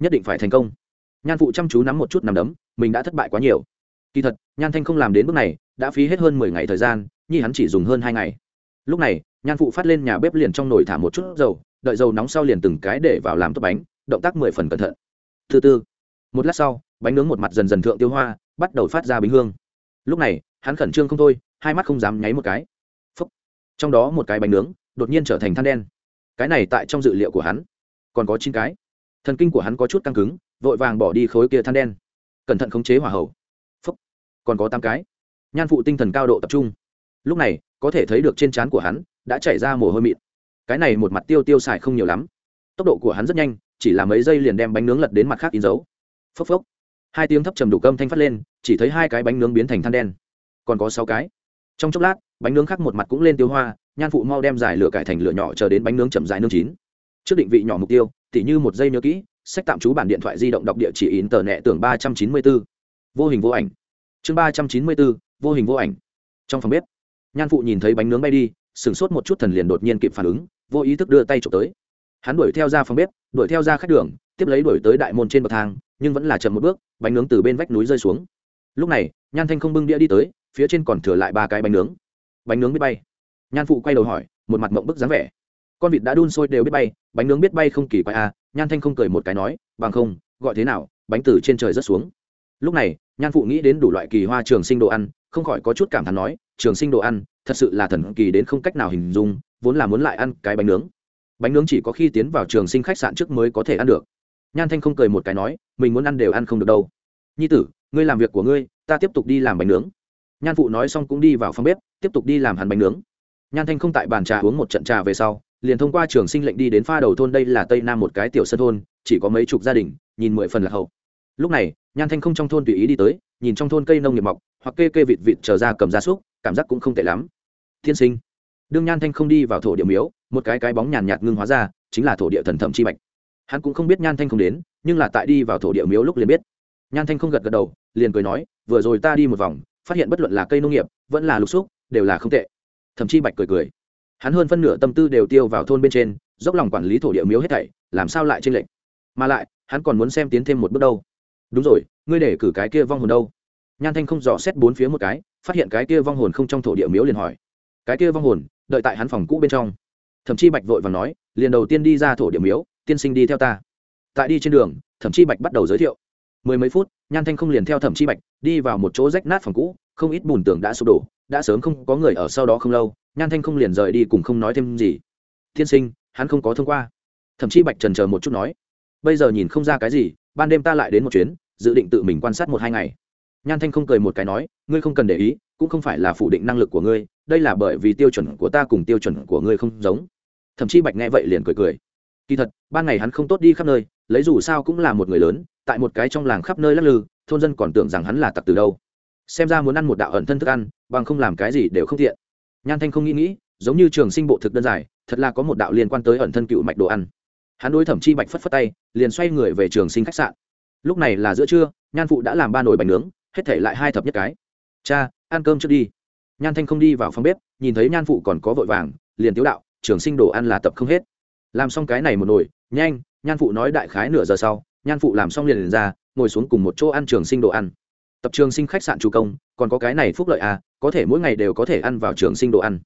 Nhất định phải thành công. Nhan phụ chăm chú nắm một chút nằm đấm mình đã thất bại quá nhiều. Kỳ thật, nhan thanh không làm đến bước này, đã phí hết hơn mười ngày thời gian, nhi hắn chỉ dùng hơn hai ngày. Lúc này, nhan phụ phát lên nhà bếp liền trong nồi thả một chút dầu, đợi dầu nóng sau liền từng cái để vào làm tốt bánh, động tác mười phần cẩn thận. Thứ tư một lát sau, bánh nướng một mặt dần dần thượng tiêu hoa, bắt đầu phát ra bính hương. Lúc này, hắn khẩn trương không thôi, hai mắt không dám nháy một cái. Phúc. trong đó một cái bánh nướng, đột nhiên trở thành than đen. Cái này tại trong dự liệu của hắn, còn có chín cái. Thần kinh của hắn có chút căng cứng, vội vàng bỏ đi khối kia than đen cẩn thận khống chế hỏa hậu Phúc. còn có tám cái. Nhan phụ tinh thần cao độ tập trung. Lúc này, có thể thấy được trên trán của hắn đã chảy ra mồ hôi mịn. Cái này một mặt tiêu tiêu xài không nhiều lắm. Tốc độ của hắn rất nhanh, chỉ là mấy giây liền đem bánh nướng lật đến mặt khác in dấu. Phốc phốc. Hai tiếng thấp trầm đủ cơm thanh phát lên, chỉ thấy hai cái bánh nướng biến thành than đen. Còn có sáu cái. Trong chốc lát, bánh nướng khác một mặt cũng lên tiêu hoa, nhan phụ mau đem giải lửa cải thành lửa nhỏ chờ đến bánh nướng chậm dài nướng chín. Trước định vị nhỏ mục tiêu, tỉ như một giây nhớ kỹ sách tạm trú bản điện thoại di động đọc địa chỉ in tờ nẹ tưởng ba trăm chín mươi bốn vô hình vô ảnh. Chương ba trăm chín mươi bốn vô hình vô ảnh. Trong phòng bếp, nhan phụ nhìn thấy bánh nướng bay đi, sửng sốt một chút thần liền đột nhiên kịp phản ứng, vô ý thức đưa tay trộm tới. Hắn đuổi theo ra phòng bếp, đuổi theo ra khách đường, tiếp lấy đuổi tới đại môn trên bậc thang, nhưng vẫn là chậm một bước, bánh nướng từ bên vách núi rơi xuống. Lúc này, nhan thanh không bưng đĩa đi tới, phía trên còn thừa lại ba cái bánh nướng. Bánh nướng biết bay. Nhan phụ quay đầu hỏi, một mặt mộng bức dáng vẻ. Con vịt đã đun sôi đều biết bay, bánh nướng biết bay không kỳ quái à nhan thanh không cười một cái nói, bằng không, gọi thế nào, bánh từ trên trời rớt xuống. Lúc này, nhan phụ nghĩ đến đủ loại kỳ hoa trường sinh đồ ăn, không khỏi có chút cảm thán nói, trường sinh đồ ăn, thật sự là thần kỳ đến không cách nào hình dung, vốn là muốn lại ăn cái bánh nướng. Bánh nướng chỉ có khi tiến vào trường sinh khách sạn trước mới có thể ăn được. Nhan thanh không cười một cái nói, mình muốn ăn đều ăn không được đâu. Nhi tử, ngươi làm việc của ngươi, ta tiếp tục đi làm bánh nướng. Nhan phụ nói xong cũng đi vào phòng bếp, tiếp tục đi làm hẳn bánh nướng nhan thanh không tại bàn trà uống một trận trà về sau, liền thông qua trường sinh lệnh đi đến pha đầu thôn đây là tây nam một cái tiểu sân thôn, chỉ có mấy chục gia đình, nhìn mười phần là hậu. Lúc này, nhan thanh không trong thôn tùy ý đi tới, nhìn trong thôn cây nông nghiệp mọc, hoặc kê kê vịt vịt trở ra cầm gia súc, cảm giác cũng không tệ lắm. Thiên sinh. Đương nhan thanh không đi vào thổ địa miếu, một cái cái bóng nhàn nhạt ngưng hóa ra, chính là thổ địa thần thẩm chi bạch. Hắn cũng không biết nhan thanh không đến, nhưng là tại đi vào thổ địa miếu lúc liền biết. Nhan thanh không gật gật đầu, liền cười nói, vừa rồi ta đi một vòng, phát hiện bất luận là cây nông nghiệp, vẫn là lục xúc đều là không tệ thậm chí bạch cười cười. Hắn hơn phân nửa tâm tư đều tiêu vào thôn bên trên, dốc lòng quản lý thổ địa miếu hết thảy, làm sao lại trên lệnh mà lại, hắn còn muốn xem tiến thêm một bước đâu. Đúng rồi, ngươi để cử cái kia vong hồn đâu? Nhan thanh không dò xét bốn phía một cái, phát hiện cái kia vong hồn không trong thổ địa miếu liền hỏi. Cái kia vong hồn, đợi tại hắn phòng cũ bên trong. Thậm chí bạch vội và nói, liền đầu tiên đi ra thổ địa miếu, tiên sinh đi theo ta. Tại đi trên đường thậm chí bạch bắt đầu giới thiệu. Mười mấy phút, nhan thanh không liền theo thẩm chi bạch, đi vào một chỗ rách nát phòng cũ không ít bùn tường đã sụp đổ, đã sớm không có người ở sau đó không lâu, nhan thanh không liền rời đi cùng không nói thêm gì. Tiên sinh, hắn không có thông qua. Thậm chí bạch trần chờ một chút nói. Bây giờ nhìn không ra cái gì, ban đêm ta lại đến một chuyến, dự định tự mình quan sát một hai ngày. Nhan thanh không cười một cái nói, ngươi không cần để ý, cũng không phải là phủ định năng lực của ngươi, đây là bởi vì tiêu chuẩn của ta cùng tiêu chuẩn của ngươi không giống. Thậm chí bạch nghe vậy liền cười cười. Kỳ thật, ban ngày hắn không tốt đi khắp nơi, lấy dù sao cũng là một người lớn, tại một cái trong làng khắp nơi lắc lư, thôn dân còn tưởng rằng hắn là tặc từ đâu xem ra muốn ăn một đạo ẩn thân thức ăn bằng không làm cái gì đều không thiện nhan thanh không nghĩ nghĩ giống như trường sinh bộ thực đơn giải thật là có một đạo liên quan tới ẩn thân cựu mạch đồ ăn. Hắn đối thẩm chi bạch phất phất tay liền xoay người về trường sinh khách sạn. Lúc này là giữa trưa nhan phụ đã làm ba nồi bánh nướng hết thể lại hai thập nhất cái. Cha ăn cơm trước đi. Nhan thanh không đi vào phòng bếp nhìn thấy nhan phụ còn có vội vàng liền tiếu đạo trường sinh đồ ăn là tập không hết. Làm xong cái này một nồi nhanh nhan phụ nói đại khái nửa giờ sau nhan phụ làm xong liền, liền ra ngồi xuống cùng một chỗ ăn trường sinh đồ ăn tập trường sinh khách sạn chủ công, còn có cái này phúc lợi à có thể mỗi ngày đều có thể ăn vào trường sinh đồ ăn.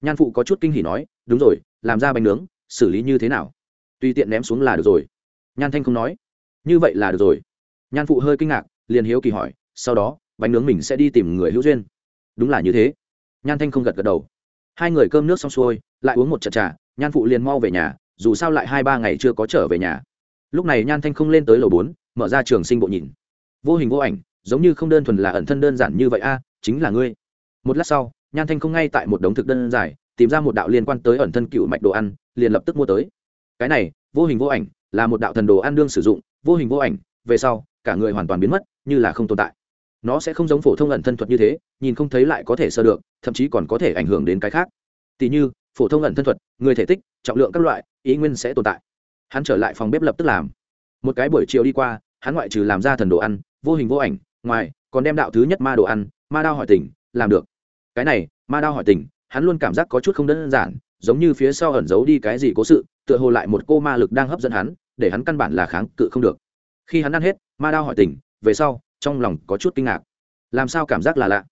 Nhan phụ có chút kinh hỉ nói, đúng rồi, làm ra bánh nướng, xử lý như thế nào? Tùy tiện ném xuống là được rồi. Nhan thanh không nói. Như vậy là được rồi. Nhan phụ hơi kinh ngạc, liền hiếu kỳ hỏi, sau đó, bánh nướng mình sẽ đi tìm người hữu duyên. Đúng là như thế. Nhan thanh không gật gật đầu. Hai người cơm nước xong xuôi, lại uống một trận trà, nhan phụ liền mau về nhà, dù sao lại hai ba ngày chưa có trở về nhà. Lúc này nhan thanh không lên tới lầu bốn, mở ra trường sinh bộ nhìn. Vô hình vô ảnh giống như không đơn thuần là ẩn thân đơn giản như vậy a, chính là ngươi. Một lát sau, nhan thanh không ngay tại một đống thực đơn dài, tìm ra một đạo liên quan tới ẩn thân cựu mạch đồ ăn, liền lập tức mua tới. Cái này, vô hình vô ảnh, là một đạo thần đồ ăn đương sử dụng, vô hình vô ảnh, về sau, cả người hoàn toàn biến mất, như là không tồn tại. Nó sẽ không giống phổ thông ẩn thân thuật như thế, nhìn không thấy lại có thể sơ được, thậm chí còn có thể ảnh hưởng đến cái khác. Tỉ như, phổ thông ẩn thân thuật, người thể tích, trọng lượng các loại, ý nguyên sẽ tồn tại. Hắn trở lại phòng bếp lập tức làm. Một cái buổi chiều đi qua, hắn ngoại trừ làm ra thần đồ ăn, vô hình vô ảnh ngoài, còn đem đạo thứ nhất ma đồ ăn, ma đao hỏi tình làm được. Cái này, ma đao hỏi tình hắn luôn cảm giác có chút không đơn giản, giống như phía sau ẩn giấu đi cái gì cố sự, tựa hồ lại một cô ma lực đang hấp dẫn hắn, để hắn căn bản là kháng cự không được. Khi hắn ăn hết, ma đao hỏi tình về sau, trong lòng có chút kinh ngạc. Làm sao cảm giác là lạ?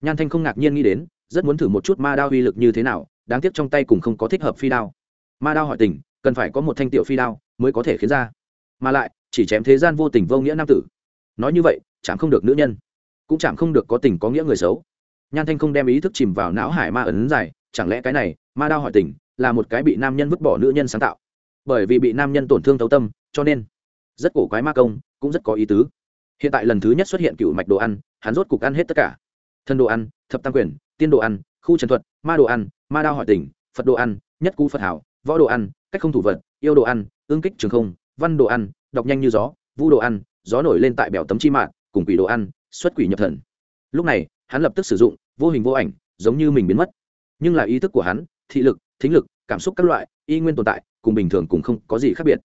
Nhan thanh không ngạc nhiên nghĩ đến, rất muốn thử một chút ma đao uy lực như thế nào, đáng tiếc trong tay cùng không có thích hợp phi đao. Ma đao hỏi tình cần phải có một thanh tiểu phi đao mới có thể khiến ra. Mà lại, chỉ chém thế gian vô tình vô nghĩa nam tử. Nói như vậy chẳng không được nữ nhân, cũng chẳng không được có tình có nghĩa người xấu. Nhan thanh không đem ý thức chìm vào não hải ma ấn dài, chẳng lẽ cái này, ma đao hỏi tình, là một cái bị nam nhân vứt bỏ nữ nhân sáng tạo? Bởi vì bị nam nhân tổn thương thấu tâm, cho nên, rất cổ quái ma công, cũng rất có ý tứ. Hiện tại lần thứ nhất xuất hiện cựu mạch đồ ăn, hắn rốt cục ăn hết tất cả. Thân đồ ăn, thập tam quyền, tiên đồ ăn, khu trần thuật, ma đồ ăn, ma đao hỏi tình, phật đồ ăn, nhất cú phật hảo, võ đồ ăn, cách không thủ vật, yêu đồ ăn, ương kích trường không, văn đồ ăn, đọc nhanh như gió, vu đồ ăn, gió nổi lên tại bèo tấm chi mạng cùng quỷ đồ ăn, xuất quỷ nhập thần. Lúc này, hắn lập tức sử dụng vô hình vô ảnh, giống như mình biến mất. Nhưng là ý thức của hắn, thị lực, thính lực, cảm xúc các loại, y nguyên tồn tại, cùng bình thường cùng không có gì khác biệt.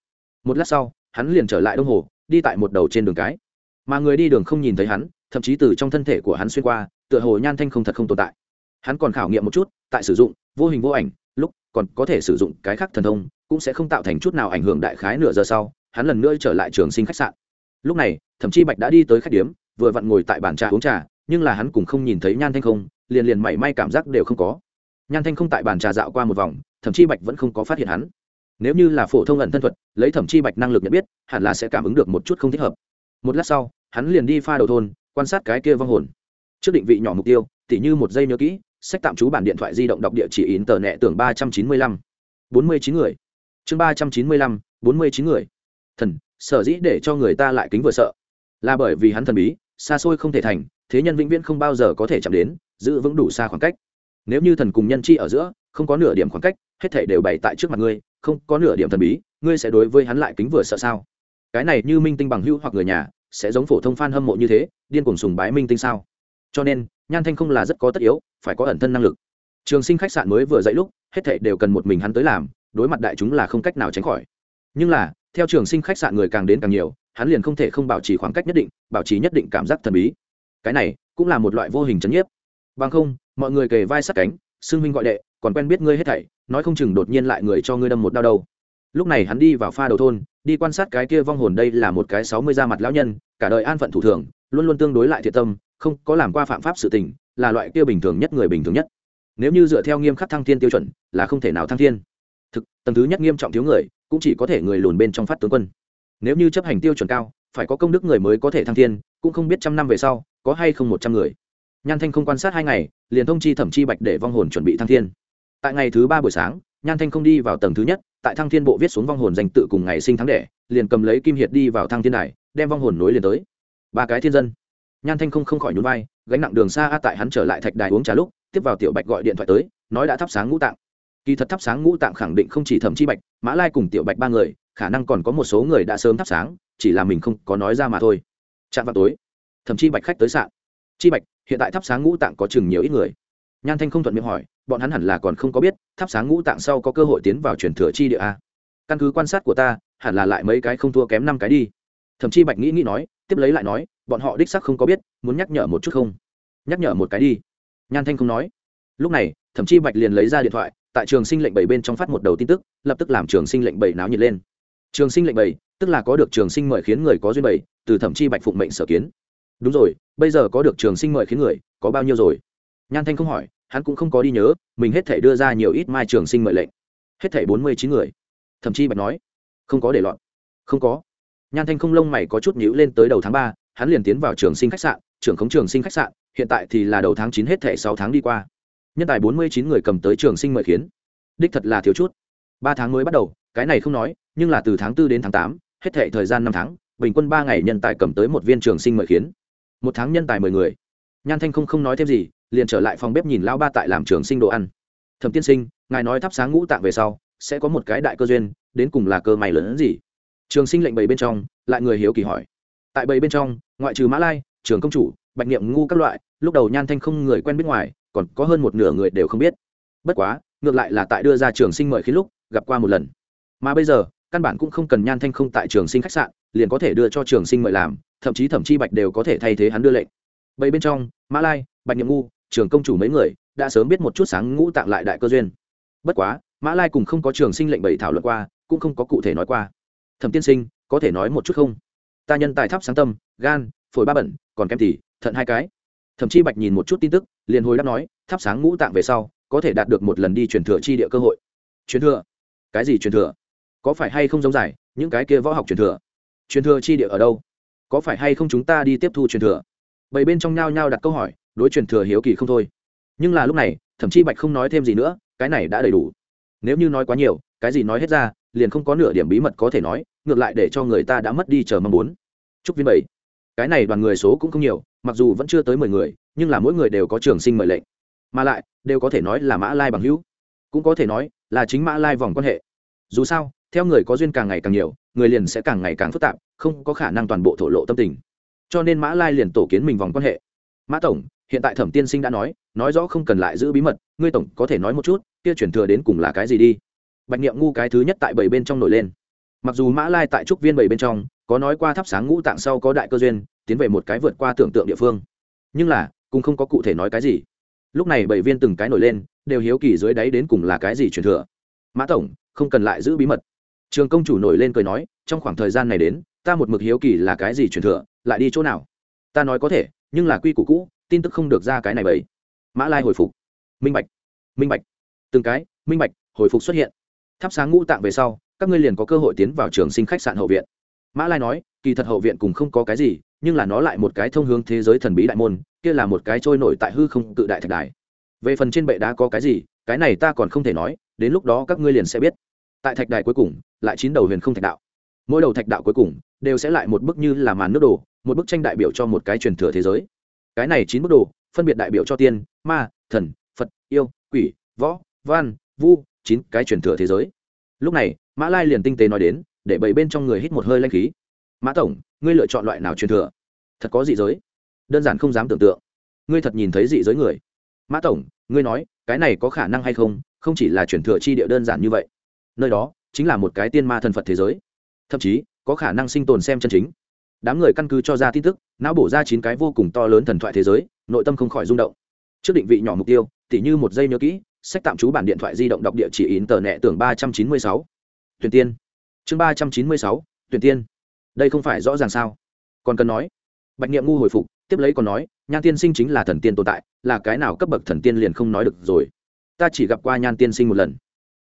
Một lát sau, hắn liền trở lại đông hồ, đi tại một đầu trên đường cái. Mà người đi đường không nhìn thấy hắn, thậm chí từ trong thân thể của hắn xuyên qua, tựa hồ nhan thanh không thật không tồn tại. Hắn còn khảo nghiệm một chút, tại sử dụng vô hình vô ảnh, lúc còn có thể sử dụng cái khác thần thông, cũng sẽ không tạo thành chút nào ảnh hưởng đại khái nửa giờ sau, hắn lần nữa trở lại trường sinh khách sạn lúc này thậm chí bạch đã đi tới khách điếm, vừa vặn ngồi tại bàn trà uống trà, nhưng là hắn cũng không nhìn thấy nhan thanh không, liền liền mảy may cảm giác đều không có. Nhan thanh không tại bàn trà dạo qua một vòng thậm chí bạch vẫn không có phát hiện hắn. Nếu như là phổ thông ẩn thân thuật, lấy thẩm chi bạch năng lực nhận biết, hẳn là sẽ cảm ứng được một chút không thích hợp. Một lát sau, hắn liền đi pha đầu thôn, quan sát cái kia vong hồn. Trước định vị nhỏ mục tiêu, tỉ như một giây nhớ kỹ, sách tạm trú bản điện thoại di động đọc địa chỉ in tờ nẹ tưởng ba trăm chín mươi lăm. Bốn mươi chín người. Chương ba trăm chín mươi lăm, bốn mươi chín người. Thần sở dĩ để cho người ta lại kính vừa sợ. Là bởi vì hắn thần bí, xa xôi không thể thành, thế nhân vĩnh viễn không bao giờ có thể chạm đến, giữ vững đủ xa khoảng cách. Nếu như thần cùng nhân chi ở giữa, không có nửa điểm khoảng cách, hết thể đều bày tại trước mặt ngươi, không có nửa điểm thần bí, ngươi sẽ đối với hắn lại kính vừa sợ sao? Cái này như minh tinh bằng hữu hoặc người nhà, sẽ giống phổ thông f a n hâm mộ như thế, điên cuồng sùng bái minh tinh sao? Cho nên, nhan thanh không là rất có tất yếu, phải có ẩn thân năng lực. Trường sinh khách sạn mới vừa dậy lúc, hết thệ đều cần một mình hắn tới làm, đối mặt đại chúng là không cách nào tránh khỏi nhưng là, theo trường sinh khách sạn người càng đến càng nhiều, hắn liền không thể không bảo trì khoảng cách nhất định, bảo trì nhất định cảm giác thần bí. Cái này, cũng là một loại vô hình chấn nhiếp. Bằng không, mọi người kề vai sát cánh, xưng huynh gọi đệ, còn quen biết ngươi hết thảy, nói không chừng đột nhiên lại người cho ngươi đâm một đau đầu lúc này hắn đi vào pha đầu thôn, đi quan sát cái kia vong hồn đây là một cái sáu mươi da mặt lão nhân, cả đời an phận thủ thường, luôn luôn tương đối lại thiệt tâm, không có làm qua phạm pháp sự tình, là loại kia bình thường nhất người bình thường nhất. Nếu như dựa theo nghiêm khắc thăng thiên tiêu chuẩn, là không thể nào thăng thiên. Thực, tầng thứ nhất nghiêm trọng thiếu người cũng chỉ có thể người lùn bên trong phát tướng quân. Nếu như chấp hành tiêu chuẩn cao, phải có công đức người mới có thể thăng thiên, cũng không biết trăm năm về sau, có hay không một trăm người. Nhan thanh không quan sát hai ngày, liền thông chi thẩm chi bạch để vong hồn chuẩn bị thăng thiên. Tại ngày thứ ba buổi sáng, nhan thanh không đi vào tầng thứ nhất, tại thăng thiên bộ viết xuống vong hồn danh tự cùng ngày sinh tháng đẻ, liền cầm lấy kim hiệt đi vào thăng thiên đài, đem vong hồn nối liền tới. Ba cái thiên dân. Nhan thanh không không khỏi nhún vai, gánh nặng đường xa a tại hắn trở lại thạch đài uống trà lúc, tiếp vào tiểu bạch gọi điện thoại tới, nói đã thắp sáng ngũ tạng kỳ thật thắp sáng ngũ tạng khẳng định không chỉ thẩm chi bạch, mã lai cùng tiểu bạch ba người, khả năng còn có một số người đã sớm thắp sáng, chỉ là mình không có nói ra mà thôi. Chạm vào tối thậm chi bạch khách tới sạn. Chi bạch, hiện tại thắp sáng ngũ tạng có chừng nhiều ít người? Nhan thanh không thuận miệng hỏi, bọn hắn hẳn là còn không có biết, thắp sáng ngũ tạng sau có cơ hội tiến vào truyền thừa chi địa a? Căn cứ quan sát của ta, hẳn là lại mấy cái không thua kém năm cái đi. Thậm chí bạch nghĩ nghĩ nói, tiếp lấy lại nói, bọn họ đích sắc không có biết, muốn nhắc nhở một chút không? Nhắc nhở một cái đi. Nhan thanh không nói. Lúc này thậm chí bạch liền lấy ra điện thoại tại trường sinh lệnh bảy bên trong phát một đầu tin tức, lập tức làm trường sinh lệnh bảy náo nhiệt lên. Trường sinh lệnh bảy, tức là có được trường sinh mời khiến người có duyên bảy, từ thậm chi bạch phụng mệnh sở kiến. Đúng rồi, bây giờ có được trường sinh mời khiến người, có bao nhiêu rồi? Nhan thanh không hỏi, hắn cũng không có đi nhớ, mình hết thể đưa ra nhiều ít mai trường sinh mời lệnh. Hết thể bốn mươi chín người. Thậm chí bạch nói, không có để lọt. Không có. Nhan thanh không lông mày có chút nhữ lên tới đầu tháng ba, hắn liền tiến vào trường sinh khách sạn, trưởng khống trường sinh khách sạn, hiện tại thì là đầu tháng chín hết thể sáu tháng đi qua nhân tài bốn mươi chín người cầm tới trường sinh mời khiến. Đích thật là thiếu chút. Ba tháng mới bắt đầu, cái này không nói, nhưng là từ tháng 4 đến tháng tám, hết thệ thời gian năm tháng, bình quân ba ngày nhân tài cầm tới một viên trường sinh mời khiến. Một tháng nhân tài mười người. Nhan thanh không không nói thêm gì, liền trở lại phòng bếp nhìn lão ba tại làm trường sinh đồ ăn. Thẩm tiên sinh, ngài nói thắp sáng ngũ tạng về sau, sẽ có một cái đại cơ duyên, đến cùng là cơ may lớn hơn gì? Trường sinh lệnh bầy bên trong, lại người hiếu kỳ hỏi. Tại bầy bên trong, ngoại trừ mã lai, trường công chủ, bạch niệm ngu các loại, lúc đầu nhan thanh không người quen biết ngoài còn có hơn một nửa người đều không biết. Bất quá, ngược lại là tại đưa ra trường sinh mời khi lúc, gặp qua một lần. Mà bây giờ, căn bản cũng không cần nhan thanh không tại trường sinh khách sạn, liền có thể đưa cho trường sinh mời làm, thậm chí thậm chi bạch đều có thể thay thế hắn đưa lệnh. Bầy bên trong, mã lai, bạch niệm ngu, trường công chủ mấy người, đã sớm biết một chút sáng ngũ tạng lại đại cơ duyên. Bất quá, mã lai cùng không có trường sinh lệnh bảy thảo luận qua, cũng không có cụ thể nói qua. Thẩm tiên sinh, có thể nói một chút không? Ta nhân tài thắp sáng tâm, gan, phổi ba bẩn, còn kém thì, thận hai cái thậm chí bạch nhìn một chút tin tức, liền hồi đáp nói thắp sáng ngũ tạng về sau, có thể đạt được một lần đi truyền thừa chi địa cơ hội. Truyền thừa? Cái gì truyền thừa? Có phải hay không giống giải, những cái kia võ học truyền thừa? Truyền thừa chi địa ở đâu? Có phải hay không chúng ta đi tiếp thu truyền thừa? Bảy bên trong nhao nhao đặt câu hỏi, đối truyền thừa hiếu kỳ không thôi. Nhưng là lúc này thậm chí bạch không nói thêm gì nữa, cái này đã đầy đủ. Nếu như nói quá nhiều, cái gì nói hết ra, liền không có nửa điểm bí mật có thể nói, ngược lại để cho người ta đã mất đi chờ mong muốn. Chúc viên bảy. Cái này đoàn người số cũng không nhiều mặc dù vẫn chưa tới mười người, nhưng là mỗi người đều có trường sinh mời lệnh. Mà lại, đều có thể nói là mã lai bằng hữu. Cũng có thể nói là chính mã lai vòng quan hệ. Dù sao, theo người có duyên càng ngày càng nhiều, người liền sẽ càng ngày càng phức tạp, không có khả năng toàn bộ thổ lộ tâm tình. Cho nên mã lai liền tổ kiến mình vòng quan hệ. Mã tổng, hiện tại thẩm tiên sinh đã nói nói rõ không cần lại giữ bí mật, ngươi tổng có thể nói một chút, kia chuyển thừa đến cùng là cái gì đi? Bạch niệm ngu cái thứ nhất tại bảy bên trong nổi lên. Mặc dù mã lai tại trúc viên bảy bên trong, có nói qua thắp sáng ngũ tạng sau có đại cơ duyên tiến về một cái vượt qua tưởng tượng địa phương. Nhưng là, cũng không có cụ thể nói cái gì. Lúc này bảy viên từng cái nổi lên, đều hiếu kỳ dưới đáy đến cùng là cái gì truyền thừa. Mã tổng, không cần lại giữ bí mật. Trường công chủ nổi lên cười nói, trong khoảng thời gian này đến, ta một mực hiếu kỳ là cái gì truyền thừa, lại đi chỗ nào? Ta nói có thể, nhưng là quy củ cũ, tin tức không được ra cái này bấy mã lai hồi phục. Minh bạch minh bạch. Từng cái, minh bạch, hồi phục xuất hiện. Thắp sáng ngũ tạng về sau, các ngươi liền có cơ hội tiến vào trường sinh khách sạn hậu viện. Mã lai nói kỳ thật hậu viện cùng không có cái gì, nhưng là nó lại một cái thông hướng thế giới thần bí đại môn, kia là một cái trôi nổi tại hư không tự đại thạch đài. Về phần trên bệ đá có cái gì, cái này ta còn không thể nói, đến lúc đó các ngươi liền sẽ biết. Tại thạch đài cuối cùng, lại chín đầu huyền không thạch đạo. Mỗi đầu thạch đạo cuối cùng, đều sẽ lại một bức như là màn nước đồ, một bức tranh đại biểu cho một cái truyền thừa thế giới. Cái này chín bức đồ, phân biệt đại biểu cho tiên, ma, thần, phật, yêu, quỷ, võ, văn, vu, chín cái truyền thừa thế giới. Lúc này, mã lai liền tinh tế nói đến, để bảy bên trong người hít một hơi lanh khí mã tổng, ngươi lựa chọn loại nào truyền thừa? Thật có dị giới. Đơn giản không dám tưởng tượng. Ngươi thật nhìn thấy dị giới người? Mã tổng, ngươi nói, cái này có khả năng hay không? Không chỉ là truyền thừa chi địa đơn giản như vậy. Nơi đó chính là một cái tiên ma thần phật thế giới. Thậm chí, có khả năng sinh tồn xem chân chính. Đám người căn cứ cho ra tin tức, não bổ ra chín cái vô cùng to lớn thần thoại thế giới, nội tâm không khỏi rung động. Trước định vị nhỏ mục tiêu, tỉ như một giây nhớ kỹ, sách tạm trú bản điện thoại di động đọc địa chỉ in tờ nẹ tưởng ba trăm chín mươi sáu. Tuyển tiên. Chương ba trăm chín mươi sáu, tuyển tiên đây không phải rõ ràng sao? Còn cần nói. Bạch nghiệm ngu hồi phục, tiếp lấy còn nói, nhan tiên sinh chính là thần tiên tồn tại, là cái nào cấp bậc thần tiên liền không nói được rồi. Ta chỉ gặp qua nhan tiên sinh một lần.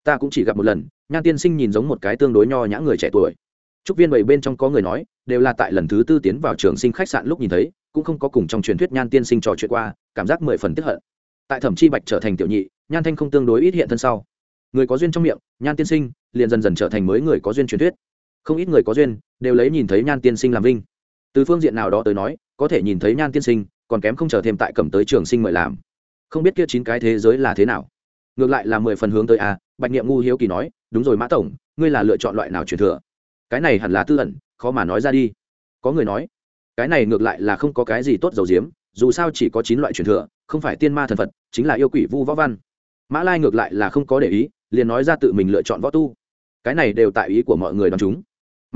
Ta cũng chỉ gặp một lần, nhan tiên sinh nhìn giống một cái tương đối nho nhã người trẻ tuổi. Trúc viên bảy bên trong có người nói, đều là tại lần thứ tư tiến vào trường sinh khách sạn lúc nhìn thấy, cũng không có cùng trong truyền thuyết nhan tiên sinh trò chuyện qua, cảm giác mười phần tiếp hận. Tại thẩm chi bạch trở thành tiểu nhị, nhan thanh không tương đối ít hiện thân sau. Người có duyên trong miệng, nhan tiên sinh liền dần dần trở thành mới người có duyên truyền thuyết không ít người có duyên, đều lấy nhìn thấy nhan tiên sinh làm vinh. Từ phương diện nào đó tới nói, có thể nhìn thấy nhan tiên sinh, còn kém không chờ thêm tại cầm tới trường sinh mời làm. Không biết kia chín cái thế giới là thế nào. Ngược lại là mười phần hướng tới a, bạch nghiệm ngu hiếu kỳ nói, đúng rồi mã tổng, ngươi là lựa chọn loại nào truyền thừa? Cái này hẳn là tư ẩn, khó mà nói ra đi. Có người nói, cái này ngược lại là không có cái gì tốt dầu diếm dù sao chỉ có chín loại truyền thừa, không phải tiên ma thần phật, chính là yêu quỷ vu võ văn. Mã lai ngược lại là không có để ý, liền nói ra tự mình lựa chọn võ tu. Cái này đều tại ý của mọi người đón chúng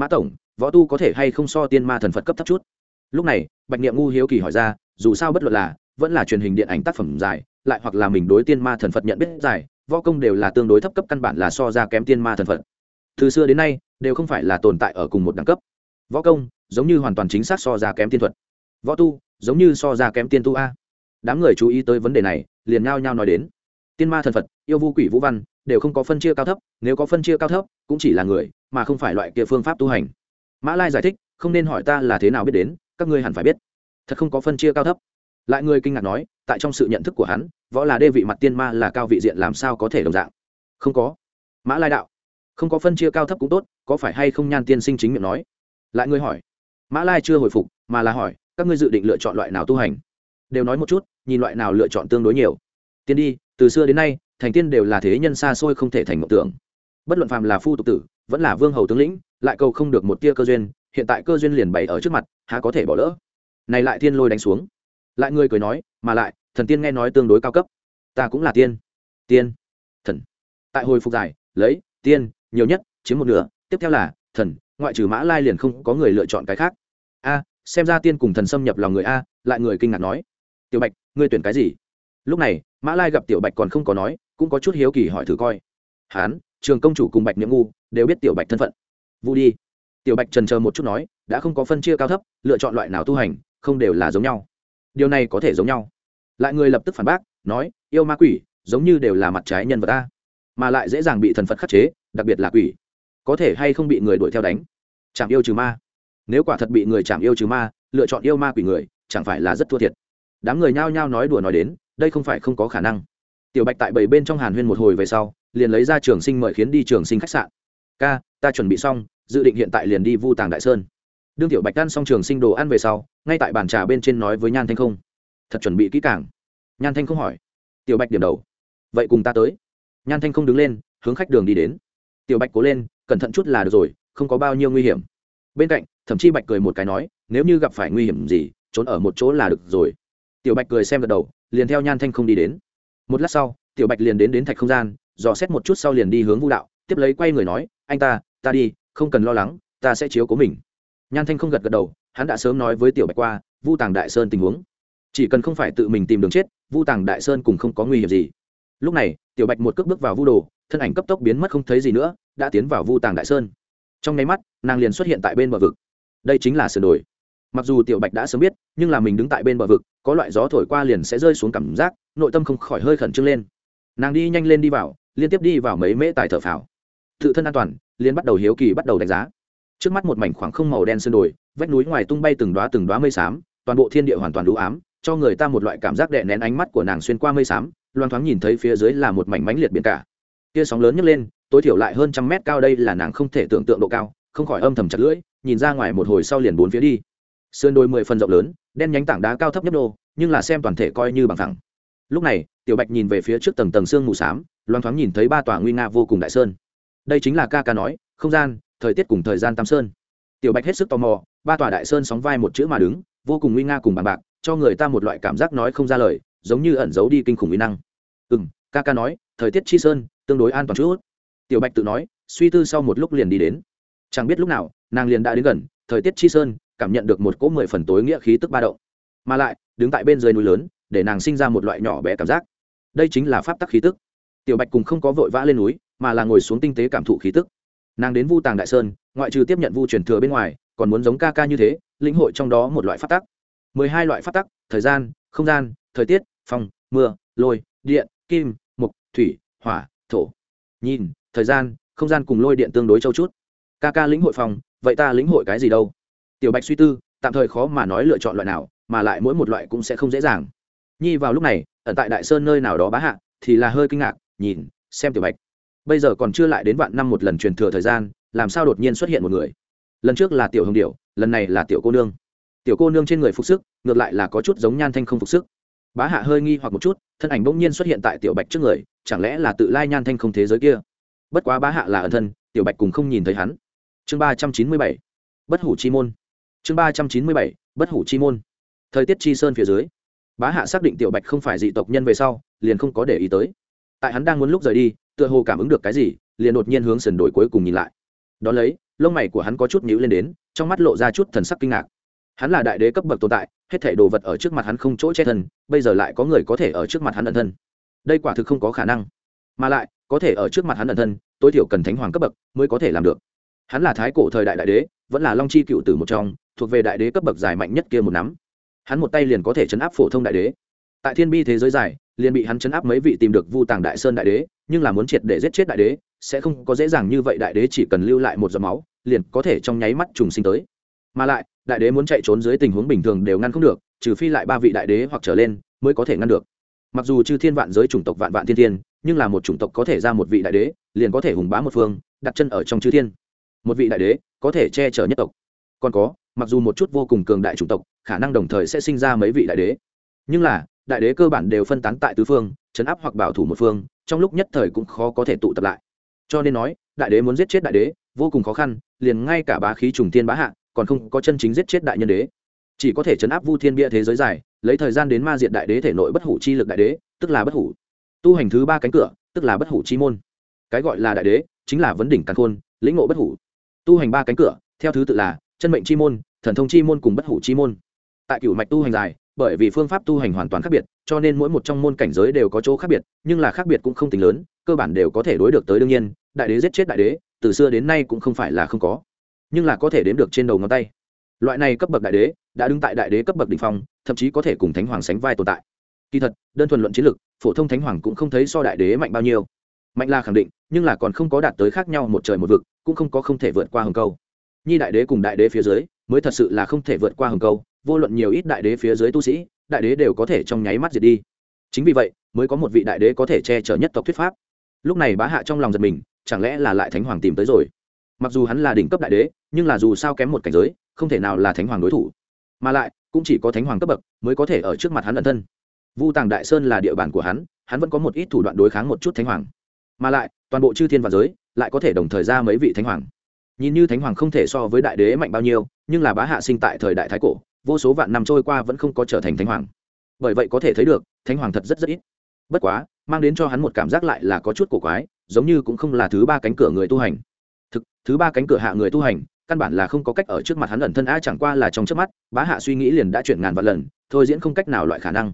mã tổng, võ tu có thể hay không so tiên ma thần phật cấp thấp chút? Lúc này, bạch niệm ngu hiếu kỳ hỏi ra, dù sao bất luận là, vẫn là truyền hình điện ảnh tác phẩm dài, lại hoặc là mình đối tiên ma thần phật nhận biết dài, võ công đều là tương đối thấp cấp, căn bản là so ra kém tiên ma thần phật. Từ xưa đến nay, đều không phải là tồn tại ở cùng một đẳng cấp. Võ công, giống như hoàn toàn chính xác so ra kém tiên thuật. Võ tu, giống như so ra kém tiên tu a. Đám người chú ý tới vấn đề này, liền nhao nhao nói đến. Tiên ma thần phật yêu vu quỷ vũ văn, đều không có phân chia cao thấp, nếu có phân chia cao thấp, cũng chỉ là người, mà không phải loại kia phương pháp tu hành. Mã lai giải thích, không nên hỏi ta là thế nào biết đến, các ngươi hẳn phải biết. Thật không có phân chia cao thấp. Lại người kinh ngạc nói, tại trong sự nhận thức của hắn, võ là đê vị mặt tiên ma là cao vị diện làm sao có thể đồng dạng? Không có. Mã lai đạo, không có phân chia cao thấp cũng tốt, có phải hay không nhan tiên sinh chính miệng nói? Lại người hỏi, mã lai chưa hồi phục, mà là hỏi, các ngươi dự định lựa chọn loại nào tu hành? Đều nói một chút, nhìn loại nào lựa chọn tương đối nhiều. Tiên đi từ xưa đến nay, thành tiên đều là thế nhân xa xôi không thể thành mộng tưởng. Bất luận phàm là phu tục tử, vẫn là vương hầu tướng lĩnh, lại cầu không được một tia cơ duyên, hiện tại cơ duyên liền bày ở trước mặt, há có thể bỏ lỡ. Này lại thiên lôi đánh xuống. Lại người cười nói, mà lại, thần tiên nghe nói tương đối cao cấp. Ta cũng là tiên. Tiên. Thần. Tại hồi phục giải, lấy, tiên, nhiều nhất, chiếm một nửa, tiếp theo là, thần, ngoại trừ mã lai liền không có người lựa chọn cái khác. A, xem ra tiên cùng thần xâm nhập lòng người a, lại người kinh ngạc nói. Tiểu bạch, ngươi tuyển cái gì? Lúc này mã lai gặp tiểu bạch còn không có nói, cũng có chút hiếu kỳ hỏi thử coi. Hán, trường công chủ cùng bạch niệm ngu đều biết tiểu bạch thân phận. Vu đi. Tiểu bạch trần chờ một chút nói, đã không có phân chia cao thấp, lựa chọn loại nào tu hành, không đều là giống nhau. Điều này có thể giống nhau. Lại người lập tức phản bác, nói, yêu ma quỷ, giống như đều là mặt trái nhân vật ta mà lại dễ dàng bị thần phật khắc chế, đặc biệt là quỷ. Có thể hay không bị người đuổi theo đánh? Chạm yêu trừ ma. Nếu quả thật bị người chạm yêu trừ ma, lựa chọn yêu ma quỷ người, chẳng phải là rất thua thiệt. Đám người nhao nhao nói đùa nói đến đây không phải không có khả năng. Tiểu bạch tại bảy bên trong hàn huyên một hồi về sau, liền lấy ra trường sinh mời khiến đi trường sinh khách sạn. Ca, ta chuẩn bị xong, dự định hiện tại liền đi vu tàng đại sơn. Đương tiểu bạch ăn xong trường sinh đồ ăn về sau, ngay tại bàn trà bên trên nói với nhan thanh không. Thật chuẩn bị kỹ càng. Nhan thanh không hỏi. Tiểu bạch điểm đầu. Vậy cùng ta tới. Nhan thanh không đứng lên, hướng khách đường đi đến. Tiểu bạch cố lên, cẩn thận chút là được rồi, không có bao nhiêu nguy hiểm. Bên cạnh, thậm chí bạch cười một cái nói, nếu như gặp phải nguy hiểm gì, trốn ở một chỗ là được rồi. Tiểu bạch cười xem gật đầu liền theo nhan thanh không đi đến. Một lát sau, tiểu bạch liền đến đến thạch không gian, dò xét một chút sau liền đi hướng vũ đạo, tiếp lấy quay người nói, anh ta ta đi, không cần lo lắng, ta sẽ chiếu cố mình. Nhan thanh không gật gật đầu, hắn đã sớm nói với tiểu bạch qua, vu tàng đại sơn tình huống. Chỉ cần không phải tự mình tìm đường chết, vu tàng đại sơn cùng không có nguy hiểm gì. Lúc này, tiểu bạch một cước bước vào vu đồ, thân ảnh cấp tốc biến mất không thấy gì nữa, đã tiến vào vu tàng đại sơn. Trong nháy mắt, nàng liền xuất hiện tại bên bờ vực. Đây chính là sườn đồi mặc dù tiểu bạch đã sớm biết, nhưng là mình đứng tại bên bờ vực, có loại gió thổi qua liền sẽ rơi xuống cảm giác, nội tâm không khỏi hơi khẩn trương lên. Nàng đi nhanh lên đi vào, liên tiếp đi vào mấy mễ tài thở phào. Tự thân an toàn liên bắt đầu hiếu kỳ bắt đầu đánh giá. Trước mắt một mảnh khoảng không màu đen sơn đồi, vách núi ngoài tung bay từng đoá từng đoá mây xám, toàn bộ thiên địa hoàn toàn đủ ám, cho người ta một loại cảm giác đè nén ánh mắt của nàng xuyên qua mây xám loan thoáng nhìn thấy phía dưới là một mảnh mánh liệt biển cả. Tia sóng lớn nhấc lên, tối thiểu lại hơn trăm mét cao đây là nàng không thể tưởng tượng độ cao, không khỏi âm thầm chặt lưỡi, nhìn ra ngoài một hồi sau liền bốn phía đi sườn đồi mười phần rộng lớn, đen nhánh tảng đá cao thấp nhấp đô nhưng là xem toàn thể coi như bằng thẳng lúc này, tiểu bạch nhìn về phía trước tầng tầng sương mù s á m loan thoáng nhìn thấy ba tòa nguy nga vô cùng đại sơn. Đây chính là ca ca nói, không gian, thời tiết cùng thời gian tam sơn. Tiểu bạch hết sức tò mò, ba tòa đại sơn sóng vai một chữ mà đứng, vô cùng nguy nga cùng bằng bạc, cho người ta một loại cảm giác nói không ra lời, giống như ẩn giấu đi kinh khủng uy năng. Ừ m ca ca nói, thời tiết chi sơn, tương đối an toàn chút. Tiểu bạch tự nói, suy tư sau một lúc liền đi đến. Chẳng biết lúc nào, nàng liền đã đến gần, thời tiết chi sơn cảm nhận được một cỗ mười phần tối nghĩa khí tức ba động. Mà lại, đứng tại bên dưới núi lớn, để nàng sinh ra một loại nhỏ bé cảm giác. Đây chính là pháp tắc khí tức. Tiểu bạch cùng không có vội vã lên núi, mà là ngồi xuống tinh tế cảm thụ khí tức. Nàng đến vu tàng đại sơn, ngoại trừ tiếp nhận vu truyền thừa bên ngoài, còn muốn giống ca ca như thế, lĩnh hội trong đó một loại pháp tắc. Mười hai loại pháp tắc, thời gian, không gian, thời tiết phong mưa, lôi, điện, kim, mục, thủy, hỏa, thổ. Nhìn, thời gian, không gian cùng lôi điện tương đối châu chút. Ca ca lĩnh hội phòng, vậy ta lĩnh hội cái gì đâu? Tiểu bạch suy tư, tạm thời khó mà nói lựa chọn loại nào, mà lại mỗi một loại cũng sẽ không dễ dàng. Nhi vào lúc này ở tại đại sơn nơi nào đó bá hạ, thì là hơi kinh ngạc, nhìn, xem tiểu bạch. Bây giờ còn chưa lại đến vạn năm một lần truyền thừa thời gian, làm sao đột nhiên xuất hiện một người? Lần trước là tiểu hồng điệu lần này là tiểu cô nương. Tiểu cô nương trên người phục sức, ngược lại là có chút giống nhan thanh không phục sức. Bá hạ hơi nghi hoặc một chút, thân ảnh bỗng nhiên xuất hiện tại tiểu bạch trước người, chẳng lẽ là tự lai nhan thanh không thế giới kia? Bất quá bá hạ là ẩn thân, tiểu bạch cùng không nhìn thấy hắn. Chương ba trăm chín mươi bảy. Bất hủ chi môn chương ba trăm chín mươi bảy, bất hủ chi môn. Thời tiết chi sơn phía dưới, bá hạ xác định tiểu bạch không phải dị tộc nhân về sau, liền không có để ý tới. Tại hắn đang muốn lúc rời đi, tựa hồ cảm ứng được cái gì, liền đột nhiên hướng sườn đổi cuối cùng nhìn lại. Đón lấy, lông mày của hắn có chút nhíu lên đến, trong mắt lộ ra chút thần sắc kinh ngạc. Hắn là đại đế cấp bậc tồn tại, hết thể đồ vật ở trước mặt hắn không chỗ che thân, bây giờ lại có người có thể ở trước mặt hắn ẩn thân. Đây quả thực không có khả năng. Mà lại, có thể ở trước mặt hắn ẩn thân, tối thiểu cần thánh hoàng cấp bậc mới có thể làm được hắn là thái cổ thời đại đại đế, vẫn là long chi cựu tử một trong, thuộc về đại đế cấp bậc dài mạnh nhất kia một nắm. Hắn một tay liền có thể chấn áp phổ thông đại đế. Tại thiên bi thế giới dài, liền bị hắn chấn áp mấy vị tìm được vu tàng đại sơn đại đế, nhưng là muốn triệt để giết chết đại đế, sẽ không có dễ dàng như vậy đại đế chỉ cần lưu lại một giọt máu, liền có thể trong nháy mắt trùng sinh tới. Mà lại, đại đế muốn chạy trốn dưới tình huống bình thường đều ngăn không được, trừ phi lại ba vị đại đế hoặc trở lên mới có thể ngăn được. Mặc dù chư thiên vạn giới chủng tộc vạn vạn thiên thiên, nhưng là một chủng tộc có thể ra một vị đại đế, liền có thể hùng bá một phương, đặt chân ở trong chư thiên một vị đại đế có thể che chở nhất tộc. Còn có, mặc dù một chút vô cùng cường đại chủng tộc, khả năng đồng thời sẽ sinh ra mấy vị đại đế. Nhưng là, đại đế cơ bản đều phân tán tại tứ phương, chấn áp hoặc bảo thủ một phương, trong lúc nhất thời cũng khó có thể tụ tập lại. Cho nên nói, đại đế muốn giết chết đại đế, vô cùng khó khăn, liền ngay cả bá khí trùng tiên bá hạ, còn không có chân chính giết chết đại nhân đế. Chỉ có thể chấn áp vu thiên bia thế giới dài, lấy thời gian đến ma diện đại đế thể nội bất hủ chi lực đại đế, tức là bất hủ. Tu hành thứ ba cánh cửa, tức là bất hủ chi môn. Cái gọi là đại đế, chính là vấn đỉnh căn khôn, lĩnh ngộ bất hủ tu hành ba cánh cửa, theo thứ tự là chân mệnh chi môn, thần thông chi môn cùng bất hủ chi môn. Tại cửu mạch tu hành dài, bởi vì phương pháp tu hành hoàn toàn khác biệt, cho nên mỗi một trong môn cảnh giới đều có chỗ khác biệt, nhưng là khác biệt cũng không tính lớn, cơ bản đều có thể đối được tới đương nhiên, đại đế giết chết đại đế, từ xưa đến nay cũng không phải là không có, nhưng là có thể đếm được trên đầu ngón tay. Loại này cấp bậc đại đế, đã đứng tại đại đế cấp bậc đ ỉ n h phong, thậm chí có thể cùng thánh hoàng sánh vai tồn tại. Kỳ thật, đơn thuần luận chiến lược, phổ thông thánh hoàng cũng không thấy so đại đế mạnh bao nhiêu. Mạnh là khẳng định nhưng là còn không có đạt tới khác nhau một trời một vực, cũng không có không thể vượt qua hồng câu. Nhi đại đế cùng đại đế phía dưới, mới thật sự là không thể vượt qua hồng câu, vô luận nhiều ít đại đế phía dưới tu sĩ, đại đế đều có thể trong nháy mắt diệt đi. Chính vì vậy, mới có một vị đại đế có thể che chở nhất tộc thuyết pháp. Lúc này bá hạ trong lòng giật mình, chẳng lẽ là lại thánh hoàng tìm tới rồi? Mặc dù hắn là đỉnh cấp đại đế, nhưng là dù sao kém một cảnh giới, không thể nào là thánh hoàng đối thủ. Mà lại, cũng chỉ có thánh hoàng cấp bậc mới có thể ở trước mặt hắn ẩn thân. Vu tàng đại sơn là địa bàn của hắn hắn vẫn có một ít thủ đoạn đối kháng một chút thánh hoàng. Mà lại toàn bộ chư thiên và giới lại có thể đồng thời ra mấy vị thánh hoàng. Nhìn như thánh hoàng không thể so với đại đế mạnh bao nhiêu, nhưng là bá hạ sinh tại thời đại thái cổ, vô số vạn năm trôi qua vẫn không có trở thành thánh hoàng. Bởi vậy có thể thấy được, thánh hoàng thật rất rất ít. Bất quá, mang đến cho hắn một cảm giác lại là có chút cổ quái, giống như cũng không là thứ ba cánh cửa người tu hành. Thực, thứ ba cánh cửa hạ người tu hành, căn bản là không có cách ở trước mặt hắn ẩn thân a chẳng qua là trong trước mắt, bá hạ suy nghĩ liền đã chuyển ngàn vạn lần, thôi diễn không cách nào loại khả năng.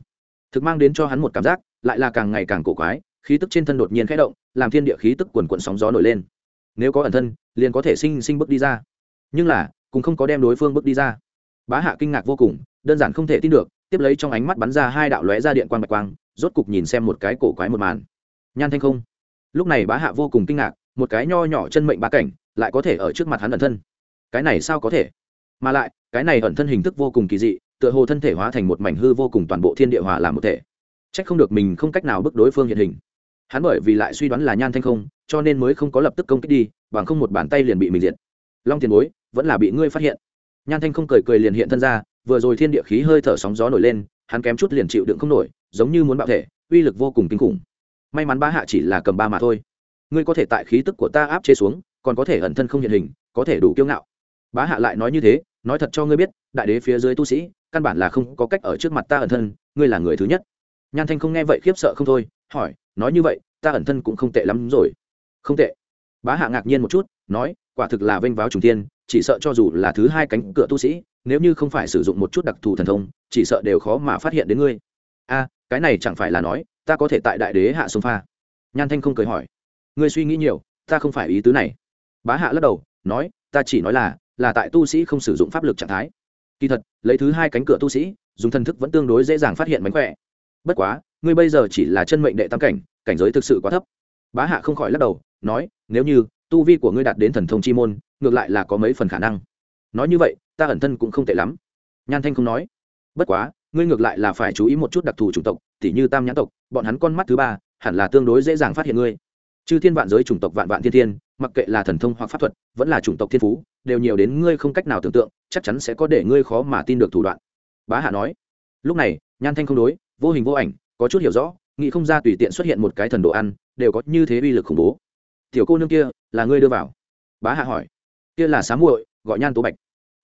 Thực mang đến cho hắn một cảm giác, lại là càng ngày càng cổ quái khí tức trên thân đột nhiên khẽ động, làm thiên địa khí tức quần quận sóng gió nổi lên. Nếu có ẩn thân, liền có thể sinh sinh bước đi ra. Nhưng là, cũng không có đem đối phương bước đi ra. Bá hạ kinh ngạc vô cùng, đơn giản không thể tin được, tiếp lấy trong ánh mắt bắn ra hai đạo lóe ra điện quang bạch quang, rốt cục nhìn xem một cái cổ quái một màn. Nhan thanh không. Lúc này bá hạ vô cùng kinh ngạc, một cái nho nhỏ chân mệnh ba cảnh, lại có thể ở trước mặt hắn ẩn thân. Cái này sao có thể? Mà lại, cái này ẩn thân hình thức vô cùng kỳ dị, tựa hồ thân thể hóa thành một mảnh hư vô cùng toàn bộ thiên địa hòa làm một thể. C h ắ c không được mình không cách nào bức đối phương hiện hình hắn bởi vì lại suy đoán là nhan thanh không, cho nên mới không có lập tức công kích đi, bằng không một bàn tay liền bị mình diệt. Long tiền bối, vẫn là bị ngươi phát hiện. Nhan thanh không cười cười liền hiện thân ra, vừa rồi thiên địa khí hơi thở sóng gió nổi lên, hắn kém chút liền chịu đựng không nổi, giống như muốn bạo thể, uy lực vô cùng kinh khủng. May mắn ba hạ chỉ là cầm ba mà thôi. Ngươi có thể tại khí tức của ta áp chế xuống, còn có thể ẩn thân không hiện hình, có thể đủ kiêu ngạo. Bá hạ lại nói như thế, nói thật cho ngươi biết, đại đế phía dưới tu sĩ, căn bản là không có cách ở trước mặt ta ẩn thân, ngươi là người thứ nhất. Nhan thanh không nghe vậy khiếp sợ không thôi hỏi, nói như vậy, ta ẩn thân cũng không tệ lắm rồi. Không tệ. Bá hạ ngạc nhiên một chút, nói, quả thực là vênh váo trùng tiên chỉ sợ cho dù là thứ hai cánh cửa tu sĩ, nếu như không phải sử dụng một chút đặc thù thần thông, chỉ sợ đều khó mà phát hiện đến ngươi. A, cái này chẳng phải là nói, ta có thể tại đại đế hạ sông pha. Nhan thanh không cười hỏi, ngươi suy nghĩ nhiều, ta không phải ý tứ này. Bá hạ lắc đầu, nói, ta chỉ nói là là tại tu sĩ không sử dụng pháp lực trạng thái. Kỳ thật, lấy thứ hai cánh cửa tu sĩ, dùng thần thức vẫn tương đối dễ dàng phát hiện mánh khỏe. Bất quá ngươi bây giờ chỉ là chân mệnh đệ tam cảnh cảnh giới thực sự quá thấp. Bá hạ không khỏi lắc đầu, nói, nếu như tu vi của ngươi đạt đến thần thông chi môn, ngược lại là có mấy phần khả năng. Nói như vậy, ta ẩn thân cũng không tệ lắm. Nhan thanh không nói. Bất quá, ngươi ngược lại là phải chú ý một chút đặc thù chủng tộc, tỉ như tam nhãn tộc, bọn hắn con mắt thứ ba, hẳn là tương đối dễ dàng phát hiện ngươi. Chư thiên vạn giới chủng tộc vạn vạn thiên thiên, mặc kệ là thần thông hoặc pháp thuật, vẫn là chủng tộc thiên phú, đều nhiều đến ngươi không cách nào tưởng tượng, chắc chắn sẽ có để ngươi khó mà tin được thủ đoạn. Bá hạ nói. Lúc này, nhan thanh không đối, vô hình vô ảnh có chút hiểu rõ, nghĩ không ra tùy tiện xuất hiện một cái thần đồ ăn, đều có như thế uy lực khủng bố. Tiểu cô nương kia, là ngươi đưa vào? Bá hạ hỏi. Kia là xá muội, gọi nhan tố bạch.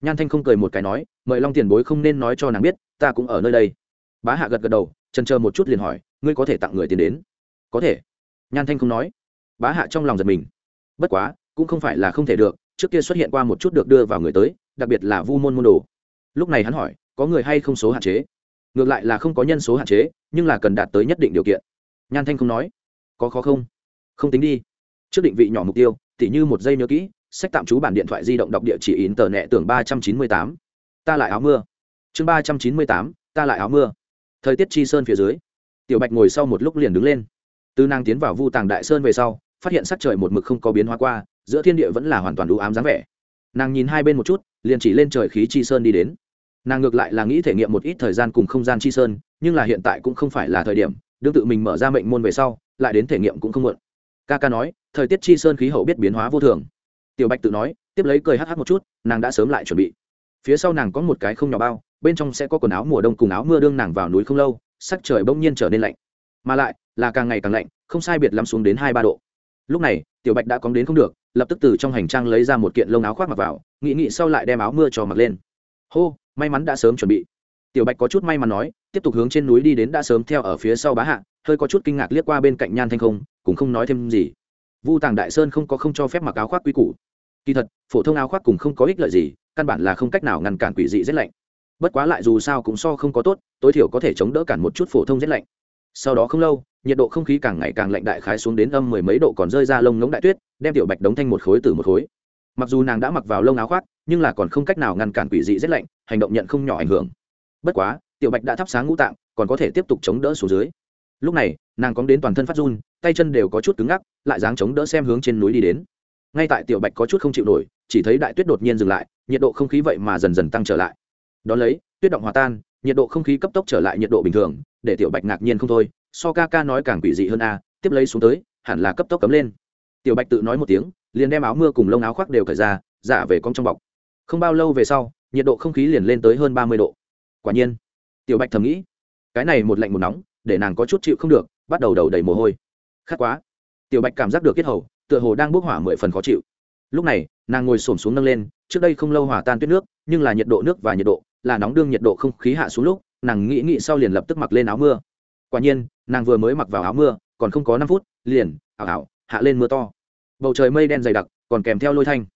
Nhan thanh không cười một cái nói, mời long tiền bối không nên nói cho nàng biết, ta cũng ở nơi đây. Bá hạ gật gật đầu trần chờ một chút liền hỏi, ngươi có thể tặng người tiền đến? Có thể. Nhan thanh không nói. Bá hạ trong lòng giật mình. Bất quá, cũng không phải là không thể được, trước kia xuất hiện qua một chút được đưa vào người tới, đặc biệt là vu môn môn đồ. Lúc này hắn hỏi, có người hay không số hạn chế? Ngược lại là không có nhân số hạn chế, nhưng là cần đạt tới nhất định điều kiện. Nhan thanh không nói. Có khó không? Không tính đi. Trước định vị nhỏ mục tiêu, tỉ như một giây nhớ kỹ, sách tạm trú bản điện thoại di động đọc địa chỉ in tờ nẹ tưởng ba trăm chín mươi tám. Ta lại áo mưa. Chương ba trăm chín mươi tám, ta lại áo mưa. Thời tiết chi sơn phía dưới. Tiểu bạch ngồi sau một lúc liền đứng lên. Từ nàng tiến vào vu tàng đại sơn về sau, phát hiện sắc trời một mực không có biến hóa qua, giữa thiên địa vẫn là hoàn toàn đủ ám dáng vẻ. Nàng nhìn hai bên một chút, liền chỉ lên trời khí chi sơn đi đến nàng ngược lại là nghĩ thể nghiệm một ít thời gian cùng không gian chi sơn, nhưng là hiện tại cũng không phải là thời điểm, đương tự mình mở ra mệnh môn về sau, lại đến thể nghiệm cũng không muộn. Ca ca nói, thời tiết chi sơn khí hậu biết biến hóa vô thường. Tiểu bạch tự nói, tiếp lấy cười hh một chút, nàng đã sớm lại chuẩn bị. Phía sau nàng có một cái không nhỏ bao, bên trong sẽ có quần áo mùa đông cùng áo mưa đương nàng vào núi không lâu, sắc trời bỗng nhiên trở nên lạnh. Mà lại, là càng ngày càng lạnh, không sai biệt lắm xuống đến hai ba độ. Lúc này, tiểu bạch đã cóng đến không được, lập tức từ trong hành trang lấy ra một kiện lông áo khoác mặc vào nghị nghị sau lại đem áo mưa cho mặc lên. Hô! May mắn đã sớm chuẩn bị. Tiểu bạch có chút may mắn nói, tiếp tục hướng trên núi đi đến đã sớm theo ở phía sau bá hạ, hơi có chút kinh ngạc liếc qua bên cạnh nhan thanh không, cũng không nói thêm gì. Vu tàng đại sơn không có không cho phép mặc áo khoác quy củ. Kỳ thật, phổ thông áo khoác cùng không có ích lợi gì, căn bản là không cách nào ngăn cản quỷ dị rét lạnh. Bất quá lại dù sao cũng so không có tốt, tối thiểu có thể chống đỡ cản một chút phổ thông rét lạnh. Sau đó không lâu, nhiệt độ không khí càng ngày càng lạnh đại khái xuống đến âm mười mấy độ còn rơi ra lông ngống đại tuyết, đem tiểu bạch đống thanh một khối từ một khối. Mặc dù nàng đã mặc vào lông áo khoác nhưng là còn không cách nào ngăn cản quỷ dị rét lạnh, hành động nhận không nhỏ ảnh hưởng. Bất quá, tiểu bạch đã thắp sáng ngũ tạng, còn có thể tiếp tục chống đỡ xuống dưới. Lúc này, nàng cóng đến toàn thân phát run, tay chân đều có chút cứng ngắc, lại dáng chống đỡ xem hướng trên núi đi đến. Ngay tại tiểu bạch có chút không chịu nổi, chỉ thấy đại tuyết đột nhiên dừng lại, nhiệt độ không khí vậy mà dần dần tăng trở lại. Đón lấy, tuyết động hòa tan, nhiệt độ không khí cấp tốc trở lại nhiệt độ bình thường, để tiểu bạch ngạc nhiên không thôi, so ca ca nói càng quỷ dị hơn a, tiếp lấy xuống tới, hẳn là cấp tốc cấm lên. Tiểu bạch tự nói một tiếng, liền đem áo mưa cùng lông áo khoác đều cởi ra giả về cong trong bọc không bao lâu về sau, nhiệt độ không khí liền lên tới hơn ba mươi độ. Quả nhiên, tiểu bạch thầm nghĩ, cái này một lạnh một nóng, để nàng có chút chịu không được, bắt đầu đầu đầy mồ hôi. Khát quá. Tiểu bạch cảm giác được kết hầu, tựa hồ đang bốc hỏa mười phần khó chịu. Lúc này, nàng ngồi xổm xuống nâng lên, trước đây không lâu hòa tan tuyết nước, nhưng là nhiệt độ nước và nhiệt độ, là nóng đương nhiệt độ không khí hạ xuống lúc, nàng nghĩ nghĩ sau liền lập tức mặc lên áo mưa. Quả nhiên, nàng vừa mới mặc vào áo mưa, còn không có năm phút, liền, ảo ảo, hạ lên mưa to. Bầu trời mây đen dày đặc, còn kèm theo lôi thanh.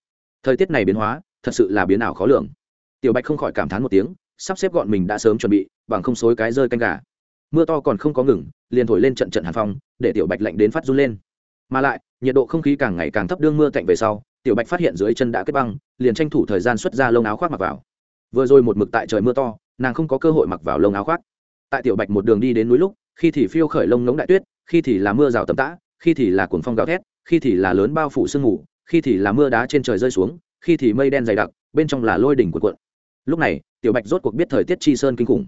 Thời tiết này biến hóa thật sự là biến ảo khó lường. Tiểu bạch không khỏi cảm thán một tiếng, sắp xếp gọn mình đã sớm chuẩn bị, bằng không xối cái rơi canh gà. Mưa to còn không có ngừng, liền thổi lên trận trận hàn phong, để tiểu bạch lạnh đến phát run lên. Mà lại, nhiệt độ không khí càng ngày càng thấp đương mưa tạnh về sau, tiểu bạch phát hiện dưới chân đã kết băng, liền tranh thủ thời gian xuất ra lông áo khoác mặc vào. Vừa rồi một mực tại trời mưa to, nàng không có cơ hội mặc vào lông áo khoác. Tại tiểu bạch một đường đi đến núi lúc, khi thì phiêu khởi lông ngống đại tuyết, khi thì là mưa rào tầm tã, khi thì là cuồng phong gào thét, khi thì là lớn bao phủ sương mù, khi thì là mưa đá trên trời rơi xuống khi thì mây đen dày đặc, bên trong là lôi đỉnh cuộn cuộn. Lúc này, tiểu bạch rốt cuộc biết thời tiết chi sơn kinh khủng.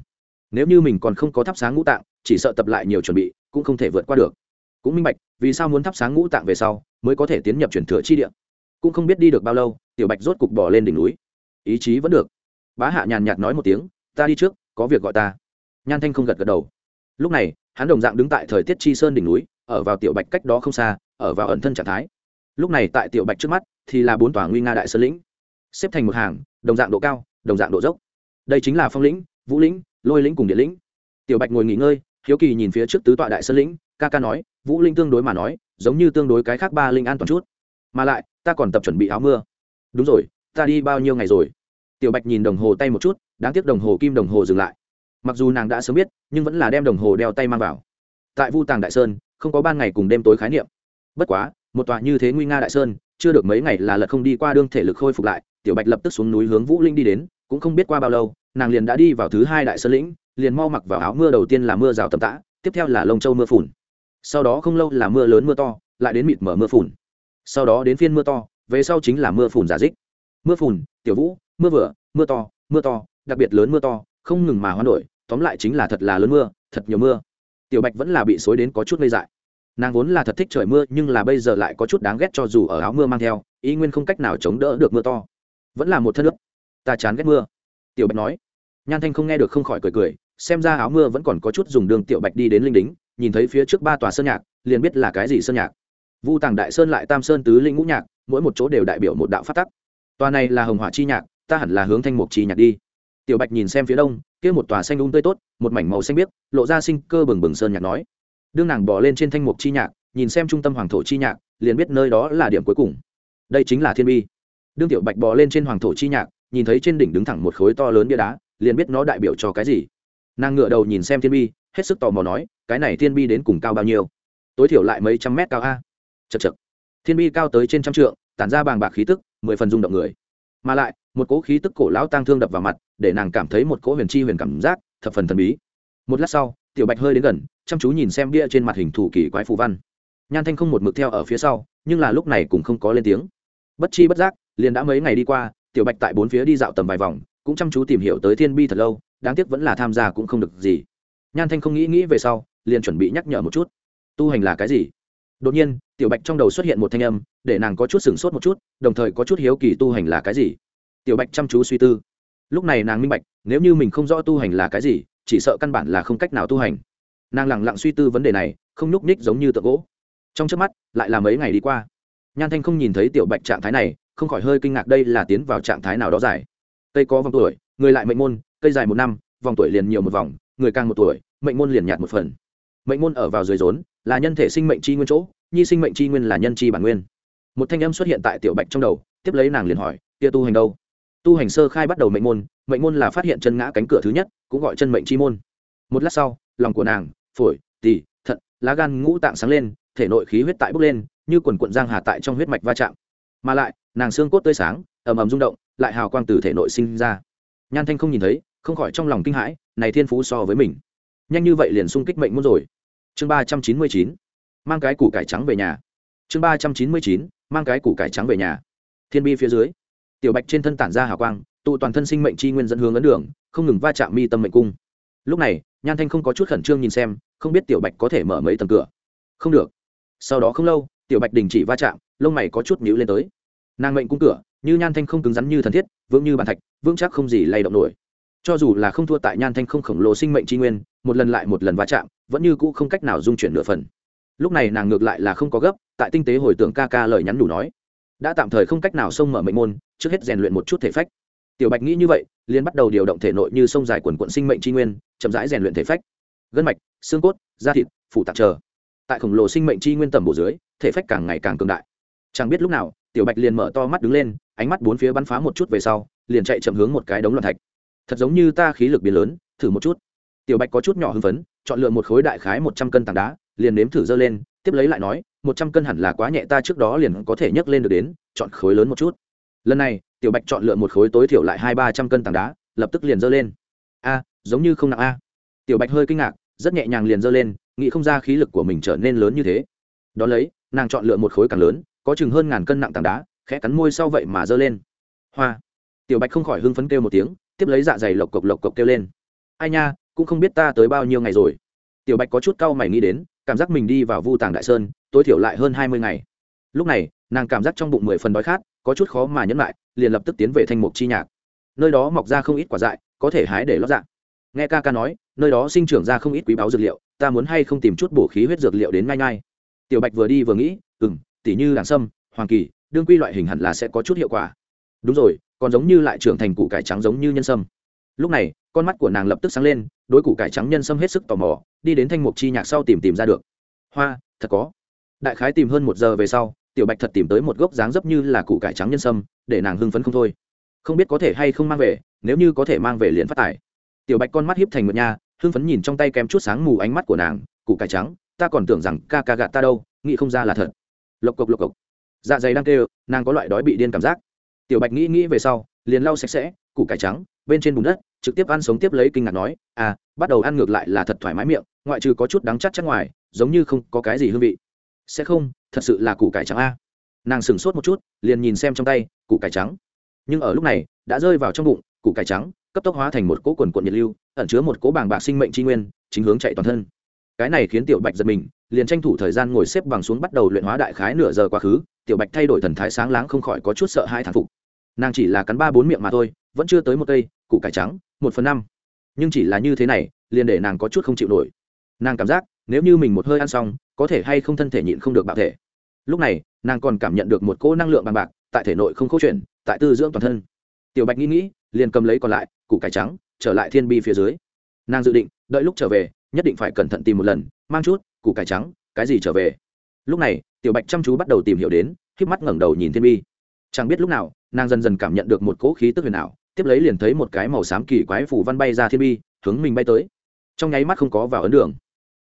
Nếu như mình còn không có thắp sáng ngũ tạng, chỉ sợ tập lại nhiều chuẩn bị, cũng không thể vượt qua được. Cũng minh bạch, vì sao muốn thắp sáng ngũ tạng về sau, mới có thể tiến nhập chuyển thừa chi địa. Cũng không biết đi được bao lâu, tiểu bạch rốt cục bỏ lên đỉnh núi. Ý chí vẫn được. Bá hạ nhàn nhạt nói một tiếng, ta đi trước, có việc gọi ta. Nhan thanh không gật gật đầu. Lúc này, hắn đồng dạng đứng tại thời tiết chi sơn đỉnh núi, ở vào tiểu bạch cách đó không xa, ở vào ẩn thân trạng thái lúc này tại tiểu bạch trước mắt thì là bốn tòa nguy nga đại sơn lĩnh, xếp thành một hàng, đồng dạng độ cao, đồng dạng độ dốc. Đây chính là phong lĩnh, vũ lĩnh, lôi lĩnh cùng địa lĩnh. Tiểu bạch ngồi nghỉ ngơi, hiếu kỳ nhìn phía trước tứ tọa đại sơn lĩnh, ca ca nói, vũ linh tương đối mà nói, giống như tương đối cái khác ba linh an toàn chút. Mà lại, ta còn tập chuẩn bị áo mưa. Đúng rồi, ta đi bao nhiêu ngày rồi? Tiểu bạch nhìn đồng hồ tay một chút, đáng tiếc đồng hồ kim đồng hồ dừng lại. Mặc dù nàng đã sớm biết, nhưng vẫn là đem đồng hồ đeo tay mang vào. Tại vu tàng đại sơn, không có ban ngày cùng đêm tối khái niệm. Bất quá một tòa như thế nguy nga đại sơn, chưa được mấy ngày là lật không đi qua đương thể lực khôi phục lại, tiểu bạch lập tức xuống núi hướng vũ linh đi đến, cũng không biết qua bao lâu, nàng liền đã đi vào thứ hai đại sơn lĩnh, liền mau mặc vào áo mưa đầu tiên là mưa rào tầm tã, tiếp theo là lông châu mưa phùn. Sau đó không lâu là mưa lớn mưa to, lại đến mịt mở mưa phùn. Sau đó đến phiên mưa to, về sau chính là mưa phùn giả dích. Mưa phùn, tiểu vũ, mưa vừa, mưa to mưa to, đặc biệt lớn mưa to, không ngừng mà hoán đổi, tóm lại chính là thật là lớn mưa, thật nhiều mưa. Tiểu bạch vẫn là bị xối đến có chút ngây dại nàng vốn là thật thích trời mưa, nhưng là bây giờ lại có chút đáng ghét cho dù ở áo mưa mang theo, ý nguyên không cách nào chống đỡ được mưa to. Vẫn là một thân nước ta chán ghét mưa. Tiểu bạch nói. Nhan thanh không nghe được không khỏi cười cười, xem ra áo mưa vẫn còn có chút dùng đường tiểu bạch đi đến linh đính nhìn thấy phía trước ba tòa sơn nhạc, liền biết là cái gì sơn nhạc. Vu tàng đại sơn lại tam sơn tứ linh ngũ nhạc, mỗi một chỗ đều đại biểu một đạo phát tắc. Tòa này là hồng hỏa chi nhạc, ta hẳn là hướng thanh mục chi nhạc đi. Tiểu bạch nhìn xem phía đông, kia một tòa xanh um tươi tốt, một mảnh màu xanh biếc, lộ ra sinh cơ bừng bừng sơn nhạc nói đương nàng bỏ lên trên thanh mục chi nhạc, nhìn xem trung tâm hoàng thổ chi nhạc, liền biết nơi đó là điểm cuối cùng. Đây chính là thiên bi. Đương tiểu bạch bò lên trên hoàng thổ chi nhạc, nhìn thấy trên đỉnh đứng thẳng một khối to lớn bia đá, liền biết nó đại biểu cho cái gì. Nàng ngựa đầu nhìn xem thiên bi, hết sức tò mò nói, cái này thiên bi đến cùng cao bao nhiêu? Tối thiểu lại mấy trăm mét cao a. Chật chật thiên bi cao tới trên trăm trượng, tản ra bàng bạc khí tức, mười phần rung động người. Mà lại, một cỗ khí tức cổ lão tang thương đập vào mặt, để nàng cảm thấy một cỗ huyền chi huyền cảm giác, thập phần thần bí. Một lát sau tiểu bạch hơi đến gần, chăm chú nhìn xem bia trên mặt hình thủ kỳ quái phù văn. Nhan thanh không một mực theo ở phía sau, nhưng là lúc này cũng không có lên tiếng. Bất chi bất giác, liền đã mấy ngày đi qua, tiểu bạch tại bốn phía đi dạo tầm vài vòng, cũng chăm chú tìm hiểu tới thiên bi thật lâu, đáng tiếc vẫn là tham gia cũng không được gì. Nhan thanh không nghĩ nghĩ về sau, liền chuẩn bị nhắc nhở một chút. Tu hành là cái gì? Đột nhiên, tiểu bạch trong đầu xuất hiện một thanh âm, để nàng có chút sửng sốt một chút, đồng thời có chút hiếu kỳ tu hành là cái gì. Tiểu bạch chăm chú suy tư. Lúc này nàng minh bạch, nếu như mình không rõ tu hành là cái gì chỉ sợ căn bản là không cách nào tu hành. Nàng lẳng lặng suy tư vấn đề này, không nhúc ních giống như tượng gỗ. Trong trước mắt, lại là mấy ngày đi qua. Nhan thanh không nhìn thấy tiểu bạch trạng thái này, không khỏi hơi kinh ngạc đây là tiến vào trạng thái nào đó dài. Cây có vòng tuổi, người lại mệnh môn, cây dài một năm, vòng tuổi liền nhiều một vòng, người càng một tuổi, mệnh môn liền nhạt một phần. Mệnh môn ở vào dưới rốn, là nhân thể sinh mệnh chi nguyên chỗ, nhi sinh mệnh chi nguyên là nhân chi bản nguyên. Một thanh âm xuất hiện tại tiểu bạch trong đầu, tiếp lấy nàng liền hỏi kia tu hành đâu? Tu hành sơ khai bắt đầu mệnh môn mệnh môn là phát hiện chân ngã cánh cửa thứ nhất, cũng gọi chân mệnh chi môn. Một lát sau, lòng của nàng, phổi, tỳ, thận, lá gan ngũ tạng sáng lên, thể nội khí huyết tại bốc lên, như quần quận giang hà tại trong huyết mạch va chạm. Mà lại, nàng xương cốt tươi sáng, ầm ầm rung động, lại hào quang từ thể nội sinh ra. Nhan thanh không nhìn thấy, không khỏi trong lòng kinh hãi, này thiên phú so với mình. Nhanh như vậy liền xung kích mệnh môn rồi. Chương ba trăm chín mươi chín, mang cái củ cải trắng về nhà. Chương ba trăm chín mươi chín, mang cái củ cải trắng về nhà. Thiên bi phía dưới tiểu bạch trên thân tản ra hào quang, tụ toàn thân sinh mệnh chi nguyên dẫn hướng ấn đường, không ngừng va chạm mi tâm mệnh cung. Lúc này, nhan thanh không có chút khẩn trương nhìn xem, không biết tiểu bạch có thể mở mấy tầng cửa. Không được. Sau đó không lâu, tiểu bạch đình chỉ va chạm, lông mày có chút nhíu lên tới. Nàng mệnh cung cửa, như nhan thanh không cứng rắn như thần thiết, vững như bàn thạch, vững chắc không gì lay động nổi. Cho dù là không thua tại nhan thanh không khổng lồ sinh mệnh tri nguyên, một lần lại một lần va chạm, vẫn như cũ không cách nào dung chuyển nửa phần. Lúc này nàng ngược lại là không có gấp, tại tinh tế hồi tưởng ca ca lời nhắn đủ nói đã tạm thời không cách nào xông mở mệnh môn, trước hết rèn luyện một chút thể phách. Tiểu bạch nghĩ như vậy liên bắt đầu điều động thể nội như sông dài quần quận sinh mệnh tri nguyên, chậm rãi rèn luyện thể phách. Gân mạch, xương cốt, da thịt, phủ tạc chờ. Tại khổng lồ sinh mệnh tri nguyên tầm bổ dưới, thể phách càng ngày càng cường đại. Chẳng biết lúc nào, tiểu bạch liền mở to mắt đứng lên, ánh mắt bốn phía bắn phá một chút về sau, liền chạy chậm hướng một cái đống loạn thạch. Thật giống như ta khí lực biến lớn, thử một chút. Tiểu bạch có chút nhỏ hưng phấn, chọn lựa một khối đại khái một trăm cân tảng đá, liền nếm thử dơ lên, tiếp lấy lại nói một trăm cân hẳn là quá nhẹ, ta trước đó liền có thể nhấc lên được đến, chọn khối lớn một chút. Lần này, tiểu bạch chọn lựa một khối tối thiểu lại hai ba trăm cân tảng đá, lập tức liền dơ lên. A, giống như không nặng a. Tiểu bạch hơi kinh ngạc, rất nhẹ nhàng liền dơ lên, nghĩ không ra khí lực của mình trở nên lớn như thế. Đ ó lấy, nàng chọn lựa một khối càng lớn, có chừng hơn ngàn cân nặng tảng đá, khẽ cắn môi sau vậy mà dơ lên. Hoa. Tiểu bạch không khỏi hưng phấn kêu một tiếng, tiếp lấy dạ dày lộc cộc lộc cộc kêu lên. Ai nha, cũng không biết ta tới bao nhiêu ngày rồi. Tiểu bạch có chút cau mày nghĩ đến, cảm giác mình đi vào vu tàng đại sơn tối thiểu lại hơn hai mươi ngày. Lúc này, nàng cảm giác trong bụng mười phần đói khát, có chút khó mà nhẫn lại, liền lập tức tiến về thanh mục chi nhạc. Nơi đó mọc ra không ít quả dại, có thể hái để lót dạ. Nghe ca ca nói, nơi đó sinh trưởng ra không ít quý báu dược liệu, ta muốn hay không tìm chút bổ khí huyết dược liệu đến ngay ngay. Tiểu bạch vừa đi vừa nghĩ ừ m tỉ như đàn sâm, hoàng kỳ, đương quy loại hình hẳn là sẽ có chút hiệu quả. Đúng rồi, còn giống như lại trưởng thành củ cải trắng giống như nhân sâm. Lúc này, con mắt của nàng lập tức sáng lên, đối củ cải trắng nhân sâm hết sức tò mò, đi đến thanh mục chi nhạc sau tìm tìm ra được. Hoa, thật có đại khái tìm hơn một giờ về sau, tiểu bạch thật tìm tới một gốc dáng dấp như là củ cải trắng nhân sâm, để nàng hưng phấn không thôi. Không biết có thể hay không mang về, nếu như có thể mang về liền phát tải. Tiểu bạch con mắt hiếp thành một nha, hưng phấn nhìn trong tay kém chút sáng mù ánh mắt của nàng, củ cải trắng, ta còn tưởng rằng ca ca gạt ta đâu, nghĩ không ra là thật. Lộc cộc lộc cộc. Dạ dày đang kêu, nàng có loại đói bị điên cảm giác. Tiểu bạch nghĩ nghĩ về sau, liền lau sạch sẽ, củ cải trắng, bên trên bùn đất, trực tiếp ăn sống tiếp lấy kinh ngạc nói à bắt đầu ăn ngược lại là thật thoải mái miệng, ngoại trừ có chút đắng chắc chắc ngoài, giống như không có cái gì hương vị sẽ không, thật sự là củ cải trắng a. Nàng sửng sốt một chút, liền nhìn xem trong tay, củ cải trắng. Nhưng ở lúc này, đã rơi vào trong bụng, củ cải trắng, cấp tốc hóa thành một cỗ quần quận nhiệt lưu, ẩn chứa một cỗ bàng bạc sinh mệnh tri nguyên, chính hướng chạy toàn thân. Cái này khiến tiểu bạch giật mình, liền tranh thủ thời gian ngồi xếp bằng xuống bắt đầu luyện hóa đại khái nửa giờ quá khứ, tiểu bạch thay đổi thần thái sáng láng không khỏi có chút sợ hai thằng phục. Nàng chỉ là cắn ba bốn miệng mà thôi, vẫn chưa tới một cây, củ cải trắng, một phần năm. Nhưng chỉ là như thế này, liền để nàng có chút không chịu nổi nàng cảm giác nếu như mình một hơi ăn xong có thể hay không thân thể nhịn không được bạo thể. Lúc này nàng còn cảm nhận được một cỗ năng lượng bằng bạc tại thể nội không câu chuyển, tại tư dưỡng toàn thân. Tiểu bạch nghĩ nghĩ liền cầm lấy còn lại củ cải trắng trở lại thiên bi phía dưới. Nàng dự định đợi lúc trở về nhất định phải cẩn thận tìm một lần mang chút củ cải trắng cái gì trở về. Lúc này tiểu bạch chăm chú bắt đầu tìm hiểu đến k mắt ngẩng đầu nhìn thiên bi. Chẳng biết lúc nào nàng dần dần cảm nhận được một cỗ khí tức huyền ảo tiếp lấy liền thấy một cái màu xám kỳ quái phủ văn bay ra thiên bi hướng mình bay tới. Trong nháy mắt không có vào ấn đường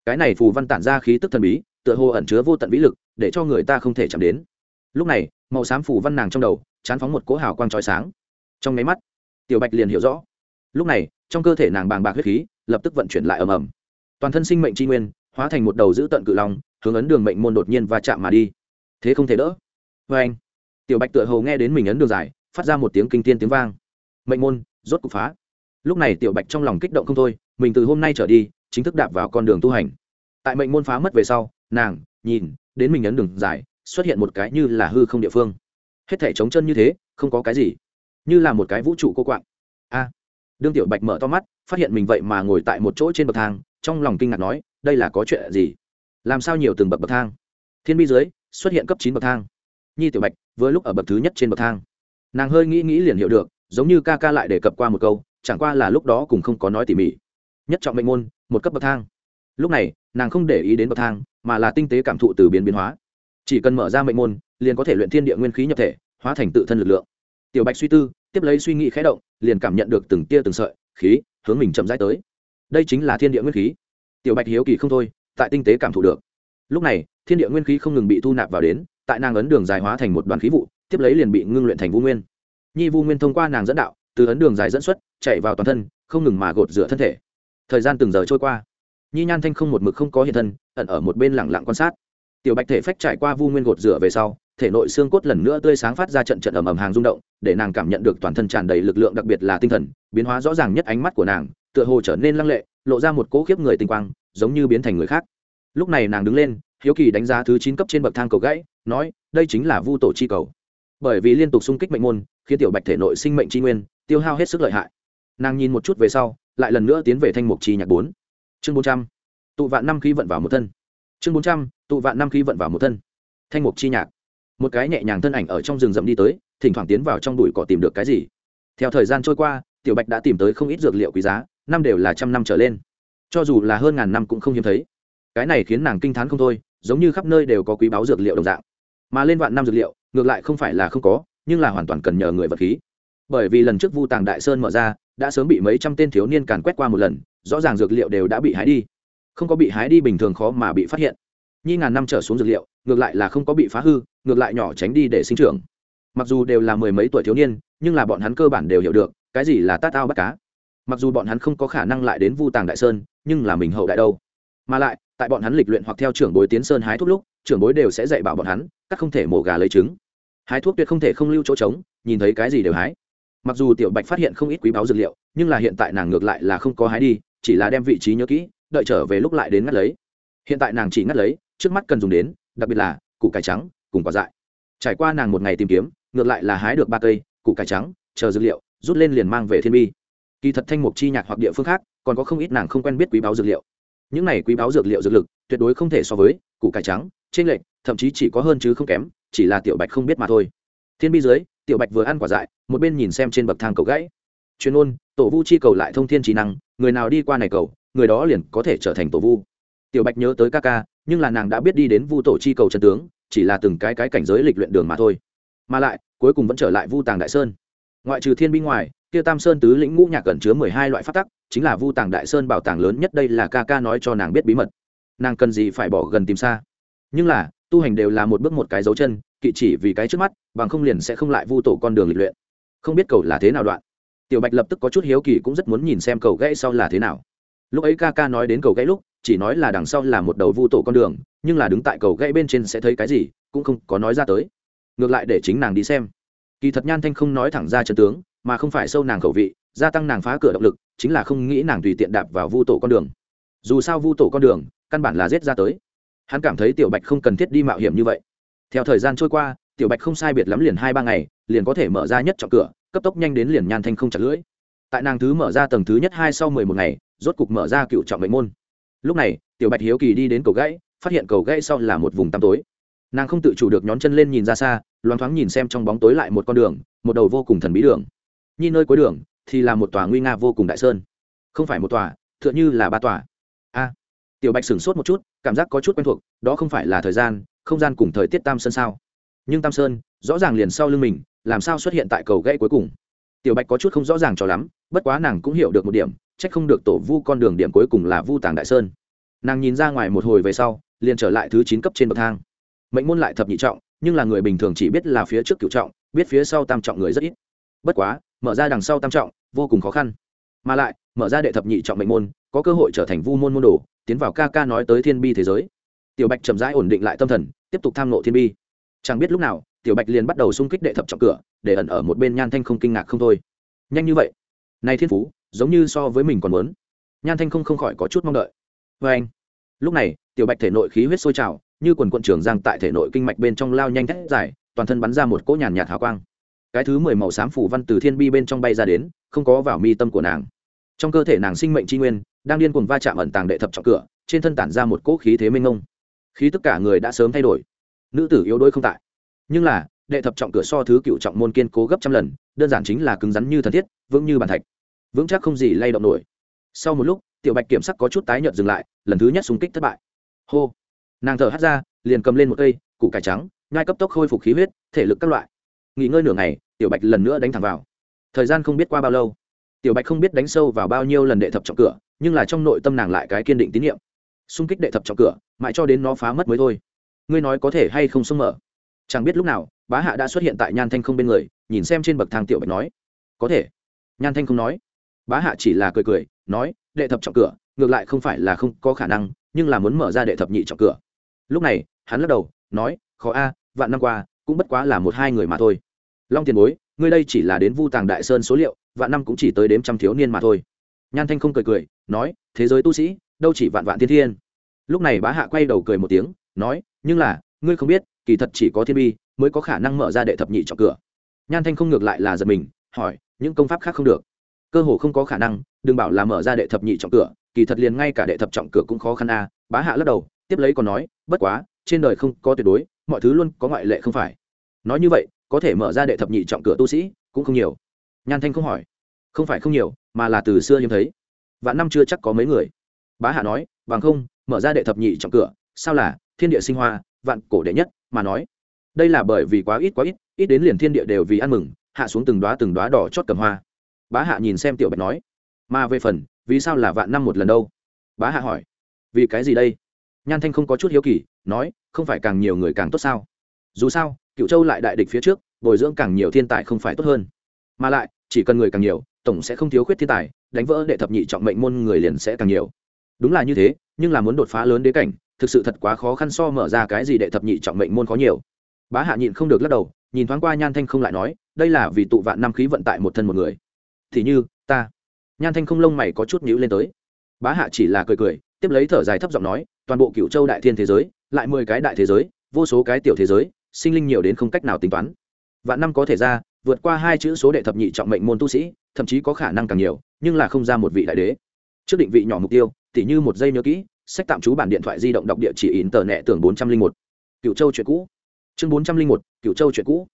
cái này phù văn tản ra khí tức thần bí, tựa hồ ẩn chứa vô tận vĩ lực, để cho người ta không thể chạm đến. Lúc này, màu xám phù văn nàng trong đầu, chán phóng một cỗ hào quang trói sáng. Trong máy mắt, tiểu bạch liền hiểu rõ. Lúc này, trong cơ thể nàng bàng bạc huyết khí, lập tức vận chuyển lại ầm ầm. Toàn thân sinh mệnh tri nguyên, hóa thành một đầu giữ tận cự long, hướng ấn đường mệnh môn đột nhiên và chạm mà đi. Thế không thể đỡ. Vê anh, tiểu bạch tựa hồ nghe đến mình ấn đường dài, phát ra một tiếng kinh tiên tiếng vang. Mệnh môn, rốt cục phá. Lúc này tiểu bạch trong lòng kích động không thôi, mình từ hôm nay trở đi chính thức đạp vào con đường tu hành. Tại mệnh môn phá mất về sau, nàng, nhìn, đến mình ấn đường dài, xuất hiện một cái như là hư không địa phương. Hết thể trống chân như thế, không có cái gì. Như là một cái vũ trụ cô quạng. A. Đương tiểu bạch mở to mắt, phát hiện mình vậy mà ngồi tại một chỗ trên bậc thang, trong lòng kinh ngạc nói, đây là có chuyện gì? Làm sao nhiều từng bậc bậc thang? Thiên bi dưới, xuất hiện cấp chín bậc thang. Nhi tiểu bạch với lúc ở bậc thứ nhất trên bậc thang. Nàng hơi nghĩ nghĩ liền hiểu được, giống như ca ca lại đề cập qua một câu, chẳng qua là lúc đó cùng không có nói tỉ mỉ. Nhất trọng mệnh môn một cấp bậc thang. Lúc này, nàng không để ý đến bậc thang, mà là tinh tế cảm thụ từ biến biến hóa. Chỉ cần mở ra mệnh môn, liền có thể luyện thiên địa nguyên khí nhập thể, hóa thành tự thân lực lượng. Tiểu bạch suy tư, tiếp lấy suy nghĩ khé động, liền cảm nhận được từng tia từng sợi khí hướng mình chậm rãi tới. Đây chính là thiên địa nguyên khí. Tiểu bạch hiếu kỳ không thôi, tại tinh tế cảm thụ được. Lúc này, thiên địa nguyên khí không ngừng bị thu nạp vào đến, tại nàng ấn đường dài hóa thành một đoàn khí vụ, tiếp lấy liền bị ngưng luyện thành vũ nguyên. Nhi vu nguyên thông qua nàng dẫn đạo, từ ấn đường dài dẫn xuất, chạy vào toàn thân, không ngừng mà gột rửa thân thể thời gian từng giờ trôi qua. Nhi nhan thanh không một mực không có hiện thân, ẩn ở một bên lẳng lặng quan sát. Tiểu bạch thể phách trải qua vu nguyên gột rửa về sau, thể nội xương cốt lần nữa tươi sáng phát ra trận trận ầm ầm hàng rung động, để nàng cảm nhận được toàn thân tràn đầy lực lượng đặc biệt là tinh thần, biến hóa rõ ràng nhất ánh mắt của nàng, tựa hồ trở nên lăng lệ, lộ ra một cỗ khiếp người tinh quang, giống như biến thành người khác. Lúc này nàng đứng lên, hiếu kỳ đánh giá thứ chín cấp trên bậc thang cầu gãy, nói, đây chính là vu tổ chi cầu. Bởi vì liên tục xung kích mệnh môn, khiến tiểu bạch thể nội sinh mệnh chi nguyên, tiêu hao hết sức lợi hại. Nàng nhìn một chút về sau lại lần nữa tiến về thanh mục chi nhạc bốn. Chương bốn trăm. Tụ vạn năm khí vận vào một thân. Chương bốn trăm, tụ vạn năm khí vận vào một thân. Thanh mục chi nhạc. Một cái nhẹ nhàng thân ảnh ở trong rừng rậm đi tới, thỉnh thoảng tiến vào trong bụi cỏ tìm được cái gì. Theo thời gian trôi qua, tiểu bạch đã tìm tới không ít dược liệu quý giá, năm đều là trăm năm trở lên. Cho dù là hơn ngàn năm cũng không hiếm thấy. Cái này khiến nàng kinh t h á n không thôi, giống như khắp nơi đều có quý báu dược liệu đồng dạng. Mà lên vạn năm dược liệu, ngược lại không phải là không có, nhưng là hoàn toàn cần nhờ người vật khí. Bởi vì lần trước vu tàng đại sơn mở ra đã sớm bị mấy trăm tên thiếu niên càn quét qua một lần, rõ ràng dược liệu đều đã bị hái đi. Không có bị hái đi bình thường khó mà bị phát hiện. Nhi ngàn năm trở xuống dược liệu, ngược lại là không có bị phá hư, ngược lại nhỏ tránh đi để sinh trưởng. Mặc dù đều là mười mấy tuổi thiếu niên, nhưng là bọn hắn cơ bản đều hiểu được, cái gì là tát ao bắt cá. Mặc dù bọn hắn không có khả năng lại đến vu tàng đại sơn, nhưng là mình hậu đại đâu. Mà lại, tại bọn hắn lịch luyện hoặc theo trưởng bối tiến sơn hái thuốc lúc, trưởng bối đều sẽ dạy bảo bọn hắn, các không thể mổ gà lấy trứng. Hái thuốc tuyệt không thể không lưu chỗ trống, nhìn thấy cái gì đều hái mặc dù tiểu bạch phát hiện không ít quý báu dược liệu, nhưng là hiện tại nàng ngược lại là không có hái đi, chỉ là đem vị trí nhớ kỹ, đợi trở về lúc lại đến ngắt lấy. Hiện tại nàng chỉ ngắt lấy, trước mắt cần dùng đến, đặc biệt là củ cải trắng cùng quả dại. Trải qua nàng một ngày tìm kiếm, ngược lại là hái được ba cây củ cải trắng, chờ dược liệu, rút lên liền mang về thiên bi. Kỳ thật thanh mục chi nhạc hoặc địa phương khác, còn có không ít nàng không quen biết quý báo dược liệu. Những này quý báo dược liệu dược lực, tuyệt đối không thể so với củ cải trắng trên lệch, thậm chí chỉ có hơn chứ không kém, chỉ là tiểu bạch không biết mà thôi thiên bi dưới, tiểu bạch vừa ăn quả dại, một bên nhìn xem trên bậc thang cầu gãy. Chuyên ôn tổ vu chi cầu lại thông thiên trí năng, người nào đi qua này cầu, người đó liền có thể trở thành tổ vu. Tiểu bạch nhớ tới ca ca, nhưng là nàng đã biết đi đến vu tổ chi cầu chân tướng, chỉ là từng cái cái cảnh giới lịch luyện đường mà thôi. Mà lại, cuối cùng vẫn trở lại vu tàng đại sơn. Ngoại trừ thiên binh ngoài, kia tam sơn tứ lĩnh ngũ nhạc cẩn chứa mười hai loại phát tắc, chính là vu tàng đại sơn bảo tàng lớn nhất đây là ca ca nói cho nàng biết bí mật. Nàng cần gì phải bỏ gần tìm xa. Nhưng là tu hành đều là một bước một cái dấu chân, kỵ chỉ vì cái trước mắt, bằng không liền sẽ không lại vu tổ con đường lịch luyện. Không biết cầu là thế nào đoạn. Tiểu bạch lập tức có chút hiếu kỳ cũng rất muốn nhìn xem cầu gãy sau là thế nào. Lúc ấy ca ca nói đến cầu gãy lúc, chỉ nói là đằng sau là một đầu vu tổ con đường, nhưng là đứng tại cầu gãy bên trên sẽ thấy cái gì, cũng không có nói ra tới. Ngược lại để chính nàng đi xem. Kỳ thật nhan thanh không nói thẳng ra chân tướng, mà không phải sâu nàng khẩu vị, gia tăng nàng phá cửa động lực, chính là không nghĩ nàng tùy tiện đạp vào vu tổ con đường. Dù sao vu tổ con đường, căn bản là giết ra tới hắn cảm thấy tiểu bạch không cần thiết đi mạo hiểm như vậy. Theo thời gian trôi qua, tiểu bạch không sai biệt lắm liền hai ba ngày, liền có thể mở ra nhất chọn cửa, cấp tốc nhanh đến liền nhan thanh không chặt lưỡi. Tại nàng thứ mở ra tầng thứ nhất hai sau mười một ngày, rốt cục mở ra cựu trọng mệnh môn. Lúc này, tiểu bạch hiếu kỳ đi đến cầu gãy, phát hiện cầu gãy sau là một vùng tăm tối. Nàng không tự chủ được nhón chân lên nhìn ra xa, loáng thoáng nhìn xem trong bóng tối lại một con đường, một đầu vô cùng thần bí đường. Nhìn nơi cuối đường, thì là một tòa nguy nga vô cùng đại sơn. Không phải một tòa, tựa như là ba tòa. A! Tiểu bạch sửng sốt một chút, cảm giác có chút quen thuộc, đó không phải là thời gian, không gian cùng thời tiết tam sơn sao? Nhưng tam sơn, rõ ràng liền sau lưng mình, làm sao xuất hiện tại cầu gãy cuối cùng? Tiểu bạch có chút không rõ ràng cho lắm, bất quá nàng cũng hiểu được một điểm trách không được tổ vu con đường điểm cuối cùng là vu tàng đại sơn. Nàng nhìn ra ngoài một hồi về sau, liền trở lại thứ chín cấp trên bậc thang. Mệnh môn lại thập nhị trọng, nhưng là người bình thường chỉ biết là phía trước cựu trọng, biết phía sau tam trọng người rất ít. Bất quá, mở ra đằng sau tam trọng, vô cùng khó khăn. Mà lại, mở ra đệ thập nhị trọng mệnh môn, có cơ hội trở thành vu môn môn đồ tiến vào ca ca nói tới thiên bi thế giới. Tiểu bạch chậm rãi ổn định lại tâm thần, tiếp tục tham nộ thiên bi. Chẳng biết lúc nào, tiểu bạch liền bắt đầu xung kích đệ thập trọng cửa, để ẩn ở một bên nhan thanh không kinh ngạc không thôi. Nhanh như vậy? Nay thiên phú, giống như so với mình còn muốn. Nhan thanh không không khỏi có chút mong đợi. Vê anh, lúc này, tiểu bạch thể nội khí huyết sôi trào, như quần quận trường giang tại thể nội kinh mạch bên trong lao nhanh thét dài, toàn thân bắn ra một cỗ nhàn nhạt hào quang. Cái thứ mười màu xám phủ văn từ thiên bi bên trong bay ra đến, không có vào mi tâm của nàng. Trong cơ thể nàng sinh mệnh tri nguyên đang điên cuồng va chạm ẩn tàng đệ thập trọng cửa, trên thân tản ra một cỗ khí thế minh ông khí tất cả người đã sớm thay đổi. Nữ tử yếu đuối không tại. Nhưng là, đệ thập trọng cửa so thứ cựu trọng môn kiên cố gấp trăm lần, đơn giản chính là cứng rắn như thần thiết, vững như bàn thạch. Vững chắc không gì lay động nổi. Sau một lúc, tiểu bạch kiểm sắc có chút tái nhợt dừng lại, lần thứ nhất xung kích thất bại. Hô! Nàng thở hắt ra, liền cầm lên một cây, củ cải trắng ngai cấp tốc khôi phục khí huyết, thể lực các loại. Nghỉ ngơi nửa ngày, tiểu bạch lần nữa đánh thẳng vào. Thời gian không biết qua bao lâu tiểu bạch không biết đánh sâu vào bao nhiêu lần đệ thập trọng cửa, nhưng là trong nội tâm nàng lại cái kiên định tín nhiệm xung kích đệ thập trọng cửa, mãi cho đến nó phá mất mới thôi. Ngươi nói có thể hay không xông mở? Chẳng biết lúc nào, bá hạ đã xuất hiện tại nhan thanh không bên người, nhìn xem trên bậc thang tiểu bạch nói, có thể. Nhan thanh không nói. Bá hạ chỉ là cười cười, nói, đệ thập trọng cửa, ngược lại không phải là không có khả năng, nhưng là muốn mở ra đệ thập nhị trọng cửa. Lúc này, hắn lắc đầu, nói, khó a, vạn năm qua, cũng bất quá là một hai người mà thôi. Long tiền bối ngươi đây chỉ là đến vu tàng đại sơn số liệu, vạn năm cũng chỉ tới đếm trăm thiếu niên mà thôi. Nhan thanh không cười cười, nói, thế giới tu sĩ, đâu chỉ vạn vạn thiên thiên. Lúc này bá hạ quay đầu cười một tiếng, nói, nhưng là, ngươi không biết, kỳ thật chỉ có thiên bi mới có khả năng mở ra đệ thập nhị trọng cửa. Nhan thanh không ngược lại là giật mình, hỏi, những công pháp khác không được. Cơ hồ không có khả năng, đừng bảo là mở ra đệ thập nhị trọng cửa, kỳ thật liền ngay cả đệ thập trọng cửa cũng khó khăn a bá hạ lắc đầu, tiếp lấy còn nói, bất quá, trên đời không có tuyệt đối, mọi thứ luôn có ngoại lệ không phải. Nói như vậy có thể mở ra đệ thập nhị trọng cửa tu sĩ, cũng không nhiều. Nhan thanh không hỏi. Không phải không nhiều, mà là từ xưa hiếm thấy. Vạn năm chưa chắc có mấy người. Bá hạ nói, bằng không, mở ra đệ thập nhị trọng cửa, sao là thiên địa sinh hoa, vạn cổ đệ nhất? Mà nói, đây là bởi vì quá ít quá ít ít đến liền thiên địa đều vì ăn mừng, hạ xuống từng đoá từng đoá đỏ chót cầm hoa. Bá hạ nhìn xem tiểu bạch nói, mà về phần, vì sao là vạn năm một lần đâu? Bá hạ hỏi, vì cái gì đây? Nhan thanh không có chút hiếu kỳ, nói, không phải càng nhiều người càng tốt sao? Dù sao cựu châu lại đại địch phía trước, bồi dưỡng càng nhiều thiên tài không phải tốt hơn. Mà lại, chỉ cần người càng nhiều, tổng sẽ không thiếu khuyết thiên tài, đánh vỡ đệ thập nhị trọng mệnh môn người liền sẽ càng nhiều. Đúng là như thế, nhưng là muốn đột phá lớn đế cảnh, thực sự thật quá khó khăn so mở ra cái gì đệ thập nhị trọng mệnh môn khó nhiều. Bá hạ nhịn không được lắc đầu, nhìn thoáng qua nhan thanh không lại nói, đây là vì tụ vạn năm khí vận tại một thân một người. Thì như, ta. Nhan thanh không lông mày có chút nhữ lên tới. Bá hạ chỉ là cười cười, tiếp lấy thở dài thấp giọng nói, toàn bộ cựu châu đại thiên thế giới, lại mười cái đại thế giới, vô số cái tiểu thế giới sinh linh nhiều đến không cách nào tính toán. Vạn năm có thể ra, vượt qua hai chữ số đệ thập nhị trọng mệnh môn tu sĩ, thậm chí có khả năng càng nhiều, nhưng là không ra một vị đại đế. Trước định vị nhỏ mục tiêu, tỉ như một giây nhớ kỹ, sách tạm trú bản điện thoại di động đọc địa chỉ in tờ nẹ tưởng bốn trăm linh một. Cựu châu chuyện cũ. Chương bốn trăm linh một, cựu châu chuyện cũ.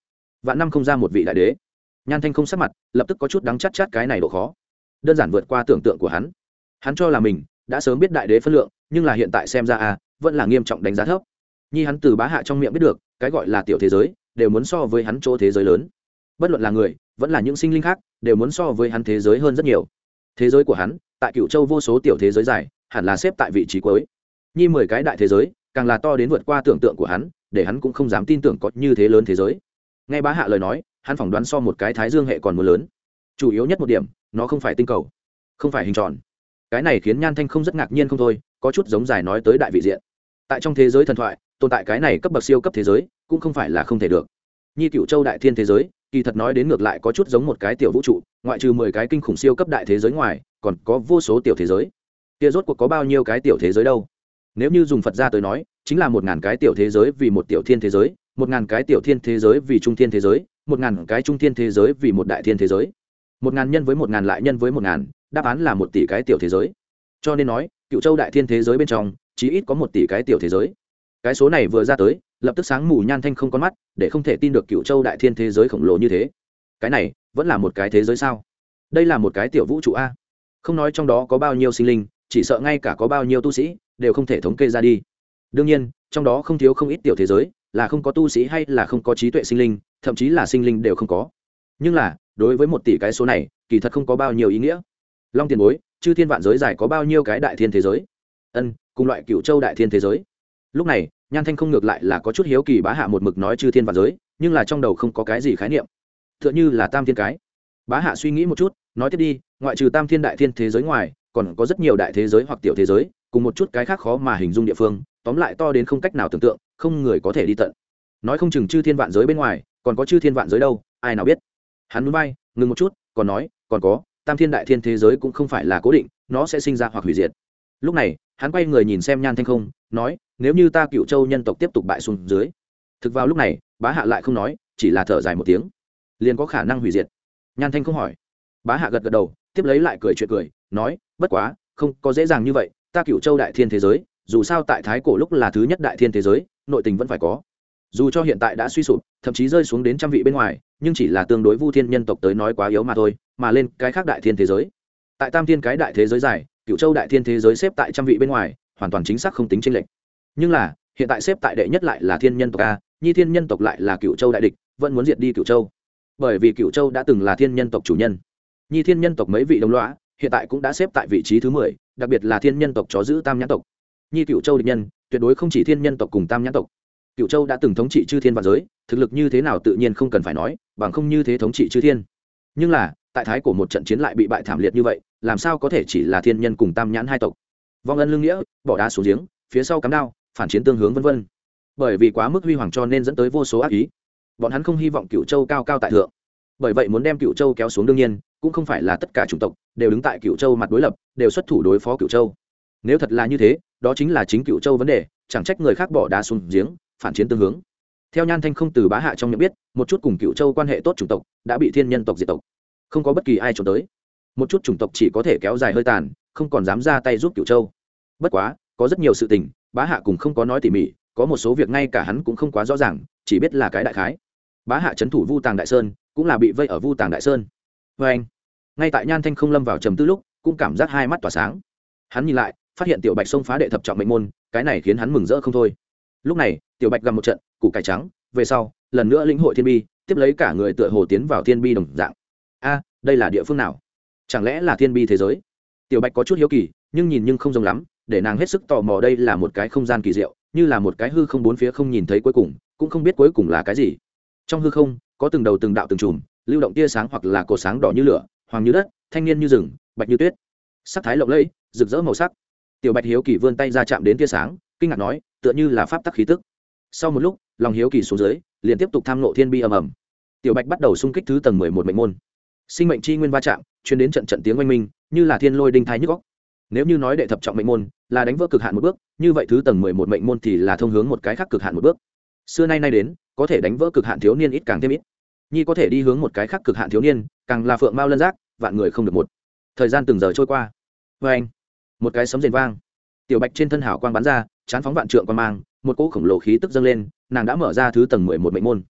Vạn năm không ra một vị đại đế. Nhan thanh không sắc mặt, lập tức có chút đắng chắt chát cái này độ khó. Đơn giản vượt qua tưởng tượng của hắn. Hắn cho là mình đã sớm biết đại đế phân lượng, nhưng là hiện tại xem ra à vẫn là nghiêm trọng đánh giá thấp. Nhi hắn từ bá hạ trong miệng biết được cái gọi là tiểu thế giới, đều muốn so với hắn chỗ thế giới lớn. Bất luận là người, vẫn là những sinh linh khác, đều muốn so với hắn thế giới hơn rất nhiều. Thế giới của hắn, tại cựu châu vô số tiểu thế giới dài, hẳn là xếp tại vị trí cuối. Nhi mười cái đại thế giới, càng là to đến vượt qua tưởng tượng của hắn, để hắn cũng không dám tin tưởng có như thế lớn thế giới. Nghe bá hạ lời nói, hắn phỏng đoán so một cái thái dương hệ còn mưa lớn. Chủ yếu nhất một điểm, nó không phải tinh cầu, không phải hình tròn. Cái này khiến nhan thanh không rất ngạc nhiên không thôi, có chút giống giải nói tới đại vị diện. Tại trong thế giới thần thoại tồn tại cái này cấp bậc siêu cấp thế giới, cũng không phải là không thể được. Nhi cựu châu đại thiên thế giới, kỳ thật nói đến ngược lại có chút giống một cái tiểu vũ trụ, ngoại trừ mười cái kinh khủng siêu cấp đại thế giới ngoài, còn có vô số tiểu thế giới. Kia rốt cuộc có bao nhiêu cái tiểu thế giới đâu? Nếu như dùng phật ra tới nói, chính là một ngàn cái tiểu thế giới vì một tiểu thiên thế giới, một ngàn cái tiểu thiên thế giới vì trung thiên thế giới, một ngàn cái trung thiên thế giới vì một đại thiên thế giới. Một ngàn nhân với một ngàn lại nhân với một ngàn, đáp án là một tỷ cái tiểu thế giới. Cho nên nói cựu châu đại thiên thế giới bên trong chỉ ít có một tỷ cái tiểu thế giới cái số này vừa ra tới, lập tức sáng mù nhan thanh không con mắt, để không thể tin được cựu châu đại thiên thế giới khổng lồ như thế. Cái này, vẫn là một cái thế giới sao? Đây là một cái tiểu vũ trụ a. Không nói trong đó có bao nhiêu sinh linh, chỉ sợ ngay cả có bao nhiêu tu sĩ, đều không thể thống kê ra đi. Đương nhiên, trong đó không thiếu không ít tiểu thế giới, là không có tu sĩ hay là không có trí tuệ sinh linh, thậm chí là sinh linh đều không có. Nhưng là, đối với một tỷ cái số này, kỳ thật không có bao nhiêu ý nghĩa. Long tiền bối, chư thiên vạn giới giải có bao nhiêu cái đại thiên thế giới? Ân, cùng loại cựu châu đại thiên thế giới lúc này, nhan thanh không ngược lại là có chút hiếu kỳ bá hạ một mực nói chư thiên và giới, nhưng là trong đầu không có cái gì khái niệm. T h ư ợ n h ư là tam thiên cái. Bá hạ suy nghĩ một chút, nói tiếp đi, ngoại trừ tam thiên đại thiên thế giới ngoài, còn có rất nhiều đại thế giới hoặc tiểu thế giới, cùng một chút cái khác khó mà hình dung địa phương, tóm lại to đến không cách nào tưởng tượng, không người có thể đi tận. Nói không chừng chư thiên vạn giới bên ngoài, còn có chư thiên vạn giới đâu, ai nào biết. Hắn núi bay ngừng một chút, còn nói, còn có, tam thiên đại thiên thế giới cũng không phải là cố định, nó sẽ sinh ra hoặc hủy diệt. Lúc này hắn quay người nhìn xem nhan thanh không, nói, nếu như ta cựu châu nhân tộc tiếp tục bại xuống dưới, thực vào lúc này, bá hạ lại không nói, chỉ là thở dài một tiếng, liền có khả năng hủy diệt. Nhan thanh không hỏi. Bá hạ gật gật đầu, tiếp lấy lại cười chuyện cười, nói, bất quá, không có dễ dàng như vậy, ta cựu châu đại thiên thế giới, dù sao tại thái cổ lúc là thứ nhất đại thiên thế giới, nội tình vẫn phải có. Dù cho hiện tại đã suy sụp, thậm chí rơi xuống đến trăm vị bên ngoài, nhưng chỉ là tương đối vu thiên nhân tộc tới nói quá yếu mà thôi, mà lên cái khác đại thiên thế giới. Tại tam thiên cái đại thế giới dài cựu châu đại thiên thế giới xếp tại trăm vị bên ngoài, hoàn toàn chính xác không tính tranh lệch. Nhưng là, hiện tại xếp tại đệ nhất lại là thiên nhân tộc a, nhi thiên nhân tộc lại là cựu châu đại địch, vẫn muốn diệt đi cựu châu. Bởi vì cựu châu đã từng là thiên nhân tộc chủ nhân. Nhi thiên nhân tộc mấy vị đồng loã hiện tại cũng đã xếp tại vị trí thứ mười, đặc biệt là thiên nhân tộc chó giữ tam nhãn tộc. Nhi cựu châu địch nhân, tuyệt đối không chỉ thiên nhân tộc cùng tam nhãn tộc. Cựu châu đã từng thống trị chư thiên và giới, thực lực như thế nào tự nhiên không cần phải nói, bằng không như thế thống trị chư thiên. Nhưng là, tại thái của một trận chiến lại bị bại thảm liệt như vậy làm sao có thể chỉ là thiên nhân cùng tam nhãn hai tộc? Vong ân lương nghĩa, bỏ đá xuống giếng, phía sau cắm đao, phản chiến tương hướng vân vân. Bởi vì quá mức huy hoàng cho nên dẫn tới vô số ác ý. Bọn hắn không hy vọng cựu châu cao cao tại thượng. Bởi vậy muốn đem cựu châu kéo xuống đương nhiên, cũng không phải là tất cả chủng tộc đều đứng tại cựu châu mặt đối lập, đều xuất thủ đối phó cựu châu. Nếu thật là như thế, đó chính là chính cựu châu vấn đề, chẳng trách người khác bỏ đá xuống giếng, phản chiến tương hướng. Theo nhan thanh không từ bá hạ trong nhận biết, một chút cùng cựu châu quan hệ tốt chủng tộc đã bị thiên nhân tộc diệt tộc. Không có bất kỳ ai trốn tới một chút chủng tộc chỉ có thể kéo dài hơi tàn, không còn dám ra tay giúp cựu châu. Bất quá, có rất nhiều sự tình, bá hạ cùng không có nói tỉ mỉ, có một số việc ngay cả hắn cũng không quá rõ ràng, chỉ biết là cái đại khái. Bá hạ c thủ vu tàng đại sơn, cũng là bị vây ở vu tàng đại sơn. Vê anh, ngay tại nhan thanh không lâm vào trầm tư lúc, cũng cảm giác hai mắt tỏa sáng. Hắn nhìn lại, phát hiện tiểu bạch xông phá đệ thập trọng mệnh môn, cái này khiến hắn mừng rỡ không thôi. Lúc này, tiểu bạch gặp một trận, củ cải trắng, về sau, lần nữa lĩnh hội thiên bi, tiếp lấy cả người tựa hồ tiến vào thiên bi đồng dạng. A, đây là địa phương nào? Chẳng lẽ là thiên bi thế giới? Tiểu bạch có chút hiếu kỳ, nhưng nhìn nhưng không giống lắm, để nàng hết sức tò mò đây là một cái không gian kỳ diệu, như là một cái hư không bốn phía không nhìn thấy cuối cùng, cũng không biết cuối cùng là cái gì. Trong hư không, có từng đầu từng đạo từng chùm, lưu động tia sáng hoặc là cột sáng đỏ như lửa, hoàng như đất, thanh niên như rừng, bạch như tuyết. Sắc thái lộng lẫy, rực rỡ màu sắc. Tiểu bạch hiếu kỳ vươn tay ra chạm đến tia sáng, kinh ngạc nói, tựa như là pháp tắc khí tức. Sau một lúc, lòng hiếu kỳ xuống dưới, liền tiếp tục tham nộ thiên bi ầm ầm. Tiểu bạch bắt đầu xung kích thứ tầng mười một mệnh môn sinh mệnh chi nguyên va chạm chuyến đến trận trận tiếng oanh minh, như là thiên lôi đinh thái nhức góc nếu như nói đệ thập trọng mệnh môn là đánh vỡ cực hạn một bước, như vậy thứ tầng mười một mệnh môn thì là thông hướng một cái khác cực hạn một bước. Xưa nay nay đến, có thể đánh vỡ cực hạn thiếu niên ít càng thêm ít. Nhi có thể đi hướng một cái khác cực hạn thiếu niên, càng là phượng mao lân giác, vạn người không được một. Thời gian từng giờ trôi qua. Vê anh, một cái sấm rền vang. Tiểu bạch trên thân hảo quang bắn ra, chán phóng vạn trượng qua mang, một cỗ khổng lồ khí tức dâng lên, nàng đã mở ra thứ tầng mười một mệnh môn.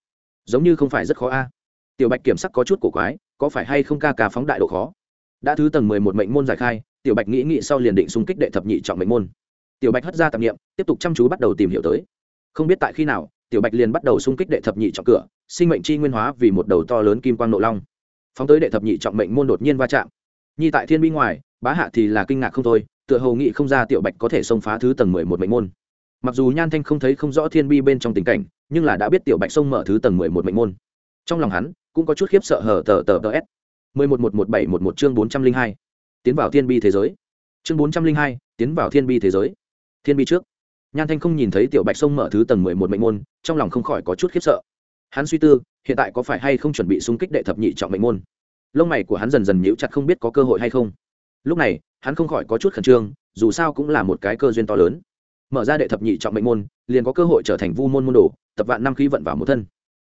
Giống như không phải rất khó a. Tiểu bạch kiểm sắc có chút cổ quái có phải hay không ca ca phóng đại độ khó? Đã thứ tầng mười một mệnh môn giải khai, tiểu bạch nghĩ nghĩ sau liền định xung kích đệ thập nhị trọng mệnh môn. Tiểu bạch hất ra tạp nghiệm tiếp tục chăm chú bắt đầu tìm hiểu tới. Không biết tại khi nào, tiểu bạch liền bắt đầu xung kích đệ thập nhị trọng cửa, sinh mệnh chi nguyên hóa vì một đầu to lớn kim quang nộ long. Phóng tới đệ thập nhị trọng mệnh môn đột nhiên va chạm. Nhi tại thiên bi ngoài, bá hạ thì là kinh ngạc không thôi, tựa hồ nghị không ra tiểu bạch có thể xông phá thứ tầng mười một mệnh môn. Mặc dù nhan thanh không thấy không rõ thiên bi bên trong tình cảnh, nhưng là đã biết tiểu bạch xông mở thứ tầng mười một mệnh môn. Trong lòng hắn cũng có chút khiếp sợ hở tờ tờ tờ s. mười một một một bảy một một chương bốn trăm linh hai. Tiến vào thiên bi thế giới. Chương bốn trăm linh hai, tiến vào thiên bi thế giới. Thiên bi trước. Nhan thanh không nhìn thấy tiểu bạch sông mở thứ tầng mười một mệnh môn, trong lòng không khỏi có chút khiếp sợ. Hắn suy tư, hiện tại có phải hay không chuẩn bị xung kích đệ thập nhị trọng mệnh môn? Lông mày của hắn dần dần nhíu chặt không biết có cơ hội hay không. Lúc này, hắn không khỏi có chút khẩn trương, dù sao cũng là một cái cơ duyên to lớn. Mở ra đệ thập nhị trọng mệnh môn, liền có cơ hội trở thành vu môn môn đồ, tập vạn năm khí vận vào một thân.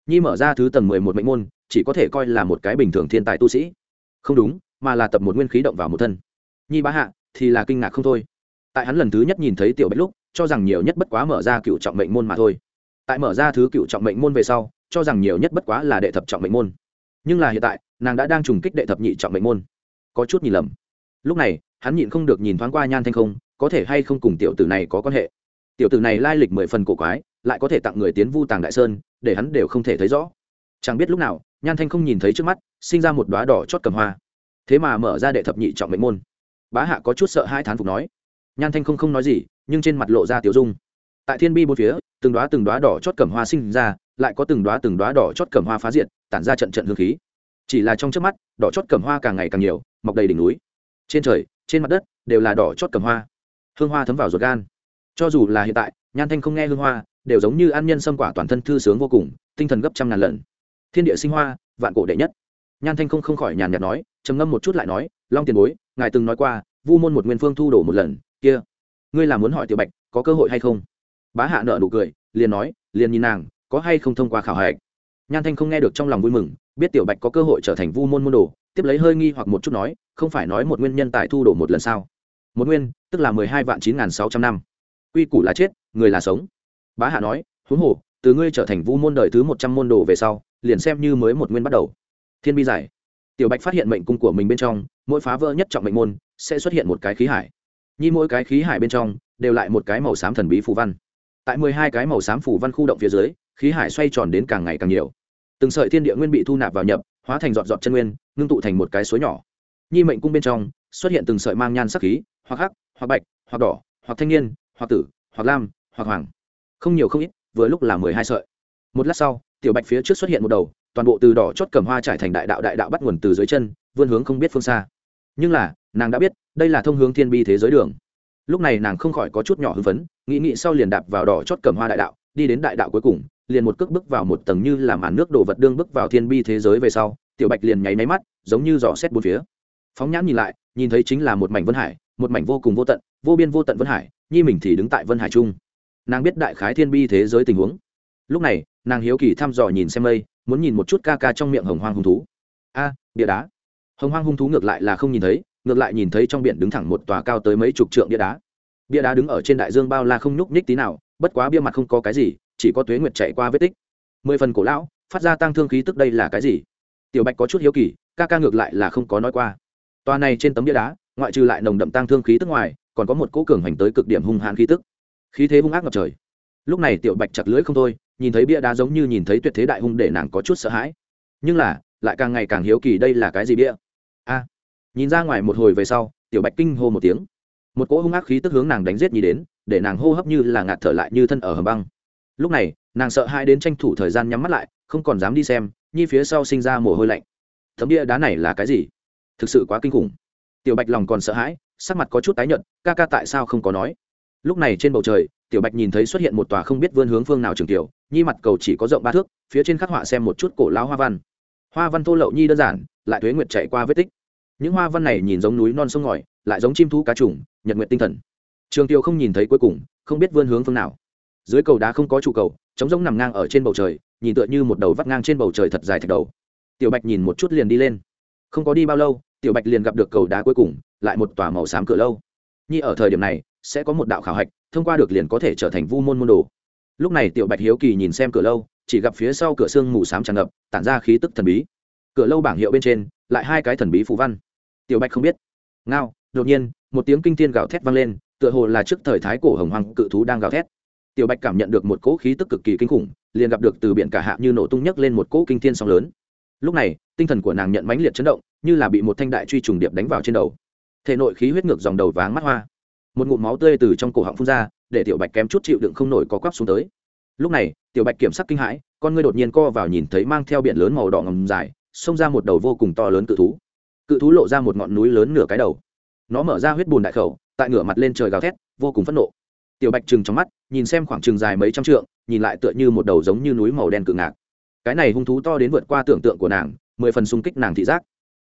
Nhi mở ra thứ tầng mười một mệnh môn chỉ có thể coi là một cái bình thường thiên tài tu sĩ. Không đúng, mà là tập một nguyên khí động vào một thân. Nhi bá hạ thì là kinh ngạc không thôi. Tại hắn lần thứ nhất nhìn thấy tiểu bạch lúc, cho rằng nhiều nhất bất quá mở ra cựu trọng mệnh môn mà thôi. Tại mở ra thứ cựu trọng mệnh môn về sau, cho rằng nhiều nhất bất quá là đệ thập trọng mệnh môn. Nhưng là hiện tại, nàng đã đang trùng kích đệ thập nhị trọng mệnh môn. Có chút nhìn lầm. Lúc này, hắn nhịn không được nhìn thoáng qua nhan thanh không, có thể hay không cùng tiểu tử này có quan hệ. Tiểu tử này lai lịch mười phần cổ quái, lại có thể tặng người tiến vu tàng đại sơn, để hắn đều không thể thấy rõ. Chẳng biết lúc nào nhan thanh không nhìn thấy trước mắt, sinh ra một đoá đỏ chót cầm hoa. Thế mà mở ra đệ thập nhị trọng mệnh môn. Bá hạ có chút sợ hai thán phục nói. Nhan thanh không không nói gì, nhưng trên mặt lộ ra tiểu dung. Tại thiên bi bốn phía, từng đoá từng đoá đỏ chót cầm hoa sinh ra, lại có từng đoá từng đoá đỏ chót cầm hoa phá diện tản ra trận trận hương khí. Chỉ là trong trước mắt, đỏ chót cầm hoa càng ngày càng nhiều, mọc đầy đỉnh núi. Trên trời, trên mặt đất, đều là đỏ chót cầm hoa. Hương hoa thấm vào ruột gan. Cho dù là hiện tại, nhan thanh không nghe hương hoa, đều giống như ăn nhân xâm quả toàn thân thư sướng vô cùng, tinh thần gấp trăm ngàn lần thiên địa sinh hoa, vạn cổ đệ nhất. Nhan thanh không không khỏi nhàn nhạt nói, trầm ngâm một chút lại nói, long tiền bối, ngài từng nói qua, vu môn một nguyên phương thu đổ một lần, kia, ngươi là muốn hỏi tiểu bạch, có cơ hội hay không? Bá hạ nợ nụ cười, liền nói, liền nhìn nàng, có hay không thông qua khảo hạch? Nhan thanh không nghe được trong lòng vui mừng, biết tiểu bạch có cơ hội trở thành vu môn môn đồ, tiếp lấy hơi nghi hoặc một chút nói, không phải nói một nguyên nhân tại thu đổ một lần sao? Một nguyên, tức là mười hai vạn chín n g h n sáu trăm năm. Quy củ là chết, người là sống. Bá hạ nói, huống hồ, từ ngươi trở thành vu môn đời thứ một trăm môn đồ về sau liền xem như mới một nguyên bắt đầu. Thiên bi giải. Tiểu bạch phát hiện mệnh cung của mình bên trong, mỗi phá vỡ nhất trọng mệnh môn, sẽ xuất hiện một cái khí hải. Nhi mỗi cái khí hải bên trong, đều lại một cái màu xám thần bí phù văn. Tại mười hai cái màu xám phù văn khu động phía dưới, khí hải xoay tròn đến càng ngày càng nhiều. Từng sợi thiên địa nguyên bị thu nạp vào nhập, hóa thành giọt giọt chân nguyên, ngưng tụ thành một cái suối nhỏ. Nhi mệnh cung bên trong, xuất hiện từng sợi mang nhan sắc khí, hoặc hắc, hoặc bạch, hoặc đỏ, hoặc thanh niên, hoặc tử, hoặc lam, hoặc hoàng. Không nhiều không ít, vừa lúc là mười hai sợi. Một lát sau tiểu bạch phía trước xuất hiện một đầu, toàn bộ từ đỏ chót cầm hoa trải thành đại đạo đại đạo bắt nguồn từ dưới chân, vươn hướng không biết phương xa. Nhưng là, nàng đã biết, đây là thông hướng thiên bi thế giới đường. Lúc này nàng không khỏi có chút nhỏ hưng phấn, nghĩ nghĩ sau liền đạp vào đỏ chót cầm hoa đại đạo, đi đến đại đạo cuối cùng, liền một cước bước vào một tầng như làm màn nước đổ vật đương bước vào thiên bi thế giới về sau, tiểu bạch liền nháy máy mắt, giống như dò xét bốn phía. Phóng nhãn nhìn lại, nhìn thấy chính là một mảnh vân hải, một mảnh vô cùng vô tận, vô biên vô tận vân hải, nhi mình thì đứng tại vân hải trung. Nàng biết đại khái thiên bi thế giới tình huống lúc này nàng hiếu kỳ thăm dò nhìn xem mây muốn nhìn một chút ca ca trong miệng hồng hoang hung thú. A à, bia đá. Hồng hoang hung thú ngược lại là không nhìn thấy ngược lại nhìn thấy trong biển đứng thẳng một tòa cao tới mấy chục trượng bia đá. Bia đá đứng ở trên đại dương bao la không nhúc nhích tí nào bất quá bia mặt không có cái gì chỉ có tuế nguyệt chạy qua vết tích. Mười phần cổ lão phát ra tăng thương khí tức đây là cái gì? Tiểu bạch có chút hiếu kỳ ca ca ngược lại là không có nói qua. Tòa này trên tấm bia đá ngoại trừ lại nồng đậm tăng thương khí tức ngoài còn có một cỗ cường hành tới cực điểm hung hãn khí tức. Khí thế hung ác ngập trời. Lúc này tiểu bạch chặt lưỡi không thôi nhìn thấy bia đá giống như nhìn thấy tuyệt thế đại hung để nàng có chút sợ hãi. Nhưng là, lại càng ngày càng hiếu kỳ đây là cái gì bia? A. Nhìn ra ngoài một hồi về sau, tiểu bạch kinh hô một tiếng. Một cỗ hung ác khí tức hướng nàng đánh giết nhì đến, để nàng hô hấp như là ngạt thở lại như thân ở hầm băng. Lúc này, nàng sợ hai đến tranh thủ thời gian nhắm mắt lại, không còn dám đi xem, nhi phía sau sinh ra mồ hôi lạnh. Thấm bia đá này là cái gì? Thực sự quá kinh khủng. Tiểu bạch lòng còn sợ hãi, sắc mặt có chút tái nhợt, ca ca tại sao không có nói? Lúc này trên bầu trời, tiểu bạch nhìn thấy xuất hiện một tòa không biết vươn hướng phương nào trường tiểu nhi mặt cầu chỉ có rộng ba thước, phía trên khắc họa xem một chút cổ lão hoa văn. Hoa văn thô lậu nhi đơn giản, lại thuế nguyệt chạy qua vết tích. Những hoa văn này nhìn giống núi non sông ngòi, lại giống chim thú cá trùng, nhật nguyện tinh thần. Trường tiêu không nhìn thấy cuối cùng, không biết vươn hướng phương nào. Dưới cầu đá không có trụ cầu, trống giống nằm ngang ở trên bầu trời, nhìn tựa như một đầu vắt ngang trên bầu trời thật dài thật đầu. Tiểu bạch nhìn một chút liền đi lên. Không có đi bao lâu, tiểu bạch liền gặp được cầu đá cuối cùng, lại một tòa màu xám cửa lâu. Nhi ở thời điểm này, sẽ có một đạo khảo hạch, thông qua được liền có thể trở thành vu môn môn đồ lúc này tiểu bạch hiếu kỳ nhìn xem cửa lâu, chỉ gặp phía sau cửa xương mù xám tràn ngập, tản ra khí tức thần bí. Cửa lâu bảng hiệu bên trên, lại hai cái thần bí phú văn. Tiểu bạch không biết. Ngao, đột nhiên, một tiếng kinh thiên gào thét vang lên, tựa hồ là trước thời thái cổ hồng hoàng cự thú đang gào thét. Tiểu bạch cảm nhận được một cỗ khí tức cực kỳ kinh khủng, liền gặp được từ biển cả hạ như nổ tung nhấc lên một cỗ kinh thiên sóng lớn. Lúc này, tinh thần của nàng nhận mãnh liệt chấn động, như là bị một thanh đại truy trùng điệp đánh vào trên đầu. Thể nội khí huyết ngược dòng đầu váng mắt hoa. Một ngụm máu tươi từ trong cổ họng phun ra để tiểu bạch kém chút chịu đựng không nổi có quắp xuống tới. Lúc này, tiểu bạch kiểm sắc kinh hãi, con ngươi đột nhiên co vào nhìn thấy mang theo biển lớn màu đỏ ngầm dài, xông ra một đầu vô cùng to lớn cự thú. Cự thú lộ ra một ngọn núi lớn nửa cái đầu. Nó mở ra huyết bùn đại khẩu, tại ngửa mặt lên trời gào thét, vô cùng phẫn nộ. Tiểu bạch trừng trong mắt, nhìn xem khoảng trừng dài mấy trăm trượng, nhìn lại tựa như một đầu giống như núi màu đen cự ngạc. Cái này hung thú to đến vượt qua tưởng tượng của nàng, mười phần xung kích nàng thị giác.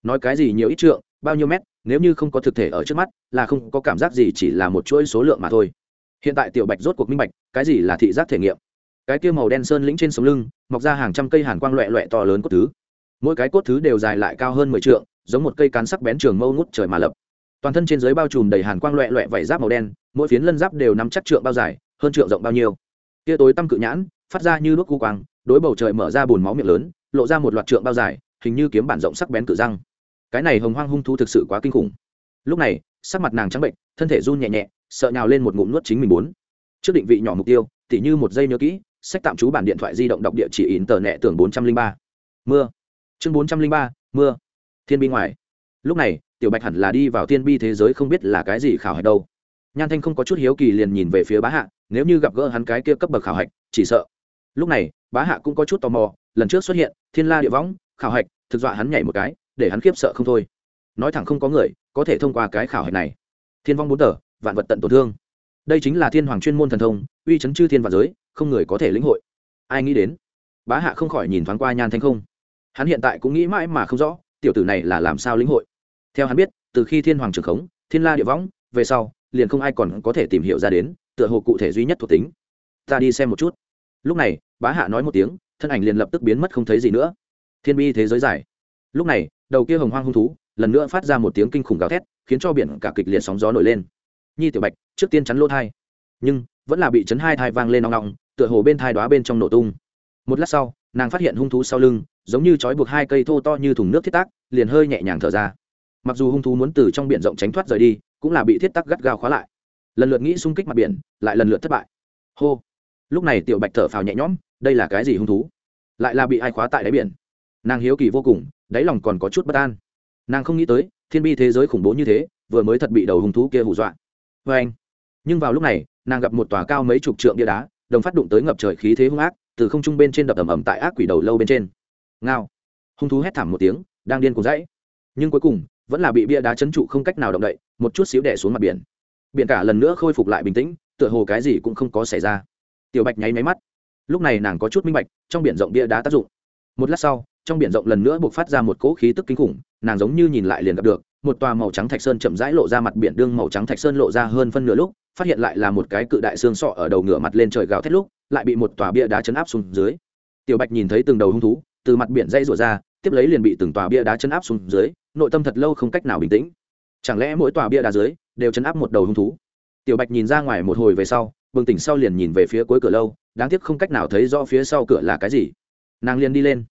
Nói cái gì nhiều ít trượng, bao nhiêu mét, nếu như không có thực thể ở trước mắt, là không có cảm giác gì chỉ là một chuỗi số lượng mà thôi hiện tại tiểu bạch rốt cuộc minh bạch, cái gì là thị giác thể nghiệm? Cái kia màu đen sơn lĩnh trên sống lưng, mọc ra hàng trăm cây hàn quang loẹ loẹ to lớn cốt thứ. Mỗi cái cốt thứ đều dài lại cao hơn mười trượng, giống một cây cán sắc bén trường mâu ngút trời mà lập. Toàn thân trên dưới bao trùm đầy hàn quang loẹ loẹ vảy giáp màu đen, mỗi phiến lân giáp đều nắm chắc trượng bao dài, hơn trượng rộng bao nhiêu. Tia tối tăm cự nhãn, phát ra như đuốc cu quang, đối bầu trời mở ra bùn máu miệng lớn, lộ ra một loạt trượng bao dài, hình như kiếm bản rộng sắc bén cự răng. Cái này hồng hoang hung thú thực sự quá kinh khủng. Lúc này, sắc mặt nàng trắng bệnh, thân thể run nhẹ nhẹ sợ nhào lên một ngụm nuốt chính mình muốn trước định vị nhỏ mục tiêu, tỉ như một giây nhớ kỹ, sách tạm trú bản điện thoại di động đọc địa chỉ in tờ nẹ tưởng bốn trăm linh ba. Mưa. Chương bốn trăm linh ba, mưa. Thiên bi ngoài. Lúc này, tiểu bạch hẳn là đi vào thiên bi thế giới không biết là cái gì khảo hạch đâu. Nhan thanh không có chút hiếu kỳ liền nhìn về phía bá hạ, nếu như gặp gỡ hắn cái kia cấp bậc khảo hạch, chỉ sợ. Lúc này, bá hạ cũng có chút tò mò, lần trước xuất hiện, thiên la địa võng, khảo hạch, thực dọa hắn nhảy một cái, để hắn khiếp sợ không thôi. Nói thẳng không có người có thể thông qua cái khảo hạch này. Thiên vong bốn tờ vạn vật tận tổn thương. Đây chính là thiên hoàng chuyên môn thần thông, uy chấn chư thiên và giới, không người có thể lĩnh hội. Ai nghĩ đến? Bá hạ không khỏi nhìn thoáng qua nhan thanh không. Hắn hiện tại cũng nghĩ mãi mà không rõ, tiểu tử này là làm sao lĩnh hội. Theo hắn biết, từ khi thiên hoàng trường khống, thiên la địa võng, về sau, liền không ai còn có thể tìm hiểu ra đến, tựa hồ cụ thể duy nhất thuộc tính. Ta đi xem một chút. Lúc này, bá hạ nói một tiếng, thân ảnh liền lập tức biến mất không thấy gì nữa. Thiên bi thế giới dài. Lúc này, đầu kia hồng hoang hung thú, lần nữa phát ra một tiếng kinh khủng gào thét, khiến cho biển cả kịch liệt sóng gió nổi lên nhi tiểu bạch, trước tiên chắn lỗ thai. Nhưng, vẫn là bị chấn hai thai vang lên nong nong, tựa hồ bên thai đoá bên trong nổ tung. Một lát sau, nàng phát hiện hung thú sau lưng, giống như trói buộc hai cây thô to như thùng nước thiết tác, liền hơi nhẹ nhàng thở ra. Mặc dù hung thú muốn từ trong biển rộng tránh thoát rời đi, cũng là bị thiết tắc gắt gao khóa lại. Lần lượt nghĩ xung kích mặt biển, lại lần lượt thất bại. Hô! Lúc này tiểu bạch thở phào nhẹ nhõm, đây là cái gì hung thú? Lại là bị ai khóa tại đáy biển? Nàng hiếu kỳ vô cùng, đáy lòng còn có chút bất an. Nàng không nghĩ tới, thiên bi thế giới khủng bố như thế, vừa mới thật bị đầu hung thú kia hù dọa vê anh. Nhưng vào lúc này, nàng gặp một tòa cao mấy chục trượng bia đá, đồng phát đụng tới ngập trời khí thế hung ác, từ không trung bên trên đập ầm ầm tại ác quỷ đầu lâu bên trên. Ngao. Hung thú hét thảm một tiếng, đang điên cuồng dãy. Nhưng cuối cùng, vẫn là bị bia đá chấn trụ không cách nào động đậy, một chút xíu đẻ xuống mặt biển. Biển cả lần nữa khôi phục lại bình tĩnh, tựa hồ cái gì cũng không có xảy ra. Tiểu bạch nháy máy mắt. Lúc này nàng có chút minh bạch, trong biển rộng bia đá tác dụng. Một lát sau, trong biển rộng lần nữa buộc phát ra một cỗ khí tức kinh khủng, nàng giống như nhìn lại liền gặp được một tòa màu trắng thạch sơn chậm rãi lộ ra mặt biển đương màu trắng thạch sơn lộ ra hơn phân nửa lúc, phát hiện lại là một cái cự đại xương sọ ở đầu ngửa mặt lên trời gào thét lúc, lại bị một tòa bia đá chấn áp xuống dưới. Tiểu bạch nhìn thấy từng đầu hung thú, từ mặt biển dây rủa ra, tiếp lấy liền bị từng tòa bia đá chấn áp xuống dưới, nội tâm thật lâu không cách nào bình tĩnh. Chẳng lẽ mỗi tòa bia đá dưới đều chấn áp một đầu hung thú? Tiểu bạch nhìn ra ngoài một hồi về sau, bừng tỉnh sau liền nhìn về phía cuối cửa lâu, đáng tiếc không cách nào thấy rõ phía sau cửa là cái gì. Nàng liền đi lên.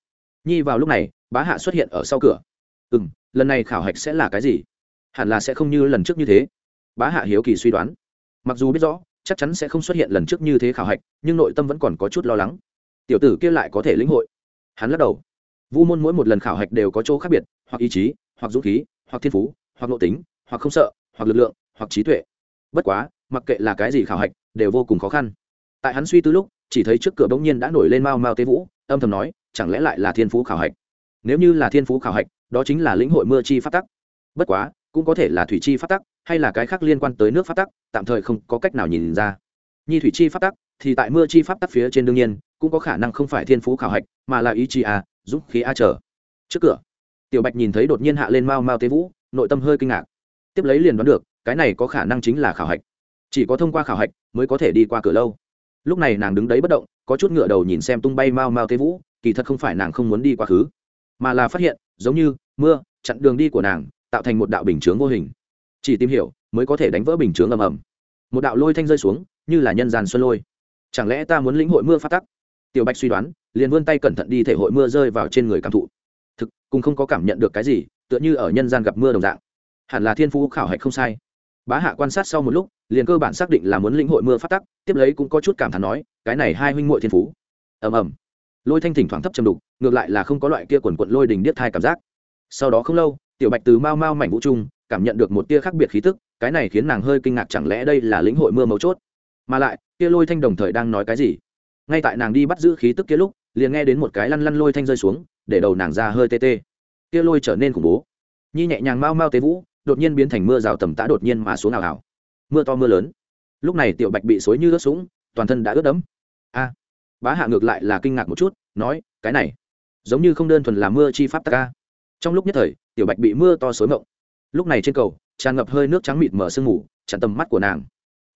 Nhi vào lúc này, bá hạ xuất hiện ở sau cửa. Ừ m lần này khảo hạch sẽ là cái gì? Hẳn là sẽ không như lần trước như thế. Bá hạ hiếu kỳ suy đoán. Mặc dù biết rõ, chắc chắn sẽ không xuất hiện lần trước như thế khảo hạch, nhưng nội tâm vẫn còn có chút lo lắng. Tiểu tử kia lại có thể lĩnh hội. Hắn lắc đầu. Vu môn mỗi một lần khảo hạch đều có chỗ khác biệt, hoặc ý chí, hoặc dũng khí, hoặc thiên phú, hoặc nội tính, hoặc không sợ, hoặc lực lượng, hoặc trí tuệ. Bất quá, mặc kệ là cái gì khảo hạch, đều vô cùng khó khăn. Tại hắn suy tư lúc, chỉ thấy trước cửa bỗng nhiên đã nổi lên mau mau tế vũ, âm thầm nói, chẳng lẽ lại là thiên phú khảo hạch? Nếu như là thiên phú khảo hạch đó chính là lĩnh hội mưa chi phát tắc. Bất quá, cũng có thể là thủy chi phát tắc, hay là cái khác liên quan tới nước phát tắc, tạm thời không có cách nào nhìn ra. Nhi thủy chi phát tắc thì tại mưa chi pháp tắc phía trên đương nhiên, cũng có khả năng không phải thiên phú khảo hạch, mà là ý chí a giúp khí a trở. Trước cửa, tiểu bạch nhìn thấy đột nhiên hạ lên mau mau tế vũ, nội tâm hơi kinh ngạc. Tiếp lấy liền đoán được, cái này có khả năng chính là khảo hạch. Chỉ có thông qua khảo hạch mới có thể đi qua cửa lâu. Lúc này nàng đứng đấy bất động, có chút ngựa đầu nhìn xem tung bay mau mau tế vũ, kỳ thật không phải nàng không muốn đi quá khứ mà là phát hiện, giống như mưa, chặn đường đi của nàng, tạo thành một đạo bình chướng vô hình. Chỉ tìm hiểu, mới có thể đánh vỡ bình chướng ầm ầm. Một đạo lôi thanh rơi xuống, như là nhân gian xuân lôi. Chẳng lẽ ta muốn lĩnh hội mưa phát tắc? Tiểu bạch suy đoán, liền vươn tay cẩn thận đi thể hội mưa rơi vào trên người cảm thụ. Thực, cùng không có cảm nhận được cái gì, tựa như ở nhân gian gặp mưa đồng dạng. Hẳn là thiên phú khảo hạch không sai. Bá hạ quan sát sau một lúc, liền cơ bản xác định là muốn lĩnh hội mưa phát tắc, tiếp lấy cũng có chút cảm thán nói, cái này hai huynh muội thiên phú. Ầm ầm. Lôi thanh thỉnh thoảng thấp chầm đục ngược lại là không có loại kia quần quận lôi đình điếc thai cảm giác. Sau đó không lâu, tiểu bạch từ mau mau mảnh vũ trung, cảm nhận được một tia khác biệt khí tức, cái này khiến nàng hơi kinh ngạc chẳng lẽ đây là lĩnh hội mưa mấu chốt. Mà lại, kia lôi thanh đồng thời đang nói cái gì? Ngay tại nàng đi bắt giữ khí tức kia lúc, liền nghe đến một cái lăn lăn lôi thanh rơi xuống, để đầu nàng ra hơi tê tê. Kia lôi trở nên khủng bố. Nhi nhẹ nhàng mau mau tế vũ, đột nhiên biến thành mưa rào tầm tã đột nhiên mà xuống nào hảo mưa to mưa lớn. Lúc này tiểu bạch bị xối như ướt sũng, toàn thân đã ướt đẫm. A! Bá hạ ngược lại là kinh ngạc một chút, nói, cái này giống như không đơn thuần là mưa chi pháp tắc ca. Trong lúc nhất thời, tiểu bạch bị mưa to xối mộng. Lúc này trên cầu, tràn ngập hơi nước trắng mịt mở sương mù, chặn tầm mắt của nàng.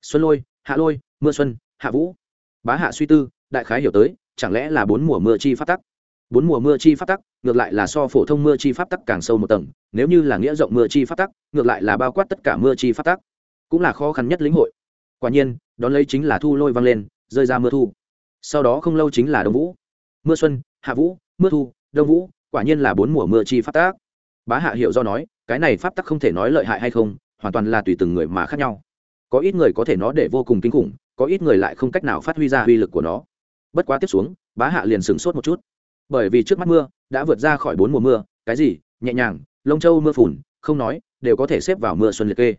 Xuân lôi, hạ lôi, mưa xuân, hạ vũ. Bá hạ suy tư, đại khái hiểu tới, chẳng lẽ là bốn mùa mưa chi pháp tắc? Bốn mùa mưa chi pháp tắc, ngược lại là so phổ thông mưa chi pháp tắc càng sâu một tầng, nếu như là nghĩa rộng mưa chi pháp tắc, ngược lại là bao quát tất cả mưa chi pháp tắc, cũng là khó khăn nhất lĩnh hội. Quả nhiên, đón lấy chính là thu lôi văng lên, rơi ra mưa thu. Sau đó không lâu chính là đông vũ. Mưa xuân, hạ vũ mưa thu, đông vũ, quả nhiên là bốn mùa mưa chi phát tác. bá hạ hiệu do nói, cái này pháp tắc không thể nói lợi hại hay không, hoàn toàn là tùy từng người mà khác nhau. Có ít người có thể nó để vô cùng kinh khủng, có ít người lại không cách nào phát huy ra uy lực của nó. Bất quá tiếp xuống, bá hạ liền sửng sốt một chút. Bởi vì trước mắt mưa, đã vượt ra khỏi bốn mùa mưa, cái gì, nhẹ nhàng, lông châu mưa phùn, không nói, đều có thể xếp vào mưa xuân liệt kê.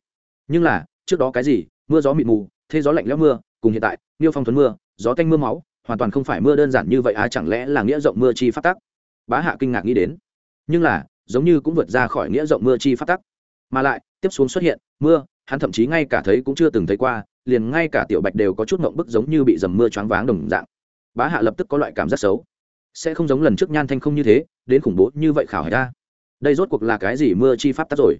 Nhưng là, trước đó cái gì, mưa gió mịt mù, thế gió lạnh lẽo mưa, cùng hiện tại, niêu phong thuấn mưa, gió tanh mưa máu hoàn toàn không phải mưa đơn giản như vậy, á, chẳng lẽ là nghĩa rộng mưa chi phát tắc? Bá hạ kinh ngạc nghĩ đến. Nhưng là, giống như cũng vượt ra khỏi nghĩa rộng mưa chi phát tắc. Mà lại, tiếp xuống xuất hiện, mưa, hắn thậm chí ngay cả thấy cũng chưa từng thấy qua, liền ngay cả tiểu bạch đều có chút mộng bức giống như bị dầm mưa choáng váng đồng dạng. Bá hạ lập tức có loại cảm giác xấu. Sẽ không giống lần trước nhan thanh không như thế, đến khủng bố như vậy khảo hải ta đây rốt cuộc là cái gì mưa chi pháp tắc rồi?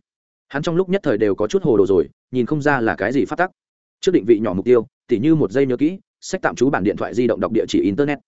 Hắn trong lúc nhất thời đều có chút hồ đồ rồi, nhìn không ra là cái gì pháp tắc. Trước định vị nhỏ mục tiêu, tỉ như một giây nhớ kỹ sách tạm trú bản điện thoại di động đọc địa chỉ internet.